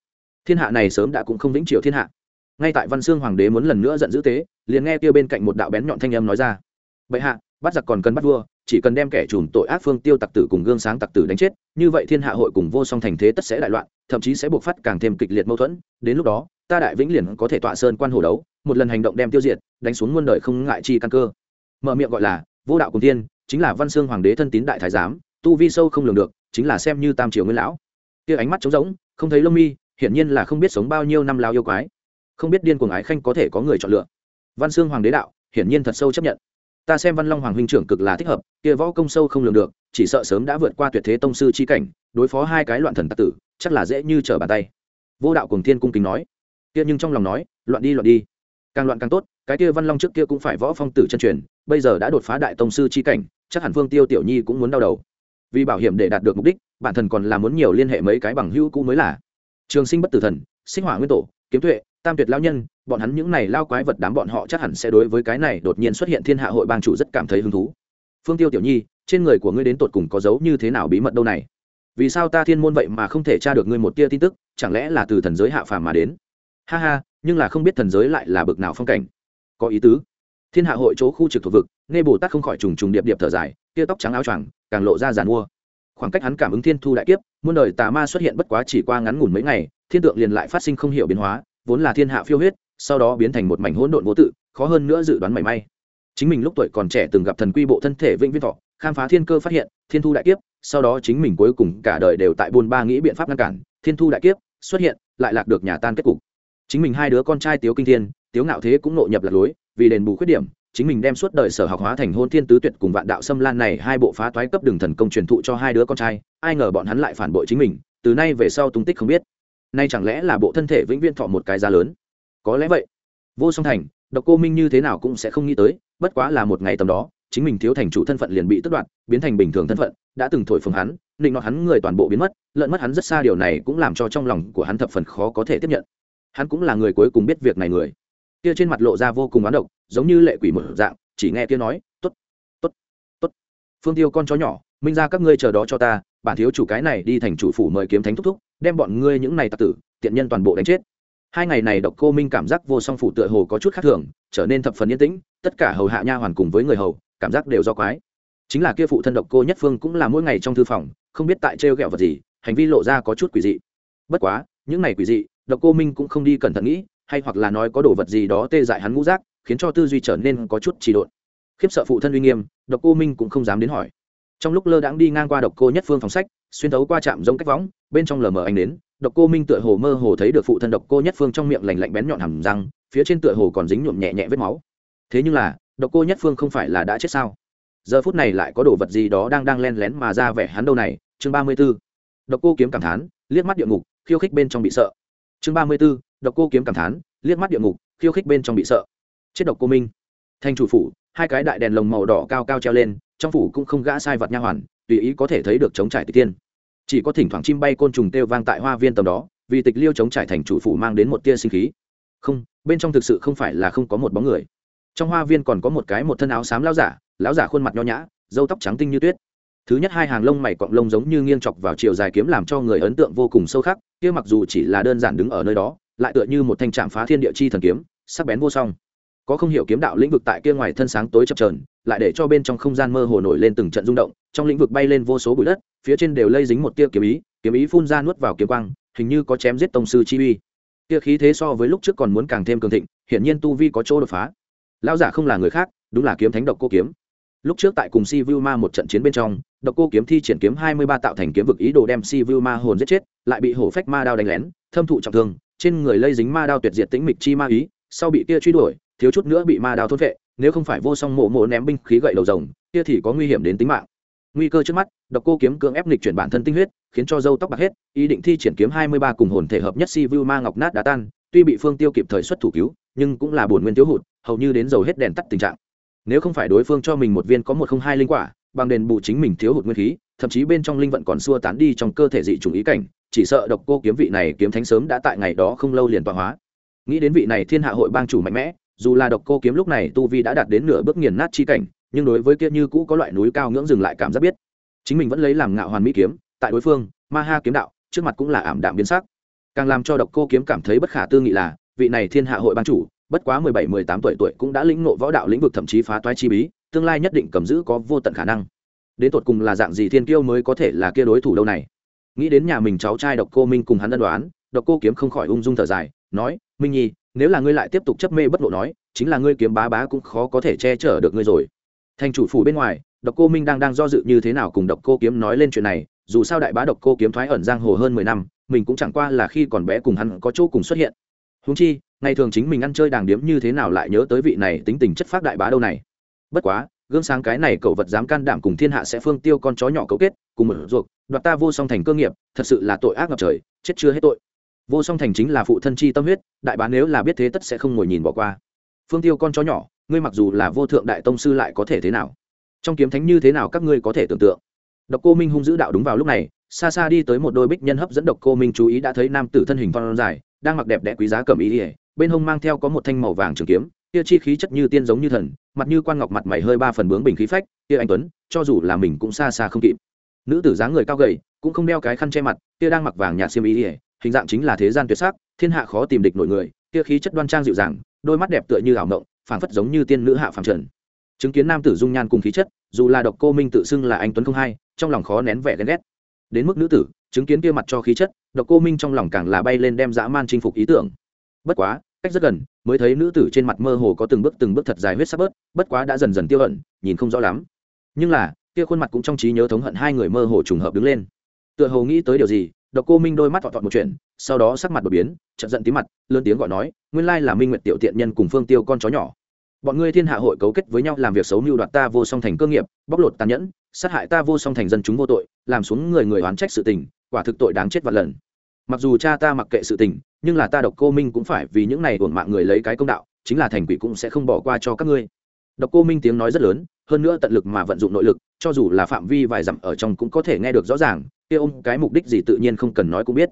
Thiên hạ này sớm đã cũng không vĩnh triều thiên hạ. Ngay tại văn xương hoàng đế muốn lần nữa giận dữ tế, liền nghe kia bên cạnh một đạo bén nhọn thanh âm nói ra. Bệ hạ, bắt giặc còn cần bắt vua, chỉ cần đem kẻ trùm tội ác phương tiêu tặc tử cùng gương sáng tặc tử đánh chết, như vậy thiên hạ hội cùng vô song thành thế tất sẽ đại loạn, thậm chí sẽ buộc phát càng thêm kịch liệt mâu thuẫn. Đến lúc đó ta đại vĩnh liền có thể tọa sơn quan hồ đấu, một lần hành động đem tiêu diệt, đánh xuống muôn đời không ngại chi căn cơ. Mở miệng gọi là, vô đạo cùng tiên chính là văn xương hoàng đế thân tín đại thái giám, tu vi sâu không lường được, chính là xem như tam triều nguyên lão. Kia ánh mắt trống rỗng, không thấy lông mi, hiển nhiên là không biết sống bao nhiêu năm lao yêu quái. Không biết điên cuồng ái khanh có thể có người chọn lựa. Văn xương hoàng đế đạo, hiển nhiên thật sâu chấp nhận. Ta xem văn long hoàng huynh trưởng cực là thích hợp, kia võ công sâu không lường được, chỉ sợ sớm đã vượt qua tuyệt thế tông sư chi cảnh, đối phó hai cái loạn thần tặc tử, chắc là dễ như trở bàn tay. Vô đạo cùng thiên cung kính nói kia nhưng trong lòng nói, loạn đi loạn đi. Càng loạn càng tốt, cái kia văn long trước kia cũng phải võ phong tử chân truyền, bây giờ đã đột phá đại tông sư chi cảnh, chắc hẳn phương tiêu tiểu nhi cũng muốn đau đầu. Vì bảo hiểm để đạt được mục đích, bản thân còn là muốn nhiều liên hệ mấy cái bằng hữu cũ mới là. Trường sinh bất tử thần, sinh hỏa nguyên tổ, kiếm tuệ, tam tuyệt lao nhân, bọn hắn những này lao quái vật đám bọn họ chắc hẳn sẽ đối với cái này đột nhiên xuất hiện thiên hạ hội bang chủ rất cảm thấy hứng thú. Phương tiêu tiểu nhi, trên người của ngươi đến tột cùng có dấu như thế nào bí mật đâu này? Vì sao ta thiên môn vậy mà không thể tra được ngươi một tia tin tức, chẳng lẽ là từ thần giới hạ phàm mà đến? Ha ha, nhưng là không biết thần giới lại là bực nào phong cảnh. Có ý tứ. Thiên hạ hội chỗ khu trực thuộc vực, nghe bồ tát không khỏi trùng trùng điệp điệp thở dài, kia tóc trắng áo choàng, càng lộ ra giàn mua. Khoảng cách hắn cảm ứng thiên thu đại kiếp, muôn đời tà ma xuất hiện bất quá chỉ qua ngắn ngủn mấy ngày, thiên tượng liền lại phát sinh không hiểu biến hóa, vốn là thiên hạ phiêu huyết, sau đó biến thành một mảnh hỗn độn vô tự, khó hơn nữa dự đoán mảy may. Chính mình lúc tuổi còn trẻ từng gặp thần quy bộ thân thể vĩnh viễn thọ, khám phá thiên cơ phát hiện, thiên thu đại kiếp, sau đó chính mình cuối cùng cả đời đều tại buôn ba nghĩ biện pháp ngăn cản, thiên thu đại kiếp xuất hiện, lại lạc được nhà tan kết cục chính mình hai đứa con trai tiếu kinh thiên, tiếu ngạo thế cũng nội nhập lạc lối, vì đền bù khuyết điểm, chính mình đem suốt đời sở học hóa thành hôn thiên tứ tuyệt cùng vạn đạo xâm lan này hai bộ phá toái cấp đường thần công truyền thụ cho hai đứa con trai, ai ngờ bọn hắn lại phản bội chính mình, từ nay về sau tung tích không biết. Nay chẳng lẽ là bộ thân thể vĩnh viễn thọ một cái giá lớn? Có lẽ vậy. Vô song thành, độc cô minh như thế nào cũng sẽ không nghĩ tới, bất quá là một ngày tầm đó, chính mình thiếu thành chủ thân phận liền bị tước đoạt, biến thành bình thường thân phận, đã từng thổi phồng hắn, định nọt hắn người toàn bộ biến mất lợn mất hắn rất xa điều này cũng làm cho trong lòng của hắn thập phần khó có thể tiếp nhận hắn cũng là người cuối cùng biết việc này người. Kia trên mặt lộ ra vô cùng oán độc, giống như lệ quỷ mở dạng, chỉ nghe kia nói t ố t t ố t t ố t phương tiêu con chó nhỏ, minh ra các ngươi chờ đó cho ta, bản thiếu chủ cái này đi thành chủ phủ mời kiếm thánh thúc thúc, đem bọn ngươi những này tặc tử, tiện nhân toàn bộ đánh chết. Hai ngày này độc cô minh cảm giác vô song phủ tựa hồ có chút khác thường, trở nên thập phần yên tĩnh, tất cả hầu hạ nha hoàn cùng với người hầu, cảm giác đều do quái. Chính là kia phụ thân độc cô nhất phương cũng là mỗi ngày trong thư phòng, không biết tại trêu ghẹo vật gì, hành vi lộ ra có chút quỷ dị. Bất quá, những này quỷ dị độc cô minh cũng không đi cẩn thận nghĩ, hay hoặc là nói có đồ vật gì đó tê dại hắn ngũ giác, khiến cho tư duy trở nên có chút trì độn. Khiếp sợ phụ thân uy nghiêm, độc cô minh cũng không dám đến hỏi. Trong lúc lơ đãng đi ngang qua độc cô nhất phương phòng sách, xuyên thấu qua trạm giống cách võng, bên trong lờ mờ anh đến độc cô minh tựa hồ mơ hồ thấy được phụ thân độc cô nhất phương trong miệng lành lạnh bén nhọn hầm răng, phía trên tựa hồ còn dính nhuộm nhẹ nhẹ vết máu. Thế nhưng là, độc cô nhất phương không phải là đã chết sao? Giờ phút này lại có đồ vật gì đó đang đang len lén mà ra vẻ hắn đâu này? Chương ba mươi b ố độc cô kiếm cảm thán, liếc mắt địa ngục, khiêu khích bên trong bị sợ chương ba mươi b ố độc cô kiếm cảm thán, liếc mắt địa ngục, khiêu khích bên trong bị sợ. Chết độc cô minh. Thành chủ phủ, hai cái đại đèn lồng màu đỏ cao cao treo lên, trong phủ cũng không gã sai vật nha hoàn, tùy ý có thể thấy được chống trải tịch tiên. Chỉ có thỉnh thoảng chim bay côn trùng kêu vang tại hoa viên tầm đó, vì tịch liêu chống trải thành chủ phủ mang đến một tia sinh khí. Không, bên trong thực sự không phải là không có một bóng người. Trong hoa viên còn có một cái một thân áo xám lão giả lão giả khuôn mặt nho nhã dâu tóc trắng tinh như tuyết thứ nhất hai hàng lông mày cọng lông giống như nghiêng chọc vào chiều dài kiếm làm cho người ấn tượng vô cùng sâu khắc, kia mặc dù chỉ là đơn giản đứng ở nơi đó, lại tựa như một thanh trạm phá thiên địa chi thần kiếm, sắc bén vô song. Có không hiểu kiếm đạo lĩnh vực tại kia ngoài thân sáng tối chập trờn lại để cho bên trong không gian mơ hồ nổi lên từng trận rung động, trong lĩnh vực bay lên vô số bụi đất, phía trên đều lây dính một tia kiếm ý kiếm ý phun ra nuốt vào kiếm quang, hình như có chém giết tông sư chi uy. Tia khí thế so với lúc trước còn muốn càng thêm cường thịnh, hiển nhiên tu vi có chỗ đột phá. Lão giả không là người khác, đúng là kiếm thánh độc cô kiếm lúc trước tại cùng si vu ma một trận chiến bên trong, độc cô kiếm thi triển kiếm hai mươi ba tạo thành kiếm vực ý đồ đem si vu ma hồn giết chết, lại bị hổ phách ma đao đánh lén, thâm thụ trọng thương, trên người lây dính ma đao tuyệt diệt tĩnh mịch chi ma ý, sau bị kia truy đuổi, thiếu chút nữa bị ma đao thốt vệ nếu không phải vô song mộ mộ ném binh khí gậy đầu rồng, kia thì có nguy hiểm đến tính mạng. Nguy cơ trước mắt, độc cô kiếm cưỡng ép lịch chuyển bản thân tinh huyết, khiến cho dâu tóc bạc hết, ý định thi triển kiếm hai mươi ba cùng hồn thể hợp nhất si vu ma ngọc nát đá tan, tuy bị phương tiêu kịp thời xuất thủ cứu, nhưng cũng là buồn nguyên thiếu hụt, hầu như đến dầu hết đèn tắt tình trạng nếu không phải đối phương cho mình một viên có một không hai linh quả, bằng đền bù chính mình thiếu hụt nguyên khí, thậm chí bên trong linh vận còn xua tán đi trong cơ thể dị trùng ý cảnh, chỉ sợ độc cô kiếm vị này kiếm thánh sớm đã tại ngày đó không lâu liền tọa hóa. Nghĩ đến vị này thiên hạ hội bang chủ mạnh mẽ, dù là độc cô kiếm lúc này tu vi đã đạt đến nửa bước nghiền nát chi cảnh, nhưng đối với kia như cũ có loại núi cao ngưỡng dừng lại cảm giác biết. Chính mình vẫn lấy làm ngạo hoàn mỹ kiếm, tại đối phương, ma ha kiếm đạo, trước mặt cũng là ảm đạm biến sắc. Càng làm cho độc cô kiếm cảm thấy bất khả tư nghị là, vị này thiên hạ hội ban chủ bất quá mười bảy, mười tám tuổi tuổi cũng đã lĩnh ngộ võ đạo lĩnh vực thậm chí phá toái chi bí, tương lai nhất định cầm giữ có vô tận khả năng. Đến tột cùng là dạng gì thiên kiêu mới có thể là kia đối thủ đâu này? Nghĩ đến nhà mình cháu trai độc cô minh cùng hắn ân đoán, độc cô kiếm không khỏi ung dung thở dài, nói, minh nhi, nếu là ngươi lại tiếp tục chấp mê bất lộ nói, chính là ngươi kiếm bá bá cũng khó có thể che chở được ngươi rồi. Thành chủ phủ bên ngoài, độc cô minh đang đang do dự như thế nào cùng độc cô kiếm nói lên chuyện này, dù sao đại bá độc cô kiếm thoái ẩn giang hồ hơn mười năm, mình cũng chẳng qua là khi còn bé cùng hắn có chỗ cùng xuất hiện. Húng chi ngày thường chính mình ăn chơi đàng điếm như thế nào lại nhớ tới vị này tính tình chất phác đại bá đâu này. Bất quá, gương sáng cái này cậu vật dám can đảm cùng thiên hạ sẽ phương tiêu con chó nhỏ cấu kết, cùng mở ruột, đoạt ta vô song thành cơ nghiệp, thật sự là tội ác ngập trời, chết chưa hết tội. Vô song thành chính là phụ thân chi tâm huyết, đại bá nếu là biết thế tất sẽ không ngồi nhìn bỏ qua. Phương tiêu con chó nhỏ, ngươi mặc dù là vô thượng đại tông sư lại có thể thế nào? Trong kiếm thánh như thế nào các ngươi có thể tưởng tượng? Độc cô minh hung dữ đạo đúng vào lúc này, xa xa đi tới một đôi bích nhân hấp dẫn độc cô minh chú ý đã thấy nam tử thân hình phong dài, đang mặc đẹp đẽ quý giá cầm ý ỉa bên hông mang theo có một thanh màu vàng trường kiếm, kia chi khí chất như tiên giống như thần, mặt như quan ngọc mặt mày hơi ba phần bướng bình khí phách, kia anh tuấn, cho dù là mình cũng xa xa không kịp. Nữ tử dáng người cao gầy, cũng không đeo cái khăn che mặt, kia đang mặc vàng nhạt xiêm ý ỉa hình dạng chính là thế gian tuyệt sắc, thiên hạ khó tìm địch nổi người, kia khí chất đoan trang dịu dàng, đôi mắt đẹp tựa như ảo mộng, phảng phất giống như tiên nữ hạ phàm trần. Chứng kiến nam tử dung nhan cùng khí chất, dù là độc cô minh tự xưng là anh tuấn không hai trong lòng khó nén vẻ ghen ghét. Đến mức nữ tử, chứng kiến kia mặt cho khí chất, độc cô minh trong lòng càng là bay lên đem dã man chinh phục ý tưởng bất quá, cách rất gần, mới thấy nữ tử trên mặt mơ hồ có từng bước từng bước thật dài huyết sắp bớt, bất quá đã dần dần tiêu hận nhìn không rõ lắm. Nhưng là, kia khuôn mặt cũng trong trí nhớ thống hận hai người mơ hồ trùng hợp đứng lên. Tựa hồ nghĩ tới điều gì, độc cô minh đôi mắt thọ thọ một chuyện, sau đó sắc mặt đột biến, chợt giận tí mặt, lớn tiếng gọi nói, nguyên lai là minh nguyệt tiểu tiện nhân cùng phương tiêu con chó nhỏ. Bọn ngươi thiên hạ hội cấu kết với nhau làm việc xấu mưu đoạt ta vô song thành cơ nghiệp, bóc lột tàn nhẫn, sát hại ta vô song thành dân chúng vô tội, làm xuống người người oán trách sự tình, quả thực tội đáng chết vạn lần mặc dù cha ta mặc kệ sự tình, nhưng là ta độc cô minh cũng phải vì những này uổng mạng người lấy cái công đạo, chính là thành quỷ cũng sẽ không bỏ qua cho các ngươi. Độc cô minh tiếng nói rất lớn, hơn nữa tận lực mà vận dụng nội lực, cho dù là phạm vi vài dặm ở trong cũng có thể nghe được rõ ràng, kia ông cái mục đích gì tự nhiên không cần nói cũng biết.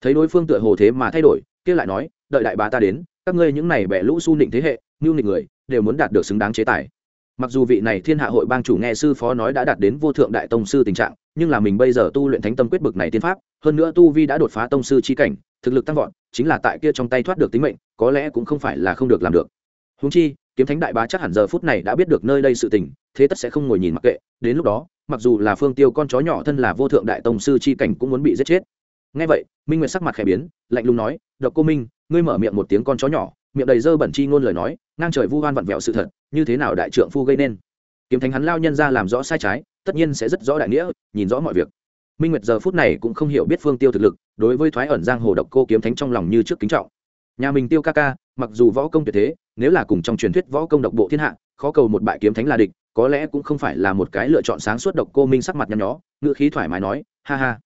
Thấy đối phương tựa hồ thế mà thay đổi, kia lại nói, đợi đại bá ta đến, các ngươi những này bẻ lũ su nịnh thế hệ ngưu nịnh người, đều muốn đạt được xứng đáng chế tài mặc dù vị này thiên hạ hội bang chủ nghe sư phó nói đã đạt đến vô thượng đại tông sư tình trạng, nhưng là mình bây giờ tu luyện thánh tâm quyết bực này tiên pháp, hơn nữa tu vi đã đột phá tông sư chi cảnh, thực lực tăng vọt, chính là tại kia trong tay thoát được tính mệnh, có lẽ cũng không phải là không được làm được. Húng chi, kiếm thánh đại bá chắc hẳn giờ phút này đã biết được nơi đây sự tình, thế tất sẽ không ngồi nhìn mặc kệ, đến lúc đó, mặc dù là phương tiêu con chó nhỏ thân là vô thượng đại tông sư chi cảnh cũng muốn bị giết chết. Ngay vậy, minh nguyệt sắc mặt khẽ biến, lạnh lùng nói, độc cô minh, ngươi mở miệng một tiếng con chó nhỏ miệng đầy dơ bẩn chi ngôn lời nói, ngang trời vu hoan vặn vẹo sự thật, như thế nào đại trượng phu gây nên. Kiếm thánh hắn lao nhân ra làm rõ sai trái, tất nhiên sẽ rất rõ đại nghĩa, nhìn rõ mọi việc. Minh nguyệt giờ phút này cũng không hiểu biết phương tiêu thực lực, đối với thoái ẩn giang hồ độc cô kiếm thánh trong lòng như trước kính trọng. Nhà mình tiêu ca ca, mặc dù võ công tuyệt thế, nếu là cùng trong truyền thuyết võ công độc bộ thiên hạ, khó cầu một bại kiếm thánh là địch, có lẽ cũng không phải là một cái lựa chọn sáng suốt độc cô minh sắc mặt nhăn nhó ngựa khí thoải mái nói, ha ha,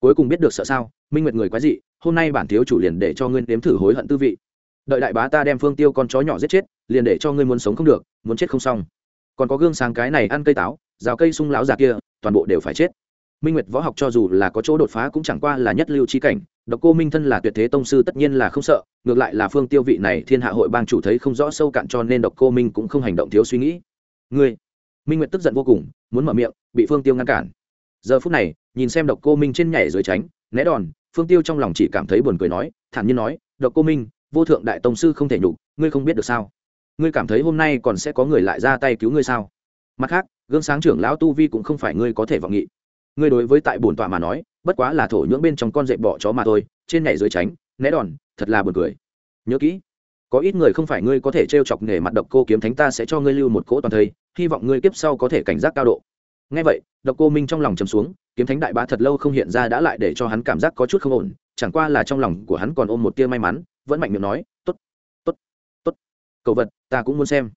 cuối cùng biết được sợ sao? Minh nguyệt người quái dị, hôm nay bản thiếu chủ liền để cho ngươi nếm thử hối hận tư vị đợi đại bá ta đem phương tiêu con chó nhỏ giết chết, liền để cho ngươi muốn sống không được, muốn chết không xong. Còn có gương sáng cái này ăn cây táo, rào cây sung láo già kia, toàn bộ đều phải chết. Minh nguyệt võ học cho dù là có chỗ đột phá cũng chẳng qua là nhất lưu chi cảnh, độc cô minh thân là tuyệt thế tông sư tất nhiên là không sợ, ngược lại là phương tiêu vị này thiên hạ hội bang chủ thấy không rõ sâu cạn cho nên độc cô minh cũng không hành động thiếu suy nghĩ. Ngươi, minh nguyệt tức giận vô cùng, muốn mở miệng, bị phương tiêu ngăn cản. Giờ phút này, nhìn xem độc cô minh trên nhảy dưới tránh, né đòn, phương tiêu trong lòng chỉ cảm thấy buồn cười nói, thản nhiên nói, độc cô minh vô thượng đại tông sư không thể nhục, ngươi không biết được sao? Ngươi cảm thấy hôm nay còn sẽ có người lại ra tay cứu ngươi sao? Mặt khác, gương sáng trưởng lão tu vi cũng không phải ngươi có thể vọng nghị. Ngươi đối với tại bổn tọa mà nói, bất quá là thổ nhưỡng bên trong con dậy bọ chó mà thôi, trên nhảy dưới tránh, né đòn, thật là buồn cười. Nhớ kỹ, có ít người không phải ngươi có thể t r e o chọc nghề mặt độc cô kiếm thánh ta sẽ cho ngươi lưu một cỗ toàn thây, hy vọng ngươi kiếp sau có thể cảnh giác cao độ. Ngay vậy, độc cô minh trong lòng chầm xuống, kiếm thánh đại bá thật lâu không hiện ra đã lại để cho hắn cảm giác có chút không ổn, chẳng qua là trong lòng của hắn còn ôm một tia may mắn vẫn mạnh miệng nói t ố t t ố t t ố t cầu vật, ta cũng muốn xem.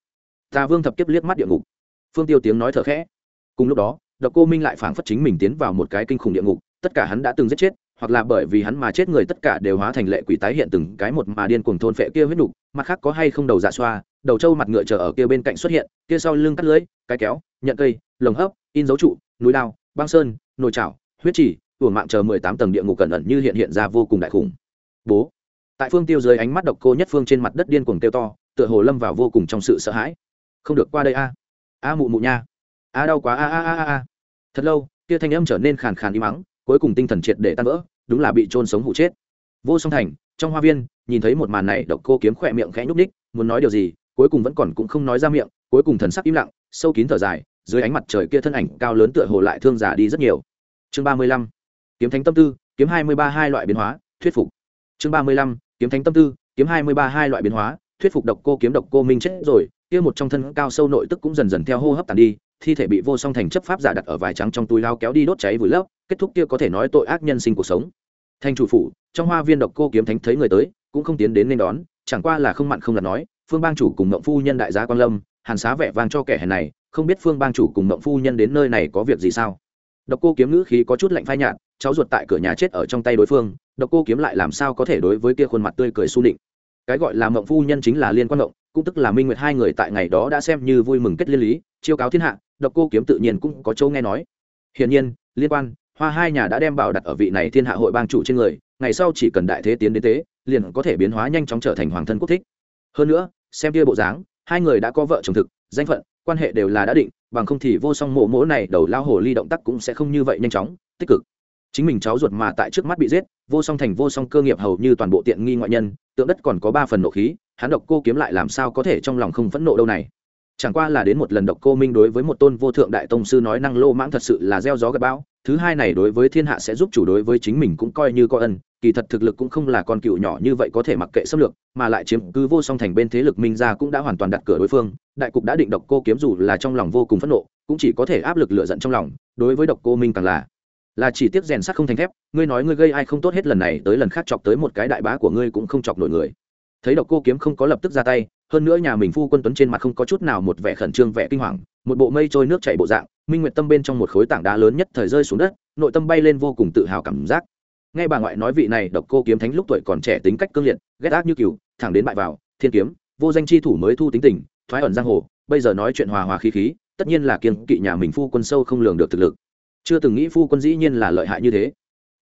Ta vương thập kiếp liếc mắt địa ngục. Phương tiêu tiếng nói thở khẽ. Cùng lúc đó, độc cô minh lại phảng phất chính mình tiến vào một cái kinh khủng địa ngục, tất cả hắn đã từng giết chết, hoặc là bởi vì hắn mà chết người tất cả đều hóa thành lệ quỷ tái hiện từng cái một mà điên cuồng thôn phệ kia huyết nục, mặt khác có hay không đầu dạ xoa, đầu trâu mặt ngựa chờ ở kia bên cạnh xuất hiện, kia sau lưng cắt lưới, cái kéo nhận cây, lồng hấp, in dấu trụ, núi lao băng sơn, nồi chảo, huyết chỉ, uổng mạng chờ mười tám tầng địa ngục cẩn ẩn như hiện hiện ra vô cùng đại khủng. Bố tại phương tiêu dưới ánh mắt độc cô nhất phương trên mặt đất điên cuồng tiêu to, tựa hồ lâm vào vô cùng trong sự sợ hãi. Không được qua đây a. A mụ mụ nha. A đau quá, a a a a thật lâu, kia thanh âm trở nên khàn khàn im mắng cuối cùng tinh thần triệt để tan vỡ, đúng là bị trôn sống hụ chết. Vô song thành, trong hoa viên, nhìn thấy một màn này, độc cô kiếm khỏe miệng khẽ nhúc ních muốn nói điều gì, cuối cùng vẫn còn cũng không nói ra miệng, cuối cùng thần sắc im lặng, sâu kín thở dài, dưới ánh mặt trời kia thân ảnh cao lớn tựa hồ lại thương giả đi rất nhiều. Chương ba mươi lăm, kiếm thánh tâm tư, kiếm hai mươi ba hai loại biến hóa, thuyết phục. Chương ba mươi lăm kiếm thánh tâm tư, kiếm hai mươi ba hai loại biến hóa, thuyết phục độc cô kiếm độc cô minh chết rồi, kia một trong thân cao sâu nội tức cũng dần dần theo hô hấp tàn đi, thi thể bị vô song thành chấp pháp giả đặt ở vải trắng trong túi lao kéo đi đốt cháy vùi lấp, kết thúc kia có thể nói tội ác nhân sinh cuộc sống. Thành chủ phủ, trong hoa viên độc cô kiếm thánh thấy người tới, cũng không tiến đến nên đón, chẳng qua là không mặn không lặt nói, phương bang chủ cùng mộng phu nhân đại gia quan lâm, hàn xá vẻ vang cho kẻ hèn này, không biết phương bang chủ cùng mộng phu nhân đến nơi này có việc gì sao? Độc cô kiếm ngữ khí có chút lạnh phai nhạt cháu ruột tại cửa nhà chết ở trong tay đối phương độc cô kiếm lại làm sao có thể đối với kia khuôn mặt tươi cười su định cái gọi là mộng phu nhân chính là liên quan động, cũng tức là minh nguyệt hai người tại ngày đó đã xem như vui mừng kết liên lý chiêu cáo thiên hạ độc cô kiếm tự nhiên cũng có chỗ nghe nói. Hiển nhiên liên quan hoa hai nhà đã đem bảo đặt ở vị này thiên hạ hội bang chủ trên người ngày sau chỉ cần đại thế tiến đến tế liền có thể biến hóa nhanh chóng trở thành hoàng thân quốc thích. Hơn nữa xem kia bộ dáng hai người đã có vợ chồng thực danh phận quan hệ đều là đã định bằng không thì vô song mộ mỗ này đầu lao hồ ly động tác cũng sẽ không như vậy nhanh chóng tích cực chính mình cháu ruột mà tại trước mắt bị giết, vô song thành vô song cơ nghiệp hầu như toàn bộ tiện nghi ngoại nhân, tượng đất còn có ba phần nộ khí, hắn độc cô kiếm lại làm sao có thể trong lòng không phẫn nộ đâu này. Chẳng qua là đến một lần độc cô minh đối với một tôn vô thượng đại tông sư nói năng lô mãng thật sự là gieo gió gặp bão, thứ hai này đối với thiên hạ sẽ giúp chủ đối với chính mình cũng coi như có ân, kỳ thật thực lực cũng không là con cựu nhỏ như vậy có thể mặc kệ xâm lược, mà lại chiếm cứ vô song thành bên thế lực minh ra cũng đã hoàn toàn đặt cửa đối phương, đại cục đã định độc cô kiếm dù là trong lòng vô cùng phẫn nộ, cũng chỉ có thể áp lực lựa giận trong lòng, đối với độc cô minh càng là là chỉ tiếc rèn sắt không thành thép, ngươi nói ngươi gây ai không tốt hết lần này tới lần khác chọc tới một cái đại bá của ngươi cũng không chọc nổi người. Thấy độc cô kiếm không có lập tức ra tay, hơn nữa nhà mình phu quân tuấn trên mặt không có chút nào một vẻ khẩn trương vẻ kinh hoàng, một bộ mây trôi nước chảy bộ dạng, minh nguyệt tâm bên trong một khối tảng đá lớn nhất thời rơi xuống đất, nội tâm bay lên vô cùng tự hào cảm giác. Nghe bà ngoại nói vị này độc cô kiếm thánh lúc tuổi còn trẻ tính cách cương liệt, ghét ác như cừu, thẳng đến bại vào, thiên kiếm, vô danh chi thủ mới thu tính tình, thoái ẩn giang hồ, bây giờ nói chuyện hòa hòa khí khí, tất nhiên là kiên kỵ nhà mình phu quân sâu không lường được thực lực chưa từng nghĩ phu quân dĩ nhiên là lợi hại như thế.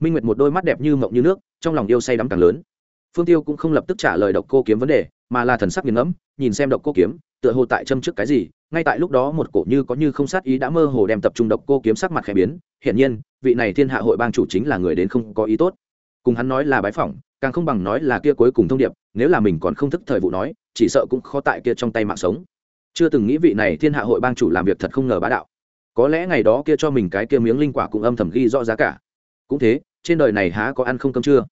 Minh nguyệt một đôi mắt đẹp như mộng như nước, trong lòng yêu say đắm càng lớn. Phương tiêu cũng không lập tức trả lời độc cô kiếm vấn đề, mà là thần sắc nghiền ngẫm, nhìn xem độc cô kiếm, tựa hồ tại châm trước cái gì, ngay tại lúc đó một cổ như có như không sát ý đã mơ hồ đem tập trung độc cô kiếm sắc mặt khẽ biến. Hiển nhiên, vị này thiên hạ hội bang chủ chính là người đến không có ý tốt. Cùng hắn nói là bái phỏng, càng không bằng nói là kia cuối cùng thông điệp, nếu là mình còn không thức thời vụ nói, chỉ sợ cũng khó tại kia trong tay mạng sống. Chưa từng nghĩ vị này thiên hạ hội bang chủ làm việc thật không ngờ bá đạo có lẽ ngày đó kia cho mình cái kia miếng linh quả cũng âm thầm ghi rõ giá cả. Cũng thế, trên đời này há có ăn không cơm chưa?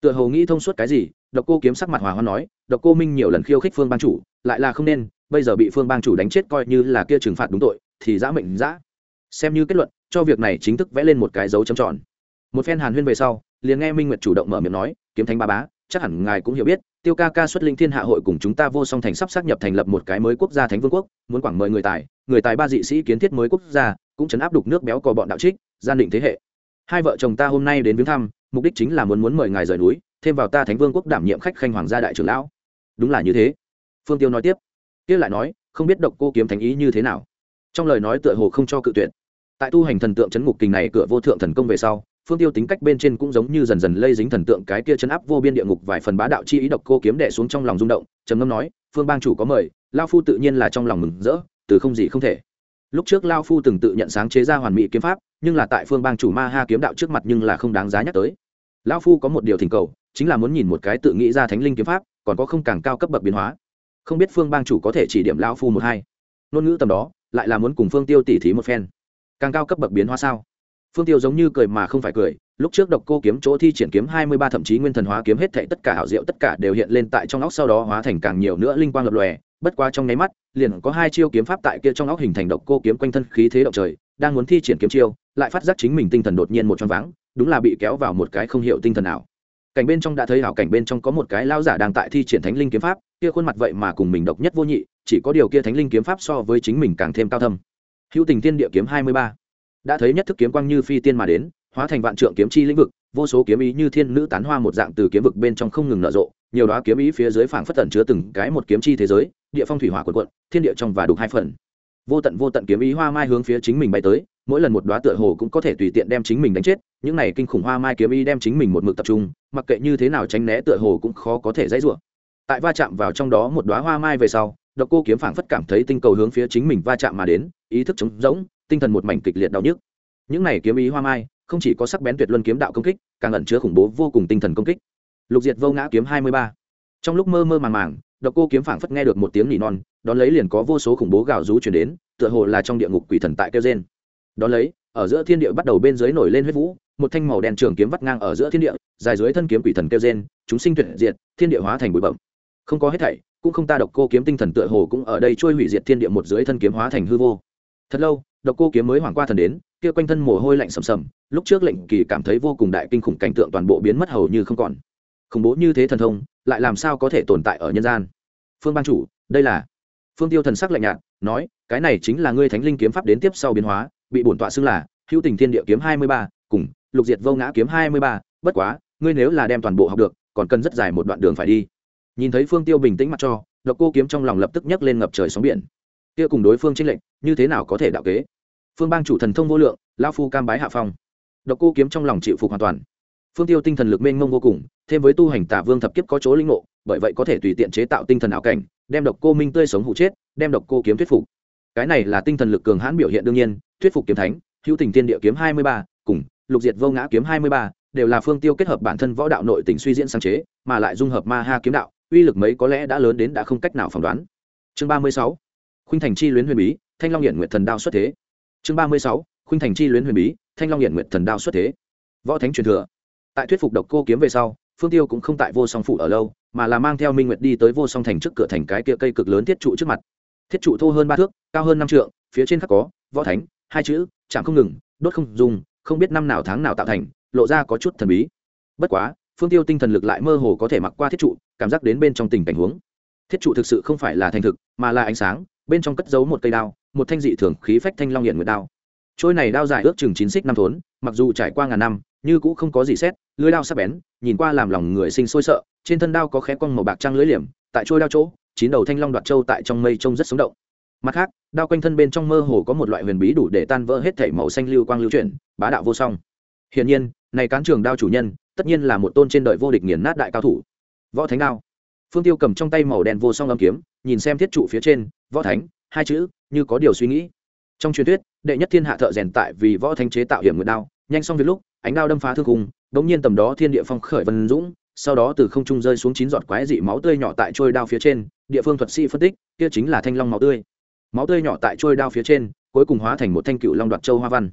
Tựa hồ nghĩ thông suốt cái gì, độc cô kiếm sắc mặt hòa hoa nói, độc cô minh nhiều lần khiêu khích phương bang chủ, lại là không nên, bây giờ bị phương bang chủ đánh chết coi như là kia trừng phạt đúng tội, thì giã mệnh giã xem như kết luận, cho việc này chính thức vẽ lên một cái dấu chấm tròn. Một phen hàn huyên về sau, liền nghe minh nguyệt chủ động mở miệng nói, kiếm thánh ba bá, chắc hẳn ngài cũng hiểu biết, tiêu ca ca xuất linh thiên hạ hội cùng chúng ta vô song thành sắp xác nhập thành lập một cái mới quốc gia thánh vương quốc, muốn quảng mời người tài người tài ba dị sĩ kiến thiết mới quốc gia, cũng chấn áp đục nước béo cò bọn đạo trích, gian định thế hệ. Hai vợ chồng ta hôm nay đến viếng thăm, mục đích chính là muốn muốn mời ngài rời núi, thêm vào ta thánh vương quốc đảm nhiệm khách khanh hoàng gia đại trưởng lão. Đúng là như thế. Phương tiêu nói tiếp. Kia lại nói, không biết độc cô kiếm thánh ý như thế nào. Trong lời nói tựa hồ không cho cự tuyệt. Tại tu hành thần tượng chấn ngục kình này cửa vô thượng thần công về sau, phương tiêu tính cách bên trên cũng giống như dần dần lây dính thần tượng cái kia chấn áp vô biên địa ngục vài phần bá đạo chi ý độc cô kiếm đệ xuống trong lòng rung động, trầm ngâm nói, phương bang chủ có mời lao phu tự nhiên là trong lòng mừng rỡ từ không gì không thể. Lúc trước lao phu từng tự nhận sáng chế ra hoàn mỹ kiếm pháp, nhưng là tại phương bang chủ ma ha kiếm đạo trước mặt nhưng là không đáng giá nhắc tới. Lao phu có một điều thỉnh cầu, chính là muốn nhìn một cái tự nghĩ ra thánh linh kiếm pháp, còn có không càng cao cấp bậc biến hóa. Không biết phương bang chủ có thể chỉ điểm lao phu một hai. Ngôn ngữ tầm đó, lại là muốn cùng phương tiêu tỉ thí một phen. Càng cao cấp bậc biến hóa sao? Phương tiêu giống như cười mà không phải cười, lúc trước độc cô kiếm chỗ thi triển kiếm hai mươi ba thậm chí nguyên thần hóa kiếm hết thảy tất cả hảo diệu tất cả đều hiện lên tại trong óc, sau đó hóa thành càng nhiều nữa linh quang lập lòe bất quá trong nháy mắt, liền có hai chiêu kiếm pháp tại kia trong óc hình thành độc cô kiếm quanh thân khí thế động trời, đang muốn thi triển kiếm chiêu, lại phát giác chính mình tinh thần đột nhiên một choáng váng, đúng là bị kéo vào một cái không hiểu tinh thần nào. Cảnh bên trong đã thấy hảo, cảnh bên trong có một cái lao giả đang tại thi triển thánh linh kiếm pháp, kia khuôn mặt vậy mà cùng mình độc nhất vô nhị, chỉ có điều kia thánh linh kiếm pháp so với chính mình càng thêm cao thâm. Hữu tình tiên địa kiếm hai mươi ba. Đã thấy nhất thức kiếm quang như phi tiên mà đến, hóa thành vạn trượng kiếm chi lĩnh vực vô số kiếm ý như thiên nữ tán hoa một dạng từ kiếm vực bên trong không ngừng nở rộ, nhiều đoá kiếm ý phía dưới phảng phất tẩn chứa từng cái một kiếm chi thế giới, địa phong thủy hỏa quần quận thiên địa trong và đục hai phần. Vô tận vô tận kiếm ý hoa mai hướng phía chính mình bay tới, mỗi lần một đoá tựa hồ cũng có thể tùy tiện đem chính mình đánh chết, những này kinh khủng hoa mai kiếm ý đem chính mình một mực tập trung, mặc kệ như thế nào tránh né tựa hồ cũng khó có thể dãy rủa. Tại va chạm vào trong đó một đoá hoa mai về sau, độc cô kiếm phảng phất cảm thấy tinh cầu hướng phía chính mình va chạm mà đến, ý thức trống rỗng, tinh thần một mảnh kịch liệt đau nhức. Những này kiếm ý hoa mai không chỉ có sắc bén tuyệt luân kiếm đạo công kích, càng ẩn chứa khủng bố vô cùng tinh thần công kích. Lục diệt vô ngã kiếm hai mươi ba. Trong lúc mơ mơ màng màng, độc cô kiếm phảng phất nghe được một tiếng nỉ non, đón lấy liền có vô số khủng bố gào rú chuyển đến, tựa hồ là trong địa ngục quỷ thần tại kêu gen đón lấy, ở giữa thiên địa bắt đầu bên dưới nổi lên huyết vũ, một thanh màu đen trường kiếm vắt ngang ở giữa thiên địa, dài dưới thân kiếm quỷ thần kêu gen chúng sinh tuyệt diệt, thiên địa hóa thành bụi bẩm không có hết thảy, cũng không ta độc cô kiếm tinh thần tựa hồ cũng ở đây trôi hủy diệt thiên địa một dưới thân kiếm hóa thành hư vô. Thật lâu, độc cô kiếm mới hoảng qua thần đến kia quanh thân mồ hôi lạnh sầm sầm, lúc trước lệnh kỳ cảm thấy vô cùng đại kinh khủng cảnh tượng toàn bộ biến mất hầu như không còn. Khủng bố như thế thần thông, lại làm sao có thể tồn tại ở nhân gian? Phương ban chủ, đây là phương tiêu thần sắc lạnh nhạt, nói, cái này chính là ngươi thánh linh kiếm pháp đến tiếp sau biến hóa, bị bổn tọa xưng là hữu tình thiên địa kiếm hai mươi ba, cùng lục diệt vô ngã kiếm hai mươi ba, bất quá, ngươi nếu là đem toàn bộ học được, còn cần rất dài một đoạn đường phải đi. Nhìn thấy phương tiêu bình tĩnh mặt cho, độc cô kiếm trong lòng lập tức nhấc lên ngập trời sóng biển. Kia cùng đối phương tranh lệnh như thế nào có thể đạo kế? Phương bang chủ thần thông vô lượng lao phu cam bái hạ phong. Độc cô kiếm trong lòng chịu phục hoàn toàn. Phương tiêu tinh thần lực mênh mông vô cùng, thêm với tu hành tả vương thập kiếp có chỗ linh ngộ, bởi vậy có thể tùy tiện chế tạo tinh thần ảo cảnh, đem độc cô minh tươi sống hụ chết, đem độc cô kiếm thuyết phục. Cái này là tinh thần lực cường hãn biểu hiện đương nhiên, thuyết phục kiếm thánh, hữu tình tiên địa kiếm hai mươi ba, cùng lục diệt vô ngã kiếm hai mươi ba, đều là phương tiêu kết hợp bản thân võ đạo nội tình suy diễn sáng chế, mà lại dung hợp ma ha kiếm đạo, uy lực mấy có lẽ đã lớn đến đã không cách nào phỏng đoán. Chương ba mươi sáu, khuynh thành chi luyến huyền bí, thanh long hiển nguyện thần đao xuất thế chương ba mươi sáu, khuynh thành chi luyến huyền bí, thanh long hiển nguyện thần đao xuất thế. Võ thánh truyền thừa. Tại thuyết phục độc cô kiếm về sau, phương tiêu cũng không tại vô song phủ ở lâu, mà là mang theo minh nguyệt đi tới vô song thành trước cửa thành cái kia cây cực lớn thiết trụ trước mặt. Thiết trụ thô hơn ba thước, cao hơn năm trượng, phía trên khắc có, võ thánh, hai chữ, chạm không ngừng, đốt không dùng, không biết năm nào tháng nào tạo thành, lộ ra có chút thần bí. Bất quá, phương tiêu tinh thần lực lại mơ hồ có thể mặc qua thiết trụ, cảm giác đến bên trong tình cảnh huống. Thiết trụ thực sự không phải là thành thực, mà là ánh sáng bên trong cất giấu một cây đao, một thanh dị thường khí phách thanh long hiện nguyệt đao. Trôi này đao dài ước chừng chín xích năm thốn, mặc dù trải qua ngàn năm, như cũ không có gì xét, lưới đao sắc bén, nhìn qua làm lòng người sinh sôi sợ, trên thân đao có khé quăng màu bạc trăng lưới liềm, tại trôi đao chỗ, chín đầu thanh long đoạt trâu tại trong mây trông rất sống động. Mặt khác, đao quanh thân bên trong mơ hồ có một loại huyền bí đủ để tan vỡ hết thể màu xanh lưu quang lưu chuyển, bá đạo vô song. Hiển nhiên, này cán trường đao chủ nhân, tất nhiên là một tôn trên đời vô địch nghiền nát đại cao thủ. Võ thánh đao phương tiêu cầm trong tay màu đen vô song âm kiếm, nhìn xem thiết trụ phía trên, võ thánh, hai chữ, như có điều suy nghĩ. Trong truyền thuyết, đệ nhất thiên hạ thợ rèn tại vì võ thánh chế tạo hiểm nguyệt đao, nhanh xong việc lúc, ánh đao đâm phá thương cùng đống nhiên tầm đó thiên địa phong khởi vân dũng, sau đó từ không trung rơi xuống chín giọt quái dị máu tươi nhỏ tại trôi đao phía trên, địa phương thuật sĩ phân tích, kia chính là thanh long máu tươi. Máu tươi nhỏ tại trôi đao phía trên, cuối cùng hóa thành một thanh cựu long đoạt châu hoa văn.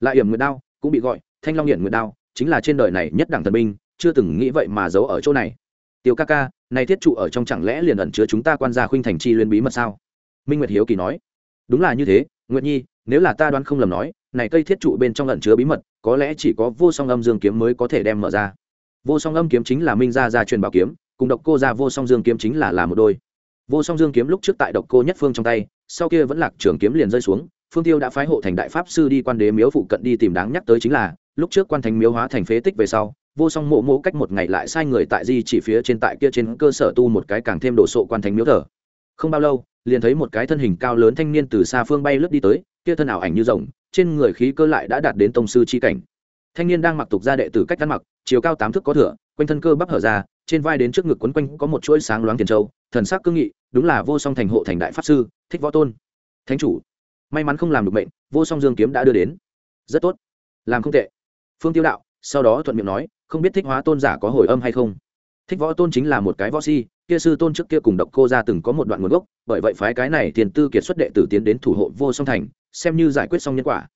Lại hiểm nguyệt đao cũng bị gọi thanh long hiển nguyệt đao, chính là trên đời này nhất đẳng thần binh, chưa từng nghĩ vậy mà giấu ở chỗ này. Tiêu ca ca này thiết trụ ở trong chẳng lẽ liền ẩn chứa chúng ta quan gia khuynh thành chi liên bí mật sao? Minh nguyệt hiếu kỳ nói. Đúng là như thế, nguyệt nhi, nếu là ta đoán không lầm nói, này cây thiết trụ bên trong ẩn chứa bí mật, có lẽ chỉ có vô song âm dương kiếm mới có thể đem mở ra. Vô song âm kiếm chính là minh gia gia truyền bảo kiếm, cùng độc cô gia vô song dương kiếm chính là là một đôi. Vô song dương kiếm lúc trước tại độc cô nhất phương trong tay, sau kia vẫn lạc trường kiếm liền rơi xuống, phương tiêu đã phái hộ thành đại pháp sư đi quan đế miếu phụ cận đi tìm đáng nhắc tới chính là, lúc trước quan thành miếu hóa thành phế tích về sau vô song mộ mộ cách một ngày lại sai người tại di chỉ phía trên tại kia trên cơ sở tu một cái càng thêm đồ sộ quan Thánh miếu thờ. Không bao lâu, liền thấy một cái thân hình cao lớn thanh niên từ xa phương bay lướt đi tới, kia thân ảo ảnh như rồng, trên người khí cơ lại đã đạt đến tông sư chi cảnh. Thanh niên đang mặc tục ra đệ tử cách ăn mặc, chiều cao tám thước có thửa, quanh thân cơ bắp hở ra, trên vai đến trước ngực quấn quanh có một chuỗi sáng loáng tiền châu, thần sắc cương nghị, đúng là vô song thành hộ thành đại pháp sư, thích võ tôn. Thánh chủ, may mắn không làm được bệnh vô song dương kiếm đã đưa đến. Rất tốt, làm không tệ. Phương tiêu đạo sau đó thuận miệng nói không biết thích hóa tôn giả có hồi âm hay không. Thích võ tôn chính là một cái võ si, kia sư tôn trước kia cùng độc cô ra từng có một đoạn nguồn gốc, bởi vậy phái cái này tiền tư kiệt xuất đệ tử tiến đến thủ hộ vô song thành, xem như giải quyết xong nhân quả.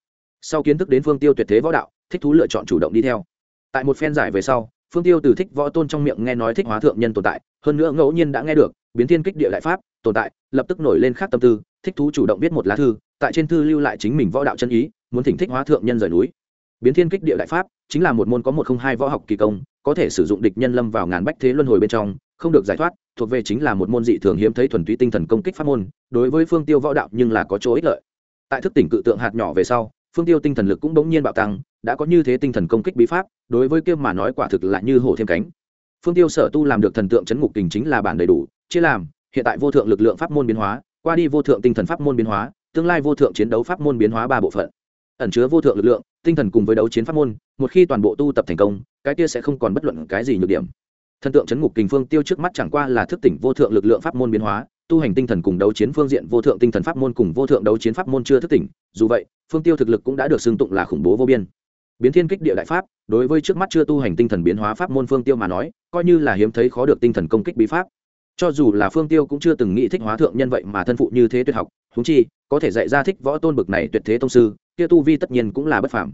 Sau kiến thức đến phương tiêu tuyệt thế võ đạo, thích thú lựa chọn chủ động đi theo. Tại một phen giải về sau, phương tiêu từ thích võ tôn trong miệng nghe nói thích hóa thượng nhân tồn tại, hơn nữa ngẫu nhiên đã nghe được, biến thiên kích địa đại pháp, tồn tại, lập tức nổi lên khác tâm tư, thích thú chủ động viết một lá thư, tại trên thư lưu lại chính mình võ đạo chân ý, muốn thỉnh thích hóa thượng nhân rời núi biến thiên kích địa đại pháp chính là một môn có một không hai võ học kỳ công, có thể sử dụng địch nhân lâm vào ngàn bách thế luân hồi bên trong, không được giải thoát, thuộc về chính là một môn dị thường hiếm thấy thuần túy tinh thần công kích pháp môn, đối với phương tiêu võ đạo nhưng là có chỗ ích lợi. Tại thức tỉnh cự tượng hạt nhỏ về sau, phương tiêu tinh thần lực cũng bỗng nhiên bạo tăng, đã có như thế tinh thần công kích bí pháp, đối với kia mà nói quả thực là như hổ thêm cánh. Phương tiêu sở tu làm được thần tượng chấn ngục tình chính là bản đầy đủ, chia làm, hiện tại vô thượng lực lượng pháp môn biến hóa, qua đi vô thượng tinh thần pháp môn biến hóa, tương lai vô thượng chiến đấu pháp môn biến hóa ba bộ phận ẩn chứa vô thượng lực lượng, tinh thần cùng với đấu chiến pháp môn, một khi toàn bộ tu tập thành công, cái kia sẽ không còn bất luận cái gì nhược điểm. Thần tượng chấn ngục kình phương tiêu trước mắt chẳng qua là thức tỉnh vô thượng lực lượng pháp môn biến hóa, tu hành tinh thần cùng đấu chiến phương diện vô thượng tinh thần pháp môn cùng vô thượng đấu chiến pháp môn chưa thức tỉnh, dù vậy, phương tiêu thực lực cũng đã được xưng tụng là khủng bố vô biên. Biến thiên kích địa đại pháp, đối với trước mắt chưa tu hành tinh thần biến hóa pháp môn phương tiêu mà nói, coi như là hiếm thấy khó được tinh thần công kích bí pháp. Cho dù là phương tiêu cũng chưa từng nghĩ thích hóa thượng nhân vậy mà thân phụ như thế tuyệt học húng chi, có thể dạy ra thích võ tôn bực này tuyệt thế tông sư kia tu vi tất nhiên cũng là bất phàm.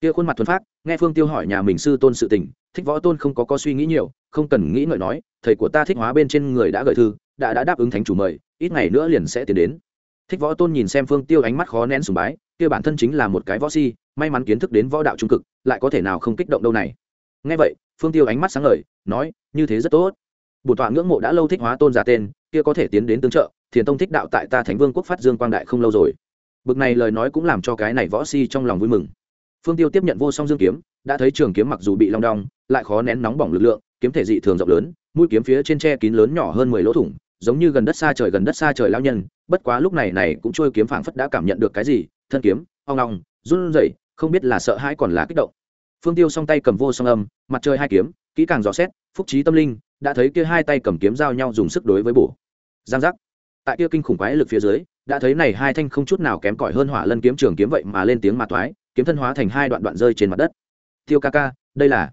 Kia khuôn mặt thuần phát nghe phương tiêu hỏi nhà mình sư tôn sự tình, thích võ tôn không có có suy nghĩ nhiều, không cần nghĩ ngợi nói, thầy của ta thích hóa bên trên người đã gợi thư, đã đã đáp ứng thánh chủ mời, ít ngày nữa liền sẽ tiến đến. Thích võ tôn nhìn xem phương tiêu ánh mắt khó nén sùng bái, kia bản thân chính là một cái võ si, may mắn kiến thức đến võ đạo trung cực, lại có thể nào không kích động đâu này? Nghe vậy, phương tiêu ánh mắt sáng ngời, nói, như thế rất tốt. Bổn tọa ngưỡng mộ đã lâu thích hóa tôn giả tên, kia có thể tiến đến tương trợ, thiền tông thích đạo tại ta thánh vương quốc phát dương quang đại không lâu rồi bực này lời nói cũng làm cho cái này võ si trong lòng vui mừng. Phương tiêu tiếp nhận vô song dương kiếm, đã thấy trường kiếm mặc dù bị long đong, lại khó nén nóng bỏng lực lượng, kiếm thể dị thường rộng lớn, mũi kiếm phía trên tre kín lớn nhỏ hơn mười lỗ thủng, giống như gần đất xa trời gần đất xa trời lao nhân, bất quá lúc này này cũng trôi kiếm phảng phất đã cảm nhận được cái gì, thân kiếm, ong ong, run rẩy, không biết là sợ hãi còn là kích động. Phương tiêu song tay cầm vô song âm, mặt trời hai kiếm, kỹ càng dò xét, phúc trí tâm linh, đã thấy kia hai tay cầm kiếm giao nhau dùng sức đối với bổ. Giang giác. Tại kia kinh khủng quái lực phía dưới đã thấy này hai thanh không chút nào kém cỏi hơn hỏa lân kiếm trường kiếm vậy mà lên tiếng mà toái, kiếm thân hóa thành hai đoạn đoạn rơi trên mặt đất. Tiêu ca ca, đây là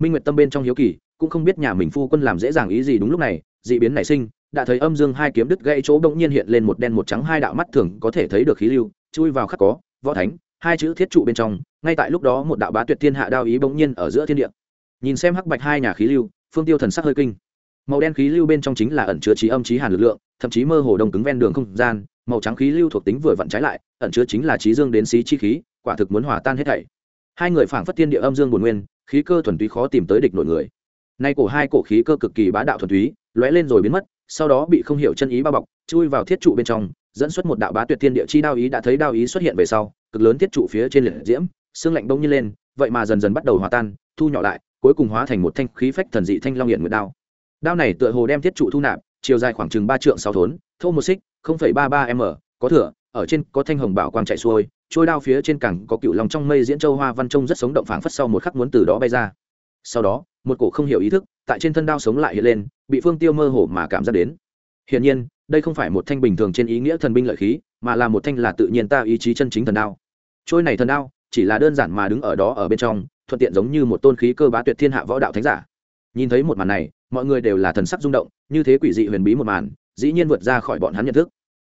minh nguyệt tâm bên trong hiếu kỳ, cũng không biết nhà mình phu quân làm dễ dàng ý gì đúng lúc này, dị biến nảy sinh, đã thấy âm dương hai kiếm đứt gãy chỗ bỗng nhiên hiện lên một đen một trắng hai đạo mắt thường có thể thấy được khí lưu, chui vào khắc có, võ thánh, hai chữ thiết trụ bên trong, ngay tại lúc đó một đạo bá tuyệt thiên hạ đao ý bỗng nhiên ở giữa thiên địa. Nhìn xem hắc bạch hai nhà khí lưu, phương tiêu thần sắc hơi kinh. Màu đen khí lưu bên trong chính là ẩn chứa trí âm trí hàn lực lượng, thậm chí mơ hồ đông cứng ven đường không gian màu trắng khí lưu thuộc tính vừa vặn trái lại, ẩn chứa chính là trí dương đến xí chi khí, quả thực muốn hòa tan hết thảy. Hai người phảng phất thiên địa âm dương bồn nguyên, khí cơ thuần túy khó tìm tới địch nội người. Nay cổ hai cổ khí cơ cực kỳ bá đạo thuần túy, lóe lên rồi biến mất, sau đó bị không hiểu chân ý bao bọc, chui vào thiết trụ bên trong, dẫn xuất một đạo bá tuyệt thiên địa chi đao ý đã thấy đao ý xuất hiện về sau, cực lớn thiết trụ phía trên liệt diễm, xương lạnh bỗng nhiên lên, vậy mà dần dần bắt đầu hòa tan, thu nhỏ lại, cuối cùng hóa thành một thanh khí phách thần dị thanh long hiện nguyệt đao. Đao này tựa hồ đem thiết trụ thu nạp, chiều dài khoảng chừng ba trượng sáu thốn thô một xích, không phẩy ba ba m, có thửa ở trên có thanh hồng bảo quang chạy xuôi, trôi đao phía trên cẳng có cựu lòng trong mây diễn châu hoa văn trông rất sống động phảng phất sau một khắc muốn từ đó bay ra. Sau đó, một cổ không hiểu ý thức tại trên thân đao sống lại hiện lên, bị phương tiêu mơ hồ mà cảm giác đến. Hiển nhiên, đây không phải một thanh bình thường trên ý nghĩa thần binh lợi khí, mà là một thanh là tự nhiên ta ý chí chân chính thần đao. Trôi này thần đao, chỉ là đơn giản mà đứng ở đó ở bên trong, thuận tiện giống như một tôn khí cơ bá tuyệt thiên hạ võ đạo thánh giả. Nhìn thấy một màn này, mọi người đều là thần sắc rung động, như thế quỷ dị huyền bí một màn dĩ nhiên vượt ra khỏi bọn hắn nhận thức.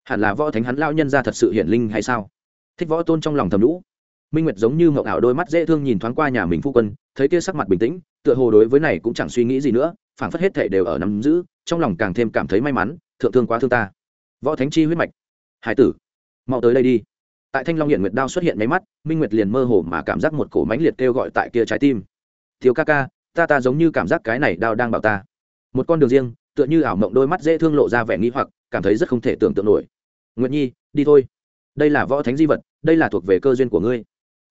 Hẳn là võ thánh hắn lao nhân ra thật sự hiển linh hay sao? Thích võ tôn trong lòng thầm lũ. Minh nguyệt giống như mậu ảo đôi mắt dễ thương nhìn thoáng qua nhà mình phu quân, thấy kia sắc mặt bình tĩnh, tựa hồ đối với này cũng chẳng suy nghĩ gì nữa, phảng phất hết thể đều ở nắm giữ, trong lòng càng thêm cảm thấy may mắn, thượng thương quá thương ta. Võ thánh chi huyết mạch. Hải tử, mau tới đây đi. Tại thanh long hiện nguyệt đao xuất hiện máy mắt, minh nguyệt liền mơ hồ mà cảm giác một cổ mãnh liệt kêu gọi tại kia trái tim. Thiếu ca ca, ta ta giống như cảm giác cái này đao đang bảo ta. Một con đường riêng tựa như ảo mộng đôi mắt dễ thương lộ ra vẻ nghi hoặc, cảm thấy rất không thể tưởng tượng nổi. Nguyệt nhi, đi thôi. Đây là võ thánh di vật, đây là thuộc về cơ duyên của ngươi.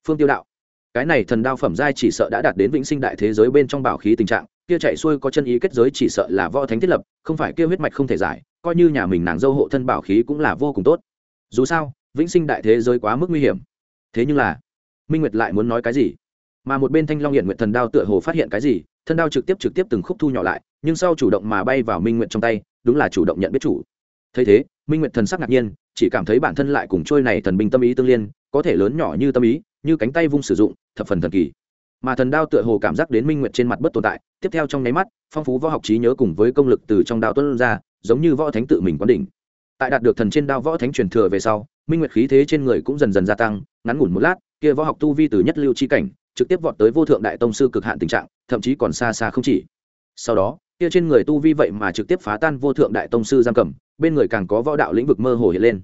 Phương tiêu đạo. Cái này thần đao phẩm giai chỉ sợ đã đạt đến vĩnh sinh đại thế giới bên trong bảo khí tình trạng, kia chạy xuôi có chân ý kết giới chỉ sợ là võ thánh thiết lập, không phải kia huyết mạch không thể giải, coi như nhà mình nàng dâu hộ thân bảo khí cũng là vô cùng tốt. Dù sao, vĩnh sinh đại thế giới quá mức nguy hiểm. Thế nhưng là, minh nguyệt lại muốn nói cái gì? Mà một bên thanh long hiện nguyện thần đao tựa hồ phát hiện cái gì, thân đao trực tiếp trực tiếp từng khúc thu nhỏ lại, nhưng sau chủ động mà bay vào minh nguyện trong tay, đúng là chủ động nhận biết chủ. Thấy thế, minh nguyện thần sắc ngạc nhiên, chỉ cảm thấy bản thân lại cùng trôi này thần binh tâm ý tương liên, có thể lớn nhỏ như tâm ý, như cánh tay vung sử dụng, thập phần thần kỳ. Mà thần đao tựa hồ cảm giác đến minh nguyện trên mặt bất tồn tại, tiếp theo trong nháy mắt, phong phú võ học trí nhớ cùng với công lực từ trong đao tuân ra, giống như võ thánh tự mình quán đỉnh. Tại đạt được thần trên đao võ thánh truyền thừa về sau, minh nguyệt khí thế trên người cũng dần dần gia tăng, ngắn ngủn một lát, kia võ học tu vi từ nhất lưu chi cảnh trực tiếp vọt tới vô thượng đại tông sư cực hạn tình trạng, thậm chí còn xa xa không chỉ. Sau đó, kia trên người tu vi vậy mà trực tiếp phá tan vô thượng đại tông sư giam cầm, bên người càng có võ đạo lĩnh vực mơ hồ hiện lên.